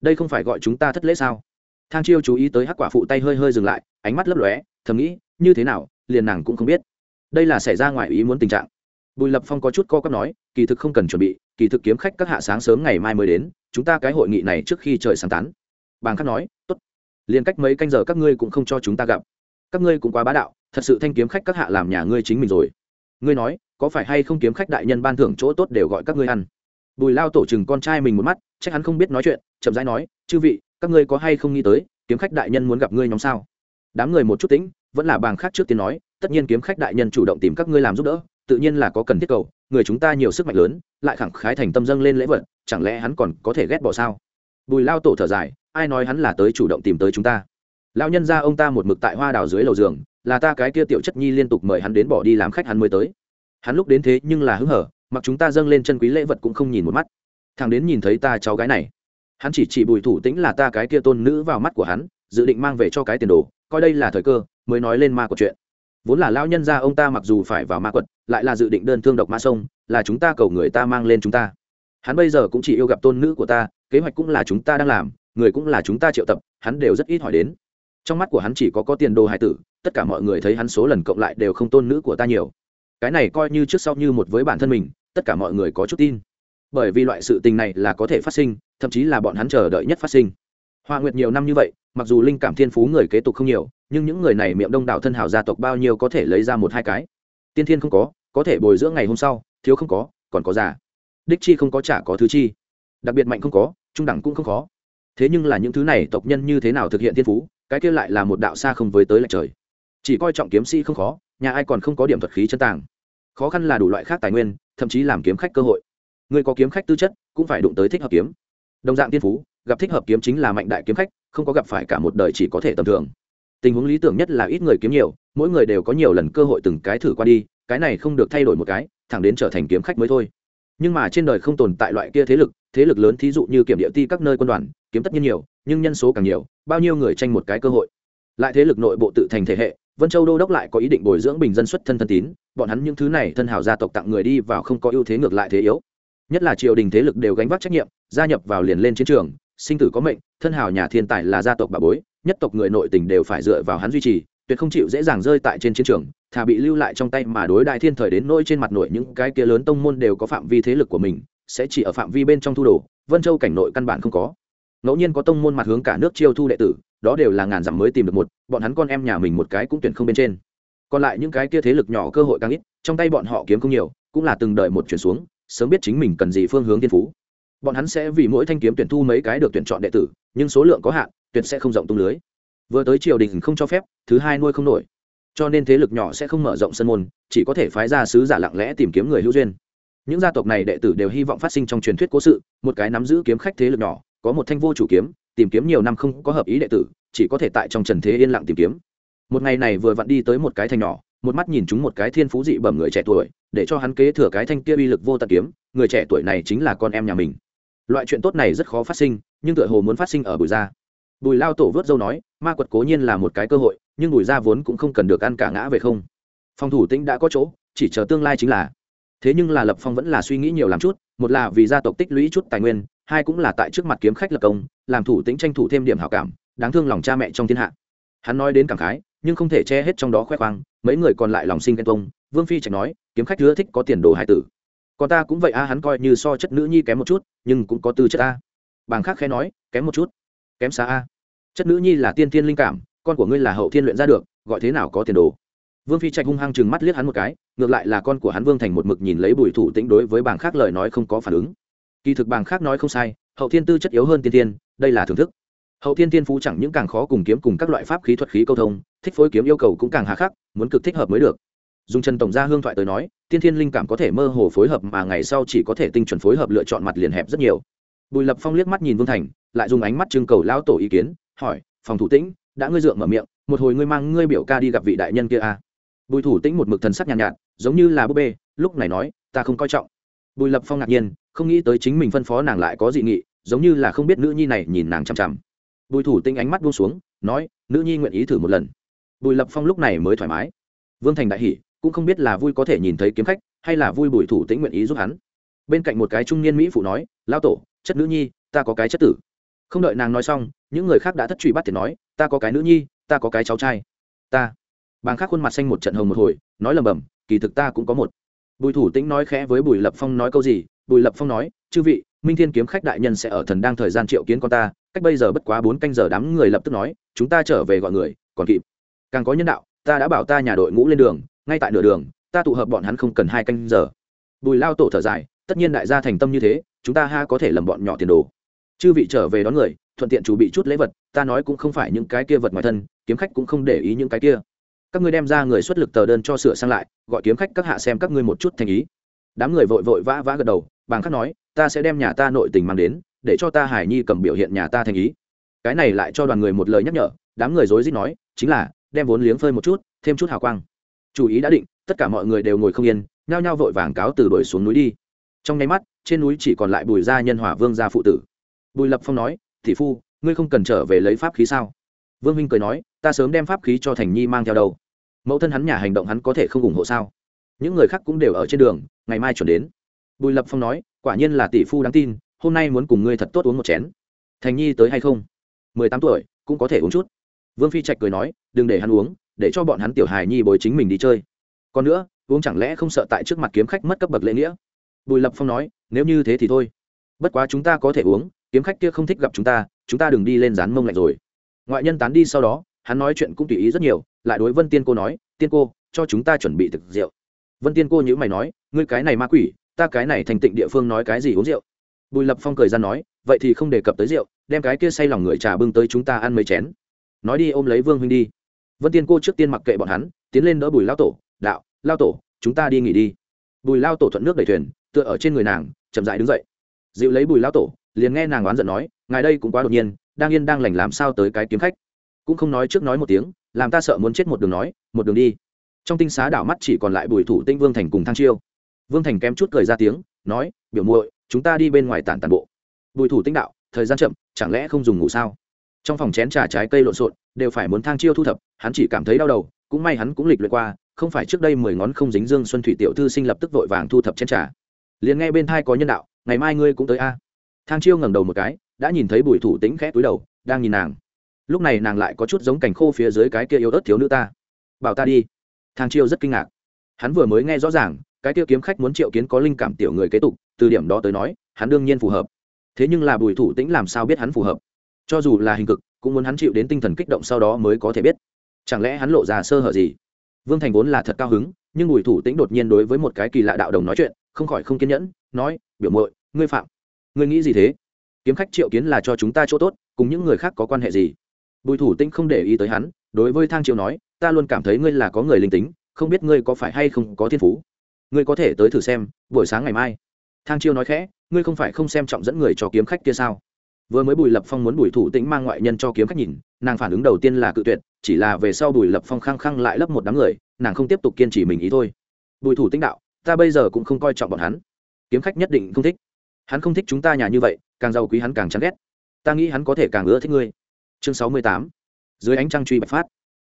Đây không phải gọi chúng ta thất lễ sao? Thang chiêu chú ý tới hắc quả phụ tay hơi hơi dừng lại, ánh mắt lấp lóe, thầm nghĩ, như thế nào, liền nàng cũng không biết. Đây là xảy ra ngoài ý muốn tình trạng. Bùi lập phong có chút co cắp nói, kỳ thực không cần chuẩn bị, kỳ thực kiếm khách các hạ sáng sớm ngày mai mới đến, chúng ta cái hội nghị này trước khi trời sáng tán. Bàng khắc nói, tốt. Liền cách mấy canh giờ các ngươi cũng không cho chúng ta gặp các ngươi cũng quá bá đạo thật sự thanh kiếm khách các hạ làm nhà ngươi chính mình rồi. Ngươi nói có phải hay không kiếm khách đại nhân ban thưởng chỗ tốt đều gọi các ngươi ăn? Bùi lao tổ chừng con trai mình một mắt chắc hắn không biết nói chuyện chậm rãi nói chư vị các ngươi có hay không nghĩ tới kiếm khách đại nhân muốn gặp ngươi nhóm sao? Đám người một chút tính, vẫn là bàng khác trước tiên nói tất nhiên kiếm khách đại nhân chủ động tìm các ngươi làm giúp đỡ tự nhiên là có cần thiết cầu người chúng ta nhiều sức mạnh lớn lại khẳng khái thành tâm dâng lên lễ vật chẳng lẽ hắn còn có thể ghét bỏ sao? Bùi lao tổ thở dài ai nói hắn là tới chủ động tìm tới chúng ta? Lão nhân ra ông ta một mực tại hoa đào dưới lầu giường, là ta cái kia tiểu chất nhi liên tục mời hắn đến bỏ đi làm khách hắn mới tới. Hắn lúc đến thế nhưng là hứng hở, mặc chúng ta dâng lên chân quý lễ vật cũng không nhìn một mắt. Thằng đến nhìn thấy ta cháu gái này, hắn chỉ chỉ bùi thủ tĩnh là ta cái kia tôn nữ vào mắt của hắn, dự định mang về cho cái tiền đồ, coi đây là thời cơ, mới nói lên ma của chuyện. Vốn là lão nhân ra ông ta mặc dù phải vào ma quật, lại là dự định đơn thương độc ma sông, là chúng ta cầu người ta mang lên chúng ta. Hắn bây giờ cũng chỉ yêu gặp tôn nữ của ta, kế hoạch cũng là chúng ta đang làm, người cũng là chúng ta triệu tập, hắn đều rất ít hỏi đến trong mắt của hắn chỉ có có tiền đồ hải tử, tất cả mọi người thấy hắn số lần cộng lại đều không tôn nữ của ta nhiều. Cái này coi như trước sau như một với bản thân mình, tất cả mọi người có chút tin. Bởi vì loại sự tình này là có thể phát sinh, thậm chí là bọn hắn chờ đợi nhất phát sinh. Hoa nguyệt nhiều năm như vậy, mặc dù linh cảm thiên phú người kế tục không nhiều, nhưng những người này miệng đông đảo thân hảo gia tộc bao nhiêu có thể lấy ra một hai cái. Tiên thiên không có có thể bồi dưỡng ngày hôm sau, thiếu không có, còn có già. Đích chi không có trả có thứ chi. Đặc biệt mạnh không có, trung đẳng cũng không khó. Thế nhưng là những thứ này tộc nhân như thế nào thực hiện thiên phú cái kia lại là một đạo xa không với tới lệch trời. Chỉ coi trọng kiếm sĩ không khó, nhà ai còn không có điểm thuật khí chân tàng. Khó khăn là đủ loại khác tài nguyên, thậm chí làm kiếm khách cơ hội. Người có kiếm khách tư chất, cũng phải đụng tới thích hợp kiếm. Đồng dạng tiên phú, gặp thích hợp kiếm chính là mạnh đại kiếm khách, không có gặp phải cả một đời chỉ có thể tầm thường. Tình huống lý tưởng nhất là ít người kiếm nhiều, mỗi người đều có nhiều lần cơ hội từng cái thử qua đi, cái này không được thay đổi một cái, thẳng đến trở thành kiếm khách mới thôi. Nhưng mà trên đời không tồn tại loại kia thế lực thế lực lớn thí dụ như kiểm địa ti các nơi quân đoàn, kiếm tất nhiên nhiều nhưng nhân số càng nhiều, bao nhiêu người tranh một cái cơ hội. Lại thế lực nội bộ tự thành thể hệ, vân châu đô đốc lại có ý định bồi dưỡng bình dân xuất thân thân tín, bọn hắn những thứ này thân hào gia tộc tặng người đi vào không có ưu thế ngược lại thế yếu. Nhất là triều đình thế lực đều gánh vác trách nhiệm, gia nhập vào liền lên chiến trường, sinh tử có mệnh, thân hào nhà thiên tài là gia tộc bà bối, nhất tộc người nội tình đều phải dựa vào hắn duy trì, tuyệt không chịu dễ dàng rơi tại trên chiến trường, thà bị lưu lại trong tay mà đối đại thiên thời đến nỗi trên mặt nội những cái kia lớn tông môn đều có phạm vi thế lực của mình, sẽ chỉ ở phạm vi bên trong thu đồ, vân châu cảnh nội căn bản không có ngẫu nhiên có tông môn mặt hướng cả nước chiêu thu đệ tử, đó đều là ngàn dặm mới tìm được một, bọn hắn con em nhà mình một cái cũng tuyển không bên trên. Còn lại những cái kia thế lực nhỏ cơ hội càng ít, trong tay bọn họ kiếm không nhiều, cũng là từng đợi một chuyển xuống, sớm biết chính mình cần gì phương hướng tiên phú. Bọn hắn sẽ vì mỗi thanh kiếm tuyển thu mấy cái được tuyển chọn đệ tử, nhưng số lượng có hạn, tuyển sẽ không rộng tung lưới. Vừa tới triều đình không cho phép, thứ hai nuôi không nổi. Cho nên thế lực nhỏ sẽ không mở rộng sân môn, chỉ có thể phái ra sứ giả lặng lẽ tìm kiếm người hữu duyên. Những gia tộc này đệ tử đều hy vọng phát sinh trong truyền thuyết cố sự, một cái nắm giữ kiếm khách thế lực nhỏ có một thanh vô chủ kiếm, tìm kiếm nhiều năm không có hợp ý đệ tử, chỉ có thể tại trong trần thế yên lặng tìm kiếm. Một ngày này vừa vặn đi tới một cái thành nhỏ, một mắt nhìn chúng một cái thiên phú dị bẩm người trẻ tuổi, để cho hắn kế thừa cái thanh kia uy lực vô tận kiếm, người trẻ tuổi này chính là con em nhà mình. Loại chuyện tốt này rất khó phát sinh, nhưng tựa hồ muốn phát sinh ở bùi gia. Bùi lao tổ vớt dâu nói, ma quật cố nhiên là một cái cơ hội, nhưng bùi gia vốn cũng không cần được ăn cả ngã về không. Phòng thủ tĩnh đã có chỗ, chỉ chờ tương lai chính là. Thế nhưng là lập phong vẫn là suy nghĩ nhiều làm chút, một là vì gia tộc tích lũy chút tài nguyên hai cũng là tại trước mặt kiếm khách lập công, làm thủ tính tranh thủ thêm điểm hảo cảm, đáng thương lòng cha mẹ trong thiên hạ. Hắn nói đến cảm khái, nhưng không thể che hết trong đó khoe khoang, mấy người còn lại lòng sinh ghen tông vương phi trạch nói, kiếm khách ưa thích có tiền đồ hải tử. Còn ta cũng vậy a, hắn coi như so chất nữ nhi kém một chút, nhưng cũng có tư chất a. Bàng khác khẽ nói, kém một chút, kém xa a. Chất nữ nhi là tiên thiên linh cảm, con của ngươi là hậu thiên luyện ra được, gọi thế nào có tiền đồ. Vương phi trạch hung hăng chừng mắt liếc hắn một cái, ngược lại là con của hắn vương thành một mực nhìn lấy bùi thủ tĩnh đối với bàng khác lời nói không có phản ứng kỳ thực bàng khác nói không sai hậu thiên tư chất yếu hơn tiên thiên đây là thưởng thức. Hậu thiên tiên phú chẳng những càng khó cùng kiếm cùng các loại pháp khí thuật khí câu thông thích phối kiếm yêu cầu cũng càng hà khắc muốn cực thích hợp mới được. Dùng trần tổng gia hương thoại tới nói tiên thiên linh cảm có thể mơ hồ phối hợp mà ngày sau chỉ có thể tinh chuẩn phối hợp lựa chọn mặt liền hẹp rất nhiều. Bùi lập phong liếc mắt nhìn vương thành lại dùng ánh mắt trưng cầu lão tổ ý kiến hỏi phòng thủ tĩnh đã ngươi dựa mở miệng một hồi ngươi mang ngươi biểu ca đi gặp vị đại nhân kia à? bùi thủ tĩnh một mực thần sắc nhàn nhạt, nhạt giống như là búp bê lúc này nói ta không coi trọng. Bùi lập phong ngạc nhiên không nghĩ tới chính mình phân phó nàng lại có dị nghị, giống như là không biết nữ nhi này nhìn nàng chằm chằm. Bùi thủ tinh ánh mắt buông xuống, nói, nữ nhi nguyện ý thử một lần. Bùi lập phong lúc này mới thoải mái. Vương thành đại hỷ cũng không biết là vui có thể nhìn thấy kiếm khách, hay là vui bùi thủ tĩnh nguyện ý giúp hắn. Bên cạnh một cái trung niên mỹ phụ nói lao tổ, chất nữ nhi, ta có cái chất tử. Không đợi nàng nói xong, những người khác đã thất truy bắt thì nói, ta có cái nữ nhi, ta có cái cháu trai. Ta. Bàng khác khuôn mặt xanh một trận hồng một hồi, nói lầm bầm kỳ thực ta cũng có một bùi thủ tĩnh nói khẽ với bùi lập phong nói câu gì? Bùi lập phong nói, chư vị, minh thiên kiếm khách đại nhân sẽ ở thần đang thời gian triệu kiến con ta, cách bây giờ bất quá bốn canh giờ đám người lập tức nói, chúng ta trở về gọi người, còn kịp. Càng có nhân đạo, ta đã bảo ta nhà đội ngũ lên đường, ngay tại nửa đường, ta tụ hợp bọn hắn không cần hai canh giờ. Bùi lao tổ thở dài, tất nhiên đại gia thành tâm như thế, chúng ta ha có thể lầm bọn nhỏ tiền đồ. Chư vị trở về đón người, thuận tiện chuẩn bị chút lễ vật, ta nói cũng không phải những cái kia vật ngoài thân, kiếm khách cũng không để ý những cái kia các ngươi đem ra người xuất lực tờ đơn cho sửa sang lại, gọi kiếm khách các hạ xem các ngươi một chút thành ý. Đám người vội vội vã vã gật đầu, bàng khắc nói, ta sẽ đem nhà ta nội tình mang đến, để cho ta hải nhi cầm biểu hiện nhà ta thành ý. Cái này lại cho đoàn người một lời nhắc nhở, đám người rối rít nói, chính là, đem vốn liếng phơi một chút, thêm chút hào quang. Chủ ý đã định, tất cả mọi người đều ngồi không yên, nhao nhao vội vàng cáo từ đuổi xuống núi đi. Trong nháy mắt, trên núi chỉ còn lại bùi gia nhân hòa vương gia phụ tử. Bùi lập phong nói thị phu, ngươi không cần trở về lấy pháp khí sao? Vương minh cười nói, ta sớm đem pháp khí cho thành nhi mang theo đâu mẫu thân hắn nhà hành động hắn có thể không ủng hộ sao? Những người khác cũng đều ở trên đường, ngày mai chuẩn đến. Bùi lập phong nói, quả nhiên là tỷ phu đáng tin, hôm nay muốn cùng ngươi thật tốt uống một chén. Thành nhi tới hay không? Mười tám tuổi, cũng có thể uống chút. Vương phi trạch cười nói, đừng để hắn uống, để cho bọn hắn tiểu hài nhi bồi chính mình đi chơi. Còn nữa, uống chẳng lẽ không sợ tại trước mặt kiếm khách mất cấp bậc lễ nghĩa? Bùi lập phong nói, nếu như thế thì thôi. Bất quá chúng ta có thể uống, kiếm khách kia không thích gặp chúng ta chúng ta đừng đi lên dán mông lạnh rồi. Ngoại nhân tán đi sau đó, hắn nói chuyện cũng tùy ý rất nhiều lại đối vân tiên cô nói, tiên cô, cho chúng ta chuẩn bị thực rượu. Vân tiên cô nhữ mày nói, ngươi cái này ma quỷ, ta cái này thành tịnh địa phương nói cái gì uống rượu? Bùi lập phong cười ra nói, vậy thì không đề cập tới rượu, đem cái kia say lòng người trà bưng tới chúng ta ăn mấy chén. Nói đi, ôm lấy vương huynh đi. Vân tiên cô trước tiên mặc kệ bọn hắn, tiến lên đỡ bùi lao tổ, đạo, lao tổ, chúng ta đi nghỉ đi. Bùi lao tổ thuận nước đẩy thuyền, tựa ở trên người nàng, chậm dại đứng dậy. Dịu lấy bùi lao tổ, liền nghe nàng oán giận nói, ngài đây cũng quá đột nhiên, đang yên đang lành làm sao tới cái kiếm khách? Cũng không nói trước nói một tiếng làm ta sợ muốn chết một đường nói, một đường đi. Trong tinh xá đảo mắt chỉ còn lại bùi thủ tinh, vương thành cùng thang chiêu. Vương thành kém chút cười ra tiếng, nói, biểu muội, chúng ta đi bên ngoài tản tàn bộ. Bùi thủ tinh đạo, thời gian chậm, chẳng lẽ không dùng ngủ sao? Trong phòng chén trà trái cây lộn xộn, đều phải muốn thang chiêu thu thập, hắn chỉ cảm thấy đau đầu, cũng may hắn cũng lịch luyện qua, không phải trước đây mười ngón không dính dương xuân thủy tiểu thư sinh lập tức vội vàng thu thập chén trà. Liền nghe bên thai có nhân đạo, ngày mai ngươi cũng tới a. Thang chiêu ngẩng đầu một cái, đã nhìn thấy bùi thủ tính khẽ túi đầu, đang nhìn nàng lúc này nàng lại có chút giống cảnh khô phía dưới cái kia yếu ớt thiếu nữ ta. Bảo ta đi. Thang chiêu rất kinh ngạc. Hắn vừa mới nghe rõ ràng, cái kia kiếm khách muốn triệu kiến có linh cảm tiểu người kế tục, từ điểm đó tới nói, hắn đương nhiên phù hợp. Thế nhưng là bùi thủ tĩnh làm sao biết hắn phù hợp? Cho dù là hình cực, cũng muốn hắn chịu đến tinh thần kích động sau đó mới có thể biết. Chẳng lẽ hắn lộ ra sơ hở gì? Vương thành vốn là thật cao hứng, nhưng bùi thủ tĩnh đột nhiên đối với một cái kỳ lạ đạo đồng nói chuyện, không khỏi không kiên nhẫn, nói, biểu mội ngươi phạm. Ngươi nghĩ gì thế? Kiếm khách triệu kiến là cho chúng ta chỗ tốt, cùng những người khác có quan hệ gì? Bùi thủ tĩnh không để ý tới hắn, đối với thang triệu nói, ta luôn cảm thấy ngươi là có người linh tính, không biết ngươi có phải hay không có thiên phú. Ngươi có thể tới thử xem, buổi sáng ngày mai. Thang chiêu nói khẽ, ngươi không phải không xem trọng dẫn người cho kiếm khách kia sao? Vừa mới bùi lập phong muốn bùi thủ tĩnh mang ngoại nhân cho kiếm khách nhìn, nàng phản ứng đầu tiên là cự tuyệt, chỉ là về sau bùi lập phong khăng khăng lại lấp một đám người, nàng không tiếp tục kiên trì mình ý thôi. Bùi thủ Tĩnh đạo, ta bây giờ cũng không coi trọng bọn hắn. Kiếm khách nhất định không thích. Hắn không thích chúng ta nhà như vậy, càng giàu quý hắn càng chán ghét. Ta nghĩ hắn có thể càng ưa thích ngươi chương sáu mươi tám. Dưới ánh trăng truy bạch phát.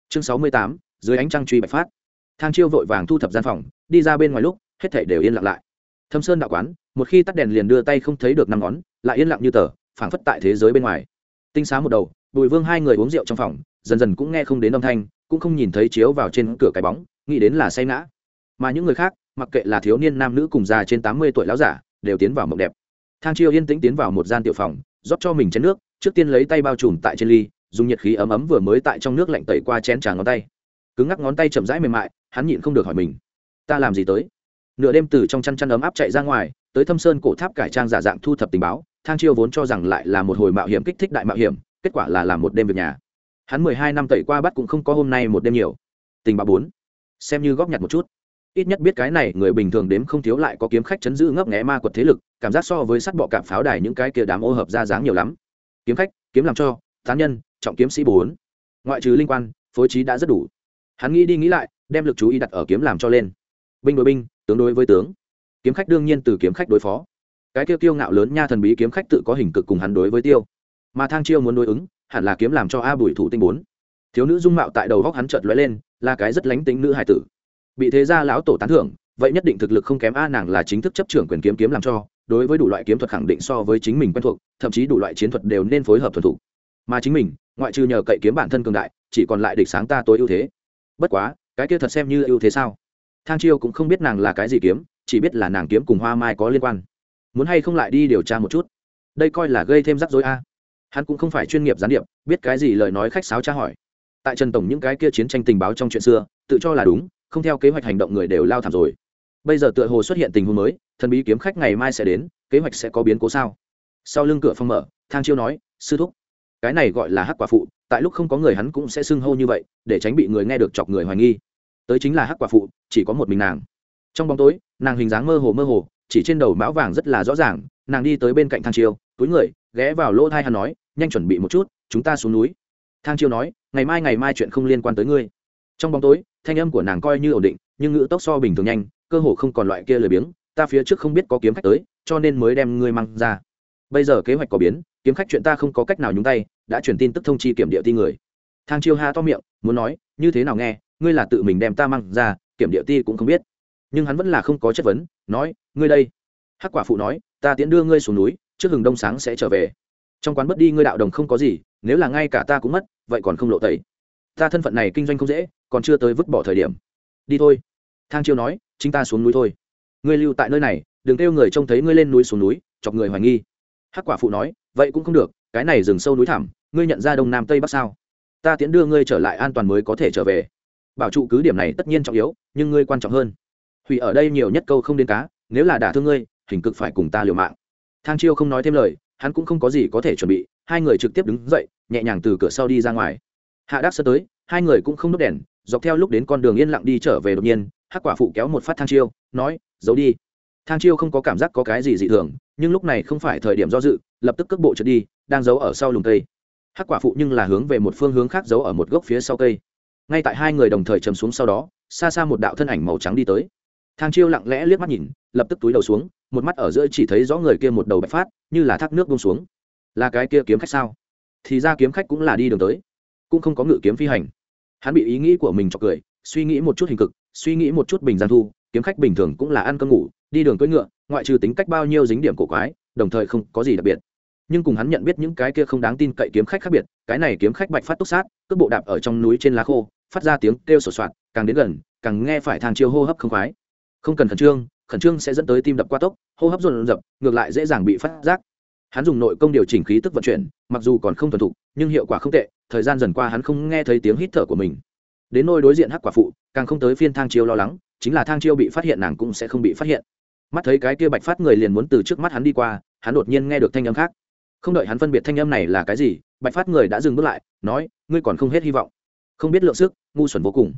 Chương sáu mươi tám. Dưới ánh trăng truy bạch phát. Thang chiêu vội vàng thu thập gian phòng, đi ra bên ngoài lúc, hết thảy đều yên lặng lại. Thâm sơn đạo quán, một khi tắt đèn liền đưa tay không thấy được năm ngón, lại yên lặng như tờ, phảng phất tại thế giới bên ngoài. Tinh xá một đầu, bùi vương hai người uống rượu trong phòng, dần dần cũng nghe không đến âm thanh, cũng không nhìn thấy chiếu vào trên cửa cái bóng, nghĩ đến là say ngã mà những người khác, mặc kệ là thiếu niên nam nữ cùng già trên tám mươi tuổi lão giả, đều tiến vào mộng đẹp. Thang chiêu yên tĩnh tiến vào một gian tiểu phòng, rót cho mình chén nước trước tiên lấy tay bao trùm tại trên ly, dùng nhiệt khí ấm ấm vừa mới tại trong nước lạnh tẩy qua chén trà ngón tay. Cứng ngắc ngón tay chậm rãi mềm mại, hắn nhịn không được hỏi mình, ta làm gì tới? Nửa đêm từ trong chăn chăn ấm áp chạy ra ngoài, tới thâm sơn cổ tháp cải trang giả dạng thu thập tình báo, thang chiêu vốn cho rằng lại là một hồi mạo hiểm kích thích đại mạo hiểm, kết quả là làm một đêm việc nhà. Hắn mười hai năm tẩy qua bắt cũng không có hôm nay một đêm nhiều. Tình báo bốn. Xem như góp nhặt một chút. Ít nhất biết cái này, người bình thường đếm không thiếu lại có kiếm khách chấn giữ ngấp nghé ma quật thế lực, cảm giác so với sắt bọ cạp pháo đài những cái kia đám ô hợp ra dáng nhiều lắm kiếm khách, kiếm làm cho tán nhân, trọng kiếm sĩ bốn. Ngoại trừ linh quan, phối trí đã rất đủ. Hắn nghĩ đi nghĩ lại, đem lực chú ý đặt ở kiếm làm cho lên. Binh đối binh, tướng đối với tướng. Kiếm khách đương nhiên từ kiếm khách đối phó. Cái tiêu kiêu ngạo lớn nha thần bí kiếm khách tự có hình cực cùng hắn đối với tiêu. Mà thang chiêu muốn đối ứng, hẳn là kiếm làm cho a bùi thủ tinh bốn. Thiếu nữ dung mạo tại đầu góc hắn chợt lóe lên, là cái rất lánh tính nữ hải tử. Bị thế gia lão tổ tán thưởng, vậy nhất định thực lực không kém a nàng là chính thức chấp trưởng quyền kiếm kiếm làm cho đối với đủ loại kiếm thuật khẳng định so với chính mình quen thuộc, thậm chí đủ loại chiến thuật đều nên phối hợp thuần thủ mà chính mình, ngoại trừ nhờ cậy kiếm bản thân cường đại, chỉ còn lại địch sáng ta tối ưu thế. Bất quá, cái kia thật xem như ưu thế sao? Thang chiêu cũng không biết nàng là cái gì kiếm, chỉ biết là nàng kiếm cùng hoa mai có liên quan. Muốn hay không lại đi điều tra một chút? Đây coi là gây thêm rắc rối a. Hắn cũng không phải chuyên nghiệp gián điệp, biết cái gì lời nói khách sáo tra hỏi. Tại trần tổng những cái kia chiến tranh tình báo trong chuyện xưa, tự cho là đúng, không theo kế hoạch hành động người đều lao thảm rồi. Bây giờ tựa hồ xuất hiện tình huống mới thần bí kiếm khách ngày mai sẽ đến, kế hoạch sẽ có biến cố sao? Sau lưng cửa phong mở, thang chiêu nói, sư thúc, cái này gọi là hắc quả phụ, tại lúc không có người hắn cũng sẽ xưng hô như vậy, để tránh bị người nghe được chọc người hoài nghi. Tới chính là hắc quả phụ, chỉ có một mình nàng. Trong bóng tối, nàng hình dáng mơ hồ mơ hồ, chỉ trên đầu mão vàng rất là rõ ràng, nàng đi tới bên cạnh thang chiêu, túi người, ghé vào lỗ thai hắn nói, nhanh chuẩn bị một chút, chúng ta xuống núi. Thang chiêu nói, ngày mai ngày mai chuyện không liên quan tới ngươi. Trong bóng tối, thanh âm của nàng coi như ổn định, nhưng ngữ tốc so bình thường nhanh, cơ hồ không còn loại kia lười biếng ta phía trước không biết có kiếm khách tới, cho nên mới đem ngươi mang ra. Bây giờ kế hoạch có biến, kiếm khách chuyện ta không có cách nào nhúng tay, đã truyền tin tức thông chi kiểm địa ti người. Thang chiêu ha to miệng, muốn nói, như thế nào nghe, ngươi là tự mình đem ta mang ra, kiểm địa ti cũng không biết. Nhưng hắn vẫn là không có chất vấn, nói, ngươi đây. Hắc quả phụ nói, ta tiễn đưa ngươi xuống núi, trước hừng đông sáng sẽ trở về. Trong quán mất đi ngươi đạo đồng không có gì, nếu là ngay cả ta cũng mất, vậy còn không lộ tẩy. Ta thân phận này kinh doanh không dễ, còn chưa tới vứt bỏ thời điểm. Đi thôi. Thang chiêu nói, chính ta xuống núi thôi ngươi lưu tại nơi này, đừng kêu người trông thấy ngươi lên núi xuống núi, chọc người hoài nghi. Hắc quả phụ nói, vậy cũng không được, cái này rừng sâu núi thẳm, ngươi nhận ra đông nam tây bắc sao? Ta tiễn đưa ngươi trở lại an toàn mới có thể trở về. Bảo trụ cứ điểm này tất nhiên trọng yếu, nhưng ngươi quan trọng hơn. Hủy ở đây nhiều nhất câu không đến cá, nếu là đả thương ngươi, hình cực phải cùng ta liều mạng. Thang chiêu không nói thêm lời, hắn cũng không có gì có thể chuẩn bị, hai người trực tiếp đứng dậy, nhẹ nhàng từ cửa sau đi ra ngoài. Hạ đắc sơ tới, hai người cũng không đốt đèn, dọc theo lúc đến con đường yên lặng đi trở về đột nhiên, hắc quả phụ kéo một phát thang chiêu, nói giấu đi. Thang chiêu không có cảm giác có cái gì dị thường, nhưng lúc này không phải thời điểm do dự, lập tức cước bộ trượt đi, đang giấu ở sau lùm cây. Hắc quả phụ nhưng là hướng về một phương hướng khác giấu ở một gốc phía sau cây. Ngay tại hai người đồng thời chầm xuống sau đó, xa xa một đạo thân ảnh màu trắng đi tới. Thang chiêu lặng lẽ liếc mắt nhìn, lập tức túi đầu xuống, một mắt ở giữa chỉ thấy rõ người kia một đầu bạch phát, như là thác nước bông xuống. Là cái kia kiếm khách sao? Thì ra kiếm khách cũng là đi đường tới, cũng không có ngự kiếm phi hành. Hắn bị ý nghĩ của mình cho cười, suy nghĩ một chút hình cực, suy nghĩ một chút bình gian thu kiếm khách bình thường cũng là ăn cơm ngủ, đi đường cưỡi ngựa, ngoại trừ tính cách bao nhiêu dính điểm cổ quái, đồng thời không có gì đặc biệt. Nhưng cùng hắn nhận biết những cái kia không đáng tin cậy kiếm khách khác biệt, cái này kiếm khách bạch phát túc sát, cước bộ đạp ở trong núi trên lá khô, phát ra tiếng kêu sổ soạt, càng đến gần, càng nghe phải thang chiêu hô hấp không khoái. Không cần khẩn trương khẩn trương sẽ dẫn tới tim đập qua tốc, hô hấp dồn dập, ngược lại dễ dàng bị phát giác. Hắn dùng nội công điều chỉnh khí tức vận chuyển, mặc dù còn không thuần thục, nhưng hiệu quả không tệ, thời gian dần qua hắn không nghe thấy tiếng hít thở của mình. Đến nôi đối diện hắc quả phụ, càng không tới phiên thang chiêu lo lắng chính là thang chiêu bị phát hiện nàng cũng sẽ không bị phát hiện. Mắt thấy cái kia bạch phát người liền muốn từ trước mắt hắn đi qua, hắn đột nhiên nghe được thanh âm khác. Không đợi hắn phân biệt thanh âm này là cái gì, bạch phát người đã dừng bước lại, nói, ngươi còn không hết hy vọng. Không biết lượng sức, ngu xuẩn vô cùng.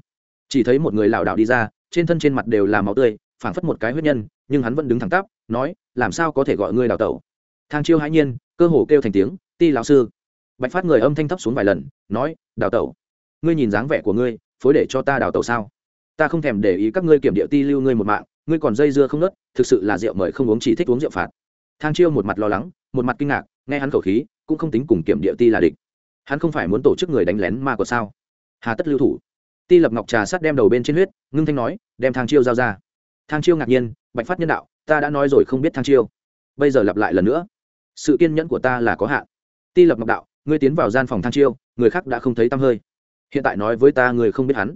Chỉ thấy một người lảo đảo đi ra, trên thân trên mặt đều là máu tươi, phảng phất một cái huyết nhân, nhưng hắn vẫn đứng thẳng tắp, nói, làm sao có thể gọi ngươi đào tẩu? Thang chiêu hãi nhiên, cơ hồ kêu thành tiếng, ti lão sư. Bạch phát người âm thanh thấp xuống vài lần, nói, đào tẩu? Ngươi nhìn dáng vẻ của ngươi, phối để cho ta đào tẩu sao? Ta không thèm để ý các ngươi kiểm địa ti lưu ngươi một mạng, ngươi còn dây dưa không nớt, thực sự là rượu mời không uống chỉ thích uống rượu phạt. Thang chiêu một mặt lo lắng, một mặt kinh ngạc, nghe hắn khẩu khí, cũng không tính cùng kiểm địa ti là địch. Hắn không phải muốn tổ chức người đánh lén ma của sao? Hà tất lưu thủ. Ti lập ngọc trà sắt đem đầu bên trên huyết, ngưng thanh nói, đem thang chiêu giao ra. Thang chiêu ngạc nhiên, bạch phát nhân đạo, ta đã nói rồi không biết thang chiêu. Bây giờ lặp lại lần nữa. Sự kiên nhẫn của ta là có hạn. Ti lập ngọc đạo, ngươi tiến vào gian phòng thang chiêu, người khác đã không thấy tăm hơi. Hiện tại nói với ta người không biết hắn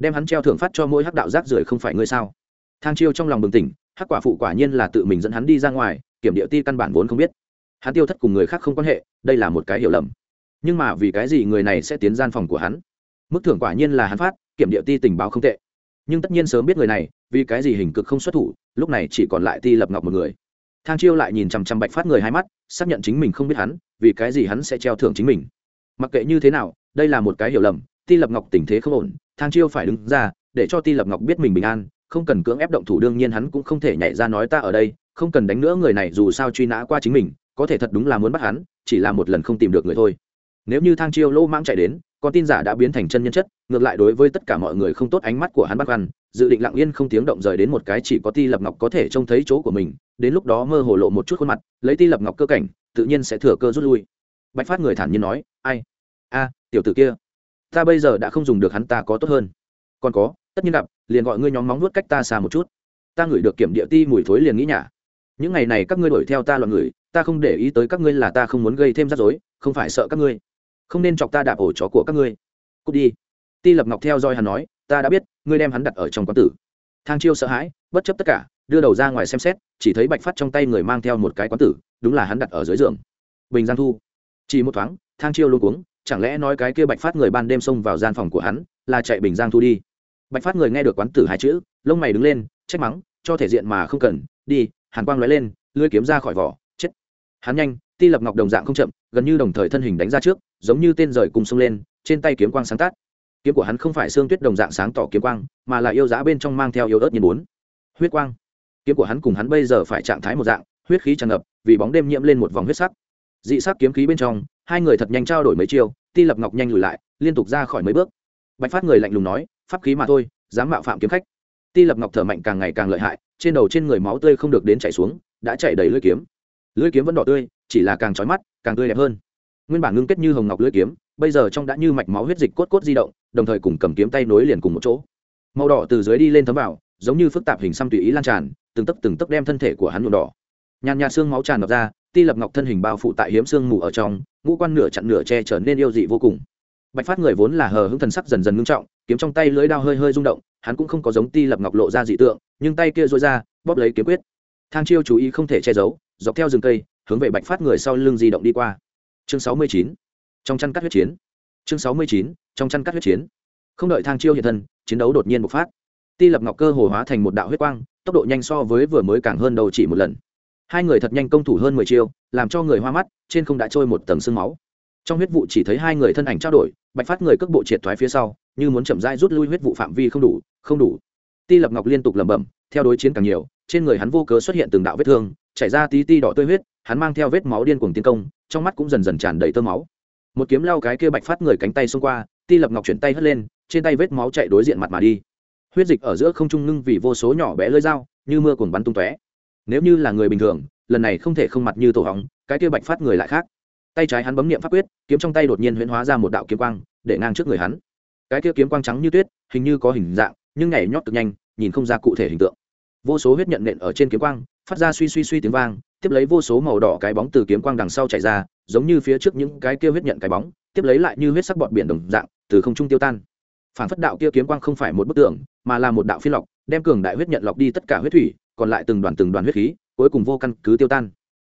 đem hắn treo thưởng phát cho mỗi hắc đạo rác rưởi không phải ngươi sao? Thang chiêu trong lòng bừng tỉnh, hắc quả phụ quả nhiên là tự mình dẫn hắn đi ra ngoài, kiểm địa ti căn bản vốn không biết. Hắn tiêu thất cùng người khác không quan hệ, đây là một cái hiểu lầm. Nhưng mà vì cái gì người này sẽ tiến gian phòng của hắn? Mức thưởng quả nhiên là hắn phát, kiểm địa ti tình báo không tệ. Nhưng tất nhiên sớm biết người này, vì cái gì hình cực không xuất thủ, lúc này chỉ còn lại ti lập ngọc một người. Thang chiêu lại nhìn chằm chằm bạch phát người hai mắt, xác nhận chính mình không biết hắn, vì cái gì hắn sẽ treo thưởng chính mình. Mặc kệ như thế nào, đây là một cái hiểu lầm, ti lập ngọc tình thế không ổn thang chiêu phải đứng ra, để cho ti lập ngọc biết mình bình an, không cần cưỡng ép động thủ, đương nhiên hắn cũng không thể nhảy ra nói ta ở đây, không cần đánh nữa, người này dù sao truy nã qua chính mình, có thể thật đúng là muốn bắt hắn, chỉ là một lần không tìm được người thôi. Nếu như thang chiêu lô mang chạy đến, con tin giả đã biến thành chân nhân chất, ngược lại đối với tất cả mọi người không tốt, ánh mắt của hắn bắt văn dự định lặng yên không tiếng động rời đến một cái chỉ có ti lập ngọc có thể trông thấy chỗ của mình, đến lúc đó mơ hồ lộ một chút khuôn mặt, lấy ti lập ngọc cơ cảnh, tự nhiên sẽ thừa cơ rút lui. Bạch phát người thản nhiên nói, ai? A, tiểu tử kia ta bây giờ đã không dùng được hắn, ta có tốt hơn. Còn có, tất nhiên gặp, liền gọi ngươi nhóm móng nuốt cách ta xa một chút. Ta ngửi được kiểm địa ti mùi thối liền nghĩ nhả. Những ngày này các ngươi đuổi theo ta loạn người ta không để ý tới các ngươi là ta không muốn gây thêm rắc rối, không phải sợ các ngươi. Không nên chọc ta đạp ổ chó của các ngươi. Cút đi. Ti lập ngọc theo dõi hắn nói, ta đã biết, ngươi đem hắn đặt ở trong quán tử. Thang chiêu sợ hãi, bất chấp tất cả, đưa đầu ra ngoài xem xét, chỉ thấy bạch phát trong tay người mang theo một cái quán tử, đúng là hắn đặt ở dưới giường. Bình giang thu. Chỉ một thoáng, thang chiêu luôn cuống chẳng lẽ nói cái kia bạch phát người ban đêm xông vào gian phòng của hắn là chạy bình giang thu đi? Bạch phát người nghe được quán tử hai chữ, lông mày đứng lên, trách mắng, cho thể diện mà không cần, đi, hàn quang lóe lên lưỡi kiếm ra khỏi vỏ, chết. Hắn nhanh, ti lập ngọc đồng dạng không chậm, gần như đồng thời thân hình đánh ra trước, giống như tên rời cùng xông lên, trên tay kiếm quang sáng tác kiếm của hắn không phải xương tuyết đồng dạng sáng tỏ kiếm quang, mà là yêu giá bên trong mang theo yêu ớt nhiên bốn. Huyết quang. Kiếm của hắn cùng hắn bây giờ phải trạng thái một dạng, huyết khí tràn ngập, vì bóng đêm nhiễm lên một vòng huyết sắc. Dị sắc kiếm khí bên trong hai người thật nhanh trao đổi mấy chiêu, ti lập ngọc nhanh lùi lại, liên tục ra khỏi mấy bước. Bạch phát người lạnh lùng nói, pháp khí mà thôi, dám mạo phạm kiếm khách. Ti lập ngọc thở mạnh càng ngày càng lợi hại, trên đầu trên người máu tươi không được đến chảy xuống, đã chảy đầy lưỡi kiếm. Lưỡi kiếm vẫn đỏ tươi, chỉ là càng trói mắt, càng tươi đẹp hơn. Nguyên bản ngưng kết như hồng ngọc lưỡi kiếm, bây giờ trong đã như mạch máu huyết dịch cốt cốt di động, đồng thời cùng cầm kiếm tay nối liền cùng một chỗ. Màu đỏ từ dưới đi lên thấm vào, giống như phức tạp hình xăm tùy ý lan tràn, từng tấc từng tấc đem thân thể của hắn nhuộm đỏ. Nhàn nhạt xương máu tràn ngập ra ti lập ngọc thân hình bao phủ tại hiếm xương mù ở trong, ngũ quan nửa chặn nửa che trở nên yêu dị vô cùng. Bạch phát người vốn là hờ hững thần sắc dần dần ngưng trọng, kiếm trong tay lưỡi đao hơi hơi rung động, hắn cũng không có giống ti lập ngọc lộ ra dị tượng, nhưng tay kia dối ra, bóp lấy kiếm quyết. Thang chiêu chú ý không thể che giấu, dọc theo rừng cây, hướng về bạch phát người sau lưng di động đi qua. Chương sáu mươi chín, trong chăn cắt huyết chiến. Chương sáu mươi chín, trong chăn cắt huyết chiến. Không đợi thang chiêu hiện thân, chiến đấu đột nhiên bộc phát. Ti lập ngọc cơ hồ hóa thành một đạo huyết quang, tốc độ nhanh so với vừa mới càng hơn đầu chỉ một lần hai người thật nhanh công thủ hơn mười chiêu, làm cho người hoa mắt, trên không đã trôi một tầng sương máu. Trong huyết vụ chỉ thấy hai người thân ảnh trao đổi, bạch phát người cước bộ triệt thoái phía sau, như muốn chậm rãi rút lui huyết vụ phạm vi không đủ không đủ. Ti lập ngọc liên tục lẩm bẩm, theo đối chiến càng nhiều, trên người hắn vô cớ xuất hiện từng đạo vết thương, chảy ra tí ti đỏ tươi huyết, hắn mang theo vết máu điên cuồng tiến công, trong mắt cũng dần dần tràn đầy tơ máu. Một kiếm lao cái kia bạch phát người cánh tay xông qua, ti lập ngọc chuyển tay hất lên, trên tay vết máu chạy đối diện mặt mà đi. Huyết dịch ở giữa không trung ngưng vì vô số nhỏ bé lơi dao, như mưa cuồng bắn tung tóe nếu như là người bình thường, lần này không thể không mặt như tổ hóng, cái kia bạch phát người lại khác. Tay trái hắn bấm niệm pháp quyết, kiếm trong tay đột nhiên huyễn hóa ra một đạo kiếm quang, để ngang trước người hắn. Cái kia kiếm quang trắng như tuyết, hình như có hình dạng, nhưng nhảy nhót cực nhanh, nhìn không ra cụ thể hình tượng. Vô số huyết nhận nện ở trên kiếm quang, phát ra suy suy suy tiếng vang, tiếp lấy vô số màu đỏ cái bóng từ kiếm quang đằng sau chạy ra, giống như phía trước những cái kia huyết nhận cái bóng, tiếp lấy lại như huyết sắc bọt biển đồng dạng, từ không trung tiêu tan. Phản phất đạo kia kiếm quang không phải một bức tượng mà là một đạo phi lọc đem cường đại huyết nhận lọc đi tất cả huyết thủy còn lại từng đoàn từng đoàn huyết khí, cuối cùng vô căn cứ tiêu tan.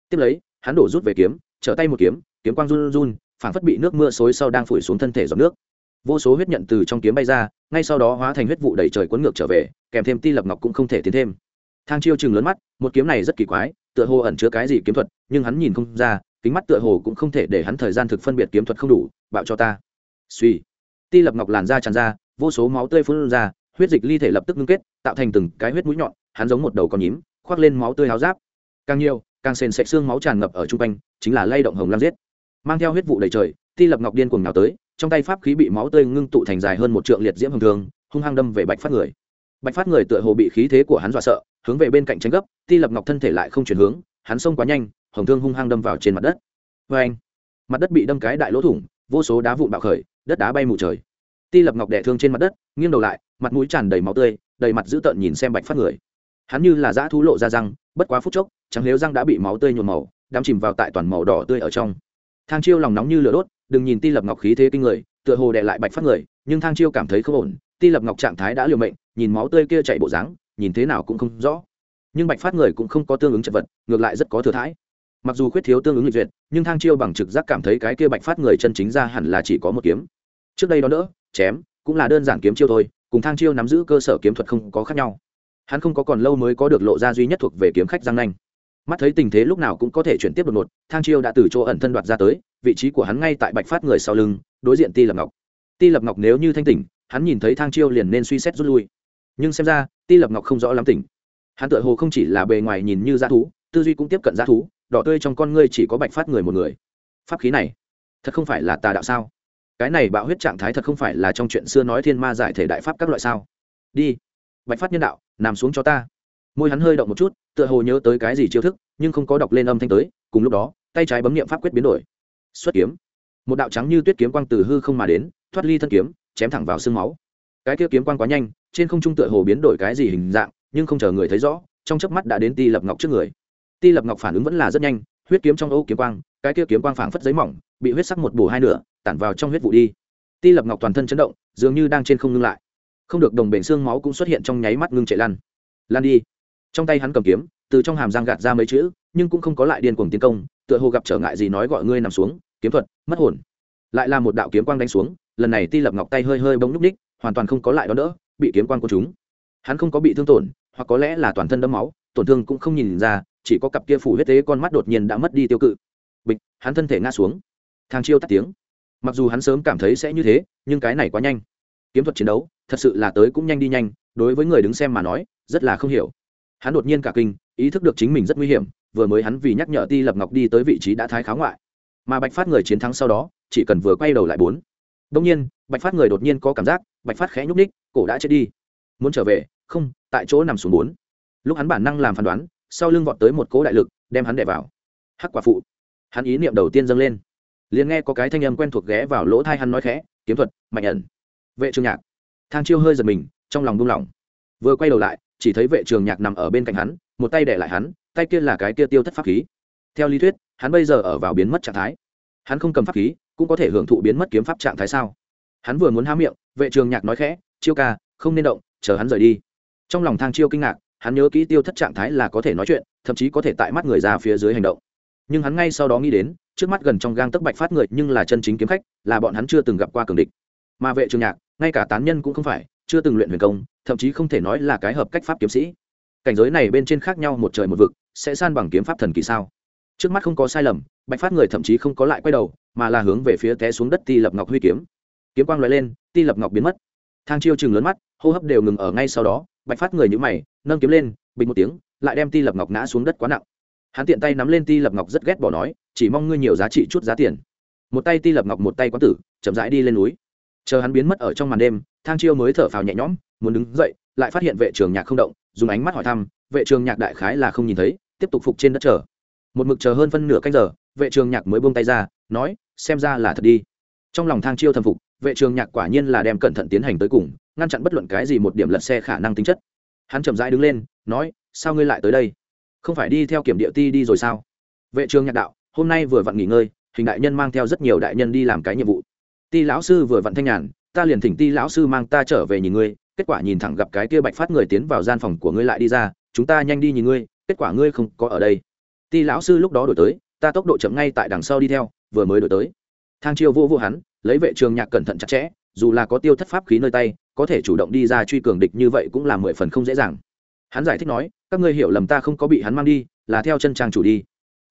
Tiếp lấy, hắn đổ rút về kiếm, trở tay một kiếm kiếm quang run run phản phất bị nước mưa xối sau đang phủi xuống thân thể giọt nước. Vô số huyết nhận từ trong kiếm bay ra, ngay sau đó hóa thành huyết vụ đầy trời cuốn ngược trở về, kèm thêm ti lập ngọc cũng không thể tiến thêm. Thang chiêu chừng lớn mắt, một kiếm này rất kỳ quái, tựa hồ ẩn chứa cái gì kiếm thuật, nhưng hắn nhìn không ra, kính mắt tựa hồ cũng không thể để hắn thời gian thực phân biệt kiếm thuật không đủ, bạo cho ta. Suy. Ti lập ngọc làn da tràn ra, vô số máu tươi phun ra, huyết dịch ly thể lập tức ngưng kết, tạo thành từng cái huyết mũi nhọn hắn giống một đầu con nhím, khoác lên máu tươi háo giáp. Càng nhiều, càng sền sạch xương máu tràn ngập ở chung quanh, chính là lay động hồng lam giết. Mang theo huyết vụ đầy trời, ti lập ngọc điên cuồng nào tới, trong tay pháp khí bị máu tươi ngưng tụ thành dài hơn một trượng liệt diễm hồng thường, hung hăng đâm về bạch phát người. Bạch phát người tựa hồ bị khí thế của hắn dọa sợ, hướng về bên cạnh tranh gấp, ti lập ngọc thân thể lại không chuyển hướng, hắn xông quá nhanh, hồng thương hung hăng đâm vào trên mặt đất. Vê anh mặt đất bị đâm cái đại lỗ thủng, vô số đá vụn bạo khởi, đất đá bay mù trời. Ti lập ngọc đẻ thương trên mặt đất, nghiêng đầu lại, mặt mũi tràn đầy máu tươi, đầy mặt dữ tợn nhìn xem bạch phát người hắn như là dã thú lộ ra răng, bất quá phút chốc chẳng nếu răng đã bị máu tươi nhuộm màu, đắm chìm vào tại toàn màu đỏ tươi ở trong. Thang chiêu lòng nóng như lửa đốt, đừng nhìn ti lập ngọc khí thế kinh người, tựa hồ đè lại bạch phát người, nhưng thang chiêu cảm thấy không ổn, ti lập ngọc trạng thái đã liều mệnh, nhìn máu tươi kia chạy bộ dáng, nhìn thế nào cũng không rõ. Nhưng bạch phát người cũng không có tương ứng chật vật, ngược lại rất có thừa thãi. Mặc dù khuyết thiếu tương ứng lịch duyệt, nhưng thang chiêu bằng trực giác cảm thấy cái kia bạch phát người chân chính ra hẳn là chỉ có một kiếm. Trước đây đó nữa, chém, cũng là đơn giản kiếm chiêu thôi, cùng thang chiêu nắm giữ cơ sở kiếm thuật không có khác nhau hắn không có còn lâu mới có được lộ ra duy nhất thuộc về kiếm khách giang nanh. Mắt thấy tình thế lúc nào cũng có thể chuyển tiếp đột ngột, thang chiêu đã từ chỗ ẩn thân đoạt ra tới, vị trí của hắn ngay tại bạch phát người sau lưng, đối diện ti lập ngọc. Ti lập ngọc nếu như thanh tỉnh, hắn nhìn thấy thang chiêu liền nên suy xét rút lui. Nhưng xem ra, ti lập ngọc không rõ lắm tỉnh. Hắn tự hồ không chỉ là bề ngoài nhìn như g thú, tư duy cũng tiếp cận g thú, đỏ tươi trong con ngươi chỉ có bạch phát người một người. Pháp khí này, thật không phải là tà đạo sao? Cái này bạo huyết trạng thái thật không phải là trong chuyện xưa nói thiên ma giải thể đại pháp các loại sao? Đi, bạch phát nhân đạo nằm xuống cho ta. Môi hắn hơi động một chút, tựa hồ nhớ tới cái gì chiêu thức, nhưng không có đọc lên âm thanh tới, cùng lúc đó, tay trái bấm nghiệm pháp quyết biến đổi. Xuất kiếm. Một đạo trắng như tuyết kiếm quang từ hư không mà đến, thoát ly thân kiếm, chém thẳng vào xương máu. Cái kia kiếm quang quá nhanh, trên không trung tựa hồ biến đổi cái gì hình dạng, nhưng không chờ người thấy rõ, trong chớp mắt đã đến ti lập ngọc trước người. Ti lập ngọc phản ứng vẫn là rất nhanh, huyết kiếm trong ô kiếm quang, cái kia kiếm quang phảng phất giấy mỏng, bị huyết sắc một bổ hai nửa, tản vào trong huyết vụ đi. Ti lập ngọc toàn thân chấn động, dường như đang trên không ngưng lại không được, đồng bệnh xương máu cũng xuất hiện trong nháy mắt ngưng chạy lăn lan đi. Trong tay hắn cầm kiếm, từ trong hàm giang gạt ra mấy chữ, nhưng cũng không có lại điên cuồng tiến công, tựa hồ gặp trở ngại gì nói gọi ngươi nằm xuống, kiếm thuật, mất hồn. Lại là một đạo kiếm quang đánh xuống, lần này ti lập ngọc tay hơi hơi bông núp ních hoàn toàn không có lại đó đỡ bị kiếm quang của chúng hắn không có bị thương tổn, hoặc có lẽ là toàn thân đẫm máu, tổn thương cũng không nhìn ra, chỉ có cặp kia phủ huyết tế con mắt đột nhiên đã mất đi tiêu cự. Bịch, hắn thân thể ngã xuống. Thang chiêu tắt tiếng. Mặc dù hắn sớm cảm thấy sẽ như thế, nhưng cái này quá nhanh kiếm thuật chiến đấu, thật sự là tới cũng nhanh đi nhanh, đối với người đứng xem mà nói, rất là không hiểu. Hắn đột nhiên cả kinh, ý thức được chính mình rất nguy hiểm, vừa mới hắn vì nhắc nhở ti lập ngọc đi tới vị trí đã thái khá ngoại. Mà bạch phát người chiến thắng sau đó, chỉ cần vừa quay đầu lại bốn. Đông nhiên, bạch phát người đột nhiên có cảm giác, bạch phát khẽ nhúc ních cổ đã chết đi. Muốn trở về, không, tại chỗ nằm xuống bốn. Lúc hắn bản năng làm phán đoán, sau lưng vọt tới một cố đại lực, đem hắn đẻ vào. Hắc quả phụ. Hắn ý niệm đầu tiên dâng lên. Liền nghe có cái thanh âm quen thuộc ghé vào lỗ thai hắn nói khẽ, kiếm thuật, mạnh ẩn vệ trường nhạc. Thang chiêu hơi giật mình, trong lòng buông lỏng. Vừa quay đầu lại, chỉ thấy vệ trường nhạc nằm ở bên cạnh hắn, một tay để lại hắn, tay kia là cái kia tiêu thất pháp khí. Theo lý thuyết, hắn bây giờ ở vào biến mất trạng thái. Hắn không cầm pháp khí, cũng có thể hưởng thụ biến mất kiếm pháp trạng thái sao? Hắn vừa muốn há miệng, vệ trường nhạc nói khẽ, chiêu ca, không nên động, chờ hắn rời đi. Trong lòng thang chiêu kinh ngạc, hắn nhớ kỹ tiêu thất trạng thái là có thể nói chuyện, thậm chí có thể tại mắt người ra phía dưới hành động. Nhưng hắn ngay sau đó nghĩ đến, trước mắt gần trong gang tấc bạch phát người nhưng là chân chính kiếm khách, là bọn hắn chưa từng gặp qua cường địch mà vệ trường nhạc, ngay cả tán nhân cũng không phải, chưa từng luyện huyền công, thậm chí không thể nói là cái hợp cách pháp kiếm sĩ. Cảnh giới này bên trên khác nhau một trời một vực, sẽ san bằng kiếm pháp thần kỳ sao? Trước mắt không có sai lầm, bạch phát người thậm chí không có lại quay đầu, mà là hướng về phía té xuống đất ti lập ngọc huy kiếm. Kiếm quang loại lên, ti lập ngọc biến mất. Thang chiêu chừng lớn mắt, hô hấp đều ngừng ở ngay sau đó, bạch phát người nhữ mày, nâng kiếm lên, bình một tiếng, lại đem ti lập ngọc ngã xuống đất quá nặng. Hắn tiện tay nắm lên ti lập ngọc rất ghét bỏ nói, chỉ mong ngươi nhiều giá trị chút giá tiền. Một tay ti lập ngọc một tay quán tử, chậm rãi đi lên núi chờ hắn biến mất ở trong màn đêm, thang chiêu mới thở phào nhẹ nhõm, muốn đứng dậy, lại phát hiện vệ trường nhạc không động, dùng ánh mắt hỏi thăm, vệ trường nhạc đại khái là không nhìn thấy, tiếp tục phục trên đất chờ. Một mực chờ hơn phân nửa canh giờ, vệ trường nhạc mới buông tay ra, nói, xem ra là thật đi. Trong lòng thang chiêu thầm phục, vệ trường nhạc quả nhiên là đem cẩn thận tiến hành tới cùng, ngăn chặn bất luận cái gì một điểm lật xe khả năng tính chất. Hắn chậm rãi đứng lên, nói, sao ngươi lại tới đây? Không phải đi theo kiểm địa ti đi rồi sao? Vệ trường nhạc đạo, hôm nay vừa vặn nghỉ ngơi, hình đại nhân mang theo rất nhiều đại nhân đi làm cái nhiệm vụ ti lão sư vừa vặn thanh nhàn, ta liền thỉnh ti lão sư mang ta trở về nhìn ngươi, kết quả nhìn thẳng gặp cái kia bạch phát người tiến vào gian phòng của ngươi lại đi ra, chúng ta nhanh đi nhìn ngươi, kết quả ngươi không có ở đây. Ti lão sư lúc đó đổi tới, ta tốc độ chậm ngay tại đằng sau đi theo, vừa mới đổi tới. Thang chiêu vô vô hắn, lấy vệ trường nhạc cẩn thận chặt chẽ, dù là có tiêu thất pháp khí nơi tay, có thể chủ động đi ra truy cường địch như vậy cũng là mười phần không dễ dàng. Hắn giải thích nói, các ngươi hiểu lầm ta không có bị hắn mang đi, là theo chân trang chủ đi.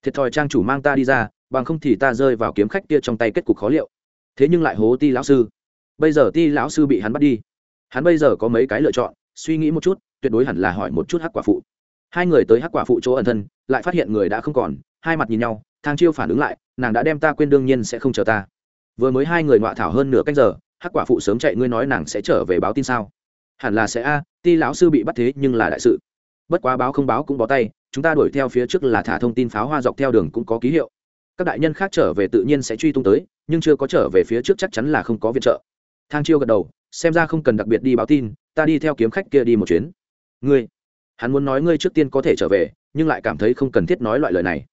Thiệt thòi trang chủ mang ta đi ra, bằng không thì ta rơi vào kiếm khách kia trong tay kết cục khó liệu thế nhưng lại hố ti lão sư. Bây giờ ti lão sư bị hắn bắt đi. Hắn bây giờ có mấy cái lựa chọn, suy nghĩ một chút, tuyệt đối hẳn là hỏi một chút hắc quả phụ. Hai người tới hắc quả phụ chỗ ẩn thân, lại phát hiện người đã không còn, hai mặt nhìn nhau, thang chiêu phản ứng lại, nàng đã đem ta quên đương nhiên sẽ không chờ ta. Vừa mới hai người ngoạ thảo hơn nửa cách giờ, hắc quả phụ sớm chạy, ngươi nói nàng sẽ trở về báo tin sao? Hẳn là sẽ a, ti lão sư bị bắt thế nhưng là đại sự. Bất quá báo không báo cũng bó tay, chúng ta đuổi theo phía trước là thả thông tin pháo hoa dọc theo đường cũng có ký hiệu. Các đại nhân khác trở về tự nhiên sẽ truy tung tới nhưng chưa có trở về phía trước chắc chắn là không có viện trợ. Thang chiêu gật đầu, xem ra không cần đặc biệt đi báo tin, ta đi theo kiếm khách kia đi một chuyến. Ngươi, hắn muốn nói ngươi trước tiên có thể trở về, nhưng lại cảm thấy không cần thiết nói loại lời này.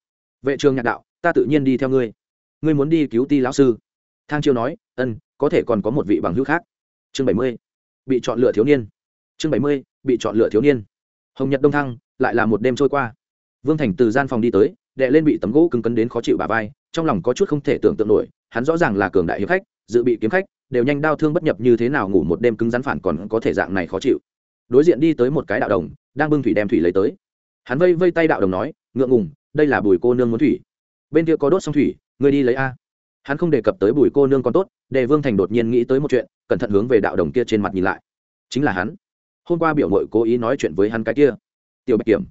Vệ trường nhạc đạo, ta tự nhiên đi theo ngươi. Ngươi muốn đi cứu ti lão sư. Thang chiêu nói, ân, có thể còn có một vị bằng hữu khác. Chương bảy mươi, bị chọn lựa thiếu niên. Chương bảy mươi, bị chọn lựa thiếu niên. Hồng nhật đông thăng, lại là một đêm trôi qua. Vương thành từ gian phòng đi tới đệ lên bị tấm gỗ cứng cấn đến khó chịu bà vai, trong lòng có chút không thể tưởng tượng nổi hắn rõ ràng là cường đại hiệp khách, dự bị kiếm khách, đều nhanh đau thương bất nhập như thế nào ngủ một đêm cứng rắn phản còn có thể dạng này khó chịu. Đối diện đi tới một cái đạo đồng, đang bưng thủy đem thủy lấy tới. Hắn vây vây tay đạo đồng nói, ngượng ngùng, đây là bùi cô nương muốn thủy. Bên kia có đốt xong thủy người đi lấy a. Hắn không đề cập tới bùi cô nương còn tốt, đề vương thành đột nhiên nghĩ tới một chuyện, cẩn thận hướng về đạo đồng kia trên mặt nhìn lại. Chính là hắn. Hôm qua biểu mội cố ý nói chuyện với hắn cái kia. Tiểu bạch kiểm.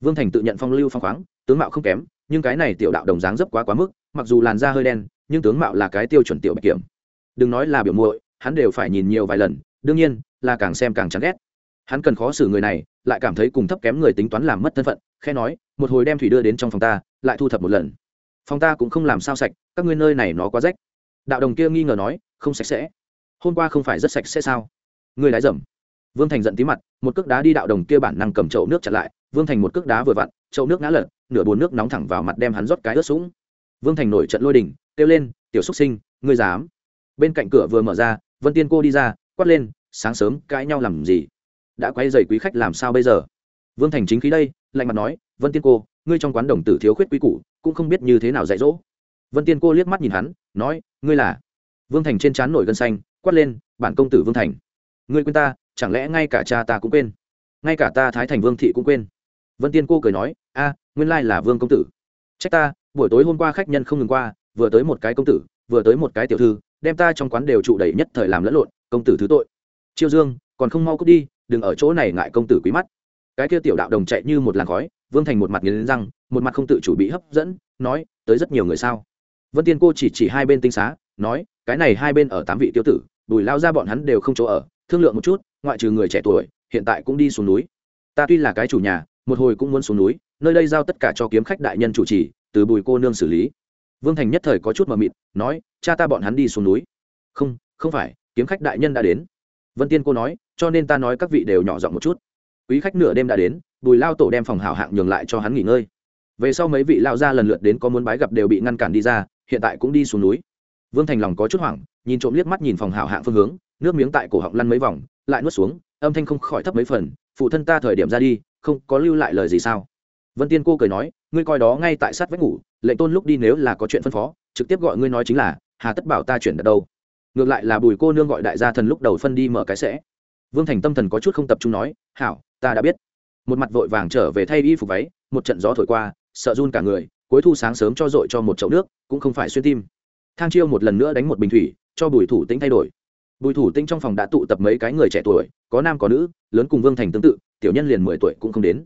Vương thành tự nhận phong lưu phong khoáng, tướng mạo không kém, nhưng cái này tiểu đạo đồng dáng dấp quá quá mức, mặc dù làn da hơi đen nhưng tướng mạo là cái tiêu chuẩn tiểu bạch kiểm. Đừng nói là biểu muội, hắn đều phải nhìn nhiều vài lần, đương nhiên, là càng xem càng chán ghét. Hắn cần khó xử người này, lại cảm thấy cùng thấp kém người tính toán làm mất thân phận khe nói, một hồi đem thủy đưa đến trong phòng ta, lại thu thập một lần. Phòng ta cũng không làm sao sạch, các ngươi nơi này nó quá rách. Đạo đồng kia nghi ngờ nói, không sạch sẽ. Hôm qua không phải rất sạch sẽ sao? Ngươi lái dầm. Vương thành giận tí mặt, một cước đá đi đạo đồng kia bản năng cầm chậu nước chặt lại. Vương thành một cước đá vừa vặn, chậu nước ngã lật, nửa bồn nước nóng thẳng vào mặt đem hắn rót cái ướt sũng. Vương thành nổi trận lôi đình kêu lên, tiểu xúc sinh, ngươi dám? Bên cạnh cửa vừa mở ra, vân tiên cô đi ra, quát lên, sáng sớm, cãi nhau làm gì? Đã quay dày quý khách làm sao bây giờ? Vương thành chính khí đây, lạnh mặt nói, vân tiên cô, ngươi trong quán đồng tử thiếu khuyết quý củ, cũng không biết như thế nào dạy dỗ. Vân tiên cô liếc mắt nhìn hắn, nói, ngươi là? Vương thành trên trán nổi gân xanh, quát lên, bản công tử vương thành. Ngươi quên ta, chẳng lẽ ngay cả cha ta cũng quên? Ngay cả ta thái thành vương thị cũng quên? Vân tiên cô cười nói, a, nguyên lai là vương công tử. Trách ta, buổi tối hôm qua khách nhân không ngừng qua vừa tới một cái công tử, vừa tới một cái tiểu thư, đem ta trong quán đều trụ đầy nhất thời làm lẫn lộn, công tử thứ tội. Chiêu dương, còn không mau cút đi, đừng ở chỗ này ngại công tử quý mắt. Cái kia tiểu đạo đồng chạy như một làn khói, vương thành một mặt nghiến răng, một mặt không tự chủ bị hấp dẫn, nói, tới rất nhiều người sao? Vân tiên cô chỉ chỉ hai bên tinh xá, nói, cái này hai bên ở tám vị tiêu tử, bùi lao ra bọn hắn đều không chỗ ở, thương lượng một chút, ngoại trừ người trẻ tuổi, hiện tại cũng đi xuống núi. Ta tuy là cái chủ nhà, một hồi cũng muốn xuống núi, nơi đây giao tất cả cho kiếm khách đại nhân chủ trì, từ bùi cô nương xử lý vương thành nhất thời có chút mờ mịt, nói, cha ta bọn hắn đi xuống núi. Không không phải, kiếm khách đại nhân đã đến. Vân tiên cô nói, cho nên ta nói các vị đều nhỏ giọng một chút. Quý khách nửa đêm đã đến, bùi lao tổ đem phòng hảo hạng nhường lại cho hắn nghỉ ngơi. Về sau mấy vị lao ra lần lượt đến có muốn bái gặp đều bị ngăn cản đi ra, hiện tại cũng đi xuống núi. Vương thành lòng có chút hoảng, nhìn trộm liếc mắt nhìn phòng hảo hạng phương hướng, nước miếng tại cổ họng lăn mấy vòng, lại nuốt xuống, âm thanh không khỏi thấp mấy phần, phụ thân ta thời điểm ra đi, không có lưu lại lời gì sao? Vân tiên cô cười nói, ngươi coi đó ngay tại sát vách ngủ lệnh tôn lúc đi nếu là có chuyện phân phó, trực tiếp gọi ngươi nói chính là, hà tất bảo ta chuyển đặt đâu? Ngược lại là bùi cô nương gọi đại gia thần lúc đầu phân đi mở cái sẽ. Vương thành tâm thần có chút không tập trung nói, hảo, ta đã biết. Một mặt vội vàng trở về thay y phục váy, một trận gió thổi qua, sợ run cả người, cuối thu sáng sớm cho dội cho một chậu nước, cũng không phải xuyên tim. Thang chiêu một lần nữa đánh một bình thủy, cho bùi thủ tĩnh thay đổi. Bùi thủ tĩnh trong phòng đã tụ tập mấy cái người trẻ tuổi, có nam có nữ, lớn cùng vương thành tương tự, tiểu nhân liền mười tuổi cũng không đến.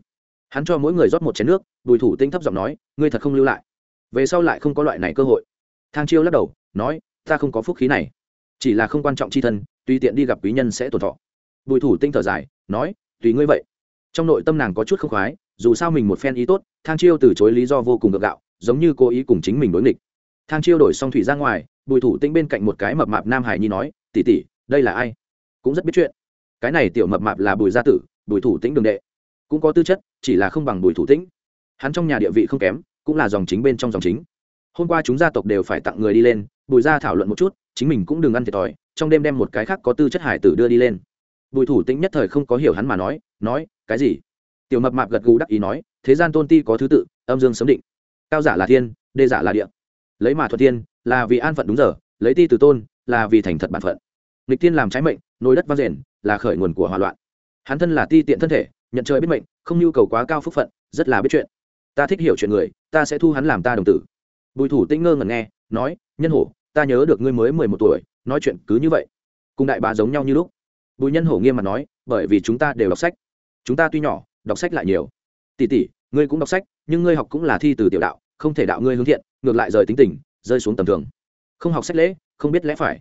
Hắn cho mỗi người rót một chén nước, bùi thủ tĩnh thấp giọng nói, ngươi thật không lưu lại về sau lại không có loại này cơ hội. Thang chiêu lắc đầu, nói, ta không có phúc khí này. Chỉ là không quan trọng c h i thân, tùy tiện đi gặp quý nhân sẽ tổn thọ. Bùi thủ tinh thở dài, nói, tùy ngươi vậy. Trong nội tâm nàng có chút không khoái, dù sao mình một phen ý tốt, thang chiêu từ chối lý do vô cùng ngược gạo, giống như cố ý cùng chính mình đối nghịch. Thang chiêu đổi xong thủy ra ngoài, bùi thủ tinh bên cạnh một cái mập mạp nam hải nhi nói tỉ tỉ đây là ai? Cũng rất biết chuyện. Cái này tiểu mập mạp là bùi gia tử, bùi thủ tĩnh đường đệ. Cũng có tư chất, chỉ là không bằng bùi thủ tĩnh hắn trong nhà địa vị không kém cũng là dòng chính bên trong dòng chính. Hôm qua chúng gia tộc đều phải tặng người đi lên, bùi gia thảo luận một chút, chính mình cũng đừng ăn thiệt thòi, trong đêm đem một cái khác có tư chất hải tử đưa đi lên. Bùi thủ tĩnh nhất thời không có hiểu hắn mà nói nói, cái gì? Tiểu mập mạp gật gù đắc ý nói, thế gian tôn ti có thứ tự, âm dương sớm định. Cao giả là thiên, đê giả là địa. Lấy mà thuật thiên, là vì an phận đúng giờ, lấy ti từ tôn, là vì thành thật bản phận. Nghịch thiên làm trái mệnh nối đất vang rền, là khởi nguồn của hòa loạn. Hắn thân là ti tiện thân thể, nhận trời biết mệnh, không nhu cầu quá cao phúc phận, rất là biết chuyện ta thích hiểu chuyện người, ta sẽ thu hắn làm ta đồng tử. Bùi thủ tĩnh ngơ ngẩn nghe, nói, nhân hổ, ta nhớ được ngươi mới mười một tuổi, nói chuyện cứ như vậy. Cùng đại bà giống nhau như lúc. Bùi nhân hổ nghiêm mặt nói, bởi vì chúng ta đều đọc sách. Chúng ta tuy nhỏ, đọc sách lại nhiều. Tỷ tỷ, ngươi cũng đọc sách, nhưng ngươi học cũng là thi từ tiểu đạo, không thể đạo ngươi hướng thiện, ngược lại rời tính tình, rơi xuống tầm thường. Không học sách lễ, không biết lẽ phải.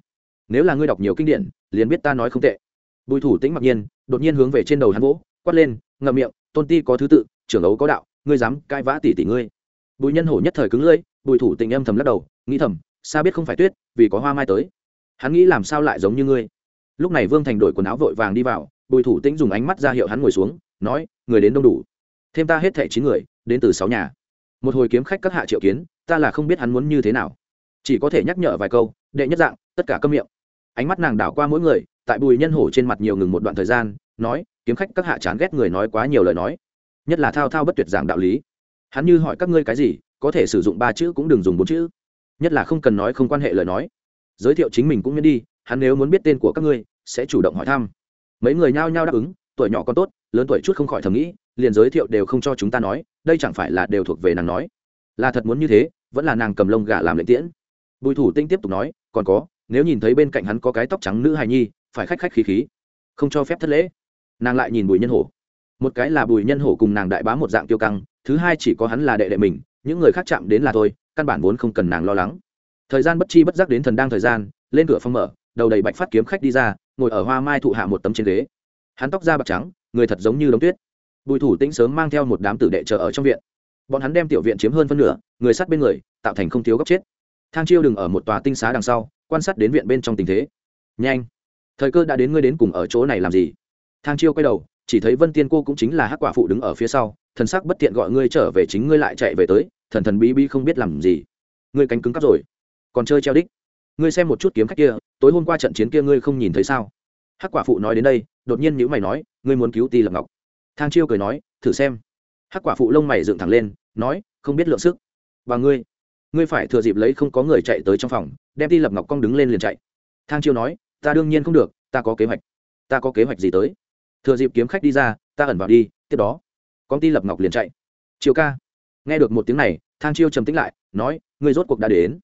Nếu là ngươi đọc nhiều kinh điển, liền biết ta nói không tệ. Bùi thủ tĩnh mặc nhiên, đột nhiên hướng về trên đầu hắn vỗ, quát lên, ngậm miệng, tôn ti có thứ tự, trưởng ấu có đạo ngươi dám cai vã tỷ tỷ ngươi. Bùi nhân hổ nhất thời cứng lưỡi, bùi thủ tĩnh âm thầm lắc đầu, nghĩ thầm xa biết không phải tuyết, vì có hoa mai tới. Hắn nghĩ làm sao lại giống như ngươi. Lúc này vương thành đổi quần áo vội vàng đi vào, bùi thủ tĩnh dùng ánh mắt ra hiệu hắn ngồi xuống, nói, người đến đông đủ. Thêm ta hết thẻ chín người, đến từ sáu nhà. Một hồi kiếm khách các hạ triệu kiến, ta là không biết hắn muốn như thế nào. Chỉ có thể nhắc nhở vài câu, đệ nhất dạng, tất cả câm miệng. Ánh mắt nàng đảo qua mỗi người, tại bùi nhân hổ trên mặt nhiều ngừng một đoạn thời gian, nói, kiếm khách các hạ chán ghét người nói quá nhiều lời nói nhất là thao thao bất tuyệt giảng đạo lý. Hắn như hỏi các ngươi cái gì, có thể sử dụng ba chữ cũng đừng dùng bốn chữ. Nhất là không cần nói không quan hệ lời nói. Giới thiệu chính mình cũng miễn đi, hắn nếu muốn biết tên của các ngươi, sẽ chủ động hỏi thăm. Mấy người nhao nhao đáp ứng, tuổi nhỏ còn tốt, lớn tuổi chút không khỏi thầm nghĩ, liền giới thiệu đều không cho chúng ta nói, đây chẳng phải là đều thuộc về nàng nói. Là thật muốn như thế, vẫn là nàng cầm lông gà làm lệ tiễn. Bùi thủ tinh tiếp tục nói, còn có, nếu nhìn thấy bên cạnh hắn có cái tóc trắng nữ hài nhi, phải khách khách khí khí. Không cho phép thất lễ. Nàng lại nhìn bùi nhân hổ một cái là bùi nhân hổ cùng nàng đại bá một dạng tiêu căng, thứ hai chỉ có hắn là đệ đệ mình, những người khác chạm đến là thôi, căn bản vốn không cần nàng lo lắng. Thời gian bất chi bất giác đến thần đang thời gian, lên cửa phong mở, đầu đầy bạch phát kiếm khách đi ra, ngồi ở hoa mai thụ hạ một tấm trên ghế. Hắn tóc da bạc trắng, người thật giống như đống tuyết. Bùi thủ tĩnh sớm mang theo một đám tử đệ chờ ở trong viện. Bọn hắn đem tiểu viện chiếm hơn phân nửa, người sát bên người, tạo thành không thiếu góc chết. Thang chiêu đừng ở một tòa tinh xá đằng sau, quan sát đến viện bên trong tình thế. Nhanh! Thời cơ đã đến ngươi đến cùng ở chỗ này làm gì? Thang chiêu quay đầu chỉ thấy vân tiên cô cũng chính là hắc quả phụ đứng ở phía sau, thần sắc bất tiện gọi ngươi trở về chính ngươi lại chạy về tới, thần thần bí bí không biết làm gì. Ngươi cánh cứng cắp rồi, còn chơi treo đích. Ngươi xem một chút kiếm khách kia, tối hôm qua trận chiến kia ngươi không nhìn thấy sao? Hắc quả phụ nói đến đây, đột nhiên nhữ mày nói, ngươi muốn cứu ti lập ngọc. Thang chiêu cười nói, thử xem. Hắc quả phụ lông mày dựng thẳng lên, nói, không biết lượng sức. Và ngươi ngươi phải thừa dịp lấy không có người chạy tới trong phòng, đem ti lập ngọc cong đứng lên liền chạy. Thang chiêu nói, ta đương nhiên không được, ta có kế hoạch. Ta có kế hoạch gì tới? Thừa dịp kiếm khách đi ra, ta ẩn vào đi, tiếp đó. Công ty lập ngọc liền chạy. Chiều ca. Nghe được một tiếng này, thang chiêu trầm tĩnh lại, nói, ngươi rốt cuộc đã đến.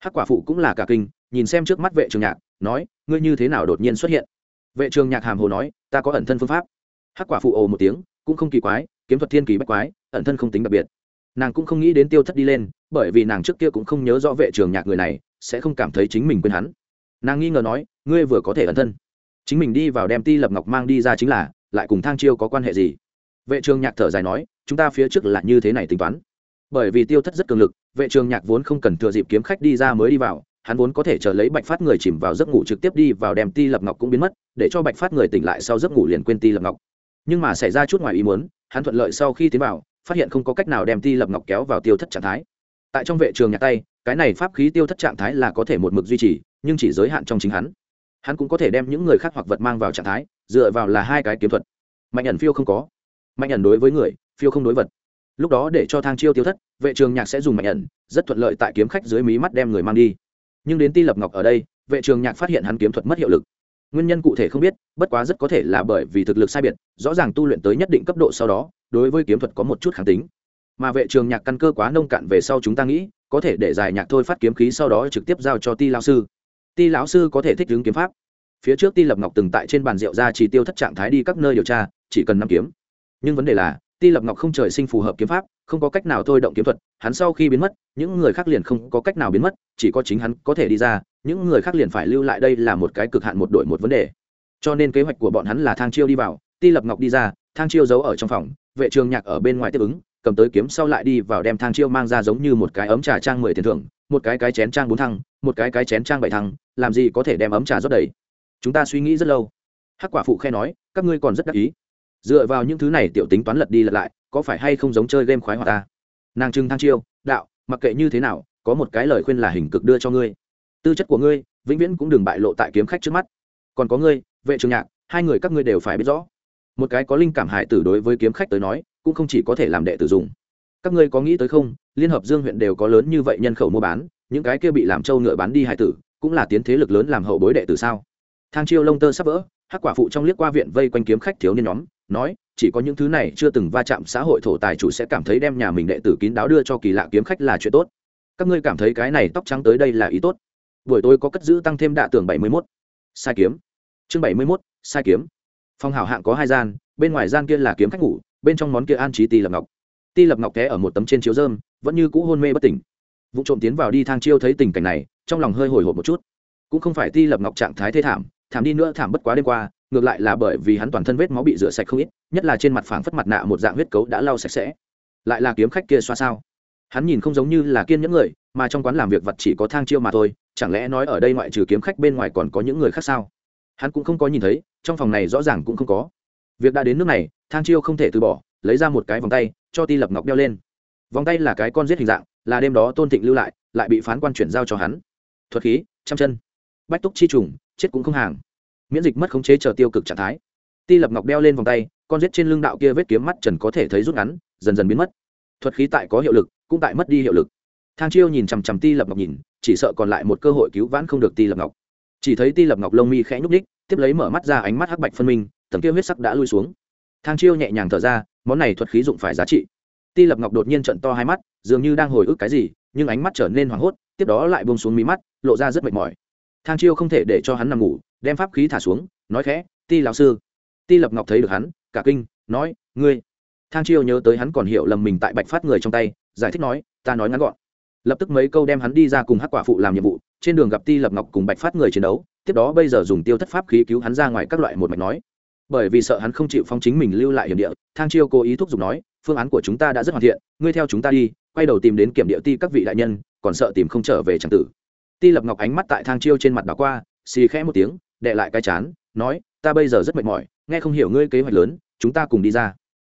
Hắc quả phụ cũng là cả kinh, nhìn xem trước mắt vệ trường nhạc, nói, ngươi như thế nào đột nhiên xuất hiện? Vệ trường nhạc hàm hồ nói, ta có ẩn thân phương pháp. Hắc quả phụ ồ một tiếng, cũng không kỳ quái, kiếm thuật thiên kỳ bách quái, ẩn thân không tính đặc biệt. Nàng cũng không nghĩ đến tiêu thất đi lên, bởi vì nàng trước kia cũng không nhớ rõ vệ trường nhạc người này, sẽ không cảm thấy chính mình quên hắn. Nàng nghi ngờ nói, ngươi vừa có thể ẩn thân chính mình đi vào đem ti lập ngọc mang đi ra chính là, lại cùng thang chiêu có quan hệ gì? Vệ trường nhạc thở dài nói, chúng ta phía trước là như thế này tính toán. Bởi vì tiêu thất rất cường lực, vệ trường nhạc vốn không cần thừa dịp kiếm khách đi ra mới đi vào, hắn vốn có thể chờ lấy bạch phát người chìm vào giấc ngủ trực tiếp đi vào đem ti lập ngọc cũng biến mất, để cho bạch phát người tỉnh lại sau giấc ngủ liền quên ti lập ngọc. Nhưng mà xảy ra chút ngoài ý muốn, hắn thuận lợi sau khi tiến vào, phát hiện không có cách nào đem ti lập ngọc kéo vào tiêu thất trạng thái. Tại trong vệ trường nhạc tay, cái này pháp khí tiêu thất trạng thái là có thể một mực duy trì, nhưng chỉ giới hạn trong chính hắn hắn cũng có thể đem những người khác hoặc vật mang vào trạng thái, dựa vào là hai cái kiếm thuật. Mạnh ẩn phiêu không có. Mạnh ẩn đối với người, phiêu không đối vật. Lúc đó để cho thang chiêu tiêu thất, vệ trường nhạc sẽ dùng mạnh ẩn, rất thuận lợi tại kiếm khách dưới mí mắt đem người mang đi. Nhưng đến ti lập ngọc ở đây, vệ trường nhạc phát hiện hắn kiếm thuật mất hiệu lực. Nguyên nhân cụ thể không biết, bất quá rất có thể là bởi vì thực lực sai biệt, rõ ràng tu luyện tới nhất định cấp độ sau đó, đối với kiếm thuật có một chút kháng tính. Mà vệ trường nhạc căn cơ quá nông cạn về sau chúng ta nghĩ, có thể để giải nhạc thôi phát kiếm khí sau đó trực tiếp giao cho ti lao sư ti lão sư có thể thích ứng kiếm pháp. Phía trước ti lập ngọc từng tại trên bàn rượu ra chỉ tiêu thất trạng thái đi các nơi điều tra, chỉ cần năm kiếm. Nhưng vấn đề là, ti lập ngọc không trời sinh phù hợp kiếm pháp, không có cách nào thôi động kiếm thuật, hắn sau khi biến mất, những người khác liền không có cách nào biến mất, chỉ có chính hắn có thể đi ra, những người khác liền phải lưu lại đây là một cái cực hạn một đội một vấn đề. Cho nên kế hoạch của bọn hắn là thang chiêu đi vào, ti lập ngọc đi ra, thang chiêu giấu ở trong phòng, vệ trường nhạc ở bên ngoài tiếp ứng, cầm tới kiếm sau lại đi vào đem thang chiêu mang ra giống như một cái ấm trà trang mười tiền thưởng, một cái cái chén trang bốn thăng một cái cái chén trang bảy thăng làm gì có thể đem ấm trà rót đầy? Chúng ta suy nghĩ rất lâu. Hắc quả phụ khe nói, các ngươi còn rất đắc ý. Dựa vào những thứ này tiểu tính toán lật đi lật lại, có phải hay không giống chơi game khoái hoạt ta? Nàng trưng thang chiêu, đạo, mặc kệ như thế nào, có một cái lời khuyên là hình cực đưa cho ngươi. Tư chất của ngươi, vĩnh viễn cũng đừng bại lộ tại kiếm khách trước mắt. Còn có ngươi, vệ trường nhạc, hai người các ngươi đều phải biết rõ. Một cái có linh cảm hại tử đối với kiếm khách tới nói, cũng không chỉ có thể làm đệ tử dùng. Các ngươi có nghĩ tới không, liên hợp dương huyện đều có lớn như vậy nhân khẩu mua bán những cái kia bị làm trâu ngựa bán đi hải tử, cũng là tiến thế lực lớn làm hậu bối đệ tử sao? Thang chiêu lông tơ sắp vỡ, hắc quả phụ trong liếc qua viện vây quanh kiếm khách thiếu niên nhóm, nói, chỉ có những thứ này chưa từng va chạm xã hội thổ tài chủ sẽ cảm thấy đem nhà mình đệ tử kín đáo đưa cho kỳ lạ kiếm khách là chuyện tốt. Các ngươi cảm thấy cái này tóc trắng tới đây là ý tốt. Buổi tối có cất giữ tăng thêm đạ tường bảy mươi mốt. Sai kiếm. Chương bảy mươi mốt, sai kiếm. Phòng hảo hạng có hai gian, bên ngoài gian kia là kiếm khách ngủ, bên trong món kia an trí ti lập ngọc. Ti lập ngọc té ở một tấm trên chiếu dơm vẫn như cũ hôn mê bất tỉnh vụ trộm tiến vào đi thang chiêu thấy tình cảnh này, trong lòng hơi hồi hộp một chút. Cũng không phải ti lập ngọc trạng thái thê thảm thảm đi nữa thảm bất quá đêm qua, ngược lại là bởi vì hắn toàn thân vết máu bị rửa sạch không ít, nhất là trên mặt phẳng phất mặt nạ một dạng huyết cấu đã lau sạch sẽ. Lại là kiếm khách kia xoa sao? Hắn nhìn không giống như là kiên những người, mà trong quán làm việc vật chỉ có thang chiêu mà thôi, chẳng lẽ nói ở đây ngoại trừ kiếm khách bên ngoài còn có những người khác sao? Hắn cũng không có nhìn thấy, trong phòng này rõ ràng cũng không có. Việc đã đến nước này, thang chiêu không thể từ bỏ, lấy ra một cái vòng tay, cho ti lập ngọc đeo lên. Vòng tay là cái con giết hình dạng là đêm đó tôn thịnh lưu lại lại bị phán quan chuyển giao cho hắn. Thuật khí, trăm chân. Bách túc chi trùng, chết cũng không hàng. Miễn dịch mất khống chế chờ tiêu cực trạng thái. Ti lập ngọc đeo lên vòng tay, con rết trên lưng đạo kia vết kiếm mắt trần có thể thấy rút ngắn, dần dần biến mất. Thuật khí tại có hiệu lực, cũng tại mất đi hiệu lực. Thang chiêu nhìn chằm chằm ti lập ngọc nhìn, chỉ sợ còn lại một cơ hội cứu vãn không được ti lập ngọc. Chỉ thấy ti lập ngọc lông mi khẽ nhúc ních tiếp lấy mở mắt ra ánh mắt hắc bạch phân minh, tầng kia huyết sắc đã lui xuống. Thang chiêu nhẹ nhàng thở ra, món này thuật khí dụng phải giá trị. Ti lập ngọc đột nhiên trận to hai mắt dường như đang hồi ức cái gì, nhưng ánh mắt trở nên hoảng hốt, tiếp đó lại bông xuống mí mắt, lộ ra rất mệt mỏi. Thang chiêu không thể để cho hắn nằm ngủ, đem pháp khí thả xuống, nói khẽ, ti lão sư. Ti lập ngọc thấy được hắn, cả kinh, nói, ngươi. Thang chiêu nhớ tới hắn còn hiểu lầm mình tại bạch phát người trong tay, giải thích nói, ta nói ngắn gọn. Lập tức mấy câu đem hắn đi ra cùng hắc quả phụ làm nhiệm vụ, trên đường gặp ti lập ngọc cùng bạch phát người chiến đấu, tiếp đó bây giờ dùng tiêu thất pháp khí cứu hắn ra ngoài các loại một mạch nói. Bởi vì sợ hắn không chịu phong chính mình lưu lại hiểm địa, thang chiêu cố ý thúc giục nói phương án của chúng ta đã rất hoàn thiện, ngươi theo chúng ta đi, quay đầu tìm đến kiểm địa ti các vị đại nhân, còn sợ tìm không trở về tràng tử. Ti lập ngọc ánh mắt tại thang chiêu trên mặt đảo qua, xì khẽ một tiếng, đệ lại cái chán, nói, ta bây giờ rất mệt mỏi, nghe không hiểu ngươi kế hoạch lớn, chúng ta cùng đi ra.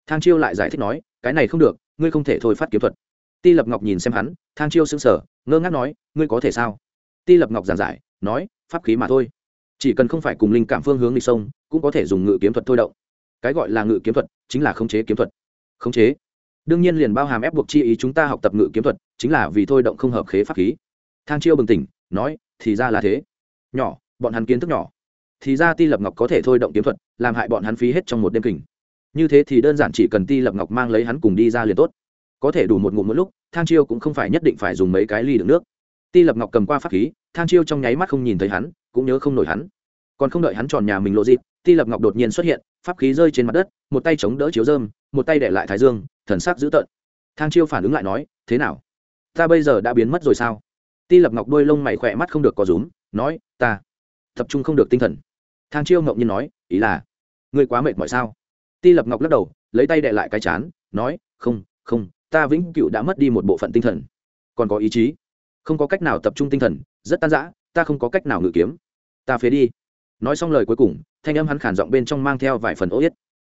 Thang chiêu lại giải thích nói, cái này không được, ngươi không thể thôi phát kiếm thuật. Ti lập ngọc nhìn xem hắn, thang chiêu sững sờ, ngơ ngác nói, ngươi có thể sao? Ti lập ngọc giảng giải, nói, pháp khí mà thôi. Chỉ cần không phải cùng linh cảm phương hướng đi sông, cũng có thể dùng ngự kiếm thuật thôi động. Cái gọi là ngự kiếm thuật chính là khống chế kiếm thuật khống chế. Đương nhiên liền bao hàm ép buộc chi ý chúng ta học tập ngự kiếm thuật, chính là vì thôi động không hợp khế pháp khí. Thang chiêu bừng tỉnh, nói, thì ra là thế. Nhỏ, bọn hắn kiến thức nhỏ. Thì ra ti lập ngọc có thể thôi động kiếm thuật, làm hại bọn hắn phí hết trong một đêm kình. Như thế thì đơn giản chỉ cần ti lập ngọc mang lấy hắn cùng đi ra liền tốt. Có thể đủ một ngụm một lúc, thang chiêu cũng không phải nhất định phải dùng mấy cái ly đựng nước. Ti lập ngọc cầm qua pháp khí, thang chiêu trong nháy mắt không nhìn thấy hắn, cũng nhớ không nổi hắn. Còn không đợi hắn tròn nhà mình lộ dịp, ti lập ngọc đột nhiên xuất hiện, pháp khí rơi trên mặt đất, một tay chống đỡ chiếu dơm một tay để lại thái dương, thần sắc dữ tợn. Thang chiêu phản ứng lại nói, thế nào? Ta bây giờ đã biến mất rồi sao? Ti lập ngọc đôi lông mày khỏe mắt không được có rúm, nói, ta tập trung không được tinh thần. Thang chiêu ngộng nhiên nói, ý là, ngươi quá mệt mỏi sao? Ti lập ngọc lắc đầu, lấy tay đệ lại cái chán, nói, không không, ta vĩnh cựu đã mất đi một bộ phận tinh thần. Còn có ý chí. Không có cách nào tập trung tinh thần, rất tan rã, ta không có cách nào ngự kiếm. Ta phế đi. Nói xong lời cuối cùng, thanh âm hắn khản giọng bên trong mang theo vài phần ô yết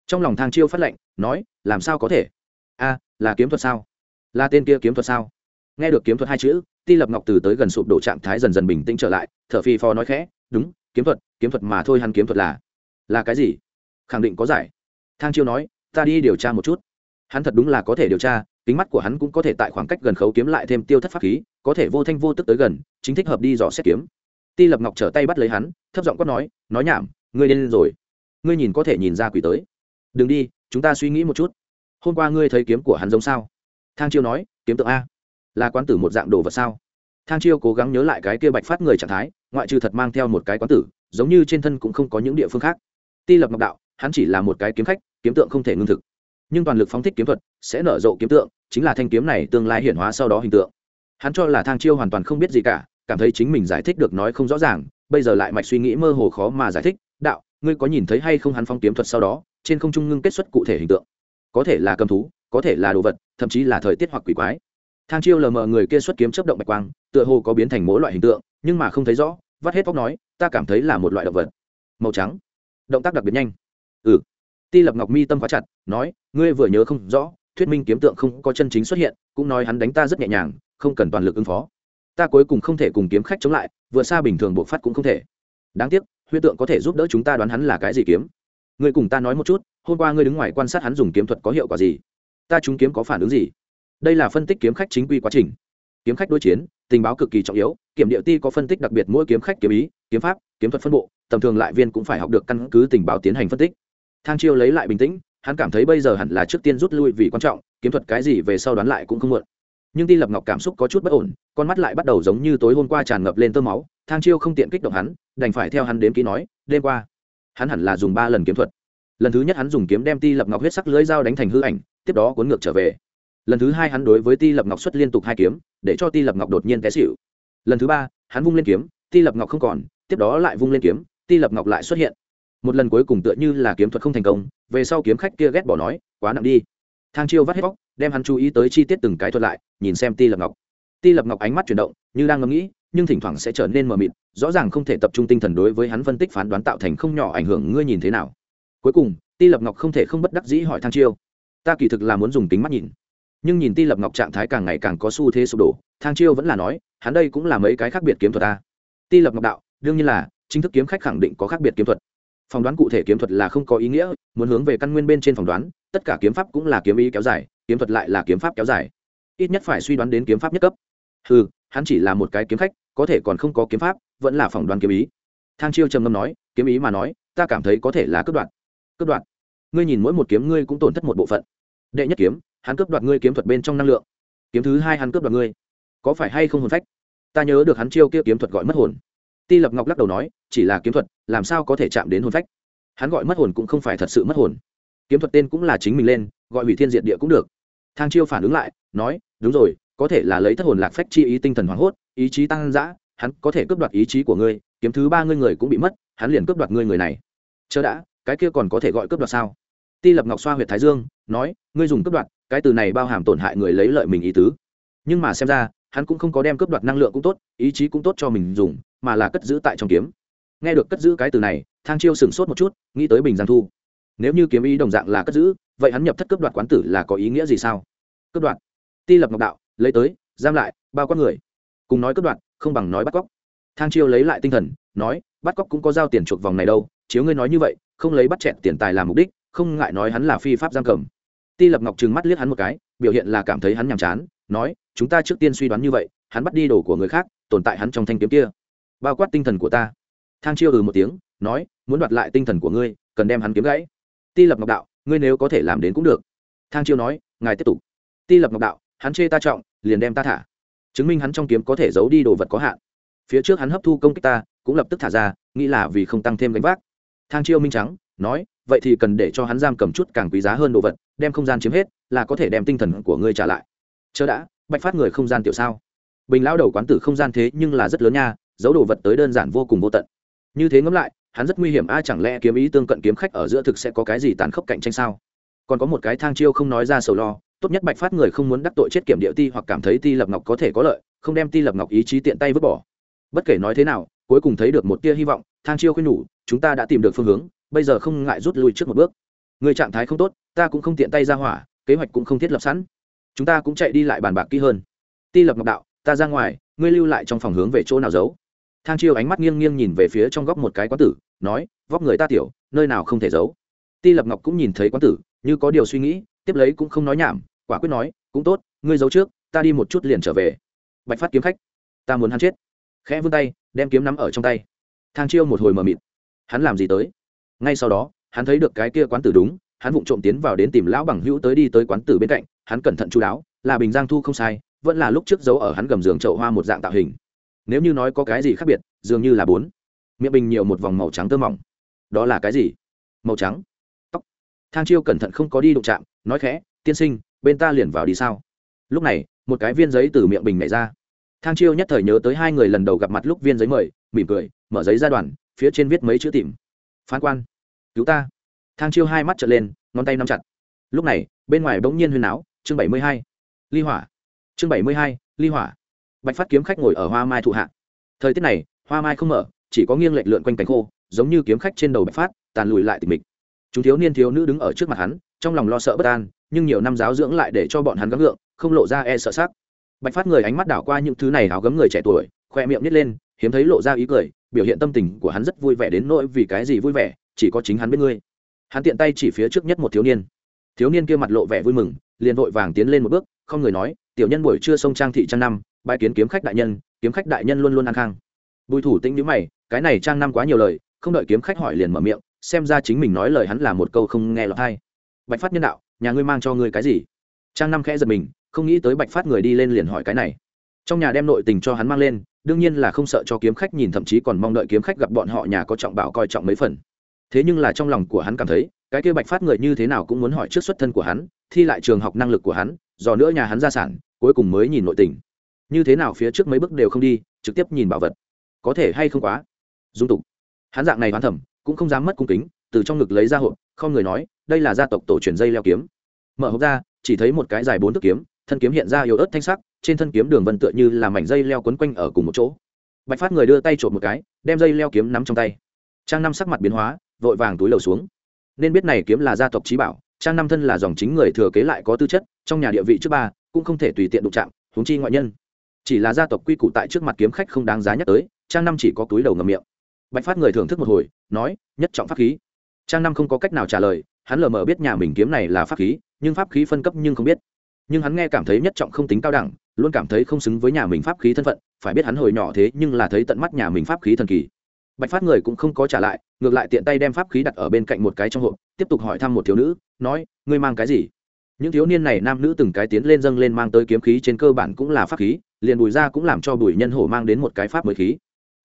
trong lòng thang chiêu phát lệnh, nói, làm sao có thể? A, là kiếm thuật sao? Là tên kia kiếm thuật sao? Nghe được kiếm thuật hai chữ, ti lập ngọc từ tới gần sụp đổ trạng thái dần dần bình tĩnh trở lại, thở phì phò nói khẽ, đúng, kiếm thuật kiếm thuật mà thôi hắn kiếm thuật là. Là cái gì? Khẳng định có giải. Thang chiêu nói, ta đi điều tra một chút. Hắn thật đúng là có thể điều tra, kính mắt của hắn cũng có thể tại khoảng cách gần khấu kiếm lại thêm tiêu thất pháp khí, có thể vô thanh vô tức tới gần, chính thích hợp đi dò xét kiếm. Ti lập ngọc trở tay bắt lấy hắn, thấp giọng quát nói nói nhảm, ngươi điên rồi. Ngươi nhìn có thể nhìn ra quỷ tới đừng đi, chúng ta suy nghĩ một chút. Hôm qua ngươi thấy kiếm của hắn giống sao? Thang chiêu nói, kiếm tượng a. Là quán tử một dạng đồ vật sao? Thang chiêu cố gắng nhớ lại cái kia bạch phát người trạng thái, ngoại trừ thật mang theo một cái quán tử, giống như trên thân cũng không có những địa phương khác. Ti lập ngọc đạo, hắn chỉ là một cái kiếm khách, kiếm tượng không thể ngưng thực. Nhưng toàn lực phóng thích kiếm thuật, sẽ nở rộ kiếm tượng, chính là thanh kiếm này tương lai hiển hóa sau đó hình tượng. Hắn cho là thang chiêu hoàn toàn không biết gì cả, cảm thấy chính mình giải thích được nói không rõ ràng, bây giờ lại mạch suy nghĩ mơ hồ khó mà giải thích. Đạo, ngươi có nhìn thấy hay không hắn phong kiếm thuật sau đó? Trên không trung ngưng kết xuất cụ thể hình tượng. Có thể là cầm thú, có thể là đồ vật, thậm chí là thời tiết hoặc quỷ quái. Thang chiêu lờ mờ người kia xuất kiếm chấp động bạch quang, tựa hồ có biến thành mỗi loại hình tượng, nhưng mà không thấy rõ, vắt hết vóc nói, ta cảm thấy là một loại động vật. Màu trắng. Động tác đặc biệt nhanh. Ừ. Ti lập ngọc mi tâm khóa chặt, nói, ngươi vừa nhớ không rõ, thuyết minh kiếm tượng không có chân chính xuất hiện, cũng nói hắn đánh ta rất nhẹ nhàng, không cần toàn lực ứng phó. Ta cuối cùng không thể cùng kiếm khách chống lại, vừa xa bình thường buộc phát cũng không thể. Đáng tiếc, huyết tượng có thể giúp đỡ chúng ta đoán hắn là cái gì kiếm ngươi cùng ta nói một chút, hôm qua ngươi đứng ngoài quan sát hắn dùng kiếm thuật có hiệu quả gì? Ta trúng kiếm có phản ứng gì? Đây là phân tích kiếm khách chính quy quá trình. Kiếm khách đối chiến, tình báo cực kỳ trọng yếu, kiểm địa ti có phân tích đặc biệt mỗi kiếm khách kiếm ý, kiếm pháp, kiếm thuật phân bộ, tầm thường lại viên cũng phải học được căn cứ tình báo tiến hành phân tích. Thang chiêu lấy lại bình tĩnh, hắn cảm thấy bây giờ hẳn là trước tiên rút lui vì quan trọng, kiếm thuật cái gì về sau đoán lại cũng không muộn. Nhưng ti lập ngọc cảm xúc có chút bất ổn, con mắt lại bắt đầu giống như tối hôm qua tràn ngập lên tơ máu, thang chiêu không tiện kích động hắn, đành phải theo hắn đến ký nói, đêm qua hắn hẳn là dùng ba lần kiếm thuật. Lần thứ nhất hắn dùng kiếm đem ti lập ngọc huyết sắc lưỡi dao đánh thành hư ảnh, tiếp đó cuốn ngược trở về. Lần thứ hai hắn đối với ti lập ngọc xuất liên tục hai kiếm, để cho ti lập ngọc đột nhiên té xịu lần thứ ba, hắn vung lên kiếm, ti lập ngọc không còn, tiếp đó lại vung lên kiếm, ti lập ngọc lại xuất hiện. Một lần cuối cùng tựa như là kiếm thuật không thành công, về sau kiếm khách kia ghét bỏ nói, quá nặng đi. Thang chiêu vắt hết vóc đem hắn chú ý tới chi tiết từng cái thuật lại, nhìn xem ti lập ngọc. Ti lập ngọc ánh mắt chuyển động, như đang ngẫm nghĩ nhưng thỉnh thoảng sẽ trở nên mờ mịt, rõ ràng không thể tập trung tinh thần đối với hắn phân tích phán đoán tạo thành không nhỏ ảnh hưởng, ngươi nhìn thế nào? Cuối cùng, ti lập ngọc không thể không bất đắc dĩ hỏi thang chiêu. Ta kỳ thực là muốn dùng tính mắt nhìn. Nhưng nhìn ti lập ngọc trạng thái càng ngày càng có xu thế sụp đổ, thang chiêu vẫn là nói, hắn đây cũng là mấy cái khác biệt kiếm thuật ta. Ti lập ngọc đạo, đương nhiên là, chính thức kiếm khách khẳng định có khác biệt kiếm thuật. Phỏng đoán cụ thể kiếm thuật là không có ý nghĩa, muốn hướng về căn nguyên bên trên phỏng đoán, tất cả kiếm pháp cũng là kiếm ý kéo dài, kiếm thuật lại là kiếm pháp kéo dài. Ít nhất phải suy đoán đến kiếm pháp nhất cấp. Ừ hắn chỉ là một cái kiếm khách có thể còn không có kiếm pháp, vẫn là phỏng đoán kiếm ý. Thang chiêu trầm ngâm nói, kiếm ý mà nói, ta cảm thấy có thể là cướp đoạt. Cướp đoạt? Ngươi nhìn mỗi một kiếm ngươi cũng tổn thất một bộ phận. Đệ nhất kiếm, hắn cướp đoạt ngươi kiếm thuật bên trong năng lượng. Kiếm thứ hai hắn cướp đoạt ngươi. Có phải hay không hồn phách? Ta nhớ được hắn chiêu kia kiếm thuật gọi mất hồn. Ti lập ngọc lắc đầu nói, chỉ là kiếm thuật, làm sao có thể chạm đến hồn phách? Hắn gọi mất hồn cũng không phải thật sự mất hồn. Kiếm thuật tên cũng là chính mình lên, gọi hủy thiên diệt địa cũng được. Thang chiêu phản ứng lại, nói, đúng rồi, có thể là lấy thất hồn lạc phách chi ý tinh thần hoảng hốt ý chí tăng dã, hắn có thể cướp đoạt ý chí của ngươi, kiếm thứ ba ngươi người cũng bị mất, hắn liền cướp đoạt ngươi người này. Chớ đã, cái kia còn có thể gọi cướp đoạt sao? Ti lập ngọc xoa huyệt thái dương, nói, ngươi dùng cướp đoạt, cái từ này bao hàm tổn hại người lấy lợi mình ý tứ. Nhưng mà xem ra, hắn cũng không có đem cướp đoạt năng lượng cũng tốt, ý chí cũng tốt cho mình dùng, mà là cất giữ tại trong kiếm. Nghe được cất giữ cái từ này, thang chiêu sửng sốt một chút, nghĩ tới bình giang thu. Nếu như kiếm ý đồng dạng là cất giữ, vậy hắn nhập thất cướp đoạt quán tử là có ý nghĩa gì sao? Cướp đoạt. Ti lập ngọc đạo, lấy tới, giam lại, bao con người cùng nói cướp đoạt, không bằng nói bắt cóc. Thang chiêu lấy lại tinh thần, nói, bắt cóc cũng có giao tiền chuộc vòng này đâu, chiếu ngươi nói như vậy, không lấy bắt chẹt tiền tài làm mục đích, không ngại nói hắn là phi pháp giam cầm. Ti lập ngọc trừng mắt liếc hắn một cái, biểu hiện là cảm thấy hắn nhàm chán, nói, chúng ta trước tiên suy đoán như vậy, hắn bắt đi đồ của người khác, tồn tại hắn trong thanh kiếm kia. Bao quát tinh thần của ta. Thang chiêu ừ một tiếng, nói, muốn đoạt lại tinh thần của ngươi, cần đem hắn kiếm gãy. Ti lập ngọc đạo, ngươi nếu có thể làm đến cũng được. Thang chiêu nói, ngài tiếp tục. Ti lập ngọc đạo, hắn chê ta trọng, liền đem ta thả chứng minh hắn trong kiếm có thể giấu đi đồ vật có hạn. Phía trước hắn hấp thu công kích ta, cũng lập tức thả ra, nghĩ là vì không tăng thêm gánh vác. Thang chiêu minh trắng, nói, vậy thì cần để cho hắn giam cầm chút càng quý giá hơn đồ vật, đem không gian chiếm hết, là có thể đem tinh thần của ngươi trả lại. Chớ đã, bạch phát người không gian tiểu sao? Bình lão đầu quán tử không gian thế nhưng là rất lớn nha, giấu đồ vật tới đơn giản vô cùng vô tận. Như thế ngẫm lại, hắn rất nguy hiểm, a, chẳng lẽ kiếm ý tương cận kiếm khách ở giữa thực sẽ có cái gì tàn khốc cạnh tranh sao? Còn có một cái thang chiêu không nói ra sầu lo tốt nhất bạch phát người không muốn đắc tội chết kiểm địa ti hoặc cảm thấy ti lập ngọc có thể có lợi, không đem ti lập ngọc ý chí tiện tay vứt bỏ. Bất kể nói thế nào, cuối cùng thấy được một tia hy vọng, thang chiêu khuyên nhủ, chúng ta đã tìm được phương hướng, bây giờ không ngại rút lui trước một bước. Người trạng thái không tốt, ta cũng không tiện tay ra hỏa, kế hoạch cũng không thiết lập sẵn. Chúng ta cũng chạy đi lại bàn bạc kỹ hơn. Ti lập ngọc đạo, ta ra ngoài, ngươi lưu lại trong phòng hướng về chỗ nào giấu? Thang chiêu ánh mắt nghiêng nghiêng nhìn về phía trong góc một cái quán tử, nói, vóc người ta tiểu, nơi nào không thể giấu? Ti lập ngọc cũng nhìn thấy quán tử, như có điều suy nghĩ tiếp lấy cũng không nói nhảm, quả quyết nói, cũng tốt, ngươi giấu trước, ta đi một chút liền trở về. Bạch phát kiếm khách, ta muốn hắn chết. Khẽ vươn tay, đem kiếm nắm ở trong tay. Thang chiêu một hồi mờ mịt. Hắn làm gì tới? Ngay sau đó, hắn thấy được cái kia quán tử đúng, hắn vụng trộm tiến vào đến tìm lão bằng hữu tới đi tới quán tử bên cạnh, hắn cẩn thận chú đáo, là bình giang thu không sai, vẫn là lúc trước giấu ở hắn gầm giường chậu hoa một dạng tạo hình. Nếu như nói có cái gì khác biệt, dường như là bốn. Miệng bình nhiều một vòng màu trắng tơ mỏng. Đó là cái gì? Màu trắng thang chiêu cẩn thận không có đi đụng chạm, nói khẽ, tiên sinh, bên ta liền vào đi sao? Lúc này, một cái viên giấy từ miệng bình nhảy ra. Thang chiêu nhất thời nhớ tới hai người lần đầu gặp mặt lúc viên giấy mời, mỉm cười, mở giấy ra đoàn, phía trên viết mấy chữ tìm. Phán quan, cứu ta. Thang chiêu hai mắt trở lên, ngón tay nắm chặt. Lúc này, bên ngoài bỗng nhiên huyên áo, chương bảy mươi hai, ly hỏa. Chương bảy mươi hai, ly hỏa. Bạch phát kiếm khách ngồi ở hoa mai thụ hạ. Thời tiết này, hoa mai không mở, chỉ có nghiêng lệch lượn quanh cánh khô, giống như kiếm khách trên đầu bạch phát, tàn lùi lại tịch mịch chúng thiếu niên thiếu nữ đứng ở trước mặt hắn, trong lòng lo sợ bất an, nhưng nhiều năm giáo dưỡng lại để cho bọn hắn gắng gượng, không lộ ra e sợ sắc. Bạch phát người ánh mắt đảo qua những thứ này háo gấm người trẻ tuổi, khoe miệng nít lên, hiếm thấy lộ ra ý cười, biểu hiện tâm tình của hắn rất vui vẻ đến nỗi vì cái gì vui vẻ, chỉ có chính hắn biết ngươi. Hắn tiện tay chỉ phía trước nhất một thiếu niên. Thiếu niên kia mặt lộ vẻ vui mừng, liền vội vàng tiến lên một bước, không người nói, tiểu nhân buổi trưa sông trang thị trang năm bãi kiến kiếm khách đại nhân, kiếm khách đại nhân luôn luôn an khang. Bùi thủ tĩnh nhíu mày, cái này trang năm quá nhiều lời, không đợi kiếm khách hỏi liền mở miệng xem ra chính mình nói lời hắn là một câu không nghe lọt hay bạch phát nhân đạo, nhà ngươi mang cho ngươi cái gì? Trang năm khẽ giật mình, không nghĩ tới bạch phát người đi lên liền hỏi cái này. Trong nhà đem nội tình cho hắn mang lên, đương nhiên là không sợ cho kiếm khách nhìn, thậm chí còn mong đợi kiếm khách gặp bọn họ nhà có trọng bảo coi trọng mấy phần. Thế nhưng là trong lòng của hắn cảm thấy, cái kia bạch phát người như thế nào cũng muốn hỏi trước xuất thân của hắn, thi lại trường học năng lực của hắn do nữa nhà hắn gia sản, cuối cùng mới nhìn nội tình. Như thế nào phía trước mấy bước đều không đi, trực tiếp nhìn bảo vật. Có thể hay không quá? Dung tục. Hắn dạng này hoán thẩm cũng không dám mất cung kính, từ trong ngực lấy ra hộp, không người nói, đây là gia tộc tổ truyền dây leo kiếm. Mở hộp ra, chỉ thấy một cái dài bốn thước kiếm, thân kiếm hiện ra yếu ớt thanh sắc, trên thân kiếm đường vân tựa như là mảnh dây leo quấn quanh ở cùng một chỗ. Bạch phát người đưa tay trộm một cái, đem dây leo kiếm nắm trong tay. Trang năm sắc mặt biến hóa, vội vàng túi lầu xuống. Nên biết này kiếm là gia tộc trí bảo, trang năm thân là dòng chính người thừa kế lại có tư chất, trong nhà địa vị trước ba, cũng không thể tùy tiện đụng chạm, huống chi ngoại nhân. Chỉ là gia tộc quy củ tại trước mặt kiếm khách không đáng giá nhắc tới, trang năm chỉ có túi đầu ngầm miệng bạch phát người thưởng thức một hồi, nói, nhất trọng pháp khí. Trang năm không có cách nào trả lời, hắn lờ mờ biết nhà mình kiếm này là pháp khí, nhưng pháp khí phân cấp nhưng không biết. Nhưng hắn nghe cảm thấy nhất trọng không tính cao đẳng, luôn cảm thấy không xứng với nhà mình pháp khí thân phận, phải biết hắn hồi nhỏ thế nhưng là thấy tận mắt nhà mình pháp khí thần kỳ. Bạch phát người cũng không có trả lại, ngược lại tiện tay đem pháp khí đặt ở bên cạnh một cái trong hộp, tiếp tục hỏi thăm một thiếu nữ, nói, ngươi mang cái gì? Những thiếu niên này nam nữ từng cái tiến lên dâng lên mang tới kiếm khí trên cơ bản cũng là pháp khí, liền bùi ra cũng làm cho bùi nhân hổ mang đến một cái pháp mới khí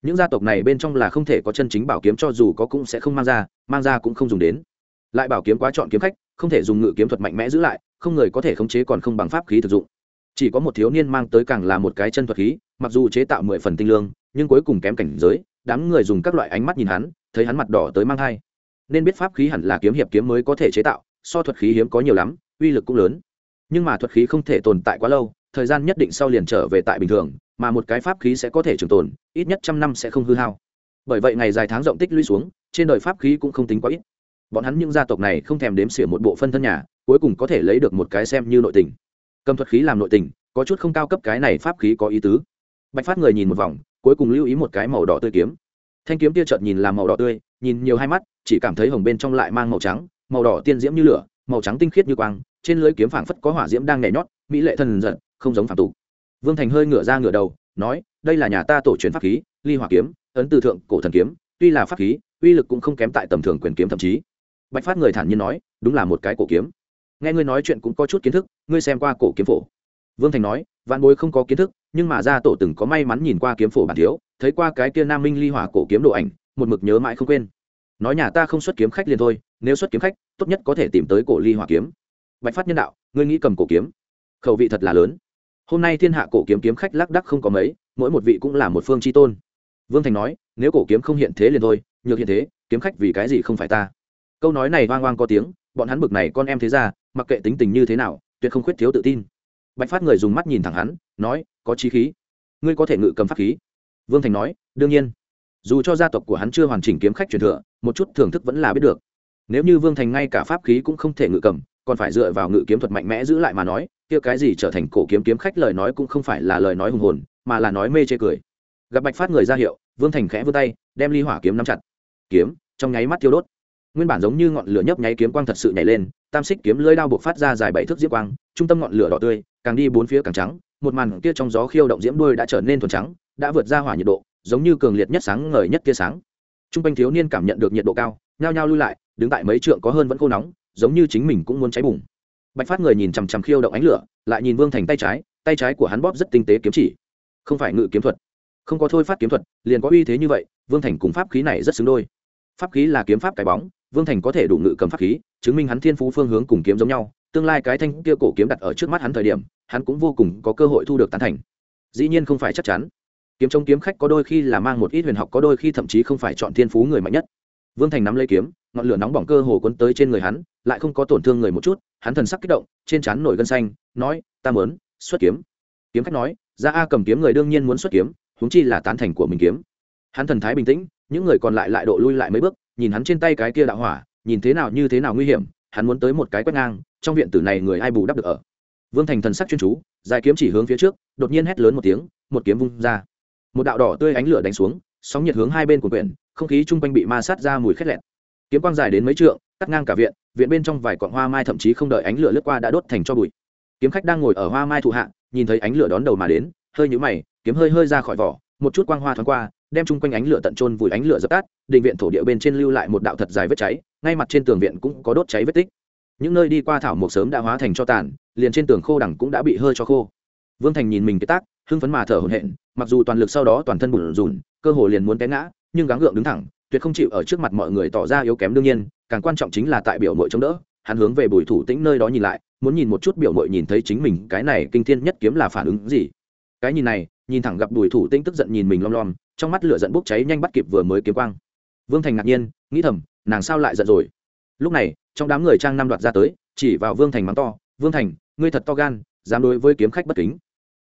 những gia tộc này bên trong là không thể có chân chính bảo kiếm cho dù có cũng sẽ không mang ra mang ra cũng không dùng đến. Lại bảo kiếm quá chọn kiếm khách, không thể dùng ngự kiếm thuật mạnh mẽ giữ lại, không người có thể khống chế còn không bằng pháp khí thực dụng. Chỉ có một thiếu niên mang tới càng là một cái chân thuật khí, mặc dù chế tạo mười phần tinh lương, nhưng cuối cùng kém cảnh giới, đám người dùng các loại ánh mắt nhìn hắn, thấy hắn mặt đỏ tới mang thai. Nên biết pháp khí hẳn là kiếm hiệp kiếm mới có thể chế tạo, so thuật khí hiếm có nhiều lắm, uy lực cũng lớn. Nhưng mà thuật khí không thể tồn tại quá lâu, thời gian nhất định sau liền trở về tại bình thường mà một cái pháp khí sẽ có thể trường tồn, ít nhất trăm năm sẽ không hư hao. Bởi vậy ngày dài tháng rộng tích lũy xuống, trên đời pháp khí cũng không tính quá ít. Bọn hắn những gia tộc này không thèm đếm xỉa một bộ phân thân nhà, cuối cùng có thể lấy được một cái xem như nội tình. Cầm thuật khí làm nội tình, có chút không cao cấp cái này pháp khí có ý tứ. Bạch phát người nhìn một vòng, cuối cùng lưu ý một cái màu đỏ tươi kiếm. Thanh kiếm tia chợt nhìn làm màu đỏ tươi, nhìn nhiều hai mắt, chỉ cảm thấy hồng bên trong lại mang màu trắng, màu đỏ tiên diễm như lửa, màu trắng tinh khiết như quang, trên lưới kiếm phảng phất có hỏa diễm đang nhảy nhót, mỹ lệ thần giận không giống phản tục vương thành hơi ngửa ra ngửa đầu, nói, đây là nhà ta tổ truyền pháp khí, ly hỏa kiếm, ấn từ thượng cổ thần kiếm, tuy là pháp khí, uy lực cũng không kém tại tầm thường quyền kiếm thậm chí. Bạch phát người thản nhiên nói, đúng là một cái cổ kiếm. Nghe ngươi nói chuyện cũng có chút kiến thức, ngươi xem qua cổ kiếm phổ. Vương thành nói, vạn bối không có kiến thức, nhưng mà gia tổ từng có may mắn nhìn qua kiếm phổ bản thiếu, thấy qua cái kia nam minh ly hỏa cổ kiếm đồ ảnh, một mực nhớ mãi không quên. Nói nhà ta không xuất kiếm khách liền thôi, nếu xuất kiếm khách, tốt nhất có thể tìm tới cổ ly hỏa kiếm. Bạch phát nhân đạo, ngươi nghĩ cầm cổ kiếm? Khẩu vị thật là lớn hôm nay thiên hạ cổ kiếm kiếm khách lác đắc không có mấy, mỗi một vị cũng là một phương tri tôn. Vương thành nói, nếu cổ kiếm không hiện thế liền thôi, nhược hiện thế, kiếm khách vì cái gì không phải ta? Câu nói này oang oang có tiếng, bọn hắn bực này con em thế ra mặc kệ tính tình như thế nào, tuyệt không khuyết thiếu tự tin. Bạch phát người dùng mắt nhìn thẳng hắn, nói, có trí khí. Ngươi có thể ngự cầm pháp khí. Vương thành nói, đương nhiên. Dù cho gia tộc của hắn chưa hoàn chỉnh kiếm khách truyền thừa, một chút thưởng thức vẫn là biết được. Nếu như vương thành ngay cả pháp khí cũng không thể ngự cầm, còn phải dựa vào ngự kiếm thuật mạnh mẽ giữ lại mà nói kia cái gì trở thành cổ kiếm kiếm khách lời nói cũng không phải là lời nói hùng hồn, mà là nói mê chê cười. Gặp bạch phát người ra hiệu, vương thành khẽ vươn tay, đem ly hỏa kiếm nắm chặt. Kiếm, trong nháy mắt thiêu đốt. Nguyên bản giống như ngọn lửa nhấp nháy kiếm quang thật sự nhảy lên, tam xích kiếm lưỡi đao buộc phát ra dài bảy thước diễm quang, trung tâm ngọn lửa đỏ tươi, càng đi bốn phía càng trắng, một màn kia trong gió khiêu động diễm đuôi đã trở nên thuần trắng, đã vượt ra hỏa nhiệt độ, giống như cường liệt nhất sáng ngời nhất tia sáng. Trung quanh thiếu niên cảm nhận được nhiệt độ cao, nhao nhao lui lại, đứng tại mấy trượng có hơn vẫn khô nóng, giống như chính mình cũng muốn cháy bùng bạch phát người nhìn chằm chằm khiêu động ánh lửa, lại nhìn vương thành tay trái tay trái của hắn bóp rất tinh tế kiếm chỉ. Không phải ngự kiếm thuật. Không có thôi phát kiếm thuật, liền có uy thế như vậy, vương thành cùng pháp khí này rất xứng đôi. Pháp khí là kiếm pháp cái bóng, vương thành có thể đủ ngự cầm pháp khí, chứng minh hắn thiên phú phương hướng cùng kiếm giống nhau, tương lai cái thanh kia cổ kiếm đặt ở trước mắt hắn thời điểm, hắn cũng vô cùng có cơ hội thu được tán thành. Dĩ nhiên không phải chắc chắn. Kiếm trong kiếm khách có đôi khi là mang một ít huyền học, có đôi khi thậm chí không phải chọn thiên phú người mạnh nhất vương thành nắm lấy kiếm, ngọn lửa nóng bỏng cơ hồ cuốn tới trên người hắn, lại không có tổn thương người một chút, hắn thần sắc kích động, trên trán nổi gân xanh, nói, ta mớn xuất kiếm. Kiếm khách nói, ra a cầm kiếm người đương nhiên muốn xuất kiếm, huống chi là tán thành của mình kiếm. Hắn thần thái bình tĩnh, những người còn lại lại độ lui lại mấy bước, nhìn hắn trên tay cái kia đạo hỏa, nhìn thế nào như thế nào nguy hiểm, hắn muốn tới một cái quét ngang, trong viện tử này người ai bù đắp được ở. Vương thành thần sắc chuyên chú, dài kiếm chỉ hướng phía trước, đột nhiên hét lớn một tiếng, một kiếm vung ra. Một đạo đỏ tươi ánh lửa đánh xuống, sóng nhiệt hướng hai bên của quyển không khí chung quanh bị ma sát ra mùi khét lẹt. Kiếm quang dài đến mấy trượng, cắt ngang cả viện viện bên trong vài cọn hoa mai thậm chí không đợi ánh lửa lướt qua đã đốt thành cho bụi. Kiếm khách đang ngồi ở hoa mai thụ hạ, nhìn thấy ánh lửa đón đầu mà đến, hơi nhũ mày, kiếm hơi hơi ra khỏi vỏ, một chút quang hoa thoáng qua, đem chung quanh ánh lửa tận trôn vùi ánh lửa dập tắt, định viện thổ địa bên trên lưu lại một đạo thật dài vết cháy, ngay mặt trên tường viện cũng có đốt cháy vết tích. Những nơi đi qua thảo mộc sớm đã hóa thành cho tàn, liền trên tường khô đẳng cũng đã bị hơi cho khô. Vương thành nhìn mình cái tác, hưng phấn mà thở hổn hển, mặc dù toàn lực sau đó toàn thân bùn rùn cơ hồ liền muốn té ngã nhưng gắng gượng đứng thẳng, tuyệt không chịu ở trước mặt mọi người tỏ ra yếu kém đương nhiên, càng quan trọng chính là tại biểu mội chống đỡ. Hắn hướng về bùi thủ tĩnh nơi đó nhìn lại, muốn nhìn một chút biểu mội nhìn thấy chính mình, cái này kinh thiên nhất kiếm là phản ứng gì. Cái nhìn này, nhìn thẳng gặp bùi thủ tĩnh tức giận nhìn mình lom lom, trong mắt lửa giận bốc cháy nhanh bắt kịp vừa mới kiếm quang. Vương thành ngạc nhiên, nghĩ thầm, nàng sao lại giận rồi? Lúc này, trong đám người trang năm đoạt ra tới, chỉ vào vương thành mắng to, vương thành, ngươi thật to gan, dám đối với kiếm khách bất kính.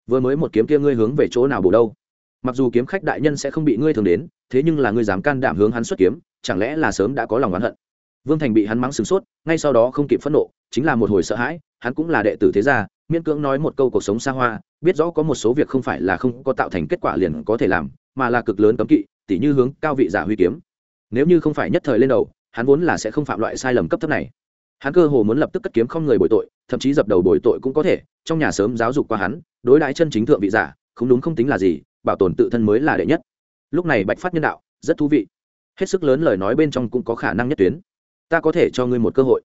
Vừa mới một kiếm kia ngươi hướng về chỗ nào bổ đâu? Mặc dù kiếm khách đại nhân sẽ không bị ngươi thường đến, thế nhưng là ngươi dám can đảm hướng hắn xuất kiếm, chẳng lẽ là sớm đã có lòng oán hận? Vương thành bị hắn mắng sửng sốt, ngay sau đó không kịp phẫn nộ, chính là một hồi sợ hãi, hắn cũng là đệ tử thế gia, miễn cưỡng nói một câu cuộc sống xa hoa, biết rõ có một số việc không phải là không có tạo thành kết quả liền có thể làm, mà là cực lớn cấm kỵ, tỉ như hướng cao vị giả huy kiếm. Nếu như không phải nhất thời lên đầu, hắn vốn là sẽ không phạm loại sai lầm cấp thấp này. Hắn cơ hồ muốn lập tức cất kiếm không người bồi tội, thậm chí dập đầu bồi tội cũng có thể, trong nhà sớm giáo dục qua hắn, đối đãi chân chính thượng vị giả, không đúng không tính là gì bảo tồn tự thân mới là đệ nhất. Lúc này bạch phát nhân đạo, rất thú vị. Hết sức lớn lời nói bên trong cũng có khả năng nhất tuyến. Ta có thể cho ngươi một cơ hội.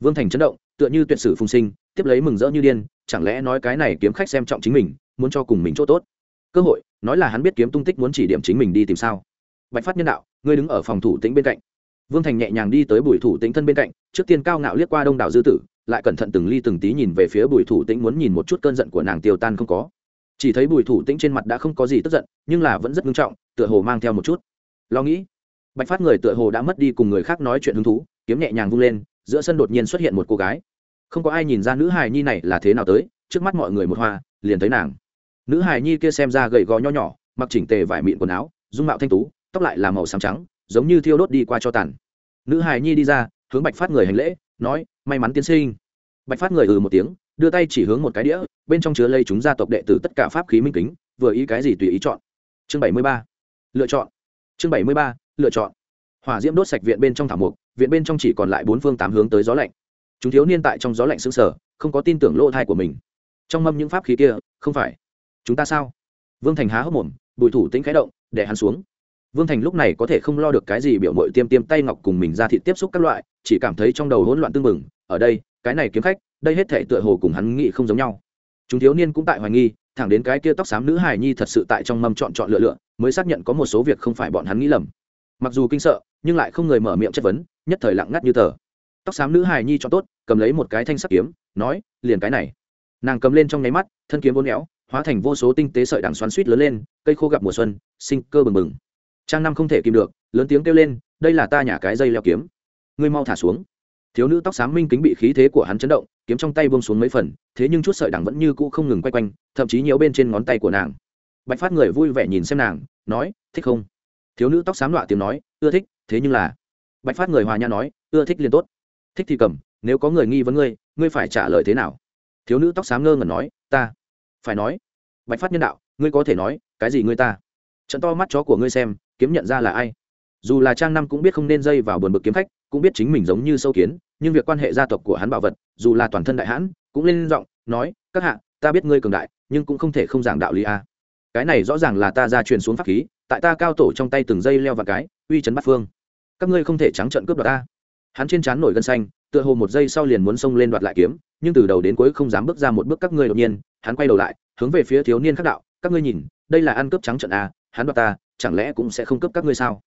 Vương thành chấn động, tựa như tuyệt sử phùng sinh, tiếp lấy mừng rỡ như điên, chẳng lẽ nói cái này kiếm khách xem trọng chính mình, muốn cho cùng mình chỗ tốt? Cơ hội, nói là hắn biết kiếm tung tích muốn chỉ điểm chính mình đi tìm sao? Bạch phát nhân đạo, ngươi đứng ở phòng thủ tĩnh bên cạnh. Vương thành nhẹ nhàng đi tới bùi thủ tĩnh thân bên cạnh, trước tiên cao ngạo liếc qua đông đảo dư tử, lại cẩn thận từng ly từng tí nhìn về phía bùi thủ tĩnh muốn nhìn một chút cơn giận của nàng tiêu tan không có chỉ thấy bùi thủ tĩnh trên mặt đã không có gì tức giận, nhưng là vẫn rất nghiêm trọng, tựa hồ mang theo một chút. Lo nghĩ, bạch phát người tựa hồ đã mất đi cùng người khác nói chuyện hứng thú, kiếm nhẹ nhàng vung lên, giữa sân đột nhiên xuất hiện một cô gái. Không có ai nhìn ra nữ hài nhi này là thế nào tới, trước mắt mọi người một hoa, liền thấy nàng. Nữ hài nhi kia xem ra gầy gò nho nhỏ, mặc chỉnh tề vải mịn quần áo, dung mạo thanh tú, tóc lại là màu xám trắng, giống như thiêu đốt đi qua cho tàn. Nữ hài nhi đi ra, hướng bạch phát người hành lễ, nói, may mắn tiên sinh. Bạch phát người ừ một tiếng đưa tay chỉ hướng một cái đĩa, bên trong chứa lây chúng gia tộc đệ tử tất cả pháp khí minh kính, vừa ý cái gì tùy ý chọn. Chương bảy mươi ba, lựa chọn. Chương bảy mươi ba, lựa chọn. Hỏa diễm đốt sạch viện bên trong thảo mục viện bên trong chỉ còn lại bốn phương tám hướng tới gió lạnh. Chúng thiếu niên tại trong gió lạnh xứng sở không có tin tưởng lỗ thai của mình. Trong mâm những pháp khí kia, không phải. Chúng ta sao? Vương thành há hốc mồm, bùi thủ tĩnh khái động để hắn xuống. Vương thành lúc này có thể không lo được cái gì biểu mội tiêm tiêm tay ngọc cùng mình ra thị tiếp xúc các loại, chỉ cảm thấy trong đầu hỗn loạn tương mừng ở đây cái này kiếm khách, đây hết thể tựa hồ cùng hắn nghĩ không giống nhau. Chúng thiếu niên cũng tại hoài nghi, thẳng đến cái kia tóc xám nữ hài nhi thật sự tại trong mâm chọn chọn lựa lựa, mới xác nhận có một số việc không phải bọn hắn nghĩ lầm. Mặc dù kinh sợ, nhưng lại không người mở miệng chất vấn, nhất thời lặng ngắt như tờ. Tóc xám nữ hài nhi cho tốt, cầm lấy một cái thanh sắc kiếm, nói, liền cái này. Nàng cầm lên trong nháy mắt, thân kiếm vốn éo, hóa thành vô số tinh tế sợi đằng xoắn suýt lớn lên, cây khô gặp mùa xuân, sinh cơ bừng bừng. Trang năm không thể kìm được, lớn tiếng kêu lên, đây là ta nhả cái dây leo kiếm. Ngươi mau thả xuống thiếu nữ tóc xám minh kính bị khí thế của hắn chấn động, kiếm trong tay buông xuống mấy phần, thế nhưng chút sợi đằng vẫn như cũ không ngừng quay quanh, thậm chí nhiều bên trên ngón tay của nàng. Bạch phát người vui vẻ nhìn xem nàng, nói, thích không? Thiếu nữ tóc xám loạ tiếng nói, ưa thích, thế nhưng là bạch phát người hòa nhã nói, ưa thích liền tốt. Thích thì cầm, nếu có người nghi vấn ngươi ngươi phải trả lời thế nào? Thiếu nữ tóc xám ngơ ngẩn nói, ta. Phải nói. Bạch phát nhân đạo, ngươi có thể nói, cái gì ngươi ta? Trận to mắt chó của ngươi xem, kiếm nhận ra là ai? Dù là trang năm cũng biết không nên dây vào buồn bực kiếm khách, cũng biết chính mình giống như sâu kiến, nhưng việc quan hệ gia tộc của hắn bảo vật, dù là toàn thân đại hãn, cũng lên giọng, nói, các hạ, ta biết ngươi cường đại, nhưng cũng không thể không giảng đạo lý a. Cái này rõ ràng là ta ra truyền xuống pháp khí, tại ta cao tổ trong tay từng dây leo và cái, uy chấn bắt phương. Các ngươi không thể trắng trận cướp đoạt ta. Hắn trên trán nổi gân xanh, tựa hồ một giây sau liền muốn xông lên đoạt lại kiếm, nhưng từ đầu đến cuối không dám bước ra một bước các ngươi đột nhiên, hắn quay đầu lại, hướng về phía thiếu niên khắc đạo, các ngươi nhìn, đây là ăn cướp trắng trận a, hắn đoạt ta, chẳng lẽ cũng sẽ không cướp các ngươi sao?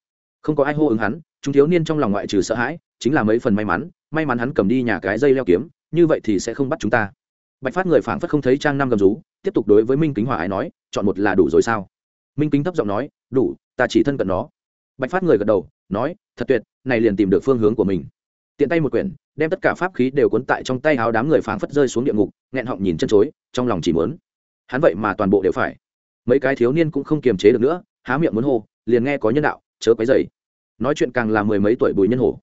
Không có ai hô ứng hắn, chúng thiếu niên trong lòng ngoại trừ sợ hãi, chính là mấy phần may mắn may mắn hắn cầm đi nhà cái dây leo kiếm, như vậy thì sẽ không bắt chúng ta. Bạch phát người phảng phất không thấy trang năm gầm rú, tiếp tục đối với minh kính hòa ái nói, chọn một là đủ rồi sao? Minh kính thấp giọng nói, đủ, ta chỉ thân cận nó. Bạch phát người gật đầu, nói, thật tuyệt, này liền tìm được phương hướng của mình. Tiện tay một quyển, đem tất cả pháp khí đều cuốn tại trong tay áo đám người phảng phất rơi xuống địa ngục, nghẹn họng nhìn chân chối, trong lòng chỉ muốn. Hắn vậy mà toàn bộ đều phải. Mấy cái thiếu niên cũng không kiềm chế được nữa, há miệng muốn hô liền nghe có nhân đạo, chớ quấy dày nói chuyện càng là mười mấy tuổi bùi nhân hổ.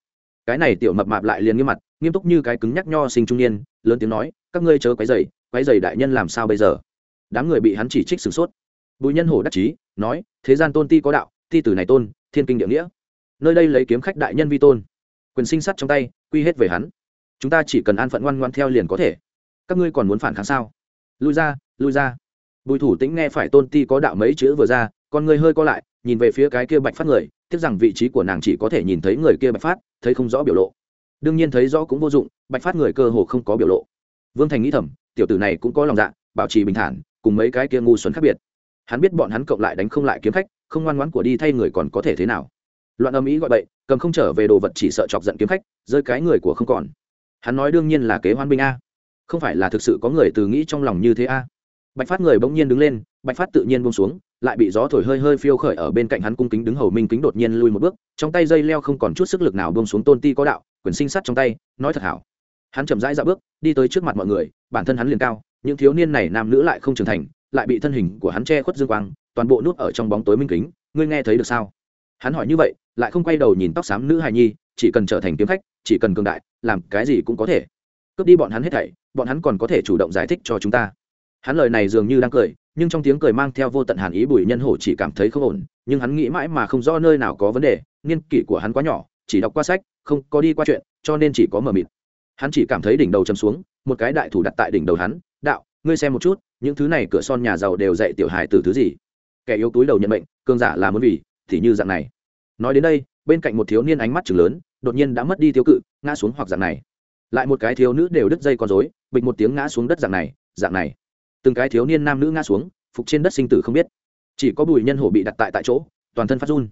Cái này tiểu mập mạp lại liền nghiêm mặt, nghiêm túc như cái cứng nhắc nho sinh trung niên, lớn tiếng nói, các ngươi chớ quấy dày quấy dày đại nhân làm sao bây giờ? Đám người bị hắn chỉ trích sửng sốt. Bùi nhân hổ đắc chí, nói, thế gian tôn ti có đạo, ti tử này tôn, thiên kinh địa nghĩa. Nơi đây lấy kiếm khách đại nhân vi tôn. Quyền sinh sắt trong tay, quy hết về hắn. Chúng ta chỉ cần an phận ngoan ngoan theo liền có thể. Các ngươi còn muốn phản kháng sao? Lui ra lui ra. Bùi thủ tĩnh nghe phải tôn ti có đạo mấy chữ vừa ra con người hơi co lại, nhìn về phía cái kia bạch phát người, tiếc rằng vị trí của nàng chỉ có thể nhìn thấy người kia bạch phát, thấy không rõ biểu lộ. Đương nhiên thấy rõ cũng vô dụng, bạch phát người cơ hồ không có biểu lộ. Vương thành nghĩ thầm, tiểu tử này cũng có lòng dạ bảo trì bình thản, cùng mấy cái kia ngu xuẩn khác biệt. Hắn biết bọn hắn cộng lại đánh không lại kiếm khách, không ngoan ngoãn của đi thay người còn có thể thế nào. Loạn âm ý gọi bậy, cầm không trở về đồ vật chỉ sợ chọc giận kiếm khách, rơi cái người của không còn. Hắn nói đương nhiên là kế hoan binh a. Không phải là thực sự có người từ nghĩ trong lòng như thế a. Bạch phát người bỗng nhiên đứng lên, bạch phát tự nhiên bông xuống lại bị gió thổi hơi hơi phiêu khởi ở bên cạnh hắn cung kính đứng hầu minh kính đột nhiên lui một bước, trong tay dây leo không còn chút sức lực nào buông xuống tôn ti có đạo quyển sinh sắt trong tay, nói thật hảo. Hắn chậm rãi dạo bước, đi tới trước mặt mọi người, bản thân hắn liền cao, những thiếu niên này nam nữ lại không trưởng thành, lại bị thân hình của hắn che khuất dương quang, toàn bộ nút ở trong bóng tối minh kính, ngươi nghe thấy được sao? Hắn hỏi như vậy, lại không quay đầu nhìn tóc xám nữ hài nhi, chỉ cần trở thành kiếm khách, chỉ cần cường đại, làm cái gì cũng có thể. Cướp đi bọn hắn hết thảy, bọn hắn còn có thể chủ động giải thích cho chúng ta. Hắn lời này dường như đang cười nhưng trong tiếng cười mang theo vô tận hàn ý bùi nhân hổ chỉ cảm thấy không ổn, nhưng hắn nghĩ mãi mà không rõ nơi nào có vấn đề, niên kỷ của hắn quá nhỏ, chỉ đọc qua sách, không có đi qua chuyện, cho nên chỉ có mờ mịt. Hắn chỉ cảm thấy đỉnh đầu chầm xuống, một cái đại thủ đặt tại đỉnh đầu hắn, đạo, ngươi xem một chút, những thứ này cửa son nhà giàu đều dạy tiểu hài từ thứ gì? Kẻ yếu túi đầu nhận mệnh cương giả là muốn vì, thì như dạng này. Nói đến đây, bên cạnh một thiếu niên ánh mắt chừng lớn, đột nhiên đã mất đi tiêu cự, ngã xuống hoặc dạng này. Lại một cái thiếu nữ đều đứt dây con rối, bịch một tiếng ngã xuống đất dạng này dạng này từng cái thiếu niên nam nữ ngã xuống, phục trên đất sinh tử không biết. Chỉ có bùi nhân hổ bị đặt tại tại chỗ, toàn thân phát run.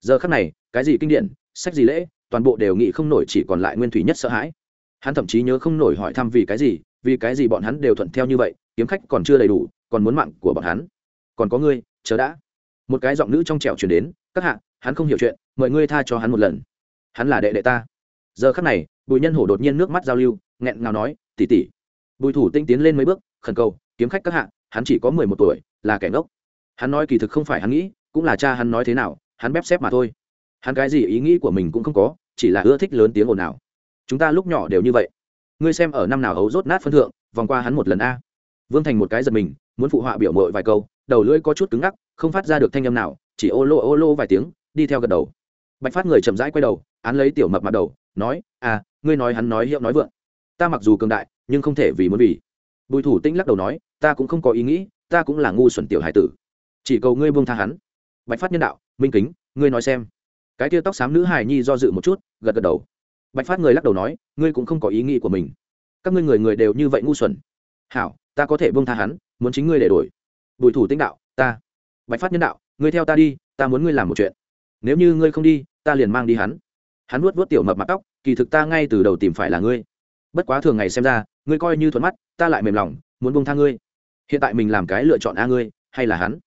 Giờ khắc này, cái gì kinh điển, sách gì lễ, toàn bộ đều nghĩ không nổi chỉ còn lại nguyên thủy nhất sợ hãi. Hắn thậm chí nhớ không nổi hỏi thăm vì cái gì, vì cái gì bọn hắn đều thuận theo như vậy, kiếm khách còn chưa đầy đủ, còn muốn mạng của bọn hắn. Còn có ngươi, chờ đã. Một cái giọng nữ trong trẻo chuyển đến, các hạ, hắn không hiểu chuyện, mời ngươi tha cho hắn một lần. Hắn là đệ đệ ta. Giờ khắc này, bùi nhân hổ đột nhiên nước mắt giao lưu, nghẹn ngào nói tỉ tỉ bùi thủ tinh tiến lên mấy bước, khẩn cầu kiếm khách các hạ, hắn chỉ có mười một tuổi, là kẻ ngốc. Hắn nói kỳ thực không phải hắn nghĩ, cũng là cha hắn nói thế nào, hắn bép xếp mà thôi. Hắn cái gì ý nghĩ của mình cũng không có, chỉ là ưa thích lớn tiếng ồn nào chúng ta lúc nhỏ đều như vậy. Ngươi xem ở năm nào hấu rốt nát phân thượng, vòng qua hắn một lần a. Vương thành một cái giật mình, muốn phụ họa biểu mội vài câu, đầu lưỡi có chút cứng ngắc, không phát ra được thanh âm nào, chỉ ô lô ô lô vài tiếng, đi theo gật đầu. Bạch phát người chậm rãi quay đầu, án lấy tiểu mập mặt đầu, nói à ngươi nói hắn nói hiệu nói vượng. Ta mặc dù cường đại, nhưng không thể vì muốn vì. Bùi thủ tĩnh lắc đầu nói ta cũng không có ý nghĩ, ta cũng là ngu xuẩn tiểu hải tử. Chỉ cầu ngươi buông tha hắn. Bạch phát nhân đạo, minh kính, ngươi nói xem. Cái tia tóc xám nữ hài nhi do dự một chút, gật gật đầu. Bạch phát người lắc đầu nói, ngươi cũng không có ý nghĩ của mình. Các ngươi người người đều như vậy ngu xuẩn. Hảo, ta có thể buông tha hắn, muốn chính ngươi để đổi. Bùi thủ tĩnh đạo, ta. Bạch phát nhân đạo, ngươi theo ta đi, ta muốn ngươi làm một chuyện. Nếu như ngươi không đi, ta liền mang đi hắn. Hắn nuốt vớt tiểu mập mặt tóc, kỳ thực ta ngay từ đầu tìm phải là ngươi. Bất quá thường ngày xem ra, ngươi coi như thuận mắt, ta lại mềm lòng, muốn buông tha ngươi hiện tại mình làm cái lựa chọn a ngươi, hay là hắn?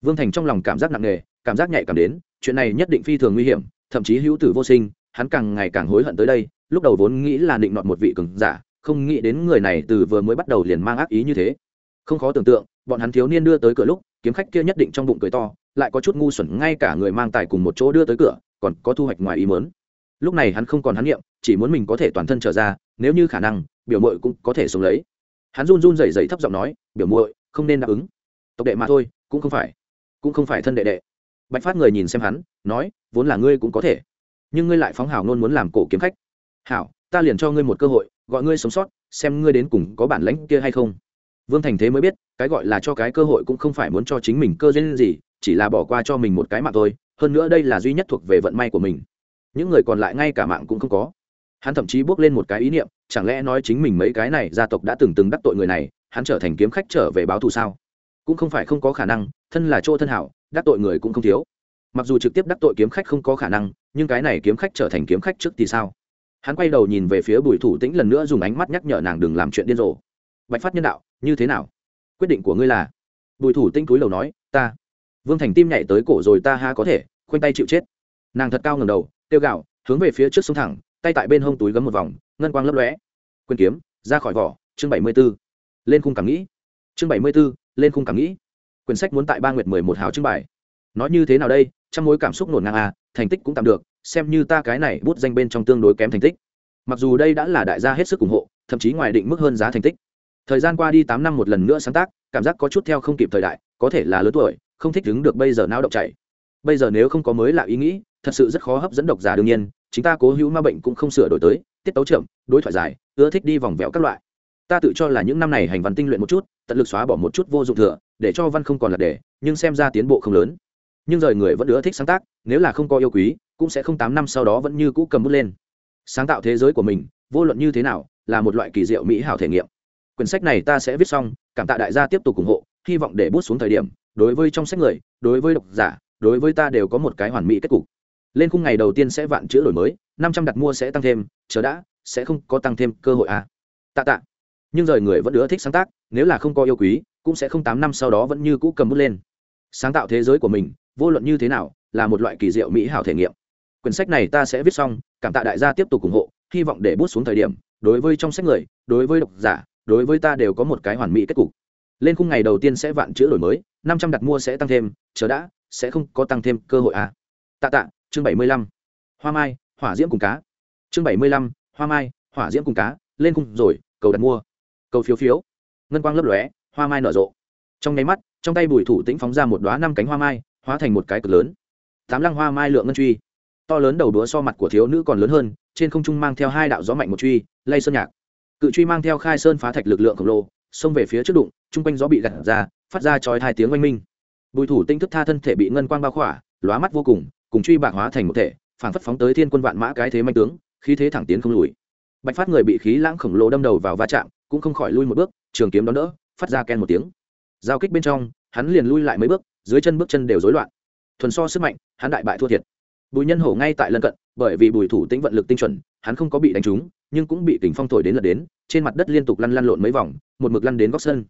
Vương thành trong lòng cảm giác nặng nề, cảm giác nhạy cảm đến, chuyện này nhất định phi thường nguy hiểm, thậm chí hữu tử vô sinh, hắn càng ngày càng hối hận tới đây, lúc đầu vốn nghĩ là định nọt một vị cường giả, không nghĩ đến người này từ vừa mới bắt đầu liền mang ác ý như thế. Không khó tưởng tượng, bọn hắn thiếu niên đưa tới cửa lúc, kiếm khách kia nhất định trong bụng cười to, lại có chút ngu xuẩn, ngay cả người mang tài cùng một chỗ đưa tới cửa, còn có thu hoạch ngoài ý mớn lúc này hắn không còn hắn nghiệm chỉ muốn mình có thể toàn thân trở ra, nếu như khả năng, biểu mội cũng có thể sống lấy hắn run run rẩy rẩy thấp giọng nói, biểu muội, không nên đáp ứng. Tộc đệ mà thôi, cũng không phải, cũng không phải thân đệ đệ. Bạch phát người nhìn xem hắn, nói, vốn là ngươi cũng có thể, nhưng ngươi lại phóng hào nôn muốn làm cổ kiếm khách. Hảo, ta liền cho ngươi một cơ hội, gọi ngươi sống sót, xem ngươi đến cùng có bản lãnh kia hay không. Vương thành thế mới biết, cái gọi là cho cái cơ hội cũng không phải muốn cho chính mình cơ duyên gì, chỉ là bỏ qua cho mình một cái mạng thôi, hơn nữa đây là duy nhất thuộc về vận may của mình. Những người còn lại ngay cả mạng cũng không có hắn thậm chí bước lên một cái ý niệm, chẳng lẽ nói chính mình mấy cái này gia tộc đã từng từng đắc tội người này, hắn trở thành kiếm khách trở về báo thù sao? Cũng không phải không có khả năng, thân là chỗ thân hảo, đắc tội người cũng không thiếu. Mặc dù trực tiếp đắc tội kiếm khách không có khả năng, nhưng cái này kiếm khách trở thành kiếm khách trước thì sao? Hắn quay đầu nhìn về phía bùi thủ tĩnh lần nữa dùng ánh mắt nhắc nhở nàng đừng làm chuyện điên rồ. Bạch phát nhân đạo, như thế nào? Quyết định của ngươi là? Bùi thủ tĩnh cúi đầu nói, ta. Vương thành tim nhảy tới cổ rồi ta ha có thể, khoanh tay chịu chết. Nàng thật cao ngầm đầu tiêu gạo hướng về phía trước sông thẳng tay tại bên hông túi gấm một vòng, ngân quang lấp lóe. Quyền kiếm, ra khỏi vỏ, chương bảy mươi b ố lên khung cảm nghĩ. Chương bảy mươi b ố lên khung cảm nghĩ. Quyển sách muốn tại ba nguyệt mười một hào trưng bài nói như thế nào đây? Trong mối cảm xúc nổn ngang à thành tích cũng tạm được, xem như ta cái này bút danh bên trong tương đối kém thành tích. Mặc dù đây đã là đại gia hết sức ủng hộ, thậm chí ngoài định mức hơn giá thành tích. Thời gian qua đi tám năm một lần nữa sáng tác, cảm giác có chút theo không kịp thời đại, có thể là lớn tuổi, không thích đứng được bây giờ não động chảy. Bây giờ nếu không có mới là ý nghĩ, thật sự rất khó hấp dẫn độc giả đương nhiên chính ta cố hữu ma bệnh cũng không sửa đổi tới, tiết tấu chậm, đối thoại dài, ưa thích đi vòng vèo các loại. Ta tự cho là những năm này hành văn tinh luyện một chút, tận lực xóa bỏ một chút vô dụng thừa, để cho văn không còn là để, nhưng xem ra tiến bộ không lớn. Nhưng rời người vẫn ưa thích sáng tác, nếu là không có yêu quý, cũng sẽ không tám năm sau đó vẫn như cũ cầm bút lên. Sáng tạo thế giới của mình, vô luận như thế nào, là một loại kỳ diệu mỹ hảo thể nghiệm. Quyển sách này ta sẽ viết xong, cảm tạ đại gia tiếp tục ủng hộ, hy vọng để bút xuống thời điểm, đối với trong sách người, đối với độc giả, đối với ta đều có một cái hoàn mỹ kết cục lên khung ngày đầu tiên sẽ vạn chữ đổi mới, năm trăm đặt mua sẽ tăng thêm, chờ đã, sẽ không có tăng thêm cơ hội à. tạ tạ. Nhưng rời người vẫn ưa thích sáng tác, nếu là không có yêu quý, cũng sẽ không tám năm sau đó vẫn như cũ cầm bút lên. Sáng tạo thế giới của mình, vô luận như thế nào, là một loại kỳ diệu mỹ hảo thể nghiệm. Quyển sách này ta sẽ viết xong, cảm tạ đại gia tiếp tục ủng hộ, hy vọng để bút xuống thời điểm, đối với trong sách người, đối với độc giả, đối với ta đều có một cái hoàn mỹ kết cục. Lên khung ngày đầu tiên sẽ vạn chữ đổi mới, năm trăm đặt mua sẽ tăng thêm, chờ đã, sẽ không có tăng thêm cơ hội à. tạ tạ chương bảy mươi lăm, hoa mai, hỏa diễm cùng cá. chương bảy mươi lăm, hoa mai, hỏa diễm cùng cá, lên khung rồi, cầu đặt mua. cầu phiếu phiếu. ngân quang lấp lóe, hoa mai nở rộ. trong nháy mắt, trong tay bùi thủ tĩnh phóng ra một đoá năm cánh hoa mai, hóa thành một cái cực lớn. tám lăng hoa mai lượng ngân truy. to lớn đầu đũa so mặt của thiếu nữ còn lớn hơn, trên không trung mang theo hai đạo gió mạnh một truy, lay sơn nhạc. cự truy mang theo khai sơn phá thạch lực lượng khổng lồ, xông về phía trước đụng, chung quanh gió bị gặt ra, phát ra chói hai tiếng oanh minh. bùi thủ tinh thức tha thân thể bị ngân quang bao khỏa, lóa mắt vô cùng cùng truy bạc hóa thành một thể phản phất phóng tới thiên quân vạn mã cái thế manh tướng, khí thế thẳng tiến không lùi. Bạch phát người bị khí lãng khổng lồ đâm đầu vào va chạm, cũng không khỏi lui một bước, trường kiếm đón đỡ, phát ra ken một tiếng. Giao kích bên trong, hắn liền lui lại mấy bước, dưới chân bước chân đều rối loạn. Thuần so sức mạnh, hắn đại bại thua thiệt. Bùi nhân hổ ngay tại lân cận, bởi vì bùi thủ tĩnh vận lực tinh chuẩn, hắn không có bị đánh trúng, nhưng cũng bị kính phong thổi đến lật đến, trên mặt đất liên tục lăn lăn lộn mấy vòng, một mực lăn đến góc sân.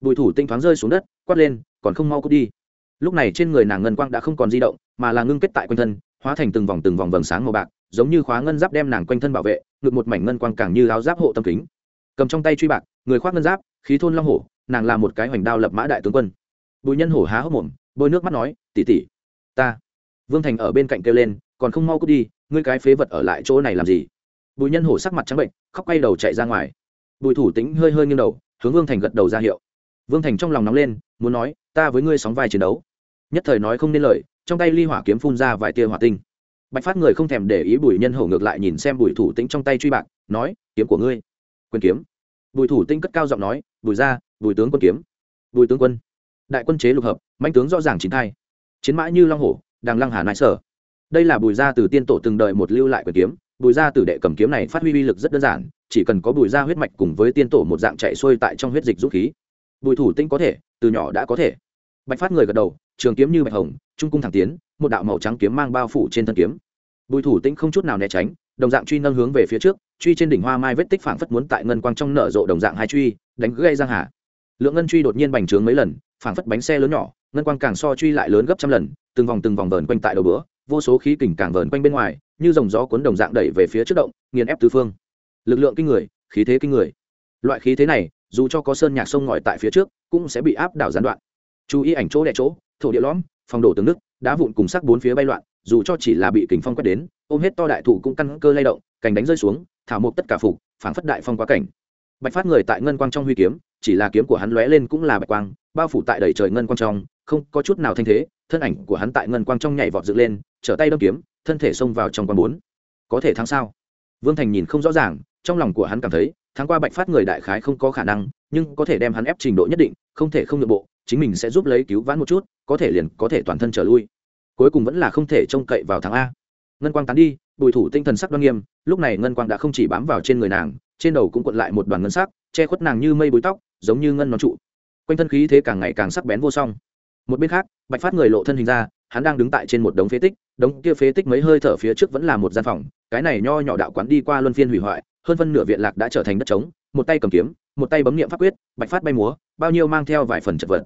Bùi thủ tinh thoáng rơi xuống đất, quát lên, còn không mau cút đi lúc này trên người nàng ngân quang đã không còn di động, mà là ngưng kết tại quanh thân, hóa thành từng vòng từng vòng vầng sáng màu bạc, giống như khóa ngân giáp đem nàng quanh thân bảo vệ, ngực một mảnh ngân quang càng như áo giáp hộ tâm kính. Cầm trong tay truy bạc, người khoác ngân giáp, khí thôn long hổ, nàng là một cái hoành đao lập mã đại tướng quân. Bùi nhân hổ há hốc mồm, bôi nước mắt nói tỉ tỉ ta. Vương thành ở bên cạnh kêu lên, còn không mau cút đi, ngươi cái phế vật ở lại chỗ này làm gì? Bùi nhân hổ sắc mặt trắng bệnh, khóc quay đầu chạy ra ngoài. Bùi thủ tính hơi hơi nghiêng đầu, hướng vương thành gật đầu ra hiệu. Vương thành trong lòng nóng lên, muốn nói, ta với ngươi sóng vai chiến đấu nhất thời nói không nên lời, trong tay ly hỏa kiếm phun ra vài tia hỏa tinh. Bạch phát người không thèm để ý bùi nhân hổ ngược lại nhìn xem bùi thủ tĩnh trong tay truy bạc, nói, kiếm của ngươi. Quyền kiếm. Bùi thủ tinh cất cao giọng nói, bùi ra bùi tướng quân kiếm. Bùi tướng quân. Đại quân chế lục hợp, manh tướng rõ ràng chính thai. Chiến mã như long hổ đang lăng hà nại sở. Đây là bùi gia từ tiên tổ từng đợi một lưu lại quyền kiếm. Bùi gia từ đệ cầm kiếm này phát huy uy lực rất đơn giản, chỉ cần có bùi gia huyết mạch cùng với tiên tổ một dạng chạy xuôi tại trong huyết dịch dũng khí. Bùi thủ tinh có thể, từ nhỏ đã có thể. Bạch phát người gật đầu trường kiếm như bạch hồng, trung cung thẳng tiến, một đạo màu trắng kiếm mang bao phủ trên thân kiếm. Bùi thủ tinh không chút nào né tránh, đồng dạng truy nâng hướng về phía trước, truy trên đỉnh hoa mai vết tích phảng phất muốn tại ngân quang trong nở rộ đồng dạng hai truy, đánh gây giang hà. Lượng ngân truy đột nhiên bành trướng mấy lần, phảng phất bánh xe lớn nhỏ, ngân quang càng so truy lại lớn gấp trăm lần, từng vòng từng vòng vờn quanh tại đầu bữa, vô số khí kình càng vờn quanh bên ngoài, như dòng gió cuốn đồng dạng đẩy về phía trước động, nghiền ép tứ phương. Lực lượng kinh người, khí thế kinh người. Loại khí thế này, dù cho có sơn nhạc sông ngòi tại phía trước, cũng sẽ bị áp đảo gián đoạn. Chú ý ảnh chỗ đẻ chỗ thổ địa lõm, phòng đổ từng nước, đá vụn cùng sắc bốn phía bay loạn, dù cho chỉ là bị kình phong quét đến, ôm hết to đại thủ cũng căn cơ lay động, cành đánh rơi xuống, thảo mộc tất cả phục phảng phất đại phong quá cảnh. Bạch phát người tại ngân quang trong huy kiếm, chỉ là kiếm của hắn lóe lên cũng là bạch quang, bao phủ tại đầy trời ngân quang trong, không có chút nào thanh thế, thân ảnh của hắn tại ngân quang trong nhảy vọt dựng lên, trở tay đâm kiếm, thân thể xông vào trong quang bốn. Có thể thắng sao? Vương thành nhìn không rõ ràng, trong lòng của hắn cảm thấy thắng qua bạch phát người đại khái không có khả năng, nhưng có thể đem hắn ép trình độ nhất định, không thể không nội bộ, chính mình sẽ giúp lấy cứu vãn một chút, có thể liền có thể toàn thân trở lui. Cuối cùng vẫn là không thể trông cậy vào thắng a. Ngân quang tán đi, bùi thủ tinh thần sắc đoan nghiêm, lúc này ngân quang đã không chỉ bám vào trên người nàng, trên đầu cũng cuộn lại một đoàn ngân sắc, che khuất nàng như mây búi tóc, giống như ngân nón trụ. Quanh thân khí thế càng ngày càng sắc bén vô song. Một bên khác, bạch phát người lộ thân hình ra, hắn đang đứng tại trên một đống phế tích, đống kia phế tích mấy hơi thở phía trước vẫn là một gian phòng, cái này nho nhỏ đạo quán đi qua luân phiên hủy hoại hơn phân nửa viện lạc đã trở thành đất trống, một tay cầm kiếm, một tay bấm niệm pháp quyết, bạch phát bay múa, bao nhiêu mang theo vài phần chật vật.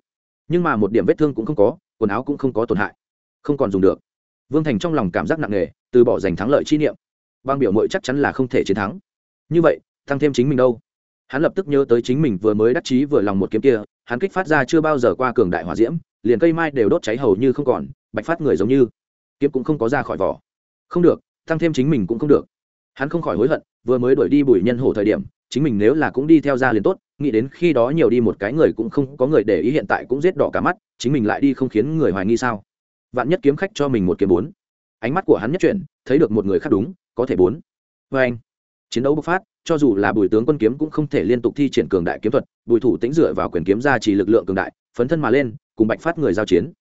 Nhưng mà một điểm vết thương cũng không có, quần áo cũng không có tổn hại, không còn dùng được. Vương thành trong lòng cảm giác nặng nề, từ bỏ giành thắng lợi chi niệm. Bang biểu mội chắc chắn là không thể chiến thắng. Như vậy, tăng thêm chính mình đâu? Hắn lập tức nhớ tới chính mình vừa mới đắc chí vừa lòng một kiếm kia, hắn kích phát ra chưa bao giờ qua cường đại hỏa diễm, liền cây mai đều đốt cháy hầu như không còn, bạch phát người giống như, kiếm cũng không có ra khỏi vỏ. Không được, tăng thêm chính mình cũng không được hắn không khỏi hối hận, vừa mới đuổi đi bùi nhân hổ thời điểm, chính mình nếu là cũng đi theo ra liền tốt, nghĩ đến khi đó nhiều đi một cái người cũng không có người để ý hiện tại cũng giết đỏ cả mắt, chính mình lại đi không khiến người hoài nghi sao? Vạn nhất kiếm khách cho mình một kiếm bốn. Ánh mắt của hắn nhất chuyển, thấy được một người khác đúng, có thể bốn. Vê anh, chiến đấu bộc phát, cho dù là bùi tướng quân kiếm cũng không thể liên tục thi triển cường đại kiếm thuật, bùi thủ tĩnh dựa vào quyền kiếm ra chỉ lực lượng cường đại, phấn thân mà lên, cùng bạch phát người giao chiến.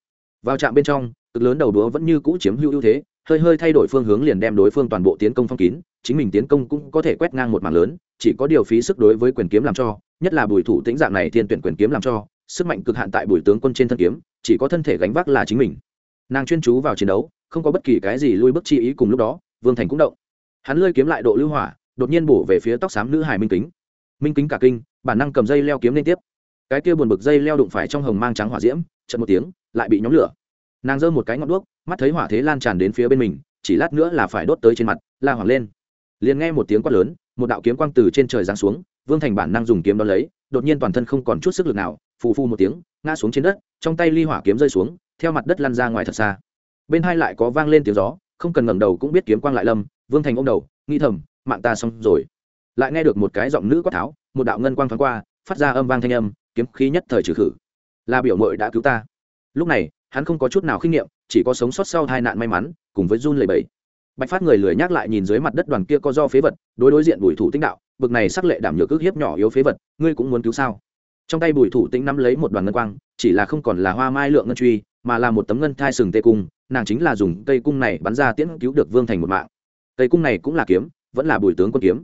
Vào trạm bên trong, cực lớn đầu đúa vẫn như cũ chiếm hữu ưu thế hơi hơi thay đổi phương hướng liền đem đối phương toàn bộ tiến công phong kín, chính mình tiến công cũng có thể quét ngang một mảng lớn, chỉ có điều phí sức đối với quyền kiếm làm cho, nhất là bùi thủ tĩnh dạng này thiên tuyển quyền kiếm làm cho, sức mạnh cực hạn tại bùi tướng quân trên thân kiếm, chỉ có thân thể gánh vác là chính mình. Nàng chuyên chú vào chiến đấu, không có bất kỳ cái gì lui bước chi ý cùng lúc đó, vương thành cũng động. Hắn lơi kiếm lại độ lưu hỏa, đột nhiên bổ về phía tóc xám nữ hải minh kính. Minh kính cả kinh, bản năng cầm dây leo kiếm liên tiếp. Cái kia buồn bực dây leo đụng phải trong hồng mang trắng hỏa diễm trận một tiếng, lại bị nhóm lửa. Nàng giơ một cái ngọn đuốc mắt thấy hỏa thế lan tràn đến phía bên mình, chỉ lát nữa là phải đốt tới trên mặt, la hoảng lên. Liền nghe một tiếng quát lớn, một đạo kiếm quang từ trên trời giáng xuống, vương thành bản năng dùng kiếm đ ó lấy, đột nhiên toàn thân không còn chút sức lực nào, phù phu một tiếng, ngã xuống trên đất, trong tay ly hỏa kiếm rơi xuống, theo mặt đất lăn ra ngoài thật xa. Bên hai lại có vang lên tiếng gió, không cần ngẩng đầu cũng biết kiếm quang lại lâm, vương thành ô m đầu, nghĩ thầm, mạng ta xong rồi. Lại nghe được một cái giọng nữ quát tháo, một đạo ngân quang thoáng qua, phát ra âm vang thanh âm, kiếm khí nhất thời trừ khử. Là biểu mội đã cứu ta. Lúc này, hắn không có chút nào khinh nghiệm chỉ có sống sót sau hai nạn may mắn, cùng với run lầy bẫy bạch phát người lười nhắc lại nhìn dưới mặt đất đoàn kia có do phế vật, đối đối diện bùi thủ tĩnh đạo, bực này sắc lệ đảm nhược ước hiếp nhỏ yếu phế vật, ngươi cũng muốn cứu sao? Trong tay bùi thủ tĩnh nắm lấy một đoàn ngân quang, chỉ là không còn là hoa mai lượng ngân truy, mà là một tấm ngân thai sừng tê cung, nàng chính là dùng cây cung này bắn ra tiễn cứu được vương thành một mạng. Cây cung này cũng là kiếm, vẫn là bùi tướng quân kiếm.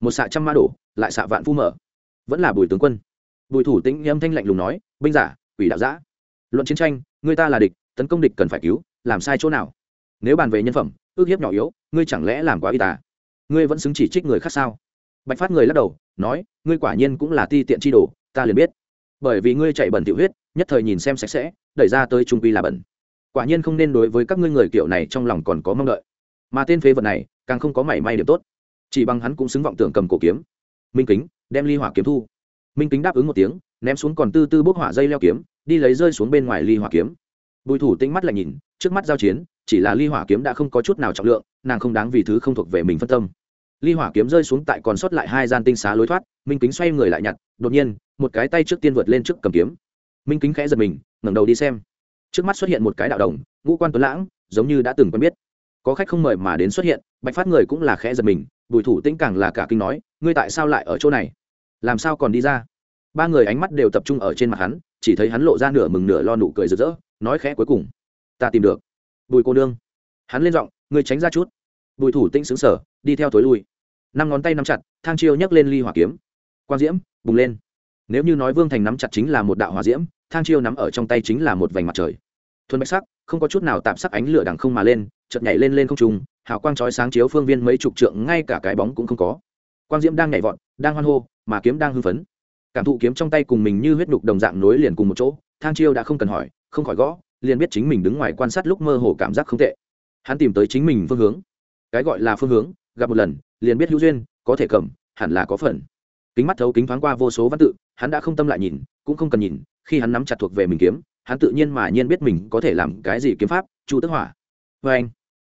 Một xạ trăm ma đổ, lại xạ vạn phu mở, vẫn là bùi tướng quân. Bùi thủ tĩnh âm thanh lạnh lùng nói, binh giả, quỷ đạo giã, luận chiến tranh người ta là địch tấn công địch cần phải cứu, làm sai chỗ nào? Nếu bàn về nhân phẩm, ước hiếp nhỏ yếu, ngươi chẳng lẽ làm quá y tả ngươi vẫn xứng chỉ trích người khác sao? Bạch phát người lắc đầu, nói, ngươi quả nhiên cũng là ti tiện chi đồ, ta liền biết. Bởi vì ngươi chạy bẩn tiểu huyết, nhất thời nhìn xem sạch sẽ, đẩy ra tới trung quy là bẩn. Quả nhiên không nên đối với các ngươi người kiểu này trong lòng còn có mong đợi. Mà tên phế vật này, càng không có mảy may điểm tốt. Chỉ bằng hắn cũng xứng vọng tưởng cầm cổ kiếm. Minh kính, đem ly hỏa kiếm thu. Minh kính đáp ứng một tiếng, ném xuống còn tư tư bốc hỏa dây leo kiếm, đi lấy rơi xuống bên ngoài ly hỏa kiếm bùi thủ tinh mắt lại nhìn, trước mắt giao chiến, chỉ là ly hỏa kiếm đã không có chút nào trọng lượng, nàng không đáng vì thứ không thuộc về mình phân tâm. Ly hỏa kiếm rơi xuống tại còn sót lại hai gian tinh xá lối thoát, minh kính xoay người lại nhặt, đột nhiên, một cái tay trước tiên vượt lên trước cầm kiếm. Minh kính khẽ giật mình, ngẩng đầu đi xem. Trước mắt xuất hiện một cái đạo đồng, ngũ quan tuấn lãng, giống như đã từng quen biết. Có khách không mời mà đến xuất hiện, bạch phát người cũng là khẽ giật mình, bùi thủ tĩnh càng là cả kinh nói, ngươi tại sao lại ở chỗ này? Làm sao còn đi ra? Ba người ánh mắt đều tập trung ở trên mặt hắn, chỉ thấy hắn lộ ra nửa mừng nửa lo nụ cười rực rỡ nói khẽ cuối cùng. Ta tìm được. Bùi cô nương. Hắn lên giọng người tránh ra chút. Bùi thủ tĩnh xứng sở đi theo thối lui. Năm ngón tay nắm chặt, thang chiêu nhấc lên ly hỏa kiếm. Quang diễm, bùng lên. Nếu như nói vương thành nắm chặt chính là một đạo hỏa diễm, thang chiêu nắm ở trong tay chính là một vành mặt trời. Thuần bạch sắc, không có chút nào tạp sắc ánh lửa đằng không mà lên, chợt nhảy lên lên không trung, hào quang chói sáng chiếu phương viên mấy chục trượng, ngay cả cái bóng cũng không có. Quang diễm đang nhảy vọt, đang hoan hô, mà kiếm đang hưng phấn. Cảm thụ kiếm trong tay cùng mình như huyết đục đồng dạng nối liền cùng một chỗ, thang chiêu đã không cần hỏi không khỏi gõ, liền biết chính mình đứng ngoài quan sát lúc mơ hồ cảm giác không tệ. Hắn tìm tới chính mình phương hướng. Cái gọi là phương hướng, gặp một lần, liền biết hữu duyên, có thể cầm, hẳn là có phần. Kính mắt thấu kính thoáng qua vô số văn tự, hắn đã không tâm lại nhìn, cũng không cần nhìn, khi hắn nắm chặt thuộc về mình kiếm, hắn tự nhiên mà nhiên biết mình có thể làm cái gì kiếm pháp, chu tức hỏa. Vê anh,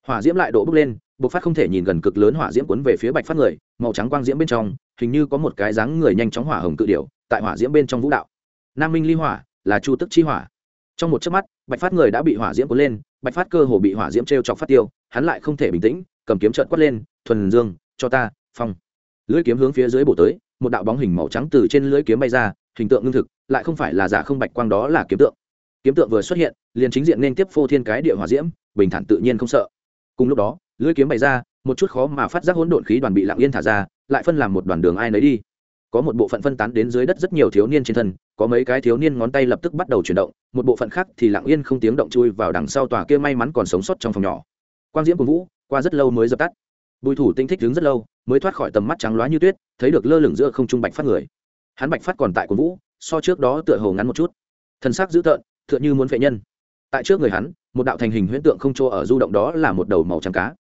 hỏa diễm lại độ bước lên, bộc phát không thể nhìn gần cực lớn hỏa diễm cuốn về phía bạch phát người, màu trắng quang diễm bên trong, hình như có một cái dáng người nhanh chóng hỏa hồng cự điểu, tại hỏa diễm bên trong vũ đạo. Nam minh ly hỏa là chu tức chi hỏa trong một chớp mắt, bạch phát người đã bị hỏa diễm cuốn lên, bạch phát cơ hồ bị hỏa diễm t r e o chọc phát tiêu, hắn lại không thể bình tĩnh, cầm kiếm trợn quất lên, thuần dương, cho ta, phong. Lưỡi kiếm hướng phía dưới bổ tới, một đạo bóng hình màu trắng từ trên lưỡi kiếm bay ra, hình tượng ngưng thực, lại không phải là giả không bạch quang đó là kiếm tượng. Kiếm tượng vừa xuất hiện, liền chính diện nên tiếp phô thiên cái địa hỏa diễm, bình thản tự nhiên không sợ. Cùng lúc đó, lưỡi kiếm bày ra, một chút khó mà phát giác hỗn độn khí đoàn bị lặng yên thả ra, lại phân làm một đoàn đường ai nấy đi có một bộ phận phân tán đến dưới đất rất nhiều thiếu niên trên thân, có mấy cái thiếu niên ngón tay lập tức bắt đầu chuyển động, một bộ phận khác thì lặng yên không tiếng động chui vào đằng sau tòa kia may mắn còn sống sót trong phòng nhỏ. Quang diễm của vũ, qua rất lâu mới dập tắt. Bùi thủ tinh thích đứng rất lâu, mới thoát khỏi tầm mắt trắng loá như tuyết, thấy được lơ lửng giữa không trung bạch phát người. Hắn bạch phát còn tại của vũ, so trước đó tựa hồ ngắn một chút. Thân xác dữ tợn, tựa như muốn vệ nhân. Tại trước người hắn, một đạo thành hình huyễn tượng không chỗ ở du động đó là một đầu màu trắng cá.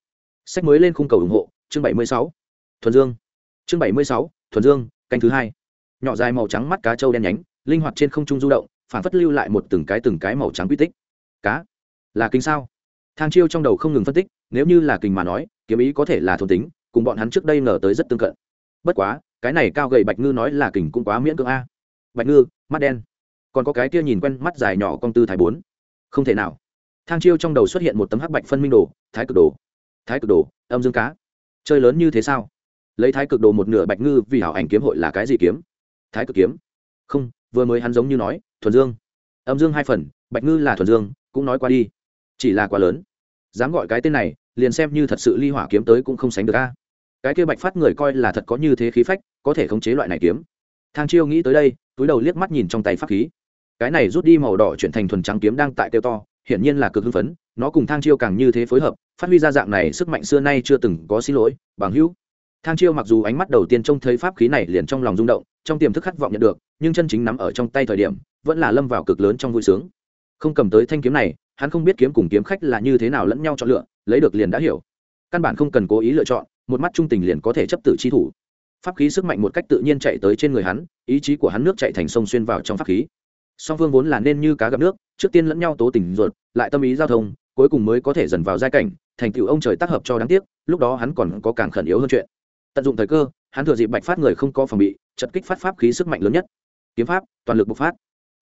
Sách mới lên khung cầu ủng hộ, chương bảy mươi sáu. Thuần dương. Chương bảy mươi sáu, thuần dương canh thứ hai. Nhỏ dài màu trắng mắt cá trâu đen nhánh, linh hoạt trên không trung du động, phản phất lưu lại một từng cái từng cái màu trắng quy tích. Cá? Là kính sao? Thang chiêu trong đầu không ngừng phân tích, nếu như là kình mà nói, kiếm ý có thể là thôn tính, cùng bọn hắn trước đây ngờ tới rất tương cận. Bất quá, cái này cao gầy bạch ngư nói là kình cũng quá miễn cưỡng a. Bạch ngư, mắt đen. Còn có cái kia nhìn quen mắt dài nhỏ con tư thái bốn. Không thể nào. Thang chiêu trong đầu xuất hiện một tấm hắc bạch phân minh đồ, thái cực đồ. Thái cực đồ, âm dương cá. Chơi lớn như thế sao? Lấy thái cực đồ một nửa bạch ngư, vì hảo ảnh kiếm hội là cái gì kiếm? Thái cực kiếm? Không, vừa mới hắn giống như nói, thuần dương. Âm dương hai phần, bạch ngư là thuần dương, cũng nói qua đi. Chỉ là quá lớn. Dám gọi cái tên này, liền xem như thật sự ly hỏa kiếm tới cũng không sánh được a. Cái kia bạch phát người coi là thật có như thế khí phách, có thể khống chế loại này kiếm. Thang chiêu nghĩ tới đây, túi đầu liếc mắt nhìn trong tay pháp khí. Cái này rút đi màu đỏ chuyển thành thuần trắng kiếm đang tại kêu to, hiển nhiên là cực hưng phấn, nó cùng thang chiêu càng như thế phối hợp, phát huy ra dạng này sức mạnh xưa nay chưa từng có xin lỗi, bằng hữu thang chiêu mặc dù ánh mắt đầu tiên trông thấy pháp khí này liền trong lòng rung động, trong tiềm thức khát vọng nhận được, nhưng chân chính nắm ở trong tay thời điểm, vẫn là lâm vào cực lớn trong vui sướng. Không cầm tới thanh kiếm này, hắn không biết kiếm cùng kiếm khách là như thế nào lẫn nhau chọn lựa, lấy được liền đã hiểu. Căn bản không cần cố ý lựa chọn, một mắt trung tình liền có thể chấp tử chi thủ. Pháp khí sức mạnh một cách tự nhiên chạy tới trên người hắn, ý chí của hắn nước chạy thành sông xuyên vào trong pháp khí. Song phương vốn là nên như cá gặp nước, trước tiên lẫn nhau tố tình ruột, lại tâm ý giao thông, cuối cùng mới có thể dần vào giai cảnh, thành tựu ông trời tác hợp cho đáng tiếc, lúc đó hắn còn có càng khẩn yếu hơn chuyện tận dụng thời cơ, hắn thừa dịp bạch phát người không có phòng bị, chật kích phát pháp khí sức mạnh lớn nhất. Kiếm pháp, toàn lực bộc phát.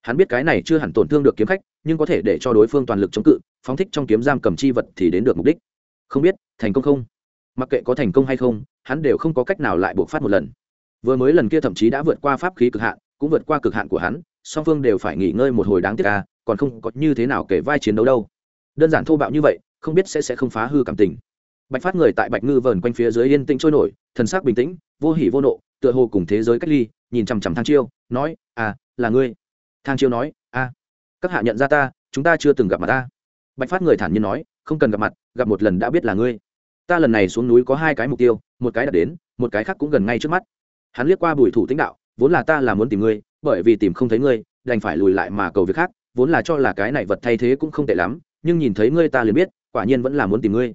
Hắn biết cái này chưa hẳn tổn thương được kiếm khách, nhưng có thể để cho đối phương toàn lực chống cự, phóng thích trong kiếm giam cầm chi vật thì đến được mục đích. Không biết, thành công không? Mặc kệ có thành công hay không, hắn đều không có cách nào lại bộc phát một lần. Vừa mới lần kia thậm chí đã vượt qua pháp khí cực hạn, cũng vượt qua cực hạn của hắn, song phương đều phải nghỉ ngơi một hồi đáng tiếc ca còn không có như thế nào kể vai chiến đấu đâu. Đơn giản thô bạo như vậy, không biết sẽ sẽ không phá hư cảm tình bạch phát người tại bạch ngư vờn quanh phía dưới yên tĩnh trôi nổi thần sắc bình tĩnh vô hỉ vô nộ tựa hồ cùng thế giới cách ly nhìn chằm chằm thang chiêu nói à là ngươi. Thang chiêu nói a à, các hạ nhận ra ta chúng ta chưa từng gặp mặt ta. Bạch phát người thản nhiên nói không cần gặp mặt gặp một lần đã biết là ngươi. Ta lần này xuống núi có hai cái mục tiêu một cái đã đến một cái khác cũng gần ngay trước mắt. Hắn liếc qua bùi thủ tĩnh đạo vốn là ta là muốn tìm ngươi bởi vì tìm không thấy ngươi đành phải lùi lại mà cầu việc khác vốn là cho là cái này vật thay thế cũng không tệ lắm nhưng nhìn thấy ngươi ta liền biết quả nhiên vẫn là muốn tìm ngươi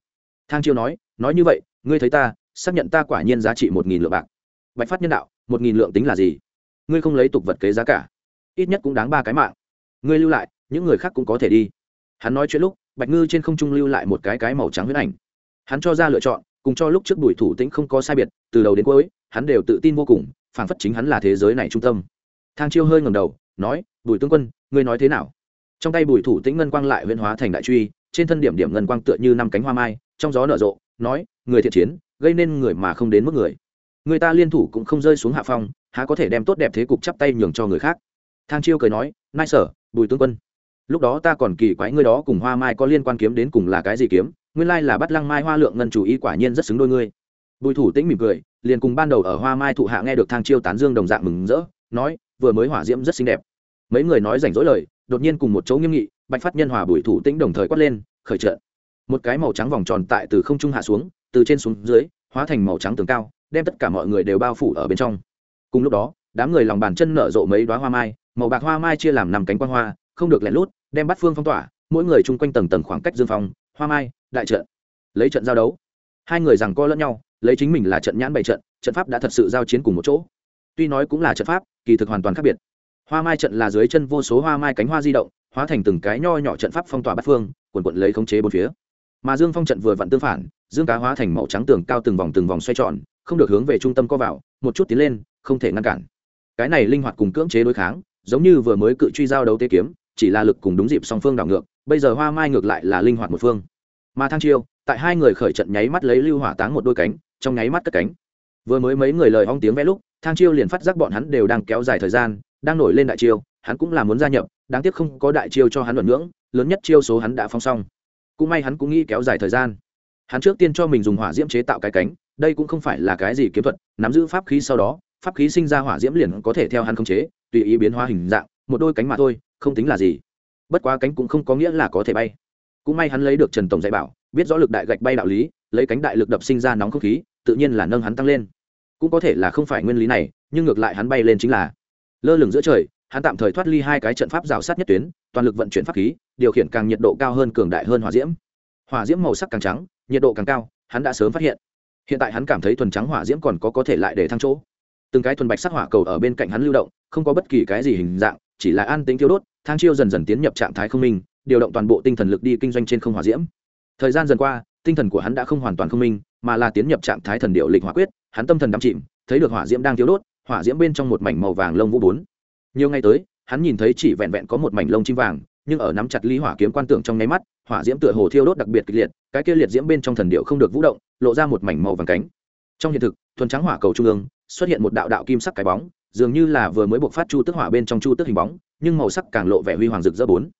thang chiêu nói nói như vậy, ngươi thấy ta, xác nhận ta quả nhiên giá trị một nghìn lượng bạc. Bạch phát nhân đạo, một nghìn lượng tính là gì? Ngươi không lấy tục vật kế giá cả, ít nhất cũng đáng ba cái mạng. Ngươi lưu lại, những người khác cũng có thể đi. Hắn nói chuyện lúc, bạch ngư trên không trung lưu lại một cái cái màu trắng huyết ảnh. Hắn cho ra lựa chọn, cùng cho lúc trước bùi thủ tĩnh không có sai biệt, từ đầu đến cuối, hắn đều tự tin vô cùng, phảng phất chính hắn là thế giới này trung tâm. Thang chiêu hơi ngầm đầu, nói, bùi tướng quân, ngươi nói thế nào? Trong tay bùi thủ tĩnh ngân quang lại huyên hóa thành đại truy trên thân điểm điểm ngân quang tựa như năm cánh hoa mai, trong gió nở rộ, nói, người thiện chiến, gây nên người mà không đến mức người. Người ta liên thủ cũng không rơi xuống hạ phong, há có thể đem tốt đẹp thế cục chắp tay nhường cho người khác. Thang chiêu cười nói nai sở, bùi tướng quân, lúc đó ta còn kỳ quái ngươi đó cùng hoa mai có liên quan kiếm đến cùng là cái gì kiếm, nguyên lai là bắt lăng mai hoa lượng ngân chủ ý quả nhiên rất xứng đôi ngươi. Bùi thủ tĩnh mỉm cười, liền cùng ban đầu ở hoa mai thụ hạ nghe được thang chiêu tán dương đồng dạng mừng rỡ, nói, vừa mới hỏa diễm rất xinh đẹp. Mấy người nói rảnh rỗi lời, đột nhiên cùng một chỗ nghiêm nghị bạch phát nhân hòa bùi thủ tĩnh đồng thời quát lên, khởi trợ một cái màu trắng vòng tròn tại từ không trung hạ xuống, từ trên xuống dưới, hóa thành màu trắng tường cao, đem tất cả mọi người đều bao phủ ở bên trong. Cùng lúc đó, đám người lòng bàn chân nở rộ mấy đoá hoa mai, màu bạc hoa mai chia làm năm cánh quan hoa, không được lén lút, đem bắt phương phong tỏa, mỗi người chung quanh tầng tầng khoảng cách dương phong, hoa mai, đại trận. Lấy trận giao đấu. Hai người rằng co lẫn nhau, lấy chính mình là trận nhãn bày trận trận pháp đã thật sự giao chiến cùng một chỗ. Tuy nói cũng là trận pháp, kỳ thực hoàn toàn khác biệt. Hoa mai trận là dưới chân vô số hoa mai cánh hoa di động hóa thành từng cái nho nhỏ trận pháp phong tỏa bát phương, quần quận lấy khống chế bốn phía. Mà dương phong trận vừa vặn tương phản, dương cá hóa thành màu trắng tường cao từng vòng từng vòng xoay tròn, không được hướng về trung tâm co vào, một chút tiến lên, không thể ngăn cản. Cái này linh hoạt cùng cưỡng chế đối kháng, giống như vừa mới cự truy giao đấu tế kiếm, chỉ là lực cùng đúng dịp song phương đảo ngược, bây giờ hoa mai ngược lại là linh hoạt một phương. Mà thang chiêu, tại hai người khởi trận nháy mắt lấy lưu hỏa táng một đôi cánh, trong nháy mắt cất cánh. Vừa mới mấy người lời hong tiếng vẽ lúc, thang chiêu liền phát giác bọn hắn đều đang kéo dài thời gian, đang nổi lên đại chiêu hắn cũng là muốn gia nhập, đáng tiếc không có đại chiêu cho hắn luận ngưỡng, lớn nhất chiêu số hắn đã phong xong. Cũng may hắn cũng nghĩ kéo dài thời gian. Hắn trước tiên cho mình dùng hỏa diễm chế tạo cái cánh, đây cũng không phải là cái gì kiếm thuật, nắm giữ pháp khí sau đó, pháp khí sinh ra hỏa diễm liền có thể theo hắn khống chế, tùy ý biến hóa hình dạng, một đôi cánh mà thôi, không tính là gì. Bất quá cánh cũng không có nghĩa là có thể bay. Cũng may hắn lấy được trần tổng dạy bảo, biết rõ lực đại gạch bay đạo lý, lấy cánh đại lực đập sinh ra nóng không khí, tự nhiên là nâng hắn tăng lên. Cũng có thể là không phải nguyên lý này, nhưng ngược lại hắn bay lên chính là lơ lửng giữa trời hắn tạm thời thoát ly hai cái trận pháp rào sát nhất tuyến, toàn lực vận chuyển pháp khí, điều khiển càng nhiệt độ cao hơn cường đại hơn hỏa diễm. Hỏa diễm màu sắc càng trắng, nhiệt độ càng cao, hắn đã sớm phát hiện. Hiện tại hắn cảm thấy thuần trắng hỏa diễm còn có có thể lại để thăng chỗ. Từng cái thuần bạch sắc hỏa cầu ở bên cạnh hắn lưu động, không có bất kỳ cái gì hình dạng, chỉ là an tính thiêu đốt, thang chiêu dần dần tiến nhập trạng thái không minh, điều động toàn bộ tinh thần lực đi kinh doanh trên không hỏa diễm. Thời gian dần qua, tinh thần của hắn đã không hoàn toàn không minh, mà là tiến nhập trạng thái thần điệu lịch hỏa quyết, hắn tâm thần đắm chìm, thấy được hỏa diễm đang thiếu đốt, hỏa diễm bên trong một mảnh màu vàng lông vũ bốn nhiều ngày tới, hắn nhìn thấy chỉ vẹn vẹn có một mảnh lông chim vàng, nhưng ở nắm chặt ly hỏa kiếm quan tưởng trong nháy mắt, hỏa diễm tựa hồ thiêu đốt đặc biệt kịch liệt, cái kia liệt diễm bên trong thần điệu không được vũ động, lộ ra một mảnh màu vàng cánh. Trong hiện thực, thuần trắng hỏa cầu trung ương, xuất hiện một đạo đạo kim sắc cái bóng, dường như là vừa mới buộc phát chu tức hỏa bên trong chu tức hình bóng, nhưng màu sắc càng lộ vẻ huy hoàng rực rỡ bốn.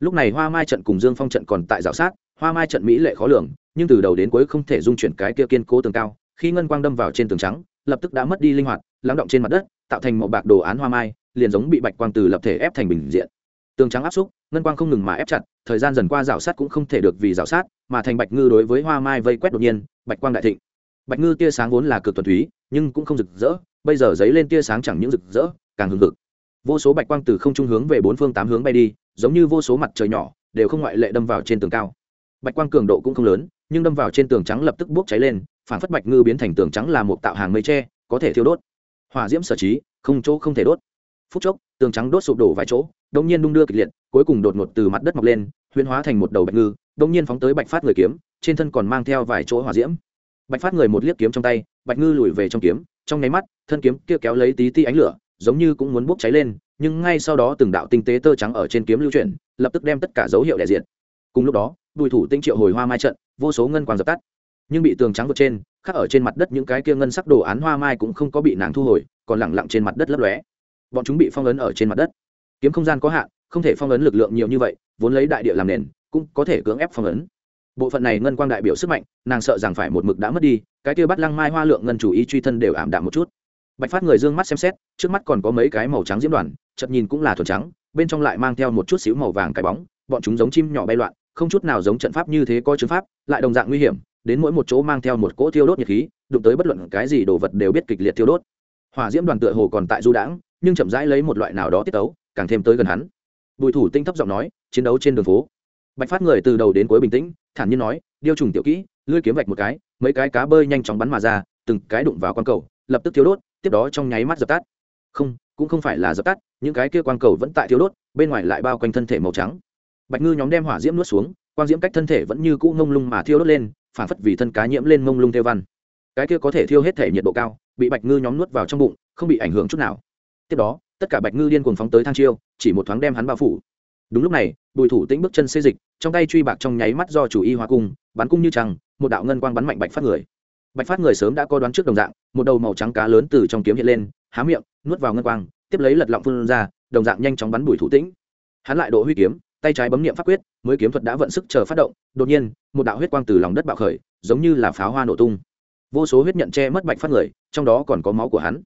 Lúc này hoa mai trận cùng dương phong trận còn tại rào sát, hoa mai trận mỹ lệ khó lường, nhưng từ đầu đến cuối không thể dung chuyển cái kia kiên cố tường cao, khi ngân quang đâm vào trên tường trắng, lập tức đã mất đi linh hoạt, lắng động trên mặt đất, tạo thành một bạc đồ án hoa mai liền giống bị bạch quang từ lập thể ép thành bình diện. Tường trắng áp xúc, ngân quang không ngừng mà ép chặt, thời gian dần qua rào sát cũng không thể được vì rào sát, mà thành bạch ngư đối với hoa mai vây quét đột nhiên, bạch quang đại thịnh. Bạch ngư tia sáng vốn là cực thuần túy, nhưng cũng không rực rỡ, bây giờ giấy lên tia sáng chẳng những rực rỡ, càng hừng hực. Vô số bạch quang từ không trung hướng về bốn phương tám hướng bay đi, giống như vô số mặt trời nhỏ, đều không ngoại lệ đâm vào trên tường cao. Bạch quang cường độ cũng không lớn, nhưng đâm vào trên tường trắng lập tức bốc cháy lên, phản phất bạch ngư biến thành tường trắng là một tạo hàng mây tre, có thể thiêu đốt. Hỏa diễm sở trí, không chỗ không thể đốt phút chốc, tường trắng đốt sụp đổ vài chỗ đông nhiên đung đưa kịch liệt, cuối cùng đột ngột từ mặt đất mọc lên, huyễn hóa thành một đầu bạch ngư đông nhiên phóng tới bạch phát người kiếm, trên thân còn mang theo vài chỗ hỏa diễm. Bạch phát người một liếc kiếm trong tay, bạch ngư lùi về trong kiếm, trong nháy mắt, thân kiếm kia kéo lấy tí ti ánh lửa, giống như cũng muốn bốc cháy lên, nhưng ngay sau đó từng đạo tinh tế tơ trắng ở trên kiếm lưu chuyển, lập tức đem tất cả dấu hiệu đại diện. Cùng lúc đó, bùi thủ tinh triệu hồi hoa mai trận, vô số ngân quang dập tắt. Nhưng bị tường trắng vượt trên, khắc ở trên mặt đất những cái kia ngân sắc đồ án hoa mai cũng không có bị nàng thu hồi, còn lẳng lặng trên mặt đất lấp lóe bọn chúng bị phong ấn ở trên mặt đất. Kiếm không gian có hạn, không thể phong ấn lực lượng nhiều như vậy, vốn lấy đại địa làm nền, cũng có thể cưỡng ép phong ấn. Bộ phận này ngân quang đại biểu sức mạnh, nàng sợ rằng phải một mực đã mất đi, cái kia bắt lăng mai hoa lượng ngân chủ ý truy thân đều ảm đạm một chút. Bạch phát người dương mắt xem xét, trước mắt còn có mấy cái màu trắng diễm đoàn chật nhìn cũng là thuần trắng, bên trong lại mang theo một chút xíu màu vàng cái bóng, bọn chúng giống chim nhỏ bay loạn, không chút nào giống trận pháp như thế coi chứng pháp, lại đồng dạng nguy hiểm, đến mỗi một chỗ mang theo một cỗ thiêu đốt nhiệt khí, đụng tới bất luận cái gì đồ vật đều biết kịch liệt thiêu đốt. Hỏa diễm đoàn tựa hồ còn tại du đãng nhưng chậm rãi lấy một loại nào đó tiết tấu, càng thêm tới gần hắn. Bùi thủ tinh thấp giọng nói, chiến đấu trên đường phố. Bạch phát người từ đầu đến cuối bình tĩnh, thản nhiên nói, điêu trùng tiểu kỹ lưỡi kiếm vạch một cái, mấy cái cá bơi nhanh chóng bắn mà ra, từng cái đụng vào quan cầu, lập tức thiếu đốt, tiếp đó trong nháy mắt dập tắt. Không, cũng không phải là dập tắt, những cái kia quan cầu vẫn tại thiếu đốt, bên ngoài lại bao quanh thân thể màu trắng. Bạch ngư nhóm đem hỏa diễm nuốt xuống, quang diễm cách thân thể vẫn như cũ ngông lung mà thiêu đốt lên, phản phất vì thân cá nhiễm lên mông lung theo văn. Cái kia có thể thiêu hết thể nhiệt độ cao, bị bạch ngư nhóm nuốt vào trong bụng, không bị ảnh hưởng chút nào tiếp đó, tất cả bạch ngư điên cuồng phóng tới thang chiêu, chỉ một thoáng đem hắn bao phủ. Đúng lúc này, bùi thủ tĩnh bước chân xê dịch, trong tay truy bạc trong nháy mắt do chủ y hoa cung, bắn cung như trăng, một đạo ngân quang bắn mạnh bạch phát người. Bạch phát người sớm đã có đoán trước đồng dạng, một đầu màu trắng cá lớn từ trong kiếm hiện lên, há miệng, nuốt vào ngân quang, tiếp lấy lật lọng phương ra, đồng dạng nhanh chóng bắn bùi thủ tĩnh. Hắn lại độ huy kiếm, tay trái bấm niệm pháp quyết, mới kiếm thuật đã vận sức chờ phát động, đột nhiên, một đạo huyết quang từ lòng đất bạo khởi, giống như là pháo hoa nổ tung. Vô số huyết nhận che mất bạch phát người, trong đó còn có máu của hắn.